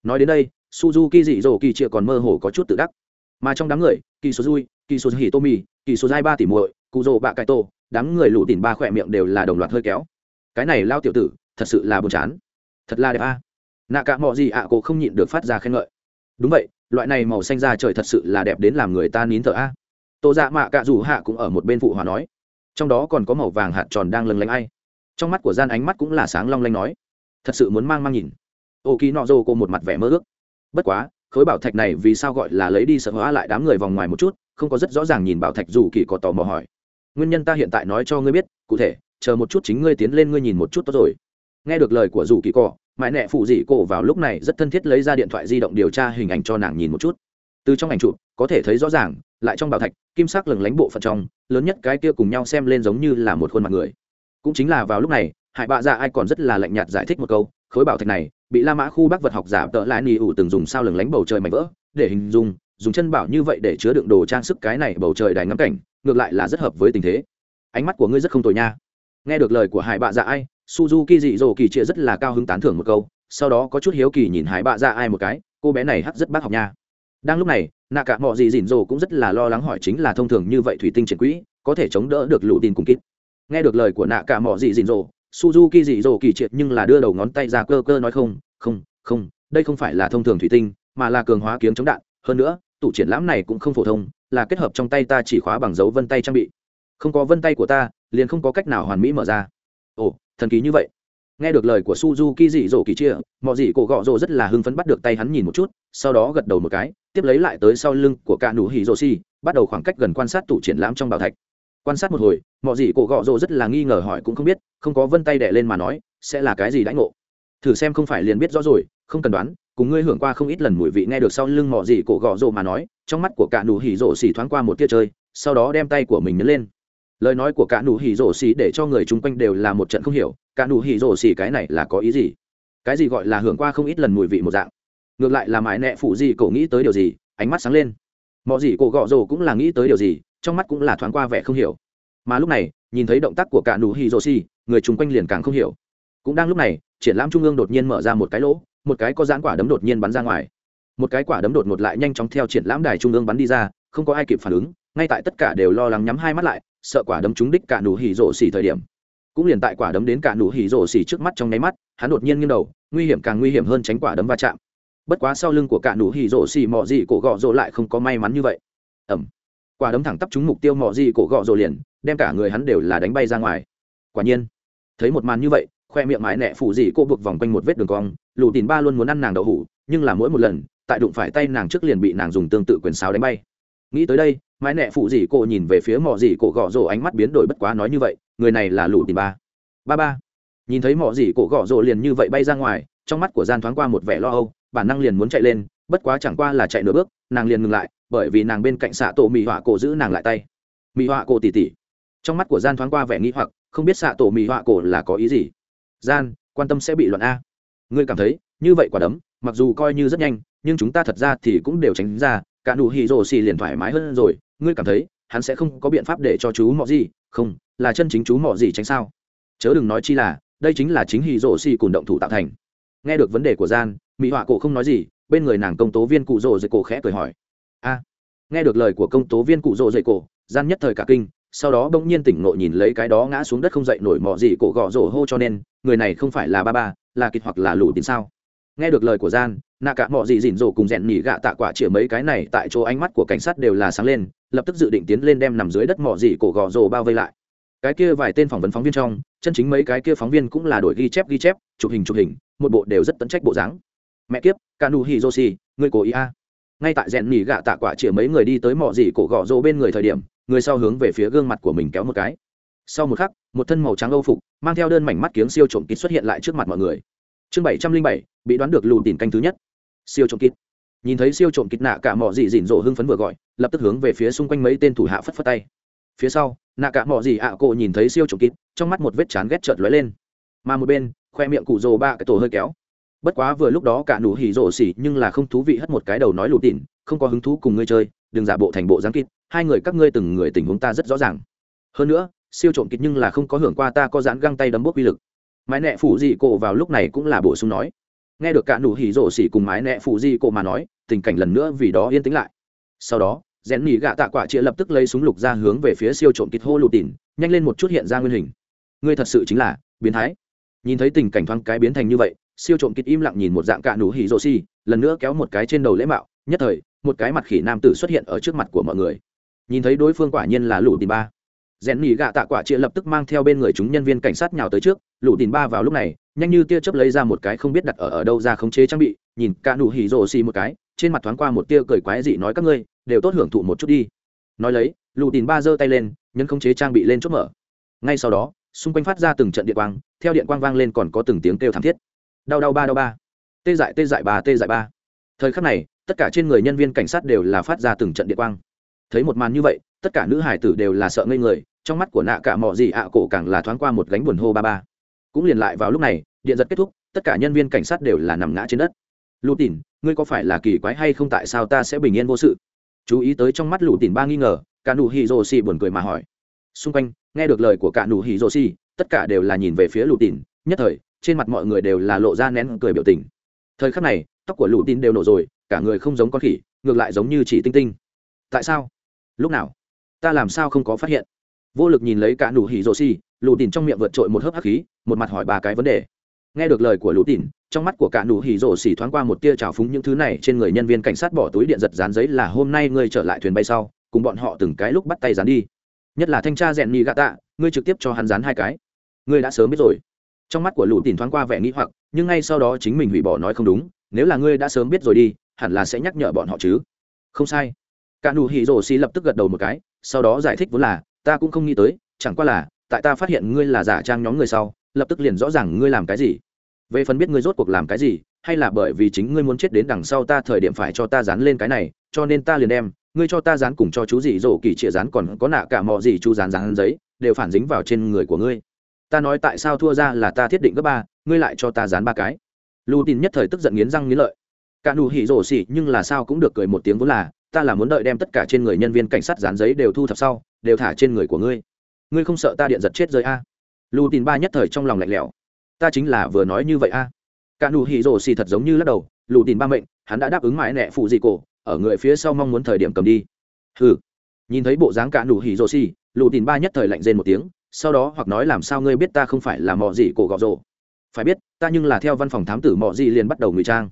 Nói đến đây, suzuki dị dỗ kỳ triệt còn mơ hồ có chút tự đắc. Mà trong đám người kỳ số dui kỳ số hì tomi kỳ số dai ba tỷ muội cụ rồ bạ cải tổ đám người lũ tìm ba khỏe miệng đều là đồng loạt hơi kéo. Cái này lao tiểu tử, thật sự là buồn chán. Thật là đẹp a. À. nạ cả mọi gì ạ à cô không nhịn được phát ra khen ngợi. Đúng vậy, loại này màu xanh da trời thật sự là đẹp đến làm người ta nín thở a. À. tô dạ mạ cả dù hạ cũng ở một bên phụ hòa nói. Trong đó còn có màu vàng hạt tròn đang lừng lánh ai. Trong mắt của gian ánh mắt cũng là sáng long lanh nói. Thật sự muốn mang mang nhìn. Ô kỳ nọ rô cô một mặt vẻ mơ ước. Bất quá, khối bảo thạch này vì sao gọi là lấy đi sợ hóa lại đám người vòng ngoài một chút, không có rất rõ ràng nhìn bảo thạch dù kỳ có tò mò hỏi nguyên nhân ta hiện tại nói cho ngươi biết, cụ thể, chờ một chút chính ngươi tiến lên ngươi nhìn một chút tốt rồi. Nghe được lời của rủ kỳ cọ, mãi nẹ phụ dị cổ vào lúc này rất thân thiết lấy ra điện thoại di động điều tra hình ảnh cho nàng nhìn một chút. Từ trong ảnh chụp, có thể thấy rõ ràng, lại trong bảo thạch, kim sắc lừng lánh bộ phận trong, lớn nhất cái kia cùng nhau xem lên giống như là một khuôn mặt người. Cũng chính là vào lúc này hại bạ dạ ai còn rất là lạnh nhạt giải thích một câu, khối bảo thạch này, bị la mã khu bác vật học giả tợ lại nỉ ủ từng dùng sao lừng lánh bầu trời mảnh vỡ, để hình dung, dùng chân bảo như vậy để chứa đựng đồ trang sức cái này bầu trời đài ngắm cảnh ngược lại là rất hợp với tình thế. Ánh mắt của ngươi rất không tồi nha. Nghe được lời của hải bạ dạ ai, suzuki dị dỗ kỳ trịa rất là cao hứng tán thưởng một câu, sau đó có chút hiếu kỳ nhìn hải bạ dạ ai một cái, cô bé này hắc rất bác học nha. Đang lúc này nạ cả mọi gì dịn dỗ cũng rất là lo lắng hỏi chính là thông thường như vậy thủy tinh triển quỹ, có thể chống đỡ được lũ tin cung kít. Nghe được lời của nạ cả mọi gì dịn dỗ suzuki dị dỗ kỳ triệt nhưng là đưa đầu ngón tay ra cơ cơ nói không không không, đây không phải là thông thường thủy tinh, mà là cường hóa kiếm chống đạn. Hơn nữa, tủ triển lãm này cũng không phổ thông là kết hợp trong tay ta chỉ khóa bằng dấu vân tay trang bị. Không có vân tay của ta, liền không có cách nào hoàn mỹ mở ra. Ồ, thần ký như vậy. Nghe được lời của suzuki dị dỗ kỳ chia, mọi dị cổ gọ rồ rất là hưng phấn bắt được tay hắn nhìn một chút, sau đó gật đầu một cái, tiếp lấy lại tới sau lưng của cả nụ hỉ rồ xi bắt đầu khoảng cách gần quan sát tủ triển lãm trong bảo thạch. Quan sát một hồi, mọi dị cổ gọ rồ rất là nghi ngờ hỏi cũng không biết, không có vân tay đẻ lên mà nói, sẽ là cái gì đãi ngộ? Thử xem không phải liền biết rõ rồi, không cần đoán cùng ngươi hưởng qua không ít lần mùi vị, nghe được sau lưng mọ gì cổ gò rồ mà nói, trong mắt của cả nụ hỉ rổ xỉ thoáng qua một tia chơi, sau đó đem tay của mình nhấn lên. Lời nói của cả nụ hỉ rổ xỉ để cho người chung quanh đều là một trận không hiểu, cả nụ hỉ rổ xỉ cái này là có ý gì? Cái gì gọi là hưởng qua không ít lần mùi vị một dạng? Ngược lại là mãi nẹ phụ gì cổ nghĩ tới điều gì, ánh mắt sáng lên. Mọ gì cổ gò rồ cũng là nghĩ tới điều gì, trong mắt cũng là thoáng qua vẻ không hiểu. Mà lúc này, nhìn thấy động tác của cả nụ hỉ rổ xỉ, người chung quanh liền càng không hiểu. Cũng đang lúc này, triển lãm trung ương đột nhiên mở ra một cái lỗ một cái có giãn quả đấm đột nhiên bắn ra ngoài. Một cái quả đấm đột ngột lại nhanh chóng theo triển lãm đài trung ương bắn đi ra, không có ai kịp phản ứng, ngay tại tất cả đều lo lắng nhắm hai mắt lại, sợ quả đấm trúng đích cả nụ hỉ rổ xỉ thời điểm. Cũng liền tại quả đấm đến cả nụ hỉ rổ xỉ trước mắt trong nháy mắt, hắn đột nhiên nghiêng đầu, nguy hiểm càng nguy hiểm hơn tránh quả đấm va chạm. Bất quá sau lưng của cả nụ hỉ rổ xỉ mọ gì cổ gọ rổ lại không có may mắn như vậy. Ẩm quả đấm thẳng tắp trúng mục tiêu mọ gì cổ gọ rổ liền, đem cả người hắn đều là đánh bay ra ngoài. Quả nhiên, thấy một màn như vậy khoe miệng mãi nẹ phủ dị cô buộc vòng quanh một vết đường cong, lù tìn ba luôn muốn ăn nàng đậu hủ, nhưng là mỗi một lần, tại đụng phải tay nàng trước liền bị nàng dùng tương tự quyền sáo đánh bay. Nghĩ tới đây, mãi nẹ phụ dị cô nhìn về phía mỏ dị cổ gõ rổ ánh mắt biến đổi bất quá nói như vậy, người này là lù tìn ba. Ba ba. Nhìn thấy mỏ dị cổ gõ rổ liền như vậy bay ra ngoài, trong mắt của gian thoáng qua một vẻ lo âu, bản năng liền muốn chạy lên, bất quá chẳng qua là chạy nửa bước, nàng liền ngừng lại, bởi vì nàng bên cạnh xạ tổ mì họa cổ giữ nàng lại tay. Mì họa cổ tỉ tỉ. Trong mắt của gian thoáng qua vẻ nghi hoặc, không biết xạ tổ mì họa cổ là có ý gì gian, quan tâm sẽ bị loạn a. Ngươi cảm thấy, như vậy quả đấm, mặc dù coi như rất nhanh, nhưng chúng ta thật ra thì cũng đều tránh ra, cả nụ hì rồ xì liền thoải mái hơn rồi. Ngươi cảm thấy, hắn sẽ không có biện pháp để cho chú mọ gì? Không, là chân chính chú mọ gì tránh sao? Chớ đừng nói chi là, đây chính là chính hì rồ xì cùng động thủ tạo thành. Nghe được vấn đề của gian mỹ họa cổ không nói gì, bên người nàng công tố viên cụ rồ dậy cổ khẽ cười hỏi. A. Nghe được lời của công tố viên cụ rồ dậy cổ, gian nhất thời cả kinh sau đó bỗng nhiên tỉnh ngộ nhìn lấy cái đó ngã xuống đất không dậy nổi mọ gì cổ gò rổ hô cho nên, người này không phải là ba ba, là kịch hoặc là lù tín sao? Nghe được lời của gian, nạ cả mọ gì dỉn rổ cùng rèn nỉ gạ tạ quả chĩa mấy cái này tại chỗ ánh mắt của cảnh sát đều là sáng lên, lập tức dự định tiến lên đem nằm dưới đất mọ gì cổ gò rổ bao vây lại. Cái kia vài tên phỏng vấn phóng viên trong, chân chính mấy cái kia phóng viên cũng là đổi ghi chép ghi chép, chụp hình chụp hình, một bộ đều rất tận trách bộ dáng. Mẹ kiếp kanu hiroshi người cổ ý a. Ngay tại rèn nỉ gạ tạ quả chĩa mấy người đi tới mọ gì cổ gò rổ bên người thời điểm người sau hướng về phía gương mặt của mình kéo một cái. Sau một khắc, một thân màu trắng âu phục, mang theo đơn mảnh mắt kiếng siêu trộm kít xuất hiện lại trước mặt mọi người. Chương bảy trăm linh bảy, bị đoán được lùn tìm canh thứ nhất. Siêu trộm kít nhìn thấy siêu trộm kít nạ cả mỏ dị dịn rộ hưng phấn vừa gọi, lập tức hướng về phía xung quanh mấy tên thủ hạ phất phất tay. Phía sau, nạ cả mỏ dị ạ à cộ nhìn thấy siêu trộm kít trong mắt một vết chán ghét chợt lóe lên. Mà một bên, khoe miệng cụ rồ ba cái tổ hơi kéo. Bất quá vừa lúc đó cả nụ hỉ rộ xỉ nhưng là không thú vị hất một cái đầu nói lùn tỉn không có hứng thú cùng ngươi chơi, đừng giả bộ thành bộ giáng kịt, hai người các ngươi từng người tình huống ta rất rõ ràng. Hơn nữa, siêu trộm kịt nhưng là không có hưởng qua ta có dán găng tay đấm bốc uy lực. Mái nẹ phủ dị cổ vào lúc này cũng là bổ sung nói. Nghe được cả nụ hỉ rổ xỉ cùng mái nẹ phủ dị cổ mà nói, tình cảnh lần nữa vì đó yên tĩnh lại. Sau đó, rèn nỉ gạ tạ quả chĩa lập tức lấy súng lục ra hướng về phía siêu trộm kịt hô lụt tỉn nhanh lên một chút hiện ra nguyên hình. Ngươi thật sự chính là biến thái. Nhìn thấy tình cảnh thoáng cái biến thành như vậy, siêu trộm kịt im lặng nhìn một dạng cạ nụ hỉ rổ xỉ, lần nữa kéo một cái trên đầu lễ mạo, nhất thời một cái mặt khỉ nam tử xuất hiện ở trước mặt của mọi người. Nhìn thấy đối phương quả nhiên là lũ tìm ba. Rèn nỉ gạ tạ quả chia lập tức mang theo bên người chúng nhân viên cảnh sát nhào tới trước. Lũ tìm ba vào lúc này, nhanh như tia chớp lấy ra một cái không biết đặt ở ở đâu ra khống chế trang bị, nhìn cả nụ hỉ rồ xì một cái, trên mặt thoáng qua một tia cười quái dị nói các ngươi, đều tốt hưởng thụ một chút đi. Nói lấy, lũ tìm ba giơ tay lên, nhấn khống chế trang bị lên chốt mở. Ngay sau đó, xung quanh phát ra từng trận điện quang, theo điện quang vang lên còn có từng tiếng kêu thảm thiết. Đau đau ba đau ba. Tê dại tê dại ba tê dại ba. Thời khắc này tất cả trên người nhân viên cảnh sát đều là phát ra từng trận điện quang. Thấy một màn như vậy, tất cả nữ hải tử đều là sợ ngây người, trong mắt của nạ cả mò gì ạ cổ càng là thoáng qua một gánh buồn hô ba ba. Cũng liền lại vào lúc này, điện giật kết thúc, tất cả nhân viên cảnh sát đều là nằm ngã trên đất. Lụ tỉn, ngươi có phải là kỳ quái hay không tại sao ta sẽ bình yên vô sự? Chú ý tới trong mắt lụ tỉn ba nghi ngờ, cả nụ hì rồ xì buồn cười mà hỏi. Xung quanh, nghe được lời của cả nụ hì rồ xì, tất cả đều là nhìn về phía lụ tỉn, nhất thời, trên mặt mọi người đều là lộ ra nén cười biểu tình. Thời khắc này, tóc của lụ tỉn đều nổ rồi cả người không giống con khỉ, ngược lại giống như chỉ tinh tinh. Tại sao? Lúc nào? Ta làm sao không có phát hiện? Vô lực nhìn lấy cả nụ hỉ rồ xì, lù tìn trong miệng vượt trội một hớp hắc khí, một mặt hỏi bà cái vấn đề. Nghe được lời của lù tìn, trong mắt của cả nụ hỉ rồ xì thoáng qua một tia trào phúng những thứ này trên người nhân viên cảnh sát bỏ túi điện giật dán giấy là hôm nay ngươi trở lại thuyền bay sau, cùng bọn họ từng cái lúc bắt tay dán đi. Nhất là thanh tra rèn ni gạ tạ, ngươi trực tiếp cho hắn dán hai cái. Ngươi đã sớm biết rồi. Trong mắt của lù tìn thoáng qua vẻ nghĩ hoặc, nhưng ngay sau đó chính mình hủy bỏ nói không đúng, nếu là ngươi đã sớm biết rồi đi hẳn là sẽ nhắc nhở bọn họ chứ. Không sai. Cả nụ hỉ rổ xì lập tức gật đầu một cái, sau đó giải thích vốn là, ta cũng không nghĩ tới, chẳng qua là, tại ta phát hiện ngươi là giả trang nhóm người sau, lập tức liền rõ ràng ngươi làm cái gì. Về phần biết ngươi rốt cuộc làm cái gì, hay là bởi vì chính ngươi muốn chết đến đằng sau ta thời điểm phải cho ta dán lên cái này, cho nên ta liền đem, ngươi cho ta dán cùng cho chú gì rổ kỳ chĩa dán còn có nạ cả mò gì chú dán dán giấy, đều phản dính vào trên người của ngươi. Ta nói tại sao thua ra là ta thiết định gấp ba, ngươi lại cho ta dán ba cái. Lu tin nhất thời tức giận nghiến răng nghiến lợi cả nụ hỉ rổ xỉ, nhưng là sao cũng được cười một tiếng vốn là, ta là muốn đợi đem tất cả trên người nhân viên cảnh sát dán giấy đều thu thập sau, đều thả trên người của ngươi. Ngươi không sợ ta điện giật chết rơi a? Lù tin ba nhất thời trong lòng lạnh lẽo. Ta chính là vừa nói như vậy a. À. cả nụ hỉ rổ xỉ thật giống như lắc đầu, lù tin ba mệnh, hắn đã đáp ứng mãi nẹ phụ gì cổ, ở người phía sau mong muốn thời điểm cầm đi. Hừ. Nhìn thấy bộ dáng cả nụ hỉ rổ xỉ, lù tin ba nhất thời lạnh rên một tiếng, sau đó hoặc nói làm sao ngươi biết ta không phải là mò gì cổ gọ rồ phải biết, ta nhưng là theo văn phòng thám tử mò gì liền bắt đầu ngụy trang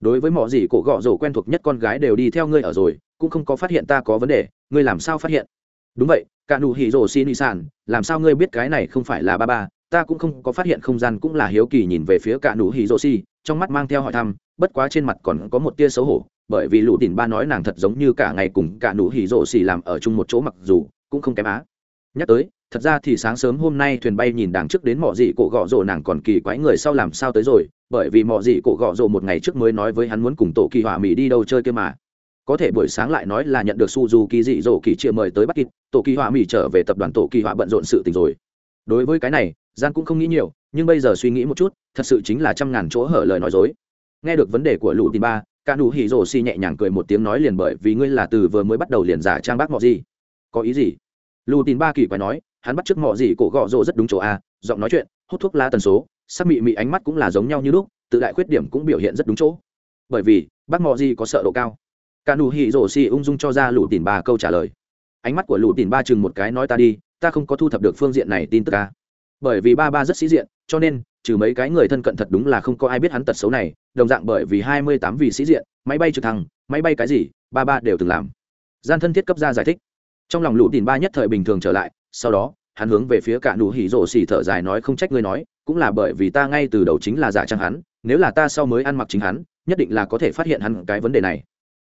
đối với mọi gì cổ gọ rổ quen thuộc nhất con gái đều đi theo ngươi ở rồi, cũng không có phát hiện ta có vấn đề, ngươi làm sao phát hiện? Đúng vậy, cả nụ hỉ rổ xin y sàn, làm sao ngươi biết cái này không phải là ba ba? Ta cũng không có phát hiện không gian cũng là hiếu kỳ nhìn về phía cả nụ hỉ rổ xi trong mắt mang theo hỏi thăm, bất quá trên mặt còn có một tia xấu hổ, bởi vì lũ đỉnh ba nói nàng thật giống như cả ngày cùng cả nụ hỉ rổ xi làm ở chung một chỗ mặc dù cũng không kém á. Nhắc tới thật ra thì sáng sớm hôm nay thuyền bay nhìn đằng trước đến mỏ dị cổ gọ rồ nàng còn kỳ quái người sau làm sao tới rồi, bởi vì mỏ dị cổ gọ rồ một ngày trước mới nói với hắn muốn cùng tổ kỳ hỏa mỹ đi đâu chơi kia mà. Có thể buổi sáng lại nói là nhận được suzuki dị dỗ kỳ chia mời tới bắc kịp tổ kỳ hỏa mỹ trở về tập đoàn tổ kỳ hỏa bận rộn sự tình rồi. Đối với cái này gian cũng không nghĩ nhiều, nhưng bây giờ suy nghĩ một chút, thật sự chính là trăm ngàn chỗ hở lời nói dối. Nghe được vấn đề của lũ tin ba ca nụ hỉ rồ si nhẹ nhàng cười một tiếng nói liền bởi vì ngươi là từ vừa mới bắt đầu liền giả trang bác mọ gì có ý gì? Lù tin ba kỳ quái nói hắn bắt trước mọi gì cổ gọ rồ rất đúng chỗ a, giọng nói chuyện, hút thuốc lá tần số, sắc mị mị ánh mắt cũng là giống nhau như lúc, tự đại khuyết điểm cũng biểu hiện rất đúng chỗ. Bởi vì, bác mọi gì có sợ độ cao. Cả nụ hỉ rổ xì ung dung cho ra lũ tìm ba câu trả lời. Ánh mắt của lũ tìm ba chừng một cái nói ta đi, ta không có thu thập được phương diện này tin tức ca bởi vì ba ba rất sĩ diện, cho nên, trừ mấy cái người thân cận thật đúng là không có ai biết hắn tật xấu này, đồng dạng bởi vì hai mươi tám vì sĩ diện, máy bay trực thăng, máy bay cái gì, ba ba đều từng làm. Gian thân thiết cấp ra giải thích. Trong lòng lũ tìm ba nhất thời bình thường trở lại sau đó, hắn hướng về phía cả nụ hỉ rổ xỉ thở dài nói không trách ngươi nói, cũng là bởi vì ta ngay từ đầu chính là giả trang hắn, nếu là ta sau mới ăn mặc chính hắn, nhất định là có thể phát hiện hắn cái vấn đề này.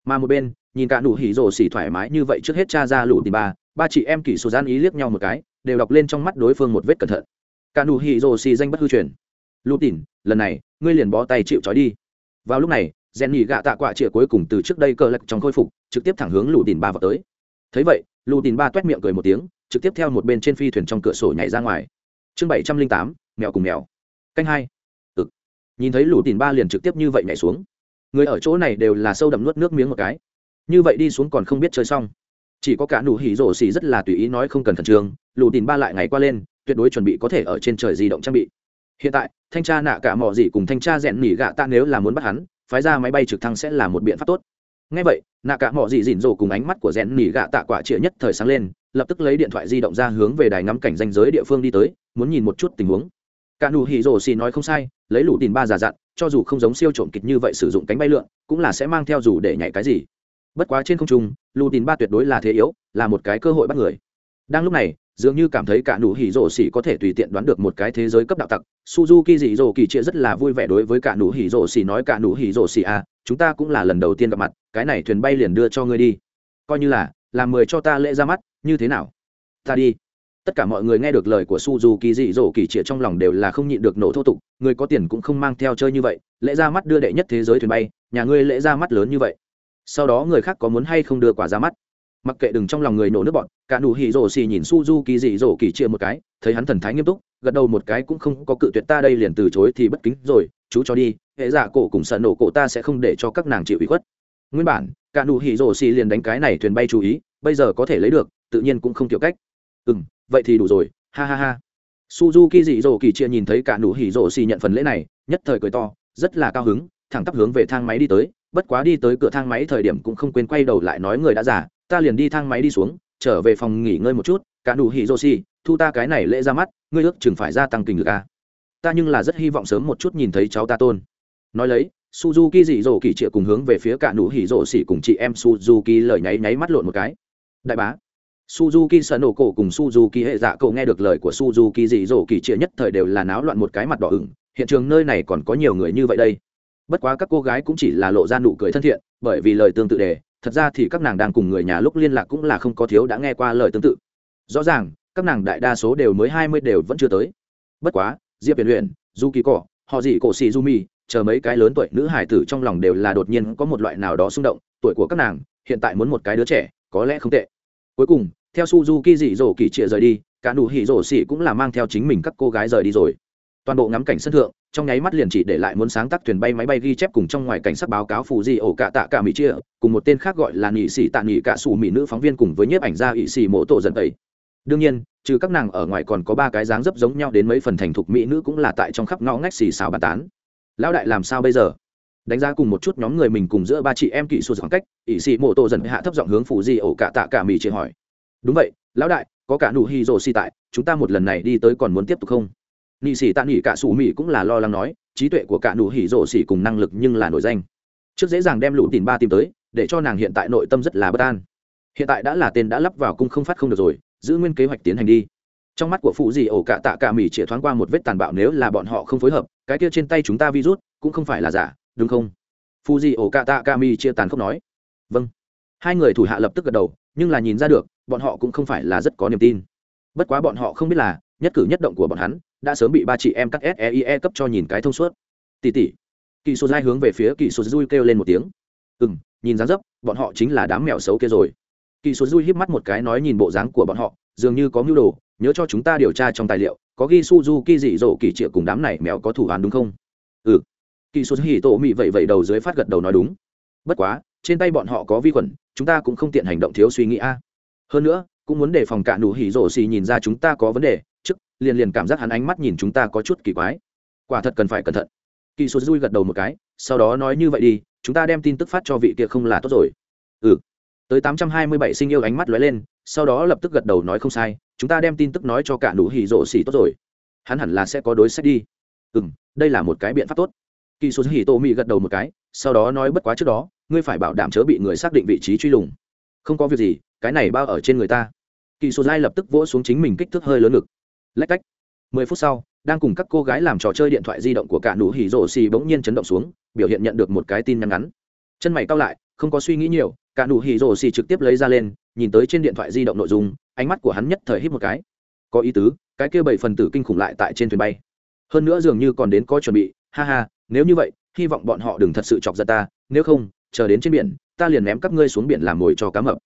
Mà một bên, nhìn cả nụ hỉ rổ xỉ thoải mái như vậy trước hết cha ra lũ tìm ba ba chị em kỷ số gian ý liếc nhau một cái, đều đọc lên trong mắt đối phương một vết cẩn thận. Cả nụ hỉ rổ xỉ danh bất hư truyền. Lũ tìm, lần này, ngươi liền bó tay chịu trói đi. Vào lúc này rèn nhị gạ tạ quạ chĩa cuối cùng từ trước đây cơ lạch trong khôi phục, trực tiếp thẳng hướng lũ tìm ba vào tới. Thấy vậy, lũ tìm ba toét miệng cười một tiếng trực tiếp theo một bên trên phi thuyền trong cửa sổ nhảy ra ngoài. Chương bảy trăm linh tám, mèo cùng mèo. Canh hai. Ực. Nhìn thấy lũ tìm ba liền trực tiếp như vậy nhảy xuống. Người ở chỗ này đều là sâu đậm nuốt nước miếng một cái. Như vậy đi xuống còn không biết chơi xong. Chỉ có cả nụ hỉ rổ xì rất là tùy ý nói không cần khẩn trương lù tìm ba lại ngày qua lên, tuyệt đối chuẩn bị có thể ở trên trời di động trang bị. Hiện tại, thanh tra nạ cả mỏ gì cùng thanh tra rèn nỉ gạ ta nếu là muốn bắt hắn, phái ra máy bay trực thăng sẽ là một biện pháp tốt. Ngay vậy, nạ cả mỏ gì dỉn rổ cùng ánh mắt của rèn nỉ gạ tạ quả trịa nhất thời sáng lên lập tức lấy điện thoại di động ra hướng về đài ngắm cảnh danh giới địa phương đi tới, muốn nhìn một chút tình huống. Cả nụ hỉ rổ xì nói không sai, lấy lũ tìm ba giả dặn, cho dù không giống siêu trộm kịch như vậy sử dụng cánh bay lượn, cũng là sẽ mang theo dù để nhảy cái gì. Bất quá trên không trung, lũ tìm ba tuyệt đối là thế yếu, là một cái cơ hội bắt người. Đang lúc này, dường như cảm thấy cả nụ hỉ rổ xỉ có thể tùy tiện đoán được một cái thế giới cấp đạo tặc, suzuki dị rổ kỳ chia rất là vui vẻ đối với cả nụ hỉ rổ xỉ nói, cả nụ hỉ rổ xỉ à chúng ta cũng là lần đầu tiên gặp mặt, cái này thuyền bay liền đưa cho ngươi đi. Coi như là, làm mời cho ta lễ ra mắt như thế nào? Ta đi. Tất cả mọi người nghe được lời của suzuki dị dỗ kỳ trịa trong lòng đều là không nhịn được nổ thô tục, người có tiền cũng không mang theo chơi như vậy lễ ra mắt đưa đệ nhất thế giới thuyền bay, nhà ngươi lễ ra mắt lớn như vậy. Sau đó người khác có muốn hay không đưa quả ra mắt. Mặc kệ đừng trong lòng người nổ nước bọn, cả nụ hỉ rổ xì nhìn suzuki dị rổ kỳ trịa một cái, thấy hắn thần thái nghiêm túc, gật đầu một cái cũng không có cự tuyệt ta đây liền từ chối thì bất kính rồi, chú cho đi, hệ giả cổ cùng sợ nổ cổ ta sẽ không để cho các nàng chịu ủy khuất. Nguyên bản, cả nụ hỉ rổ xì liền đánh cái này thuyền bay chú ý, bây giờ có thể lấy được tự nhiên cũng không kiểu cách. Ừ vậy thì đủ rồi, ha ha ha. Suzuki dị dỗ kỳ chia nhìn thấy cả nụ hỉ rỗ xì nhận phần lễ này, nhất thời cười to, rất là cao hứng, thẳng tắp hướng về thang máy đi tới. Bất quá đi tới cửa thang máy thời điểm cũng không quên quay đầu lại nói người đã giả ta liền đi thang máy đi xuống, trở về phòng nghỉ ngơi một chút, cả nụ hỉ rỗ xì, thu ta cái này lễ ra mắt, ngươi ước chừng phải gia tăng kình lực à. ta nhưng là rất hy vọng sớm một chút nhìn thấy cháu ta tôn. Nói lấy, suzuki dị dỗ kỳ chia cùng hướng về phía cả nụ hỉ rỗ xì cùng chị em suzuki lời nháy nháy mắt lộn một cái. Đại bá suzuki sợ cổ cùng suzuki hệ dạ cậu nghe được lời của suzuki dị dỗ kỳ trịa nhất thời đều là náo loạn một cái mặt đỏ ửng. Hiện trường nơi này còn có nhiều người như vậy đây. Bất quá các cô gái cũng chỉ là lộ ra nụ cười thân thiện, bởi vì lời tương tự đề, thật ra thì các nàng đang cùng người nhà lúc liên lạc cũng là không có thiếu đã nghe qua lời tương tự. Rõ ràng, các nàng đại đa số đều mới hai mươi đều vẫn chưa tới. Bất quá, diệp huyền huyền du kỳ cỏ, họ gì cổ xì du mi chờ mấy cái lớn tuổi nữ hải tử trong lòng đều là đột nhiên có một loại nào đó xung động. Tuổi của các nàng hiện tại muốn một cái đứa trẻ, có lẽ không tệ. Cuối cùng theo suzuki dị dỗ kỳ trịa rời đi, cả nụ hỉ rổ xỉ cũng là mang theo chính mình các cô gái rời đi rồi. Toàn bộ ngắm cảnh sân thượng, trong nháy mắt liền chỉ để lại muốn sáng tác thuyền bay máy bay ghi chép cùng trong ngoài cảnh sát báo cáo phù di ổ cạ tạ cả mỹ chia cùng một tên khác gọi là nghị sĩ tạ nghị cạ xù mỹ nữ phóng viên cùng với nhiếp ảnh gia ỵ xì mộ tổ dần tẩy đương nhiên, trừ các nàng ở ngoài còn có ba cái dáng dấp giống nhau đến mấy phần thành thục mỹ nữ cũng là tại trong khắp ngõ ngách xì xào bàn tán. Lão đại làm sao bây giờ? Đánh giá cùng một chút nhóm người mình cùng giữa ba chị em kỹ số khoảng cách ỵ xì mộ tổ dần hạ thấp giọng hướng phù di ổ cạ tạ cả mỹ chia hỏi đúng vậy, lão đại, có cả nụ hi rồ xì tại, chúng ta một lần này đi tới còn muốn tiếp tục không? Nị xì tạ nị cả sủ mỹ cũng là lo lắng nói, trí tuệ của cả nụ hỉ rồ xỉ cùng năng lực nhưng là nổi danh. Trước dễ dàng đem lũ tìm ba tìm tới, để cho nàng hiện tại nội tâm rất là bất an. Hiện tại đã là tên đã lắp vào cung không phát không được rồi, giữ nguyên kế hoạch tiến hành đi. Trong mắt của phụ dì ổ cả tạ cả mỹ chĩa thoáng qua một vết tàn bạo nếu là bọn họ không phối hợp, cái kia trên tay chúng ta virus cũng không phải là giả, đúng không? Phụ dì ổ cả tạ cả mỹ chia tàn không nói. Vâng. Hai người thủ hạ lập tức gật đầu, nhưng là nhìn ra được bọn họ cũng không phải là rất có niềm tin. Bất quá bọn họ không biết là, nhất cử nhất động của bọn hắn, đã sớm bị ba chị em các seie cấp cho nhìn cái thông suốt. Tỉ tỉ. Kỳ số dai hướng về phía kỳ số dui kêu lên một tiếng. Ừ m nhìn dáng dấp, bọn họ chính là đám mèo xấu kia rồi. Kỳ số dui híp mắt một cái nói nhìn bộ dáng của bọn họ, dường như có mưu đồ, nhớ cho chúng ta điều tra trong tài liệu, có ghi suzuki dị dỗ, kỳ triệu cùng đám này mèo có thủ án đúng không? Ừ. Kỳ số hì tổ mị vậy vậy đầu dưới phát gật đầu nói đúng. Bất quá, trên tay bọn họ có vi khuẩn, chúng ta cũng không tiện hành động thiếu suy nghĩ a hơn nữa, cũng muốn đề phòng cả nụ hỉ rổ xì nhìn ra chúng ta có vấn đề, trước, liền liền cảm giác hắn ánh mắt nhìn chúng ta có chút kỳ quái. Quả thật cần phải cẩn thận. Kỳ số dui gật đầu một cái, sau đó nói như vậy đi, chúng ta đem tin tức phát cho vị kia không là tốt rồi. Ừ. Tới tám trăm hai mươi bảy sinh yêu ánh mắt lóe lên, sau đó lập tức gật đầu nói không sai, chúng ta đem tin tức nói cho cả nụ hỉ rổ xì tốt rồi. Hắn hẳn là sẽ có đối sách đi. Ừ đây là một cái biện pháp tốt. Kỳ số hỉ tô mỹ gật đầu một cái, sau đó nói bất quá trước đó, ngươi phải bảo đảm chớ bị người xác định vị trí truy lùng. Không có việc gì cái này bao ở trên người ta. Kỳ số dai lập tức vỗ xuống chính mình kích thước hơi lớn ngực. Lách cách. Mười phút sau, đang cùng các cô gái làm trò chơi điện thoại di động của cả nụ hỉ rổ xì bỗng nhiên chấn động xuống, biểu hiện nhận được một cái tin nhắn ngắn. Chân mày cao lại, không có suy nghĩ nhiều, cả nụ hỉ rổ xì trực tiếp lấy ra lên, nhìn tới trên điện thoại di động nội dung, ánh mắt của hắn nhất thời hít một cái. Có ý tứ, cái kia bảy phần tử kinh khủng lại tại trên thuyền bay. Hơn nữa dường như còn đến có chuẩn bị, ha ha, nếu như vậy, hy vọng bọn họ đừng thật sự chọc ra ta, nếu không, chờ đến trên biển, ta liền ném các ngươi xuống biển làm mồi cho cá mập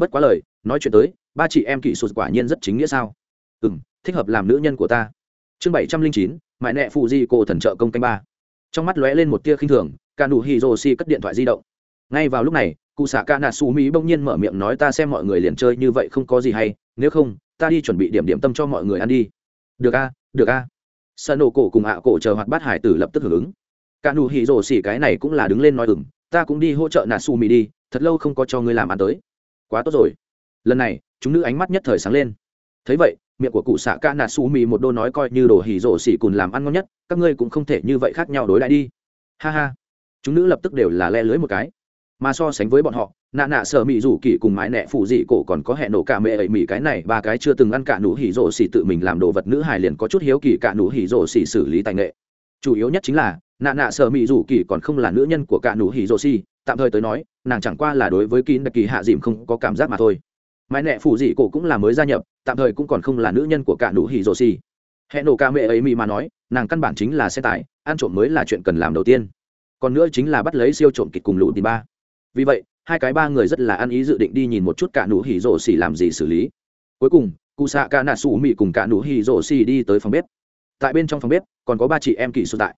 bất quá lời, nói chuyện tới, ba chị em kỹ sụt quả nhiên rất chính nghĩa sao? Ừ m thích hợp làm nữ nhân của ta. Chương bảy trăm linh chín, mại nẹ phụ di cô thần trợ công canh ba. Trong mắt lóe lên một tia khinh thường, cả nụ hi rô si cất điện thoại di động. Ngay vào lúc này, cụ xạ ca nà su mỹ bỗng nhiên mở miệng nói ta xem mọi người liền chơi như vậy không có gì hay, nếu không, ta đi chuẩn bị điểm điểm tâm cho mọi người ăn đi. Được a được a. À. sợ nổ cổ cùng ạ cổ chờ hoạt bát hải tử lập tức hưởng ứng. Cả nụ hỉ rổ xỉ cái này cũng là đứng lên nói ừng ta cũng đi hỗ trợ nà su mỹ đi, thật lâu không có cho ngươi làm ăn tới quá tốt rồi. Lần này, chúng nữ ánh mắt nhất thời sáng lên. Thấy vậy, miệng của cụ xạ ca nà su mì một đô nói coi như đồ hỉ rổ xỉ cùn làm ăn ngon nhất, các ngươi cũng không thể như vậy khác nhau đối lại đi. Ha ha. Chúng nữ lập tức đều là le lưới một cái. Mà so sánh với bọn họ, nạ nạ sợ mị rủ kỳ cùng mái nẹ phụ dị cổ còn có hẹn nổ cả mẹ ẩy mị cái này, ba cái chưa từng ăn cả nụ hỉ rổ xỉ tự mình làm đồ vật nữ hài liền có chút hiếu kỳ cả nụ hỉ rổ xỉ xử lý tài nghệ. Chủ yếu nhất chính là nạ nạ sợ mỹ dù kỳ còn không là nữ nhân của cả nụ hỉ rô si tạm thời tới nói, nàng chẳng qua là đối với kín đặc kỳ hạ dìm không có cảm giác mà thôi. Mãi nẹ phụ dị cổ cũng là mới gia nhập, tạm thời cũng còn không là nữ nhân của cả nụ hỉ rô si hẹn nổ ca mẹ ấy mỹ mà nói, nàng căn bản chính là xe tải, ăn trộm mới là chuyện cần làm đầu tiên. Còn nữa chính là bắt lấy siêu trộm kịch cùng lũ tìm ba. Vì vậy, hai cái ba người rất là ăn ý dự định đi nhìn một chút cả nụ hỉ rổ xỉ làm gì xử lý. Cuối cùng cụ xạ ca nạ xù mị cùng cả nụ hỉ rổ xỉ đi tới phòng bếp. Tại bên trong phòng bếp, còn có ba chị em kỳ sư tại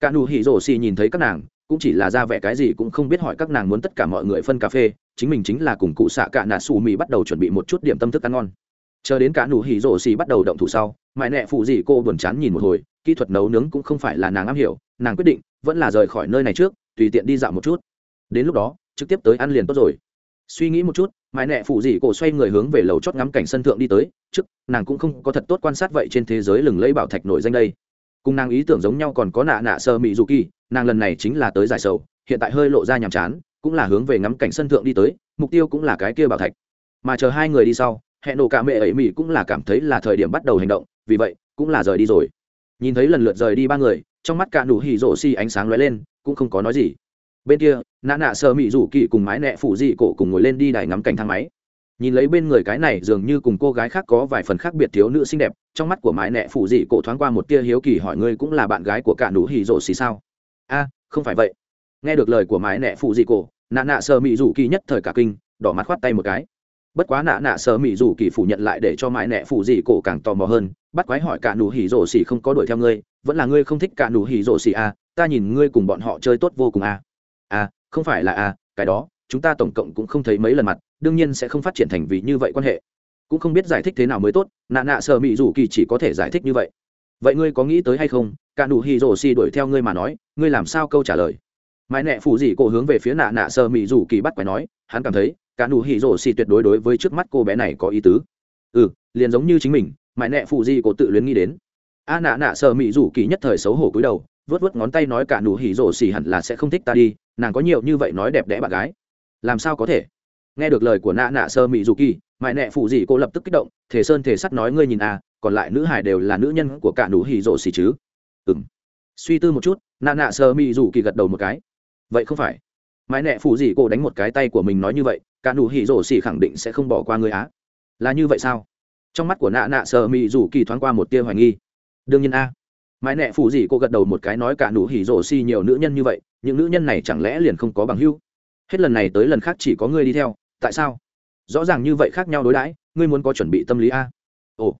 cả nụ hỉ rổ xì nhìn thấy các nàng, cũng chỉ là ra vẻ cái gì cũng không biết hỏi các nàng muốn tất cả mọi người phân cà phê, chính mình chính là cùng cụ xạ cả nà xù mì bắt đầu chuẩn bị một chút điểm tâm thức ăn ngon. Chờ đến cả nụ hỉ rổ xì bắt đầu động thủ sau, mãi nẹ phụ gì cô buồn chán nhìn một hồi, kỹ thuật nấu nướng cũng không phải là nàng am hiểu, nàng quyết định, vẫn là rời khỏi nơi này trước, tùy tiện đi dạo một chút. Đến lúc đó, trực tiếp tới ăn liền tốt rồi. Suy nghĩ một chút, mãi nẹ phụ dị cô xoay người hướng về lầu chót ngắm cảnh sân thượng đi tới, trước, nàng cũng không có thật tốt quan sát vậy trên thế giới lừng lẫy bảo thạch nổi danh đây cùng nàng ý tưởng giống nhau còn có nạ nạ sơ mỹ dù kỳ, nàng lần này chính là tới giải sầu, hiện tại hơi lộ ra nhàm chán, cũng là hướng về ngắm cảnh sân thượng đi tới, mục tiêu cũng là cái kia bảo thạch. Mà chờ hai người đi sau hẹn nổ cả mẹ ấy mỹ cũng là cảm thấy là thời điểm bắt đầu hành động, vì vậy, cũng là rời đi rồi. Nhìn thấy lần lượt rời đi ba người, trong mắt cả nụ hỉ rổ xi ánh sáng lóe lên, cũng không có nói gì. Bên kia nã nạ sơ mỹ rủ kỳ cùng mái nẹ phủ dị cổ cùng ngồi lên đi đài ngắm cảnh thang máy nhìn lấy bên người cái này dường như cùng cô gái khác có vài phần khác biệt thiếu nữ xinh đẹp trong mắt của mãi nẹ phụ dị cổ thoáng qua một tia hiếu kỳ hỏi ngươi cũng là bạn gái của cả nụ hì rổ xì sao? A không phải vậy. Nghe được lời của mãi nẹ phụ dị cổ nạ nạ sợ mị rủ kỳ nhất thời cả kinh đỏ mặt khoát tay một cái. Bất quá nạ nạ sợ mị rủ kỳ phủ nhận lại để cho mãi nẹ phụ dị cổ càng tò mò hơn bắt quái hỏi cả nụ hì rổ xì không có đuổi theo ngươi vẫn là ngươi không thích cả nụ hì rổ xì à ta nhìn ngươi cùng bọn họ chơi tốt vô cùng à. A, không phải là a, cái đó chúng ta tổng cộng cũng không thấy mấy lần mặt đương nhiên sẽ không phát triển thành vì như vậy quan hệ. Cũng không biết giải thích thế nào mới tốt nạ nạ sợ mỹ rủ kỳ chỉ có thể giải thích như vậy. Vậy ngươi có nghĩ tới hay không? Cả nụ hì rổ xì đuổi theo ngươi mà nói ngươi làm sao câu trả lời? Mãi nẹ phụ dị cổ hướng về phía nạ nạ sợ mỹ rủ kỳ bắt quái nói hắn cảm thấy cả nụ hì rổ xì tuyệt đối đối với trước mắt cô bé này có ý tứ. Ừ liền giống như chính mình mãi nẹ phụ dị cổ tự luyến nghĩ đến. A à, nạ nạ sợ mỹ dù kỳ nhất thời xấu hổ cúi đầu vớt vớt ngón tay nói cả nụ hỉ rổ xì hẳn là sẽ không thích ta đi nàng có nhiều như vậy nói đẹp đẽ bạn gái. Làm sao có thể? nghe được lời của nạ nạ sơ mỹ dù kỳ mãi nẹ phụ dị cô lập tức kích động thể sơn thể sắt nói ngươi nhìn à còn lại nữ hải đều là nữ nhân của cả nụ hỉ rộ xì chứ? Ừ m suy tư một chút nạ nạ sơ mỹ dù kỳ gật đầu một cái. Vậy không phải. Mãi nẹ phụ dị cô đánh một cái tay của mình nói như vậy, cả nụ hỉ rộ xì khẳng định sẽ không bỏ qua người á. Là như vậy sao? Trong mắt của nạ nạ sơ mỹ dù kỳ thoáng qua một tia hoài nghi. Đương nhiên a. À. mãi nẹ phụ dị cô gật đầu một cái nói, cả nụ hỉ rộ xì nhiều nữ nhân như vậy, những nữ nhân này chẳng lẽ liền không có bằng hưu hết lần này tới lần khác chỉ có ngươi đi theo tại sao? Rõ ràng như vậy khác nhau đối đãi, ngươi muốn có chuẩn bị tâm lý a? Ồ.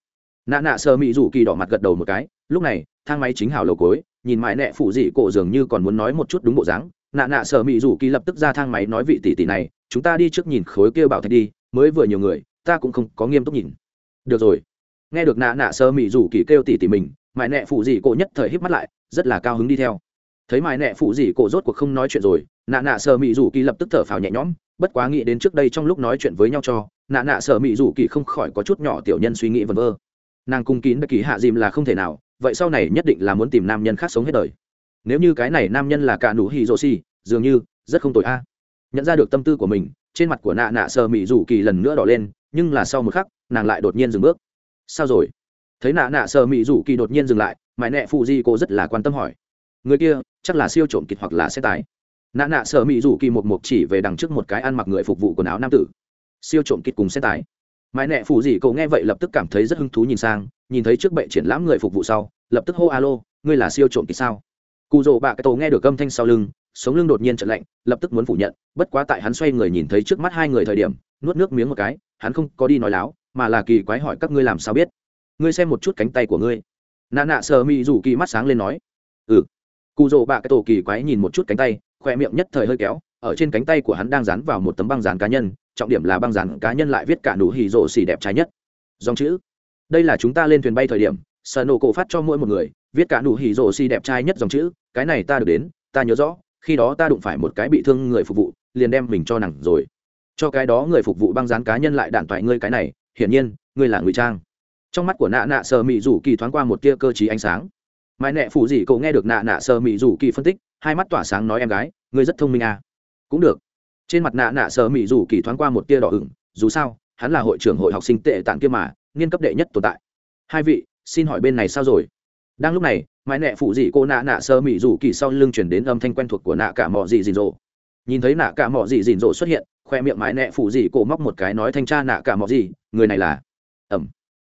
Nạ nạ sơ mỹ rủ kỳ đỏ mặt gật đầu một cái, lúc này, thang máy chính hào lầu cối nhìn mãi nẹ phụ dị cổ dường như còn muốn nói một chút đúng bộ dáng, nạ nạ sơ mỹ rủ kỳ lập tức ra thang máy nói vị tỷ tỷ này, chúng ta đi trước nhìn khối kia bảo thạch đi, mới vừa nhiều người, ta cũng không có nghiêm túc nhìn. Được rồi. Nghe được nạ nạ sơ mỹ rủ kỳ kêu tỷ tỷ mình, mãi nẹ phụ dị cổ nhất thời hít mắt lại, rất là cao hứng đi theo. Thấy mãi nẹ phụ dị cổ rốt cuộc không nói chuyện rồi, nạ nạ sơ mỹ rủ kỳ lập tức thở phào nhẹ nhõm bất quá nghĩ đến trước đây trong lúc nói chuyện với nhau cho, nạ nạ sở mỹ dù kỳ không khỏi có chút nhỏ tiểu nhân suy nghĩ vần vơ. Nàng cung kín bất kỳ hạ dìm là không thể nào, vậy sau này nhất định là muốn tìm nam nhân khác sống hết đời. Nếu như cái này nam nhân là cả nụ hì rô si dường như rất không tội a. Nhận ra được tâm tư của mình, trên mặt của nạ nạ sờ mỹ rủ kỳ lần nữa đỏ lên, nhưng là sau một khắc, nàng lại đột nhiên dừng bước. Sao rồi? Thấy nạ nạ sờ mỹ rủ kỳ đột nhiên dừng lại, mãi nẹ phụ di cô rất là quan tâm hỏi. Người kia, chắc là siêu trộm kịch hoặc là xe tải nạ nạ sợ mỹ rủ kỳ một mục chỉ về đằng trước một cái ăn mặc người phục vụ quần áo nam tử. Siêu trộm kịt cùng xe tải. Mãi nẹ phụ gì cậu nghe vậy lập tức cảm thấy rất hứng thú nhìn sang, nhìn thấy trước bệ triển lãm người phục vụ sau, lập tức hô alo, ngươi là siêu trộm kịt sao? Cụ rồ bạ cái tổ nghe được âm thanh sau lưng, sống lưng đột nhiên trận lạnh, lập tức muốn phủ nhận, bất quá tại hắn xoay người nhìn thấy trước mắt hai người thời điểm, nuốt nước miếng một cái, hắn không có đi nói láo, mà là kỳ quái hỏi các ngươi làm sao biết? Ngươi xem một chút cánh tay của ngươi. Nạ nạ sờ mị rủ kỳ mắt sáng lên nói. Ừ. Cụ rồ bạ cái tổ kỳ quái nhìn một chút cánh tay khoe miệng nhất thời hơi kéo, ở trên cánh tay của hắn đang dán vào một tấm băng dán cá nhân, trọng điểm là băng dán cá nhân lại viết cả nụ hỉ rổ xì đẹp trái nhất. Dòng chữ. Đây là chúng ta lên thuyền bay thời điểm, sở nổ cổ phát cho mỗi một người, viết cả nụ hỉ rổ xì đẹp trai nhất dòng chữ, cái này ta được đến, ta nhớ rõ, khi đó ta đụng phải một cái bị thương người phục vụ, liền đem mình cho nặng rồi. Cho cái đó người phục vụ băng dán cá nhân lại đạn toại ngươi cái này, hiển nhiên, ngươi là ngụy trang. Trong mắt của nạ nạ sờ mị rủ kỳ thoáng qua một tia cơ t ánh sáng mãi nẹ phụ dị cậu nghe được nạ nạ sơ mỹ rủ kỳ phân tích, hai mắt tỏa sáng nói em gái, ngươi rất thông minh à. cũng được. Trên mặt nạ nạ sơ mỹ rủ kỳ thoáng qua một tia đỏ ửng, dù sao, hắn là hội trưởng hội học sinh tệ tạng kia mà, nghiên cấp đệ nhất tồn tại. Hai vị, xin hỏi bên này sao rồi? Đang lúc này, mãi nẹ phụ dị cô nạ nạ sơ mỹ rủ kỳ sau lưng chuyển đến âm thanh quen thuộc của nạ cả mò dị dịn rộ nhìn thấy nạ cả mò dị dịn rộ xuất hiện, khoe miệng mãi nẹ phụ dị cô móc một cái nói thanh tra nạ cả mò dị, người này là, ẩm.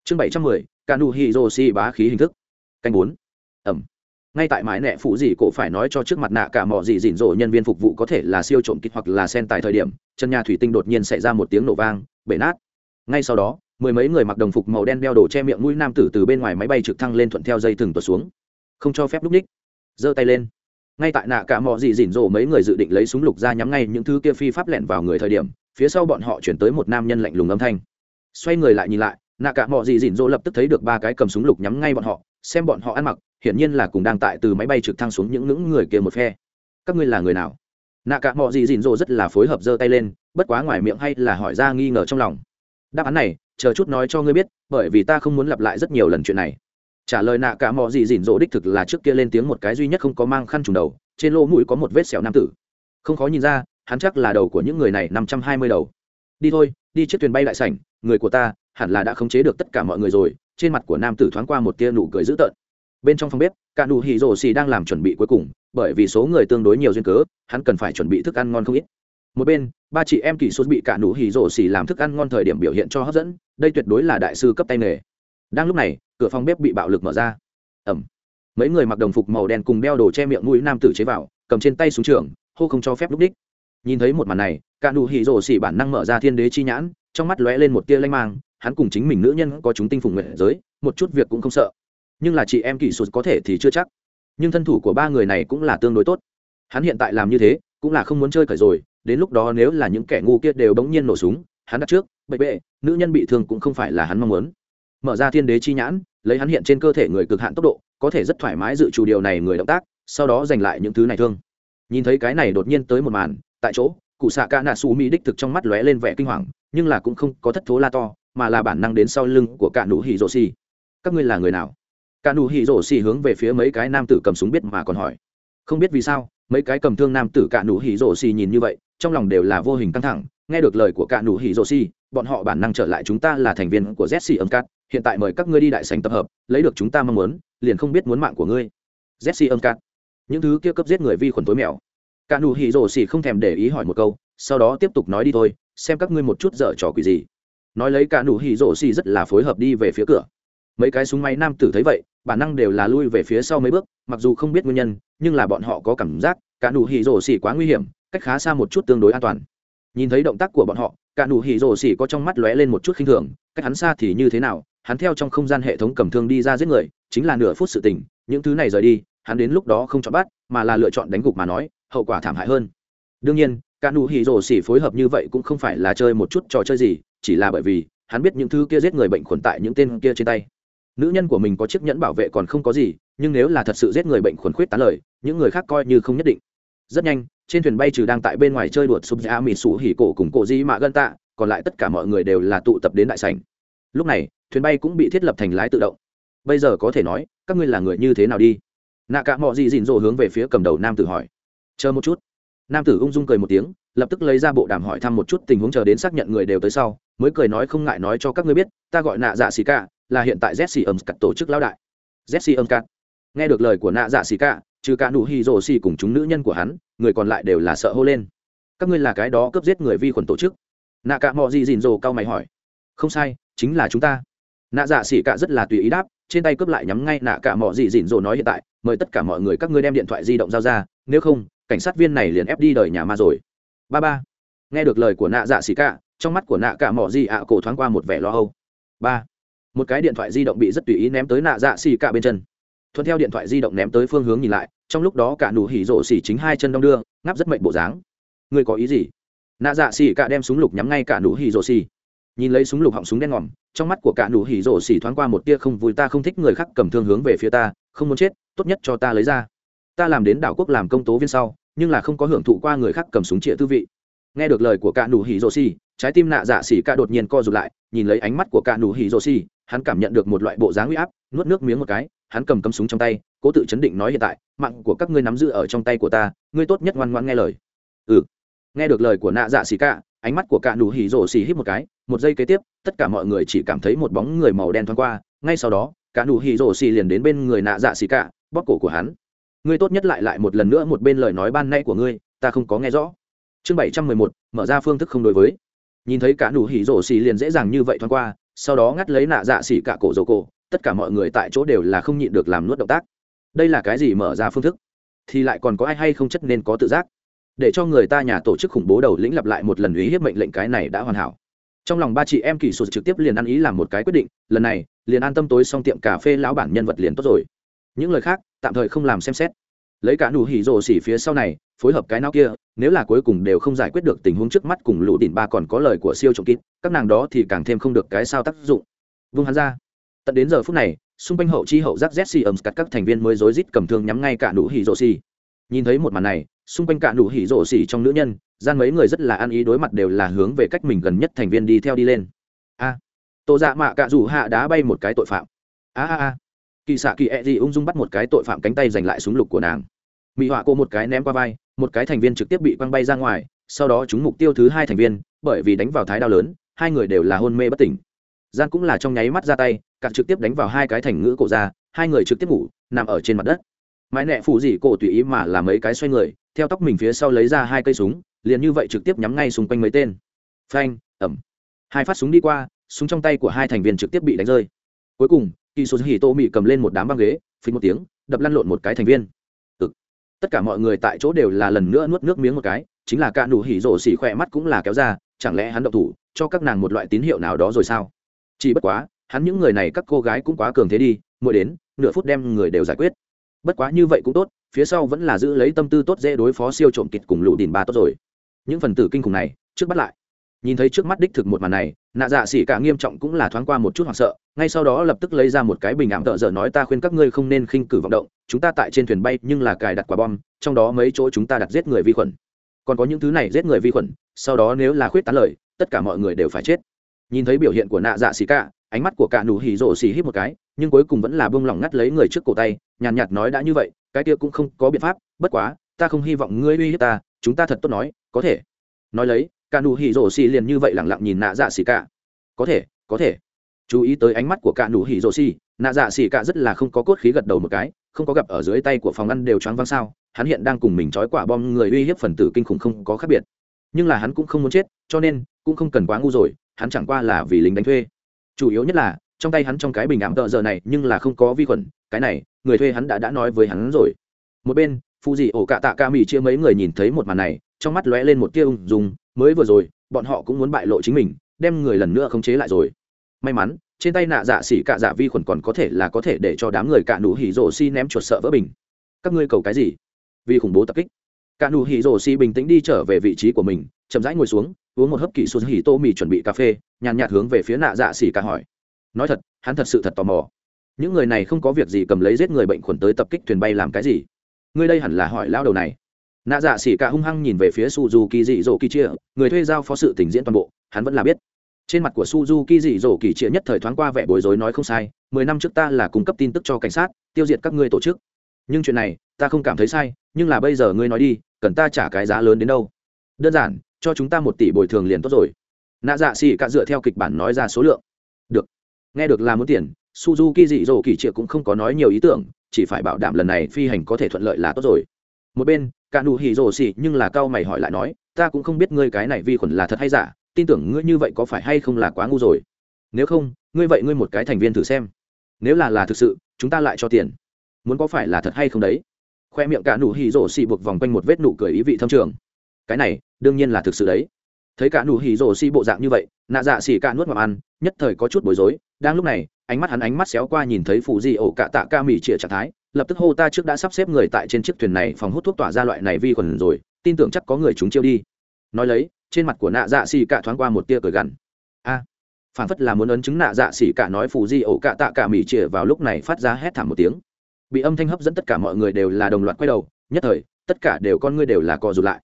Chương bảy trăm mười kanu hi rô si bá khí hình thức. Canh bốn ẩm. Ngay tại mãi nẹ phụ gì cổ phải nói cho trước mặt nạ cả mỏ gì dỉn rộ nhân viên phục vụ có thể là siêu trộm kích hoặc là sen tại thời điểm, chân nhà thủy tinh đột nhiên xảy ra một tiếng nổ vang, bể nát. Ngay sau đó, mười mấy người mặc đồng phục màu đen đeo đồ che miệng mũi nam tử từ bên ngoài máy bay trực thăng lên thuận theo dây thừng tuột xuống. Không cho phép lúc ních. Giơ tay lên. Ngay tại nạ cả mỏ gì dỉn rộ mấy người dự định lấy súng lục ra nhắm ngay những thứ kia phi pháp lẹn vào người thời điểm, phía sau bọn họ chuyển tới một nam nhân lạnh lùng âm thanh. Xoay người lại nhìn lại, nạ cả mỏ gì dỉn rộ lập tức thấy được ba cái cầm súng lục nhắm ngay bọn họ, xem bọn họ ăn mặc hiển nhiên là cùng đang tại từ máy bay trực thăng xuống những những người kia một phe. Các ngươi là người nào? Nạ cả mọi gì dìn dỗ rất là phối hợp giơ tay lên, bất quá ngoài miệng hay là hỏi ra nghi ngờ trong lòng. Đáp án này, chờ chút nói cho ngươi biết, bởi vì ta không muốn lặp lại rất nhiều lần chuyện này. Trả lời nạ cả mọi gì dìn dỗ đích thực là trước kia lên tiếng một cái duy nhất không có mang khăn trùng đầu, trên lỗ mũi có một vết sẹo nam tử. Không khó nhìn ra, hắn chắc là đầu của những người này năm trăm hai mươi đầu. Đi thôi, đi chiếc thuyền bay lại sảnh, người của ta hẳn là đã khống chế được tất cả mọi người rồi, trên mặt của nam tử thoáng qua một tia nụ cười dữ tợn bên trong phòng bếp cạn đủ hỉ rổ xì đang làm chuẩn bị cuối cùng, bởi vì số người tương đối nhiều duyên cớ, hắn cần phải chuẩn bị thức ăn ngon không ít. Một bên, ba chị em kỳ sốt bị cạn đủ hỉ rổ xì làm thức ăn ngon thời điểm biểu hiện cho hấp dẫn, đây tuyệt đối là đại sư cấp tay nghề. Đang lúc này, cửa phòng bếp bị bạo lực mở ra. Ẩm. Mấy người mặc đồng phục màu đen cùng đeo đồ che miệng mũi nam tử chế vào, cầm trên tay xuống trường, hô không cho phép lúc đích. Nhìn thấy một màn này cạn đủ hỉ rổ xì bản năng mở ra thiên đế chi nhãn, trong mắt lóe lên một tia lanh mang, hắn cùng chính mình nữ nhân có chúng tinh phùng nguyện giới, một chút việc cũng không sợ nhưng là chị em kỹ sụt có thể thì chưa chắc. Nhưng thân thủ của ba người này cũng là tương đối tốt. Hắn hiện tại làm như thế, cũng là không muốn chơi cởi rồi, đến lúc đó nếu là những kẻ ngu kia đều bỗng nhiên nổ súng, hắn đặt trước, bậy bệ, nữ nhân bị thương cũng không phải là hắn mong muốn. Mở ra thiên đế chi nhãn, lấy hắn hiện trên cơ thể người cực hạn tốc độ, có thể rất thoải mái dự trù điều này người động tác, sau đó giành lại những thứ này thương. Nhìn thấy cái này đột nhiên tới một màn, tại chỗ, cụ xạ ca nạ xù mỹ đích thực trong mắt lóe lên vẻ kinh hoàng, nhưng là cũng không có thất thố la to, mà là bản năng đến sau lưng của cả nụ hỉ rô xì. Các ngươi là người nào? cả nụ hỉ rổ xì hướng về phía mấy cái nam tử cầm súng biết mà còn hỏi. Không biết vì sao, mấy cái cầm thương nam tử cả nụ hỉ rổ xì nhìn như vậy, trong lòng đều là vô hình căng thẳng. Nghe được lời của cả nụ hỉ rổ xì bọn họ bản năng trở lại chúng ta là thành viên của jesse âm cát. Hiện tại mời các ngươi đi đại sành tập hợp, lấy được chúng ta mong muốn, liền không biết muốn mạng của ngươi. Jesse âm cát. Những thứ kia cấp giết người vi khuẩn tối mèo. Cả nụ hỉ rổ xì không thèm để ý hỏi một câu, sau đó tiếp tục nói đi thôi, xem các ngươi một chút dở trò quỷ gì. Nói lấy cả nụ hỉ rổ xì rất là phối hợp đi về phía cửa. Mấy cái súng máy nam tử thấy vậy bản năng đều là lui về phía sau mấy bước, mặc dù không biết nguyên nhân, nhưng là bọn họ có cảm giác, cả nụ hỉ rổ xỉ quá nguy hiểm, cách khá xa một chút tương đối an toàn. Nhìn thấy động tác của bọn họ, cả nụ hỉ rổ xỉ có trong mắt lóe lên một chút khinh thường, cách hắn xa thì như thế nào, hắn theo trong không gian hệ thống cầm thương đi ra giết người, chính là nửa phút sự tình, những thứ này rời đi, hắn đến lúc đó không chọn bắt, mà là lựa chọn đánh gục mà nói, hậu quả thảm hại hơn. Đương nhiên, cả nụ hỉ rổ xỉ phối hợp như vậy cũng không phải là chơi một chút trò chơi gì, chỉ là bởi vì, hắn biết những thứ kia giết người bệnh khuẩn tại những tên kia trên tay nữ nhân của mình có chiếc nhẫn bảo vệ còn không có gì, nhưng nếu là thật sự giết người bệnh khuẩn khuyết tán lời, những người khác coi như không nhất định. Rất nhanh, trên thuyền bay trừ đang tại bên ngoài chơi đuột sụp ra mì sủ hỉ cổ cùng cổ di mạ gân tạ, còn lại tất cả mọi người đều là tụ tập đến đại sảnh. Lúc này, thuyền bay cũng bị thiết lập thành lái tự động. Bây giờ có thể nói, các ngươi là người như thế nào đi? Nạ cả mọi gì dịn dỗ hướng về phía cầm đầu nam tử hỏi. Chờ một chút. Nam tử ung dung cười một tiếng, lập tức lấy ra bộ đàm hỏi thăm một chút tình huống chờ đến xác nhận người đều tới sau, mới cười nói không ngại nói cho các ngươi biết, ta gọi nạ dạ xì cả là hiện tại jesse âm tổ chức lão đại. Jesse âm nghe được lời của nạ dạ xì cả, trừ cả nụ hi rồ xì cùng chúng nữ nhân của hắn, người còn lại đều là sợ hô lên. Các ngươi là cái đó cướp giết người vi khuẩn tổ chức. Nạ cả mọ gì dìn rồ cao mày hỏi. Không sai, chính là chúng ta. Nạ dạ xì cả rất là tùy ý đáp, trên tay cướp lại nhắm ngay nạ cả mọ gì dìn rồ nói hiện tại, mời tất cả mọi người các ngươi đem điện thoại di động giao ra, nếu không, cảnh sát viên này liền ép đi đời nhà ma rồi. Ba ba. Nghe được lời của nạ dạ xì cả, trong mắt của nạ cả mọ gì ạ cổ thoáng qua một vẻ lo âu. Ba một cái điện thoại di động bị rất tùy ý ném tới nạ dạ xì cả bên chân. Thuận theo điện thoại di động ném tới phương hướng nhìn lại, trong lúc đó cả nụ hỉ rổ xỉ chính hai chân đong đưa, ngáp rất mệnh bộ dáng. Người có ý gì? Nạ dạ xì cả đem súng lục nhắm ngay cả nụ hỉ rổ xỉ. Nhìn lấy súng lục họng súng đen ngòm, trong mắt của cả nụ hỉ rổ xỉ thoáng qua một tia không vui, ta không thích người khác cầm thương hướng về phía ta, không muốn chết, tốt nhất cho ta lấy ra. Ta làm đến đảo quốc làm công tố viên sau, nhưng là không có hưởng thụ qua người khác cầm súng trịa tư vị. Nghe được lời của cả nụ hỉ rổ xỉ trái tim nạ dạ xỉ cả đột nhiên co rụt lại nhìn lấy ánh mắt của cả nụ hỉ rô xì, hắn cảm nhận được một loại bộ dáng huy áp nuốt nước miếng một cái hắn cầm cấm súng trong tay cố tự chấn định nói hiện tại mạng của các ngươi nắm giữ ở trong tay của ta ngươi tốt nhất ngoan ngoan nghe lời. Ừ. Nghe được lời của nạ dạ xỉ cả ánh mắt của cả nụ hỉ rổ xì hít một cái một giây kế tiếp tất cả mọi người chỉ cảm thấy một bóng người màu đen thoáng qua ngay sau đó cả nụ hỉ rổ xì liền đến bên người nạ dạ xì cả bóp cổ của hắn. Ngươi tốt nhất lại lại một lần nữa một bên lời nói ban nay của ngươi ta không có nghe rõ. Chương bảy trăm mười một mở ra phương thức không đối với nhìn thấy cả nụ hỉ rổ xì liền dễ dàng như vậy thoáng qua, sau đó ngắt lấy nạ dạ xỉ cả cổ rổ cổ, tất cả mọi người tại chỗ đều là không nhịn được làm nuốt động tác. Đây là cái gì mở ra phương thức? Thì lại còn có ai hay không chất nên có tự giác? Để cho người ta nhà tổ chức khủng bố đầu lĩnh lặp lại một lần ý hiếp mệnh lệnh cái này đã hoàn hảo. Trong lòng ba chị em kỳ sụt trực tiếp liền ăn ý làm một cái quyết định, lần này, liền an tâm tối xong tiệm cà phê lão bản nhân vật liền tốt rồi. Những lời khác, tạm thời không làm xem xét. Lấy cả nụ hỉ rổ xỉ phía sau này phối hợp cái nào kia nếu là cuối cùng đều không giải quyết được tình huống trước mắt cùng lũ đỉnh ba còn có lời của siêu trộm kín các nàng đó thì càng thêm không được cái sao tác dụng. Vung hắn ra. Tận đến giờ phút này xung quanh hậu chi hậu giác jesse ẩm cắt các thành viên mới rối rít cầm thương nhắm ngay cả nụ hỉ rộ xì. Nhìn thấy một màn này xung quanh cả nụ hỉ rộ xì trong nữ nhân gian mấy người rất là ăn ý đối mặt đều là hướng về cách mình gần nhất thành viên đi theo đi lên. A. À, tổ dạ mạ cả rủ hạ đá bay một cái tội phạm. A a a. Kỳ xạ kỳ e ẹ、e、gì ung dung bắt một cái tội phạm cánh tay giành lại súng lục của nàng. Mỹ họa cô một cái ném qua vai một cái thành viên trực tiếp bị quăng bay ra ngoài, sau đó chúng mục tiêu thứ hai thành viên, bởi vì đánh vào thái đao lớn, hai người đều là hôn mê bất tỉnh. Gian cũng là trong nháy mắt ra tay cạn trực tiếp đánh vào hai cái thành ngữ cổ ra, hai người trực tiếp ngủ, nằm ở trên mặt đất. Mãi nẹ phủ dị cổ tùy ý mà làm mấy cái xoay người, theo tóc mình phía sau lấy ra hai cây súng, liền như vậy trực tiếp nhắm ngay xung quanh mấy tên. Phanh, ẩm. Hai phát súng đi qua, súng trong tay của hai thành viên trực tiếp bị đánh rơi. Cuối cùng kỳ số hì tô mị cầm lên một đám băng ghế, phình một tiếng, đập lăn lộn một cái thành viên tất cả mọi người tại chỗ đều là lần nữa nuốt nước miếng một cái, chính là cạn đủ hỉ rổ xỉ khỏe mắt cũng là kéo ra, chẳng lẽ hắn động thủ, cho các nàng một loại tín hiệu nào đó rồi sao? Chỉ bất quá, hắn những người này các cô gái cũng quá cường thế đi, mỗi đến, nửa phút đem người đều giải quyết. Bất quá như vậy cũng tốt, phía sau vẫn là giữ lấy tâm tư tốt dễ đối phó siêu trộm kịt cùng lũ đìn ba tốt rồi. Những phần tử kinh khủng này, trước bắt lại nhìn thấy trước mắt đích thực một màn này nạ dạ xỉ cả nghiêm trọng cũng là thoáng qua một chút hoảng sợ ngay sau đó lập tức lấy ra một cái bình ảm tợ dở nói ta khuyên các ngươi không nên khinh cử vọng động chúng ta tại trên thuyền bay nhưng là cài đặt quả bom trong đó mấy chỗ chúng ta đặt giết người vi khuẩn. Còn có những thứ này giết người vi khuẩn sau đó nếu là khuyết tán lời tất cả mọi người đều phải chết. Nhìn thấy biểu hiện của nạ dạ xỉ cả ánh mắt của cả nụ hỉ rộ xỉ hít một cái nhưng cuối cùng vẫn là bông lỏng ngắt lấy người trước cổ tay nhàn nhạt, nhạt nói đã như vậy cái kia cũng không có biện pháp bất quá ta không hy vọng ngươi uy hiếp ta chúng ta thật tốt nói có thể. Nói lấy cả nụ hỉ rổ xì liền như vậy lẳng lặng nhìn nạ dạ xì cả. Có thể có thể. Chú ý tới ánh mắt của cả nụ hỉ rổ xì, nạ dạ xì cả rất là không có cốt khí gật đầu một cái, không có gặp ở dưới tay của phòng ăn đều choáng văng sao, hắn hiện đang cùng mình trói quả bom người uy hiếp phần tử kinh khủng không có khác biệt. Nhưng là hắn cũng không muốn chết, cho nên, cũng không cần quá ngu rồi, hắn chẳng qua là vì lính đánh thuê. Chủ yếu nhất là, trong tay hắn trong cái bình ảm tợ giờ này nhưng là không có vi khuẩn, cái này, người thuê hắn đã đã nói với hắn rồi. Một bên phụ dị ổ cạ tạ ca mỹ chia mấy người nhìn thấy một màn này, trong mắt lóe lên một tia ung dung mới vừa rồi, bọn họ cũng muốn bại lộ chính mình, đem người lần nữa khống chế lại rồi. May mắn, trên tay nạ dạ xỉ cạ dạ vi khuẩn còn có thể là có thể để cho đám người cạ nụ hỉ rồ xi ném chuột sợ vỡ bình. Các ngươi cầu cái gì? Vì khủng bố tập kích. Cạ nụ hỉ rồ xi bình tĩnh đi trở về vị trí của mình, chậm rãi ngồi xuống, uống một hấp kỹ xuống hỉ tô mì chuẩn bị cà phê, nhàn nhạt hướng về phía nạ dạ xỉ cạ hỏi. Nói thật, hắn thật sự thật tò mò. Những người này không có việc gì cầm lấy giết người bệnh khuẩn tới tập kích thuyền bay làm cái gì? Ngươi đây hẳn là hỏi lao đầu này nạ dạ xỉ cả hung hăng nhìn về phía suzuki dị dỗ kỳ chia người thuê giao phó sự tình diễn toàn bộ, hắn vẫn là biết. Trên mặt của suzuki dị dỗ kỳ chia nhất thời thoáng qua vẻ bối rối nói không sai, mười năm trước ta là cung cấp tin tức cho cảnh sát, tiêu diệt các ngươi tổ chức. Nhưng chuyện này, ta không cảm thấy sai, nhưng là bây giờ ngươi nói đi, cần ta trả cái giá lớn đến đâu? Đơn giản, cho chúng ta một tỷ bồi thường liền tốt rồi. Nạ dạ xỉ cả dựa theo kịch bản nói ra số lượng. Được. Nghe được là muốn tiền, suzuki dị dỗ kỳ chia cũng không có nói nhiều ý tưởng, chỉ phải bảo đảm lần này phi hành có thể thuận lợi là tốt rồi một bên, cả nụ hỉ rổ xỉ nhưng là cao mày hỏi lại nói, ta cũng không biết ngươi cái này vi khuẩn là thật hay giả, tin tưởng ngươi như vậy có phải hay không là quá ngu rồi. Nếu không, ngươi vậy ngươi một cái thành viên thử xem. Nếu là là thực sự, chúng ta lại cho tiền. Muốn có phải là thật hay không đấy? Khoe miệng cả nụ hỉ rổ xỉ buộc vòng quanh một vết nụ cười ý vị thâm trường. Cái này, đương nhiên là thực sự đấy. Thấy cả nụ hỉ rổ xỉ bộ dạng như vậy, nạ dạ xỉ cả nuốt vào ăn, nhất thời có chút bối rối, đang lúc này ánh mắt hắn ánh mắt xéo qua nhìn thấy phụ di ổ cạ tạ ca mỹ trịa trạng thái, lập tức hô ta trước đã sắp xếp người tại trên chiếc thuyền này phòng hút thuốc tỏa ra loại này vi khuẩn rồi, tin tưởng chắc có người chúng chiêu đi. Nói lấy, trên mặt của nạ dạ xì cạ thoáng qua một tia cười gằn. A, phản phất là muốn ấn chứng nạ dạ xì cạ nói phụ di ổ cạ tạ ca mỹ trịa vào lúc này phát ra hét thảm một tiếng. Bị âm thanh hấp dẫn tất cả mọi người đều là đồng loạt quay đầu, nhất thời, tất cả đều con ngươi đều là co rụt lại.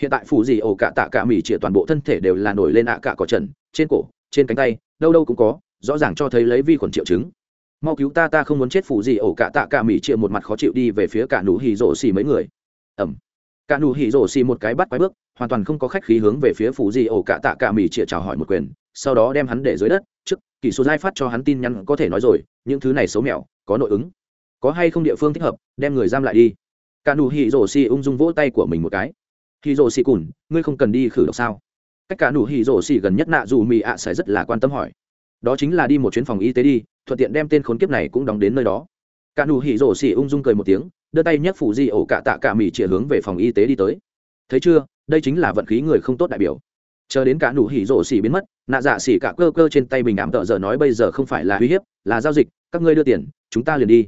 Hiện tại phù dì ổ cạ tạ cả mỉ chĩa toàn bộ thân thể đều là nổi lên ạ à cả cỏ trần, trên cổ, trên cánh tay, đâu đâu cũng có rõ ràng cho thấy lấy vi khuẩn triệu chứng. Mau cứu ta ta không muốn chết phụ gì ổ cả tạ cả mỹ chịa một mặt khó chịu đi về phía cả nụ hì rổ xì mấy người. Ẩm. Cả nụ hì rổ xì một cái bắt quái bước, hoàn toàn không có khách khí hướng về phía phụ gì ổ cả tạ cả mỹ chịa chào hỏi một quyền, sau đó đem hắn để dưới đất, trước kỳ số giai phát cho hắn tin nhắn có thể nói rồi, những thứ này xấu mẹo, có nội ứng. Có hay không địa phương thích hợp, đem người giam lại đi. Cả nụ hì rổ xì ung dung vỗ tay của mình một cái. Hì rổ xì cùn, ngươi không cần đi khử độc sao? Cách cả nụ hì rổ xì gần nhất nạ dù mì ạ sẽ rất là quan tâm hỏi đó chính là đi một chuyến phòng y tế đi, thuận tiện đem tên khốn kiếp này cũng đóng đến nơi đó. Cả nụ hỉ rổ xỉ ung dung cười một tiếng, đưa tay nhấc phủ di ổ cả tạ cả mỉ chĩa hướng về phòng y tế đi tới. Thấy chưa, đây chính là vận khí người không tốt đại biểu. Chờ đến cả nụ hỉ rổ xỉ biến mất, nạ dạ xỉ cả cơ cơ trên tay bình ảm tợ giờ nói bây giờ không phải là uy hiếp, là giao dịch, các ngươi đưa tiền, chúng ta liền đi.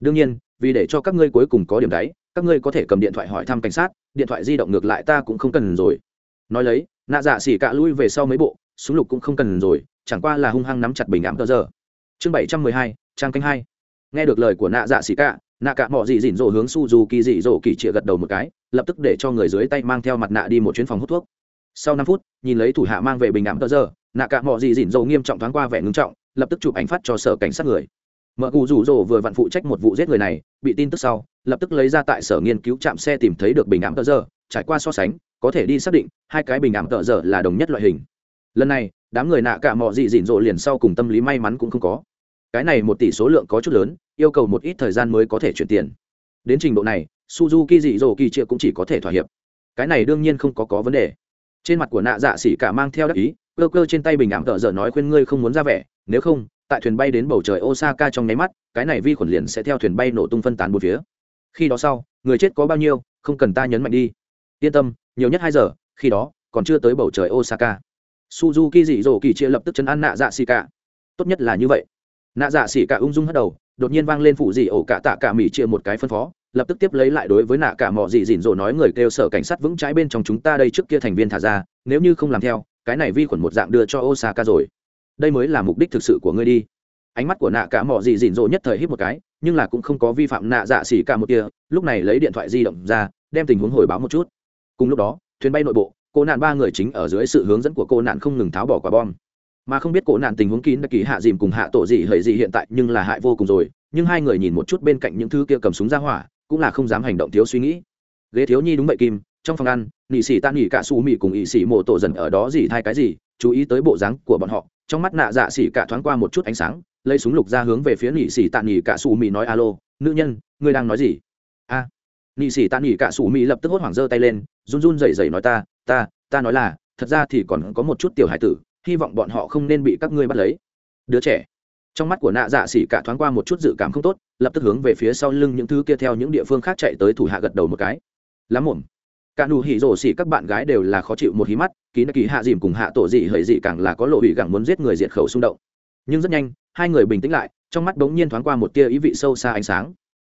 Đương nhiên, vì để cho các ngươi cuối cùng có điểm đáy, các ngươi có thể cầm điện thoại hỏi thăm cảnh sát, điện thoại di động ngược lại ta cũng không cần rồi. Nói lấy, nạ dạ xỉ cả lui về sau mấy bộ, súng lục cũng không cần rồi chẳng qua là hung hăng nắm chặt bình ảm tờ giờ. Chương bảy trăm mười hai, trang canh hai. Nghe được lời của nạ dạ xì cạ nạ cạ mọi gì dỉn dỗ hướng su dù kỳ dị dỗ kỳ chịa gật đầu một cái, lập tức để cho người dưới tay mang theo mặt nạ đi một chuyến phòng hút thuốc. Sau năm phút, nhìn lấy thủ hạ mang về bình ảm tờ giờ, nạ cạ mọi gì dỉn dỗ nghiêm trọng thoáng qua vẻ ngưng trọng, lập tức chụp ảnh phát cho sở cảnh sát người. Mợ cụ rủ rồ vừa vặn phụ trách một vụ giết người này, bị tin tức sau, lập tức lấy ra tại sở nghiên cứu trạm xe tìm thấy được bình ảm tờ giờ, trải qua so sánh, có thể đi xác định hai cái bình ảm tờ giờ là đồng nhất loại hình. Lần này đám người nạ cả mọi gì dịn rộ liền sau cùng tâm lý may mắn cũng không có. Cái này một tỷ số lượng có chút lớn, yêu cầu một ít thời gian mới có thể chuyển tiền. Đến trình độ này, suzuki dị dỗ kỳ triệu cũng chỉ có thể thỏa hiệp. Cái này đương nhiên không có có vấn đề. Trên mặt của nạ dạ xỉ cả mang theo đắc ý, cơ cơ trên tay bình ảm tợ dở nói khuyên ngươi không muốn ra vẻ, nếu không, tại thuyền bay đến bầu trời osaka trong nháy mắt, cái này vi khuẩn liền sẽ theo thuyền bay nổ tung phân tán một phía. Khi đó sau, người chết có bao nhiêu, không cần ta nhấn mạnh đi. Yên tâm, nhiều nhất hai giờ, khi đó, còn chưa tới bầu trời osaka suzuki dị dỗ kỳ chia lập tức chấn an nạ dạ xì cả tốt nhất là như vậy. Nạ dạ xì cả ung dung hất đầu, đột nhiên vang lên phụ dị ổ cả tạ cả mỹ chia một cái phân phó, lập tức tiếp lấy lại đối với nạ cả mọ dị dịn dỗ nói người kêu sở cảnh sát vững trái bên trong chúng ta đây trước kia thành viên thả ra, nếu như không làm theo, cái này vi khuẩn một dạng đưa cho osaka rồi. Đây mới là mục đích thực sự của ngươi đi. Ánh mắt của nạ cả mọ dị dịn dỗ nhất thời hít một cái, nhưng là cũng không có vi phạm nạ dạ xì cả một kia, lúc này lấy điện thoại di động ra, đem tình huống hồi báo một chút. Cùng lúc đó, thuyền bay nội bộ cô nạn ba người chính ở dưới sự hướng dẫn của cô nạn không ngừng tháo bỏ quả bom. Mà không biết cô nạn tình huống kín đặc kỳ hạ dìm cùng hạ tổ gì hời gì hiện tại nhưng là hại vô cùng rồi, nhưng hai người nhìn một chút bên cạnh những thứ kia cầm súng ra hỏa, cũng là không dám hành động thiếu suy nghĩ. Ghế thiếu nhi đúng vậy kim, trong phòng ăn, nị sĩ tan nỉ cả su mị cùng ỵ sĩ mộ tổ dần ở đó gì thay cái gì, chú ý tới bộ dáng của bọn họ, trong mắt nạ dạ xỉ cả thoáng qua một chút ánh sáng, lấy súng lục ra hướng về phía nị sĩ tạ nỉ cả su mị nói, alo, nữ nhân, ngươi đang nói gì? A. À. nị sĩ tạ nỉ cả su mị lập tức hốt hoảng giơ tay lên, run run rẩy rẩy nói, ta ta ta nói là, thật ra thì còn có một chút tiểu hải tử, hy vọng bọn họ không nên bị các ngươi bắt lấy. Đứa trẻ. Trong mắt của nạ dạ xỉ cả thoáng qua một chút dự cảm không tốt, lập tức hướng về phía sau lưng những thứ kia theo những địa phương khác chạy tới thủ hạ gật đầu một cái. Lắm ổn cả nụ hỉ rổ xỉ các bạn gái đều là khó chịu một hí mắt, ký nạ kỳ hạ dìm cùng hạ tổ dị hời dị càng là có lộ bị càng muốn giết người diệt khẩu xung động. Nhưng rất nhanh, hai người bình tĩnh lại, trong mắt bỗng nhiên thoáng qua một tia ý vị sâu xa ánh sáng.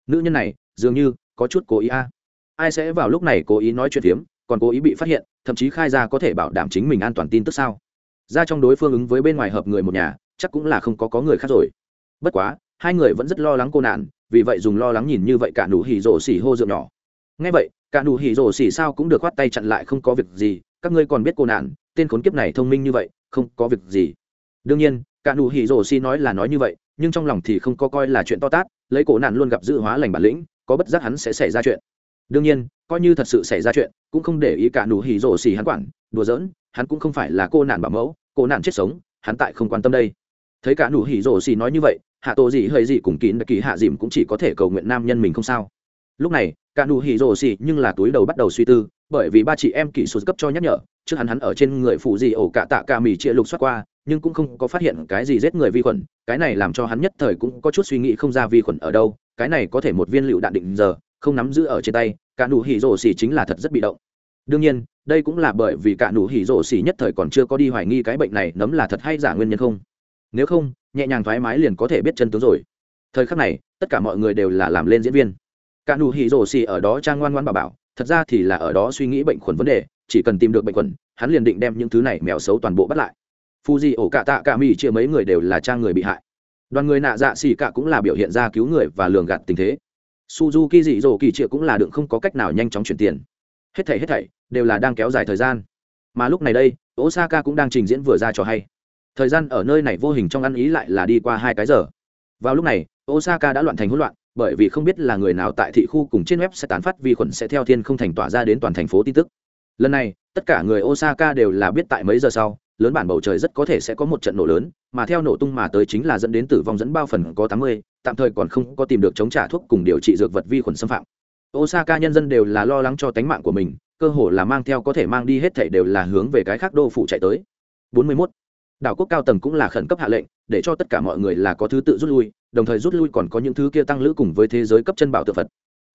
Nữ nhân này, dường như có chút cố ý a. Ai sẽ vào lúc này cố ý nói chuyện hiếm còn cố ý bị phát hiện, thậm chí khai ra có thể bảo đảm chính mình an toàn tin tức sao? Ra trong đối phương ứng với bên ngoài hợp người một nhà, chắc cũng là không có có người khác rồi. Bất quá, hai người vẫn rất lo lắng cô nạn, vì vậy dùng lo lắng nhìn như vậy cả nụ hỉ rổ xỉ hô rượu nhỏ. Ngay vậy, cả nụ hỉ rổ xỉ sao cũng được khoát tay chặn lại không có việc gì, các ngươi còn biết cô nạn, tên khốn kiếp này thông minh như vậy, không có việc gì. Đương nhiên, cả nụ hỉ rổ xỉ nói là nói như vậy, nhưng trong lòng thì không có coi là chuyện to tát, lấy cổ nạn luôn gặp dự hóa lành bản lĩnh, có bất giác hắn sẽ xảy ra chuyện. Đương nhiên coi như thật sự xảy ra chuyện, cũng không để ý cả nụ hỉ rổ xì hắn quản, đùa giỡn, hắn cũng không phải là cô nạn bảo mẫu, cô nạn chết sống, hắn tại không quan tâm đây. Thấy cả nụ hỉ rổ xì nói như vậy, hạ tổ gì hơi gì cùng kín kỳ hạ dìm cũng chỉ có thể cầu nguyện nam nhân mình không sao. Lúc này, cả nụ hỉ rổ xì nhưng là túi đầu bắt đầu suy tư, bởi vì ba chị em kỳ sụt cấp cho nhắc nhở, trước hắn hắn ở trên người phụ gì ổ cả tạ cả mì chia lục xoát qua, nhưng cũng không có phát hiện cái gì giết người vi khuẩn, cái này làm cho hắn nhất thời cũng có chút suy nghĩ không ra vi khuẩn ở đâu, cái này có thể một viên lựu đạn định giờ, không nắm giữ ở trên tay cả nụ hỉ rổ xỉ chính là thật rất bị động. Đương nhiên, đây cũng là bởi vì cả nụ hỉ rổ xỉ nhất thời còn chưa có đi hoài nghi cái bệnh này nấm là thật hay giả nguyên nhân không. Nếu không, nhẹ nhàng thoải mái liền có thể biết chân tướng rồi. Thời khắc này, tất cả mọi người đều là làm lên diễn viên. Cả nụ hỉ rổ xỉ ở đó trang ngoan ngoan bảo bảo, thật ra thì là ở đó suy nghĩ bệnh khuẩn vấn đề, chỉ cần tìm được bệnh khuẩn, hắn liền định đem những thứ này mèo xấu toàn bộ bắt lại. Phu di ổ cả tạ cả mỹ chia mấy người đều là trang người bị hại. Đoàn người nạ dạ xỉ cả cũng là biểu hiện ra cứu người và lường gạt tình thế suzuki dị dỗ kỳ triệu cũng là đựng không có cách nào nhanh chóng chuyển tiền. Hết thảy hết thảy, đều là đang kéo dài thời gian. Mà lúc này đây, osaka cũng đang trình diễn vừa ra trò hay. Thời gian ở nơi này vô hình trong ăn ý lại là đi qua hai cái giờ. Vào lúc này, osaka đã loạn thành hỗn loạn, bởi vì không biết là người nào tại thị khu cùng trên web sẽ tán phát vi khuẩn sẽ theo thiên không thành tỏa ra đến toàn thành phố tin tức. Lần này, tất cả người osaka đều là biết tại mấy giờ sau lớn bản bầu trời rất có thể sẽ có một trận nổ lớn, mà theo nổ tung mà tới chính là dẫn đến tử vong dẫn bao phần có tám mươi, tạm thời còn không có tìm được chống trả thuốc cùng điều trị dược vật vi khuẩn xâm phạm. Osaka nhân dân đều là lo lắng cho tánh mạng của mình, cơ hồ là mang theo có thể mang đi hết thảy đều là hướng về cái khác đô phủ chạy tới. 41. đảo quốc cao tầng cũng là khẩn cấp hạ lệnh, để cho tất cả mọi người là có thứ tự rút lui, đồng thời rút lui còn có những thứ kia tăng lữ cùng với thế giới cấp chân bảo tự phật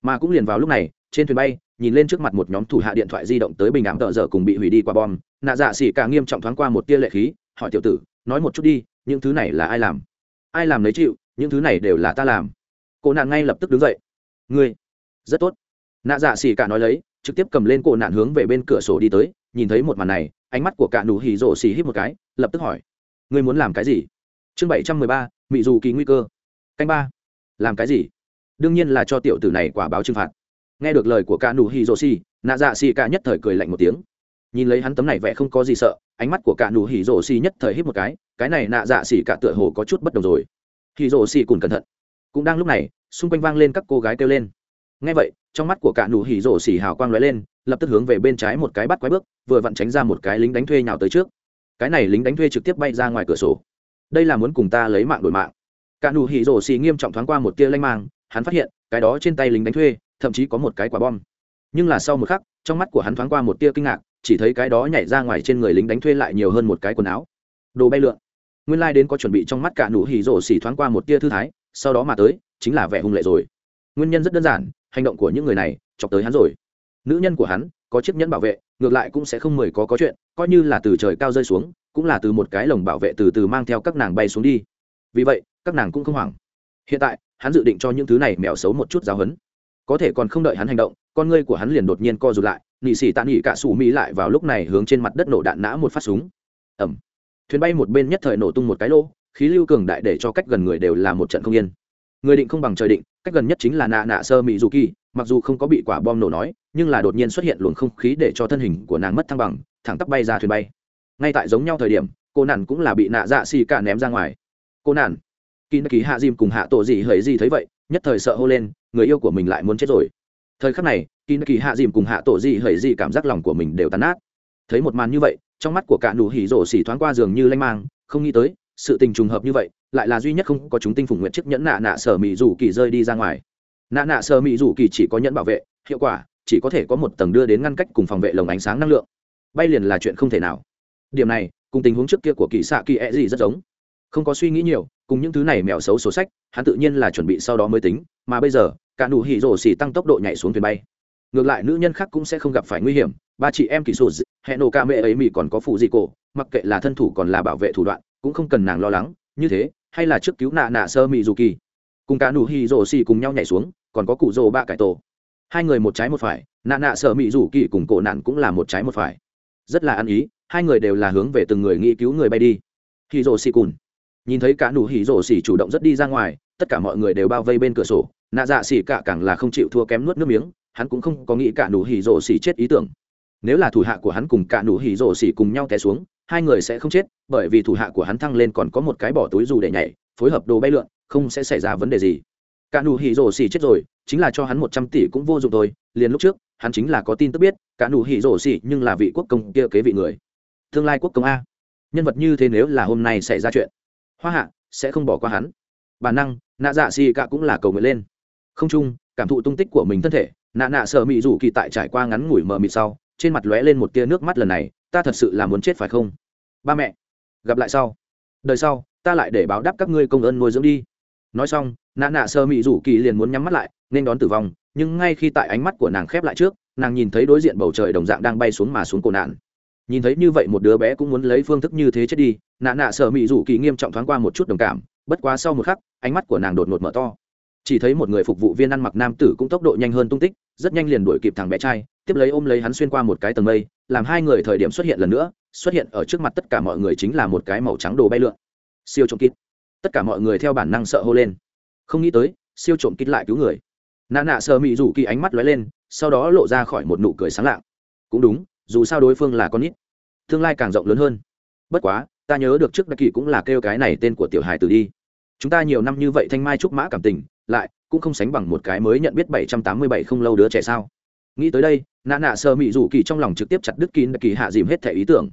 mà cũng liền vào lúc này, trên thuyền bay, nhìn lên trước mặt một nhóm thủ hạ điện thoại di động tới bình ảm tợ dở cùng bị hủy đi qua bom. Nạ dạ xỉ cả nghiêm trọng thoáng qua một tia lệ khí, hỏi tiểu tử, nói một chút đi, những thứ này là ai làm? Ai làm lấy chịu, những thứ này đều là ta làm. Cô nạn ngay lập tức đứng dậy. Ngươi, rất tốt. Nạ dạ xỉ cả nói lấy, trực tiếp cầm lên cổ nạn hướng về bên cửa sổ đi tới, nhìn thấy một màn này, ánh mắt của cả nụ hì rổ xỉ hít một cái, lập tức hỏi, ngươi muốn làm cái gì? Chương bảy trăm mười ba, mị dù kỳ nguy cơ. Canh ba. Làm cái gì? đương nhiên là cho tiểu tử này quả báo trừng phạt. Nghe được lời của ca nù hi dô si nạ dạ Si ca nhất thời cười lạnh một tiếng. Nhìn lấy hắn tấm này vẻ không có gì sợ, ánh mắt của ca nù hi dô si nhất thời hít một cái cái này nạ dạ Si ca tựa hồ có chút bất đồng rồi. Hi dô si cùng cẩn thận. Cũng đang lúc này, xung quanh vang lên các cô gái kêu lên. Nghe vậy, trong mắt của cả nụ hỉ rổ Si hào quang lóe lên, lập tức hướng về bên trái một cái bắt quái bước, vừa vặn tránh ra một cái lính đánh thuê nhào tới trước. Cái này lính đánh thuê trực tiếp bay ra ngoài cửa sổ. Đây là muốn cùng ta lấy mạng đổi mạng. Cả nụ hỉ rổ Si nghiêm trọng thoáng qua một tia lanh mang hắn phát hiện, cái đó trên tay lính đánh thuê, thậm chí có một cái quả bom. Nhưng là sau một khắc, trong mắt của hắn thoáng qua một tia kinh ngạc, chỉ thấy cái đó nhảy ra ngoài trên người lính đánh thuê lại nhiều hơn một cái quần áo. Đồ bay lượn. Nguyên lai、like、đến có chuẩn bị trong mắt cả nụ hỉ rổ xỉ thoáng qua một tia thư thái, sau đó mà tới, chính là vẻ hung lệ rồi. Nguyên nhân rất đơn giản, hành động của những người này chọc tới hắn rồi. Nữ nhân của hắn, có chiếc nhẫn bảo vệ, ngược lại cũng sẽ không mời có có chuyện, coi như là từ trời cao rơi xuống, cũng là từ một cái lồng bảo vệ từ từ mang theo các nàng bay xuống đi. Vì vậy, các nàng cũng không hoảng. Hiện tại hắn dự định cho những thứ này mèo xấu một chút giáo hấn có thể còn không đợi hắn hành động con ngươi của hắn liền đột nhiên co rụt lại nị xỉ tạ nị cả sủ mỹ lại vào lúc này hướng trên mặt đất nổ đạn nã một phát súng. Ẩm thuyền bay một bên nhất thời nổ tung một cái lô, khí lưu cường đại để cho cách gần người đều là một trận không yên. Người định không bằng trời định cách gần nhất chính là nạ nạ sơ mỹ dù kỳ mặc dù không có bị quả bom nổ nói nhưng là đột nhiên xuất hiện luồng không khí để cho thân hình của nàng mất thăng bằng thẳng tắp bay ra thuyền bay. Ngay tại giống nhau thời điểm cô nàng cũng là bị nạ dạ xì cả ném ra ngoài. Cô nàng kỳ nạ kỳ hạ dìm cùng hạ tổ gì hời gì thấy vậy, nhất thời sợ hô lên, người yêu của mình lại muốn chết rồi. Thời khắc này, kỳ nạ kỳ hạ dìm cùng hạ tổ gì hời gì cảm giác lòng của mình đều tàn nát. Thấy một màn như vậy, trong mắt của cả nụ hỉ rổ xỉ thoáng qua giường như lanh mang, không nghĩ tới, sự tình trùng hợp như vậy, lại là duy nhất không có chúng tinh phủ nguyện chiếc nhẫn nạ nạ sở mỹ rủ kỳ rơi đi ra ngoài. Nạ nạ sở mỹ rủ kỳ chỉ có nhẫn bảo vệ, hiệu quả, chỉ có thể có một tầng đưa đến ngăn cách cùng phòng vệ lồng ánh sáng năng lượng. Bay liền là chuyện không thể nào. Điểm này, cùng tình huống trước kia của kỳ xạ kỳ e gì rất giống không có suy nghĩ nhiều, cùng những thứ này mèo xấu sổ sách, hắn tự nhiên là chuẩn bị sau đó mới tính, mà bây giờ, cả nụ hỉ rổ xỉ tăng tốc độ nhảy xuống thuyền bay. Ngược lại nữ nhân khác cũng sẽ không gặp phải nguy hiểm, ba chị em kỳ sụt hẹn nổ ca mẹ ấy mỹ còn có phụ gì cổ, mặc kệ là thân thủ còn là bảo vệ thủ đoạn, cũng không cần nàng lo lắng, như thế, hay là trước cứu nạ nạ sơ mỹ dù kỳ. Cùng cả nụ hỉ rổ xỉ cùng nhau nhảy xuống, còn có cụ rổ ba cải tổ. Hai người một trái một phải, nạ nạ sơ mỹ rủ kỳ cùng cổ nạn cũng là một trái một phải. Rất là ăn ý, hai người đều là hướng về từng người nghĩ cứu người bay đi. Hỉ rổ xì cùn nhìn thấy cả nụ hỉ rổ xỉ chủ động rất đi ra ngoài, tất cả mọi người đều bao vây bên cửa sổ. Nạ dạ xỉ cả càng là không chịu thua kém nuốt nước miếng, hắn cũng không có nghĩ cả nụ hỉ rổ xỉ chết ý tưởng. Nếu là thủ hạ của hắn cùng cả nụ hỉ rổ xỉ cùng nhau té xuống, hai người sẽ không chết, bởi vì thủ hạ của hắn thăng lên còn có một cái bỏ túi dù để nhảy, phối hợp đồ bay lượn, không sẽ xảy ra vấn đề gì. Cả nụ hỉ rổ xỉ chết rồi, chính là cho hắn một trăm tỷ cũng vô dụng thôi, liền lúc trước, hắn chính là có tin tức biết, cả nụ hỉ rổ xỉ nhưng là vị quốc công kia kế vị người. Tương lai quốc công a. Nhân vật như thế nếu là hôm nay xảy ra chuyện hoa hạ sẽ không bỏ qua hắn. Bản năng, nạ dạ xì cả cũng là cầu nguyện lên. Không chung, cảm thụ tung tích của mình thân thể, nạ nạ sợ mị rủ kỳ tại trải qua ngắn ngủi mờ mịt sau, trên mặt lóe lên một tia nước mắt lần này, ta thật sự là muốn chết phải không? Ba mẹ, gặp lại sau. Đời sau, ta lại để báo đáp các ngươi công ơn nuôi dưỡng đi. Nói xong, nạ nạ sơ mị rủ kỳ liền muốn nhắm mắt lại, nên đón tử vong, nhưng ngay khi tại ánh mắt của nàng khép lại trước, nàng nhìn thấy đối diện bầu trời đồng dạng đang bay xuống mà xuống cổ nạn nhìn thấy như vậy một đứa bé cũng muốn lấy phương thức như thế chết đi, nạ nạ sợ mỹ rủ kỳ nghiêm trọng thoáng qua một chút đồng cảm, bất quá sau một khắc, ánh mắt của nàng đột ngột mở to. Chỉ thấy một người phục vụ viên ăn mặc nam tử cũng tốc độ nhanh hơn tung tích, rất nhanh liền đuổi kịp thằng bé trai, tiếp lấy ôm lấy hắn xuyên qua một cái tầng mây, làm hai người thời điểm xuất hiện lần nữa, xuất hiện ở trước mặt tất cả mọi người chính là một cái màu trắng đồ bay lượn. Siêu trộm kít. Tất cả mọi người theo bản năng sợ hô lên. Không nghĩ tới, siêu trộm kít lại cứu người. Nạ nạ sợ mỹ rủ kỳ ánh mắt lóe lên, sau đó lộ ra khỏi một nụ cười sáng lạng. Cũng đúng dù sao đối phương là con nít, tương lai càng rộng lớn hơn. Bất quá, ta nhớ được trước đặc kỳ cũng là kêu cái này tên của tiểu hài tử đi. Chúng ta nhiều năm như vậy thanh mai trúc mã cảm tình, lại cũng không sánh bằng một cái mới nhận biết bảy trăm tám mươi bảy không lâu đứa trẻ sao. Nghĩ tới đây nạ nạ sơ mị rủ kỳ trong lòng trực tiếp chặt đứt kín đặc kỳ hạ dìm hết thẻ ý tưởng.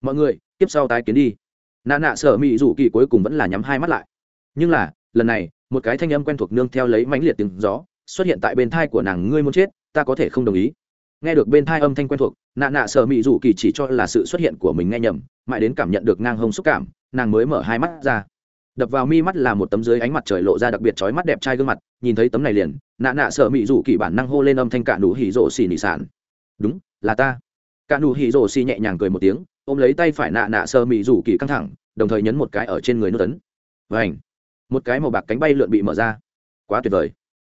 Mọi người, tiếp sau tái kiến đi. Nạ nạ sơ mị rủ kỳ cuối cùng vẫn là nhắm hai mắt lại. Nhưng là, lần này, một cái thanh âm quen thuộc nương theo lấy mãnh liệt tiếng gió xuất hiện tại bên thai của nàng, ngươi muốn chết, ta có thể không đồng ý nghe được bên thai âm thanh quen thuộc, nạ nạ sợ mỹ dù kỳ chỉ cho là sự xuất hiện của mình nghe nhầm, mãi đến cảm nhận được ngang hông xúc cảm, nàng mới mở hai mắt ra. Đập vào mi mắt là một tấm dưới ánh mặt trời lộ ra đặc biệt trói mắt đẹp trai gương mặt, nhìn thấy tấm này liền, nạ nạ sợ mỹ dù kỳ bản năng hô lên âm thanh cả nụ hỉ rộ xì nị sản. Đúng, là ta. Cả nụ hỉ rộ xì nhẹ nhàng cười một tiếng, ôm lấy tay phải nạ nạ sợ mỹ dù kỳ căng thẳng, đồng thời nhấn một cái ở trên người nước tấn vảnh một cái màu bạc cánh bay lượn bị mở ra. Quá tuyệt vời!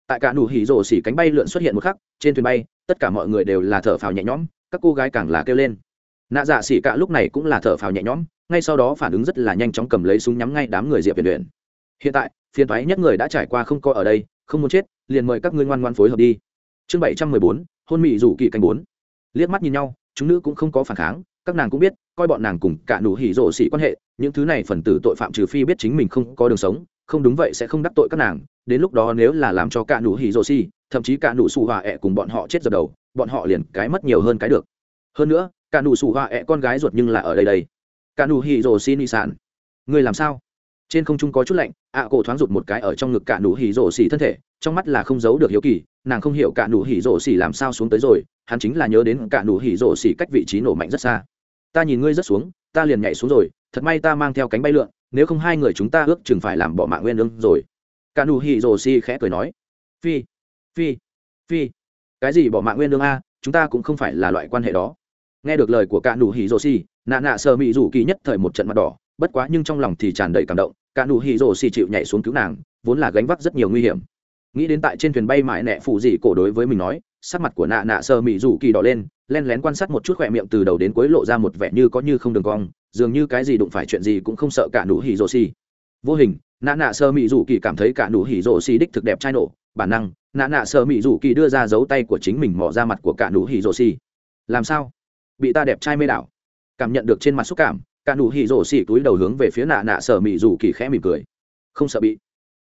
Tại cả nụ hỉ rổ xì cánh bay lượn xuất hiện một khắc, trên thuyền bay tất cả mọi người đều là thở phào nhẹ nhõm, các cô gái càng là kêu lên. Nạ dạ xỉ cạ lúc này cũng là thở phào nhẹ nhõm, ngay sau đó phản ứng rất là nhanh chóng cầm lấy súng nhắm ngay đám người diệp viện luyện hiện tại, phiền thoái nhất người đã trải qua không coi ở đây, không muốn chết, liền mời các ngươi ngoan ngoan phối hợp đi. Chương bảy trăm mười bốn, hôn mị rủ kỵ canh bốn. Liếc mắt nhìn nhau, chúng nữ cũng không có phản kháng, các nàng cũng biết, coi bọn nàng cùng cả nụ hỉ rổ xỉ quan hệ, những thứ này phần tử tội phạm trừ phi biết chính mình không có đường sống, không đúng vậy sẽ không đắc tội các nàng, đến lúc đó nếu là làm cho cả nụ hỉ rổ xỉ thậm chí cả nụ sủ họa ẹ cùng bọn họ chết dập đầu, bọn họ liền cái mất nhiều hơn cái được. Hơn nữa, cả nụ sủ họa ẹ con gái ruột nhưng là ở đây đây. Cả nụ hì rồ xin y sản ngươi làm sao? Trên không trung có chút lạnh, ạ à cổ thoáng rụt một cái ở trong ngực cả nụ hỉ rổ xỉ thân thể, trong mắt là không giấu được hiếu kỳ, nàng không hiểu cả nụ hỉ rổ xỉ làm sao xuống tới rồi, hắn chính là nhớ đến cả nụ hỉ rổ xỉ cách vị trí nổ mạnh rất xa. Ta nhìn ngươi rất xuống, ta liền nhảy xuống rồi, thật may ta mang theo cánh bay lượn, nếu không hai người chúng ta ước chừng phải làm bỏ mạng nguyên lương rồi. Cả nụ hỉ rổ xỉ khẽ cười nói. Phi phi phi, cái gì bỏ mạng nguyên lương a, chúng ta cũng không phải là loại quan hệ đó. Nghe được lời của cạn nụ hỉ rồ xì, nạ nạ sợ mỹ rủ kỳ nhất thời một trận mặt đỏ, bất quá nhưng trong lòng thì tràn đầy cảm động cạn nụ hỉ rồ xì chịu nhảy xuống cứu nàng, vốn là gánh vác rất nhiều nguy hiểm. Nghĩ đến tại trên thuyền bay mãi nẹ phụ dị cổ đối với mình nói, sắc mặt của nạ nạ sợ mỹ rủ kỳ đỏ lên, len lén quan sát một chút khỏe miệng từ đầu đến cuối lộ ra một vẻ như có như không đường cong, dường như cái gì đụng phải chuyện gì cũng không sợ cả nụ hỉ rồ xì. Vô hình, nạ nạ sơ mỹ rủ kỳ cảm thấy cả nụ hỉ rổ xì đích thực đẹp trai nổ bản năng, nạ nạ sợ mỹ rủ kỳ đưa ra dấu tay của chính mình mỏ ra mặt của cả nụ hỉ rổ xì. Làm sao? Bị ta đẹp trai mê đảo. Cảm nhận được trên mặt xúc cảm, cả nụ hỉ rổ xì túi đầu hướng về phía nạ nạ sợ mỹ rủ kỳ khẽ mỉm cười. Không sợ bị.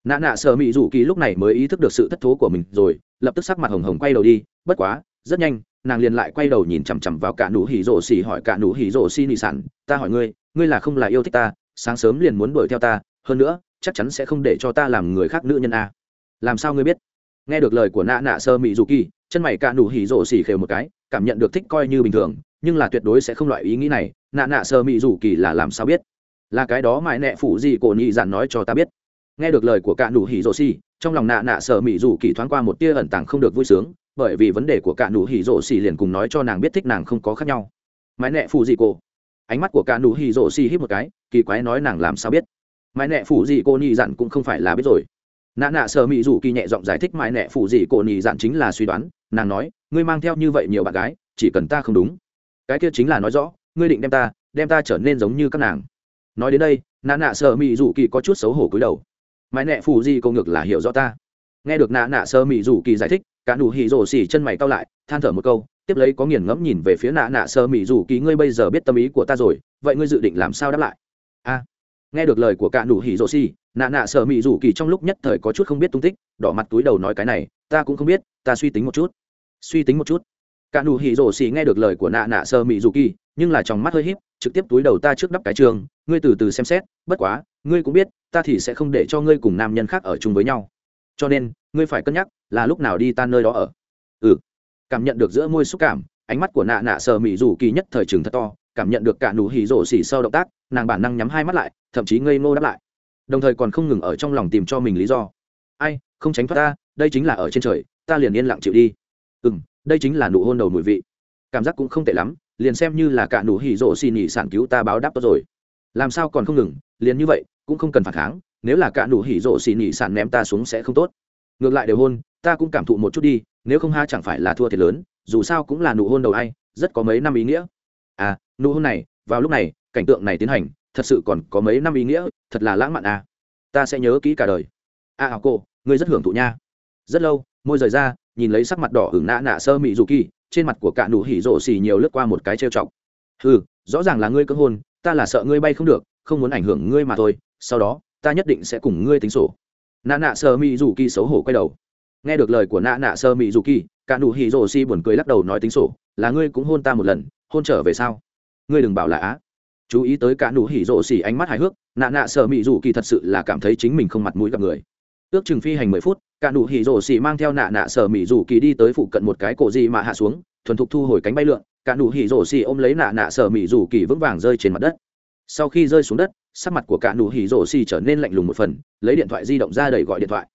Nạ nạ sợ mỹ rủ kỳ lúc này mới ý thức được sự thất thố của mình rồi, lập tức sắc mặt hồng hồng quay đầu đi, bất quá, rất nhanh, nàng liền lại quay đầu nhìn chằm chằm vào cả nụ hỉ rổ xì hỏi cả nụ hỉ rổ xì nị sản, ta hỏi ngươi ngươi là không là yêu thích ta, sáng sớm liền muốn đuổi theo ta, hơn nữa, chắc chắn sẽ không để cho ta làm người khác nữ nhân a. à làm sao ngươi biết? Nghe được lời của nạ nạ sơ mỹ dù kỳ, chân mày cạ nụ hỉ rộ xỉ khều một cái, cảm nhận được thích coi như bình thường, nhưng là tuyệt đối sẽ không loại ý nghĩ này. Nạ nạ sơ mỹ dù kỳ là làm sao biết? Là cái đó mãi nẹ phủ gì cổ nhị dặn nói cho ta biết. Nghe được lời của cạ nụ hỉ rộ xỉ, trong lòng nạ nạ sơ mỹ dù kỳ thoáng qua một tia ẩn tàng không được vui sướng, bởi vì vấn đề của cạ nụ hỉ rộ xỉ liền cùng nói cho nàng biết thích nàng không có khác nhau. Mãi nẹ phủ gì cổ? Ánh mắt của cạ nụ hỉ rộ xỉ hít một cái, kỳ quái nói nàng làm sao biết? Mãi nẹ phủ gì cô nhị dặn cũng không phải là biết rồi nạ nạ sợ mỹ dù kỳ nhẹ giọng giải thích mãi nẹ phụ gì cổ nị dạn chính là suy đoán. Nàng nói, ngươi mang theo như vậy nhiều bạn gái, chỉ cần ta không đúng, cái kia chính là nói rõ, ngươi định đem ta đem ta trở nên giống như các nàng. Nói đến đây, nạ nạ sợ mỹ dù kỳ có chút xấu hổ cúi đầu. Mãi nẹ phụ gì cô ngược là hiểu rõ ta. Nghe được nạ nạ sợ mỹ dù kỳ giải thích, cả nụ hỉ rổ xỉ chân mày cau lại, than thở một câu, tiếp lấy có nghiền ngẫm nhìn về phía nạ nạ sơ mỹ dù kỳ, ngươi bây giờ biết tâm ý của ta rồi, vậy ngươi dự định làm sao đáp lại? A. Nghe được lời của cả đủ hỉ rổ xỉ nạ nạ sợ mị rủ kỳ trong lúc nhất thời có chút không biết tung tích, đỏ mặt túi đầu nói cái này, ta cũng không biết, ta suy tính một chút. Suy tính một chút. Cả nụ hỉ rổ xì nghe được lời của nạ nạ sợ mị rủ kỳ, nhưng là trong mắt hơi híp, trực tiếp túi đầu ta trước đắp cái trường, ngươi từ từ xem xét, bất quá, ngươi cũng biết, ta thì sẽ không để cho ngươi cùng nam nhân khác ở chung với nhau. Cho nên, ngươi phải cân nhắc, là lúc nào đi ta nơi đó ở. Ừ. Cảm nhận được giữa môi xúc cảm, ánh mắt của nạ nạ sợ mị rủ kỳ nhất thời trường thật to, cảm nhận được cả nụ hỉ rổ xì sau động tác, nàng bản năng nhắm hai mắt lại, thậm chí ngây ngô đáp lại đồng thời còn không ngừng ở trong lòng tìm cho mình lý do. Ai, không tránh thoát ta, đây chính là ở trên trời, ta liền yên lặng chịu đi. Ừ m đây chính là nụ hôn đầu mùi vị. Cảm giác cũng không tệ lắm, liền xem như là cả nụ hỉ rộ xì nhị sản cứu ta báo đáp tốt rồi. Làm sao còn không ngừng, liền như vậy, cũng không cần phản kháng, nếu là cả nụ hỉ rộ xì nhị sản ném ta xuống sẽ không tốt. Ngược lại đều hôn, ta cũng cảm thụ một chút đi, nếu không ha chẳng phải là thua thiệt lớn, dù sao cũng là nụ hôn đầu a i rất có mấy năm ý nghĩa. À nụ hôn này, vào lúc này, cảnh tượng này tiến hành thật sự còn có mấy năm ý nghĩa thật là lãng mạn à. Ta sẽ nhớ kỹ cả đời. A à, hảo cô ngươi rất hưởng thụ nha. Rất lâu môi rời ra nhìn lấy sắc mặt đỏ hửng nạ nạ sơ mị dù kỳ trên mặt của cả nụ hỉ rổ xì nhiều lướt qua một cái trêu chọc. Ừ rõ ràng là ngươi cưỡng hôn ta là sợ ngươi bay không được không muốn ảnh hưởng ngươi mà thôi sau đó ta nhất định sẽ cùng ngươi tính sổ. Nạ nạ sơ mị dù kỳ xấu hổ quay đầu. Nghe được lời của nạ nạ sơ mị dù kỳ cả nụ hỉ rổ xì buồn cười lắc đầu nói tính sổ là ngươi cũng hôn ta một lần hôn trở về sao? Ngươi đừng bảo là á chú ý tới cả nụ hỉ rộ xỉ ánh mắt hài hước, nạ nạ sợ mị rủ kỳ thật sự là cảm thấy chính mình không mặt mũi gặp người. Ước chừng phi hành mười phút, cả nụ hỉ rộ xỉ mang theo nạ nạ sợ mị rủ kỳ đi tới phụ cận một cái cổ gì mà hạ xuống, thuần thục thu hồi cánh bay lượn, cả nụ hỉ rộ xỉ ôm lấy nạ nạ sợ mị rủ kỳ vững vàng rơi trên mặt đất. Sau khi rơi xuống đất, sắc mặt của cả nụ hỉ rộ xỉ trở nên lạnh lùng một phần, lấy điện thoại di động ra đẩy gọi điện thoại.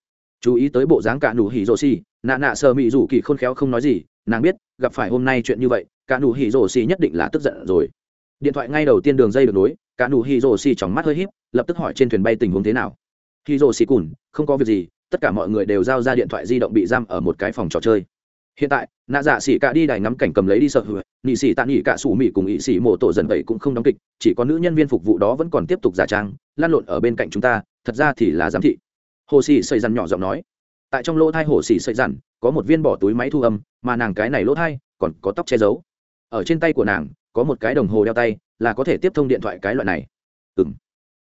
Chú ý tới bộ dáng cả nụ hỉ rộ xỉ, nạ nạ sợ mị rủ kỳ khôn khéo không nói gì, nàng biết gặp phải hôm nay chuyện như vậy, cả nụ hỉ rộ xỉ nhất định là tức giận rồi điện thoại ngay đầu tiên đường dây được nối, cả nụ Hi rồ Si chóng mắt hơi h í p lập tức hỏi trên thuyền bay tình huống thế nào. Hi rồ Si cùn, không có việc gì, tất cả mọi người đều giao ra điện thoại di động bị giam ở một cái phòng trò chơi. Hiện tại, nạ dạ xỉ cả đi đài ngắm cảnh cầm lấy đi sợ hựa nị xỉ tạ nị cả xù mị cùng ỵ xỉ mổ tổ dần vậy cũng không đóng kịch, chỉ có nữ nhân viên phục vụ đó vẫn còn tiếp tục giả trang lan lộn ở bên cạnh chúng ta, thật ra thì là giám thị. Hồ xỉ xây dằn nhỏ giọng nói. Tại trong lỗ thai hồ xỉ xây dằn có một viên bỏ túi máy thu âm, mà nàng cái này lỗ thai còn có tóc che giấu. Ở trên tay của nàng có một cái đồng hồ đeo tay, là có thể tiếp thông điện thoại cái loại này. Ừ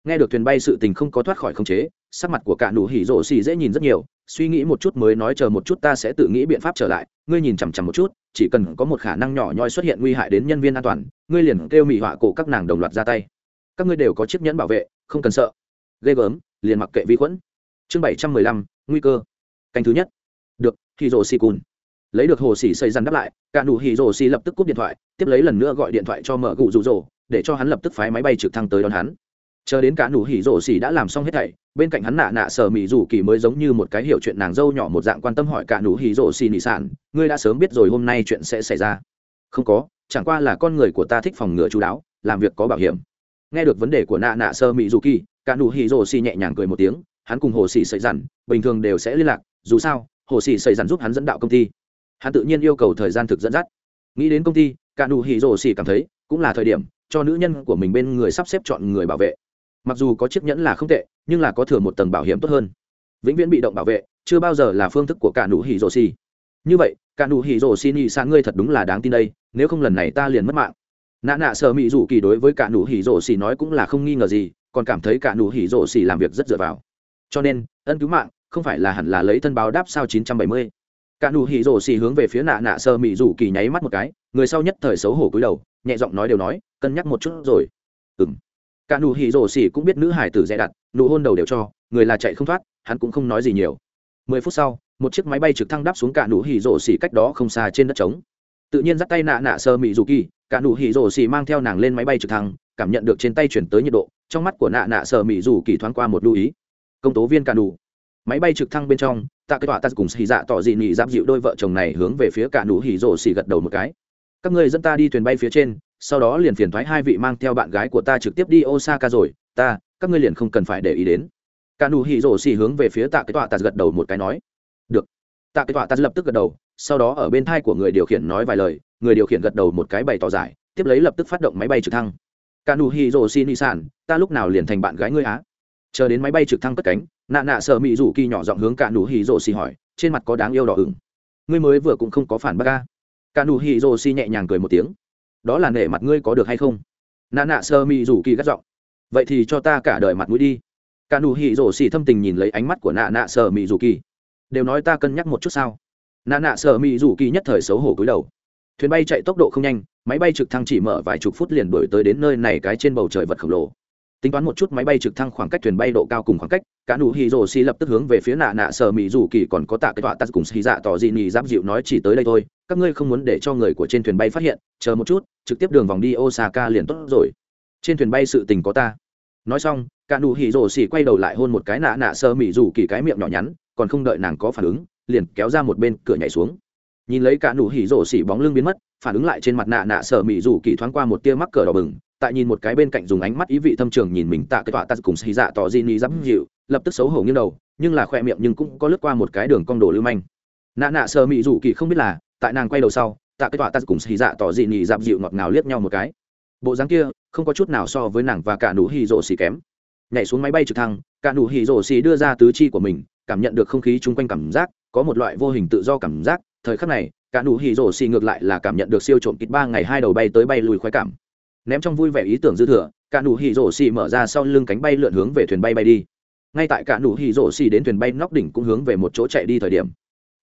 nghe được thuyền bay sự tình không có thoát khỏi khống chế, sắc mặt của cả nụ hỉ rổ xì dễ nhìn rất nhiều, suy nghĩ một chút mới nói chờ một chút ta sẽ tự nghĩ biện pháp trở lại, ngươi nhìn chằm chằm một chút, chỉ cần có một khả năng nhỏ nhoi xuất hiện nguy hại đến nhân viên an toàn, ngươi liền kêu mỹ họa cổ các nàng đồng loạt ra tay. Các ngươi đều có chiếc nhẫn bảo vệ, không cần sợ. Ghê gớm, liền mặc kệ vi khuẩn. Chương bảy trăm mười lăm, nguy cơ. Canh thứ nhất. Được, Hỉ rổ xì cùn lấy được hồ sĩ xây dằn đáp lại, cả nụ hỉ rồ xì lập tức cúp điện thoại, tiếp lấy lần nữa gọi điện thoại cho mở cụ rụ rỗ để cho hắn lập tức phái máy bay trực thăng tới đón hắn. Chờ đến cả nụ hỉ rồ xì đã làm xong hết thảy, bên cạnh hắn nạ nạ sở mỹ rủ kỳ mới giống như một cái hiểu chuyện nàng dâu nhỏ một dạng quan tâm hỏi cả nụ hỉ rồ xì nị sản, ngươi đã sớm biết rồi hôm nay chuyện sẽ xảy ra? Không có, chẳng qua là con người của ta thích phòng ngừa chú đáo, làm việc có bảo hiểm. Nghe được vấn đề của nạ nạ sơ mỹ dù kỳ, cả nụ hỉ rồ xì nhẹ nhàng cười một tiếng, hắn cùng hồ xỉ xảy dằn bình thường đều sẽ liên lạc, dù sao, hồ xỉ xảy dằn giúp hắn dẫn đạo công ty hắn tự nhiên yêu cầu thời gian thực dẫn dắt. Nghĩ đến công ty, cả nụ hỉ rổ xỉ cảm thấy, cũng là thời điểm cho nữ nhân của mình bên người sắp xếp chọn người bảo vệ. Mặc dù có chiếc nhẫn là không tệ, nhưng là có thừa một tầng bảo hiểm tốt hơn. Vĩnh viễn bị động bảo vệ, chưa bao giờ là phương thức của cả nụ hỉ rổ xỉ. Như vậy, cả nụ hỉ rổ xỉ nhị sang ngươi thật đúng là đáng tin đây, nếu không lần này ta liền mất mạng. Nạ nạ sợ mị rủ kỳ đối với cả nụ hỉ rổ xỉ nói cũng là không nghi ngờ gì, còn cảm thấy cả nụ hỉ rổ xỉ làm việc rất dựa vào. Cho nên, ân cứu mạng không phải là hẳn là lấy thân báo đáp sao 970 cả nụ hỉ rổ xì hướng về phía nạ nạ sơ mị rủ kỳ nháy mắt một cái, người sau nhất thời xấu hổ cúi đầu, nhẹ giọng nói đều nói, cân nhắc một chút rồi. Ừm. Cả nụ hỉ rổ xì cũng biết nữ hải tử dè đặt, nụ hôn đầu đều cho, người là chạy không thoát, hắn cũng không nói gì nhiều. Mười phút sau, một chiếc máy bay trực thăng đáp xuống cả nụ hỉ rổ xì cách đó không xa trên đất trống. Tự nhiên dắt tay nạ nạ sơ mị rủ kỳ, cả nụ hỉ rổ xì mang theo nàng lên máy bay trực thăng, cảm nhận được trên tay chuyển tới nhiệt độ, trong mắt của nạ nạ sơ mị rủ kỳ thoáng qua một lưu ý. Công tố viên cả nụ. Máy bay trực thăng bên trong tạ kết tọa ta cùng xì dạ tỏ dị nị giáp dịu đôi vợ chồng này hướng về phía cả nụ hỉ rổ xì gật đầu một cái. Các ngươi dẫn ta đi thuyền bay phía trên, sau đó liền phiền thoái hai vị mang theo bạn gái của ta trực tiếp đi osaka rồi. Ta, các ngươi liền không cần phải để ý đến. Cả nụ hỉ rổ xì hướng về phía tạ kết tọa ta gật đầu một cái nói. Được. Tạ kết tọa ta lập tức gật đầu, sau đó ở bên thai của người điều khiển nói vài lời, người điều khiển gật đầu một cái bày tỏ giải, tiếp lấy lập tức phát động máy bay trực thăng. Cả nụ hỉ rổ xì nị sản, ta lúc nào liền thành bạn gái ngươi á? chờ đến máy bay trực thăng cất cánh, nạ nạ sợ mỹ rủ kỳ nhỏ giọng hướng cả nụ hì rồ xì hỏi, trên mặt có đáng yêu đỏ ửng. Ngươi mới vừa cũng không có phản bác ca cả nụ hì rồ xì nhẹ nhàng cười một tiếng. Đó là nể mặt ngươi có được hay không? Nạ nạ sợ mỹ rủ kỳ gắt giọng. Vậy thì cho ta cả đời mặt mũi đi. Cả nụ hì rồ xì thâm tình nhìn lấy ánh mắt của nạ nạ sợ mỹ rủ kỳ. Đều nói ta cân nhắc một chút sao? Nạ nạ sợ mỹ rủ kỳ nhất thời xấu hổ cúi đầu. Thuyền bay chạy tốc độ không nhanh, máy bay trực thăng chỉ mở vài chục phút liền đổi tới đến nơi này cái trên bầu trời vật khổng lồ tính toán một chút máy bay trực thăng khoảng cách thuyền bay độ cao cùng khoảng cách, cả nụ hì rồ xì lập tức hướng về phía nạ nạ sở mỹ dù kỳ còn có tạ cái tọa tắt cùng xì dạ tỏ dị nhì giáp dịu nói chỉ tới đây thôi, các ngươi không muốn để cho người của trên thuyền bay phát hiện, chờ một chút, trực tiếp đường vòng đi osaka liền tốt rồi. Trên thuyền bay sự tình có ta. Nói xong, cả nụ hì rồ xì quay đầu lại hôn một cái nạ nạ sở mỹ dù kỳ cái miệng nhỏ nhắn, còn không đợi nàng có phản ứng, liền kéo ra một bên cửa nhảy xuống. Nhìn lấy cả nụ hỉ rổ xỉ bóng lưng biến mất, phản ứng lại trên mặt nạ nạ sở mỹ dù kỳ thoáng qua một tia mắc cờ đỏ bừng tại nhìn một cái bên cạnh dùng ánh mắt ý vị thâm trường nhìn mình tạ cái tọa ta cùng xì dạ tỏ di ni dám dịu, lập tức xấu hổ nghiêng đầu, nhưng là khoe miệng nhưng cũng có lướt qua một cái đường cong đồ lưu manh. Nạ nạ sơ mị rủ kỳ không biết là, tại nàng quay đầu sau, tạ cái tọa ta cùng xì dạ tỏ di ni dám dịu ngọt ngào liếc nhau một cái. Bộ dáng kia, không có chút nào so với nàng và cả nụ hì rổ xì kém. Nhảy xuống máy bay trực thăng, cả nụ hì rổ xì đưa ra tứ chi của mình, cảm nhận được không khí chung quanh cảm giác, có một loại vô hình tự do cảm giác. Thời khắc này, cả nụ hì rổ xì ngược lại là cảm nhận được siêu trộm kịch ba ngày hai đầu bay tới bay lùi khoái cảm ném trong vui vẻ ý tưởng dư thừa, cả nụ hì rổ xì mở ra sau lưng cánh bay lượn hướng về thuyền bay bay đi. Ngay tại cả nụ hì rổ xì đến thuyền bay nóc đỉnh cũng hướng về một chỗ chạy đi thời điểm.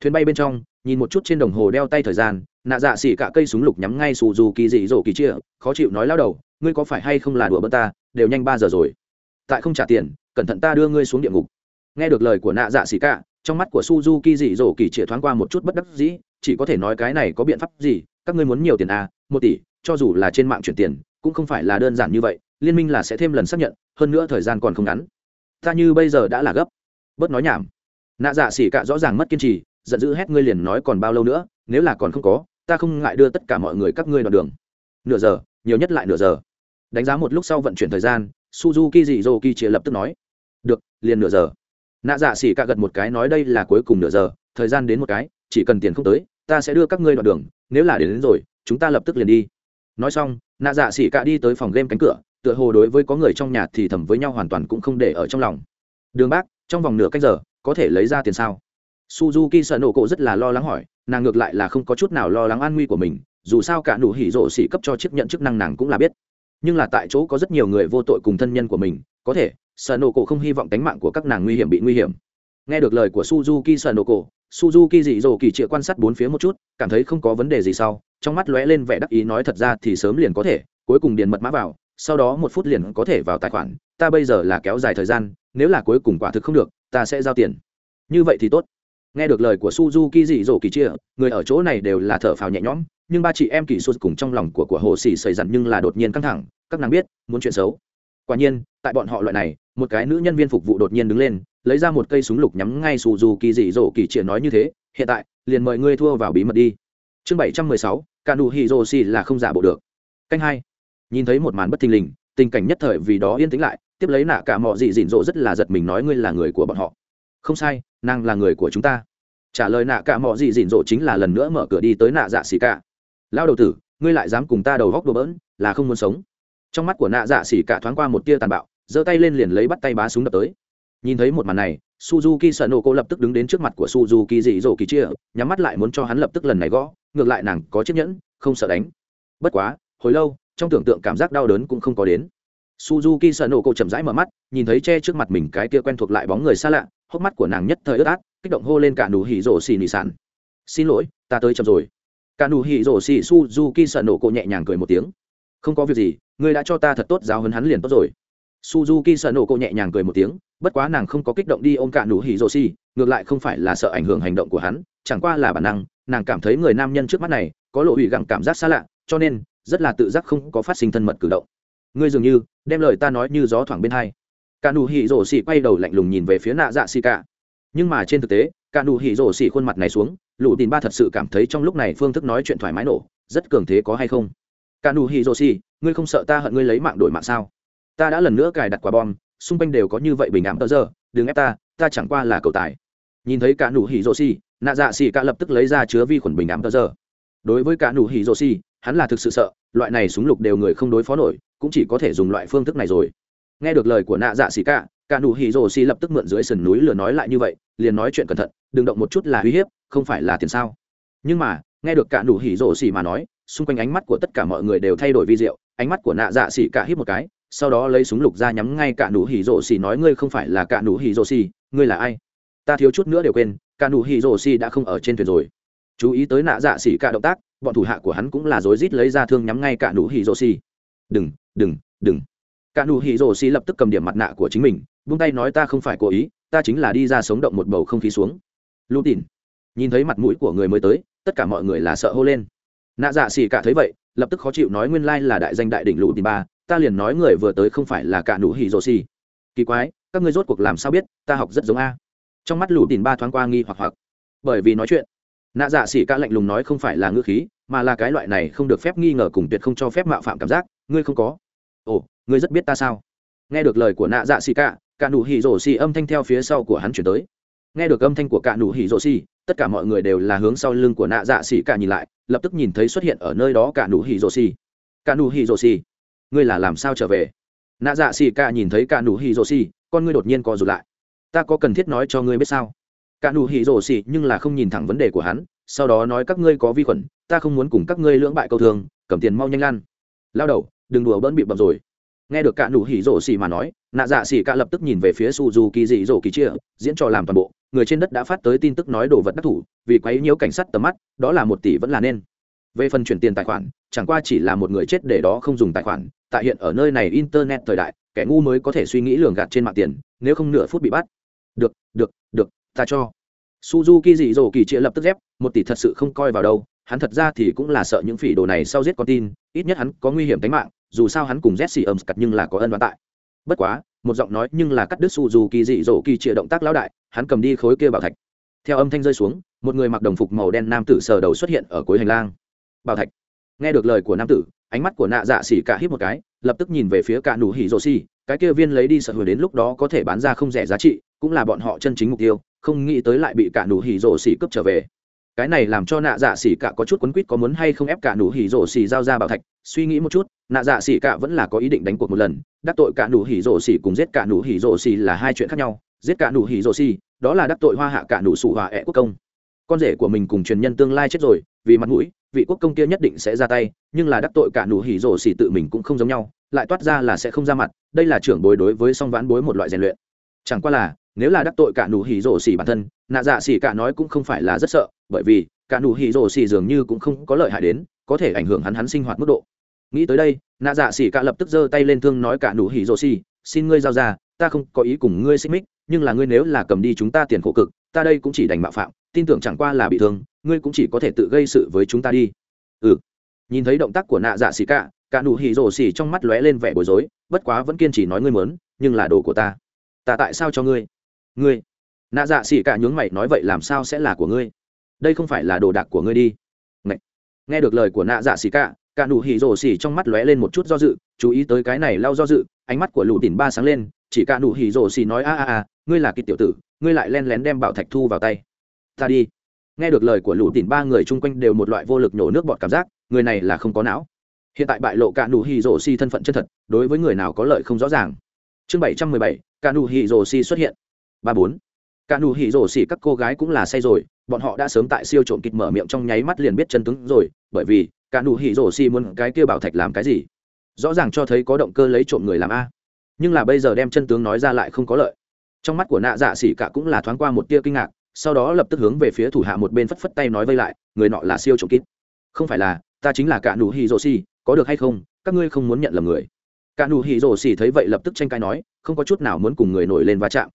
Thuyền bay bên trong, nhìn một chút trên đồng hồ đeo tay thời gian, nạ dạ xì cả cây súng lục nhắm ngay sù dù kỳ dị rổ kỳ chia, khó chịu nói lao đầu, ngươi có phải hay không là đùa bớt ta, đều nhanh ba giờ rồi. Tại không trả tiền, cẩn thận ta đưa ngươi xuống địa ngục. Nghe được lời của nạ dạ xì cả, trong mắt của suzuki dị dỗ kỳ chĩa thoáng qua một chút bất đắc dĩ, chỉ có thể nói cái này có biện pháp gì, các ngươi muốn nhiều tiền à một tỷ, cho dù là trên mạng chuyển tiền cũng không phải là đơn giản như vậy liên minh là sẽ thêm lần xác nhận hơn nữa thời gian còn không ngắn. Ta như bây giờ đã là gấp. Bớt nói nhảm. Nạ dạ xỉ cạ rõ ràng mất kiên trì giận dữ hét ngươi liền nói còn bao lâu nữa nếu là còn không có ta không ngại đưa tất cả mọi người các ngươi đoạn đường. Nửa giờ nhiều nhất lại nửa giờ. Đánh giá một lúc sau vận chuyển thời gian suzuki dị dô ki chia lập tức nói. Được liền nửa giờ. Nạ dạ xỉ cạ gật một cái nói đây là cuối cùng nửa giờ thời gian đến một cái chỉ cần tiền không tới ta sẽ đưa các ngươi đoạn đường nếu là đến, đến rồi chúng ta lập tức liền đi nói xong, nạ dạ xỉ cạ đi tới phòng game cánh cửa, tựa hồ đối với có người trong nhà thì thầm với nhau hoàn toàn cũng không để ở trong lòng. Đường bác, trong vòng nửa cách giờ, có thể lấy ra tiền sao? Suzuki sợ nổ cổ rất là lo lắng hỏi, nàng ngược lại là không có chút nào lo lắng an nguy của mình, dù sao cả nụ hỉ rộ xỉ cấp cho chức nhận chức năng nàng cũng là biết. Nhưng là tại chỗ có rất nhiều người vô tội cùng thân nhân của mình, có thể, sợ nổ cổ không hy vọng tánh mạng của các nàng nguy hiểm bị nguy hiểm. Nghe được lời của suzuki sợ nổ cổ suzuki dị dỗ kỳ chĩa quan sát bốn phía một chút, cảm thấy không có vấn đề gì sau, trong mắt lóe lên vẻ đắc ý nói thật ra thì sớm liền có thể, cuối cùng điền mật mã vào, sau đó một phút liền có thể vào tài khoản, ta bây giờ là kéo dài thời gian, nếu là cuối cùng quả thực không được, ta sẽ giao tiền. Như vậy thì tốt. Nghe được lời của suzuki dị dỗ kỳ chia người ở chỗ này đều là thở phào nhẹ nhõm, nhưng ba chị em kỳ sụt cùng trong lòng của của hồ xì xảy dặn nhưng là đột nhiên căng thẳng, các nàng biết, muốn chuyện xấu. Quả nhiên, tại bọn họ loại này, một cái nữ nhân viên phục vụ đột nhiên đứng lên lấy ra một cây súng lục nhắm ngay sù dù kỳ dị dỗ kỳ triệt nói như thế, hiện tại, liền mời ngươi thua vào bí mật đi. Chương bảy trăm mười sáu cả nụ hì rồ xì là không giả bộ được. Canh hai. Nhìn thấy một màn bất thình lình, tình cảnh nhất thời vì đó yên tĩnh lại, tiếp lấy nạ cả mọi gì dịn dỗ rất là giật mình nói ngươi là người của bọn họ. Không sai, nàng là người của chúng ta. Trả lời nạ cả mọi gì dịn dỗ chính là lần nữa mở cửa đi tới nạ dạ xì cả. Lao đầu tử, ngươi lại dám cùng ta đầu góc đồ bỡn, là không muốn sống. Trong mắt của nạ dạ xì cả thoáng qua một tia tàn bạo, giơ tay lên liền lấy bắt tay bá súng đập tới nhìn thấy một màn này, suzuki sợ nổ cô lập tức đứng đến trước mặt của suzuki dị dỗ kỳ chia nhắm mắt lại muốn cho hắn lập tức lần này gõ, ngược lại nàng có chiếc nhẫn, không sợ đánh. Bất quá, hồi lâu, trong tưởng tượng cảm giác đau đớn cũng không có đến. Suzuki sợ nổ cô chậm rãi mở mắt, nhìn thấy che trước mặt mình cái kia quen thuộc lại bóng người xa lạ, hốc mắt của nàng nhất thời ướt át, kích động hô lên cả nụ hỉ rổ xì nị sản xin lỗi, ta tới chậm rồi. Cả nụ hỉ rổ xì suzuki sợ nổ cô nhẹ nhàng cười một tiếng. Không có việc gì, ngươi đã cho ta thật tốt giáo hấn hắn liền tốt rồi suzuki sợ nổ cô nhẹ nhàng cười một tiếng, bất quá nàng không có kích động đi ôm cả đủ hỉ rô xì, ngược lại không phải là sợ ảnh hưởng hành động của hắn, chẳng qua là bản năng, nàng cảm thấy người nam nhân trước mắt này có lộ hủy gặng cảm giác xa lạ, cho nên rất là tự giác không có phát sinh thân mật cử động. Ngươi dường như đem lời ta nói như gió thoảng bên hai. Cả đủ hỉ rổ xỉ quay đầu lạnh lùng nhìn về phía nạ dạ xì cả. Nhưng mà trên thực tế, cả đủ hỉ rổ xỉ khuôn mặt này xuống, lũ tin ba thật sự cảm thấy trong lúc này phương thức nói chuyện thoải mái nổ, rất cường thế có hay không? Cả đủ hỉ rổ xỉ ngươi không sợ ta hận ngươi lấy mạng đổi mạng sao? ta đã lần nữa cài đặt quả bom, xung quanh đều có như vậy bình ảm tờ giờ, đừng ép ta ta chẳng qua là cầu tài. Nhìn thấy cả nụ hỉ rô xì, nạ dạ xì cả lập tức lấy ra chứa vi khuẩn bình ảm tờ giờ. Đối với cả nụ hỉ rô xì, hắn là thực sự sợ, loại này súng lục đều người không đối phó nổi, cũng chỉ có thể dùng loại phương thức này rồi. Nghe được lời của nạ dạ xì cả cả nụ hỉ rồ xì lập tức mượn dưới sườn núi lửa nói lại như vậy, liền nói chuyện cẩn thận, đừng động một chút là uy hiếp, không phải là tiền sao. Nhưng mà, nghe được cả nụ hỉ rồ xì mà nói, xung quanh ánh mắt của tất cả mọi người đều thay đổi vi diệu, ánh mắt của nạ dạ xì cả hít một cái sau đó lấy súng lục ra nhắm ngay cả nụ hỉ rổ xì nói, ngươi không phải là cả nụ hỉ rổ xì, ngươi là ai? Ta thiếu chút nữa đều quên, cả nụ hỉ rổ xì đã không ở trên thuyền rồi. Chú ý tới nạ dạ xỉ cả động tác, bọn thủ hạ của hắn cũng là rối rít lấy ra thương nhắm ngay cả nụ hỉ rổ xì. Đừng đừng đừng. Cả nụ hỉ rổ xì lập tức cầm điểm mặt nạ của chính mình buông tay nói, ta không phải cố ý, ta chính là đi ra sống động một bầu không khí xuống. Lũ tìn nhìn thấy mặt mũi của người mới tới, tất cả mọi người là sợ hô lên. Nạ dạ xỉ cả thấy vậy, lập tức khó chịu nói, nguyên lai là đại danh đại đỉnh lũ tìn ba ta liền nói người vừa tới không phải là cả nụ hỉ rồ xì. Kỳ quái, các ngươi rốt cuộc làm sao biết, ta học rất giống a. Trong mắt lũ tìm ba thoáng qua nghi hoặc hoặc. Bởi vì nói chuyện, nạ dạ xỉ ca lạnh lùng nói không phải là ngữ khí, mà là cái loại này không được phép nghi ngờ cùng tuyệt không cho phép mạo phạm cảm giác, ngươi không có. Ồ, ngươi rất biết ta sao? Nghe được lời của nạ dạ xỉ ca cả nụ hỉ rồ xì âm thanh theo phía sau của hắn chuyển tới. Nghe được âm thanh của cả nụ hỉ rồ xì, tất cả mọi người đều là hướng sau lưng của nạ dạ xỉ ca nhìn lại, lập tức nhìn thấy xuất hiện ở nơi đó cả nụ hỉ rồ xì. Cả nụ hỉ rồ xì ngươi là làm sao trở về? Nạ dạ xì ca nhìn thấy ca nụ hỉ rồ xì, con ngươi đột nhiên co rụt lại. Ta có cần thiết nói cho ngươi biết sao? Ca nụ hỉ rồ xì nhưng là không nhìn thẳng vấn đề của hắn, sau đó nói các ngươi có vi khuẩn, ta không muốn cùng các ngươi lưỡng bại câu thường cầm tiền mau nhanh lan lao đầu, đừng đùa bỡn bị bập rồi. Nghe được cả nụ hỉ rổ xì mà nói, nạ dạ xì cả lập tức nhìn về phía su dù kỳ dị rổ kỳ chia, diễn trò làm toàn bộ. Người trên đất đã phát tới tin tức nói đồ vật đắc thủ, vì quấy nhiễu cảnh sát tầm mắt, đó là một tỷ vẫn là nên về phần chuyển tiền tài khoản, chẳng qua chỉ là một người chết để đó không dùng tài khoản, tại hiện ở nơi này internet thời đại, kẻ ngu mới có thể suy nghĩ lường gạt trên mạng tiền, nếu không nửa phút bị bắt. Được được được, ta cho. Suzuki dị dỗ kỳ chĩa lập tức dép, một tỷ thật sự không coi vào đâu, hắn thật ra thì cũng là sợ những phỉ đồ này sau giết con tin, ít nhất hắn có nguy hiểm tính mạng, dù sao hắn cùng jesse ẩm cặt nhưng là có ân đoán tại. Bất quá, một giọng nói nhưng là cắt đứt suzuki dị dỗ kỳ chĩa động tác lão đại, hắn cầm đi khối kia bảo thạch. Theo âm thanh rơi xuống, một người mặc đồng phục màu đen nam tử sờ đầu xuất hiện ở cuối hành lang bảo thạch. Nghe được lời của nam tử, ánh mắt của nạ dạ xỉ cả hít một cái, lập tức nhìn về phía cả nụ hỉ rồ xỉ, cái kia viên lấy đi sợ hứa đến lúc đó có thể bán ra không rẻ giá trị, cũng là bọn họ chân chính mục tiêu, không nghĩ tới lại bị cả nụ hỉ rồ xỉ cướp trở về. Cái này làm cho nạ dạ xỉ cả có chút quấn quýt có muốn hay không ép cả nụ hỉ rồ xỉ giao ra bảo thạch, suy nghĩ một chút, nạ dạ xỉ cả vẫn là có ý định đánh cuộc một lần, đắc tội cả nụ hỉ rồ xỉ cùng giết cả nụ hỉ rồ xỉ là hai chuyện khác nhau, giết cả nụ hỉ rồ xỉ, đó là đắc tội hoa hạ cả nụ sủ hòa ẹ quốc công. Con rể của mình cùng truyền nhân tương lai chết rồi, vì mặt mũi vị quốc công kia nhất định sẽ ra tay, nhưng là đắc tội cả nụ hỉ rổ xỉ tự mình cũng không giống nhau, lại toát ra là sẽ không ra mặt, đây là trưởng bối đối với song vãn bối một loại rèn luyện. Chẳng qua là, nếu là đắc tội cả nụ hỉ rổ xỉ bản thân, nạ dạ xỉ cả nói cũng không phải là rất sợ, bởi vì, cả nụ hỉ rổ xỉ dường như cũng không có lợi hại đến, có thể ảnh hưởng hắn hắn sinh hoạt mức độ. Nghĩ tới đây, nạ dạ xỉ cả lập tức giơ tay lên thương nói cả nụ hỉ rổ xỉ, xin ngươi giao ra, ta không có ý cùng ngươi xích mích, nhưng là ngươi nếu là cầm đi chúng ta tiền khổ cực, ta đây cũng chỉ đành mạo phạm tin tưởng chẳng qua là bị thương, ngươi cũng chỉ có thể tự gây sự với chúng ta đi. Ừ. Nhìn thấy động tác của nạ dạ xì cả cả nụ hì rồ xì trong mắt lóe lên vẻ bối rối, bất quá vẫn kiên trì nói ngươi mớn nhưng là đồ của ta. Ta tại sao cho ngươi? Ngươi. Nạ dạ xì cả nhướng mày nói vậy làm sao sẽ là của ngươi? Đây không phải là đồ đạc của ngươi đi. Ngậy. nghe được lời của nạ dạ xì cả cả nụ hì rồ xì trong mắt lóe lên một chút do dự, chú ý tới cái này lau do dự, ánh mắt của lũ tỉn ba sáng lên, chỉ cả nụ hì rồ xì nói a a a, ngươi là kỳ tiểu tử, ngươi lại len lén đem bảo thạch thu vào tay ta đi. Nghe được lời của lũ tìm ba người chung quanh đều một loại vô lực nhổ nước bọt cảm giác, người này là không có não. Hiện tại bại lộ cả nụ hì rổ si thân phận chân thật, đối với người nào có lợi không rõ ràng. Chương bảy trăm mười bảy, cả nụ hì rổ si xuất hiện. Ba bốn. Cả nụ hì rổ si các cô gái cũng là say rồi, bọn họ đã sớm tại siêu trộm kịch mở miệng trong nháy mắt liền biết chân tướng rồi, bởi vì cả nụ hì rổ si muốn cái kia bảo thạch làm cái gì? Rõ ràng cho thấy có động cơ lấy trộm người làm a. Nhưng là bây giờ đem chân tướng nói ra lại không có lợi. Trong mắt của nạ dạ xỉ cả cũng là thoáng qua một tia kinh ngạc sau đó lập tức hướng về phía thủ hạ một bên phất phất tay nói vây lại, người nọ là siêu trộm kín không phải là, ta chính là cả nụ hì rồ xì, có được hay không, các ngươi không muốn nhận lầm người. Cả nụ hì rồ xì thấy vậy lập tức tranh cãi nói, không có chút nào muốn cùng người nổi lên va chạm.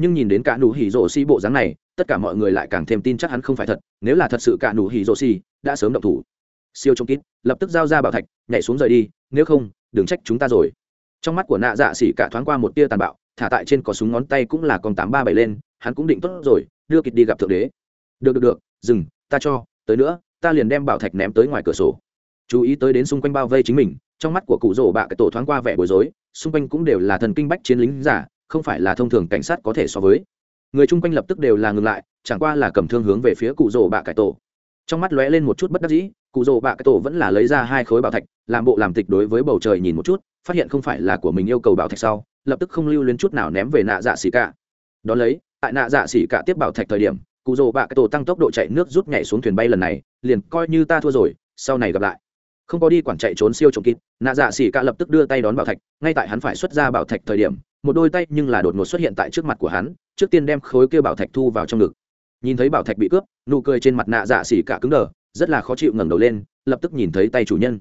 Nhưng nhìn đến cả nụ hỉ rổ xi bộ dáng này, tất cả mọi người lại càng thêm tin chắc hắn không phải thật, nếu là thật sự cả nụ hỉ rổ xi đã sớm động thủ. Siêu trông kín lập tức giao ra bảo thạch, nhảy xuống rời đi, nếu không, đừng trách chúng ta rồi. Trong mắt của nạ dạ xỉ cả thoáng qua một tia tàn bạo, thả tại trên có súng ngón tay cũng là con tám ba bảy lên, hắn cũng định tốt rồi đưa kịch đi gặp thượng đế. Được được được, dừng, ta cho, tới nữa, ta liền đem bảo thạch ném tới ngoài cửa sổ. Chú ý tới đến xung quanh bao vây chính mình, trong mắt của cụ rổ bạ cái tổ thoáng qua vẻ bối rối, xung quanh cũng đều là thần kinh bách chiến lính giả, không phải là thông thường cảnh sát có thể so với. Người chung quanh lập tức đều là ngừng lại, chẳng qua là cầm thương hướng về phía cụ rổ bạ cái tổ. Trong mắt lóe lên một chút bất đắc dĩ, cụ rồ bạ cái tổ vẫn là lấy ra hai khối bảo thạch, làm bộ làm tịch đối với bầu trời nhìn một chút, phát hiện không phải là của mình yêu cầu bảo thạch sau, lập tức không lưu luyến chút nào ném về nạ dạ xì cả. Đón lấy tại nạ dạ xỉ cả tiếp bảo thạch thời điểm, cụ rồ bạ cái tổ tăng tốc độ chạy nước rút nhảy xuống thuyền bay lần này, liền coi như ta thua rồi, sau này gặp lại. Không có đi quản chạy trốn siêu trộm kịp, nạ dạ xỉ cả lập tức đưa tay đón bảo thạch, ngay tại hắn phải xuất ra bảo thạch thời điểm, một đôi tay nhưng là đột ngột xuất hiện tại trước mặt của hắn, trước tiên đem khối kia bảo thạch thu vào trong ngực. Nhìn thấy bảo thạch bị cướp, nụ cười trên mặt nạ dạ xỉ cả cứng đờ, rất là khó chịu ngẩng đầu lên, lập tức nhìn thấy tay chủ nhân.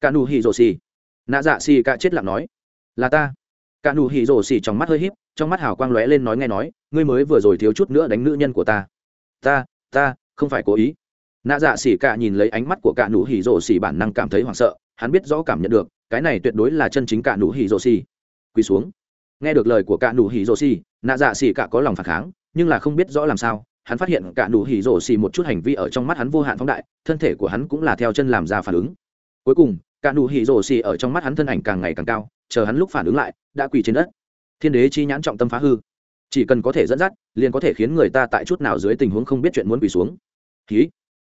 Cả nụ hỉ rồ xỉ. Nạ dạ xỉ cả chết lặng nói. Là ta. Cả nụ hỉ rồ xỉ trong mắt hơi híp trong mắt hào quang lóe lên nói nghe nói, ngươi mới vừa rồi thiếu chút nữa đánh nữ nhân của ta. Ta ta, không phải cố ý. Nạ dạ xỉ cả nhìn lấy ánh mắt của cả nụ hỉ rổ xỉ bản năng cảm thấy hoảng sợ, hắn biết rõ cảm nhận được, cái này tuyệt đối là chân chính cả nụ hỉ rổ xỉ quỳ xuống. Nghe được lời của cả nụ hỉ rổ xỉ nạ dạ xỉ cả có lòng phản kháng, nhưng là không biết rõ làm sao, hắn phát hiện cả nụ hỉ rổ xỉ một chút hành vi ở trong mắt hắn vô hạn phóng đại, thân thể của hắn cũng là theo chân làm ra phản ứng. Cuối cùng, cả nụ hỉ rổ xỉ ở trong mắt hắn thân ảnh càng ngày càng cao, chờ hắn lúc phản ứng lại, đã quỳ trên đất thiên đế chi nhãn trọng tâm phá hư. Chỉ cần có thể dẫn dắt, liền có thể khiến người ta tại chút nào dưới tình huống không biết chuyện muốn quỳ xuống. Khí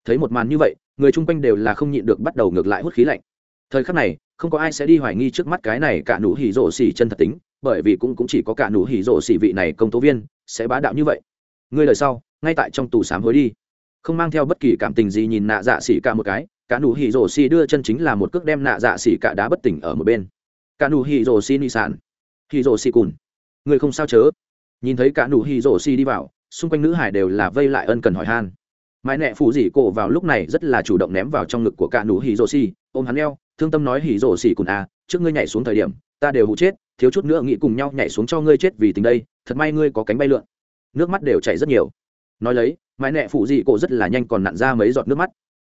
thấy một màn như vậy, người chung quanh đều là không nhịn được bắt đầu ngược lại hút khí lạnh. Thời khắc này, không có ai sẽ đi hoài nghi trước mắt cái này cả nụ hỉ rổ xỉ chân thật tính, bởi vì cũng cũng chỉ có cả nụ hỉ rổ xỉ vị này công tố viên sẽ bá đạo như vậy. Ngươi lời sau, ngay tại trong tù sám hối đi. Không mang theo bất kỳ cảm tình gì nhìn nạ dạ xỉ cả một cái, cả nụ hỉ rổ xỉ đưa chân chính là một cước đem nạ dạ xỉ cả đá bất tỉnh ở một bên. Cả nụ hỉ rổ xỉ ni sản hì rồ xì cùn người không sao chớ. Nhìn thấy cả nụ hì rồ xì đi vào, xung quanh nữ hải đều là vây lại ân cần hỏi han. Mãi nẹ phụ dị cổ vào lúc này rất là chủ động ném vào trong ngực của cả nụ hì rồ xì ôm hắn eo, thương tâm nói hì rồ xì cùn à trước ngươi nhảy xuống thời điểm, ta đều hụ chết, thiếu chút nữa nghĩ cùng nhau nhảy xuống cho ngươi chết vì tình đây, thật may ngươi có cánh bay lượn. Nước mắt đều chảy rất nhiều. Nói lấy, mãi nẹ phụ dị cổ rất là nhanh còn nặn ra mấy giọt nước mắt.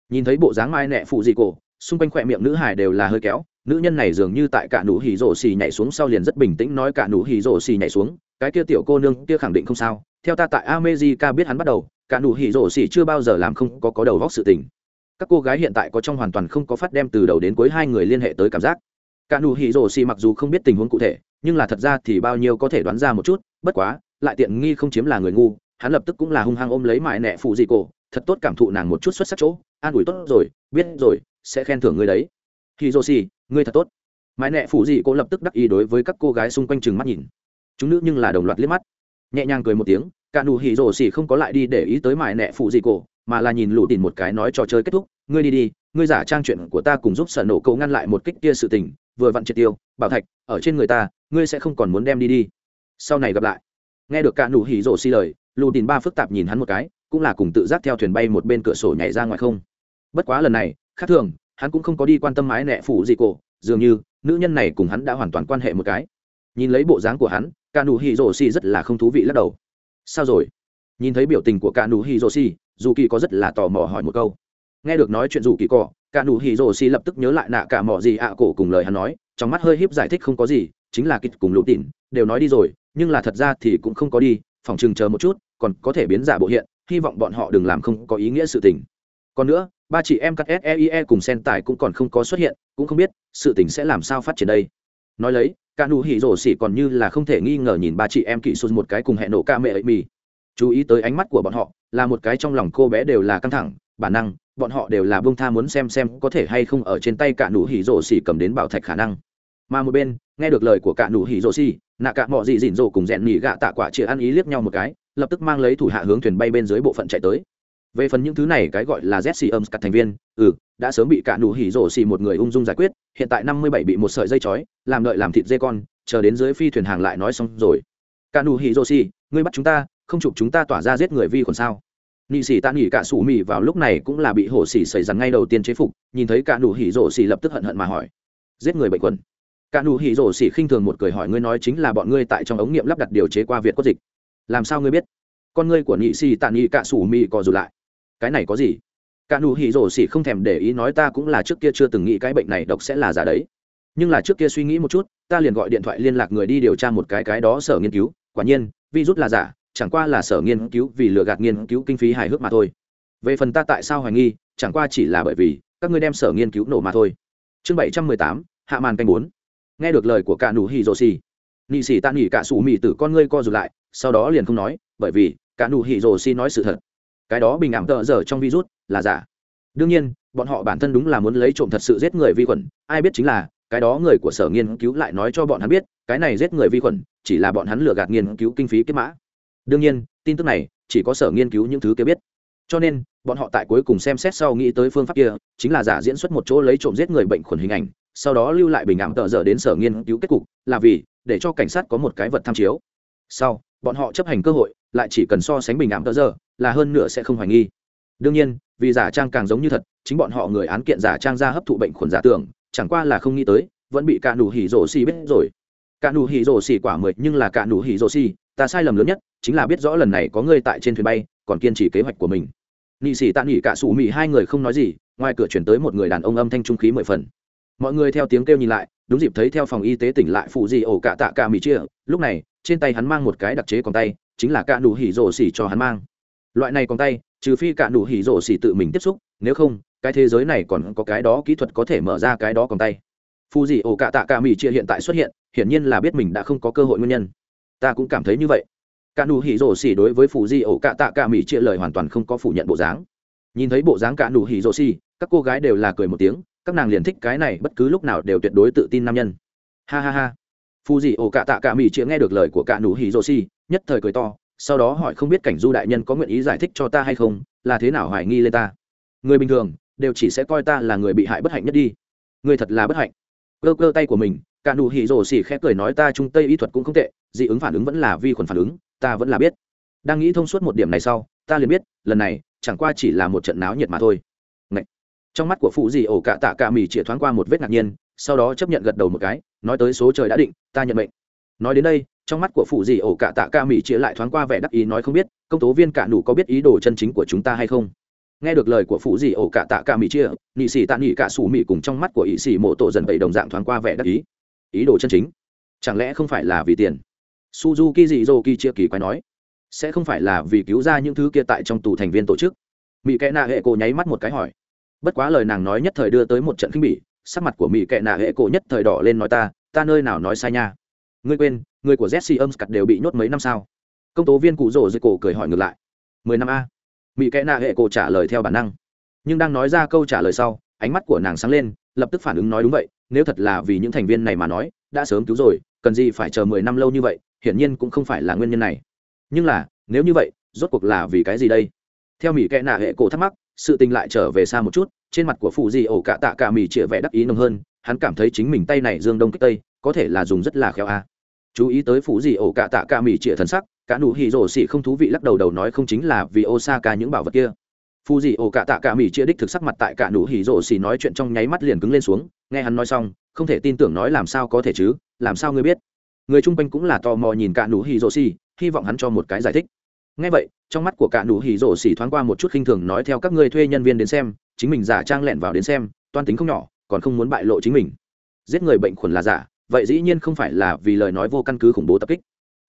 Nhìn thấy bộ dáng mai nẹ phụ dị cổ, xung quanh khỏe miệng nữ hải đều là hơi kéo nữ nhân này dường như tại cả nụ hỉ rổ xì nhảy xuống sau liền rất bình tĩnh nói cả nụ hỉ rổ xì nhảy xuống, cái kia tiểu cô nương kia khẳng định không sao. Theo ta tại amejica biết hắn bắt đầu, cả nụ hỉ rổ xì chưa bao giờ làm không có có đầu vóc sự tình. Các cô gái hiện tại có trong hoàn toàn không có phát đem từ đầu đến cuối hai người liên hệ tới cảm giác. Cả nụ hỉ rổ xì mặc dù không biết tình huống cụ thể, nhưng là thật ra thì bao nhiêu có thể đoán ra một chút, bất quá, lại tiện nghi không chiếm là người ngu, hắn lập tức cũng là hung hăng ôm lấy mại nẹ phụ dị cổ, thật tốt cảm thụ nàng một chút xuất sắc chỗ, an ủi tốt rồi, biết rồi, sẽ khen thưởng ngươi đấy. Khi dô xì ngươi thật tốt. Mãi nẹ phụ dị cô lập tức đắc ý đối với các cô gái xung quanh chừng mắt nhìn. Chúng nữ nhưng là đồng loạt liếc mắt. Nhẹ nhàng cười một tiếng cả nụ hỉ rổ xỉ không có lại đi để ý tới mãi nẹ phụ dị cô, mà là nhìn lũ tìm một cái nói trò chơi kết thúc. Ngươi đi đi ngươi giả trang chuyện của ta cùng giúp sở nổ cậu ngăn lại một kích kia sự tình vừa vặn triệt tiêu bảo thạch ở trên người ta ngươi sẽ không còn muốn đem đi đi. Sau này gặp lại. Nghe được cả nụ hỉ rổ xỉ lời lũ tìm ba phức tạp nhìn hắn một cái cũng là cùng tự giác theo thuyền bay một bên cửa sổ nhảy ra ngoài không. Bất quá lần này khác thường hắn cũng không có đi quan tâm mái nẹ phủ gì cổ, dường như nữ nhân này cùng hắn đã hoàn toàn quan hệ một cái. Nhìn lấy bộ dáng của hắn cả nụ Hi Rô xì rất là không thú vị lắc đầu. Sao rồi? Nhìn thấy biểu tình của cả nụ Hi Rô xì dù kỳ có rất là tò mò hỏi một câu. Nghe được nói chuyện dù kỳ cỏ cả nụ Hi Rô xì lập tức nhớ lại nạ cả mỏ gì ạ cổ cùng lời hắn nói, trong mắt hơi híp giải thích không có gì, chính là kịch cùng lụ tỉn đều nói đi rồi, nhưng là thật ra thì cũng không có đi, phòng chừng chờ một chút, còn có thể biến giả bộ hiện, hy vọng bọn họ đừng làm không có ý nghĩa sự tình. Còn nữa ba chị em các seie cùng sen tải cũng còn không có xuất hiện, cũng không biết sự tình sẽ làm sao phát triển đây. Nói lấy, cả nụ hỉ rổ xỉ còn như là không thể nghi ngờ nhìn ba chị em kỵ sụt một cái cùng hẹn nổ ca mẹ ấy mì. Chú ý tới ánh mắt của bọn họ, là một cái trong lòng cô bé đều là căng thẳng, bản năng, bọn họ đều là bông tha muốn xem xem có thể hay không ở trên tay cả nụ hỉ rổ xỉ cầm đến bảo thạch khả năng. Mà một bên, nghe được lời của cả nụ hỉ rổ xỉ, nạ cả mọi gì dịn rổ cùng dẹn mì gạ tạ quả chĩa ăn ý liếc nhau một cái, lập tức mang lấy thủ hạ hướng thuyền bay bên dưới bộ phận chạy tới về phần những thứ này cái gọi là jesse âm cắt thành viên ừ đã sớm bị cả nụ hỉ rổ xì một người ung dung giải quyết, hiện tại năm mươi bảy bị một sợi dây chói, làm lợi làm thịt dê con, chờ đến dưới phi thuyền hàng lại nói xong rồi. Cả nụ hỉ rổ xì, ngươi bắt chúng ta, không chụp chúng ta tỏa ra giết người vi còn sao? Nị xì tạ nghỉ cả sủ mì vào lúc này cũng là bị hổ xì xảy ra ngay đầu tiên chế phục, nhìn thấy cả nụ hỉ rổ xì lập tức hận hận mà hỏi. Giết người bệnh quần cả nụ hỉ rổ xì khinh thường một cười hỏi ngươi nói chính là bọn ngươi tại trong ống nghiệm lắp đặt điều chế qua việt quốc dịch. Làm sao ngươi biết? Con ngươi của nị xì tạ nghỉ cả sủ mì cò rụt lại cái này có gì? Cả nụ hỉ rổ xỉ không thèm để ý nói ta cũng là trước kia chưa từng nghĩ cái bệnh này độc sẽ là giả đấy. Nhưng là trước kia suy nghĩ một chút, ta liền gọi điện thoại liên lạc người đi điều tra một cái cái đó sở nghiên cứu. Quả nhiên, virus là giả, chẳng qua là sở nghiên cứu vì lừa gạt nghiên cứu kinh phí hài hước mà thôi. Về phần ta tại sao hoài nghi, chẳng qua chỉ là bởi vì, các ngươi đem sở nghiên cứu nổ mà thôi. Chương bảy trăm mười tám, hạ màn canh bốn. Nghe được lời của cả nụ hỉ rổ xỉ, nị xỉ ta nỉ cả sủ mị tử con ngươi co rụt lại, sau đó liền không nói, bởi vì, cả nụ hỉ rổ xỉ nói sự thật cái đó bình ảm tợ dở trong virus là giả. Đương nhiên, bọn họ bản thân đúng là muốn lấy trộm thật sự giết người vi khuẩn, ai biết chính là, cái đó người của sở nghiên cứu lại nói cho bọn hắn biết, cái này giết người vi khuẩn chỉ là bọn hắn lừa gạt nghiên cứu kinh phí kết mã. Đương nhiên, tin tức này chỉ có sở nghiên cứu những thứ kia biết. Cho nên, bọn họ tại cuối cùng xem xét sau nghĩ tới phương pháp kia, chính là giả diễn xuất một chỗ lấy trộm giết người bệnh khuẩn hình ảnh, sau đó lưu lại bình ảm tợ dở đến sở nghiên cứu kết cục, là vì để cho cảnh sát có một cái vật tham chiếu. Sau bọn họ chấp hành cơ hội, lại chỉ cần so sánh bình ảm tờ giờ, là hơn nửa sẽ không hoài nghi. Đương nhiên, vì giả trang càng giống như thật, chính bọn họ người án kiện giả trang ra hấp thụ bệnh khuẩn giả tưởng, chẳng qua là không nghĩ tới, vẫn bị cả nụ hỉ rổ xì biết rồi. Cả nụ hỉ rổ xì quả mười, nhưng là cả nụ hỉ rổ xì, ta sai lầm lớn nhất, chính là biết rõ lần này có người tại trên thuyền bay, còn kiên trì kế hoạch của mình. Nị xì tạ nghỉ cả sủ mị hai người không nói gì, ngoài cửa chuyển tới một người đàn ông âm thanh trung khí mười phần mọi người theo tiếng kêu nhìn lại, đúng dịp thấy theo phòng y tế tỉnh lại phụ di ổ cả tạ cả mỹ chia, lúc này, trên tay hắn mang một cái đặc chế còn tay, chính là cả nụ hỉ rổ xỉ cho hắn mang. Loại này còn tay, trừ phi cả nụ hỉ rổ xỉ tự mình tiếp xúc, nếu không, cái thế giới này còn có cái đó kỹ thuật có thể mở ra cái đó còn tay. Phụ di ổ cả tạ cả mỹ chia hiện tại xuất hiện, hiển nhiên là biết mình đã không có cơ hội nguyên nhân. Ta cũng cảm thấy như vậy. Cả nụ hỉ rổ xỉ đối với phụ di ổ cả tạ cả mỹ chia lời hoàn toàn không có phủ nhận bộ dáng. Nhìn thấy bộ dáng cả nụ hỉ rổ xỉ, các cô gái đều là cười một tiếng các nàng liền thích cái này, bất cứ lúc nào đều tuyệt đối tự tin nam nhân. Ha ha ha. Phù dị ổ cạ tạ cả mỹ chịa nghe được lời của cạ nụ hỉ rô xi nhất thời cười to, sau đó hỏi không biết cảnh du đại nhân có nguyện ý giải thích cho ta hay không, là thế nào hoài nghi lên ta? Người bình thường, đều chỉ sẽ coi ta là người bị hại bất hạnh nhất đi. Người thật là bất hạnh. Cơ cơ tay của mình, cả nụ hỉ rồ xỉ khẽ cười nói ta trung tây y thuật cũng không tệ, dị ứng phản ứng vẫn là vi khuẩn phản ứng, ta vẫn là biết. Đang nghĩ thông suốt một điểm này sau, ta liền biết, lần này, chẳng qua chỉ là một trận náo nhiệt mà thôi trong mắt của phụ dì ổ cạ tạ cạ mì chĩa thoáng qua một vết ngạc nhiên, sau đó chấp nhận gật đầu một cái, nói tới số trời đã định, ta nhận mệnh. Nói đến đây, trong mắt của phụ dì ổ cạ tạ cạ mì chĩa lại thoáng qua vẻ đắc ý nói không biết, công tố viên cạ nủ có biết ý đồ chân chính của chúng ta hay không? Nghe được lời của phụ dì ổ cạ tạ cạ mì chĩa, nị xì tạ nị cạ xù mị cùng trong mắt của ỵ xì mộ tổ dần bậy đồng dạng thoáng qua vẻ đắc ý. Ý đồ chân chính? Chẳng lẽ không phải là vì tiền? Suzuki dị dô kỳ chia kỳ quái nói. Sẽ không phải là vì cứu ra những thứ kia tại trong tù thành viên tổ chức. Mỹ kẽ nạ hệ cô nháy mắt một cái hỏi bất quá lời nàng nói nhất thời đưa tới một trận khinh bỉ, sắc mặt của mỹ kệ nạ hệ cổ nhất thời đỏ lên nói ta ta nơi nào nói sai nha? Ngươi quên, người của jesse âm cặt đều bị nhốt mấy năm sao? Công tố viên cụ rổ dưới cổ cười hỏi ngược lại. Mười năm a. Mỹ Kệ nạ hệ cổ trả lời theo bản năng. Nhưng đang nói ra câu trả lời sau, ánh mắt của nàng sáng lên, lập tức phản ứng nói đúng vậy, nếu thật là vì những thành viên này mà nói, đã sớm cứu rồi, cần gì phải chờ mười năm lâu như vậy, hiển nhiên cũng không phải là nguyên nhân này. Nhưng là, nếu như vậy, rốt cuộc là vì cái gì đây? Theo mỹ Kệ nạ hệ cổ thắc mắc sự tình lại trở về xa một chút, trên mặt của phụ di ổ cạ tạ cả mì chĩa vẻ đắc ý nồng hơn, hắn cảm thấy chính mình tay này dương đông kích tây, có thể là dùng rất là khéo a. Chú ý tới phụ di ổ cạ tạ cả mì chĩa thần sắc, cả nụ hỉ rổ xỉ không thú vị lắc đầu đầu nói không chính là vì ô sa osaka những bảo vật kia. Phụ di ổ cạ tạ cả mì chĩa đích thực sắc mặt tại cả nụ hỉ rổ xỉ nói chuyện trong nháy mắt liền cứng lên xuống, nghe hắn nói xong, không thể tin tưởng nói làm sao có thể chứ, làm sao ngươi biết. Người chung quanh cũng là tò mò nhìn cả nụ hỉ rổ xỉ, hy vọng hắn cho một cái giải thích ngay vậy, trong mắt của cả nụ hỉ rổ xỉ thoáng qua một chút khinh thường nói theo các ngươi thuê nhân viên đến xem, chính mình giả trang lẹn vào đến xem, toan tính không nhỏ, còn không muốn bại lộ chính mình. Giết người bệnh khuẩn là giả, vậy dĩ nhiên không phải là vì lời nói vô căn cứ khủng bố tập kích.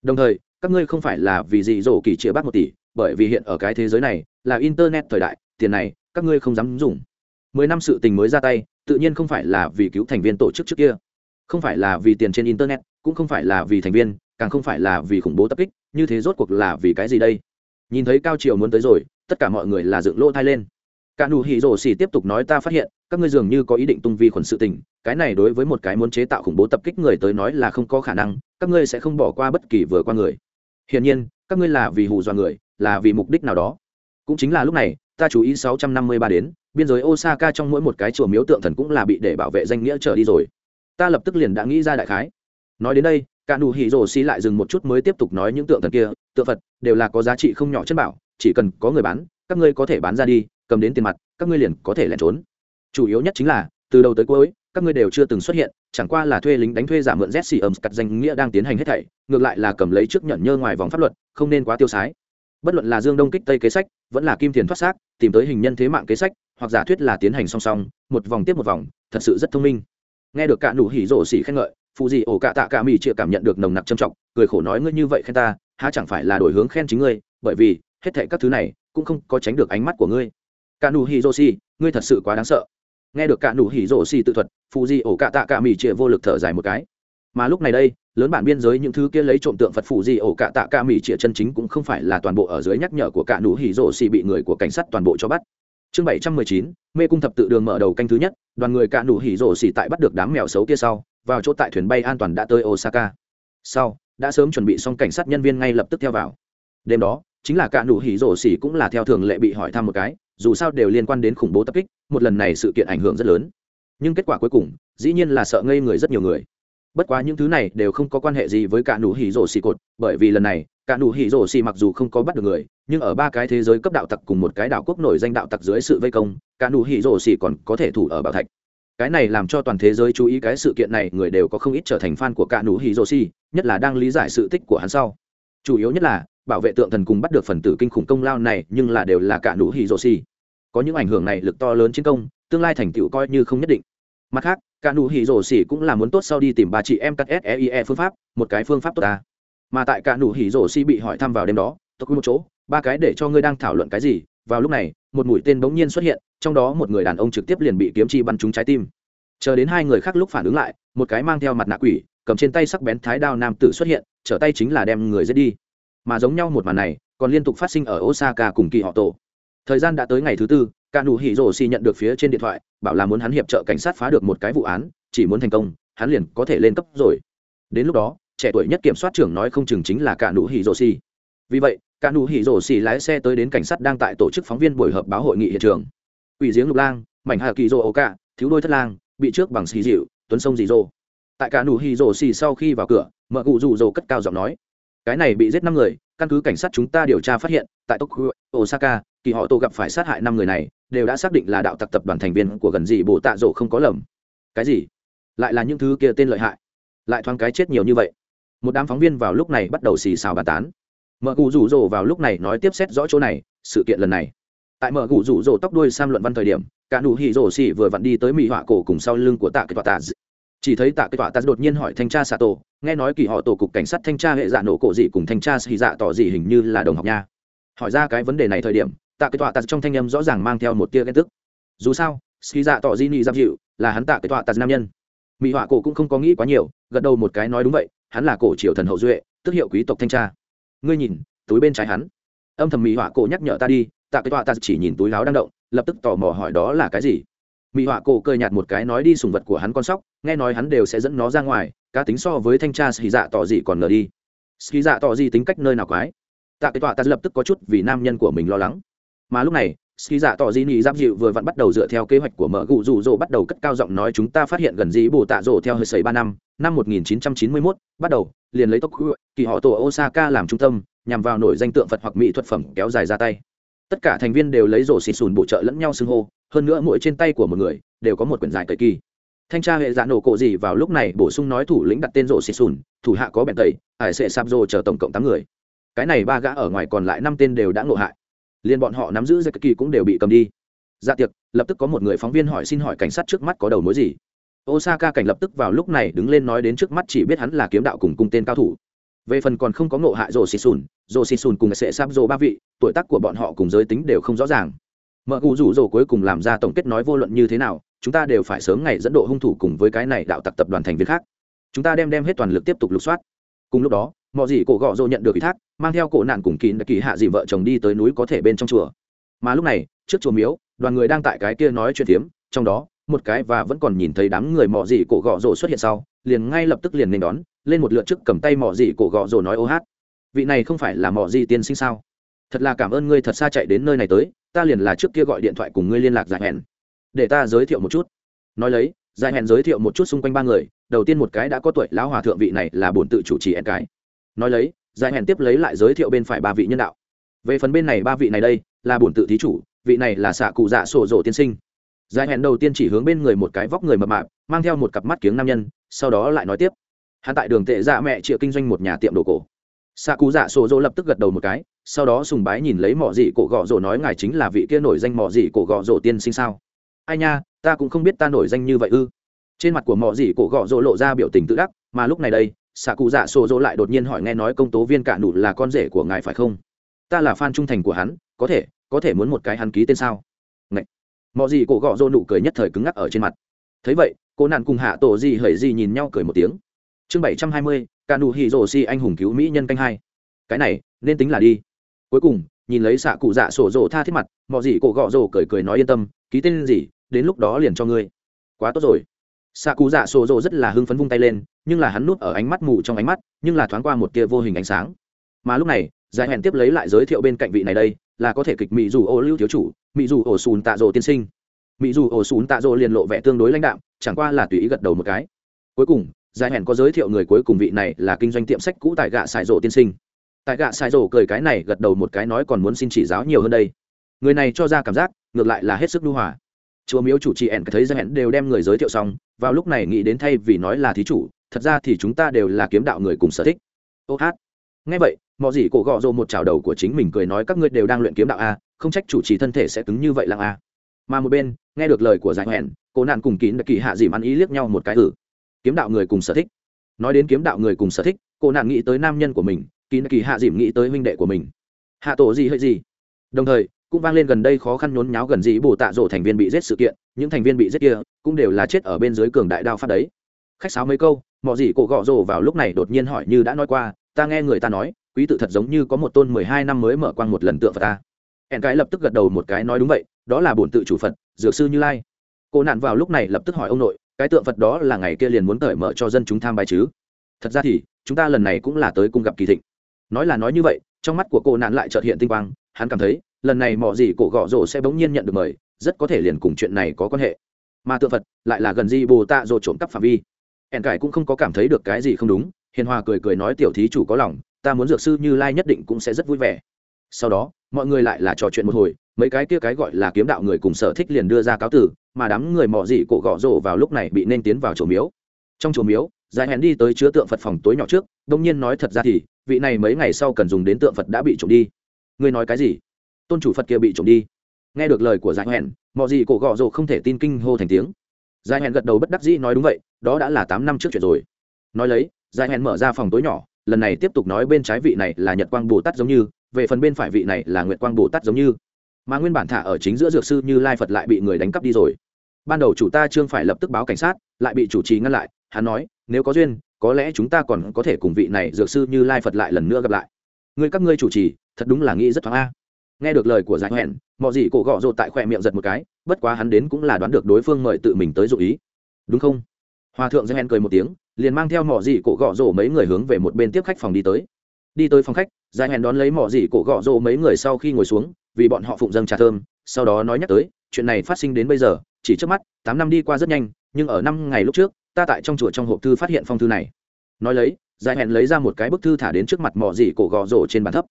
Đồng thời, các ngươi không phải là vì gì rổ kỳ chĩa bác một tỷ, bởi vì hiện ở cái thế giới này là internet thời đại, tiền này, các ngươi không dám dùng. Mười năm sự tình mới ra tay, tự nhiên không phải là vì cứu thành viên tổ chức trước kia. Không phải là vì tiền trên internet, cũng không phải là vì thành viên càng không phải là vì khủng bố tập kích, như thế rốt cuộc là vì cái gì đây? Nhìn thấy cao triều muốn tới rồi, tất cả mọi người là dựng lỗ thai lên. Cả nụ hì rổ xì tiếp tục nói ta phát hiện, các ngươi dường như có ý định tung vi khuẩn sự tình, cái này đối với một cái muốn chế tạo khủng bố tập kích người tới nói là không có khả năng, các ngươi sẽ không bỏ qua bất kỳ vừa qua người. Hiển nhiên, các ngươi là vì hù dọa người, là vì mục đích nào đó. Cũng chính là lúc này, ta chú ý 653 đến, biên giới osaka trong mỗi một cái chùa miếu tượng thần cũng là bị để bảo vệ danh nghĩa trở đi rồi. Ta lập tức liền đã nghĩ ra đại khái. Nói đến đây cả nụ hỉ rồ xì lại dừng một chút mới tiếp tục nói những tượng thần kia, tượng phật, đều là có giá trị không nhỏ chất bảo, chỉ cần có người bán, các ngươi có thể bán ra đi, cầm đến tiền mặt, các ngươi liền có thể lẩn trốn. Chủ yếu nhất chính là, từ đầu tới cuối, các ngươi đều chưa từng xuất hiện, chẳng qua là thuê lính đánh thuê giả mượn jesse ấm cắt danh nghĩa đang tiến hành hết thảy, ngược lại là cầm lấy trước nhận nhơ ngoài vòng pháp luật, không nên quá tiêu sái. Bất luận là dương đông kích tây kế sách, vẫn là kim tiền thoát xác, tìm tới hình nhân thế mạng kế sách, hoặc giả thuyết là tiến hành song song, một vòng tiếp một vòng, thật sự rất thông minh. Nghe được cả nụ hỉ rổ xỉ khen ngợi phụ dị ổ cạ tạ cả mỹ chịa cảm nhận được nồng nặc trầm trọng, cười khổ nói ngươi như vậy khen ta, há chẳng phải là đổi hướng khen chính ngươi, bởi vì, hết thệ các thứ này, cũng không có tránh được ánh mắt của ngươi. Cả nụ hỉ rô xì, ngươi thật sự quá đáng sợ. Nghe được cả nụ hỉ rô xì tự thuật phụ dị ổ cạ tạ cả mỹ chịa vô lực thở dài một cái. Mà lúc này đây, lớn bản biên giới những thứ kia lấy trộm tượng phật phụ gì ổ cả tạ Cả mỹ trịa chân chính cũng không phải là toàn bộ ở dưới nhắc nhở của cả nụ hỉ rổ xì bị người của cảnh sát toàn bộ cho bắt. Chương bảy trăm mười chín, mê cung thập tự đường mở đầu canh thứ nhất, đoàn người cả nụ hỉ rổ xì tại bắt được đám mèo xấu kia sau vào chỗ tại thuyền bay an toàn đã tới osaka. Sau, đã sớm chuẩn bị xong cảnh sát nhân viên ngay lập tức theo vào. Đêm đó, chính là cả nụ hỉ rổ xỉ cũng là theo thường lệ bị hỏi thăm một cái, dù sao đều liên quan đến khủng bố tập kích, một lần này sự kiện ảnh hưởng rất lớn. Nhưng kết quả cuối cùng, dĩ nhiên là sợ ngây người rất nhiều người. Bất quá những thứ này đều không có quan hệ gì với cả nụ hỉ rổ xỉ cột, bởi vì lần này, cả nụ hỉ rổ xỉ mặc dù không có bắt được người, nhưng ở ba cái thế giới cấp đạo tặc cùng một cái đạo quốc nổi danh đạo tặc dưới sự vây công, cả nụ hỉ rổ xỉ còn có thể thủ ở bảo thạch cái này làm cho toàn thế giới chú ý cái sự kiện này, người đều có không ít trở thành fan của cả nụ hỉ rô xì nhất là đang lý giải sự tích của hắn sau. Chủ yếu nhất là, bảo vệ tượng thần cùng bắt được phần tử kinh khủng công lao này, nhưng là đều là cả nụ hỉ rô xì có những ảnh hưởng này, lực to lớn chiến công, tương lai thành tựu coi như không nhất định. Mặt khác cả nụ hỉ rổ xỉ cũng là muốn tốt sau đi tìm bà chị em cắt seie phương pháp, một cái phương pháp tốt ta. Mà tại cả nụ hỉ rổ xỉ bị hỏi thăm vào đêm đó, tôi quy một chỗ, ba cái để cho ngươi đang thảo luận cái gì vào lúc này, một mũi tên bỗng nhiên xuất hiện, trong đó một người đàn ông trực tiếp liền bị kiếm chi bắn trúng trái tim. Chờ đến hai người khác lúc phản ứng lại, một cái mang theo mặt nạ quỷ, cầm trên tay sắc bén thái đao nam tử xuất hiện, trở tay chính là đem người giết đi. Mà giống nhau một màn này, còn liên tục phát sinh ở osaka cùng kỳ họ tổ. Thời gian đã tới ngày thứ tư cả nụ hỉ rổ xì nhận được phía trên điện thoại, bảo là muốn hắn hiệp trợ cảnh sát phá được một cái vụ án, chỉ muốn thành công, hắn liền có thể lên cấp rồi. Đến lúc đó, trẻ tuổi nhất kiểm soát trưởng nói không chừng chính là cả nụ hỉ rổ xì vì vậy cả nụ hỉ rổ xì lái xe tới đến cảnh sát đang tại tổ chức phóng viên buổi họp báo hội nghị hiện trường. Ủy giếng lục lang, mảnh hà kỳ rô ổ cả, thiếu đôi thất lang, bị trước bằng xì dịu, tuấn sông dì rô tại cả nụ hỉ rổ xì sau khi vào cửa, mợ cụ rủ rổ cất cao giọng nói, cái này bị giết năm người, căn cứ cảnh sát chúng ta điều tra phát hiện, tại tokyo, osaka, kỳ họ tô gặp phải sát hại năm người này, đều đã xác định là đạo tặc tập đoàn thành viên của gần dị bộ tạ rổ không có lầm. Cái gì? Lại là những thứ kia tên lợi hại? Lại thoáng cái chết nhiều như vậy? Một đám phóng viên vào lúc này bắt đầu xì xào bàn tán mở cụ rủ rỗ vào lúc này nói tiếp xét rõ chỗ này, sự kiện lần này. Tại mở cụ rủ rỗ tóc đuôi sam luận văn thời điểm, cả nụ hỉ rổ xỉ vừa vặn đi tới mỹ họa cổ cùng sau lưng của tạ cái tọa tạ chỉ thấy tạ cái tọa tạ đột nhiên hỏi thanh tra xạ tổ, nghe nói kỳ họ tổ cục cảnh sát thanh tra hệ dạ nổ cổ dị cùng thanh tra xì dạ tỏ dị hình như là đồng học nha. Hỏi ra cái vấn đề này thời điểm, tạ cái tọa tạ trong thanh âm rõ ràng mang theo một tia ghen tức. Dù sao, xì dạ tỏ dị nị giam dịu, là hắn tạ cái tọa tạ nam nhân. Mỹ họa cổ cũng không có nghĩ quá nhiều, gật đầu một cái nói đúng vậy, hắn là cổ triều thần hậu duệ, tức hiệu quý tộc thanh tra ngươi nhìn túi bên trái hắn. Âm thầm mỹ họa cổ nhắc nhở ta đi tạ cái tọa ta chỉ nhìn túi láo đang động lập tức tò mò hỏi đó là cái gì. Mỹ họa cổ cười nhạt một cái nói đi sùng vật của hắn con sóc nghe nói hắn đều sẽ dẫn nó ra ngoài cá tính so với thanh tra sĩ dạ tỏ gì còn ngờ đi. Sĩ dạ tỏ gì tính cách nơi nào quái? Tạ cái tọa ta lập tức có chút vì nam nhân của mình lo lắng. Mà lúc này sĩ Dạ tỏ gì Nị Giáp Dịu vừa vặn bắt đầu dựa theo kế hoạch của Mở Gụ rủ Dụ bắt đầu cất cao giọng nói chúng ta phát hiện gần Dĩ Bồ Tạ Dụ theo hơi sẩy ba năm, năm 1991, bắt đầu, liền lấy tốc kỳ họ tổ osaka làm trung tâm, nhằm vào nổi danh tượng phật hoặc mỹ thuật phẩm kéo dài ra tay. Tất cả thành viên đều lấy rổ xì xùn bổ trợ lẫn nhau xưng hô, hơn nữa mỗi trên tay của một người đều có một quyển giải cậy kỳ. Thanh tra hệ dạ nổ cộ gì vào lúc này bổ sung nói thủ lĩnh đặt tên rổ xì xùn thủ hạ có bèn tẩy, ải sệ sạp rồ chờ tổng cộng tám người. Cái này ba gã ở ngoài còn lại năm tên đều đã ngộ hại. Liền bọn họ nắm giữ giải cậy kỳ cũng đều bị cầm đi. Ra tiệc, lập tức có một người phóng viên hỏi xin hỏi cảnh sát trước mắt có đầu mối gì osaka cảnh lập tức vào lúc này đứng lên nói đến trước mắt chỉ biết hắn là kiếm đạo cùng cung tên cao thủ. Về phần còn không có ngộ hạ rổ xì cùng sệ sáp rổ ba vị, tuổi tác của bọn họ cùng giới tính đều không rõ ràng. Mở cụ rủ rổ cuối cùng làm ra tổng kết nói vô luận như thế nào, chúng ta đều phải sớm ngày dẫn độ hung thủ cùng với cái này đạo tặc tập đoàn thành viên khác. Chúng ta đem đem hết toàn lực tiếp tục lục soát. Cùng lúc đó, mọi gì cổ gọ rổ nhận được ủy thác, mang theo cổ nạn cùng kín kỳ hạ dị vợ chồng đi tới núi có thể bên trong chùa. Mà lúc này, trước chùa miếu, đoàn người đang tại cái kia nói chuyện tiếm trong đó một cái và vẫn còn nhìn thấy đám người mọ dị cổ gọ rồ xuất hiện sau, liền ngay lập tức liền nên đón, lên một lượt trước cầm tay mọ dị cổ gọ rồ nói ô hát. Vị này không phải là mọ dị tiên sinh sao? Thật là cảm ơn ngươi thật xa chạy đến nơi này tới, ta liền là trước kia gọi điện thoại cùng ngươi liên lạc dài hẹn. Để ta giới thiệu một chút. Nói lấy dài hẹn giới thiệu một chút xung quanh ba người, đầu tiên một cái đã có tuổi, lão hòa thượng vị này là bổn tự chủ trì hẹn cái. Nói lấy dài hẹn tiếp lấy lại giới thiệu bên phải ba vị nhân đạo. Về phần bên này ba vị này đây, là bổn tự thí chủ, vị này là xạ cụ dạ sổ rổ tiên sinh giải hẹn đầu tiên chỉ hướng bên người một cái vóc người mập mạp, mang theo một cặp mắt kiếng nam nhân, sau đó lại nói tiếp. Hắn tại đường tệ dạ mẹ chịa kinh doanh một nhà tiệm đồ cổ. Xạ Cú dạ sổ dỗ lập tức gật đầu một cái, sau đó sùng bái nhìn lấy mỏ dị cổ gọ rổ nói ngài chính là vị kia nổi danh mỏ dị cổ gọ rổ tiên sinh sao? Ai nha, ta cũng không biết ta nổi danh như vậy ư. Trên mặt của mỏ dị cổ gọ rổ lộ ra biểu tình tự đắc, mà lúc này đây xạ Cú dạ sổ dỗ lại đột nhiên hỏi nghe nói công tố viên cả nụ là con rể của ngài phải không? Ta là fan trung thành của hắn, có thể có thể muốn một cái hắn ký tên sao? mọi gì cổ gọ rô nụ cười nhất thời cứng ngắc ở trên mặt. Thấy vậy, cô nạn cùng hạ tổ gì hởi gì nhìn nhau cười một tiếng. Chương bảy trăm hai mươi ca nụ hì rồ si anh hùng cứu mỹ nhân canh hai. Cái này, nên tính là đi. Cuối cùng, nhìn lấy xạ cụ dạ sổ rồ tha thiết mặt mọi gì cổ gọ rồ cười cười nói yên tâm, ký tên gì, đến lúc đó liền cho ngươi. Quá tốt rồi. Xạ cụ dạ sổ rồ rất là hưng phấn vung tay lên, nhưng là hắn núp ở ánh mắt mù trong ánh mắt, nhưng là thoáng qua một tia vô hình ánh sáng. Mà lúc này, giải hẹn tiếp lấy lại giới thiệu bên cạnh vị này đây là có thể kịch mỹ dù ô lưu thiếu chủ mỹ dù ổ sùn tạ rộ tiên sinh. Mỹ dù ổ sùn tạ rộ liền lộ vẻ tương đối lãnh đạm, chẳng qua là tùy ý gật đầu một cái. Cuối cùng, giải hẹn có giới thiệu người cuối cùng vị này là kinh doanh tiệm sách cũ tại gạ xài rộ tiên sinh. Tại gạ xài rộ cười cái này gật đầu một cái nói còn muốn xin chỉ giáo nhiều hơn đây. Người này cho ra cảm giác, ngược lại là hết sức lưu hòa. Chúa miếu chủ trì ẻn thấy ra hẹn đều đem người giới thiệu xong, vào lúc này nghĩ đến thay vì nói là thí chủ, thật ra thì chúng ta đều là kiếm đạo người cùng sở thích. Ô hát ngay vậy mọi gì cổ gọ rồ một chảo đầu của chính mình cười nói, các ngươi đều đang luyện kiếm đạo a, không trách chủ trì thân thể sẽ cứng như vậy lặng a. Mà một bên, nghe được lời của giải hẹn cô nạn cùng kín đặc kỳ hạ dìm ăn ý liếc nhau một cái ử kiếm đạo người cùng sở thích. Nói đến kiếm đạo người cùng sở thích, cô nạn nghĩ tới nam nhân của mình, kín đặc kỳ hạ dìm nghĩ tới huynh đệ của mình. Hạ tổ gì hơi gì? Đồng thời, cũng vang lên gần đây khó khăn nhốn nháo gần dĩ bồ tạ rổ thành viên bị giết sự kiện, những thành viên bị giết kia cũng đều là chết ở bên dưới cường đại đao pháp đấy. Khách sáo mấy câu mọi gì cổ gọ rồ vào lúc này đột nhiên hỏi như đã nói qua ta nghe người ta nói, quý tự thật giống như có một tôn mười hai năm mới mở quang một lần tượng phật ta. Hẹn cái lập tức gật đầu một cái nói đúng vậy, đó là bổn tự chủ phật, dược sư như lai. Cô nạn vào lúc này lập tức hỏi ông nội, cái tượng phật đó là ngày kia liền muốn cởi mở cho dân chúng tham bài chứ? Thật ra thì, chúng ta lần này cũng là tới cung gặp kỳ thịnh. Nói là nói như vậy, trong mắt của cô nạn lại trợt hiện tinh quang, hắn cảm thấy, lần này mọi gì cổ gõ rổ sẽ bỗng nhiên nhận được mời, rất có thể liền cùng chuyện này có quan hệ. Mà tượng phật lại là gần di bồ tạ rồi trộm cắp phạm vi. Ẻn cải cũng không có cảm thấy được cái gì không đúng hiền hòa cười cười nói, tiểu thí chủ có lòng, ta muốn dược sư như lai nhất định cũng sẽ rất vui vẻ. Sau đó, mọi người lại là trò chuyện một hồi, mấy cái kia cái gọi là kiếm đạo người cùng sở thích liền đưa ra cáo tử mà đám người mò dị cổ gõ rổ vào lúc này bị nên tiến vào chùa miếu. Trong chùa miếu giải hẹn đi tới chứa tượng phật phòng tối nhỏ trước, đông nhiên nói thật ra thì, vị này mấy ngày sau cần dùng đến tượng phật đã bị trộm đi. Ngươi nói cái gì? Tôn chủ phật kia bị trộm đi. Nghe được lời của giải hẹn mò dị cổ gõ rổ không thể tin kinh hô thành tiếng. Giải hẹn gật đầu bất đắc dĩ nói, đúng vậy, đó đã là tám năm trước chuyện rồi. Nói lấy dài hẹn mở ra phòng tối nhỏ, lần này tiếp tục nói bên trái vị này là nhật quang bồ tát giống như, về phần bên phải vị này là nguyệt quang bồ tát giống như. Mà nguyên bản thả ở chính giữa dược sư như lai phật lại bị người đánh cắp đi rồi. Ban đầu chủ ta trương phải lập tức báo cảnh sát, lại bị chủ trì ngăn lại, hắn nói, nếu có duyên, có lẽ chúng ta còn có thể cùng vị này dược sư như lai phật lại lần nữa gặp lại. Người các ngươi chủ trì, thật đúng là nghĩ rất thoáng a. Nghe được lời của giải hẹn mọi gì cổ gọ rột tại khỏe miệng giật một cái, bất quá hắn đến cũng là đoán được đối phương mời tự mình tới dụ ý. Đúng không? Hòa thượng giải hẹn cười một tiếng liền mang theo mỏ dị cổ gọ rổ mấy người hướng về một bên tiếp khách phòng đi tới. Đi tới phòng khách dài hẹn đón lấy mỏ dị cổ gọ rổ mấy người sau khi ngồi xuống, vì bọn họ phụng dâng trà thơm, sau đó nói nhắc tới, chuyện này phát sinh đến bây giờ, chỉ trước mắt, tám năm đi qua rất nhanh, nhưng ở năm ngày lúc trước, ta tại trong chùa trong hộp thư phát hiện phong thư này. Nói lấy dài hẹn lấy ra một cái bức thư thả đến trước mặt mỏ dị cổ gọ rổ trên bàn thấp.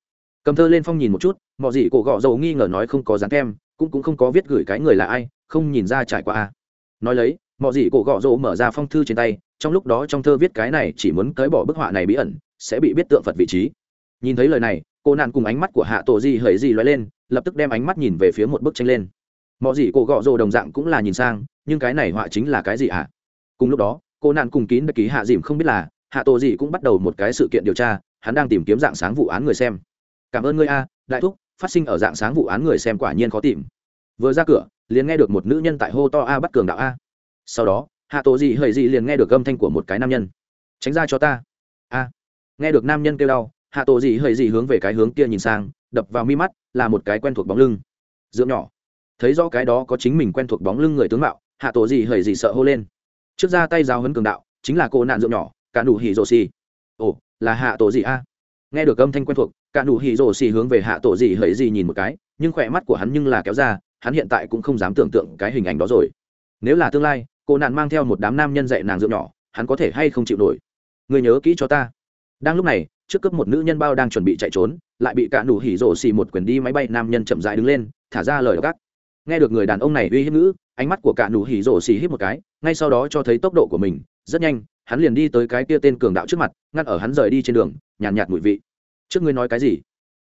Cầm thơ lên phong nhìn một chút, mỏ dị cổ gọ rổ nghi ngờ nói không có dán kem cũng cũng không có viết gửi cái người là ai, không nhìn ra trải qua a. Nói lấy mọi gì cổ gọ rỗ mở ra phong thư trên tay, trong lúc đó trong thơ viết cái này chỉ muốn cởi bỏ bức họa này bí ẩn, sẽ bị biết tượng phật vị trí. Nhìn thấy lời này, cô nạn cùng ánh mắt của hạ tổ di hởi di loay lên, lập tức đem ánh mắt nhìn về phía một bức tranh lên. Mọi gì cổ gọ rỗ đồng dạng cũng là nhìn sang, nhưng cái này họa chính là cái gì ạ? Cùng lúc đó, cô nạn cùng kín đặc ký hạ dìm không biết là, hạ tổ di cũng bắt đầu một cái sự kiện điều tra, hắn đang tìm kiếm dạng sáng vụ án người xem. Cảm ơn ngươi a, đại thúc, phát sinh ở dạng sáng vụ án người xem quả nhiên khó tìm. Vừa ra cửa, liền nghe được một nữ nhân tại hô to, a, bắt cường đạo a sau đó, hạ tổ dị hời dị liền nghe được âm thanh của một cái nam nhân. Tránh ra cho ta. A. Nghe được nam nhân kêu đau, hạ tổ dị hời dị hướng về cái hướng kia nhìn sang, đập vào mi mắt, là một cái quen thuộc bóng lưng. Dưỡng nhỏ. Thấy rõ cái đó có chính mình quen thuộc bóng lưng người tướng mạo, hạ tổ dị hời dị sợ hô lên. Trước ra tay giáo hấn cường đạo, chính là cô nạn dưỡng nhỏ, cả đủ hỉ rồ xì. Ồ, là hạ tổ dị a. Nghe được âm thanh quen thuộc, cả đủ hỉ rồ xì hướng về hạ tổ dị hời dị nhìn một cái, nhưng khỏe mắt của hắn nhưng là kéo ra, hắn hiện tại cũng không dám tưởng tượng cái hình ảnh đó rồi nếu là tương lai cô nạn mang theo một đám nam nhân dạy nàng dưỡng nhỏ hắn có thể hay không chịu nổi? Người nhớ kỹ cho ta. Đang lúc này trước cướp một nữ nhân bao đang chuẩn bị chạy trốn lại bị cả nụ hỉ rổ xì một quyền đi máy bay nam nhân chậm dại đứng lên thả ra lời gác. Nghe được người đàn ông này uy hiếp ngữ ánh mắt của cả nụ hỉ rổ xì hít một cái ngay sau đó cho thấy tốc độ của mình rất nhanh hắn liền đi tới cái kia tên cường đạo trước mặt ngắt ở hắn rời đi trên đường nhàn nhạt, mùi vị. Trước ngươi nói cái gì?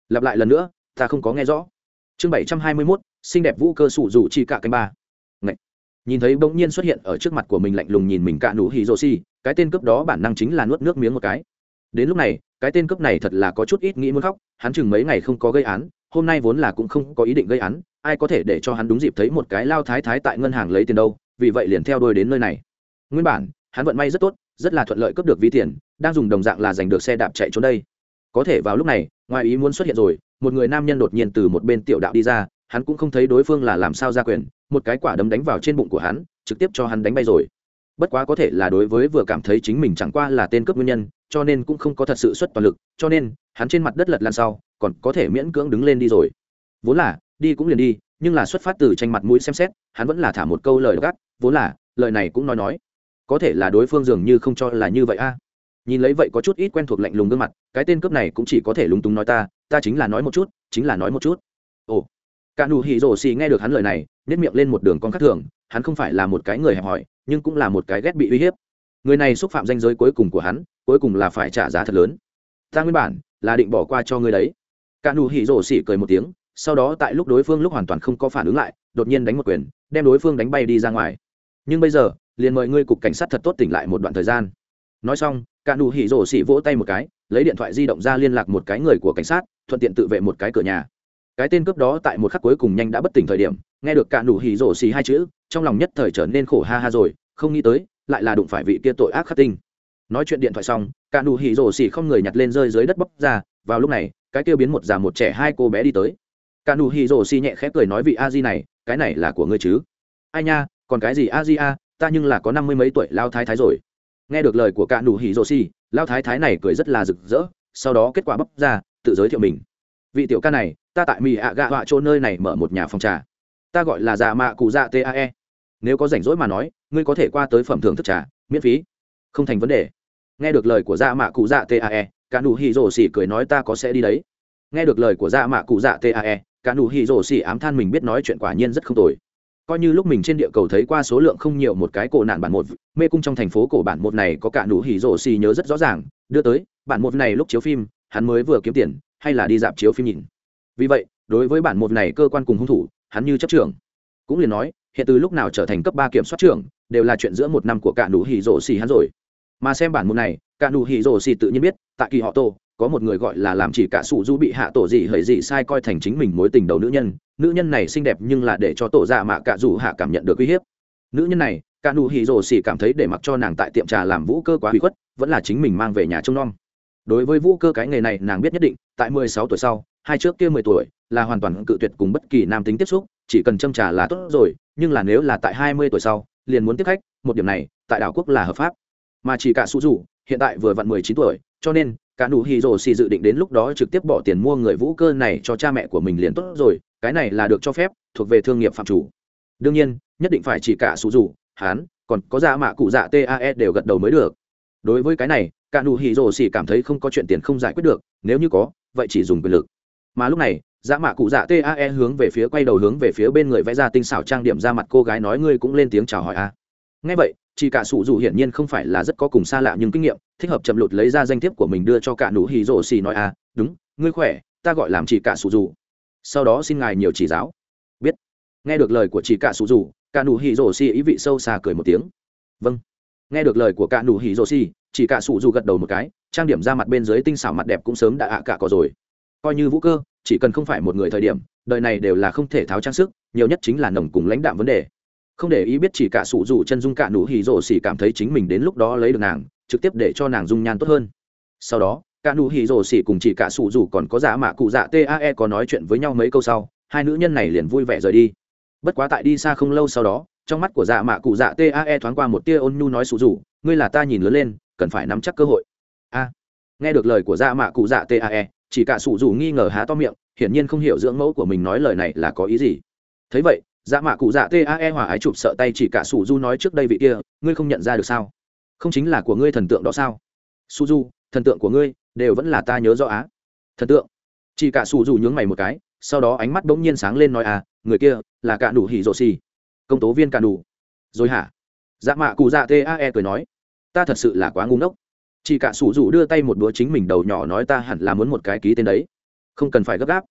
Lặp lại lần nữa ta không có nghe rõ. Chương bảy trăm hai mươi mốt xinh đẹp vũ cơ sủ dù chi cả canh ba nhìn thấy bỗng nhiên xuất hiện ở trước mặt của mình lạnh lùng nhìn mình cạ nụ hỉ rồ xì, cái tên cướp đó bản năng chính là nuốt nước miếng một cái. Đến lúc này, cái tên cướp này thật là có chút ít nghĩ muốn khóc, hắn chừng mấy ngày không có gây án, hôm nay vốn là cũng không có ý định gây án, ai có thể để cho hắn đúng dịp thấy một cái lao thái thái tại ngân hàng lấy tiền đâu, vì vậy liền theo đôi đến nơi này. Nguyên bản, hắn vận may rất tốt, rất là thuận lợi cướp được ví tiền, đang dùng đồng dạng là giành được xe đạp chạy trốn đây. Có thể vào lúc này, ngoài ý muốn xuất hiện rồi, một người nam nhân đột nhiên từ một bên tiểu đạo đi ra, hắn cũng không thấy đối phương là làm sao ra quyền một cái quả đấm đánh vào trên bụng của hắn, trực tiếp cho hắn đánh bay rồi. Bất quá có thể là đối với vừa cảm thấy chính mình chẳng qua là tên cướp nguyên nhân, cho nên cũng không có thật sự xuất toàn lực, cho nên, hắn trên mặt đất lật lan sau, còn có thể miễn cưỡng đứng lên đi rồi. Vốn là, đi cũng liền đi, nhưng là xuất phát từ tranh mặt mũi xem xét, hắn vẫn là thả một câu lời gắt vốn là, lời này cũng nói nói. Có thể là đối phương dường như không cho là như vậy a. Nhìn lấy vậy có chút ít quen thuộc lạnh lùng gương mặt, cái tên cướp này cũng chỉ có thể lúng túng nói ta ta chính là nói một chút, chính là nói một chút cả nụ hỉ rổ xì nghe được hắn lời này nét miệng lên một đường con khắc thường, hắn không phải là một cái người hẹp hòi, nhưng cũng là một cái ghét bị uy hiếp. Người này xúc phạm danh giới cuối cùng của hắn, cuối cùng là phải trả giá thật lớn. Ta nguyên bản là định bỏ qua cho người đấy. Cả nụ hỉ rổ xì cười một tiếng, sau đó tại lúc đối phương lúc hoàn toàn không có phản ứng lại, đột nhiên đánh một quyền, đem đối phương đánh bay đi ra ngoài. Nhưng bây giờ, liền mời ngươi cục cảnh sát thật tốt tỉnh lại một đoạn thời gian. Nói xong, cả nụ hỉ rổ xì vỗ tay một cái, lấy điện thoại di động ra liên lạc một cái người của cảnh sát, thuận tiện tự vệ một cái cửa nhà cái tên cướp đó tại một khắc cuối cùng nhanh đã bất tỉnh thời điểm, nghe được cạn đủ hỉ rổ xì hai chữ, trong lòng nhất thời trở nên khổ ha ha rồi, không nghĩ tới, lại là đụng phải vị kia tội ác khắc tinh. Nói chuyện điện thoại xong cạn đủ hỉ rổ xì không người nhặt lên rơi dưới đất bóc ra, vào lúc này, cái kia biến một già một trẻ hai cô bé đi tới. Cạn đủ hỉ rổ xì nhẹ khẽ cười nói vị a di này, cái này là của ngươi chứ? Ai nha, còn cái gì a di a, ta nhưng là có năm mươi mấy tuổi, lao thái thái rồi. Nghe được lời của cạn đủ hỉ rổ xì, lao thái thái này cười rất là rực rỡ, sau đó kết quả bóc ra, tự giới thiệu mình vị tiểu ca này, ta tại mỹ ạ gạ họa chỗ nơi này mở một nhà phòng trà. Ta gọi là dạ mạ cụ dạ tae nếu có rảnh rỗi mà nói, ngươi có thể qua tới phẩm thưởng thức trà, miễn phí. Không thành vấn đề. Nghe được lời của dạ mạ cụ dạ tae cả nụ hì Rồ xỉ cười nói ta có sẽ đi đấy. Nghe được lời của dạ mạ cụ dạ tae cả nụ hì Rồ xỉ ám than mình biết nói chuyện quả nhiên rất không tồi. Coi như lúc mình trên địa cầu thấy qua số lượng không nhiều một cái cổ nạn bản một, mê cung trong thành phố cổ bản một này có cả nụ hỉ Rồ xì nhớ rất rõ ràng. Đưa tới, bản một này lúc chiếu phim, hắn mới vừa kiếm tiền hay là đi dạp chiếu phim nhìn. Vì vậy, đối với bản một này cơ quan cùng hung thủ, hắn như chấp trưởng. Cũng liền nói, hiện từ lúc nào trở thành cấp ba kiểm soát trưởng, đều là chuyện giữa một năm của cả nụ hỉ rổ xì hắn rồi. Mà xem bản một này, cả nụ hỉ rổ xì tự nhiên biết, tại kỳ họ tô, có một người gọi là làm chỉ cả sủ du bị hạ tổ gì hởi gì sai coi thành chính mình mối tình đầu nữ nhân. Nữ nhân này xinh đẹp nhưng là để cho tổ dạ mạ cả dù hạ cảm nhận được uy hiếp. Nữ nhân này, cả nụ hỉ rồ xì cảm thấy để mặc cho nàng tại tiệm trà làm vũ cơ quá hủy khuất, vẫn là chính mình mang về nhà trông nom đối với vũ cơ cái nghề này, nàng biết nhất định, tại mười sáu tuổi sau, hai trước kia mười tuổi, là hoàn toàn cự tuyệt cùng bất kỳ nam tính tiếp xúc, chỉ cần châm trả là tốt rồi, nhưng là nếu là tại hai mươi tuổi sau, liền muốn tiếp khách, một điểm này, tại đảo quốc là hợp pháp. Mà chỉ cả su dù hiện tại vừa vặn mười chín tuổi, cho nên, cả nụ hy rồ xì dự định đến lúc đó trực tiếp bỏ tiền mua người vũ cơ này cho cha mẹ của mình liền tốt rồi, cái này là được cho phép, thuộc về thương nghiệp phạm chủ. Đương nhiên, nhất định phải chỉ cả su dù hán còn có dạ mạ cụ dạ tae đều gật đầu mới được đối với cái này, cả đủ hỉ rồ xỉ cảm thấy không có chuyện tiền không giải quyết được, nếu như có, vậy chỉ dùng quyền lực. Mà lúc này dã mạ cụ dạ tae hướng về phía quay đầu hướng về phía bên người vẽ ra tinh xảo trang điểm ra mặt cô gái nói ngươi cũng lên tiếng chào hỏi a à. ngay vậy chỉ cả sụ dù hiển nhiên không phải là rất có cùng xa lạ nhưng kinh nghiệm, thích hợp chậm lụt lấy ra danh thiếp của mình đưa cho cả đủ hỉ rồ xỉ nói a đúng, ngươi khỏe, ta gọi làm chỉ cả sụ dù. Sau đó xin ngài nhiều chỉ giáo. Biết. Nghe được lời của chỉ cả sụ dù, cả đủ hỉ rồ xỉ ý vị sâu xa cười một tiếng. Vâng nghe được lời của cả nụ hỉ rồ xì, chỉ cả sủ dù gật đầu một cái, trang điểm ra mặt bên dưới tinh xảo mặt đẹp cũng sớm đã ạ à cả cỏ rồi. Coi như vũ cơ, chỉ cần không phải một người thời điểm, đời này đều là không thể tháo trang sức, nhiều nhất chính là nồng cùng lãnh đạm vấn đề. Không để ý biết chỉ cả sủ dù chân dung cả nụ hỉ rồ xì cảm thấy chính mình đến lúc đó lấy được nàng, trực tiếp để cho nàng dung nhan tốt hơn. Sau đó, cả nụ hỉ rồ xì cùng chỉ cả sủ dù còn có giả mạ cụ dạ tae có nói chuyện với nhau mấy câu sau, hai nữ nhân này liền vui vẻ rời đi. Bất quá tại đi xa không lâu sau đó trong mắt của dạ mạ cụ dạ tae thoáng qua một tia ôn nhu nói sụ rủ ngươi là ta nhìn lớn lên cần phải nắm chắc cơ hội. A. À, nghe được lời của dạ mạ cụ dạ tae chỉ cả sụ rủ nghi ngờ há to miệng hiển nhiên không hiểu dưỡng mẫu của mình nói lời này là có ý gì. Thấy vậy dạ mạ cụ dạ tae hòa ái chụp sợ tay chỉ cả sụ du nói trước đây vị kia ngươi không nhận ra được sao? Không chính là của ngươi thần tượng đó sao? Su du thần tượng của ngươi đều vẫn là ta nhớ rõ á. Thần tượng? Chỉ cả sụ du nhướng mày một cái sau đó ánh mắt bỗng nhiên sáng lên nói à người kia là cả đủ hỉ rộ xì công tố viên càn đủ rồi hả? Dạ mạ cụ dạ tae cười nói. Ta thật sự là quá ngu ngốc. Chị cạ sủ rủ đưa tay một đũa chính mình đầu nhỏ nói ta hẳn là muốn một cái ký tên đấy. Không cần phải gấp gáp.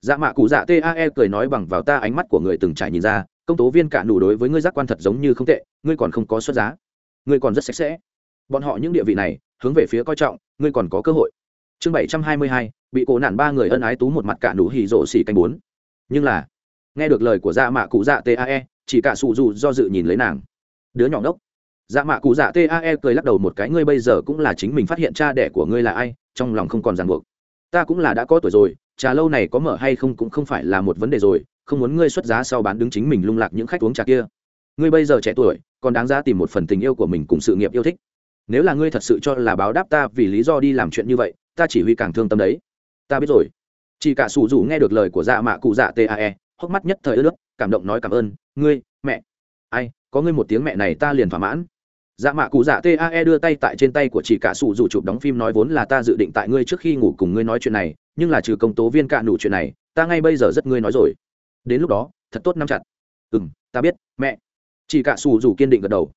Dạ mạ cụ dạ tae cười nói bằng vào ta ánh mắt của người từng trải nhìn ra, công tố viên cả đủ đối với ngươi giác quan thật giống như không tệ, ngươi còn không có xuất giá. Ngươi còn rất sạch sẽ. Bọn họ những địa vị này, hướng về phía coi trọng, ngươi còn có cơ hội. Chương bảy trăm hai mươi hai, bị cổ nạn ba người ân ái tú một mặt cả đủ hì rộ xỉ canh bốn. Nhưng là, nghe được lời của dạ mạ cụ dạ tae chỉ cả sụ dù do dự nhìn lấy nàng. Đứa nhỏ ngốc. Dạ mạ cụ dạ tae cười lắc đầu một cái, ngươi bây giờ cũng là chính mình phát hiện cha đẻ của ngươi là ai, trong lòng không còn ràng buộc. Ta cũng là đã có tuổi rồi, trà lâu này có mở hay không cũng không phải là một vấn đề rồi, không muốn ngươi xuất giá sau bán đứng chính mình lung lạc những khách uống trà kia. Ngươi bây giờ trẻ tuổi, còn đáng ra tìm một phần tình yêu của mình cùng sự nghiệp yêu thích. Nếu là ngươi thật sự cho là báo đáp ta vì lý do đi làm chuyện như vậy, ta chỉ huy càng thương tâm đấy. Ta biết rồi. Chỉ cả sủ dù nghe được lời của dạ mạ cụ dạ tae hốc mắt nhất thời ướt nước, cảm động nói cảm ơn, ngươi, mẹ. Ai, có ngươi một tiếng mẹ này ta liền thỏa mãn. Dạ mạ cụ dạ tae đưa tay tại trên tay của chị cả sủ dù chụp đóng phim nói vốn là ta dự định tại ngươi trước khi ngủ cùng ngươi nói chuyện này, nhưng là trừ công tố viên cạ nủ chuyện này, ta ngay bây giờ rất ngươi nói rồi. Đến lúc đó, thật tốt nắm chặt. Ừ m ta biết, mẹ. Chị cả sủ dù kiên định gật đầu.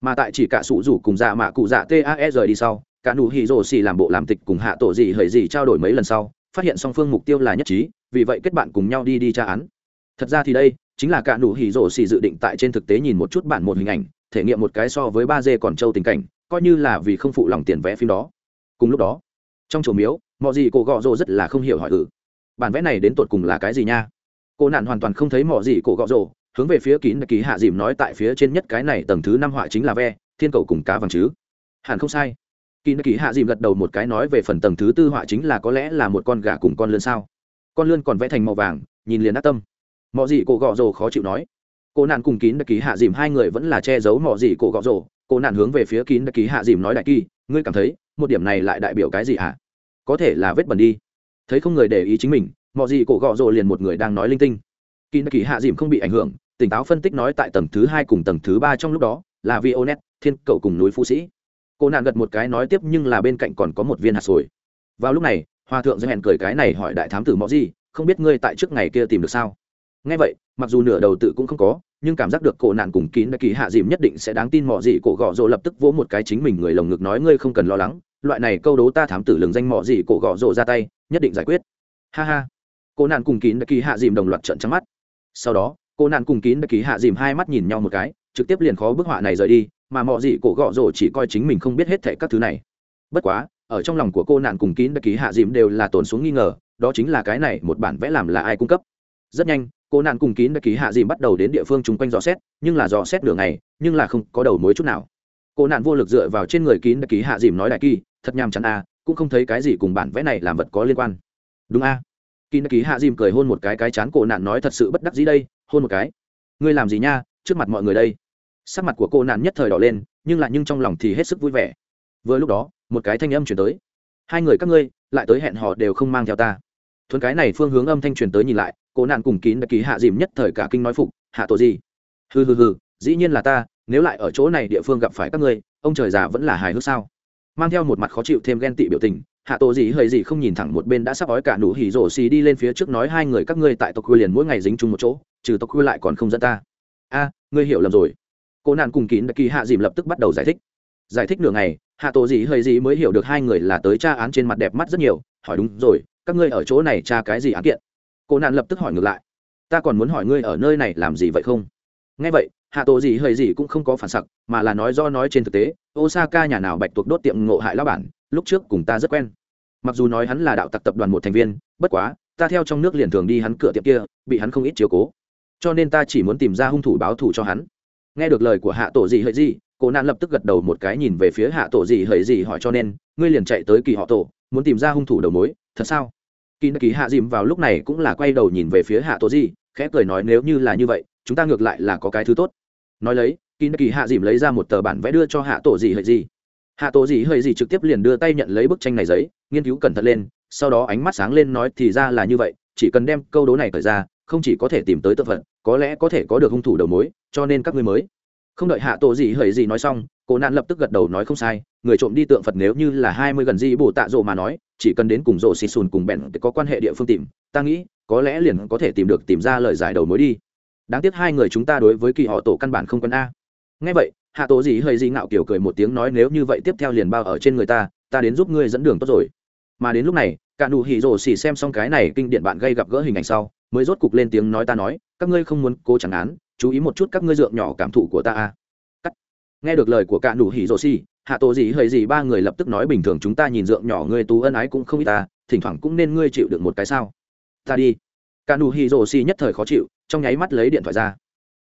Mà tại chị cả sủ rủ cùng dạ mạ cụ dạ tae rời đi sau, cả nụ hỉ rồ xì làm bộ làm tịch cùng hạ tổ gì hời gì trao đổi mấy lần sau, phát hiện song phương mục tiêu là nhất trí, vì vậy kết bạn cùng nhau đi đi tra án thật ra thì đây chính là cả nụ hỉ rổ xì dự định tại trên thực tế nhìn một chút bản một hình ảnh, thể nghiệm một cái so với ba dê còn trâu tình cảnh, coi như là vì không phụ lòng tiền vẽ phim đó. Cùng lúc đó, trong chỗ miếu, mọi gì cổ gọ rồ rất là không hiểu hỏi ử bản vẽ này đến tột cùng là cái gì nha? Cô nạn hoàn toàn không thấy mọi gì cổ gọ rồ, hướng về phía kín ký hạ dìm nói tại phía trên nhất cái này tầng thứ năm họa chính là ve, thiên cầu cùng cá vàng chứ. Hẳn không sai. Kín ký hạ dìm gật đầu một cái nói về phần tầng thứ tư họa chính là có lẽ là một con gà cùng con lươn sao. Con lươn còn vẽ thành màu vàng, nhìn liền ác tâm mọi gì cổ gọ rồ khó chịu nói. Cô nạn cùng kín đặc ký hạ dìm hai người vẫn là che giấu mọi gì cổ gọ rồ. Cô nạn hướng về phía kín đặc ký hạ dìm nói đại kỳ ngươi cảm thấy, một điểm này lại đại biểu cái gì hả? có thể là vết bẩn đi. Thấy không người để ý chính mình mọi gì cổ gọ rồ liền một người đang nói linh tinh. Kín đặc ký hạ dìm không bị ảnh hưởng, tỉnh táo phân tích nói tại tầng thứ hai cùng tầng thứ ba trong lúc đó, là vi vionet, thiên cầu cùng núi phú sĩ. Cô nạn gật một cái nói tiếp nhưng là bên cạnh còn có một viên hạt sồi. Vào lúc này hòa thượng dân hẹn cười cái này hỏi đại thám tử mọi gì, không biết ngươi tại trước ngày kia tìm được sao? ngay vậy, mặc dù nửa đầu tự cũng không có, nhưng cảm giác được cổ nạn cùng kín đã kỳ hạ dìm nhất định sẽ đáng tin mỏ gì, cổ gọ rộ lập tức vỗ một cái chính mình người lồng ngực nói, ngươi không cần lo lắng, loại này câu đố ta thám tử lừng danh mỏ gì, cổ gọ rộ ra tay, nhất định giải quyết. Ha ha. Cổ nạn cùng kín đã kỳ hạ dìm đồng loạt trận trắng mắt. Sau đó, cổ nạn cùng kín đã kỳ hạ dìm hai mắt nhìn nhau một cái, trực tiếp liền khó bức họa này rời đi, mà mọi gì, cổ gọ rồ chỉ coi chính mình không biết hết thệ các thứ này. Bất quá, ở trong lòng của cô nạn cùng kín đã kỳ hạ dìm đều là tồn xuống nghi ngờ, đó chính là cái này, một bản vẽ làm là ai cung cấp rất nhanh cô nạn cùng kín đã ký hạ dìm bắt đầu đến địa phương chung quanh dò xét nhưng là dò xét nửa ngày nhưng là không có đầu mối chút nào. Cô nạn vô lực dựa vào trên người kín đã ký hạ dìm nói đại kỳ thật nhàm chắn a, à, cũng không thấy cái gì cùng bản vẽ này làm vật có liên quan. Đúng a kín đã ký hạ dìm cười hôn một cái cái chán cô nạn nói thật sự bất đắc gì đây hôn một cái. Ngươi làm gì nha trước mặt mọi người đây. Sắc mặt của cô nạn nhất thời đỏ lên nhưng lại nhưng trong lòng thì hết sức vui vẻ. Vừa lúc đó một cái thanh âm chuyển tới. Hai người các ngươi lại tới hẹn họ đều không mang theo ta. Thuần cái này phương hướng âm thanh truyền tới nhìn lại cô nạn cùng kín đặc kỳ hạ dìm nhất thời cả kinh nói phục, hạ tổ gì? Hừ hừ hừ, dĩ nhiên là ta, nếu lại ở chỗ này địa phương gặp phải các ngươi, ông trời già vẫn là hài hước sao? Mang theo một mặt khó chịu thêm ghen tị biểu tình, hạ tổ gì hơi gì không nhìn thẳng một bên đã sắp ói cả nụ hỉ rổ xì đi lên phía trước nói hai người các ngươi tại tộc quy liền mỗi ngày dính chung một chỗ, trừ tộc quy lại còn không dẫn ta. A, ngươi hiểu lầm rồi. Cô nạn cùng kín đặc kỳ hạ dìm lập tức bắt đầu giải thích. Giải thích nửa ngày, hạ tổ gì hơi gì mới hiểu được hai người là tới tra án trên mặt đẹp mắt rất nhiều, hỏi đúng rồi, các ngươi ở chỗ này tra cái gì án kiện? cô nạn lập tức hỏi ngược lại. Ta còn muốn hỏi ngươi ở nơi này làm gì vậy không? Nghe vậy, hạ tổ gì hơi gì cũng không có phản sặc, mà là nói do nói trên thực tế, osaka nhà nào bạch tuộc đốt tiệm ngộ hại lao bản, lúc trước cùng ta rất quen. Mặc dù nói hắn là đạo tặc tập đoàn một thành viên, bất quá, ta theo trong nước liền thường đi hắn cửa tiệm kia, bị hắn không ít chiếu cố. Cho nên ta chỉ muốn tìm ra hung thủ báo thù cho hắn. Nghe được lời của hạ tổ gì hơi gì cô nạn lập tức gật đầu một cái nhìn về phía hạ tổ gì hơi gì hỏi cho nên, ngươi liền chạy tới kỳ họ tổ, muốn tìm ra hung thủ đầu mối, thật sao? kỳ nạ kỳ hạ dìm vào lúc này cũng là quay đầu nhìn về phía hạ tổ di, khẽ cười nói nếu như là như vậy, chúng ta ngược lại là có cái thứ tốt. Nói lấy kỳ nạ kỳ hạ dìm lấy ra một tờ bản vẽ đưa cho hạ tổ di hơi gì. Hạ tổ di hơi gì trực tiếp liền đưa tay nhận lấy bức tranh này giấy, nghiên cứu cẩn thận lên, sau đó ánh mắt sáng lên nói thì ra là như vậy, chỉ cần đem câu đố này cởi ra, không chỉ có thể tìm tới tượng phận, có lẽ có thể có được hung thủ đầu mối, cho nên các ngươi mới không đợi hạ tổ gì hời gì nói xong cô nạn lập tức gật đầu nói không sai, người trộm đi tượng phật nếu như là hai mươi gần di bồ tạ rộ mà nói, chỉ cần đến cùng rộ xì xùn cùng bèn có quan hệ địa phương tìm, ta nghĩ, có lẽ liền có thể tìm được tìm ra lời giải đầu mối đi. Đáng tiếc hai người chúng ta đối với kỳ họ tổ căn bản không cần a. Nghe vậy, hạ tổ gì hơi gì ngạo kiểu cười một tiếng nói nếu như vậy tiếp theo liền bao ở trên người ta ta đến giúp ngươi dẫn đường tốt rồi. Mà đến lúc này, cả nụ hỉ rồ xỉ xem xong cái này kinh điện bạn gây gặp gỡ hình ảnh sau, mới rốt cục lên tiếng nói ta nói, các ngươi không muốn cố chẳng án chú ý một chút các ngươi dượng nhỏ cảm thụ của ta a cắt. Nghe được lời của cạn đủ hỉ rồ si hạ tổ gì hơi gì ba người lập tức nói bình thường chúng ta nhìn dượng nhỏ ngươi tú ân ái cũng không ít ta, thỉnh thoảng cũng nên ngươi chịu được một cái sao. Ta đi. Cạn đủ hỉ rồ si nhất thời khó chịu, trong nháy mắt lấy điện thoại ra.